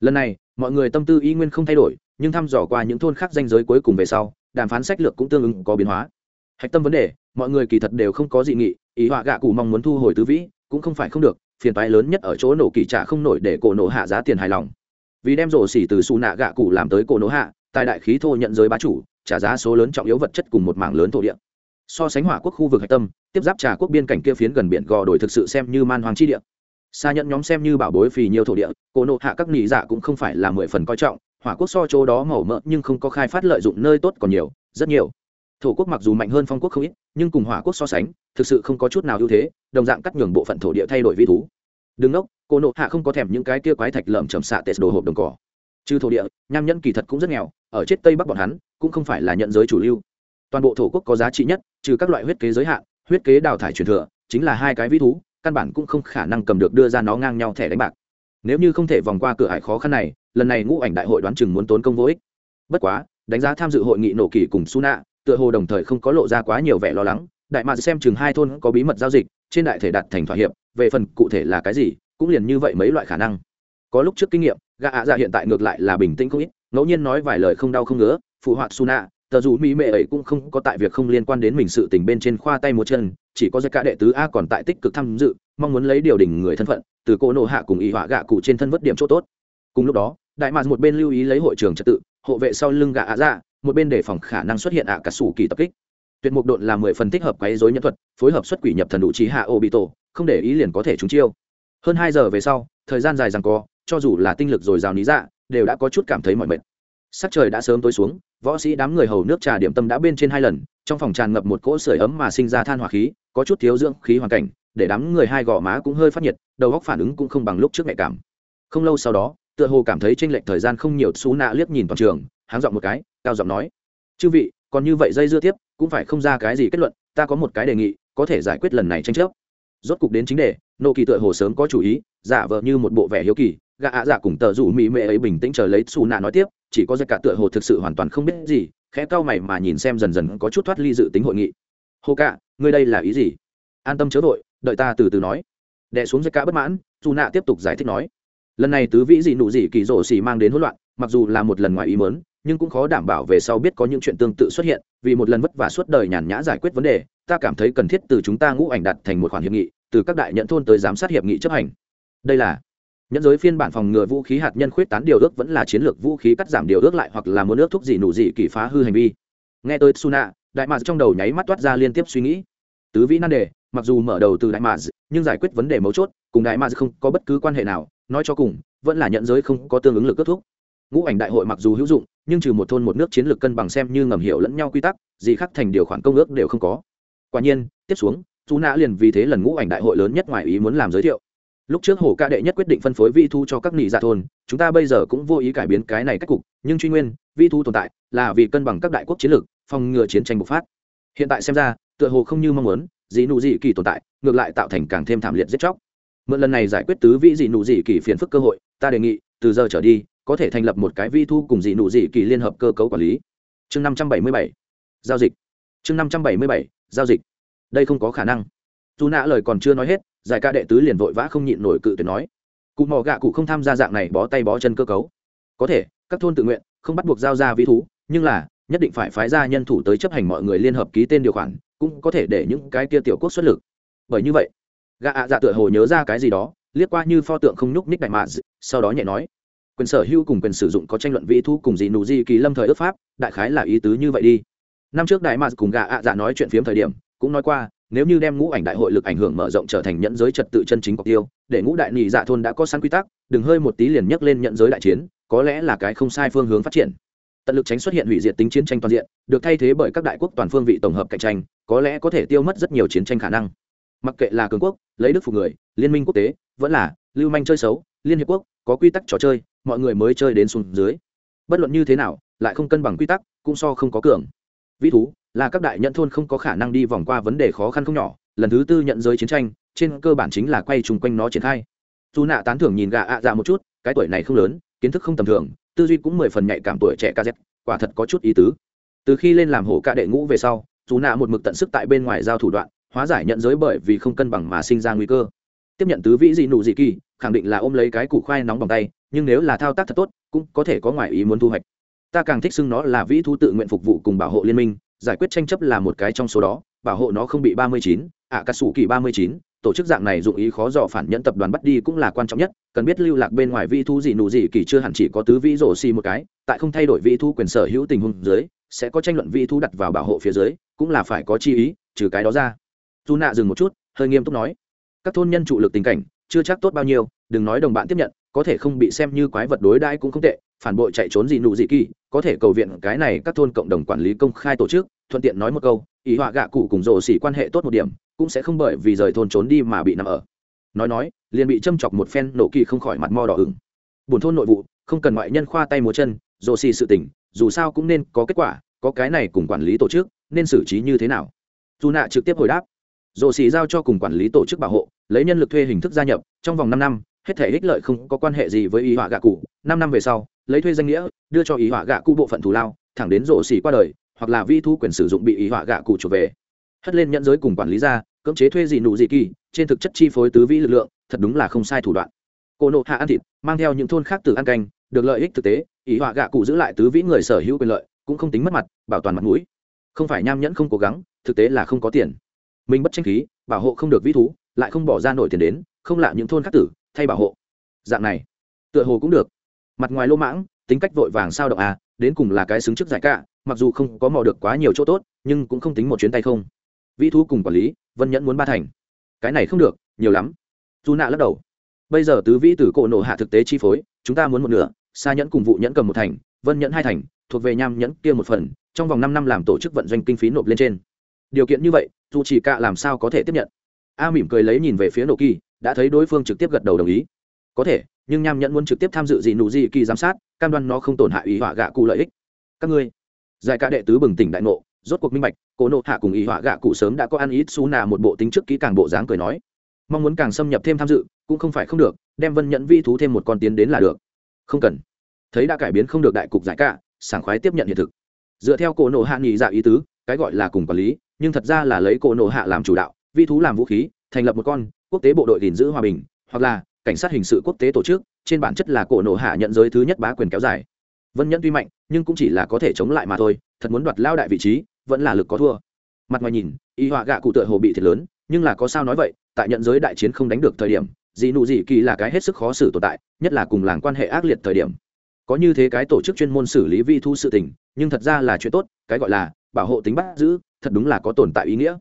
Lần này, mọi người tâm tư y nguyên không thay đổi, nhưng thăm dò qua những thôn khác danh giới cuối cùng về sau, đàm phán sách lược cũng tương ứng có biến hóa. Hạch tâm vấn đề, mọi người kỳ thật đều không có dị nghị, ý họa gạ cụ mong muốn thu hồi tứ vĩ, cũng không phải không được, phiền toái lớn nhất ở chỗ nổ kỳ trả không nổi để cổ nổ hạ giá tiền hài lòng vì đem rổ xỉ từ xù nạ gạ cụ làm tới cổ Nỗ hạ tài đại khí thô nhận giới bá chủ, trả giá số lớn trọng yếu vật chất cùng một mảng lớn thổ địa. So sánh hỏa quốc khu vực hạch tâm, tiếp giáp trà quốc biên cảnh kia phiến gần biển gò đổi thực sự xem như man hoàng chi địa. Xa nhận nhóm xem như bảo bối phì nhiều thổ địa, cổ nộ hạ các nỉ dạ cũng không phải là mười phần coi trọng, hỏa quốc so chỗ đó màu mỡ nhưng không có khai phát lợi dụng nơi tốt còn nhiều, rất nhiều. Thổ quốc mặc dù mạnh hơn phong quốc không ít, nhưng cùng hỏa quốc so sánh, thực sự không có chút nào ưu thế, đồng dạng cắt nhường bộ phận thổ địa thay đổi vi thú. Đứng nốc cô nộ hạ không có thèm những cái kia quái thạch lợm chầm xạ tệ đồ hộp đồng cỏ. Trừ thổ địa, nham nhẫn kỳ thật cũng rất nghèo, ở chết tây bắc bọn hắn, cũng không phải là nhận giới chủ lưu. Toàn bộ thổ quốc có giá trị nhất, trừ các loại huyết kế giới hạn, huyết kế đào thải truyền thừa, chính là hai cái vĩ thú, căn bản cũng không khả năng cầm được đưa ra nó ngang nhau thẻ đánh bạc. Nếu như không thể vòng qua cửa hải khó khăn này, lần này ngũ ảnh đại hội đoán chừng muốn tốn công vô ích. Bất quá, đánh giá tham dự hội nghị nổ kỳ cùng su nạ tựa hồ đồng thời không có lộ ra quá nhiều vẻ lo lắng. Đại mạc xem chừng hai thôn có bí mật giao dịch, trên đại thể đặt thành thỏa hiệp, về phần cụ thể là cái gì cũng liền như vậy mấy loại khả năng. Có lúc trước kinh nghiệm, gã ạ dạ hiện tại ngược lại là bình tĩnh không ít, ngẫu nhiên nói vài lời không đau không ngứa, phụ họa su nạ tờ dù mỹ mệ ấy cũng không có tại việc không liên quan đến mình sự tình bên trên khoa tay một chân, chỉ có giai cả đệ tứ a còn tại tích cực tham dự, mong muốn lấy điều đình người thân phận, từ cô nộ hạ cùng ý họa gạ cụ trên thân vất điểm chỗ tốt. Cùng lúc đó, đại mạc một bên lưu ý lấy hội trường trật tự, hộ vệ sau lưng gạ ạ dạ một bên đề phòng khả năng xuất hiện ạ cả sủ kỳ tập kích. Tuyệt mục độn là mười phần thích hợp quấy dối nhân thuật, phối hợp xuất quỷ nhập thần đủ trí hạ ô bị tổ không để ý liền có thể trúng chiêu hơn hai giờ về sau, thời gian dài rằng co, cho dù là tinh lực dồi dào lý dạ đều đã có chút cảm thấy mỏi mệt. Sắc trời đã sớm tối xuống, võ sĩ đám người hầu nước trà điểm tâm đã bên trên hai lần, trong phòng tràn ngập một cỗ sưởi ấm mà sinh ra than hỏa khí, có chút thiếu dưỡng khí hoàn cảnh, để đám người hai gò má cũng hơi phát nhiệt, đầu góc phản ứng cũng không bằng lúc trước nhạy cảm. Không lâu sau đó, tựa hồ cảm thấy tranh lệch thời gian không nhiều, xú nạ liếc nhìn toàn trường, háng giọng một cái, cao giọng nói, chư vị, còn như vậy dây dưa tiếp, cũng phải không ra cái gì kết luận, ta có một cái đề nghị, có thể giải quyết lần này tranh chấp. Rốt cục đến chính đề nô kỳ tựa hồ sớm có chủ ý, giả vờ như một bộ vẻ hiếu kỳ, gã ạ dạ cùng tờ rủ mỹ mệ ấy bình tĩnh chờ lấy xù nạ nói tiếp, chỉ có giai cả tựa hồ thực sự hoàn toàn không biết gì, khẽ cau mày mà nhìn xem dần dần có chút thoát ly dự tính hội nghị. Hồ cả ngươi đây là ý gì? An tâm chớ vội, đợi ta từ từ nói. Đè xuống giai cả bất mãn dù nạ tiếp tục giải thích nói. Lần này tứ vĩ dị nụ dị kỳ rổ xì mang đến hỗn loạn, mặc dù là một lần ngoài ý mớn nhưng cũng khó đảm bảo về sau biết có những chuyện tương tự xuất hiện, vì một lần vất vả suốt đời nhàn nhã giải quyết vấn đề, ta cảm thấy cần thiết từ chúng ta ngũ ảnh đặt thành một khoản hiệp nghị từ các đại nhận thôn tới giám sát hiệp nghị chấp hành. Đây là nhẫn giới phiên bản phòng ngừa vũ khí hạt nhân khuyết tán điều ước vẫn là chiến lược vũ khí cắt giảm điều ước lại hoặc là muốn ước thúc gì nụ gì kỳ phá hư hành vi. Nghe tới suna, đại mạc trong đầu nháy mắt toát ra liên tiếp suy nghĩ. Tứ vĩ nan đề, mặc dù mở đầu từ đại mạc nhưng giải quyết vấn đề mấu chốt, cùng đại mạc không có bất cứ quan hệ nào, nói cho cùng, vẫn là nhận giới không có tương ứng lực kết thúc ngũ ảnh đại hội mặc dù hữu dụng, nhưng trừ một thôn một nước chiến lược cân bằng xem như ngầm hiểu lẫn nhau quy tắc, gì khác thành điều khoản công ước đều không có. Quả nhiên, tiếp xuống chú nã liền vì thế lần ngũ ảnh đại hội lớn nhất ngoài ý muốn làm giới thiệu. Lúc trước hồ ca đệ nhất quyết định phân phối vi thu cho các nị dạ thôn, chúng ta bây giờ cũng vô ý cải biến cái này cách cục, nhưng truy nguyên, vi thu tồn tại là vì cân bằng các đại quốc chiến lược, phòng ngừa chiến tranh bộc phát. Hiện tại xem ra, tựa hồ không như mong muốn dị nụ dị kỳ tồn tại, ngược lại tạo thành càng thêm thảm liệt giết chóc. Mượn lần này giải quyết tứ vị dị nụ dị kỳ phiền phức cơ hội, ta đề nghị, từ giờ trở đi, có thể thành lập một cái vi thu cùng dị nụ dị kỳ liên hợp cơ cấu quản lý. Chương năm trăm bảy mươi bảy, giao dịch. Chương năm trăm bảy mươi bảy, giao dịch đây không có khả năng. Dù nạ lời còn chưa nói hết, giải ca đệ tứ liền vội vã không nhịn nổi cự tuyệt nói. Cụ mò gạ cụ không tham gia dạng này bó tay bó chân cơ cấu. Có thể, các thôn tự nguyện, không bắt buộc giao ra vi thú, nhưng là, nhất định phải phái ra nhân thủ tới chấp hành mọi người liên hợp ký tên điều khoản, cũng có thể để những cái kia tiểu quốc xuất lực. Bởi như vậy gạ ạ dạ tựa hồ nhớ ra cái gì đó, liếc qua như pho tượng không nhúc ních đại mạ sau đó nhẹ nói. Quyền sở hữu cùng quyền sử dụng có tranh luận vĩ thu cùng dị nụ di kỳ lâm thời ước pháp, đại khái là ý tứ như vậy đi. Năm trước đại mạ cùng gạ ạ dạ nói chuyện phiếm thời điểm cũng nói qua, nếu như đem ngũ ảnh đại hội lực ảnh hưởng mở rộng trở thành nhận giới trật tự chân chính cọc tiêu, để ngũ đại nhị dạ thôn đã có sẵn quy tắc, đừng hơi một tí liền nhấc lên nhận giới đại chiến, có lẽ là cái không sai phương hướng phát triển. Tận lực tránh xuất hiện hủy diệt tính chiến tranh toàn diện, được thay thế bởi các đại quốc toàn phương vị tổng hợp cạnh tranh, có lẽ có thể tiêu mất rất nhiều chiến tranh khả năng. Mặc kệ là cường quốc, lấy đức phục người, liên minh quốc tế, vẫn là lưu manh chơi xấu, liên hiệp quốc, có quy tắc trò chơi, mọi người mới chơi đến xuống dưới. Bất luận như thế nào, lại không cân bằng quy tắc, cũng so không có cường. Vĩ thú là các đại nhận thôn không có khả năng đi vòng qua vấn đề khó khăn không nhỏ, lần thứ tư nhận giới chiến tranh, trên cơ bản chính là quay chung quanh nó triển khai. Dù nạ tán thưởng nhìn gà ạ dạ một chút, cái tuổi này không lớn, kiến thức không tầm thường, tư duy cũng mười phần nhạy cảm tuổi trẻ kz quả thật có chút ý tứ. Từ khi lên làm hổ ca đệ ngũ về sau, dù nạ một mực tận sức tại bên ngoài giao thủ đoạn, hóa giải nhận giới bởi vì không cân bằng mà sinh ra nguy cơ. Tiếp nhận tứ vĩ dị nụ dị kỳ, khẳng định là ôm lấy cái củ khoai nóng bằng tay, nhưng nếu là thao tác thật tốt, cũng có thể có ngoại ý muốn thu hoạch. Ta càng thích xưng nó là vĩ thu tự nguyện phục vụ cùng bảo hộ liên minh giải quyết tranh chấp là một cái trong số đó, bảo hộ nó không bị ba mươi chín ạ cà sủ kỳ ba mươi chín, tổ chức dạng này dụng ý khó dò phản nhẫn tập đoàn bắt đi cũng là quan trọng nhất, cần biết lưu lạc bên ngoài vi thu gì nụ gì kỳ chưa hẳn chỉ có tứ vĩ rổ xì một cái, tại không thay đổi vi thu quyền sở hữu tình huống dưới, sẽ có tranh luận vi thu đặt vào bảo hộ phía dưới, cũng là phải có chi ý, trừ cái đó ra. Dù nạ dừng một chút, hơi nghiêm túc nói, các thôn nhân trụ lực tình cảnh, chưa chắc tốt bao nhiêu, đừng nói đồng bạn tiếp nhận, có thể không bị xem như quái vật đối đãi cũng không tệ, phản bội chạy trốn gì nụ gì kỳ có thể cầu viện cái này các thôn cộng đồng quản lý công khai tổ chức, thuận tiện nói một câu, ý họa gạ cụ cùng rồ xỉ quan hệ tốt một điểm, cũng sẽ không bởi vì rời thôn trốn đi mà bị nằm ở. Nói nói, liền bị châm chọc một phen nổ kỳ không khỏi mặt mo đỏ ửng. Buồn thôn nội vụ, không cần ngoại nhân khoa tay múa chân, rồ xỉ sự tình, dù sao cũng nên có kết quả, có cái này cùng quản lý tổ chức, nên xử trí như thế nào? Dù nạ trực tiếp hồi đáp, rồ xỉ giao cho cùng quản lý tổ chức bảo hộ, lấy nhân lực thuê hình thức gia nhập, trong vòng năm năm, hết thể ích lợi không có quan hệ gì với ý họa gạ cụ năm năm về sau, lấy thuê danh nghĩa, đưa cho ý họa gạ cụ bộ phận thù lao, thẳng đến rổ xỉ qua đời, hoặc là vi thu quyền sử dụng bị ý họa gạ cụ trở về. Hất lên nhận giới cùng quản lý ra, cưỡng chế thuê gì nụ gì kỳ, trên thực chất chi phối tứ vĩ lực lượng, thật đúng là không sai thủ đoạn. Cô nộ hạ ăn thịt, mang theo những thôn khác từ ăn canh, được lợi ích thực tế, ý họa gạ cụ giữ lại tứ vĩ người sở hữu quyền lợi, cũng không tính mất mặt, bảo toàn mặt mũi. Không phải nham nhẫn không cố gắng, thực tế là không có tiền. Mình bất tranh khí, bảo hộ không được vĩ thú, lại không bỏ ra nổi tiền đến, không lạ những thôn khác tử, thay bảo hộ. Dạng này, tựa hồ cũng được mặt ngoài lô mãng, tính cách vội vàng sao động à đến cùng là cái xứng trước giải cả, mặc dù không có mò được quá nhiều chỗ tốt, nhưng cũng không tính một chuyến tay không. Vĩ thú cùng quản lý, vân nhẫn muốn ba thành. Cái này không được, nhiều lắm. Dù nạ lắc đầu. Bây giờ tứ vĩ tử cổ nổ hạ thực tế chi phối, chúng ta muốn một nửa xa nhẫn cùng vụ nhẫn cầm một thành, vân nhẫn hai thành, thuộc về nham nhẫn kia một phần, trong vòng năm năm làm tổ chức vận doanh kinh phí nộp lên trên. Điều kiện như vậy, dù chỉ cạ làm sao có thể tiếp nhận. A mỉm cười lấy nhìn về phía nổ kỳ, đã thấy đối phương trực tiếp gật đầu đồng ý có thể, nhưng nham nhẫn muốn trực tiếp tham dự gì nụ gì kỳ giám sát, cam đoan nó không tổn hại ý họa gạ cụ lợi ích. Các ngươi, giải ca đệ tứ bừng tỉnh đại ngộ, rốt cuộc minh bạch, cố nộ hạ cùng ý họa gạ cụ sớm đã có ăn ít xú nà một bộ tính trước kỹ càng bộ dáng cười nói, mong muốn càng xâm nhập thêm tham dự, cũng không phải không được, đem vân nhẫn vi thú thêm một con tiến đến là được. Không cần. Thấy đã cải biến không được đại cục giải cả, sảng khoái tiếp nhận hiện thực. Dựa theo cổ nộ hạ nghỉ dạ ý tứ, cái gọi là cùng quản lý, nhưng thật ra là lấy cổ nộ hạ làm chủ đạo, vi thú làm vũ khí, thành lập một con, quốc tế bộ đội gìn giữ hòa bình, hoặc là cảnh sát hình sự quốc tế tổ chức, trên bản chất là cổ nổ hạ nhận giới thứ nhất bá quyền kéo dài. Vân nhẫn tuy mạnh, nhưng cũng chỉ là có thể chống lại mà thôi, thật muốn đoạt lao đại vị trí, vẫn là lực có thua. Mặt ngoài nhìn, y họa gạ cụ tựa hồ bị thiệt lớn, nhưng là có sao nói vậy, tại nhận giới đại chiến không đánh được thời điểm, dị nụ dị kỳ là cái hết sức khó xử tồn tại, nhất là cùng làng quan hệ ác liệt thời điểm. Có như thế cái tổ chức chuyên môn xử lý vi thu sự tình, nhưng thật ra là chuyện tốt, cái gọi là bảo hộ tính bắt giữ, thật đúng là có tồn tại ý nghĩa.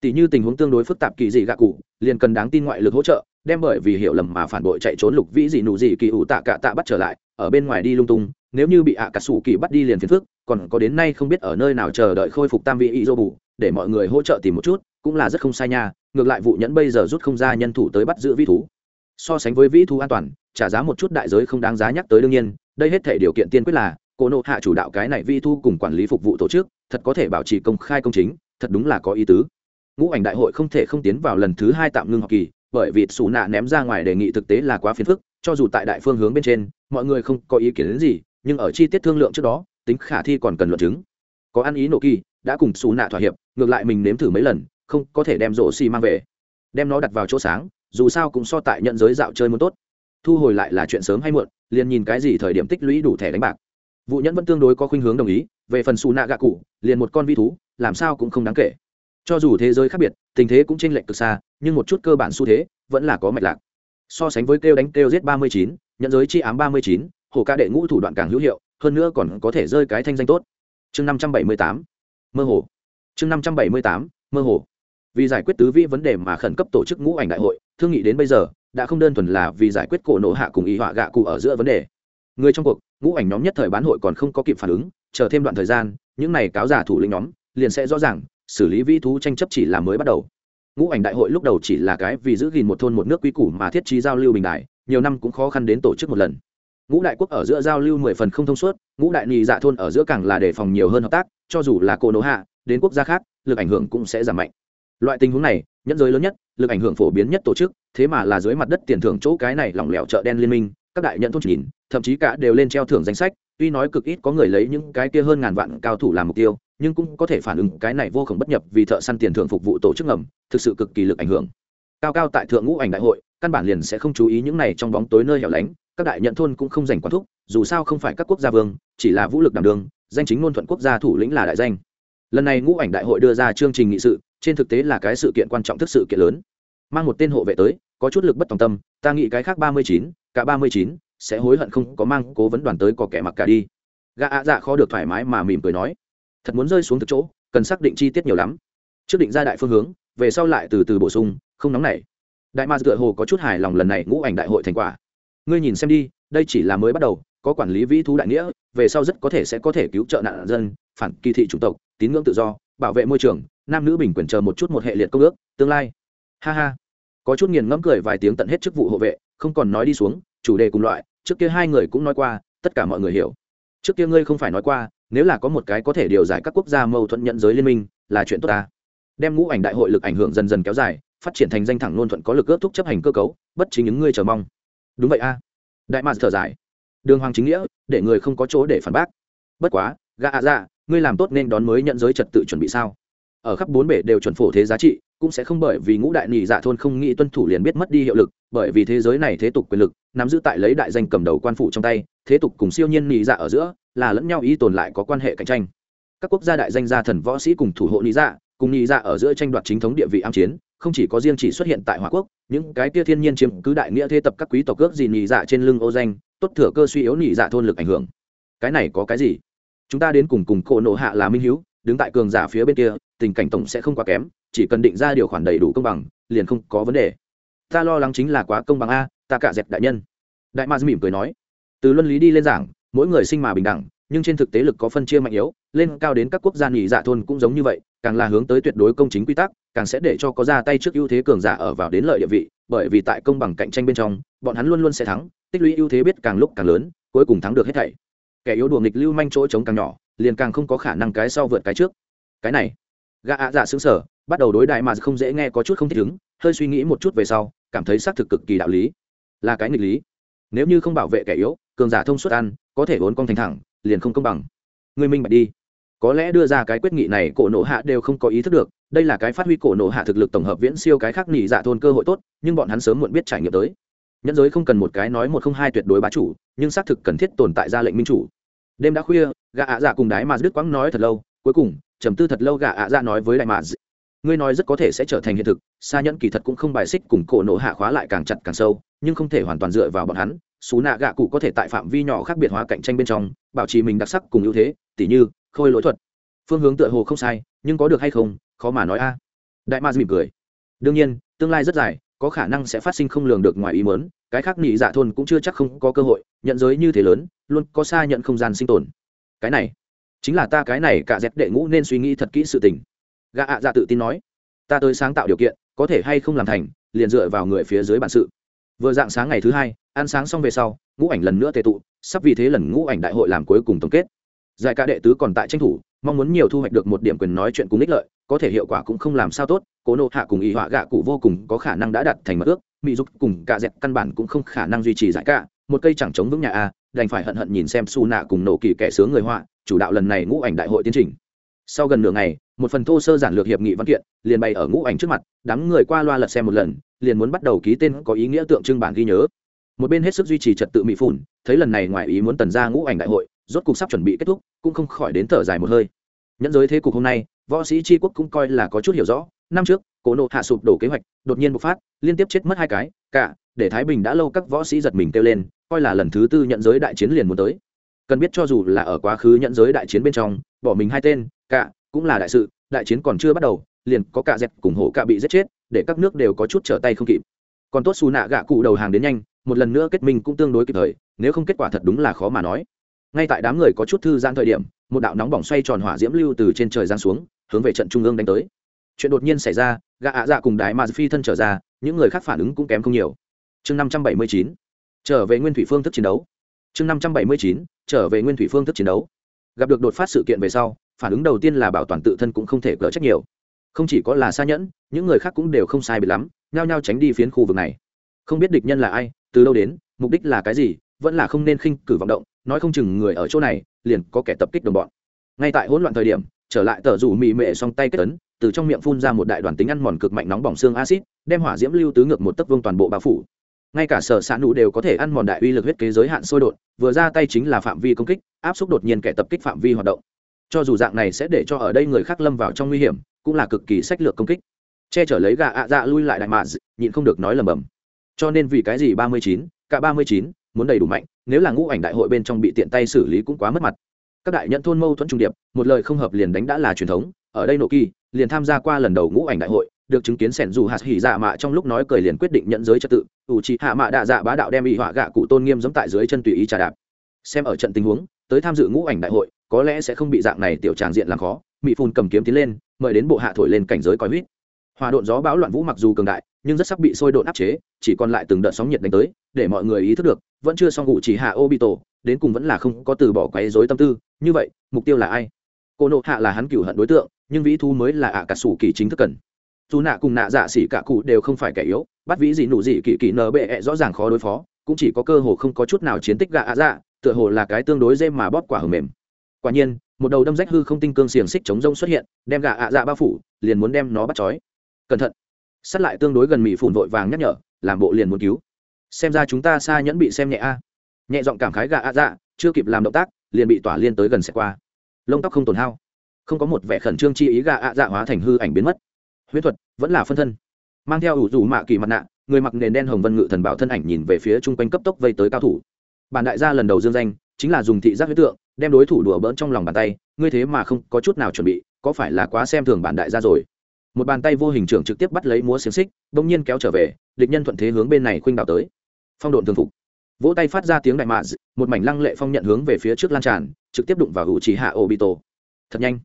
Tỷ như tình huống tương đối phức tạp kỳ dị gạ cụ, liền cần đáng tin ngoại lực hỗ trợ đem bởi vì hiểu lầm mà phản bội chạy trốn lục vĩ dị nụ dị kỳ ủ tạ cạ tạ bắt trở lại, ở bên ngoài đi lung tung, nếu như bị ạ à cà sủ kỳ bắt đi liền phiền phức, còn có đến nay không biết ở nơi nào chờ đợi khôi phục tam vị ý dô bù, để mọi người hỗ trợ tìm một chút, cũng là rất không sai nha, ngược lại vụ nhẫn bây giờ rút không ra nhân thủ tới bắt giữ vĩ thú. So sánh với vĩ thú an toàn, trả giá một chút đại giới không đáng giá nhắc tới đương nhiên, đây hết thể điều kiện tiên quyết là, cô nộ hạ chủ đạo cái này vi thu cùng quản lý phục vụ tổ chức, thật có thể bảo trì công khai công chính, thật đúng là có ý tứ. Ngũ ảnh đại hội không thể không tiến vào lần thứ hai tạm ngưng học kỳ bởi vì xù nạ ném ra ngoài đề nghị thực tế là quá phiền phức, cho dù tại đại phương hướng bên trên, mọi người không có ý kiến đến gì, nhưng ở chi tiết thương lượng trước đó, tính khả thi còn cần luận chứng. Có ăn ý nổ kỳ, đã cùng xù nạ thỏa hiệp, ngược lại mình nếm thử mấy lần, không có thể đem rổ xi mang về. Đem nó đặt vào chỗ sáng, dù sao cũng so tại nhận giới dạo chơi muốn tốt. Thu hồi lại là chuyện sớm hay muộn, liền nhìn cái gì thời điểm tích lũy đủ thẻ đánh bạc. Vụ nhẫn vẫn tương đối có khuynh hướng đồng ý, về phần xù nạ gạ cụ, liền một con vi thú, làm sao cũng không đáng kể. Cho dù thế giới khác biệt, tình thế cũng chênh lệch cực xa nhưng một chút cơ bản xu thế vẫn là có mạch lạc. So sánh với kêu đánh kêu giết ba mươi chín, nhận giới chi ám ba mươi chín, hồ ca đệ ngũ thủ đoạn càng hữu hiệu, hơn nữa còn có thể rơi cái thanh danh tốt. Chương năm trăm bảy mươi tám, mơ hồ. Chương năm trăm bảy mươi tám, mơ hồ. Vì giải quyết tứ vi vấn đề mà khẩn cấp tổ chức ngũ ảnh đại hội, thương nghị đến bây giờ, đã không đơn thuần là vì giải quyết cổ nổ hạ cùng ý họa gạ cụ ở giữa vấn đề. Người trong cuộc, ngũ ảnh nhóm nhất thời bán hội còn không có kịp phản ứng, chờ thêm đoạn thời gian, những này cáo giả thủ lĩnh nhóm, liền sẽ rõ ràng, xử lý vi thú tranh chấp chỉ là mới bắt đầu ngũ ảnh đại hội lúc đầu chỉ là cái vì giữ gìn một thôn một nước quy củ mà thiết trí giao lưu bình đại, nhiều năm cũng khó khăn đến tổ chức một lần. Ngũ đại quốc ở giữa giao lưu mười phần không thông suốt, ngũ đại nhị dạ thôn ở giữa càng là đề phòng nhiều hơn hợp tác, cho dù là cô nỗ hạ, đến quốc gia khác, lực ảnh hưởng cũng sẽ giảm mạnh. Loại tình huống này, nhẫn giới lớn nhất, lực ảnh hưởng phổ biến nhất tổ chức, thế mà là dưới mặt đất tiền thưởng chỗ cái này lỏng lẻo chợ đen liên minh, các đại nhận thôn nhìn, thậm chí cả đều lên treo thưởng danh sách, tuy nói cực ít có người lấy những cái kia hơn ngàn vạn cao thủ làm mục tiêu nhưng cũng có thể phản ứng cái này vô khổng bất nhập vì thợ săn tiền thưởng phục vụ tổ chức ngầm, thực sự cực kỳ lực ảnh hưởng. Cao cao tại thượng ngũ ảnh đại hội, căn bản liền sẽ không chú ý những này trong bóng tối nơi hẻo lánh, các đại nhận thôn cũng không dành quán thúc, dù sao không phải các quốc gia vương, chỉ là vũ lực đảm đường danh chính ngôn thuận quốc gia thủ lĩnh là đại danh. Lần này ngũ ảnh đại hội đưa ra chương trình nghị sự, trên thực tế là cái sự kiện quan trọng thức sự kiện lớn. Mang một tên hộ vệ tới, có chút lực bất tòng tâm, ta nghĩ cái khác ba mươi chín, cả ba mươi chín sẽ hối hận không có mang cố vấn đoàn tới có kẻ mặc cả đi. Gã ạ dạ khó được thoải mái mà mỉm cười nói thật muốn rơi xuống thực chỗ, cần xác định chi tiết nhiều lắm. Trước định ra đại phương hướng, về sau lại từ từ bổ sung, không nóng nảy. Đại ma tựa hồ có chút hài lòng lần này ngũ ảnh đại hội thành quả. Ngươi nhìn xem đi, đây chỉ là mới bắt đầu, có quản lý vĩ thú đại nghĩa, về sau rất có thể sẽ có thể cứu trợ nạn dân, phản kỳ thị chủng tộc, tín ngưỡng tự do, bảo vệ môi trường, nam nữ bình quyền chờ một chút một hệ liệt công ước, tương lai. Ha ha. Có chút nghiền ngẫm cười vài tiếng tận hết chức vụ hộ vệ, không còn nói đi xuống, chủ đề cùng loại, trước kia hai người cũng nói qua, tất cả mọi người hiểu. Trước kia ngươi không phải nói qua nếu là có một cái có thể điều giải các quốc gia mâu thuẫn nhận giới liên minh, là chuyện tốt ta. Đem ngũ ảnh đại hội lực ảnh hưởng dần dần kéo dài, phát triển thành danh thẳng luôn thuận có lực ước thúc chấp hành cơ cấu, bất chính những ngươi chờ mong. Đúng vậy a. Đại mạc thở dài. Đường hoàng chính nghĩa, để người không có chỗ để phản bác. Bất quá, gã ạ dạ ngươi làm tốt nên đón mới nhận giới trật tự chuẩn bị sao? Ở khắp bốn bể đều chuẩn phổ thế giá trị, cũng sẽ không bởi vì ngũ đại nhị dạ thôn không nghĩ tuân thủ liền biết mất đi hiệu lực, bởi vì thế giới này thế tục quyền lực, nắm giữ tại lấy đại danh cầm đầu quan phủ trong tay, thế tục cùng siêu nhiên nhị dạ ở giữa là lẫn nhau ý tồn lại có quan hệ cạnh tranh. Các quốc gia đại danh gia thần võ sĩ cùng thủ hộ nhị dạ cùng nhị dạ ở giữa tranh đoạt chính thống địa vị am chiến, không chỉ có riêng chỉ xuất hiện tại hòa quốc, những cái tia thiên nhiên chiếm cứ đại nghĩa thế tập các quý tộc cước gì nhị dạ trên lưng ô danh, tốt thừa cơ suy yếu nhị dạ thôn lực ảnh hưởng. Cái này có cái gì? Chúng ta đến cùng cùng cổ nộ hạ là minh hiếu, đứng tại cường giả phía bên kia, tình cảnh tổng sẽ không quá kém, chỉ cần định ra điều khoản đầy đủ công bằng, liền không có vấn đề. Ta lo lắng chính là quá công bằng a, ta cả dẹp đại nhân. Đại ma mỉm cười nói. Từ luân lý đi lên giảng mỗi người sinh mà bình đẳng, nhưng trên thực tế lực có phân chia mạnh yếu, lên cao đến các quốc gia nghỉ dạ thôn cũng giống như vậy, càng là hướng tới tuyệt đối công chính quy tắc, càng sẽ để cho có ra tay trước ưu thế cường giả ở vào đến lợi địa vị, bởi vì tại công bằng cạnh tranh bên trong, bọn hắn luôn luôn sẽ thắng, tích lũy ưu thế biết càng lúc càng lớn, cuối cùng thắng được hết thảy. Kẻ yếu đùa nghịch lưu manh chỗ trống càng nhỏ, liền càng không có khả năng cái sau vượt cái trước. Cái này, gã ạ dạ xứng sở bắt đầu đối đại mà không dễ nghe có chút không thích ứng, hơi suy nghĩ một chút về sau, cảm thấy xác thực cực kỳ đạo lý. Là cái nghịch lý. Nếu như không bảo vệ kẻ yếu cường giả thông suốt ăn, có thể vốn con thành thẳng, liền không công bằng. Người minh bạch đi. Có lẽ đưa ra cái quyết nghị này, cổ nộ hạ đều không có ý thức được, đây là cái phát huy cổ nộ hạ thực lực tổng hợp viễn siêu cái khác nhị dạ thôn cơ hội tốt, nhưng bọn hắn sớm muộn biết trải nghiệm tới. Nhẫn giới không cần một cái nói một không hai tuyệt đối bá chủ, nhưng xác thực cần thiết tồn tại ra lệnh minh chủ. Đêm đã khuya, gã ạ dạ cùng đái mà đức quãng nói thật lâu, cuối cùng, trầm tư thật lâu gã ạ dạ nói với đại mà ngươi nói rất có thể sẽ trở thành hiện thực xa nhẫn kỳ thật cũng không bài xích cùng cổ nộ hạ khóa lại càng chặt càng sâu, nhưng không thể hoàn toàn dựa vào bọn hắn xú nạ gạ cụ có thể tại phạm vi nhỏ khác biệt hóa cạnh tranh bên trong, bảo trì mình đặc sắc cùng ưu thế, tỉ như, khôi lỗi thuật. Phương hướng tựa hồ không sai, nhưng có được hay không, khó mà nói a. Đại ma mỉm cười. Đương nhiên, tương lai rất dài, có khả năng sẽ phát sinh không lường được ngoài ý mớn cái khác nhị dạ thôn cũng chưa chắc không có cơ hội, nhận giới như thế lớn, luôn có xa nhận không gian sinh tồn. Cái này, chính là ta cái này cả dẹp đệ ngũ nên suy nghĩ thật kỹ sự tình. Gã ạ dạ tự tin nói, ta tới sáng tạo điều kiện, có thể hay không làm thành, liền dựa vào người phía dưới bản sự vừa dạng sáng ngày thứ hai, ăn sáng xong về sau, ngũ ảnh lần nữa tệ tụ, sắp vì thế lần ngũ ảnh đại hội làm cuối cùng tổng kết. Giải ca đệ tứ còn tại tranh thủ, mong muốn nhiều thu hoạch được một điểm quyền nói chuyện cùng ích lợi, có thể hiệu quả cũng không làm sao tốt, cố nộ hạ cùng ý họa gạ cụ vô cùng có khả năng đã đặt thành mật ước mỹ dục cùng cả dẹp căn bản cũng không khả năng duy trì giải ca một cây chẳng chống vững nhà a, đành phải hận hận nhìn xem su nạ cùng nổ kỳ kẻ sướng người họa, chủ đạo lần này ngũ ảnh đại hội tiến trình sau gần nửa ngày, một phần thô sơ giản lược hiệp nghị văn kiện liền bày ở ngũ ảnh trước mặt, đám người qua loa lật xem một lần, liền muốn bắt đầu ký tên có ý nghĩa tượng trưng bản ghi nhớ. Một bên hết sức duy trì trật tự mỹ phủn, thấy lần này ngoài ý muốn tần ra ngũ ảnh đại hội, rốt cục sắp chuẩn bị kết thúc, cũng không khỏi đến thở dài một hơi. Nhẫn giới thế cục hôm nay, võ sĩ tri quốc cũng coi là có chút hiểu rõ, năm trước cổ nộ hạ sụp đổ kế hoạch, đột nhiên bộc phát, liên tiếp chết mất hai cái, cả, để thái bình đã lâu các võ sĩ giật mình kêu lên, coi là lần thứ tư nhận giới đại chiến liền muốn tới. Cần biết cho dù là ở quá khứ nhận giới đại chiến bên trong, bỏ mình hai tên cả, cũng là đại sự, đại chiến còn chưa bắt đầu, liền có cả dẹp cùng hổ cả bị giết chết, để các nước đều có chút trở tay không kịp. Còn tốt xù nạ gạ cụ đầu hàng đến nhanh, một lần nữa kết minh cũng tương đối kịp thời, nếu không kết quả thật đúng là khó mà nói. Ngay tại đám người có chút thư giãn thời điểm, một đạo nóng bỏng xoay tròn hỏa diễm lưu từ trên trời giáng xuống, hướng về trận trung ương đánh tới. Chuyện đột nhiên xảy ra gạ ạ dạ cùng đái mà phi thân trở ra, những người khác phản ứng cũng kém không nhiều. Chương năm trăm bảy mươi chín, trở về nguyên thủy phương thức chiến đấu. Chương năm trăm bảy mươi chín, trở về nguyên thủy phương thức chiến đấu. Gặp được đột phát sự kiện về sau phản ứng đầu tiên là bảo toàn tự thân cũng không thể cỡ trách nhiều. Không chỉ có là xa nhẫn, những người khác cũng đều không sai bị lắm, nhao nhao tránh đi phiến khu vực này. Không biết địch nhân là ai, từ đâu đến, mục đích là cái gì, vẫn là không nên khinh cử vọng động, nói không chừng người ở chỗ này, liền có kẻ tập kích đồng bọn. Ngay tại hỗn loạn thời điểm, trở lại tờ rủ mị mệ song tay kết tấn, từ trong miệng phun ra một đại đoàn tính ăn mòn cực mạnh nóng bỏng xương acid đem hỏa diễm lưu tứ ngược một tấc vương toàn bộ bao phủ. Ngay cả sở s ạ nụ đều có thể ăn mòn đại uy lực huyết kế giới hạn sôi đột, vừa ra tay chính là phạm vi công kích, áp xúc đột nhiên kẻ tập kích phạm vi hoạt động cho dù dạng này sẽ để cho ở đây người khác lâm vào trong nguy hiểm, cũng là cực kỳ sách lược công kích. Che chở lấy gà ạ dạ lui lại đại mạ nhịn không được nói lầm bầm cho nên vì cái gì ba mươi chín, cả ba mươi chín muốn đầy đủ mạnh, nếu là ngũ ảnh đại hội bên trong bị tiện tay xử lý cũng quá mất mặt. Các đại nhận thôn mâu thuẫn trung điệp, một lời không hợp liền đánh đã là truyền thống, ở đây nộ kỳ, liền tham gia qua lần đầu ngũ ảnh đại hội, được chứng kiến sẻn dù hạt hỉ dạ mạ trong lúc nói cười liền quyết định nhận giới trật tự, ủ trị hạ mạ đạ dạ bá đạo đem bị họa gạ cụ tôn nghiêm giống tại dưới chân tùy ý trà đạp. Xem ở trận tình huống, tới tham dự ngũ ảnh đại hội có lẽ sẽ không bị dạng này tiểu tràng diện làm khó mỹ phun cầm kiếm tiến lên, mời đến bộ hạ thổi lên cảnh giới coi huýt hòa độn gió bão loạn vũ mặc dù cường đại, nhưng rất sắc bị sôi độn áp chế, chỉ còn lại từng đợt sóng nhiệt đánh tới, để mọi người ý thức được, vẫn chưa xong ngụ chỉ hạ obito, đến cùng vẫn là không có từ bỏ quấy rối tâm tư, như vậy, mục tiêu là ai? Cô nộ hạ là hắn cửu hận đối tượng, nhưng vĩ thu mới là ạ cả sủ kỳ chính thức cần. Dù nạ cùng nạ dạ xỉ cả cụ đều không phải kẻ yếu, bắt vĩ gì nụ gì kỳ kỳ nở bệ -E rõ ràng khó đối phó, cũng chỉ có cơ hồ không có chút nào chiến tích gạ ạ dạ tựa hồ là cái tương đối dê mà bóp quả hầm mềm quả nhiên, một đầu đâm rách hư không tinh cương xiềng xích chống rông xuất hiện, đem gạ ạ dạ bao phủ, liền muốn đem nó bắt chói cẩn thận. Sát lại tương đối gần mỹ phủn vội vàng nhắc nhở, làm bộ liền muốn cứu. Xem ra chúng ta xa nhẫn bị xem nhẹ a. Nhẹ giọng cảm khái gạ ạ dạ chưa kịp làm động tác, liền bị tỏa liên tới gần xẹt qua. Lông tóc không tổn hao. Không có một vẻ khẩn trương chi ý gạ ạ dạ hóa thành hư ảnh biến mất. Huyễn thuật, vẫn là phân thân. Mang theo ủ rủ mạ kỳ mặt nạ, người mặc nền đen hồng vân ngự thần bảo thân ảnh nhìn về phía chung quanh cấp tốc vây tới cao thủ. Bản đại gia lần đầu dương danh, chính là dùng thị giác huyết tượng đem đối thủ đùa bỡn trong lòng bàn tay, ngươi thế mà không có chút nào chuẩn bị, có phải là quá xem thường bản đại gia rồi? Một bàn tay vô hình trưởng trực tiếp bắt lấy múa xiềng xích bỗng nhiên kéo trở về, địch nhân thuận thế hướng bên này khuynh đảo tới. Phong độn thường phục. Vỗ tay phát ra tiếng đại mạ một mảnh lăng lệ phong nhận hướng về phía trước lan tràn, trực tiếp đụng vào hữu trí hạ obito. Thật nhanh.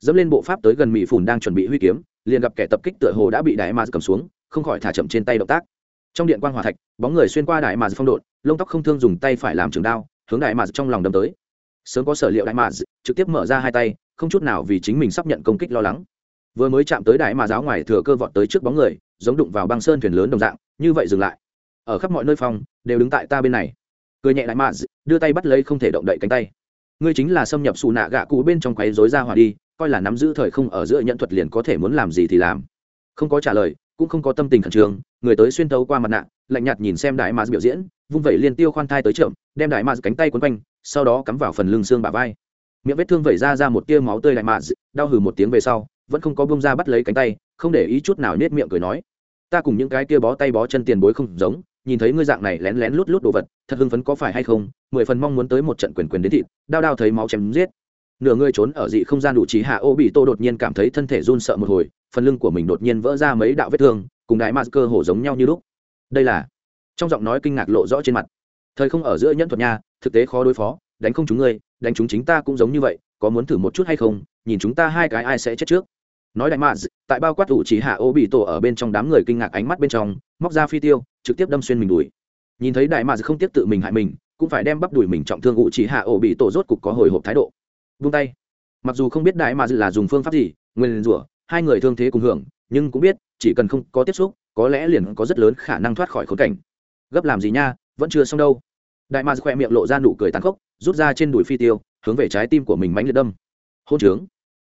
Dẫm lên bộ pháp tới gần mỹ phùn đang chuẩn bị huy kiếm, liền gặp kẻ tập kích tựa hồ đã bị đại mạ cầm xuống, không khỏi thả chậm trên tay động tác. Trong điện quan hòa thạch, bóng người xuyên qua đại mạ phong độn, lông tóc không thương dùng tay phải làm trường đao, hướng đại mạ trong lòng đâm tới sớm có sở liệu đại mạ trực tiếp mở ra hai tay, không chút nào vì chính mình sắp nhận công kích lo lắng. Vừa mới chạm tới đại mà giáo ngoài thừa cơ vọt tới trước bóng người, giống đụng vào băng sơn thuyền lớn đồng dạng, như vậy dừng lại. Ở khắp mọi nơi phòng, đều đứng tại ta bên này. Cười nhẹ đại mạ đưa tay bắt lấy không thể động đậy cánh tay. Ngươi chính là xâm nhập xù nạ gạ cụ bên trong quấy rối ra hỏa đi, coi là nắm giữ thời không ở giữa nhận thuật liền có thể muốn làm gì thì làm. Không có trả lời, cũng không có tâm tình khẩn trương, người tới xuyên tấu qua mặt nạ, lạnh nhạt nhìn xem đại mà biểu diễn, vung vẩy liên tiêu khoan thai tới trượm đem đại mars cánh tay quấn quanh, sau đó cắm vào phần lưng xương bả vai. Miệng vết thương vẩy ra ra một tia máu tươi đại mars đau hừ một tiếng về sau, vẫn không có bông ra bắt lấy cánh tay, không để ý chút nào nết miệng cười nói, ta cùng những cái tia bó tay bó chân tiền bối không giống, nhìn thấy ngươi dạng này lén lén lút lút đồ vật, thật hưng phấn có phải hay không? Mười phần mong muốn tới một trận quyền quyền đến thịt đao đao thấy máu chém giết. Nửa người trốn ở dị không gian đủ trí hạ ô bị tô đột nhiên cảm thấy thân thể run sợ một hồi, phần lưng của mình đột nhiên vỡ ra mấy đạo vết thương, cùng đại ma cơ hồ giống nhau như lúc. Đây là, trong giọng nói kinh ngạc lộ rõ trên mặt thời không ở giữa nhẫn thuật nha, thực tế khó đối phó, đánh không chúng ngươi, đánh chúng chính ta cũng giống như vậy, có muốn thử một chút hay không, nhìn chúng ta hai cái ai sẽ chết trước. Nói đại mạ tại bao quát ủ chỉ hạ ô bị tổ ở bên trong đám người kinh ngạc ánh mắt bên trong, móc ra phi tiêu, trực tiếp đâm xuyên mình đùi. Nhìn thấy đại mạ không tiếp tự mình hại mình, cũng phải đem bắp đùi mình trọng thương ủ chỉ hạ ô bị tổ rốt cục có hồi hộp thái độ. Vung tay. Mặc dù không biết đại mạ là dùng phương pháp gì, nguyên rủa, hai người thương thế cùng hưởng, nhưng cũng biết, chỉ cần không có tiếp xúc, có lẽ liền có rất lớn khả năng thoát khỏi khốn cảnh. Gấp làm gì nha, vẫn chưa xong đâu đại mạ khoe miệng lộ ra nụ cười tàn khốc, rút ra trên đùi phi tiêu, hướng về trái tim của mình mánh liệt đâm. Hôn trướng.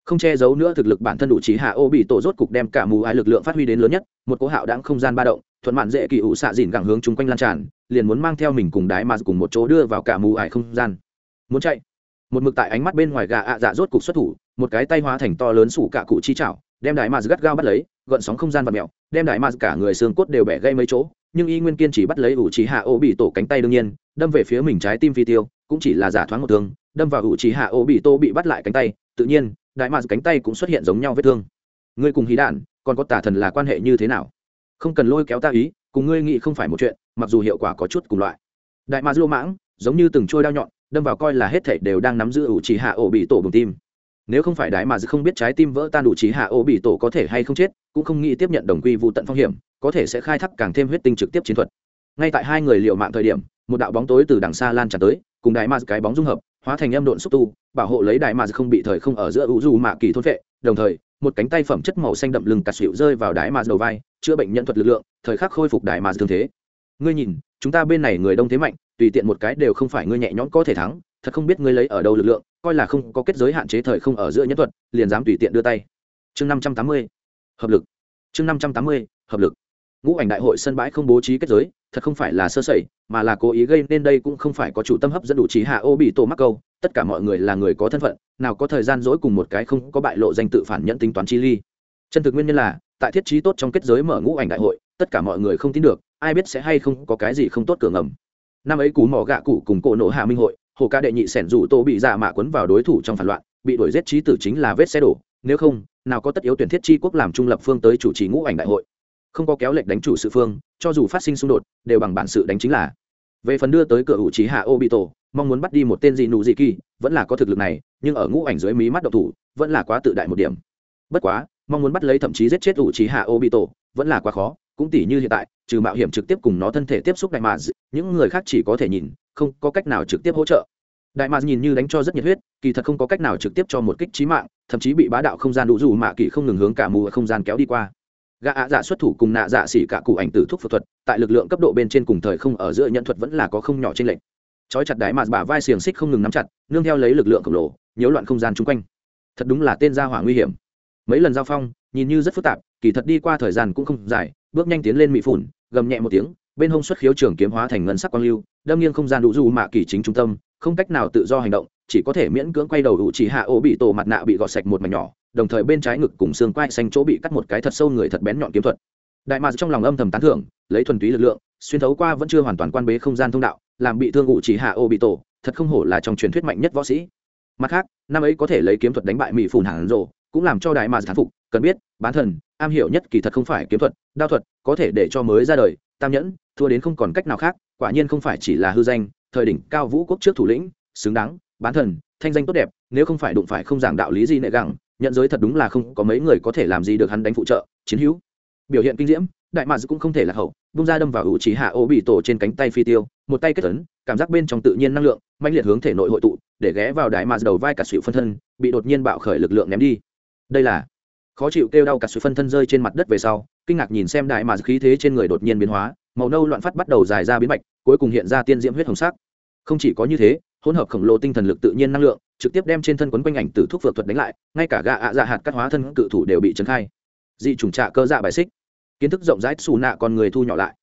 Không che giấu nữa thực lực bản thân đủ trí hạ ô bị tổ rốt cục đem cả mù ái lực lượng phát huy đến lớn nhất, một cỗ hạo đáng không gian ba động, thuận mạn dễ kỳ ủ xạ dìn gẳng hướng chung quanh lan tràn, liền muốn mang theo mình cùng đái mà cùng một chỗ đưa vào cả mù ải không gian. Muốn chạy. Một mực tại ánh mắt bên ngoài gà ạ dạ rốt cục xuất thủ, một cái tay hóa thành to lớn sủ cả cụ chi chảo, đem đại mà gắt gao bắt lấy gợn sóng không gian và mèo, đem đại mà cả người xương cốt đều bẻ gây mấy chỗ nhưng y nguyên kiên chỉ bắt lấy ủ trí hạ ô bị tổ cánh tay đương nhiên, đâm về phía mình trái tim phi tiêu, cũng chỉ là giả thoáng một thương, đâm vào ủ trí hạ ô bị tô bị bắt lại cánh tay, tự nhiên, đại mạc cánh tay cũng xuất hiện giống nhau vết thương. Ngươi cùng hí đạn còn có tà thần là quan hệ như thế nào? Không cần lôi kéo ta ý, cùng ngươi nghĩ không phải một chuyện, mặc dù hiệu quả có chút cùng loại. Đại mạc lô mãng, giống như từng trôi đao nhọn, đâm vào coi là hết thảy đều đang nắm giữ ủ trì hạ ổ bị tổ bùng tim nếu không phải đại mạc không biết trái tim vỡ tan đủ trí hạ ô bị tổ có thể hay không chết, cũng không nghĩ tiếp nhận đồng quy vụ tận phong hiểm, có thể sẽ khai thác càng thêm huyết tinh trực tiếp chiến thuật. Ngay tại hai người liệu mạng thời điểm, một đạo bóng tối từ đằng xa lan tràn tới, cùng đại mạc cái bóng dung hợp, hóa thành âm độn xúc tu, bảo hộ lấy đại mà không bị thời không ở giữa u du mạ kỳ thôn vệ. Đồng thời, một cánh tay phẩm chất màu xanh đậm lưng cà xịu rơi vào đại mà đầu vai, chữa bệnh nhận thuật lực lượng, thời khắc khôi phục đại mà thương thế. Ngươi nhìn, chúng ta bên này người đông thế mạnh, tùy tiện một cái đều không phải ngươi nhẹ nhõm có thể thắng, thật không biết ngươi lấy ở đâu lực lượng coi là không có kết giới hạn chế thời không ở giữa nhân thuật, liền dám tùy tiện đưa tay. Chương năm trăm tám mươi, hợp lực. Chương năm trăm tám mươi, hợp lực. Ngũ ảnh đại hội sân bãi không bố trí kết giới, thật không phải là sơ sẩy, mà là cố ý gây nên đây cũng không phải có chủ tâm hấp dẫn đủ trí hạ ô bị tổ mắc câu, tất cả mọi người là người có thân phận, nào có thời gian dỗi cùng một cái không có bại lộ danh tự phản nhận tính toán chi ly. Chân thực nguyên nhân là, tại thiết trí tốt trong kết giới mở ngũ ảnh đại hội, tất cả mọi người không tin được, ai biết sẽ hay không có cái gì không tốt cửa ngầm. Năm ấy cú mỏ gạ cụ cùng cổ nổ hạ minh hội hồ ca đệ nhị sẻn rủ tô bị dạ mạ quấn vào đối thủ trong phản loạn, bị đuổi giết trí tử chính là vết xe đổ, nếu không, nào có tất yếu tuyển thiết chi quốc làm trung lập phương tới chủ trì ngũ ảnh đại hội. Không có kéo lệnh đánh chủ sự phương, cho dù phát sinh xung đột, đều bằng bản sự đánh chính là. Về phần đưa tới cửa ủ trí hạ ô bị tổ mong muốn bắt đi một tên gì nụ gì kỳ, vẫn là có thực lực này, nhưng ở ngũ ảnh dưới mí mắt độc thủ, vẫn là quá tự đại một điểm. Bất quá, mong muốn bắt lấy thậm chí giết chết ủ trí hạ ô bị tổ vẫn là quá khó, cũng tỉ như hiện tại, trừ mạo hiểm trực tiếp cùng nó thân thể tiếp xúc đại mà, những người khác chỉ có thể nhìn không có cách nào trực tiếp hỗ trợ. Đại mạc nhìn như đánh cho rất nhiệt huyết, kỳ thật không có cách nào trực tiếp cho một kích trí mạng, thậm chí bị bá đạo không gian đủ dù mạ kỳ không ngừng hướng cả mù ở không gian kéo đi qua. Gã ạ dạ xuất thủ cùng nạ dạ xỉ cả cụ ảnh tử thuốc phù thuật, tại lực lượng cấp độ bên trên cùng thời không ở giữa nhận thuật vẫn là có không nhỏ trên lệnh trói chặt đáy mạt bả vai xiềng xích không ngừng nắm chặt, nương theo lấy lực lượng khổng lồ, nhiễu loạn không gian chung quanh. Thật đúng là tên gia hỏa nguy hiểm. Mấy lần giao phong, nhìn như rất phức tạp, kỳ thật đi qua thời gian cũng không dài, bước nhanh tiến lên mị phủn, gầm nhẹ một tiếng, bên hông xuất khiếu trường kiếm hóa thành ngân sắc quang lưu đâm nghiêng không gian đủ dù mạ kỳ chính trung tâm, không cách nào tự do hành động, chỉ có thể miễn cưỡng quay đầu đủ chỉ hạ ổ bị tổ mặt nạ bị gọt sạch một mảnh nhỏ, đồng thời bên trái ngực cùng xương quai xanh chỗ bị cắt một cái thật sâu người thật bén nhọn kiếm thuật. Đại mạc trong lòng âm thầm tán thưởng, lấy thuần túy lực lượng, xuyên thấu qua vẫn chưa hoàn toàn quan bế không gian thông đạo, làm bị thương ngụ chỉ hạ ô bị tổ, thật không hổ là trong truyền thuyết mạnh nhất võ sĩ. Mặt khác, năm ấy có thể lấy kiếm thuật đánh bại mỹ phùn hàng rồ cũng làm cho đại mà thán phục, cần biết, bán thần, am hiểu nhất kỳ thật không phải kiếm thuật, đao thuật, có thể để cho mới ra đời, tam nhẫn, thua đến không còn cách nào khác, quả nhiên không phải chỉ là hư danh, thời đỉnh cao vũ quốc trước thủ lĩnh, xứng đáng, bán thần, thanh danh tốt đẹp, nếu không phải đụng phải không giảng đạo lý gì nệ gẳng, nhận giới thật đúng là không có mấy người có thể làm gì được hắn đánh phụ trợ, chiến hữu. Biểu hiện kinh diễm, đại mạc cũng không thể là hậu bung ra đâm vào ủ trí hạ ô bị tổ trên cánh tay phi tiêu, một tay kết tấn cảm giác bên trong tự nhiên năng lượng mạnh liệt hướng thể nội hội tụ, để ghé vào đại mạc đầu vai cả sự phân thân, bị đột nhiên bạo khởi lực lượng ném đi đây là khó chịu kêu đau cả sự phân thân rơi trên mặt đất về sau, kinh ngạc nhìn xem đại mà khí thế trên người đột nhiên biến hóa, màu nâu loạn phát bắt đầu dài ra biến mạch, cuối cùng hiện ra tiên diễm huyết hồng sắc. Không chỉ có như thế, hỗn hợp khổng lồ tinh thần lực tự nhiên năng lượng, trực tiếp đem trên thân quấn quanh ảnh từ thuốc phược thuật đánh lại, ngay cả gạ ạ dạ hạt cắt hóa thân cự thủ đều bị trấn khai. Dị chủng trạ cơ dạ bài xích. Kiến thức rộng rãi xù nạ con người thu nhỏ lại.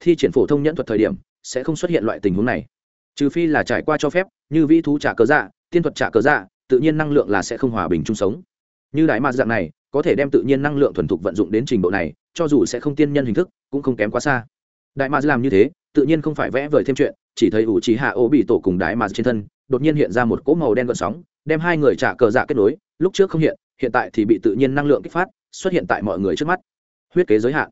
Thi triển phổ thông nhẫn thuật thời điểm, sẽ không xuất hiện loại tình huống này. Trừ phi là trải qua cho phép, như vĩ thú trả cớ dạ tiên thuật trả cớ dạ tự nhiên năng lượng là sẽ không hòa bình chung sống như đại mạc dạng này, có thể đem tự nhiên năng lượng thuần thục vận dụng đến trình độ này, cho dù sẽ không tiên nhân hình thức, cũng không kém quá xa. Đại mạc làm như thế, tự nhiên không phải vẽ vời thêm chuyện, chỉ thấy ủ trí hạ ô bị tổ cùng đại mạc trên thân, đột nhiên hiện ra một cỗ màu đen gợn sóng, đem hai người trả cờ dạ kết nối, lúc trước không hiện hiện tại thì bị tự nhiên năng lượng kích phát, xuất hiện tại mọi người trước mắt. Huyết kế giới hạn.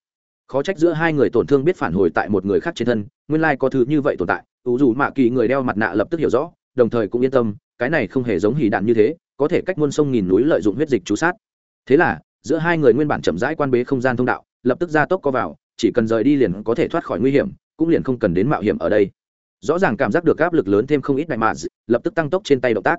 Khó trách giữa hai người tổn thương biết phản hồi tại một người khác trên thân, nguyên lai có thứ như vậy tồn tại. Ủ dù mạ kỳ người đeo mặt nạ lập tức hiểu rõ, đồng thời cũng yên tâm, cái này không hề giống hỉ đạn như thế có thể cách muôn sông nghìn núi lợi dụng huyết dịch chú sát. Thế là, giữa hai người nguyên bản chậm rãi quan bế không gian thông đạo, lập tức ra tốc co vào, chỉ cần rời đi liền có thể thoát khỏi nguy hiểm, cũng liền không cần đến mạo hiểm ở đây. Rõ ràng cảm giác được áp lực lớn thêm không ít đại mạ lập tức tăng tốc trên tay động tác.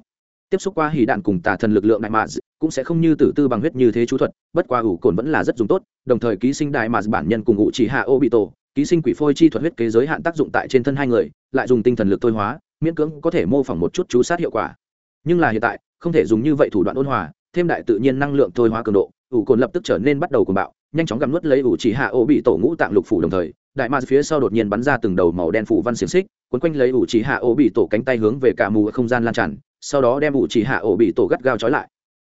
Tiếp xúc qua hỉ đạn cùng tà thần lực lượng đại mạ cũng sẽ không như tử tư bằng huyết như thế chú thuật, bất qua ủ cồn vẫn là rất dùng tốt, đồng thời ký sinh đại mạ bản nhân cùng ngụ chỉ hạ ô bị tổ, ký sinh quỷ phôi chi thuật huyết kế giới hạn tác dụng tại trên thân hai người, lại dùng tinh thần lực thôi hóa, miễn cưỡng có thể mô phỏng một chút chú sát hiệu quả. Nhưng là hiện tại không thể dùng như vậy thủ đoạn ôn hòa, thêm đại tự nhiên năng lượng thôi hóa cường độ, ủ cồn lập tức trở nên bắt đầu cuồng bạo, nhanh chóng gặm nuốt lấy ủ chỉ hạ ô bị tổ ngũ tạng lục phủ đồng thời, đại ma phía sau đột nhiên bắn ra từng đầu màu đen phủ văn xiềng xích quấn quanh lấy ủ chỉ hạ ô bị tổ cánh tay hướng về cả mù không gian lan tràn, sau đó đem ủ chỉ hạ ô bị tổ gắt gao trói lại.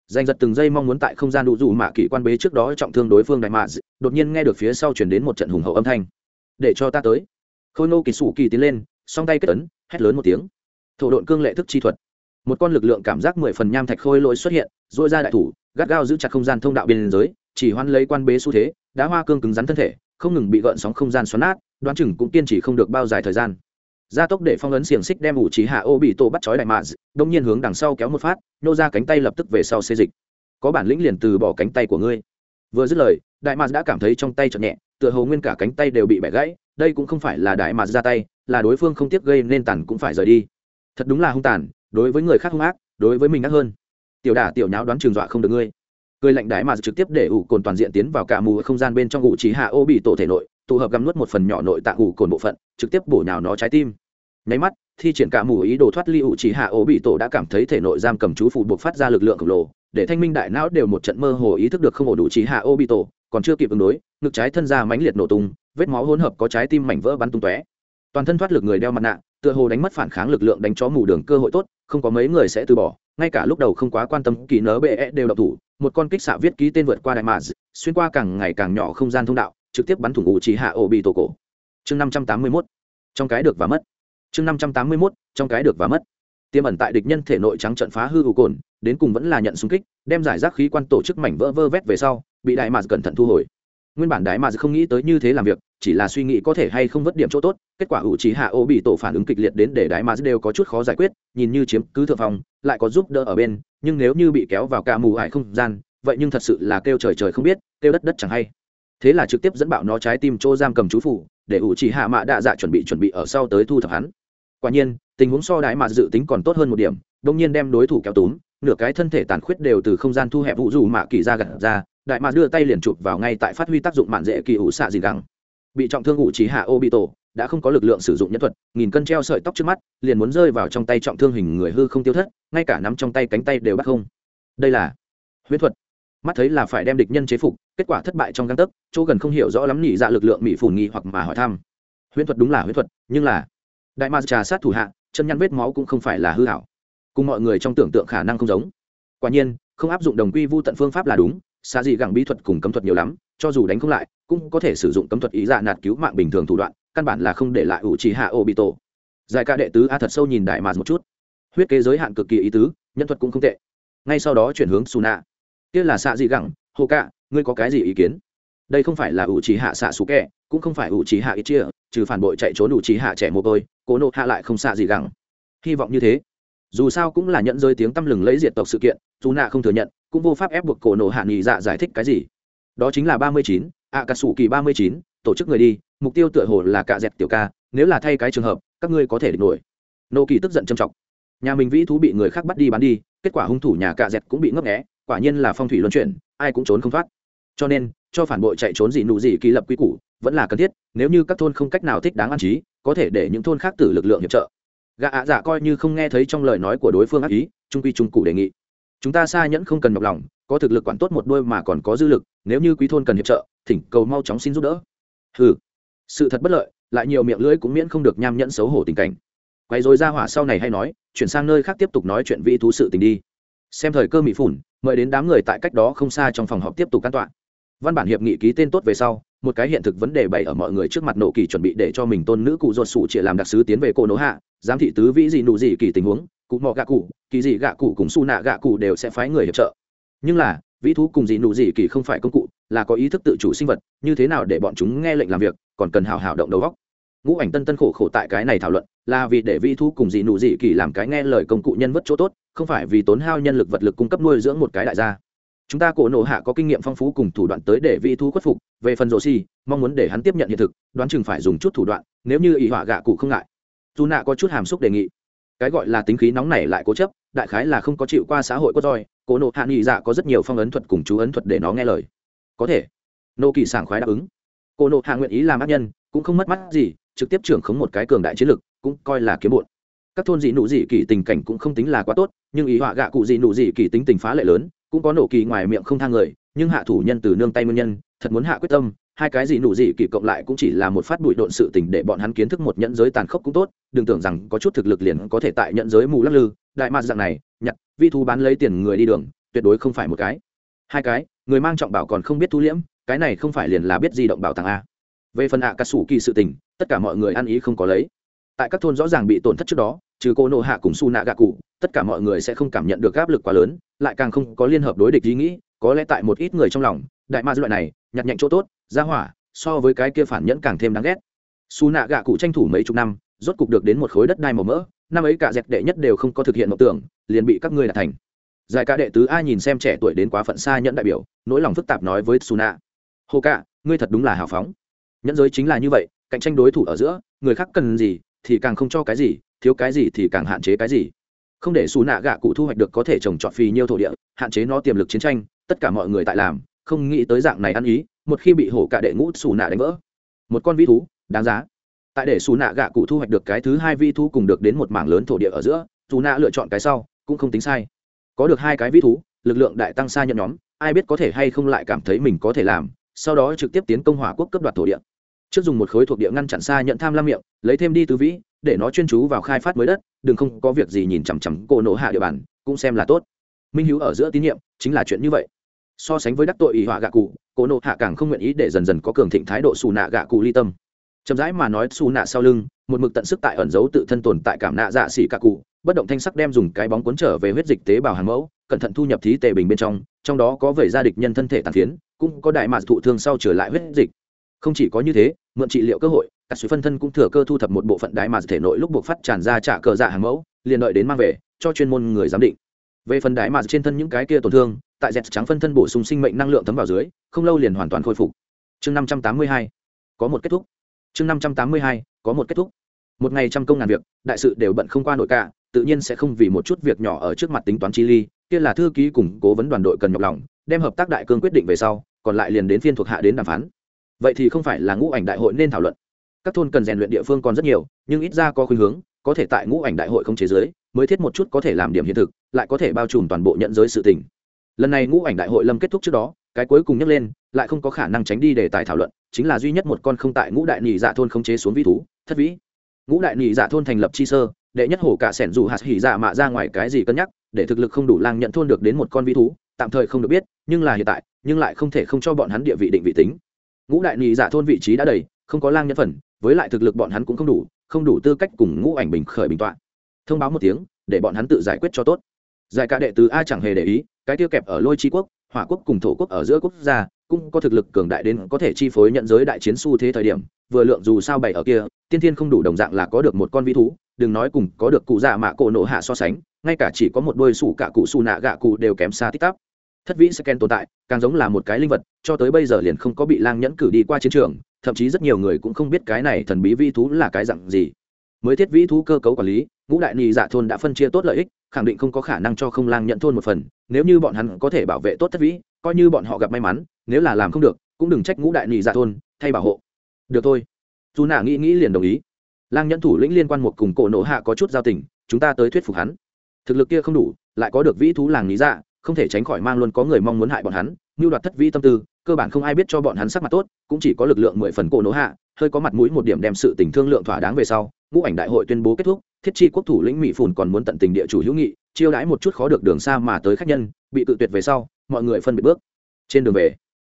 Giành giật từng giây mong muốn tại không gian đủ dù mạ kỷ quan bế trước đó trọng thương đối phương đại mạ đột nhiên nghe được phía sau chuyển đến một trận hùng hậu âm thanh. Để cho ta tới. Khôi nô kỳ sủ kỳ tiến lên, song tay kết ấn, hét lớn một tiếng. Thổ độn cương lệ thức chi thuật một con lực lượng cảm giác mười phần nham thạch khôi lỗi xuất hiện dội ra đại thủ, gắt gao giữ chặt không gian thông đạo biên giới, chỉ hoan lấy quan bế xu thế, đá hoa cương cứng rắn thân thể, không ngừng bị gợn sóng không gian xoắn nát, đoán chừng cũng kiên trì không được bao dài thời gian. Gia tốc để phong ấn xiềng xích đem ủ trí hạ ô bị tổ bắt chói đại mạ đông nhiên hướng đằng sau kéo một phát, nô ra cánh tay lập tức về sau xê dịch. Có bản lĩnh liền từ bỏ cánh tay của ngươi. Vừa dứt lời, đại mạ đã cảm thấy trong tay chậm nhẹ, tựa hồ nguyên cả cánh tay đều bị bẻ gãy, đây cũng không phải là đại mạ ra tay, là đối phương không tiếc gây nên tàn cũng phải rời đi. Thật đúng là hung tàn đối với người khác hung ác, đối với mình ác hơn. Tiểu đả tiểu nháo đoán trường dọa không được ngươi. Cười lạnh đái mà trực tiếp để ủ cồn toàn diện tiến vào cả mù không gian bên trong ủ trí hạ ô bị tổ thể nội, tụ hợp găm nuốt một phần nhỏ nội tạng ủ cồn bộ phận, trực tiếp bổ nhào nó trái tim. Nháy mắt, thi triển cả mù ý đồ thoát ly ủ trí hạ ô bị tổ đã cảm thấy thể nội giam cầm chú phụ buộc phát ra lực lượng khổng lồ, để thanh minh đại não đều một trận mơ hồ ý thức được không ổn đủ trí hạ ô bị tổ, còn chưa kịp ứng đối, ngực trái thân ra mãnh liệt nổ tung, vết máu hỗn hợp có trái tim mảnh vỡ bắn tung tóe. Toàn thân thoát lực người đeo mặt nạ, tựa hồ đánh mất phản kháng lực lượng đánh chó mù đường cơ hội tốt không có mấy người sẽ từ bỏ, ngay cả lúc đầu không quá quan tâm kỳ nớ bệ e đều độc thủ, một con kích xạ viết ký tên vượt qua đại mạc xuyên qua càng ngày càng nhỏ không gian thông đạo, trực tiếp bắn thủng ủ chỉ hạ ổ bị tổ cổ. Chương năm trăm tám mươi mốt, trong cái được và mất. Chương năm trăm tám mươi mốt, trong cái được và mất. Tiêm ẩn tại địch nhân thể nội trắng trận phá hư ủ cồn, đến cùng vẫn là nhận xung kích, đem giải rác khí quan tổ chức mảnh vỡ vơ vét về sau, bị đại mạc cẩn thận thu hồi. Nguyên bản đại mạc không nghĩ tới như thế làm việc, chỉ là suy nghĩ có thể hay không vất điểm chỗ tốt, kết quả ủ trí hạ ô bị tổ phản ứng kịch liệt đến để đại mạc đều có chút khó giải quyết nhìn như chiếm cứ thượng phòng lại có giúp đỡ ở bên, nhưng nếu như bị kéo vào ca mù hải không gian, vậy nhưng thật sự là kêu trời trời không biết, kêu đất đất chẳng hay. Thế là trực tiếp dẫn bạo nó trái tim chỗ giam cầm chú phủ, để ủ chỉ hạ mạ đạ dạ chuẩn bị chuẩn bị ở sau tới thu thập hắn. Quả nhiên, tình huống so đái mạ dự tính còn tốt hơn một điểm đông nhiên đem đối thủ kéo túm, nửa cái thân thể tàn khuyết đều từ không gian thu hẹp vụ dù mạ kỳ ra gặt ra, đại mạ đưa tay liền chụp vào ngay tại phát huy tác dụng mạn dễ kỳ ủ xạ gì gắng bị trọng thương ủ chỉ hạ ô bị tổ đã không có lực lượng sử dụng nhân thuật, nghìn cân treo sợi tóc trước mắt, liền muốn rơi vào trong tay trọng thương hình người hư không tiêu thất, ngay cả nắm trong tay cánh tay đều bắt không. Đây là huyễn thuật. Mắt thấy là phải đem địch nhân chế phục, kết quả thất bại trong găng tấc, chỗ gần không hiểu rõ lắm nhị dạ lực lượng mỹ phủn nghi hoặc mà hỏi thăm. Huyễn thuật đúng là huyễn thuật, nhưng là đại ma trà sát thủ hạ, chân nhăn vết máu cũng không phải là hư hảo. Cùng mọi người trong tưởng tượng khả năng không giống. Quả nhiên, không áp dụng đồng quy vu tận phương pháp là đúng xa gì gẳng bí thuật cùng cấm thuật nhiều lắm, cho dù đánh không lại, cũng có thể sử dụng cấm thuật ý dạ nạt cứu mạng bình thường thủ đoạn căn bản là không để lại ủ trì hạ ô bị tổ. Giải ca đệ tứ a thật sâu nhìn đại mạt một chút. Huyết kế giới hạn cực kỳ ý tứ, nhân thuật cũng không tệ. Ngay sau đó chuyển hướng su nạ kia là xạ gì gẳng hồ cạ ngươi có cái gì ý kiến? Đây không phải là ủ trì hạ xạ xú kẹ, cũng không phải ủ trì hạ ít chia, trừ phản bội chạy trốn ủ trì hạ trẻ mồ côi, cố nộ hạ lại không xạ gì gẳng. Hy vọng như thế. Dù sao cũng là nhận rơi tiếng tăm lừng lấy diệt tộc sự kiện, dù nạ không thừa nhận, cũng vô pháp ép buộc cổ nộ hạ nghỉ dạ giải thích cái gì. Đó chính là ba mươi chín ạ cà sủ kỳ ba mươi chín, tổ chức người đi mục tiêu tựa hồ là cạ dẹt tiểu ca, nếu là thay cái trường hợp, các ngươi có thể địch nổi. Nô kỳ tức giận trầm trọng nhà mình vĩ thú bị người khác bắt đi bán đi, kết quả hung thủ nhà cạ dẹt cũng bị ngấp nghé, quả nhiên là phong thủy luân chuyển, ai cũng trốn không thoát. Cho nên, cho phản bội chạy trốn gì nụ gì kỳ lập quy củ, vẫn là cần thiết, nếu như các thôn không cách nào thích đáng an trí, có thể để những thôn khác tử lực lượng hiệp trợ. Gạ ạ dạ coi như không nghe thấy trong lời nói của đối phương ác ý, trung quy trung cụ đề nghị. Chúng ta xa nhẫn không cần nhọc lòng, có thực lực quản tốt một đôi mà còn có dư lực, nếu như quý thôn cần hiệp trợ, thỉnh cầu mau chóng xin giúp đỡ. Ừ sự thật bất lợi, lại nhiều miệng lưỡi cũng miễn không được nham nhẫn xấu hổ tình cảnh. Quay rồi ra hỏa sau này hay nói, chuyển sang nơi khác tiếp tục nói chuyện vĩ thú sự tình đi. Xem thời cơ mỹ phủn, mời đến đám người tại cách đó không xa trong phòng họp tiếp tục can tọa. Văn bản hiệp nghị ký tên tốt về sau, một cái hiện thực vấn đề bày ở mọi người trước mặt nộ kỳ chuẩn bị để cho mình tôn nữ cụ ruột sụ chỉ làm đặc sứ tiến về cổ nỗ hạ, giám thị tứ vĩ gì nụ gì kỳ tình huống, cụ mò gạ cụ, kỳ gì gạ cụ cùng su nạ gạ cụ đều sẽ phái người hiệp trợ. Nhưng là, vĩ thú cùng dị nụ dị kỳ không phải công cụ là có ý thức tự chủ sinh vật, như thế nào để bọn chúng nghe lệnh làm việc, còn cần hào hào động đầu góc. Ngũ ảnh tân tân khổ khổ tại cái này thảo luận, là vì để vi thú cùng dị nụ dị kỳ làm cái nghe lời công cụ nhân vất chỗ tốt, không phải vì tốn hao nhân lực vật lực cung cấp nuôi dưỡng một cái đại gia. Chúng ta cổ nộ hạ có kinh nghiệm phong phú cùng thủ đoạn tới để vi thú khuất phục, về phần rồ xì, mong muốn để hắn tiếp nhận hiện thực, đoán chừng phải dùng chút thủ đoạn, nếu như ý họa gạ cụ không ngại. Dù nạ có chút hàm xúc đề nghị. Cái gọi là tính khí nóng này lại cố chấp, đại khái là không có chịu qua xã hội có roi, cổ nộ hạ nghị dạ có rất nhiều phong ấn thuật cùng chú ấn thuật để nó nghe lời có thể. Nô kỳ sảng khoái đáp ứng. Cô nộ hạ nguyện ý làm ác nhân, cũng không mất mắt gì, trực tiếp trưởng khống một cái cường đại chiến lực, cũng coi là kiếm bụn các thôn dị nụ dị kỳ tình cảnh cũng không tính là quá tốt, nhưng ý họa gạ cụ dị nụ dị kỳ tính tình phá lệ lớn, cũng có nổ kỳ ngoài miệng không thang người, nhưng hạ thủ nhân từ nương tay nguyên nhân, thật muốn hạ quyết tâm, hai cái gì nụ gì kỳ cộng lại cũng chỉ là một phát bụi độn sự tình để bọn hắn kiến thức một nhẫn giới tàn khốc cũng tốt, đừng tưởng rằng có chút thực lực liền có thể tại nhẫn giới mù lắc lư, đại ma dạng này, nhặt, vi thu bán lấy tiền người đi đường, tuyệt đối không phải một cái. Hai cái người mang trọng bảo còn không biết thu liễm, cái này không phải liền là biết di động bảo tàng a. Về phần ạ cà sủ kỳ sự tình, tất cả mọi người ăn ý không có lấy. Tại các thôn rõ ràng bị tổn thất trước đó, trừ cô nộ hạ cùng su nạ gạ cụ tất cả mọi người sẽ không cảm nhận được áp lực quá lớn, lại càng không có liên hợp đối địch ý nghĩ, có lẽ tại một ít người trong lòng, đại ma loại này, nhặt nhạnh chỗ tốt, ra hỏa, so với cái kia phản nhẫn càng thêm đáng ghét. Su nạ gạ cụ tranh thủ mấy chục năm, rốt cục được đến một khối đất đai màu mỡ, năm ấy cả dẹp đệ nhất đều không có thực hiện mộng tưởng, liền bị các ngươi đạt thành giải ca đệ tứ a nhìn xem trẻ tuổi đến quá phận xa nhẫn đại biểu, nỗi lòng phức tạp nói với su nạ hồ cạ, ngươi thật đúng là hào phóng. Nhẫn giới chính là như vậy, cạnh tranh đối thủ ở giữa, người khác cần gì thì càng không cho cái gì, thiếu cái gì thì càng hạn chế cái gì. Không để xù nạ gạ cụ thu hoạch được có thể trồng trọt phì nhiêu thổ địa, hạn chế nó tiềm lực chiến tranh, tất cả mọi người tại làm, không nghĩ tới dạng này ăn ý, một khi bị hổ cả đệ ngũ xù nạ đánh vỡ. Một con vi thú, đáng giá. Tại để xù nạ gạ cụ thu hoạch được cái thứ hai vi thú cùng được đến một mảng lớn thổ địa ở giữa xù nạ lựa chọn cái sau, cũng không tính sai có được hai cái vĩ thú, lực lượng đại tăng xa nhận nhóm, ai biết có thể hay không lại cảm thấy mình có thể làm, sau đó trực tiếp tiến công hỏa quốc cấp đoạt thổ địa. Trước dùng một khối thuộc địa ngăn chặn xa nhận tham lam miệng, lấy thêm đi tứ vĩ, để nó chuyên chú vào khai phát mới đất, đừng không có việc gì nhìn chằm chằm cổ nổ hạ địa bàn, cũng xem là tốt. Minh hữu ở giữa tín nhiệm, chính là chuyện như vậy. So sánh với đắc tội ỷ họa gạ cụ cổ nộ hạ càng không nguyện ý để dần dần có cường thịnh thái độ xù nạ gạ cụ ly tâm. Chậm rãi mà nói xù nạ sau lưng, một mực tận sức tại ẩn giấu tự thân tồn tại cảm nạ dạ xỉ cả cụ bất động thanh sắc đem dùng cái bóng cuốn trở về huyết dịch tế bào hàng mẫu, cẩn thận thu nhập thí tề bình bên trong trong đó có vẩy ra địch nhân thân thể tàn phiến, cũng có đại mạt thụ thương sau trở lại huyết dịch. Không chỉ có như thế, mượn trị liệu cơ hội, các suy phân thân cũng thừa cơ thu thập một bộ phận đại mạt thể nội lúc buộc phát tràn ra trả cờ dạ hàng mẫu, liền đợi đến mang về, cho chuyên môn người giám định. Về phần đại mạt trên thân những cái kia tổn thương, tại dẹt trắng phân thân bổ sung sinh mệnh năng lượng thấm vào dưới, không lâu liền hoàn toàn khôi phục. Chương năm trăm tám mươi hai, có một kết thúc. Chương năm trăm tám mươi hai, có một kết thúc. Một ngày trăm công ngàn việc, đại sự đều bận không qua nội cả tự nhiên sẽ không vì một chút việc nhỏ ở trước mặt tính toán chi ly, kia là thư ký cùng cố vấn đoàn đội cần nhọc lòng, đem hợp tác đại cương quyết định về sau, còn lại liền đến phiên thuộc hạ đến đàm phán. Vậy thì không phải là ngũ ảnh đại hội nên thảo luận. Các thôn cần rèn luyện địa phương còn rất nhiều, nhưng ít ra có khuynh hướng, có thể tại ngũ ảnh đại hội không chế giới, mới thiết một chút có thể làm điểm hiện thực, lại có thể bao trùm toàn bộ nhận giới sự tình. Lần này ngũ ảnh đại hội lâm kết thúc trước đó, cái cuối cùng nhắc lên, lại không có khả năng tránh đi đề tài thảo luận, chính là duy nhất một con không tại ngũ đại nhị dạ thôn không chế xuống vi thú, thất vĩ. Ngũ đại nhị dạ thôn thành lập chi sơ đệ nhất hổ cả sẻn dù hạt hỉ dạ mạ ra ngoài cái gì cân nhắc, để thực lực không đủ lang nhận thôn được đến một con vi thú, tạm thời không được biết, nhưng là hiện tại, nhưng lại không thể không cho bọn hắn địa vị định vị tính. Ngũ đại nhị dạ thôn vị trí đã đầy, không có lang nhân phần, với lại thực lực bọn hắn cũng không đủ không đủ tư cách cùng ngũ ảnh bình khởi bình tọa. Thông báo một tiếng, để bọn hắn tự giải quyết cho tốt. Giải cả đệ tứ a chẳng hề để ý, cái tiêu kẹp ở lôi chi quốc, hỏa quốc cùng thổ quốc ở giữa quốc gia, cũng có thực lực cường đại đến có thể chi phối nhận giới đại chiến xu thế thời điểm, vừa lượng dù sao bày ở kia tiên thiên không đủ đồng dạng là có được một con vi thú, đừng nói cùng có được cụ dạ mạ cổ nổ hạ so sánh, ngay cả chỉ có một đôi sủ cả cụ xù nạ gạ cụ đều kém xa tích tắp. Thất vĩ scan tồn tại, càng giống là một cái linh vật, cho tới bây giờ liền không có bị lang nhẫn cử đi qua chiến trường, thậm chí rất nhiều người cũng không biết cái này thần bí vi thú là cái dặn gì. Mới thiết vĩ thú cơ cấu quản lý, ngũ đại nhị dạ thôn đã phân chia tốt lợi ích, khẳng định không có khả năng cho không lang nhận thôn một phần, nếu như bọn hắn có thể bảo vệ tốt thất vĩ, coi như bọn họ gặp may mắn, nếu là làm không được, cũng đừng trách ngũ đại nhị dạ thôn, thay bảo hộ. Được thôi dù nạ nghĩ nghĩ liền đồng ý. Lang nhẫn thủ lĩnh liên quan một cùng cổ nổ hạ có chút giao tình, chúng ta tới thuyết phục hắn. Thực lực kia không đủ, lại có được vĩ thú làng lý dạ không thể tránh khỏi mang luôn có người mong muốn hại bọn hắn như đoạt thất vĩ tâm tư, cơ bản không ai biết cho bọn hắn sắc mặt tốt, cũng chỉ có lực lượng mười phần cổ nổ hạ, hơi có mặt mũi một điểm đem sự tình thương lượng thỏa đáng về sau, ngũ ảnh đại hội tuyên bố kết thúc, thiết chi quốc thủ lĩnh mỹ phùn còn muốn tận tình địa chủ hữu nghị, chiêu đãi một chút khó được đường xa mà tới khách nhân, bị tự tuyệt về sau, mọi người phân biệt bước trên đường về.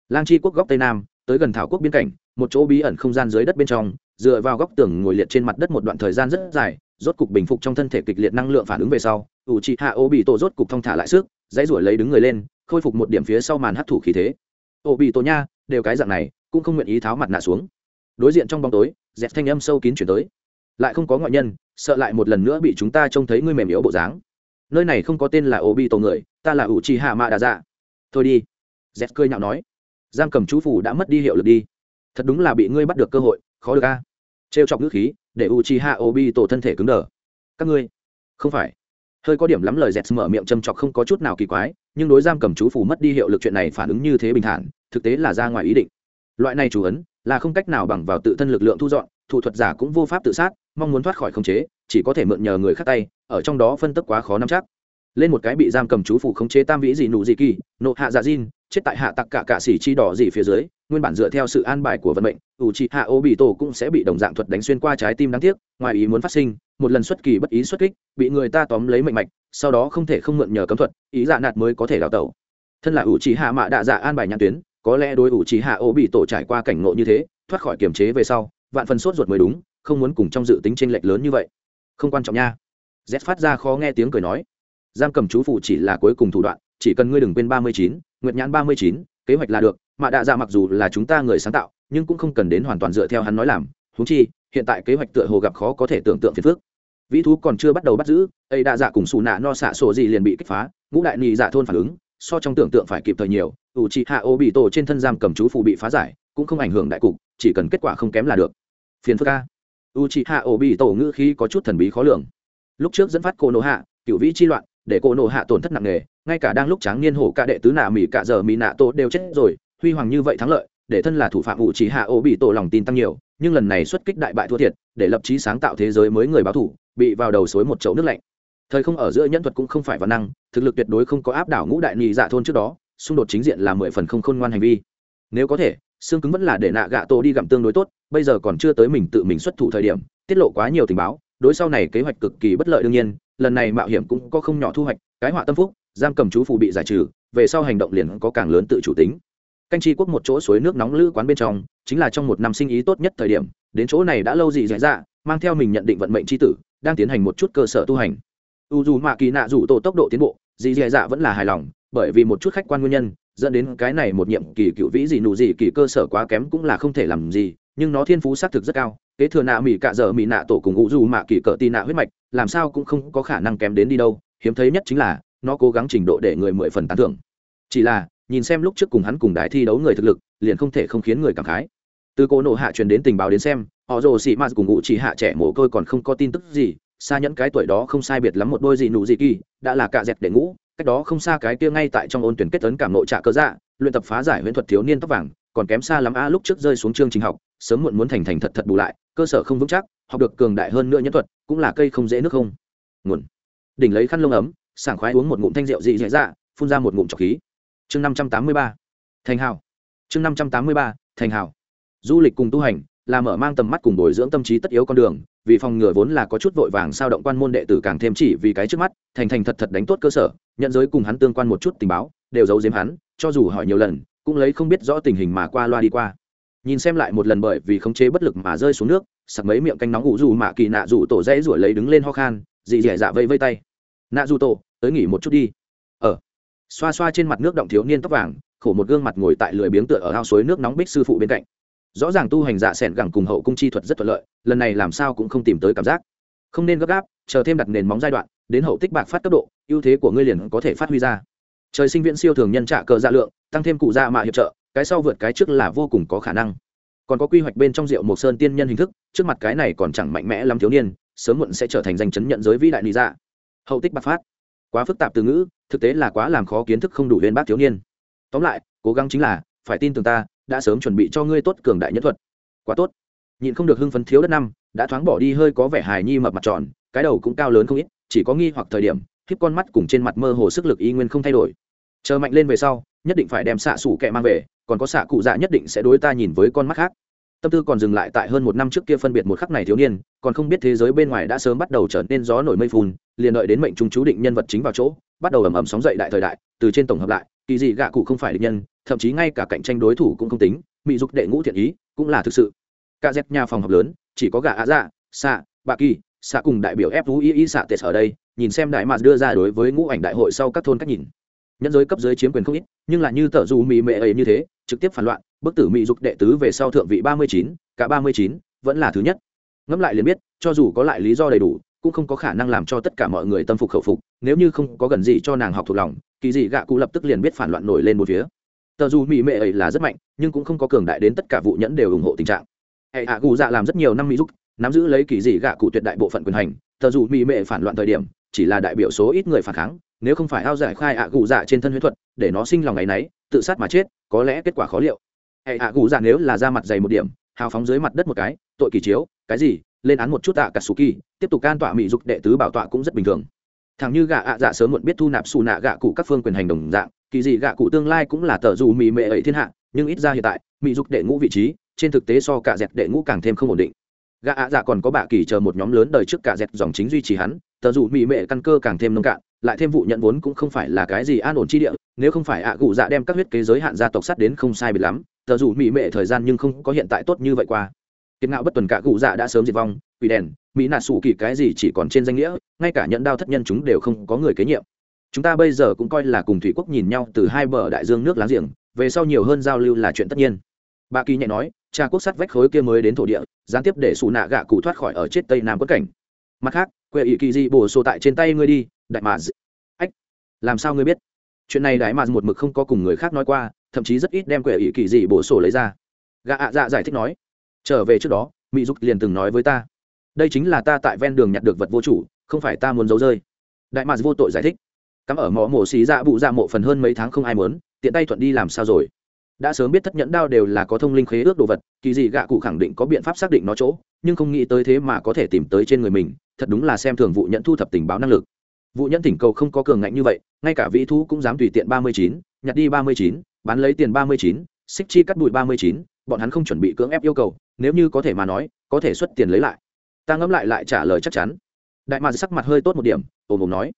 Lang chi quốc góc tây nam, tới gần thảo quốc biên cảnh một chỗ bí ẩn không gian dưới đất bên trong, dựa vào góc tường ngồi liệt trên mặt đất một đoạn thời gian rất dài, rốt cục bình phục trong thân thể kịch liệt năng lượng phản ứng về sau ủ trị hạ ô bị tổ rốt cục thong thả lại sức, dãy ruổi lấy đứng người lên, khôi phục một điểm phía sau màn hấp thủ khí thế. Ô bị tổ nha, đều cái dạng này, cũng không nguyện ý tháo mặt nạ xuống. Đối diện trong bóng tối dẹp thanh âm sâu kín chuyển tới. Lại không có ngoại nhân, sợ lại một lần nữa bị chúng ta trông thấy ngươi mềm yếu bộ dáng. Nơi này không có tên là ô bị tổ người, ta là ủ trì hạ mạ đà dạ thôi đi. Dẹp cười nhạo nói. Giam cầm chú phủ đã mất đi hiệu lực đi thật đúng là bị ngươi bắt được cơ hội, khó được a. Trêu chọc ngữ khí, để u chi ha ô bi tổ thân thể cứng đờ. Các ngươi, không phải. Hơi có điểm lắm lời dẹt mở miệng châm chọc không có chút nào kỳ quái, nhưng đối giam cầm chú phủ mất đi hiệu lực chuyện này phản ứng như thế bình thản, thực tế là ra ngoài ý định. Loại này chủ ấn, là không cách nào bằng vào tự thân lực lượng thu dọn, thủ thuật giả cũng vô pháp tự sát, mong muốn thoát khỏi khống chế, chỉ có thể mượn nhờ người khác tay, ở trong đó phân tức quá khó nắm chắc. Lên một cái bị giam cầm chú phủ khống chế tam vĩ dị nụ dị kỳ, nộ hạ dạ diên chết tại hạ tặc cả cả xỉ chi đỏ gì phía dưới, nguyên bản dựa theo sự an bài của vận mệnh, ủ trị hạ ô bị tổ cũng sẽ bị đồng dạng thuật đánh xuyên qua trái tim đáng tiếc, ngoài ý muốn phát sinh, một lần xuất kỳ bất ý xuất kích, bị người ta tóm lấy mệnh mạch, sau đó không thể không mượn nhờ cấm thuật, ý dạ nạt mới có thể đào tẩu. Thân là ủ trị hạ mạ đạ dạ an bài nhãn tuyến, có lẽ đối ủ trị hạ ô bị tổ trải qua cảnh ngộ như thế, thoát khỏi kiềm chế về sau, vạn phần sốt ruột mới đúng, không muốn cùng trong dự tính tranh lệch lớn như vậy. Không quan trọng nha. Z phát ra khó nghe tiếng cười nói. Giam cầm chú phụ chỉ là cuối cùng thủ đoạn chỉ cần ngươi đừng quên ba mươi chín nguyện nhãn ba mươi chín, kế hoạch là được mạ đạ dạ mặc dù là chúng ta người sáng tạo, nhưng cũng không cần đến hoàn toàn dựa theo hắn nói làm. Húng chi, hiện tại kế hoạch tựa hồ gặp khó có thể tưởng tượng phiền phước vĩ thú còn chưa bắt đầu bắt giữ, ấy đạ dạ cùng xù nạ no xạ sổ gì liền bị kích phá, ngũ đại nhị dạ thôn phản ứng, so trong tưởng tượng phải kịp thời nhiều, ủ trị hạ ô bị tổ trên thân giam cầm chú phụ bị phá giải, cũng không ảnh hưởng đại cục, chỉ cần kết quả không kém là được. Phiền phức ca u trị hạ ô bị tổ ngữ khí có chút thần bí khó lường. Lúc trước dẫn phát cô nô hạ, cựu vĩ chi loạn để cô nổ hạ tổn thất nặng nề, ngay cả đang lúc tráng niên hổ cả đệ tứ nạ mỹ cả giờ mỹ nạ tổ đều chết rồi, huy hoàng như vậy thắng lợi, để thân là thủ phạm ủ chỉ hạ ô bị tổ lòng tin tăng nhiều, nhưng lần này xuất kích đại bại thua thiệt, để lập trí sáng tạo thế giới mới người báo thủ, bị vào đầu suối một chậu nước lạnh. Thời không ở giữa nhân thuật cũng không phải văn năng, thực lực tuyệt đối không có áp đảo ngũ đại nhị dạ thôn trước đó, xung đột chính diện là mười phần không khôn ngoan hành vi. Nếu có thể, xương cứng vẫn là để nạ gạ tổ đi gặm tương đối tốt, bây giờ còn chưa tới mình tự mình xuất thủ thời điểm, tiết lộ quá nhiều tình báo đối sau này kế hoạch cực kỳ bất lợi đương nhiên, lần này mạo hiểm cũng có không nhỏ thu hoạch, cái họa tâm phúc, giam cầm chú phù bị giải trừ, về sau hành động liền có càng lớn tự chủ tính. Canh chi quốc một chỗ suối nước nóng lữ quán bên trong, chính là trong một năm sinh ý tốt nhất thời điểm, đến chỗ này đã lâu gì dạy ra mang theo mình nhận định vận mệnh c tử, đang tiến hành một chút cơ sở tu hành. U dù mạ kỳ nạ dù tổ tốc độ tiến bộ dì dì dạ, dạ vẫn là hài lòng, bởi vì một chút khách quan nguyên nhân, dẫn đến cái này một nhiệm kỳ cựu vĩ gì nụ gì kỳ cơ sở quá kém cũng là không thể làm gì, nhưng nó thiên phú xác thực rất cao kế thừa nạ mỹ cạ dở mỹ nạ tổ cùng ngũ dù mạ kỳ cỡ tì nạ huyết mạch, làm sao cũng không có khả năng kém đến đi đâu. Hiếm thấy nhất chính là, nó cố gắng trình độ để người mười phần tán thưởng. Chỉ là, nhìn xem lúc trước cùng hắn cùng đài thi đấu người thực lực, liền không thể không khiến người cảm khái. Từ cô nộ hạ truyền đến tình báo đến xem, họ rồ xị mạt cùng ngụ chỉ hạ trẻ mồ côi còn không có tin tức gì, xa nhẫn cái tuổi đó không sai biệt lắm một đôi gì nụ gì kỳ, đã là cạ dẹt để ngũ, cách đó không xa cái kia ngay tại trong ôn tuyển kết tấn cảm nội trạ cơ dạ luyện tập phá giải huyễn thuật thiếu niên tóc vàng, còn kém xa lắm a lúc trước rơi xuống chương trình học, sớm muộn muốn thành thành thật thật bù lại cơ sở không vững chắc, học được cường đại hơn nữa nhân thuật, cũng là cây không dễ nước không. Nguồn. Đỉnh lấy khăn lông ấm, sảng khoái uống một ngụm thanh rượu dị dạy dạ phun ra một ngụm trọc khí. Chương năm trăm tám mươi ba. Thành hào. Chương năm trăm tám mươi ba, thành hào. Du lịch cùng tu hành, là mở mang tầm mắt cùng bồi dưỡng tâm trí tất yếu con đường, vì phòng ngừa vốn là có chút vội vàng sao động quan môn đệ tử càng thêm chỉ vì cái trước mắt, thành thành thật thật đánh tốt cơ sở, nhận giới cùng hắn tương quan một chút tình báo, đều giấu giếm hắn, cho dù hỏi nhiều lần, cũng lấy không biết rõ tình hình mà qua loa đi qua nhìn xem lại một lần bởi vì khống chế bất lực mà rơi xuống nước, sặc mấy miệng canh nóng ngủ dù mạ kỳ nạ dù tổ dễ ruổi lấy đứng lên ho khan dị dẻ dạ vây vây tay. Nạ dù tổ, tới nghỉ một chút đi. Ờ. Xoa xoa trên mặt nước động thiếu niên tóc vàng, khổ một gương mặt ngồi tại lười biếng tựa ở ao suối nước nóng bích sư phụ bên cạnh. Rõ ràng tu hành dạ s ẻ n gẳng cùng hậu cung chi thuật rất thuận lợi, lần này làm sao cũng không tìm tới cảm giác. Không nên gấp gáp, chờ thêm đặt nền móng giai đoạn, đến hậu tích bạc phát cấp độ, ưu thế của ngươi liền có thể phát huy ra. Trời sinh viễn siêu thường nhân trả cờ dạ lượng, tăng thêm cụ dạ mạ hiệp trợ cái sau vượt cái trước là vô cùng có khả năng. Còn có quy hoạch bên trong rượu mộc sơn tiên nhân hình thức, trước mặt cái này còn chẳng mạnh mẽ lắm thiếu niên, sớm muộn sẽ trở thành danh chấn nhận giới vĩ đại lý dạ. Hậu tích bạc phát. Quá phức tạp từ ngữ, thực tế là quá làm khó kiến thức không đủ lên bác thiếu niên. Tóm lại, cố gắng chính là, phải tin tưởng ta, đã sớm chuẩn bị cho ngươi tốt cường đại nhất thuật. Quá tốt. Nhịn không được hưng phấn thiếu đất năm, đã thoáng bỏ đi hơi có vẻ hài nhi mập mặt tròn, cái đầu cũng cao lớn không ít, chỉ có nghi hoặc thời điểm, khiếp con mắt cùng trên mặt mơ hồ sức lực y nguyên không thay đổi chờ mạnh lên về sau, nhất định phải đem xạ xủ kẹ mang về, còn có xạ cụ dạ nhất định sẽ đối ta nhìn với con mắt khác. Tâm tư còn dừng lại tại hơn một năm trước kia phân biệt một khắc này thiếu niên, còn không biết thế giới bên ngoài đã sớm bắt đầu trở nên gió nổi mây phun liền đợi đến mệnh trung chú định nhân vật chính vào chỗ, bắt đầu ầm ầm sóng dậy đại thời đại, từ trên tổng hợp lại, kỳ dị gạ cụ không phải định nhân, thậm chí ngay cả cạnh tranh đối thủ cũng không tính, mỹ dục đệ ngũ thiện ý, cũng là thực sự. Ca dép nhà phòng học lớn, chỉ có gạ ạ dạ xạ, bạ kỳ, xạ cùng đại biểu fui xạ tệ ở đây, nhìn xem đại mạt đưa ra đối với ngũ ảnh đại hội sau các thôn cách nhìn nhân giới cấp dưới chiếm quyền không ít, nhưng là như tờ dù mỹ mệ ấy như thế, trực tiếp phản loạn, bức tử mỹ dục đệ tứ về sau thượng vị ba mươi chín, cả ba mươi chín vẫn là thứ nhất. Ngẫm lại liền biết, cho dù có lại lý do đầy đủ, cũng không có khả năng làm cho tất cả mọi người tâm phục khẩu phục, nếu như không có gần gì cho nàng học thuộc lòng, kỳ dị gạ cụ lập tức liền biết phản loạn nổi lên một phía. Tờ dù mỹ mệ ấy là rất mạnh, nhưng cũng không có cường đại đến tất cả vụ nhẫn đều ủng hộ tình trạng. Hệ hạ cụ dạ làm rất nhiều năm mỹ dục, nắm giữ lấy kỳ dị gạ cụ tuyệt đại bộ phận quyền hành tờ dù mỹ mệ phản loạn thời điểm, chỉ là đại biểu số ít người phản kháng nếu không phải ao giải khai ạ cụ dạ trên thân huyết thuật, để nó sinh lòng ngày nấy, tự sát mà chết, có lẽ kết quả khó liệu. Hệ ạ cụ dạ nếu là ra mặt dày một điểm, hào phóng dưới mặt đất một cái, tội kỳ chiếu, cái gì, lên án một chút tạ cả su kỳ tiếp tục can tọa mỹ dục đệ tứ bảo tọa cũng rất bình thường. Thằng như gạ ạ dạ sớm muộn biết thu nạp xù nạ gạ cụ các phương quyền hành đồng dạng, kỳ dị gạ cụ tương lai cũng là tờ dù mỹ mệ ấy thiên hạ, nhưng ít ra hiện tại, mỹ dục đệ ngũ vị trí, trên thực tế so cả dẹt đệ ngũ càng thêm không ổn định. Gạ ạ dạ còn có bạ kỳ chờ một nhóm lớn đời trước cả dẹt dòng chính duy trì hắn, tờ dù mỹ mệ căn cơ càng thêm nông cạn lại thêm vụ nhận vốn cũng không phải là cái gì an ổn chi địa, nếu không phải ạ cụ dạ đem các huyết kế giới hạn gia tộc sắt đến không sai biệt lắm, tờ dù mỹ mệ thời gian nhưng không có hiện tại tốt như vậy qua. Kiệt ngạo bất tuần cả cụ dạ đã sớm diệt vong, quỷ đèn, mỹ nạ sủ kỳ cái gì chỉ còn trên danh nghĩa, ngay cả nhận đao thất nhân chúng đều không có người kế nhiệm. Chúng ta bây giờ cũng coi là cùng thủy quốc nhìn nhau từ hai bờ đại dương nước láng giềng, về sau nhiều hơn giao lưu là chuyện tất nhiên. Bà kỳ nhẹ nói, cha quốc sắt vách khối kia mới đến thổ địa, gián tiếp để xù nạ gạ cụ thoát khỏi ở chết tây nam quất cảnh. Mặt khác quệ ỵ kỳ di bổ sổ tại trên tay ngươi đi đại mà ách, làm sao ngươi biết? Chuyện này đại mà một mực không có cùng người khác nói qua, thậm chí rất ít đem quệ ý kỳ gì bổ sổ lấy ra. Gạ ạ dạ giải thích nói, trở về trước đó mỹ dục liền từng nói với ta, đây chính là ta tại ven đường nhặt được vật vô chủ, không phải ta muốn giấu rơi. Đại mà vô tội giải thích, cắm ở mỏ mổ xí dạ bụ dạ mộ phần hơn mấy tháng không ai muốn, tiện tay thuận đi làm sao rồi? Đã sớm biết thất nhẫn đao đều là có thông linh khế ước đồ vật, kỳ dị gạ cụ khẳng định có biện pháp xác định nó chỗ, nhưng không nghĩ tới thế mà có thể tìm tới trên người mình, thật đúng là xem thường vụ nhận thu thập tình báo năng lực vụ nhẫn thỉnh cầu không có cường ngạnh như vậy, ngay cả vĩ thu cũng dám tùy tiện ba mươi chín, nhặt đi ba mươi chín, bán lấy tiền ba mươi chín, xích chi cắt bụi ba mươi chín, bọn hắn không chuẩn bị cưỡng ép yêu cầu, nếu như có thể mà nói, có thể xuất tiền lấy lại. Ta ngẫm lại lại trả lời chắc chắn. Đại mạc sắc mặt hơi tốt một điểm, ồm ồm nói.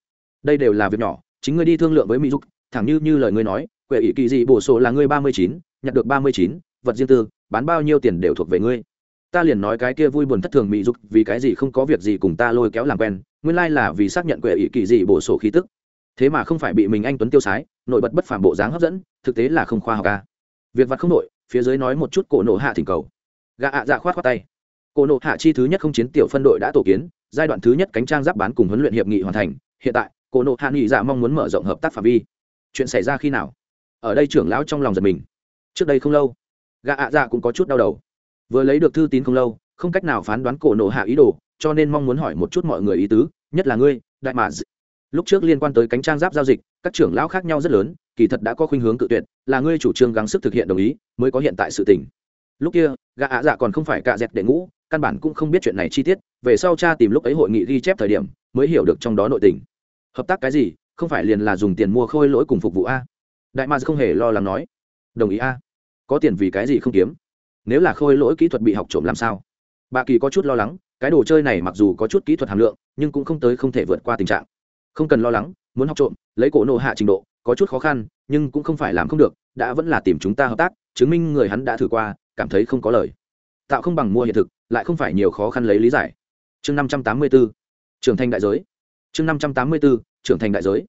Đây đều là việc nhỏ, chính ngươi đi thương lượng với mỹ dục, thẳng như như lời ngươi nói, quệ ỷ kỳ dị bổ sổ là ngươi ba mươi chín, nhặt được ba mươi chín, vật riêng tư, bán bao nhiêu tiền đều thuộc về ngươi ta liền nói cái kia vui buồn thất thường mỹ dục, vì cái gì không có việc gì cùng ta lôi kéo làm quen, nguyên lai là vì xác nhận quệ ỷ kỳ dị bổ sổ khí tức. Thế mà không phải bị mình anh tuấn tiêu sái nổi bật bất phản bộ dáng hấp dẫn, thực tế là không khoa học ca việc vặt không nội phía dưới nói một chút cổ nộ hạ thỉnh cầu. Gạ ạ dạ khoát khoát tay. Cổ nộ hạ chi thứ nhất không chiến tiểu phân đội đã tổ kiến, giai đoạn thứ nhất cánh trang giáp bán cùng huấn luyện hiệp nghị hoàn thành, hiện tại, cổ nộ hạ nghị dạ mong muốn mở rộng hợp tác phạm vi. Chuyện xảy ra khi nào? Ở đây trưởng lão trong lòng giật mình. Trước đây không lâu gạ ạ dạ cũng có chút đau đầu vừa lấy được thư tín không lâu, không cách nào phán đoán cổ nộ hạ ý đồ, cho nên mong muốn hỏi một chút mọi người ý tứ, nhất là ngươi, đại mà lúc trước liên quan tới cánh trang giáp giao dịch, các trưởng lão khác nhau rất lớn, kỳ thật đã có khuynh hướng tự tuyệt, là ngươi chủ trương gắng sức thực hiện đồng ý, mới có hiện tại sự tình. Lúc kia, gã ạ dạ còn không phải cạ dẹt để ngũ, căn bản cũng không biết chuyện này chi tiết, về sau cha tìm lúc ấy hội nghị ghi chép thời điểm, mới hiểu được trong đó nội tình. Hợp tác cái gì, không phải liền là dùng tiền mua khôi lỗi cùng phục vụ a. Đại mars không hề lo lắng nói. Đồng ý a. Có tiền vì cái gì không kiếm? Nếu là khôi lỗi kỹ thuật bị học trộm làm sao? Bà kỳ có chút lo lắng, cái đồ chơi này mặc dù có chút kỹ thuật hàm lượng, nhưng cũng không tới không thể vượt qua tình trạng. Không cần lo lắng, muốn học trộm, lấy cổ nộ hạ trình độ, có chút khó khăn, nhưng cũng không phải làm không được, đã vẫn là tìm chúng ta hợp tác, chứng minh người hắn đã thử qua, cảm thấy không có lời. Tạo không bằng mua hiện thực, lại không phải nhiều khó khăn lấy lý giải. Chương năm trăm tám mươi b ố trưởng thành đại giới. Chương năm trăm tám mươi b ố trưởng thành đại giới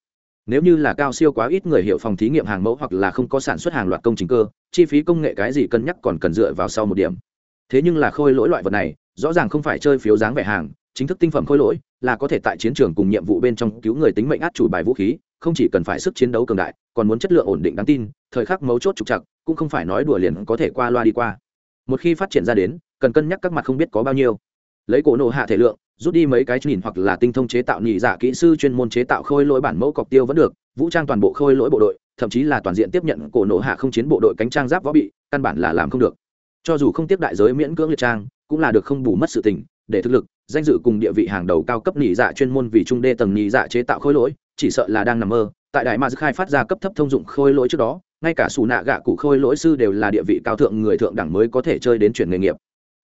nếu như là cao siêu quá ít người hiểu phòng thí nghiệm hàng mẫu hoặc là không có sản xuất hàng loạt công trình cơ, chi phí công nghệ cái gì cân nhắc còn cần dựa vào sau một điểm. Thế nhưng là khôi lỗi loại vật này, rõ ràng không phải chơi phiếu dáng vẻ hàng, chính thức tinh phẩm khôi lỗi, là có thể tại chiến trường cùng nhiệm vụ bên trong cứu người tính mệnh át chủ bài vũ khí, không chỉ cần phải sức chiến đấu cường đại, còn muốn chất lượng ổn định đáng tin, thời khắc mấu chốt trục chặt cũng không phải nói đùa liền có thể qua loa đi qua. Một khi phát triển ra đến, cần cân nhắc các mặt không biết có bao nhiêu. Lấy cổ nộ hạ thể lượng rút đi mấy cái nhìn hoặc là tinh thông chế tạo nhị giả kỹ sư chuyên môn chế tạo khôi lỗi bản mẫu cọc tiêu vẫn được, vũ trang toàn bộ khôi lỗi bộ đội, thậm chí là toàn diện tiếp nhận cổ nổ hạ không chiến bộ đội cánh trang giáp võ bị, căn bản là làm không được. Cho dù không tiếp đại giới miễn cưỡng liệt trang, cũng là được không bù mất sự tình, để thực lực, danh dự cùng địa vị hàng đầu cao cấp nhị dạ chuyên môn vì trung đê tầng nhị dạ chế tạo khôi lỗi, chỉ sợ là đang nằm mơ, tại đại ma khai phát ra cấp thấp thông dụng khôi lỗi trước đó, ngay cả xù nạ gạ cụ khôi lỗi sư đều là địa vị cao thượng người thượng đẳng mới có thể chơi đến chuyển nghề nghiệp.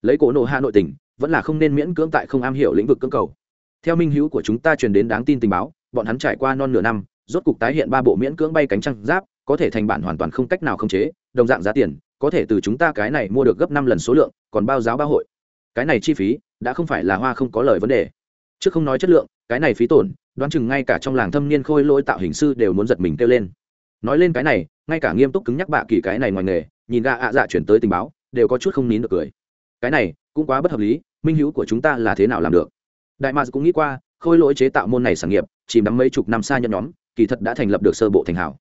Lấy cổ nổ hạ nội tình vẫn là không nên miễn cưỡng tại không am hiểu lĩnh vực cưỡng cầu. Theo minh hữu của chúng ta truyền đến đáng tin tình báo, bọn hắn trải qua non nửa năm, rốt cục tái hiện ba bộ miễn cưỡng bay cánh trăng giáp, có thể thành bản hoàn toàn không cách nào khống chế, đồng dạng giá tiền, có thể từ chúng ta cái này mua được gấp năm lần số lượng, còn bao giáo bao hội. Cái này chi phí, đã không phải là hoa không có lời vấn đề. Chứ không nói chất lượng, cái này phí tổn, đoán chừng ngay cả trong làng thâm niên khôi lỗi tạo hình sư đều muốn giật mình kêu lên. Nói lên cái này, ngay cả nghiêm túc cứng nhắc bạ kỳ cái này ngoài nghề, nhìn ra ạ dạ chuyển tới tình báo, đều có chút không nín được cười. Cái này cũng quá bất hợp lý, minh hữu của chúng ta là thế nào làm được? Đại mạc cũng nghĩ qua, khôi lỗi chế tạo môn này sản nghiệp, chìm đắm mấy chục năm xa nhân nhóm, kỳ thật đã thành lập được sơ bộ thành hảo.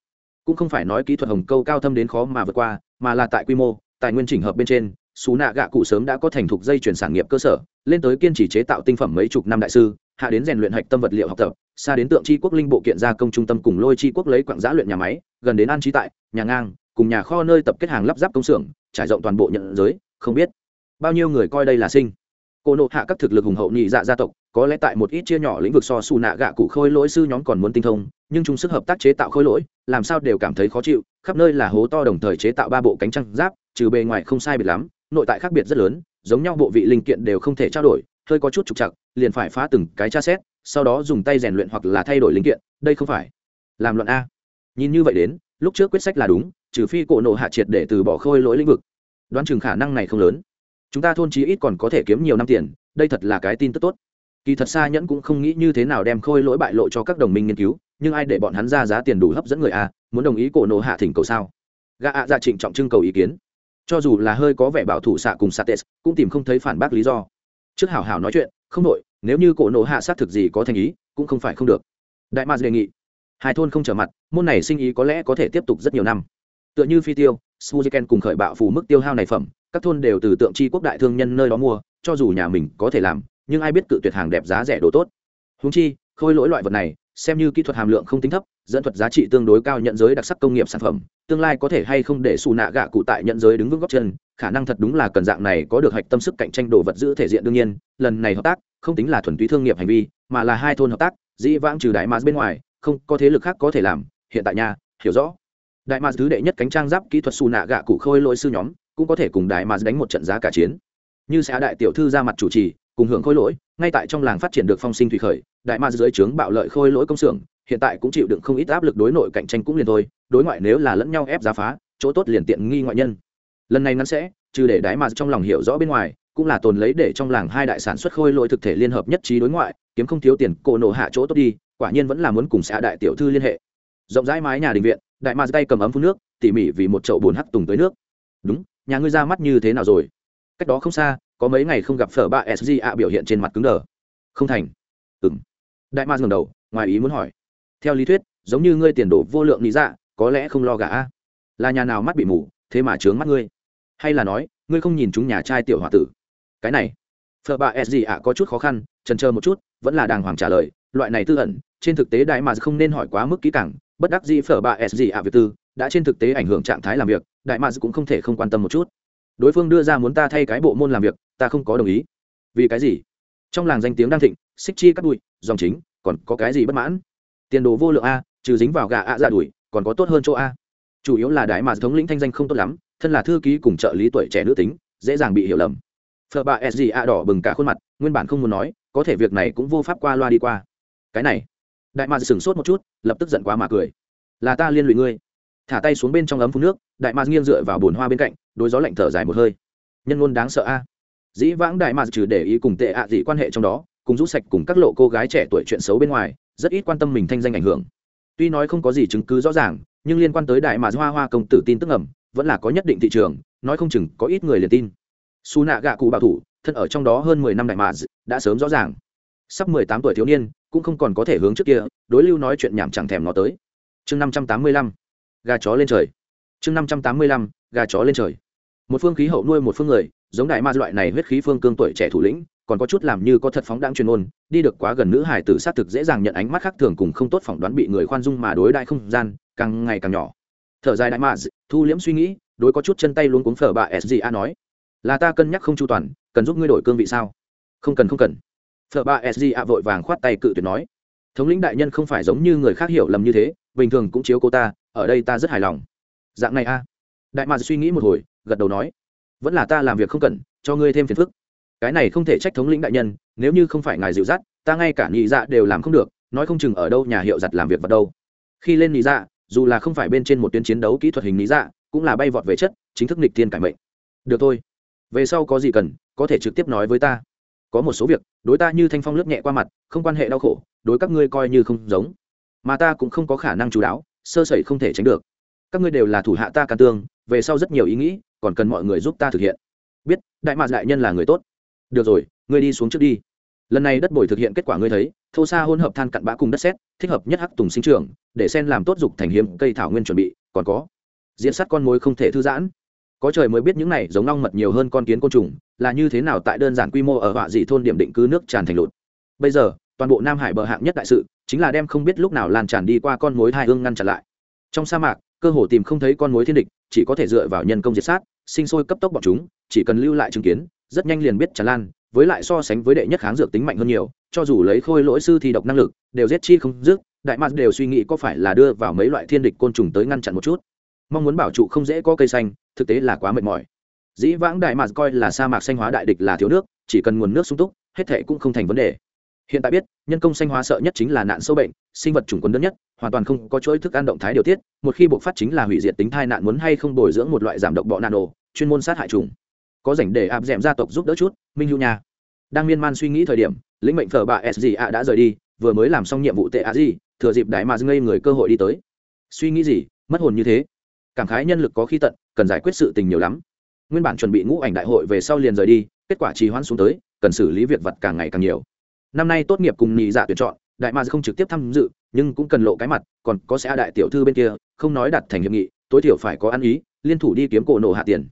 Cũng không phải nói kỹ thuật hồng câu cao thâm đến khó mà vượt qua, mà là tại quy mô, tài nguyên chỉnh hợp bên trên, xú nạ gạ cụ sớm đã có thành thục dây chuyển sản nghiệp cơ sở, lên tới kiên trì chế tạo tinh phẩm mấy chục năm đại sư, hạ đến rèn luyện hạch tâm vật liệu học tập, xa đến tượng tri quốc linh bộ kiện gia công trung tâm cùng lôi tri quốc lấy quảng giã luyện nhà máy, gần đến an trí tại, nhà ngang, cùng nhà kho nơi tập kết hàng lắp ráp công xưởng, trải rộng toàn bộ nhận giới, không biết bao nhiêu người coi đây là sinh. Cô nộ hạ các thực lực hùng hậu nhị dạ gia tộc, có lẽ tại một ít chia nhỏ lĩnh vực so xù nạ gạ cụ khôi lỗi sư nhóm còn muốn tinh thông, nhưng chung sức hợp tác chế tạo khôi lỗi, làm sao đều cảm thấy khó chịu, khắp nơi là hố to đồng thời chế tạo ba bộ cánh trăng giáp, trừ bề ngoài không sai biệt lắm, nội tại khác biệt rất lớn, giống nhau bộ vị linh kiện đều không thể trao đổi, hơi có chút trục chặt liền phải phá từng cái tra xét, sau đó dùng tay rèn luyện hoặc là thay đổi linh kiện, đây không phải làm luận a. Nhìn như vậy đến, lúc trước quyết sách là đúng, trừ phi cổ nộ hạ triệt để từ bỏ khôi lỗi lĩnh vực. Đoán chừng khả năng này không lớn chúng ta thôn chí ít còn có thể kiếm nhiều năm tiền, đây thật là cái tin tức tốt. Kỳ thật xa nhẫn cũng không nghĩ như thế nào đem khôi lỗi bại lộ cho các đồng minh nghiên cứu, nhưng ai để bọn hắn ra giá tiền đủ hấp dẫn người a, muốn đồng ý cổ nộ hạ thỉnh cầu sao? Gã ạ ra trịnh trọng trưng cầu ý kiến. Cho dù là hơi có vẻ bảo thủ xạ cùng sates cũng tìm không thấy phản bác lý do. Trước hảo hảo nói chuyện, không đội nếu như cổ nộ hạ xác thực gì có thành ý, cũng không phải không được. Đại mars đề nghị. Hai thôn không trở mặt, môn này sinh ý có lẽ có thể tiếp tục rất nhiều năm. Tựa như phi tiêu suzuken cùng khởi bạo phù mức tiêu hao này phẩm, các thôn đều từ tượng chi quốc đại thương nhân nơi đó mua, cho dù nhà mình có thể làm, nhưng ai biết cự tuyệt hàng đẹp giá rẻ đồ tốt. Húng chi, khôi lỗi loại vật này, xem như kỹ thuật hàm lượng không tính thấp, dẫn thuật giá trị tương đối cao nhận giới đặc sắc công nghiệp sản phẩm, tương lai có thể hay không để xù nạ gạ cụ tại nhận giới đứng vững góc chân, khả năng thật đúng là cần dạng này có được hạch tâm sức cạnh tranh đồ vật giữ thể diện đương nhiên, lần này hợp tác, không tính là thuần túy thương nghiệp hành vi, mà là hai thôn hợp tác, dĩ vãng trừ đại mars bên ngoài, không có thế lực khác có thể làm, hiện tại nhà hiểu rõ đại mạc thứ đệ nhất cánh trang giáp kỹ thuật xù nạ gạ cụ khôi lỗi sư nhóm, cũng có thể cùng đại mạc đánh một trận giá cả chiến. Như xã đại tiểu thư ra mặt chủ trì, cùng hưởng khôi lỗi, ngay tại trong làng phát triển được phong sinh thủy khởi, đại mạc dưới trướng bạo lợi khôi lỗi công xưởng, hiện tại cũng chịu đựng không ít áp lực đối nội cạnh tranh cũng liền thôi, đối ngoại nếu là lẫn nhau ép giá phá, chỗ tốt liền tiện nghi ngoại nhân. Lần này ngắn sẽ, trừ để đái mạc trong lòng hiểu rõ bên ngoài, cũng là tồn lấy để trong làng hai đại sản xuất khôi lỗi thực thể liên hợp nhất trí đối ngoại, kiếm không thiếu tiền, cổ nổ hạ chỗ tốt đi, quả nhiên vẫn là muốn cùng xã đại tiểu thư liên hệ. Rộng rãi mái nhà đình viện đại ma tay cầm ấm phun nước, tỉ mỉ vì một chậu bùn hắt tùng tới nước. Đúng, nhà ngươi ra mắt như thế nào rồi? Cách đó không xa, có mấy ngày không gặp phở ba sg ạ biểu hiện trên mặt cứng đờ. Không thành. Ừng đại ma ngầm đầu, ngoài ý muốn hỏi. Theo lý thuyết, giống như ngươi tiền đồ vô lượng lý dạ có lẽ không lo gà a. Là nhà nào mắt bị mù, thế mà trướng mắt ngươi? Hay là nói, ngươi không nhìn chúng nhà trai tiểu h o a tử? Cái này. Phở bà s gì ạ có chút khó khăn trần chờ một chút, vẫn là đàng hoàng trả lời, loại này tư ẩn, trên thực tế đại mà không nên hỏi quá mức kỹ càng bất đắc dĩ phở bà s gì ạ việc tư, đã trên thực tế ảnh hưởng trạng thái làm việc, đại mà cũng không thể không quan tâm một chút. Đối phương đưa ra muốn ta thay cái bộ môn làm việc, ta không có đồng ý. Vì cái gì? Trong làng danh tiếng đang thịnh xích chi cắt bụi, dòng chính, còn có cái gì bất mãn? Tiền đồ vô lượng a, trừ dính vào gà ạ ra đuổi, còn có tốt hơn chỗ a. Chủ yếu là đại mà thống lĩnh thanh danh không tốt lắm, thân là thư ký cùng trợ lý tuổi trẻ nữ tính, dễ dàng bị hiểu lầm. Phở bà s ạ đỏ bừng cả khuôn mặt, nguyên bản không muốn nói, có thể việc này cũng vô pháp qua loa đi qua. Cái này đại ma sửng sốt một chút, lập tức giận quá mà cười. Là ta liên lụy ngươi. Thả tay xuống bên trong ấm phun nước, đại ma nghiêng dựa vào bồn hoa bên cạnh đôi gió lạnh thở dài một hơi. Nhân luôn đáng sợ a. Dĩ vãng đại ma trừ để ý cùng tệ ạ à gì quan hệ trong đó, cùng rũ sạch cùng các lộ cô gái trẻ tuổi chuyện xấu bên ngoài, rất ít quan tâm mình thanh danh ảnh hưởng. Tuy nói không có gì chứng cứ rõ ràng, nhưng liên quan tới đại mà hoa hoa công tử tin tức ẩm vẫn là có nhất định thị trường, nói không chừng có ít người liền tin. Su nạ gạ cụ bảo thủ, thân ở trong đó hơn mười năm đại mà đã sớm rõ ràng. Sắp mười tám tuổi thiếu niên cũng không còn có thể hướng trước kia, đối lưu nói chuyện nhảm chẳng thèm nó tới. Chương năm trăm tám mươi lăm, gà chó lên trời. Chương năm trăm tám mươi lăm, gà chó lên trời. Một phương khí hậu nuôi một phương người, giống đại ma loại này huyết khí phương cương tuổi trẻ thủ lĩnh, còn có chút làm như có thật phóng đáng truyền ôn, đi được quá gần nữ hải tử sát thực dễ dàng nhận ánh mắt khác thường cùng không tốt phỏng đoán bị người khoan dung mà đối đại không gian, càng ngày càng nhỏ. Thở dài đại ma, thu liễm suy nghĩ, đối có chút chân tay luôn cuống phở bà sga nói, là ta cân nhắc không chu toàn, cần giúp ngươi đổi cương vị sao? Không cần không cần phở sg ạ vội vàng khoát tay cự tuyệt nói, thống lĩnh đại nhân không phải giống như người khác hiểu lầm như thế, bình thường cũng chiếu cô ta, ở đây ta rất hài lòng. Dạng này a đại ma suy nghĩ một hồi, gật đầu nói, vẫn là ta làm việc không cần, cho ngươi thêm phiền phức. Cái này không thể trách thống lĩnh đại nhân, nếu như không phải ngài dịu dắt, ta ngay cả nhị dạ đều làm không được, nói không chừng ở đâu nhà hiệu giặt làm việc vào đâu. Khi lên nhị dạ dù là không phải bên trên một tuyến chiến đấu kỹ thuật hình nhị dạ cũng là bay vọt về chất, chính thức nịch tiên cải mệnh. Được thôi, về sau có gì cần, có thể trực tiếp nói với ta có một số việc, đối ta như thanh phong lướt nhẹ qua mặt, không quan hệ đau khổ, đối các ngươi coi như không giống. Mà ta cũng không có khả năng chú đáo, sơ sẩy không thể tránh được. Các ngươi đều là thủ hạ ta can tương, về sau rất nhiều ý nghĩ, còn cần mọi người giúp ta thực hiện. Biết, đại mạc đại nhân là người tốt. Được rồi, ngươi đi xuống trước đi. Lần này đất bồi thực hiện kết quả ngươi thấy, thô xa hỗn hợp than cặn bã cùng đất sét, thích hợp nhất hắc tùng sinh trưởng, để sen làm tốt dục thành hiếm, cây thảo nguyên chuẩn bị, còn có. Diễn sát con mối không thể thư giãn. Có trời mới biết những này giống ong mật nhiều hơn con kiến côn trùng là như thế nào tại đơn giản quy mô ở họa dị thôn điểm định cư nước tràn thành lụt. Bây giờ, toàn bộ nam hải bờ hạng nhất đại sự, chính là đem không biết lúc nào lan tràn đi qua con mối hai hương ngăn chặn lại. Trong sa mạc, cơ hồ tìm không thấy con mối thiên địch, chỉ có thể dựa vào nhân công diệt sát, sinh sôi cấp tốc bọn chúng, chỉ cần lưu lại chứng kiến, rất nhanh liền biết tràn lan, với lại so sánh với đệ nhất kháng dược tính mạnh hơn nhiều, cho dù lấy khôi lỗi sư thi độc năng lực, đều giết chi không dứt, đại mạc đều suy nghĩ có phải là đưa vào mấy loại thiên địch côn trùng tới ngăn chặn một chút. Mong muốn bảo trụ không dễ có cây xanh, thực tế là quá mệt mỏi dĩ vãng đại mạc coi là sa mạc xanh hóa đại địch là thiếu nước, chỉ cần nguồn nước sung túc, hết thệ cũng không thành vấn đề. Hiện tại biết, nhân công xanh hóa sợ nhất chính là nạn sâu bệnh, sinh vật chủng quân đơn nhất, hoàn toàn không có chuỗi thức ăn động thái điều tiết, một khi buộc phát chính là hủy diệt tính thai nạn muốn hay không bồi dưỡng một loại giảm độc bọ nano, chuyên môn sát hại trùng có rảnh để áp d gia tộc giúp đỡ chút, minh hữu nhà đang miên man suy nghĩ thời điểm, lĩnh mệnh phở bà s gì ạ đã rời đi, vừa mới làm xong nhiệm vụ tệ ạ gì, thừa dịp đại mà ngây người cơ hội đi tới. Suy nghĩ gì, mất hồn như thế. Cảm khái nhân lực có khi tận, cần giải quyết sự tình nhiều lắm nguyên bản chuẩn bị ngũ ảnh đại hội về sau liền rời đi, kết quả trì hoãn xuống tới, cần xử lý việc vật càng ngày càng nhiều. Năm nay tốt nghiệp cùng nhị dạ tuyển chọn, đại ma không trực tiếp tham dự, nhưng cũng cần lộ cái mặt, còn có sẽ đại tiểu thư bên kia, không nói đặt thành hiệp nghị, tối thiểu phải có ăn ý, liên thủ đi kiếm cổ nổ hạ tiền.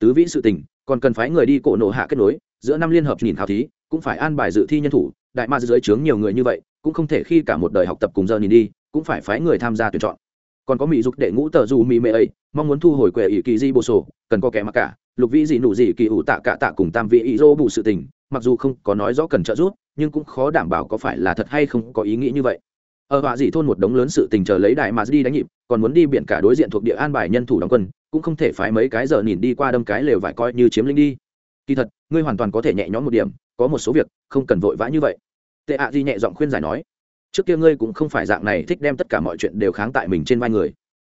Tứ vĩ sự tình, còn cần phái người đi cổ nổ hạ kết nối, giữa năm liên hợp nhìn khảo thí, cũng phải an bài dự thi nhân thủ, đại ma dưới trướng nhiều người như vậy, cũng không thể khi cả một đời học tập cùng giờ nhìn đi, cũng phải phái người tham gia tuyển chọn. Còn có mỹ dục đệ ngũ tờ dù mỹ mê ấy, mong muốn thu hồi quệ ỷ kỳ di bộ sổ, cần có kẻ mặc cả lục vĩ gì nụ gì kỳ ủ tạ cả tạ cùng tam vị ý dô bù sự tình, mặc dù không có nói rõ cần trợ giúp, nhưng cũng khó đảm bảo có phải là thật hay không có ý nghĩ như vậy. Ở họa dị thôn một đống lớn sự tình chờ lấy đại mà đi đánh nhịp, còn muốn đi biển cả đối diện thuộc địa an bài nhân thủ đóng quân, cũng không thể phái mấy cái giờ nhìn đi qua đâm cái lều vải coi như chiếm lĩnh đi. Kỳ thật, ngươi hoàn toàn có thể nhẹ nhõm một điểm, có một số việc, không cần vội vã như vậy. Tệ ạ à di nhẹ giọng khuyên giải nói, trước kia ngươi cũng không phải dạng này thích đem tất cả mọi chuyện đều kháng tại mình trên vai người.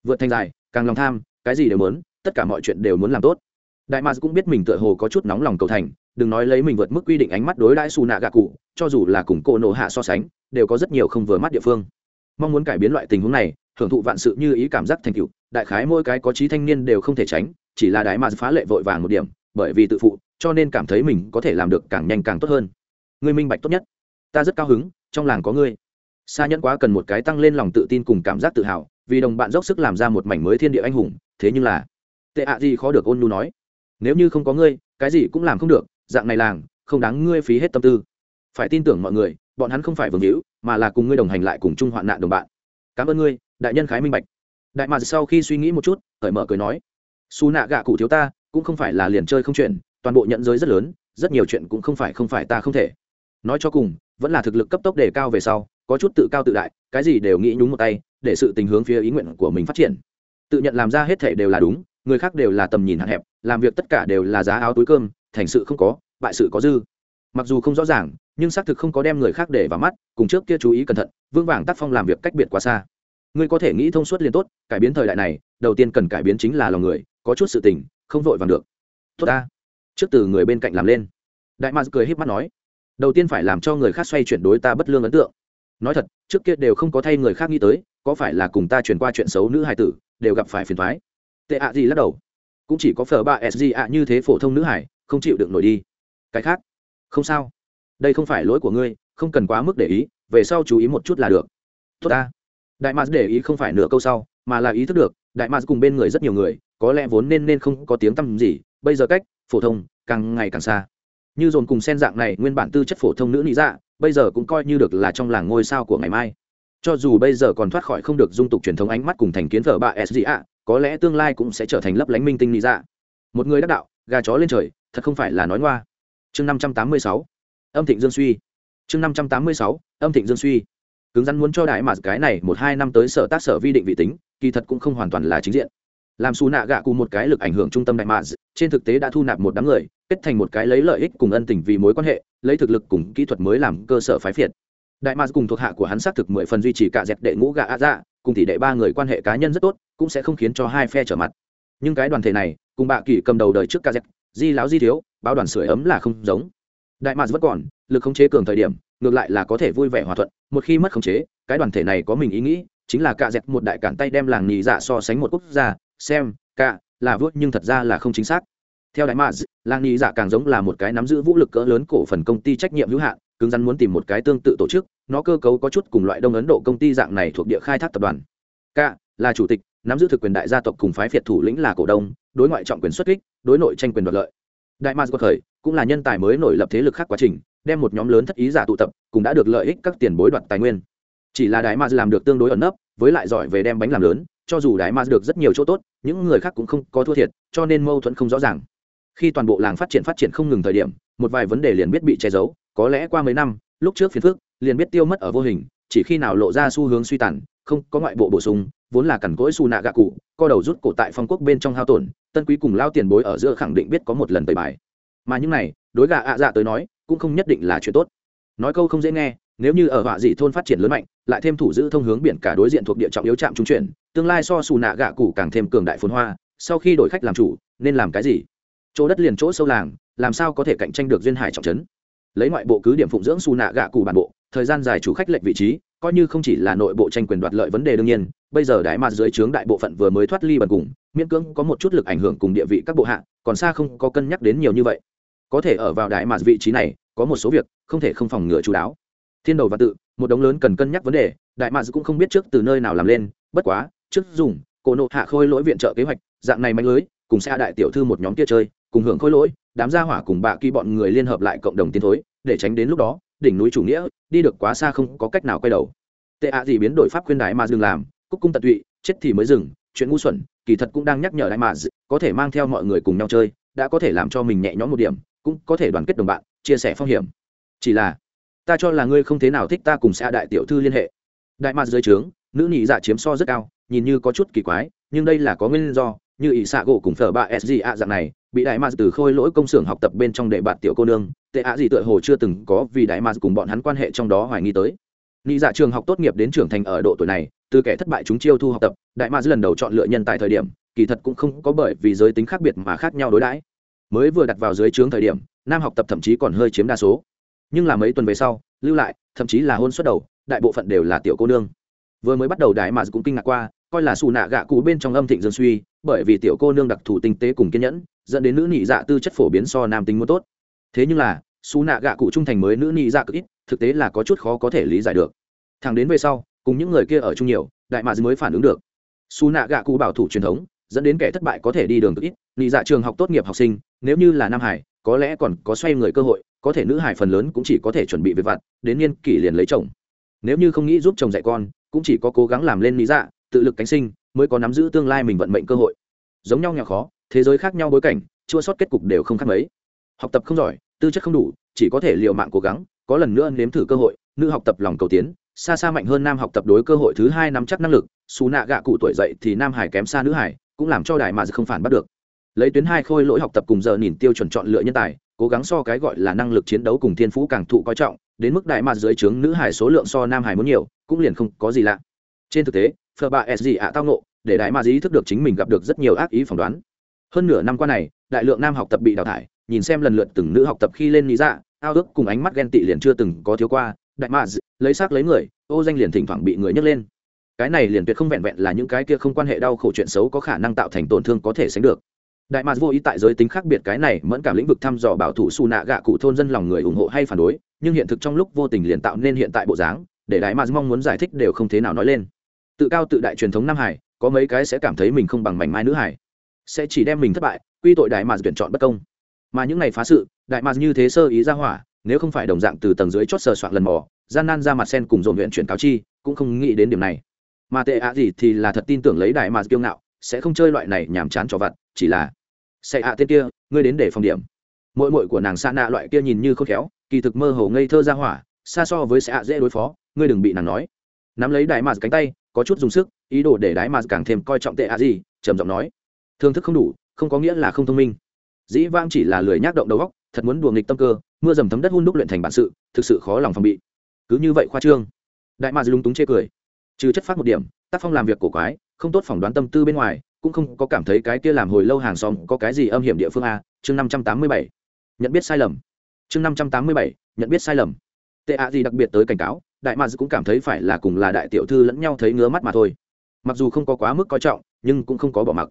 Vượt thành dài, càng lòng tham, cái gì đều muốn, tất cả mọi chuyện đều muốn làm tốt đại mads cũng biết mình tựa hồ có chút nóng lòng cầu thành, đừng nói lấy mình vượt mức quy định ánh mắt đối đãi xù nạ gạ cụ cho dù là cùng cô nổ hạ so sánh, đều có rất nhiều không vừa mắt địa phương. Mong muốn cải biến loại tình huống này, hưởng thụ vạn sự như ý cảm giác thành tựu, đại khái mỗi cái có trí thanh niên đều không thể tránh, chỉ là đại mads phá lệ vội vàng một điểm, bởi vì tự phụ, cho nên cảm thấy mình có thể làm được càng nhanh càng tốt hơn. Ngươi minh bạch tốt nhất. Ta rất cao hứng, trong làng có ngươi. Xa nhẫn quá cần một cái tăng lên lòng tự tin cùng cảm giác tự hào, vì đồng bạn dốc sức làm ra một mảnh mới thiên địa anh hùng, thế nhưng là, tệ ạ gì khó được ôn nhu nói nếu như không có ngươi, cái gì cũng làm không được, dạng này làng, không đáng ngươi phí hết tâm tư. Phải tin tưởng mọi người, bọn hắn không phải vương hữu, mà là cùng ngươi đồng hành lại cùng chung hoạn nạn đồng bạn. Cảm ơn ngươi, đại nhân khái minh bạch. Đại mà sau khi suy nghĩ một chút, cởi mở cười nói xù nạ gạ cụ thiếu ta, cũng không phải là liền chơi không chuyện, toàn bộ nhận giới rất lớn, rất nhiều chuyện cũng không phải không phải ta không thể. Nói cho cùng, vẫn là thực lực cấp tốc đề cao về sau, có chút tự cao tự đại, cái gì đều nghĩ nhúng một tay, để sự tình hướng phía ý nguyện của mình phát triển. Tự nhận làm ra hết thể đều là đúng người khác đều là tầm nhìn hạn hẹp, làm việc tất cả đều là giá áo túi cơm, thành sự không có, bại sự có dư. Mặc dù không rõ ràng, nhưng xác thực không có đem người khác để vào mắt, cùng trước kia chú ý cẩn thận vương vàng tác phong làm việc cách biệt quá xa. Ngươi có thể nghĩ thông suốt liền tốt, cải biến thời đại này, đầu tiên cần cải biến chính là lòng người, có chút sự tình, không vội vàng được. Tốt ta. Trước từ người bên cạnh làm lên. Đại mạc cười híp mắt nói, đầu tiên phải làm cho người khác xoay chuyển đối ta bất lương ấn tượng. Nói thật, trước kia đều không có thay người khác nghĩ tới, có phải là cùng ta chuyển qua chuyện xấu nữ hài tử, đều gặp phải phiền thoái tệ ạ gì lắc đầu. Cũng chỉ có phở ba sg ạ như thế phổ thông nữ hải, không chịu được nổi đi. Cái khác? Không sao. Đây không phải lỗi của ngươi, không cần quá mức để ý, về sau chú ý một chút là được. Tốt ta. Đại mars để ý không phải nửa câu sau, mà là ý thức được, đại mars cùng bên người rất nhiều người, có lẽ vốn nên nên không có tiếng tăm gì, bây giờ cách, phổ thông, càng ngày càng xa. Như dồn cùng sen dạng này, nguyên bản tư chất phổ thông nữ lý dạ bây giờ cũng coi như được là trong làng ngôi sao của ngày mai. Cho dù bây giờ còn thoát khỏi không được dung tục truyền thống ánh mắt cùng thành kiến phở bà s ạ có lẽ tương lai cũng sẽ trở thành lấp lánh minh tinh lý dạ một người đắc đạo, gà chó lên trời, thật không phải là nói ngoa. Chương năm trăm tám mươi sáu, âm thịnh dương suy. Chương năm trăm tám mươi sáu, âm thịnh dương suy. Cứng rắn muốn cho đại mà cái này một hai năm tới sở tác sở vi định vị tính, kỳ thật cũng không hoàn toàn là chính diện. Làm xù nạ gạ cùng một cái lực ảnh hưởng trung tâm đại mà, trên thực tế đã thu nạp một đám người, kết thành một cái lấy lợi ích cùng ân tình vì mối quan hệ, lấy thực lực cùng kỹ thuật mới làm cơ sở phái phiệt. Đại mars cùng thuộc hạ của hắn xác thực mười phần duy trì cả dẹp đệ ngũ gạ ạ dạ cùng tỷ đệ ba người quan hệ cá nhân rất tốt cũng sẽ không khiến cho hai phe trở mặt. Nhưng cái đoàn thể này, cùng bạ kỷ cầm đầu đời trước ca di láo di thiếu, báo đoàn sưởi ấm là không giống. Đại mạc vẫn còn, lực khống chế cường thời điểm, ngược lại là có thể vui vẻ hòa thuận, một khi mất khống chế, cái đoàn thể này có mình ý nghĩ, chính là cạ dẹt một đại cản tay đem làng nhì dạ so sánh một quốc gia, xem cạ là vuốt nhưng thật ra là không chính xác. Theo đại mạc làng nhì dạ càng giống là một cái nắm giữ vũ lực cỡ lớn cổ phần công ty trách nhiệm hữu hạn, cứng rắn muốn tìm một cái tương tự tổ chức, nó cơ cấu có chút cùng loại đông ấn độ công ty dạng này thuộc địa khai thác tập đoàn. K là chủ tịch nắm giữ thực quyền đại gia tộc cùng phái phiệt thủ lĩnh là cổ đông, đối ngoại trọng quyền xuất kích, đối nội tranh quyền đoạt lợi. Đại mars có khởi, cũng là nhân tài mới nổi lập thế lực khác quá trình, đem một nhóm lớn thất ý giả tụ tập, cũng đã được lợi ích các tiền bối đoạt tài nguyên. Chỉ là đại mars làm được tương đối ẩn nấp, với lại giỏi về đem bánh làm lớn, cho dù đại mars được rất nhiều chỗ tốt, những người khác cũng không có thua thiệt, cho nên mâu thuẫn không rõ ràng. Khi toàn bộ làng phát triển phát triển không ngừng thời điểm, một vài vấn đề liền biết bị che giấu, có lẽ qua mấy năm, lúc trước phiền phước liền biết tiêu mất ở vô hình, chỉ khi nào lộ ra xu hướng suy tàn, không có ngoại bộ bổ sung vốn là cằn cỗi xù nạ gạ cụ, co đầu rút cổ tại phong quốc bên trong hao tổn, tân quý cùng lao tiền bối ở giữa khẳng định biết có một lần tời bài. Mà những này, đối gà ạ dạ tới nói, cũng không nhất định là chuyện tốt. Nói câu không dễ nghe, nếu như ở họa dị thôn phát triển lớn mạnh, lại thêm thủ giữ thông hướng biển cả đối diện thuộc địa trọng yếu trạm trung chuyển, tương lai so xù nạ gạ cụ càng thêm cường đại phồn hoa, sau khi đổi khách làm chủ, nên làm cái gì? Chỗ đất liền chỗ sâu làng, làm sao có thể cạnh tranh được duyên hải trọng trấn? Lấy ngoại bộ cứ điểm phụng dưỡng xù nạ gạ cụ bản bộ, thời gian dài chủ khách lệnh vị trí coi như không chỉ là nội bộ tranh quyền đoạt lợi vấn đề đương nhiên, bây giờ đại mạt dưới trướng đại bộ phận vừa mới thoát ly bần cùng, miễn cưỡng có một chút lực ảnh hưởng cùng địa vị các bộ hạ, còn xa không có cân nhắc đến nhiều như vậy. Có thể ở vào đại mạt vị trí này, có một số việc, không thể không phòng ngừa chú đáo. Thiên đầu và tự, một đống lớn cần cân nhắc vấn đề, đại mạt cũng không biết trước từ nơi nào làm lên, bất quá, trước dùng, cổ nộ hạ khôi lỗi viện trợ kế hoạch, dạng này mạnh lưới, cùng xe đại tiểu thư một nhóm kia chơi, cùng hưởng khôi lỗi, đám gia hỏa cùng bạ kỳ bọn người liên hợp lại cộng đồng tiến thối, để tránh đến lúc đó đỉnh núi chủ nghĩa, đi được quá xa không có cách nào quay đầu. Tệ ạ gì biến đổi pháp khuyên đại mà dừng làm, cúc cung tận tụy, chết thì mới dừng, chuyện ngu xuẩn, kỳ thật cũng đang nhắc nhở đại mà có thể mang theo mọi người cùng nhau chơi, đã có thể làm cho mình nhẹ nhõm một điểm, cũng có thể đoàn kết đồng bạn, chia sẻ phong hiểm. Chỉ là, ta cho là ngươi không thế nào thích ta cùng xã đại tiểu thư liên hệ. Đại mà dưới trướng, nữ nhị dạ chiếm so rất cao, nhìn như có chút kỳ quái, nhưng đây là có nguyên do, như ỷ xạ gỗ cùng phở ba sg ạ dạng này bị đại ma từ khôi lỗi công xưởng học tập bên trong đệ bạt tiểu cô nương, tệ ạ gì tựa hồ chưa từng có vì đại ma cùng bọn hắn quan hệ trong đó hoài nghi tới. Nghĩ dạ trường học tốt nghiệp đến trưởng thành ở độ tuổi này, từ kẻ thất bại chúng chiêu thu học tập, đại ma lần đầu chọn lựa nhân tài thời điểm, kỳ thật cũng không có bởi vì giới tính khác biệt mà khác nhau đối đãi. Mới vừa đặt vào dưới trướng thời điểm, nam học tập thậm chí còn hơi chiếm đa số. Nhưng là mấy tuần về sau, lưu lại, thậm chí là hôn xuất đầu, đại bộ phận đều là tiểu cô nương vừa mới bắt đầu đại mà cũng kinh ngạc qua, coi là xù nạ gạ cụ bên trong âm thịnh dương suy, bởi vì tiểu cô nương đặc thù tinh tế cùng kiên nhẫn, dẫn đến nữ nhị dạ tư chất phổ biến so nam tính muốn tốt. Thế nhưng là, xù nạ gạ cụ trung thành mới nữ nhị dạ cực ít, thực tế là có chút khó có thể lý giải được. Thằng đến về sau, cùng những người kia ở chung nhiều, đại mà mới phản ứng được. Xù nạ gạ cụ bảo thủ truyền thống, dẫn đến kẻ thất bại có thể đi đường cực ít, nhị dạ trường học tốt nghiệp học sinh, nếu như là nam hải, có lẽ còn có xoay người cơ hội, có thể nữ hải phần lớn cũng chỉ có thể chuẩn bị việc vặt, đến niên kỷ liền lấy chồng. Nếu như không nghĩ giúp chồng dạy con cũng chỉ có cố gắng làm lên lý dạ tự lực cánh sinh, mới có nắm giữ tương lai mình vận mệnh cơ hội. Giống nhau nghèo khó, thế giới khác nhau bối cảnh, chua sót kết cục đều không khác mấy. Học tập không giỏi, tư chất không đủ, chỉ có thể l i ề u mạng cố gắng, có lần nữa nếm thử cơ hội, nữ học tập lòng cầu tiến, xa xa mạnh hơn nam học tập đối cơ hội thứ hai nắm chắc năng lực, xù nạ gạ cụ tuổi dậy thì nam hải kém xa nữ hải, cũng làm cho đại mà không phản bắt được. Lấy tuyến hai khôi lỗi học tập cùng giờ nhìn tiêu chuẩn chọn lựa nhân tài, cố gắng so cái gọi là năng lực chiến đấu cùng thiên phú càng thụ coi trọng, đến mức đại mà dưới trướng nữ hải số lượng so nam hải muốn nhiều cũng liền không có gì lạ. Trên thực tế phờ bà s gì ạ tao nộ để đại ma dí thức được chính mình gặp được rất nhiều ác ý phỏng đoán. Hơn nửa năm qua này, đại lượng nam học tập bị đào thải, nhìn xem lần lượt từng nữ học tập khi lên lý dạ ao ước cùng ánh mắt ghen tị liền chưa từng có thiếu qua, đại mà lấy xác lấy người, ô danh liền thỉnh thoảng bị người nhấc lên. Cái này liền tuyệt không vẹn vẹn là những cái kia không quan hệ đau khổ chuyện xấu có khả năng tạo thành tổn thương có thể sánh được. Đại mạc vô ý tại giới tính khác biệt cái này mẫn cảm lĩnh vực thăm dò bảo thủ xù nạ gạ cụ thôn dân lòng người ủng hộ hay phản đối, nhưng hiện thực trong lúc vô tình liền tạo nên hiện tại bộ dáng để đại mạc mong muốn giải thích đều không thế nào nói lên. Tự cao tự đại truyền thống nam hải, có mấy cái sẽ cảm thấy mình không bằng mảnh mai nữ hải. Sẽ chỉ đem mình thất bại, quy tội đại mạc tuyển chọn bất công. Mà những ngày phá sự, đại mạc như thế sơ ý ra hỏa, nếu không phải đồng dạng từ tầng dưới chót sờ soạn lần mò, gian nan ra mặt sen cùng dồn huyện chuyển cáo chi, cũng không nghĩ đến điểm này. Mà tệ ạ gì thì là thật tin tưởng lấy đại mạc kiêu ngạo, sẽ không chơi loại này nhàm chán cho vặt, chỉ là, sẽ ạ, tên kia, ngươi đến để phòng điểm. Mỗi mội của nàng xa nạ loại kia nhìn như khôn khéo, kỳ thực mơ hồ ngây thơ ra hỏa, xa so với sẽ ạ dễ đối phó ngươi đừng bị nàng nói. Nắm lấy đại mạt cánh tay, có chút dùng sức, ý đồ để đại mạt càng thêm coi trọng tệ a gì trầm giọng nói. Thương thức không đủ, không có nghĩa là không thông minh. Dĩ vang chỉ là lười nhác động đầu góc thật muốn đùa nghịch tâm cơ, mưa dầm thấm đất hun đúc luyện thành bản sự, thực sự khó lòng phòng bị. Cứ như vậy khoa trương. Đại mạt lúng túng chê cười. Trừ chất phát một điểm, tác phong làm việc cổ quái, không tốt phỏng đoán tâm tư bên ngoài, cũng không có cảm thấy cái kia làm hồi lâu hàng xóm có cái gì âm hiểm địa phương a, chương năm trăm tám mươi bảy. Nhận biết sai lầm. Chương năm trăm tám mươi bảy, nhận biết sai lầm. Tệ ạ gì đặc biệt tới cảnh cáo đại mads cũng cảm thấy phải là cùng là đại tiểu thư lẫn nhau thấy ngứa mắt mà thôi. Mặc dù không có quá mức coi trọng, nhưng cũng không có bỏ mặc.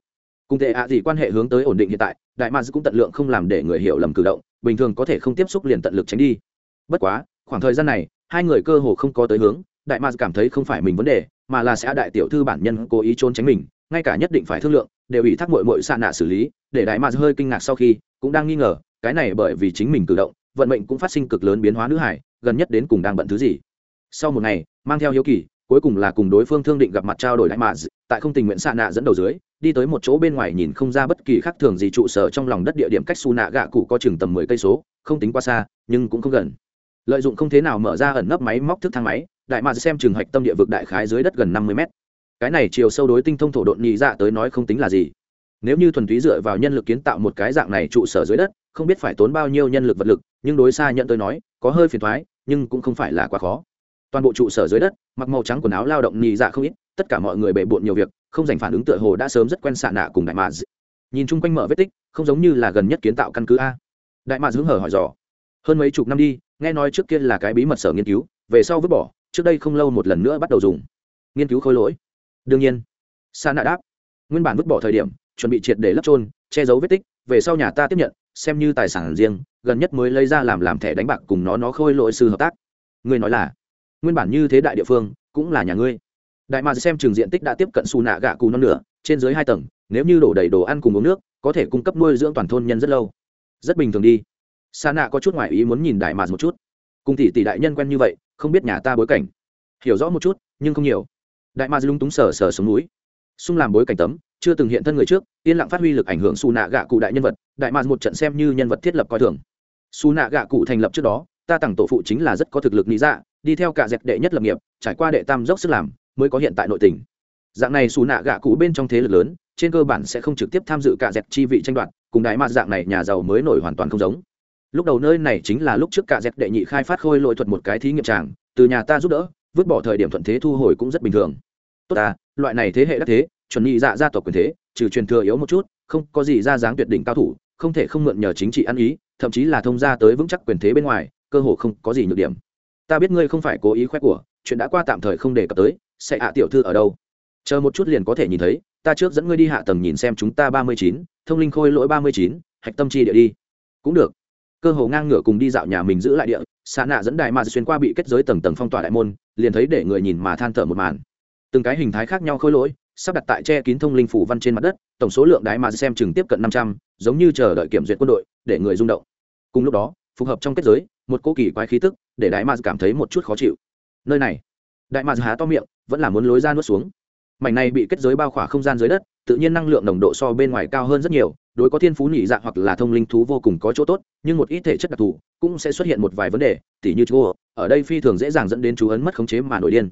Cùng tệ ạ gì quan hệ hướng tới ổn định hiện tại, đại mads cũng tận lượng không làm để người hiểu lầm cử động, bình thường có thể không tiếp xúc liền tận lực tránh đi. Bất quá, khoảng thời gian này, hai người cơ hồ không có tới hướng, đại mads cảm thấy không phải mình vấn đề, mà là sẽ đại tiểu thư bản nhân cố ý trốn tránh mình, ngay cả nhất định phải thương lượng, đều bị thác mội mội xạ nạ xử lý, để đại mads hơi kinh ngạc sau khi, cũng đang nghi ngờ, cái này bởi vì chính mình cử động, vận mệnh cũng phát sinh cực lớn biến hóa nữ hải, gần nhất đến cùng đang bận thứ gì sau một ngày, mang theo hiếu kỳ, cuối cùng là cùng đối phương thương định gặp mặt trao đổi đại mạ tại không tình nguyện xạ nạ dẫn đầu dưới, đi tới một chỗ bên ngoài nhìn không ra bất kỳ khác thường gì trụ sở trong lòng đất địa điểm cách su nạ gạ cụ có chừng tầm mười cây số, không tính qua xa, nhưng cũng không gần. Lợi dụng không thế nào mở ra ẩn nấp máy móc thức thang máy, đại mạ xem trường hạch tâm địa vực đại khái dưới đất gần năm mươi mét. Cái này chiều sâu đối tinh thông thổ độn nhị dạ tới nói không tính là gì. Nếu như thuần túy dựa vào nhân lực kiến tạo một cái dạng này trụ sở dưới đất, không biết phải tốn bao nhiêu nhân lực vật lực, nhưng đối xa nhận tới nói, có hơi phiền thoái, nhưng cũng không phải là quá khó toàn bộ trụ sở dưới đất, mặc màu trắng quần áo lao động nhì dạ không ít, tất cả mọi người bề bộn nhiều việc, không dành phản ứng tựa hồ đã sớm rất quen xạ nạ cùng đại mạ nhìn chung quanh mở vết tích, không giống như là gần nhất kiến tạo căn cứ a. Đại mạ hứng hở hỏi dò. Hơn mấy chục năm đi, nghe nói trước kia là cái bí mật sở nghiên cứu, về sau vứt bỏ, trước đây không lâu một lần nữa bắt đầu dùng. Nghiên cứu khôi lỗi. Đương nhiên. Sa nạ đáp. Nguyên bản vứt bỏ thời điểm, chuẩn bị triệt để lấp trôn che giấu vết tích, về sau nhà ta tiếp nhận, xem như tài sản riêng, gần nhất mới lấy ra làm làm thẻ đánh bạc cùng nó nó khôi lỗi sư hợp tác. Người nói là nguyên bản như thế đại địa phương cũng là nhà ngươi. Đại mà xem trường diện tích đã tiếp cận xù nạ gạ cù non nửa, trên dưới hai tầng, nếu như đổ đầy đồ ăn cùng uống nước, có thể cung cấp nuôi dưỡng toàn thôn nhân rất lâu. Rất bình thường đi. Sa nạ có chút ngoại ý muốn nhìn đại mà một chút. Cùng tỷ tỷ đại nhân quen như vậy, không biết nhà ta bối cảnh. Hiểu rõ một chút, nhưng không nhiều. Đại mà lung túng sờ sờ xuống núi. Xung làm bối cảnh tấm, chưa từng hiện thân người trước, yên lặng phát huy lực ảnh hưởng xù nạ gạ cụ đại nhân vật, đại mà một trận xem như nhân vật thiết lập coi thường. Xù nạ gạ cụ thành lập trước đó, ta tặng tổ phụ chính là rất có thực lực lý dạ đi theo cả dẹp đệ nhất lập nghiệp, trải qua đệ tam dốc sức làm, mới có hiện tại nội tình. Dạng này xù nạ gạ cụ bên trong thế lực lớn, trên cơ bản sẽ không trực tiếp tham dự cả dẹp chi vị tranh đoạt, cùng đại mạc dạng này nhà giàu mới nổi hoàn toàn không giống. Lúc đầu nơi này chính là lúc trước cả dẹp đệ nhị khai phát khôi lội thuật một cái thí nghiệm tràng, từ nhà ta giúp đỡ, vứt bỏ thời điểm thuận thế thu hồi cũng rất bình thường. Tốt à loại này thế hệ đắc thế, chuẩn nhị dạ gia tộc quyền thế, trừ truyền thừa yếu một chút, không có gì ra dáng tuyệt đỉnh cao thủ, không thể không mượn nhờ chính trị ăn ý, thậm chí là thông gia tới vững chắc quyền thế bên ngoài, cơ hồ không có gì nhược điểm ta biết ngươi không phải cố ý khoe của, chuyện đã qua tạm thời không đề cập tới, sẽ hạ tiểu thư ở đâu? Chờ một chút liền có thể nhìn thấy, ta trước dẫn ngươi đi hạ tầng nhìn xem chúng ta ba mươi chín, thông linh khôi lỗi ba mươi chín, hạch tâm chi địa đi. Cũng được. Cơ hồ ngang ngửa cùng đi dạo nhà mình giữ lại địa xa nạ dẫn đại mà xuyên qua bị kết giới tầng tầng phong tỏa đại môn, liền thấy để người nhìn mà than thở một màn. Từng cái hình thái khác nhau khôi lỗi, sắp đặt tại che kín thông linh phủ văn trên mặt đất, tổng số lượng đái mà xem chừng tiếp cận năm trăm, giống như chờ đợi kiểm duyệt quân đội, để người rung động. Cùng lúc đó phù hợp trong kết giới, một cô kỳ quái khí tức để đại mạc cảm thấy một chút khó chịu. Nơi này. Đại mạc há to miệng, vẫn là muốn lối ra nuốt xuống. Mảnh này bị kết giới bao khỏa không gian dưới đất, tự nhiên năng lượng nồng độ so bên ngoài cao hơn rất nhiều, đối có thiên phú nhị dạ hoặc là thông linh thú vô cùng có chỗ tốt, nhưng một ít thể chất đặc thù cũng sẽ xuất hiện một vài vấn đề, tỉ như chú ở đây phi thường dễ dàng dẫn đến chú ấn mất khống chế mà nổi điên.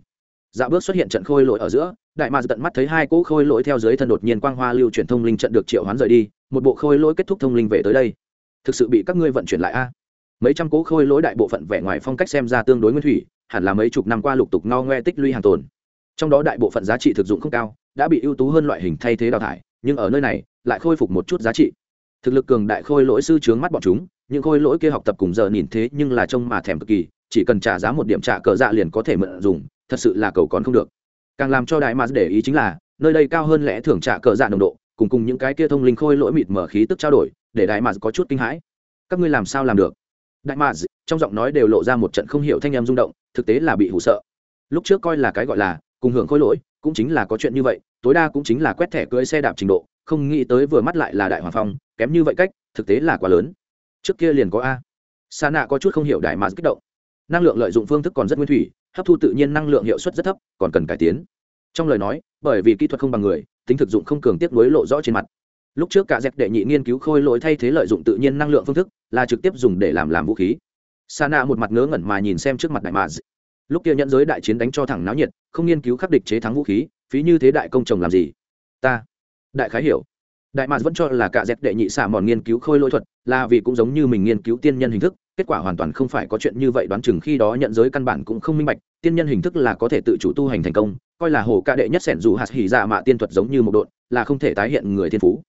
Dạ bước xuất hiện trận khôi lỗi ở giữa, đại mạc tận mắt thấy hai cỗ khôi lỗi theo dưới thân đột nhiên quang hoa lưu chuyển thông linh trận được triệu hoán rời đi, một bộ khôi lỗi kết thúc thông linh về tới đây. Thực sự bị các ngươi vận chuyển lại a? Mấy trăm cố khôi lỗi đại bộ phận vẻ ngoài phong cách xem ra tương đối nguyên thủy, hẳn là mấy chục năm qua lục tục ngao ngoe tích lũy hàng tồn. Trong đó đại bộ phận giá trị thực dụng không cao, đã bị ưu tú hơn loại hình thay thế đào thải, nhưng ở nơi này, lại khôi phục một chút giá trị. Thực lực cường đại khôi lỗi sư trướng mắt bọn chúng, những khôi lỗi kia học tập cùng giờ nhìn thế nhưng là trông mà thèm cực kỳ, chỉ cần trả giá một điểm trả cờ dạ liền có thể mượn dùng, thật sự là cầu còn không được. Càng làm cho đại mà để ý chính là, nơi đây cao hơn lẽ thưởng trả cờ dạ nồng độ, cùng cùng những cái kia thông linh khôi lỗi mịt mở khí tức trao đổi, để đại mà có chút kinh hãi. Các ngươi làm sao làm được? Đại mars trong giọng nói đều lộ ra một trận không hiểu thanh em rung động, thực tế là bị hụ sợ. Lúc trước coi là cái gọi là cùng hưởng khôi lỗi, cũng chính là có chuyện như vậy, tối đa cũng chính là quét thẻ cưỡi xe đạp trình độ, không nghĩ tới vừa mắt lại là đại hoàng phong, kém như vậy cách, thực tế là quá lớn. Trước kia liền có a. Sa nạ có chút không hiểu đại mà kích động. Năng lượng lợi dụng phương thức còn rất nguyên thủy, hấp thu tự nhiên năng lượng hiệu suất rất thấp, còn cần cải tiến. Trong lời nói, bởi vì kỹ thuật không bằng người, tính thực dụng không cường tiếp nối lộ rõ trên mặt lúc trước cả dẹp đệ nhị nghiên cứu khôi lỗi thay thế lợi dụng tự nhiên năng lượng phương thức, là trực tiếp dùng để làm làm vũ khí. Sa nạ một mặt ngớ ngẩn mà nhìn xem trước mặt đại mà lúc kia nhận giới đại chiến đánh cho thẳng náo nhiệt, không nghiên cứu khắc địch chế thắng vũ khí, phí như thế đại công chồng làm gì? Ta, đại khái hiểu. Đại mạc vẫn cho là cả dẹp đệ nhị xả mòn nghiên cứu khôi lỗi thuật, là vì cũng giống như mình nghiên cứu tiên nhân hình thức, kết quả hoàn toàn không phải có chuyện như vậy đoán chừng khi đó nhận giới căn bản cũng không minh bạch, tiên nhân hình thức là có thể tự chủ tu hành thành công, coi là hồ ca đệ nhất sẻn dù hạt hỉ dạ mạ tiên thuật giống như một độn, là không thể tái hiện người thiên phú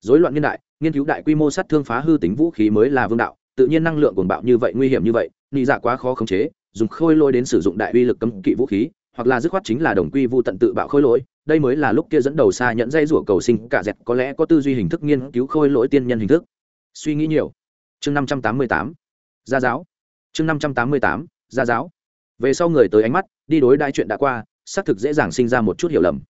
dối loạn niên đại, nghiên cứu đại quy mô sát thương phá hư tính vũ khí mới là vương đạo, tự nhiên năng lượng cuồng bạo như vậy, nguy hiểm như vậy, nị dạ quá khó khống chế, dùng khôi lỗi đến sử dụng đại uy lực cấm kỵ vũ khí, hoặc là dứt khoát chính là đồng quy vu tận tự bạo khôi lỗi, đây mới là lúc kia dẫn đầu xa nhận dây rủa cầu sinh, cả dẹt có lẽ có tư duy hình thức nghiên cứu khôi lỗi tiên nhân hình thức. Suy nghĩ nhiều. Chương năm trăm tám mươi tám. Gia giáo. Chương năm trăm tám mươi tám. Gia giáo. Về sau người tới ánh mắt, đi đối đại chuyện đã qua, xác thực dễ dàng sinh ra một chút hiểu lầm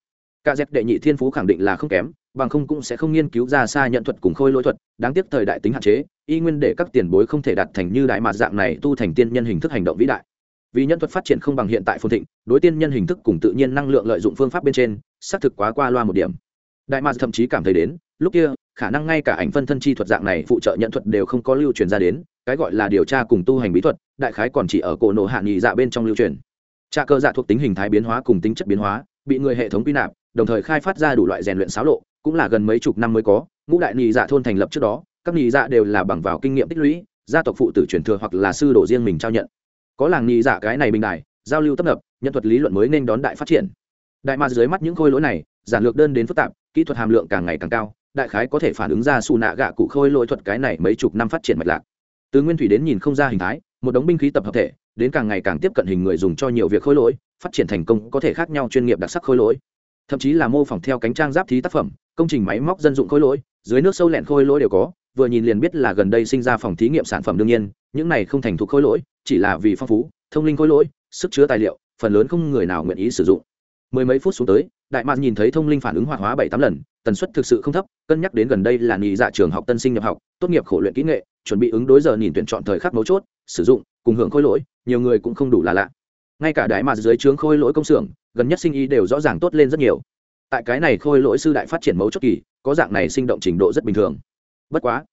cả dẹt đệ nhị thiên phú khẳng định là không kém, bằng không cũng sẽ không nghiên cứu ra xa nhận thuật cùng khôi lỗi thuật, đáng tiếc thời đại tính hạn chế, y nguyên để các tiền bối không thể đạt thành như đại mạt dạng này tu thành tiên nhân hình thức hành động vĩ đại. Vì nhân thuật phát triển không bằng hiện tại phồn thịnh, đối tiên nhân hình thức cùng tự nhiên năng lượng lợi dụng phương pháp bên trên, xác thực quá qua loa một điểm. Đại mạt thậm chí cảm thấy đến, lúc kia, khả năng ngay cả ảnh phân thân chi thuật dạng này phụ trợ nhận thuật đều không có lưu truyền ra đến, cái gọi là điều tra cùng tu hành bí thuật, đại khái còn chỉ ở cổ nổ hạ nghị dạ bên trong lưu truyền. Trà cơ dạ thuộc tính hình thái biến hóa cùng tính chất biến hóa, bị người hệ thống quy nạp đồng thời khai phát ra đủ loại rèn luyện xáo lộ, cũng là gần mấy chục năm mới có, ngũ đại nhị dạ thôn thành lập trước đó, các nhị dạ đều là bằng vào kinh nghiệm tích lũy, gia tộc phụ tử truyền thừa hoặc là sư đồ riêng mình trao nhận. Có làng nhị dạ cái này bình đại, giao lưu tấp nập, nhân thuật lý luận mới nên đón đại phát triển. Đại ma dưới mắt những khôi lỗi này, giản lược đơn đến phức tạp, kỹ thuật hàm lượng càng ngày càng cao, đại khái có thể phản ứng ra xù nạ gạ cụ khôi lỗi thuật cái này mấy chục năm phát triển mạch lạc. Từ nguyên thủy đến nhìn không ra hình thái, một đống binh khí tập hợp thể, đến càng ngày càng tiếp cận hình người dùng cho nhiều việc khôi lỗi, phát triển thành công có thể khác nhau chuyên nghiệp đặc sắc khôi lỗi thậm chí là mô phỏng theo cánh trang giáp thí tác phẩm, công trình máy móc dân dụng khôi lỗi, dưới nước sâu lẹn khôi lỗi đều có, vừa nhìn liền biết là gần đây sinh ra phòng thí nghiệm sản phẩm đương nhiên, những này không thành thục khôi lỗi, chỉ là vì phong phú, thông linh khôi lỗi, sức chứa tài liệu, phần lớn không người nào nguyện ý sử dụng. Mười mấy phút xuống tới, đại mạc nhìn thấy thông linh phản ứng hoạt hóa bảy tám lần, tần suất thực sự không thấp, cân nhắc đến gần đây là nghỉ dạ trường học tân sinh nhập học, tốt nghiệp khổ luyện kỹ nghệ, chuẩn bị ứng đối giờ nhìn tuyển chọn thời khắc mấu chốt, sử dụng, cùng hưởng khôi lỗi, nhiều người cũng không đủ là lạ. Ngay cả đại mạc dưới trướng khôi lỗi công xưởng gần nhất sinh ý đều rõ ràng tốt lên rất nhiều. Tại cái này khôi lỗi sư đại phát triển mấu chốt kỳ, có dạng này sinh động trình độ rất bình thường. Bất quá,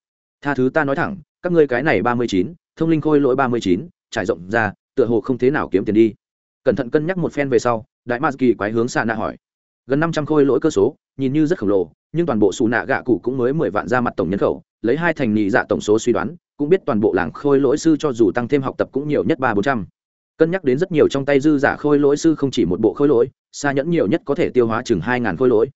tha thứ ta nói thẳng, các ngươi cái này ba mươi chín, thông linh khôi lỗi ba mươi chín, trải rộng ra, tựa hồ không thế nào kiếm tiền đi. Cẩn thận cân nhắc một phen về sau, đại ma kỳ quái hướng xa nạ hỏi. Gần năm trăm khôi lỗi cơ số, nhìn như rất khổng lồ, nhưng toàn bộ xù nạ gạ cụ cũng mới mười vạn ra mặt tổng nhân khẩu, lấy hai thành nhị dạ tổng số suy đoán, cũng biết toàn bộ làng khôi lỗi sư cho dù tăng thêm học tập cũng nhiều nhất ba bốn trăm cân nhắc đến rất nhiều trong tay dư giả khôi lỗi sư không chỉ một bộ khôi lỗi, xa nhẫn nhiều nhất có thể tiêu hóa chừng hai ngàn khôi lỗi.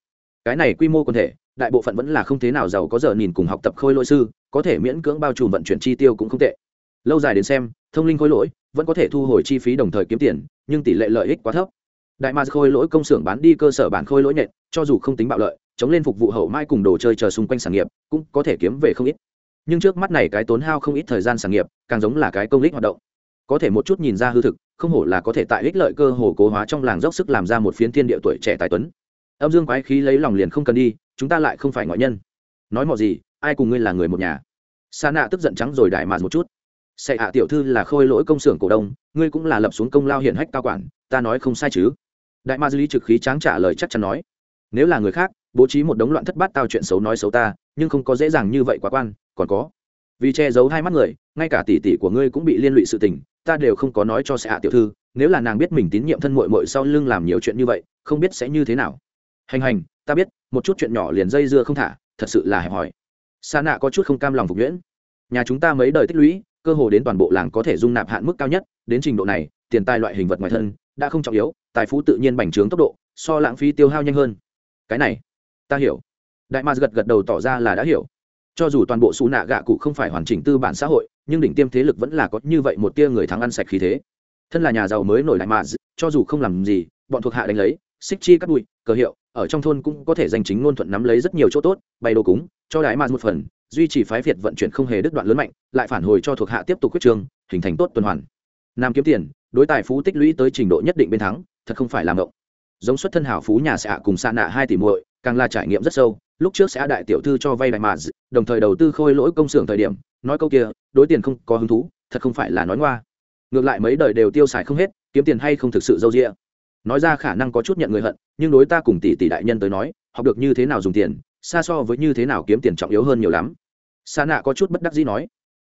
Cái này quy mô quần thể, đại bộ phận vẫn là không thế nào giàu có giờ nhìn cùng học tập khôi lỗi sư, có thể miễn cưỡng bao trùm vận chuyển chi tiêu cũng không tệ. Lâu dài đến xem, thông linh khôi lỗi vẫn có thể thu hồi chi phí đồng thời kiếm tiền, nhưng tỷ lệ lợi ích quá thấp. Đại ma khôi lỗi công xưởng bán đi cơ sở bản khôi lỗi nhện cho dù không tính bạo lợi, chống lên phục vụ hậu mai cùng đồ chơi chờ xung quanh sản nghiệp, cũng có thể kiếm về không ít. Nhưng trước mắt này cái tốn hao không ít thời gian sản nghiệp, càng giống là cái công lý hoạt động có thể một chút nhìn ra hư thực, không hổ là có thể tại ích lợi cơ hồ cố hóa trong làng dốc sức làm ra một phiến thiên địa tuổi trẻ tài tuấn. Âm dương quái khí lấy lòng liền không cần đi, chúng ta lại không phải ngoại nhân. Nói mọi gì, ai cùng ngươi là người một nhà? Sa nạ tức giận trắng rồi đại mạt một chút. Xệ hạ tiểu thư là khôi lỗi công xưởng cổ đông, ngươi cũng là lập xuống công lao hiển hách cao quản, ta nói không sai chứ? Đại ma dư trực khí tráng trả lời chắc chắn nói. Nếu là người khác, bố trí một đống loạn thất bát tao chuyện xấu nói xấu ta, nhưng không có dễ dàng như vậy quá quan, còn có. Vì che giấu hai mắt người, ngay cả tỷ tỷ của ngươi cũng bị liên lụy sự tình ta đều không có nói cho sẽ hạ tiểu thư, nếu là nàng biết mình tín nhiệm thân mội mội sau lưng làm nhiều chuyện như vậy, không biết sẽ như thế nào. Hành hành, ta biết, một chút chuyện nhỏ liền dây dưa không thả, thật sự là hẹp hòi. Sa nạ có chút không cam lòng phục nhuyễn. Nhà chúng ta mấy đời tích lũy, cơ hồ đến toàn bộ làng có thể dung nạp hạn mức cao nhất, đến trình độ này, tiền tài loại hình vật ngoài thân, đã không trọng yếu, tài phú tự nhiên bành trướng tốc độ, so lãng phí tiêu hao nhanh hơn. Cái này, ta hiểu. Đại mars gật gật đầu tỏ ra là đã hiểu cho dù toàn bộ xù nạ gạ cụ không phải hoàn chỉnh tư bản xã hội nhưng đỉnh tiêm thế lực vẫn là có như vậy một tia người thắng ăn sạch khí thế. Thân là nhà giàu mới nổi đại mà, cho dù không làm gì bọn thuộc hạ đánh lấy xích chi cắt bụi cờ hiệu ở trong thôn cũng có thể danh chính ngôn thuận nắm lấy rất nhiều chỗ tốt bày đồ cúng cho đại mà một phần duy trì phái việt vận chuyển không hề đứt đoạn lớn mạnh lại phản hồi cho thuộc hạ tiếp tục quyết trường hình thành tốt tuần hoàn. Nam kiếm tiền đối tài phú tích lũy tới trình độ nhất định bên thắng thật không phải làm động giống xuất thân hảo phú nhà xạ cùng xa nạ hai tỷ muội càng là trải nghiệm rất sâu lúc trước sẽ đại tiểu thư cho vay đại mà đồng thời đầu tư khôi lỗi công xưởng thời điểm, nói câu kia, đối tiền không có hứng thú, thật không phải là nói ngoa. Ngược lại mấy đời đều tiêu xài không hết, kiếm tiền hay không thực sự dâu dịa. Nói ra khả năng có chút nhận người hận, nhưng đối ta cùng tỷ tỷ đại nhân tới nói, học được như thế nào dùng tiền, xa so với như thế nào kiếm tiền trọng yếu hơn nhiều lắm. Sa nạ có chút bất đắc dĩ nói,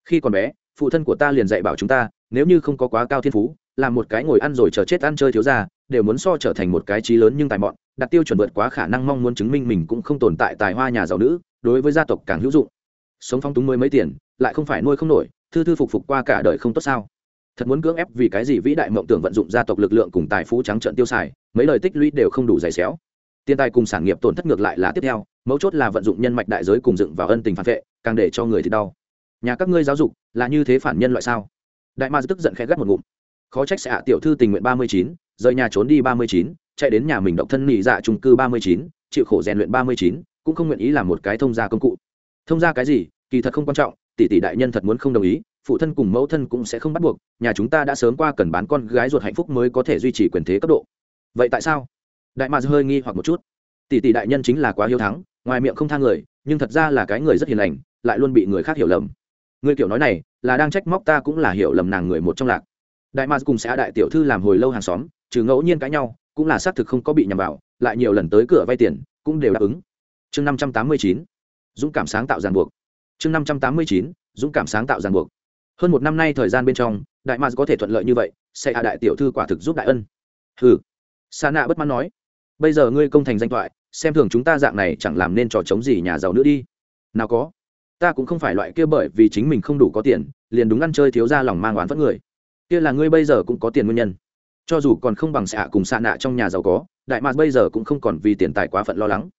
khi còn bé, phụ thân của ta liền dạy bảo chúng ta, nếu như không có quá cao thiên phú là một cái ngồi ăn rồi chờ chết ăn chơi thiếu ra đều muốn so trở thành một cái trí lớn nhưng tài mọn, đặt tiêu chuẩn vượt quá khả năng mong muốn chứng minh mình cũng không tồn tại tài hoa nhà giàu nữ, đối với gia tộc càng hữu dụng. Sống phong túng mới mấy tiền, lại không phải nuôi không nổi, thư thư phục phục qua cả đời không tốt sao? Thật muốn cưỡng ép vì cái gì vĩ đại mộng tưởng vận dụng gia tộc lực lượng cùng tài phú trắng trợn tiêu xài, mấy lời tích lũy đều không đủ dày xéo. Tiền tài cùng sản nghiệp tổn thất ngược lại là tiếp theo, mấu chốt là vận dụng nhân mạch đại giới cùng dựng vào ân tình phản vệ, càng để cho người thì đau. Nhà các ngươi giáo dục là như thế phản nhân loại sao? Đại ma tức giận khẽ gắt một ngụm. Khó trách sẽ hạ tiểu thư tình nguyện ba mươi chín rời nhà trốn đi ba mươi chín, chạy đến nhà mình độc thân nghỉ dạ trung cư ba mươi chín, chịu khổ rèn luyện ba mươi chín, cũng không nguyện ý làm một cái thông gia công cụ. Thông gia cái gì? Kỳ thật không quan trọng, tỷ tỷ đại nhân thật muốn không đồng ý, phụ thân cùng mẫu thân cũng sẽ không bắt buộc, nhà chúng ta đã sớm qua cần bán con gái ruột hạnh phúc mới có thể duy trì quyền thế cấp độ. Vậy tại sao? Đại mạc hơi nghi hoặc một chút. Tỷ tỷ đại nhân chính là quá hiếu thắng, ngoài miệng không tha người, nhưng thật ra là cái người rất hiền lành, lại luôn bị người khác hiểu lầm. Người kiểu nói này, là đang trách móc ta cũng là hiểu lầm nàng người một trong lạc. Đại mạc cùng xã đại tiểu thư làm hồi lâu hàng xóm trừ ngẫu nhiên cãi nhau, cũng là xác thực không có bị nhầm vào, lại nhiều lần tới cửa vay tiền, cũng đều đáp ứng. Chương năm trăm tám mươi chín, dũng cảm sáng tạo ràng buộc. Chương năm trăm tám mươi chín, dũng cảm sáng tạo ràng buộc. Hơn một năm nay thời gian bên trong, đại mạc có thể thuận lợi như vậy, sẽ hạ đại tiểu thư quả thực giúp đại ân. Hừ. Sa nạ bất mãn nói, bây giờ ngươi công thành danh thoại, xem thường chúng ta dạng này chẳng làm nên trò chống gì nhà giàu nữa đi. Nào có. Ta cũng không phải loại kia bởi vì chính mình không đủ có tiền, liền đúng ăn chơi thiếu ra lòng mang oán vẫn người. Kia là ngươi bây giờ cũng có tiền nguyên nhân cho dù còn không bằng xạ cùng xạ nạ trong nhà giàu có, đại mạc bây giờ cũng không còn vì tiền tài quá phận lo lắng.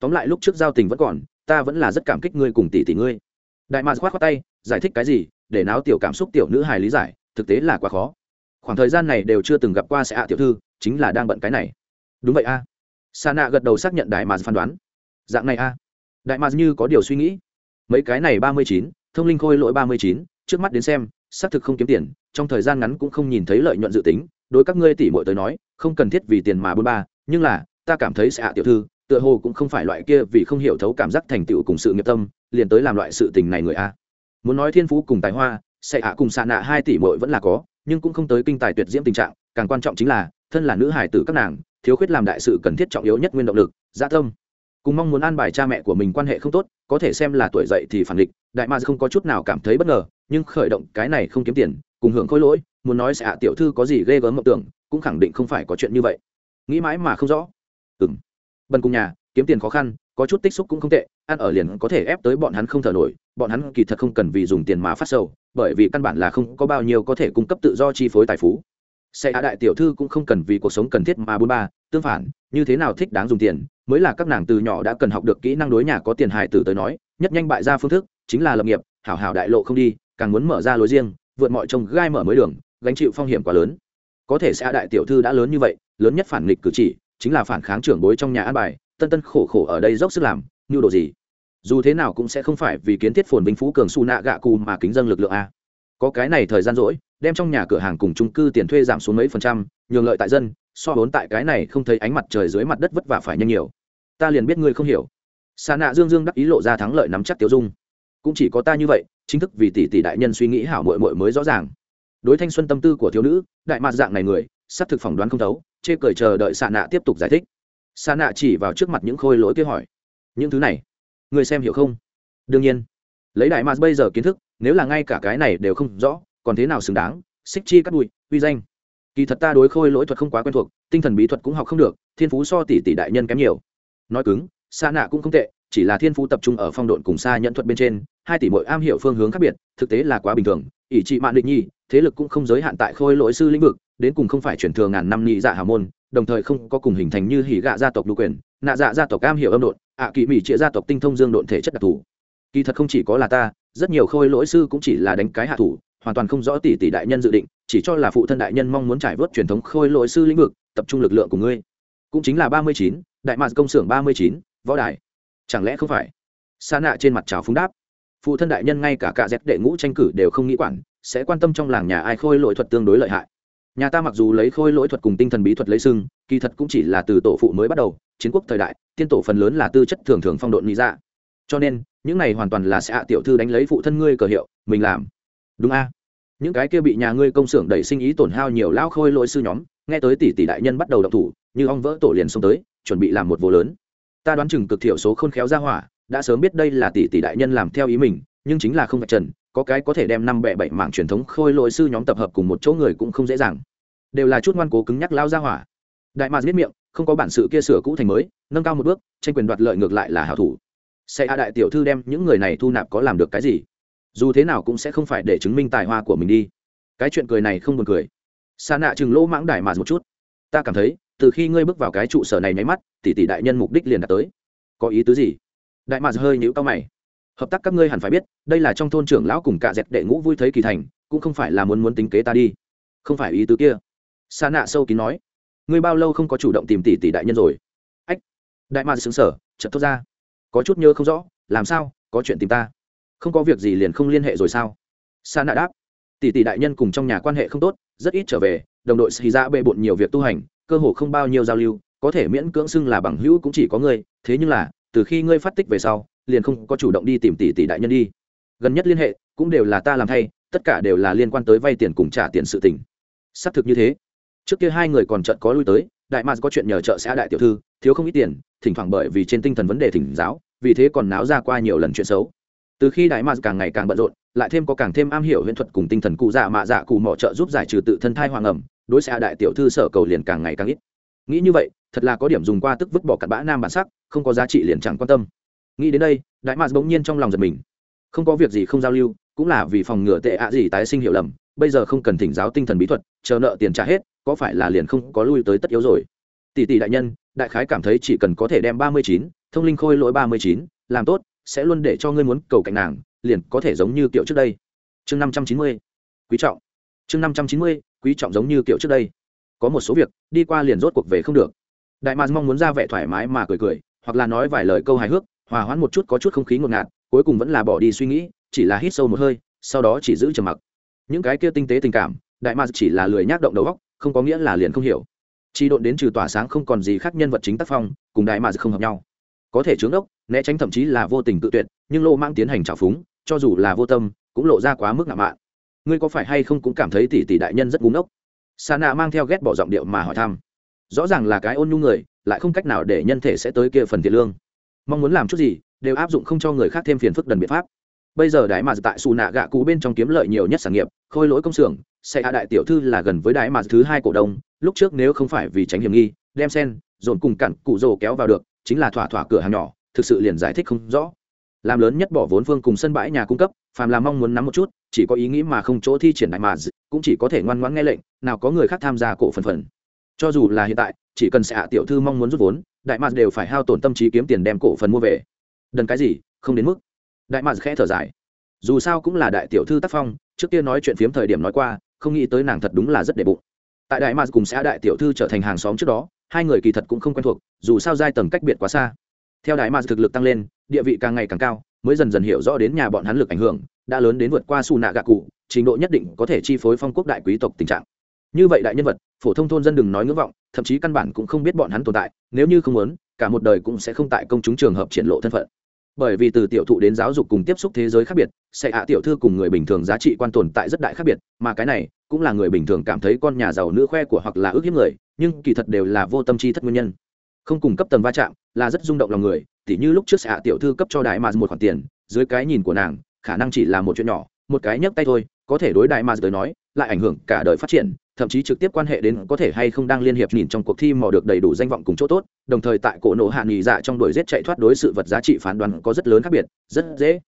Tóm lại lúc trước giao tình vẫn còn, ta vẫn là rất cảm kích ngươi cùng tỷ tỷ ngươi. Đại mạc khoát khoát tay, giải thích cái gì, để náo tiểu cảm xúc tiểu nữ hài lý giải, thực tế là quá khó. Khoảng thời gian này đều chưa từng gặp qua xạ tiểu thư, chính là đang bận cái này. Đúng vậy a. Xạ nạ gật đầu xác nhận đại mạc phán đoán. Dạng này a. Đại mạc như có điều suy nghĩ. Mấy cái này ba mươi chín, thông linh khôi lỗi ba mươi chín, trước mắt đến xem, xác thực không kiếm tiền, trong thời gian ngắn cũng không nhìn thấy lợi nhuận dự tính đối các ngươi tỷ muội tới nói, không cần thiết vì tiền mà bôn ba, nhưng là, ta cảm thấy sẽ hạ tiểu thư, tựa hồ cũng không phải loại kia vì không hiểu thấu cảm giác thành tựu cùng sự nghiệp tâm, liền tới làm loại sự tình này người a. Muốn nói thiên phú cùng tài hoa, sẽ hạ cùng xạ nạ hai tỷ muội vẫn là có, nhưng cũng không tới kinh tài tuyệt diễm tình trạng, càng quan trọng chính là, thân là nữ hải tử các nàng, thiếu khuyết làm đại sự cần thiết trọng yếu nhất nguyên động lực gia tâm. Cùng mong muốn an bài cha mẹ của mình quan hệ không tốt, có thể xem là tuổi dậy thì phản địch đại ma không có chút nào cảm thấy bất ngờ, nhưng khởi động cái này không kiếm tiền cùng hưởng khối lỗi, muốn nói sẽ hạ tiểu thư có gì ghê gớm mộng tưởng, cũng khẳng định không phải có chuyện như vậy. Nghĩ mãi mà không rõ. Ừng bần cùng nhà, kiếm tiền khó khăn, có chút tích xúc cũng không tệ, ăn ở liền có thể ép tới bọn hắn không thở nổi, bọn hắn kỳ thật không cần vì dùng tiền mà phát sầu, bởi vì căn bản là không có bao nhiêu có thể cung cấp tự do chi phối tài phú. Sẽ hạ đại tiểu thư cũng không cần vì cuộc sống cần thiết mà bôn ba, tương phản, như thế nào thích đáng dùng tiền, mới là các nàng từ nhỏ đã cần học được kỹ năng đối nhà có tiền hài tử tới nói, nhất nhanh bại ra phương thức, chính là lập nghiệp, hảo hảo đại lộ không đi, càng muốn mở ra lối riêng vượt mọi trông gai mở mới đường, gánh chịu phong hiểm quá lớn. Có thể sẽ đại tiểu thư đã lớn như vậy, lớn nhất phản nghịch cử chỉ, chính là phản kháng trưởng bối trong nhà an bài, tân tân khổ khổ ở đây dốc sức làm, như đồ gì. Dù thế nào cũng sẽ không phải vì kiến thiết phồn binh phú cường su nạ gạ cù mà kính dân lực lượng a. Có cái này thời gian rỗi, đem trong nhà cửa hàng cùng trung cư tiền thuê giảm xuống mấy phần trăm, nhường lợi tại dân, so vốn tại cái này không thấy ánh mặt trời dưới mặt đất vất vả phải nhanh nhiều. Ta liền biết ngươi không hiểu. Xa nạ dương dương đắc ý lộ ra thắng lợi nắm chắc tiêu dung. Cũng chỉ có ta như vậy chính thức vì tỷ tỷ đại nhân suy nghĩ hảo mội mội mới rõ ràng. Đối thanh xuân tâm tư của thiếu nữ, đại mạt dạng này người, sắp thực phỏng đoán không thấu, chê cười chờ đợi xạ nạ tiếp tục giải thích. Xạ nạ chỉ vào trước mặt những khôi lỗi kia hỏi, những thứ này, người xem hiểu không? Đương nhiên. Lấy đại mạt bây giờ kiến thức, nếu là ngay cả cái này đều không rõ, còn thế nào xứng đáng? Xích chi cắt bụi, uy danh. Kỳ thật ta đối khôi lỗi thuật không quá quen thuộc, tinh thần bí thuật cũng học không được, thiên phú so tỷ tỷ đại nhân kém nhiều. Nói cứng xa nạ cũng không tệ, chỉ là thiên phú tập trung ở phong độn cùng xa nhận thuật bên trên hai tỷ mỗi am hiểu phương hướng khác biệt, thực tế là quá bình thường, ỷ trị mạng định nhi, thế lực cũng không giới hạn tại khôi lỗi sư lĩnh vực, đến cùng không phải chuyển thừa ngàn năm nhị dạ hào môn, đồng thời không có cùng hình thành như hỉ gạ gia tộc đu quyền, nạ dạ gia tộc am hiểu âm độn, ạ kỳ mỹ trịa gia tộc tinh thông dương độn thể chất đặc thù. Kỳ thật không chỉ có là ta, rất nhiều khôi lỗi sư cũng chỉ là đánh cái hạ thủ, hoàn toàn không rõ tỷ tỷ đại nhân dự định, chỉ cho là phụ thân đại nhân mong muốn trải vớt truyền thống khôi lỗi sư lĩnh vực, tập trung lực lượng của ngươi. Cũng chính là ba mươi chín, đại mạc công xưởng ba mươi chín, võ đài. Chẳng lẽ không phải? Xa nạ trên mặt trào phúng đáp phụ thân đại nhân ngay cả cả dép đệ ngũ tranh cử đều không nghĩ quản, sẽ quan tâm trong làng nhà ai khôi lỗi thuật tương đối lợi hại. Nhà ta mặc dù lấy khôi lỗi thuật cùng tinh thần bí thuật lấy sưng kỳ thật cũng chỉ là từ tổ phụ mới bắt đầu, chiến quốc thời đại, tiên tổ phần lớn là tư chất thường thường phong độn lý dạ. ra cho nên, những này hoàn toàn là sẽ hạ tiểu thư đánh lấy phụ thân ngươi cờ hiệu, mình làm. Đúng a? Những cái kia bị nhà ngươi công xưởng đẩy sinh ý tổn hao nhiều lao khôi lỗi sư nhóm, nghe tới tỷ tỷ đại nhân bắt đầu đọc thủ, như ong vỡ tổ liền xông tới, chuẩn bị làm một vô lớn. Ta đoán chừng cực thiểu số khôn khéo ra hỏa đã sớm biết đây là tỷ tỷ đại nhân làm theo ý mình, nhưng chính là không vạch trần, có cái có thể đem năm bẻ bảy mảng truyền thống khôi lỗi sư nhóm tập hợp cùng một chỗ người cũng không dễ dàng. Đều là chút ngoan cố cứng nhắc lao ra hỏa. Đại mạc biết miệng, không có bản sự kia sửa cũ thành mới, nâng cao một bước, tranh quyền đoạt lợi ngược lại là hảo thủ. Sẽ a đại tiểu thư đem những người này thu nạp có làm được cái gì? Dù thế nào cũng sẽ không phải để chứng minh tài hoa của mình đi. Cái chuyện cười này không buồn cười. Xa nạ chừng lỗ mãng đại mà một chút. Ta cảm thấy, từ khi ngươi bước vào cái trụ sở này nháy mắt, tỷ tỷ đại nhân mục đích liền đạt tới. Có ý tứ gì? Đại mạc hơi nhũ cao mày. Hợp tác các ngươi hẳn phải biết, đây là trong thôn trưởng lão cùng cả dẹp đệ ngũ vui thấy kỳ thành, cũng không phải là muốn muốn tính kế ta đi. Không phải ý tứ kia. Sa nạ sâu kín nói. Ngươi bao lâu không có chủ động tìm tỷ tỷ đại nhân rồi? Ách. Đại ma xứng sở chợt thốt ra. Có chút nhớ không rõ, làm sao, có chuyện tìm ta? Không có việc gì liền không liên hệ rồi sao? Sa nạ đáp. Tỷ tỷ đại nhân cùng trong nhà quan hệ không tốt, rất ít trở về, đồng đội xì ra dạ bệ bộn nhiều việc tu hành, cơ hồ không bao nhiêu giao lưu, có thể miễn cưỡng xưng là bằng hữu cũng chỉ có ngươi, thế nhưng là từ khi ngươi phát tích về sau, liền không có chủ động đi tìm tỷ tỷ đại nhân đi. Gần nhất liên hệ, cũng đều là ta làm thay, tất cả đều là liên quan tới vay tiền cùng trả tiền sự tình. Xác thực như thế. Trước kia hai người còn trận có lui tới, đại mars có chuyện nhờ trợ xã đại tiểu thư, thiếu không ít tiền, thỉnh thoảng bởi vì trên tinh thần vấn đề thỉnh giáo, vì thế còn náo ra qua nhiều lần chuyện xấu. Từ khi đại mars càng ngày càng bận rộn, lại thêm có càng thêm am hiểu huyễn thuật cùng tinh thần cụ dạ mạ dạ cụ mỏ trợ giúp giải trừ tự thân thai hoàng ẩm, đối xã đại tiểu thư sở cầu liền càng ngày càng ít nghĩ như vậy, thật là có điểm dùng qua tức vứt bỏ cặn bã nam bản sắc, không có giá trị liền chẳng quan tâm. Nghĩ đến đây, đại mạc bỗng nhiên trong lòng giật mình. Không có việc gì không giao lưu, cũng là vì phòng ngừa tệ ạ gì tái sinh hiểu lầm, bây giờ không cần thỉnh giáo tinh thần bí thuật, chờ nợ tiền trả hết, có phải là liền không có lui tới tất yếu rồi? Tỷ tỷ đại nhân, đại khái cảm thấy chỉ cần có thể đem ba mươi chín, thông linh khôi lỗi ba mươi chín, làm tốt, sẽ luôn để cho ngươi muốn cầu cạnh nàng, liền có thể giống như kiểu trước đây. Chương năm trăm chín mươi, quý trọng. Chương năm trăm chín mươi, quý trọng giống như kiểu trước đây có một số việc, đi qua liền rốt cuộc về không được. Đại mạc mong muốn ra vẻ thoải mái mà cười cười, hoặc là nói vài lời câu hài hước, hòa hoãn một chút có chút không khí ngột ngạt, cuối cùng vẫn là bỏ đi suy nghĩ, chỉ là hít sâu một hơi, sau đó chỉ giữ trầm mặc. Những cái kia tinh tế tình cảm, đại mạc chỉ là lười nhác động đầu góc không có nghĩa là liền không hiểu. Chỉ độn đến trừ tỏa sáng không còn gì khác nhân vật chính tác phong, cùng đại mạc không hợp nhau. Có thể chướng ốc né tránh thậm chí là vô tình tự tuyệt, nhưng lô mang tiến hành trào phúng, cho dù là vô tâm, cũng lộ ra quá mức ngạo mạn. Ngươi có phải hay không cũng cảm thấy tỷ tỷ đại nhân rất búng ốc sa nạ mang theo ghét bỏ giọng điệu mà hỏi thăm. Rõ ràng là cái ôn nhu người, lại không cách nào để nhân thể sẽ tới kia phần tiền lương. Mong muốn làm chút gì, đều áp dụng không cho người khác thêm phiền phức đần biện pháp. Bây giờ đại mà tại xù nạ gạ cụ bên trong kiếm lợi nhiều nhất sản nghiệp, khôi lỗi công xưởng sẽ hạ đại tiểu thư là gần với đại mà thứ hai cổ đông, lúc trước nếu không phải vì tránh hiểm nghi, đem sen, dồn cùng cặn cụ rồ kéo vào được, chính là thỏa thỏa cửa hàng nhỏ, thực sự liền giải thích không rõ. Làm lớn nhất bỏ vốn phương cùng sân bãi nhà cung cấp phàm là mong muốn nắm một chút, chỉ có ý nghĩ mà không chỗ thi triển đại mà cũng chỉ có thể ngoan ngoãn nghe lệnh, nào có người khác tham gia cổ phần phần. Cho dù là hiện tại, chỉ cần sẽ hạ tiểu thư mong muốn rút vốn, đại mà đều phải hao tổn tâm trí kiếm tiền đem cổ phần mua về. Đần cái gì, không đến mức. Đại mà khẽ thở dài. Dù sao cũng là đại tiểu thư tác phong, trước kia nói chuyện phiếm thời điểm nói qua, không nghĩ tới nàng thật đúng là rất đệ bụng. Tại đại mà cùng xã đại tiểu thư trở thành hàng xóm trước đó, hai người kỳ thật cũng không quen thuộc, dù sao giai tầng cách biệt quá xa. Theo đại mà thực lực tăng lên, địa vị càng ngày càng cao mới dần dần hiểu rõ đến nhà bọn hắn lực ảnh hưởng, đã lớn đến vượt qua su nạ gạ cụ, trình độ nhất định có thể chi phối phong quốc đại quý tộc tình trạng. Như vậy đại nhân vật, phổ thông thôn dân đừng nói ngưỡng vọng, thậm chí căn bản cũng không biết bọn hắn tồn tại, nếu như không muốn, cả một đời cũng sẽ không tại công chúng trường hợp triển lộ thân phận. Bởi vì từ tiểu thụ đến giáo dục cùng tiếp xúc thế giới khác biệt, sẽ hạ tiểu thư cùng người bình thường giá trị quan tồn tại rất đại khác biệt, mà cái này cũng là người bình thường cảm thấy con nhà giàu nữ khoe của hoặc là ước hiếp người, nhưng kỳ thật đều là vô tâm chi thất nguyên nhân. Không cùng cấp tầng va chạm là rất rung động lòng người, tỉ như lúc trước xạ hạ tiểu thư cấp cho đại mà một khoản tiền, dưới cái nhìn của nàng, khả năng chỉ là một chuyện nhỏ, một cái nhấc tay thôi, có thể đối đại mà tới nói, lại ảnh hưởng cả đời phát triển, thậm chí trực tiếp quan hệ đến có thể hay không đang liên hiệp nhìn trong cuộc thi mò được đầy đủ danh vọng cùng chỗ tốt, đồng thời tại cổ nổ hạ nghỉ dạ trong đuổi giết chạy thoát đối sự vật giá trị phán đoán có rất lớn khác biệt, rất dễ.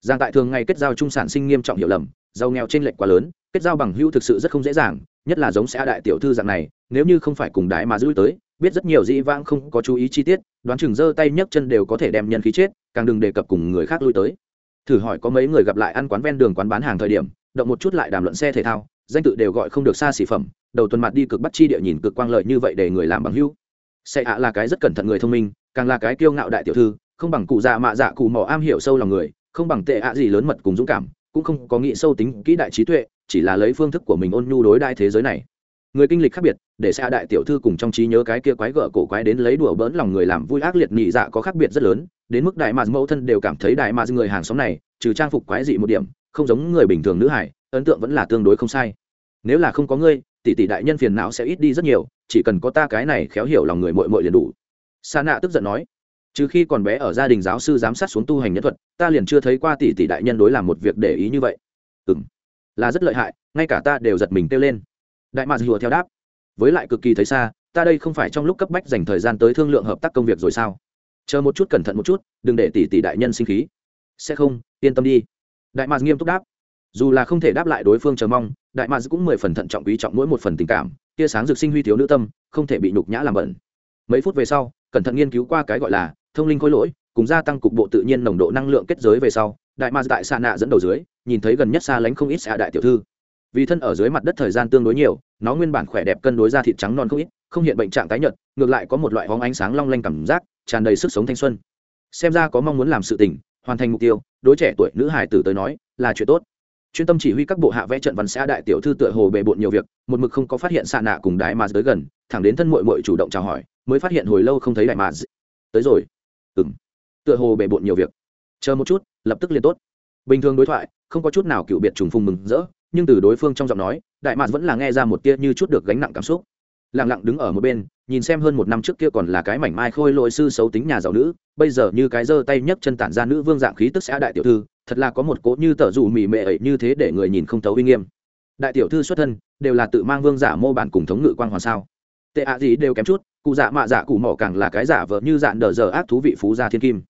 Giang tại thường ngày kết giao trung sản sinh nghiêm trọng hiểu lầm, giàu nghèo trên lệch quá lớn, kết giao bằng hữu thực sự rất không dễ dàng, nhất là giống xã đại tiểu thư dạng này, nếu như không phải cùng đại mà giữ tới biết rất nhiều dĩ vãng không có chú ý chi tiết, đoán chừng giơ tay nhấc chân đều có thể đem nhân khí chết, càng đừng đề cập cùng người khác lui tới. Thử hỏi có mấy người gặp lại ăn quán ven đường quán bán hàng thời điểm, động một chút lại đàm luận xe thể thao, danh tự đều gọi không được xa xỉ phẩm, đầu tuần mặt đi cực bắt chi địa nhìn cực quang lợi như vậy để người làm bằng hữu. Xe ạ là cái rất cẩn thận người thông minh, càng là cái kiêu ngạo đại tiểu thư, không bằng cụ dạ mạ dạ cụ mỏ am hiểu sâu lòng người, không bằng tệ ạ gì lớn mật cùng dũng cảm, cũng không có nghĩ sâu tính kỹ đại trí tuệ, chỉ là lấy phương thức của mình ôn nhu đối đại thế giới này người kinh lịch khác biệt, để xa đại tiểu thư cùng trong trí nhớ cái kia quái gở cổ quái đến lấy đùa bỡn lòng người làm vui ác liệt nhị dạ có khác biệt rất lớn, đến mức đại mạc mẫu thân đều cảm thấy đại mạc người hàng xóm này, trừ trang phục quái dị một điểm, không giống người bình thường nữ hải, ấn tượng vẫn là tương đối không sai. Nếu là không có ngươi, tỷ tỷ đại nhân phiền não sẽ ít đi rất nhiều, chỉ cần có ta cái này khéo hiểu lòng người mội mội liền đủ. Sa nạ tức giận nói. Trừ khi còn bé ở gia đình giáo sư giám sát xuống tu hành nhân thuật, ta liền chưa thấy qua tỷ tỷ đại nhân đối làm một việc để ý như vậy. Ừ m là rất lợi hại, ngay cả ta đều giật mình kêu lên đại mạc rùa theo đáp. Với lại cực kỳ thấy xa, ta đây không phải trong lúc cấp bách dành thời gian tới thương lượng hợp tác công việc rồi sao? Chờ một chút cẩn thận một chút, đừng để tỷ tỷ đại nhân sinh khí. Sẽ không, yên tâm đi. Đại mạc nghiêm túc đáp. Dù là không thể đáp lại đối phương chờ mong, đại mạc cũng mười phần thận trọng quý trọng mỗi một phần tình cảm, tia sáng dược sinh huy thiếu nữ tâm, không thể bị nhục nhã làm bẩn. Mấy phút về sau, cẩn thận nghiên cứu qua cái gọi là thông linh khối lỗi, cùng gia tăng cục bộ tự nhiên nồng độ năng lượng kết giới về sau, đại mạc tại xa nạ dẫn đầu dưới, nhìn thấy gần nhất xa lánh không ít xa đại tiểu thư vì thân ở dưới mặt đất thời gian tương đối nhiều, nó nguyên bản khỏe đẹp cân đối ra thịt trắng non không ít, không hiện bệnh trạng tái nhợt, ngược lại có một loại hóng ánh sáng long lanh cảm giác, tràn đầy sức sống thanh xuân. Xem ra có mong muốn làm sự tình, hoàn thành mục tiêu, đối trẻ tuổi nữ hải tử tới nói, là chuyện tốt. Chuyên tâm chỉ huy các bộ hạ vẽ trận văn xã đại tiểu thư tựa hồ bề bộn nhiều việc, một mực không có phát hiện xạ nạ cùng đại mà tới gần, thẳng đến thân mội mội chủ động chào hỏi, mới phát hiện hồi lâu không thấy đại mà tới rồi. Ừ m tựa hồ bề bộn nhiều việc. Chờ một chút, lập tức liền tốt. Bình thường đối thoại, không có chút nào cựu biệt trùng phùng mừng rỡ nhưng từ đối phương trong giọng nói, đại mạc vẫn là nghe ra một tia như chút được gánh nặng cảm xúc. Lẳng lặng đứng ở một bên, nhìn xem hơn một năm trước kia còn là cái mảnh mai khôi lội sư xấu tính nhà giàu nữ, bây giờ như cái giơ tay nhấc chân tản ra nữ vương dạng khí tức xã đại tiểu thư, thật là có một cỗ như tờ dù mì mệ ấy như thế để người nhìn không thấu uy nghiêm. Đại tiểu thư xuất thân, đều là tự mang vương giả mô bản cùng thống ngự quan hoàn sao? Tệ ạ gì đều kém chút, cụ dạ mạ dạ cụ mỏ càng là cái giả vợ như dạn đờ giờ ác thú vị phú gia thiên kim.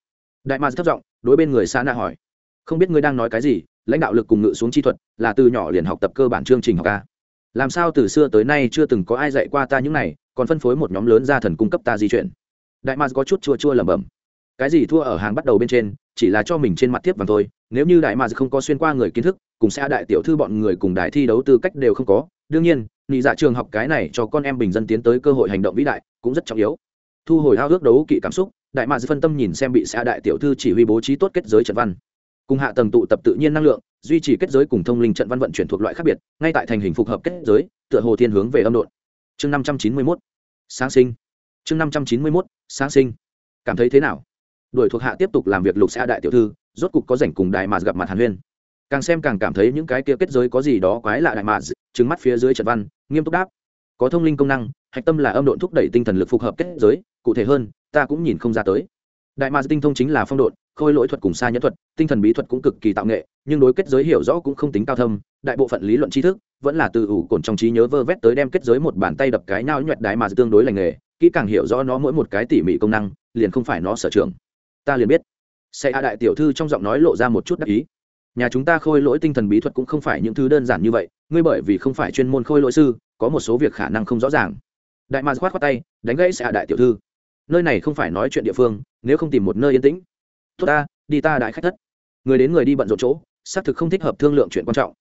Đại mạc thất giọng, đối bên người xa na hỏi. Không biết ngươi đang nói cái gì lãnh đạo lực cùng ngự xuống chi thuật, là từ nhỏ liền học tập cơ bản chương trình học ca. Làm sao từ xưa tới nay chưa từng có ai dạy qua ta những này, còn phân phối một nhóm lớn gia thần cung cấp ta di chuyển. Đại mars có chút chua chua lẩm bẩm. Cái gì thua ở hàng bắt đầu bên trên, chỉ là cho mình trên mặt tiếp vàng thôi, nếu như đại mars không có xuyên qua người kiến thức, cùng sẽ đại tiểu thư bọn người cùng đại thi đấu tư cách đều không có, đương nhiên nghị dạ trường học cái này cho con em bình dân tiến tới cơ hội hành động vĩ đại cũng rất trọng yếu. Thu hồi hao ước đấu kỵ cảm xúc, đại mạc phân tâm nhìn xem bị xã đại tiểu thư chỉ huy bố trí tốt kết giới trận văn cùng hạ tầng tụ tập tự nhiên năng lượng, duy trì kết giới cùng thông linh trận văn vận chuyển thuộc loại khác biệt, ngay tại thành hình phục hợp kết giới, tựa hồ thiên hướng về âm độn. Chương năm trăm chín mươi mốt. Sáng sinh. Chương năm trăm chín mươi mốt, sáng sinh. Cảm thấy thế nào? Đuổi thuộc hạ tiếp tục làm việc lục xã đại tiểu thư, rốt cục có rảnh cùng đại mạt gặp mặt hàn huyên. Càng xem càng cảm thấy những cái kia kết giới có gì đó quái lạ đại mạt trứng mắt phía dưới trận văn, nghiêm túc đáp. Có thông linh công năng, hạch tâm là âm độn thúc đẩy tinh thần lực phục hợp kết giới, cụ thể hơn, ta cũng nhìn không ra tới. Đại mạt tinh thông chính là phong độn khôi lỗi thuật cùng xa nhẫn thuật, tinh thần bí thuật cũng cực kỳ tạo nghệ, nhưng đối kết giới hiểu rõ cũng không tính cao thâm, đại bộ phận lý luận tri thức vẫn là từ ủ cồn trong trí nhớ vơ vét tới đem kết giới một bàn tay đập cái nao nhuẹt đái mà tương đối lành nghề, kỹ càng hiểu rõ nó mỗi một cái tỉ mỉ công năng, liền không phải nó sở trường. Ta liền biết. Xe a đại tiểu thư trong giọng nói lộ ra một chút đắc ý. Nhà chúng ta khôi lỗi tinh thần bí thuật cũng không phải những thứ đơn giản như vậy, ngươi bởi vì không phải chuyên môn khôi lỗi sư, có một số việc khả năng không rõ ràng. Đại ma khoát khoát tay, đánh gãy xe a đại tiểu thư. Nơi này không phải nói chuyện địa phương, nếu không tìm một nơi yên tĩnh tốt ta, đi ta đại khách thất. Người đến người đi bận rộn chỗ, xác thực không thích hợp thương lượng chuyện quan trọng.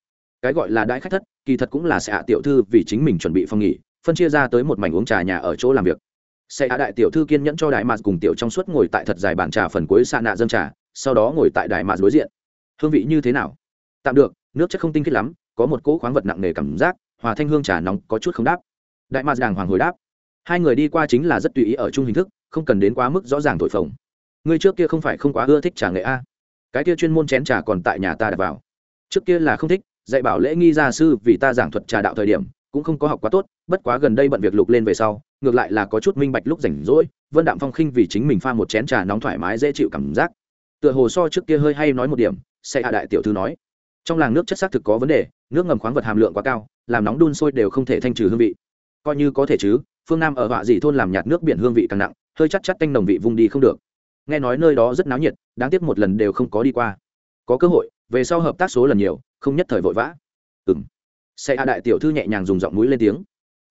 Cái gọi là đại khách thất, kỳ thật cũng là sẽ hạ tiểu thư vì chính mình chuẩn bị phòng nghỉ, phân chia ra tới một mảnh uống trà nhà ở chỗ làm việc. Sẽ hạ đại tiểu thư kiên nhẫn cho đại mạt cùng tiểu trong suốt ngồi tại thật dài bàn trà phần cuối xa nạ dân trà, sau đó ngồi tại đại mạt đối diện. Hương vị như thế nào? Tạm được, nước chất không tinh khiết lắm, có một cỗ khoáng vật nặng nề cảm giác, hòa thanh hương trà nóng có chút không đáp. Đại mạt đàng hoàng hồi đáp. Hai người đi qua chính là rất tùy ý ở chung hình thức, không cần đến quá mức rõ ràng thổi phồng ngươi trước kia không phải không quá ưa thích trà nghệ a? Cái kia chuyên môn chén trà còn tại nhà ta đặt vào. Trước kia là không thích, dạy bảo lễ nghi gia sư vì ta giảng thuật trà đạo thời điểm, cũng không có học quá tốt, bất quá gần đây bận việc lục lên về sau, ngược lại là có chút minh bạch lúc rảnh rỗi, vân đạm phong khinh vì chính mình pha một chén trà nóng thoải mái dễ chịu cảm giác. Tựa hồ so trước kia hơi hay nói một điểm sẽ hạ đại tiểu thư nói. Trong làng nước chất xác thực có vấn đề, nước ngầm khoáng vật hàm lượng quá cao, làm nóng đun sôi đều không thể thanh trừ hương vị. Coi như có thể chứ, phương nam ở họa dị thôn làm nhạt nước biển hương vị càng nặng, hơi chắc chắc tanh nồng vị vung đi không được nghe nói nơi đó rất náo nhiệt, đáng tiếc một lần đều không có đi qua. Có cơ hội, về sau hợp tác số lần nhiều, không nhất thời vội vã. Ừng xe a đại tiểu thư nhẹ nhàng dùng giọng mũi lên tiếng.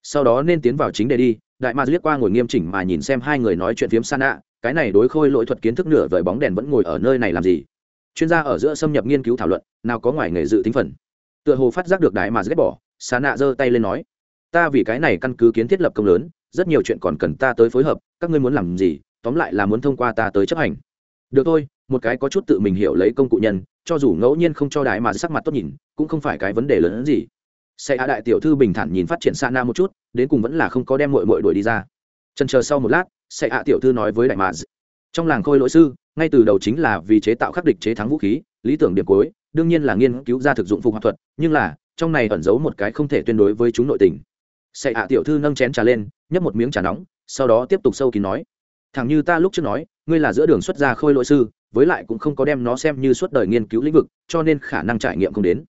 Sau đó nên tiến vào chính đề đi, đại ma liếc qua ngồi nghiêm chỉnh mà nhìn xem hai người nói chuyện phiếm san ạ cái này đối khôi lỗi thuật kiến thức nửa vời bóng đèn vẫn ngồi ở nơi này làm gì? Chuyên gia ở giữa xâm nhập nghiên cứu thảo luận, nào có ngoài nghề dự tính phần. Tựa hồ phát giác được đại mà ghét bỏ san ạ giơ tay lên nói, ta vì cái này căn cứ kiến thiết lập công lớn, rất nhiều chuyện còn cần ta tới phối hợp, các ngươi muốn làm gì tóm lại là muốn thông qua ta tới chấp hành. Được thôi, một cái có chút tự mình hiểu lấy công cụ nhân, cho dù ngẫu nhiên không cho đại mà sắc mặt tốt nhìn, cũng không phải cái vấn đề lớn hơn gì. Xe hạ đại tiểu thư bình thản nhìn phát triển xa na một chút, đến cùng vẫn là không có đem mội mội đuổi đi ra. Trần chờ sau một lát xe hạ tiểu thư nói với đại mà. Trong làng khôi lỗi sư, ngay từ đầu chính là vì chế tạo khắc địch chế thắng vũ khí, lý tưởng điểm cuối, đương nhiên là nghiên cứu ra thực dụng phục hoạt thuật, nhưng là, trong này ẩn giấu một cái không thể tuyên đối với chúng nội tình. Xe hạ tiểu thư nâng chén trà lên, nhấp một miếng trà nóng, sau đó tiếp tục sâu kín nói thẳng như ta lúc trước nói, ngươi là giữa đường xuất gia khôi lỗi sư, với lại cũng không có đem nó xem như suốt đời nghiên cứu lĩnh vực, cho nên khả năng trải nghiệm không đến.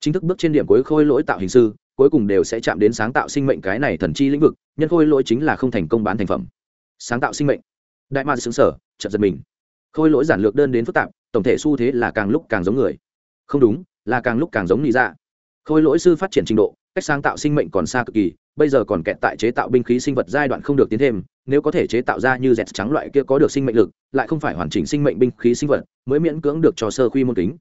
Chính thức bước trên điểm cuối khôi lỗi tạo hình sư, cuối cùng đều sẽ chạm đến sáng tạo sinh mệnh cái này thần chi lĩnh vực, nhân khôi lỗi chính là không thành công bán thành phẩm. Sáng tạo sinh mệnh. Đại ma xứng sở chậm giật mình. Khôi lỗi giản lược đơn đến phức tạp, tổng thể xu thế là càng lúc càng giống người. Không đúng, là càng lúc càng giống nghĩ ra dạ. khôi lỗi sư phát triển trình độ cách sáng tạo sinh mệnh còn xa cực kỳ, bây giờ còn kẹt tại chế tạo binh khí sinh vật giai đoạn không được tiến thêm, nếu có thể chế tạo ra như dẹt trắng loại kia có được sinh mệnh lực, lại không phải hoàn chỉnh sinh mệnh binh khí sinh vật, mới miễn cưỡng được cho sơ quy môn kính.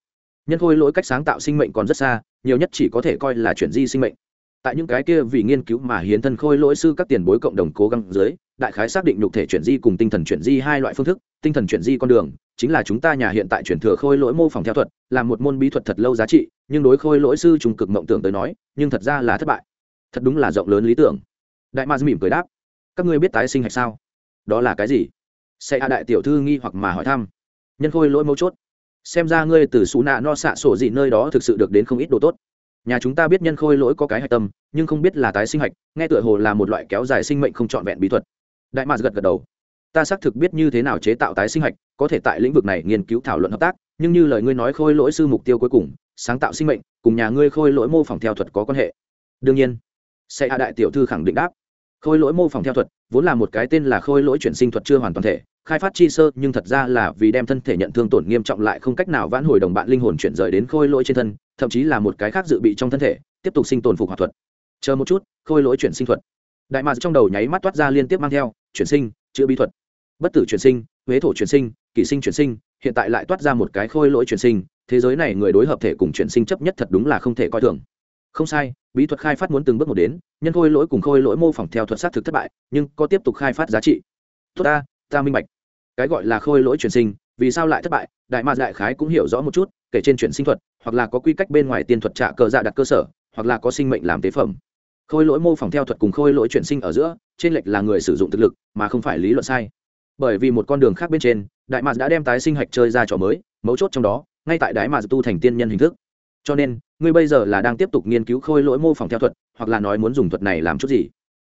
Nhân khôi lỗi cách sáng tạo sinh mệnh còn rất xa, nhiều nhất chỉ có thể coi là chuyển di sinh mệnh tại những cái kia vì nghiên cứu mà hiến thân khôi lỗi sư các tiền bối cộng đồng cố gắng dưới, đại khái xác định nhục thể chuyển di cùng tinh thần chuyển di hai loại phương thức, tinh thần chuyển di con đường, chính là chúng ta nhà hiện tại chuyển thừa khôi lỗi mô phỏng theo thuật, là một môn bí thuật thật lâu giá trị, nhưng đối khôi lỗi sư trùng cực mộng tưởng tới nói, nhưng thật ra là thất bại. Thật đúng là rộng lớn lý tưởng. Đại ma mỉm cười đáp. Các ngươi biết tái sinh hay sao? Đó là cái gì? Sẽ a đại tiểu thư nghi hoặc mà hỏi thăm. Nhân khôi lỗi mấu chốt. Xem ra ngươi từ xú nạ no xạ sổ gì nơi đó thực sự được đến không ít đồ tốt nhà chúng ta biết nhân khôi lỗi có cái hạch tâm, nhưng không biết là tái sinh hạch, nghe tựa hồ là một loại kéo dài sinh mệnh không trọn vẹn bí thuật. Đại mạc gật gật đầu. Ta xác thực biết như thế nào chế tạo tái sinh hạch, có thể tại lĩnh vực này nghiên cứu thảo luận hợp tác, nhưng như lời ngươi nói khôi lỗi sư mục tiêu cuối cùng, sáng tạo sinh mệnh, cùng nhà ngươi khôi lỗi mô phỏng theo thuật có quan hệ. Đương nhiên sẽ hạ đại tiểu thư khẳng định đáp khôi lỗi mô phỏng theo thuật, vốn là một cái tên là khôi lỗi chuyển sinh thuật chưa hoàn toàn thể, khai phát chi sơ, nhưng thật ra là vì đem thân thể nhận thương tổn nghiêm trọng lại không cách nào vãn hồi đồng bạn linh hồn chuyển rời đến khôi lỗi trên thân, thậm chí là một cái khác dự bị trong thân thể, tiếp tục sinh tồn phục hòa thuật. Chờ một chút, khôi lỗi chuyển sinh thuật. Đại mạc trong đầu nháy mắt toát ra liên tiếp mang theo, chuyển sinh, chữa bí thuật. Bất tử chuyển sinh, huế thổ chuyển sinh, kỷ sinh chuyển sinh, hiện tại lại toát ra một cái khôi lỗi chuyển sinh, thế giới này người đối hợp thể cùng chuyển sinh chấp nhất thật đúng là không thể coi thường không sai, bí thuật khai phát muốn từng bước một đến, nhân khôi lỗi cùng khôi lỗi mô phỏng theo thuật xác thực thất bại, nhưng có tiếp tục khai phát giá trị. Tốt ta ta minh bạch. Cái gọi là khôi lỗi chuyển sinh, vì sao lại thất bại? Đại mạc đại khái cũng hiểu rõ một chút, kể trên chuyển sinh thuật, hoặc là có quy cách bên ngoài tiên thuật trả cờ dạ đặt cơ sở, hoặc là có sinh mệnh làm tế phẩm. Khôi lỗi mô phỏng theo thuật cùng khôi lỗi chuyển sinh ở giữa, trên lệch là người sử dụng thực lực, mà không phải lý luận sai. Bởi vì một con đường khác bên trên, đại mạc đã đem tái sinh hạch chơi ra trò mới, mấu chốt trong đó, ngay tại đại mạc tu thành tiên nhân hình thức. Cho nên ngươi bây giờ là đang tiếp tục nghiên cứu khôi lỗi mô phỏng theo thuật, hoặc là nói muốn dùng thuật này làm chút gì?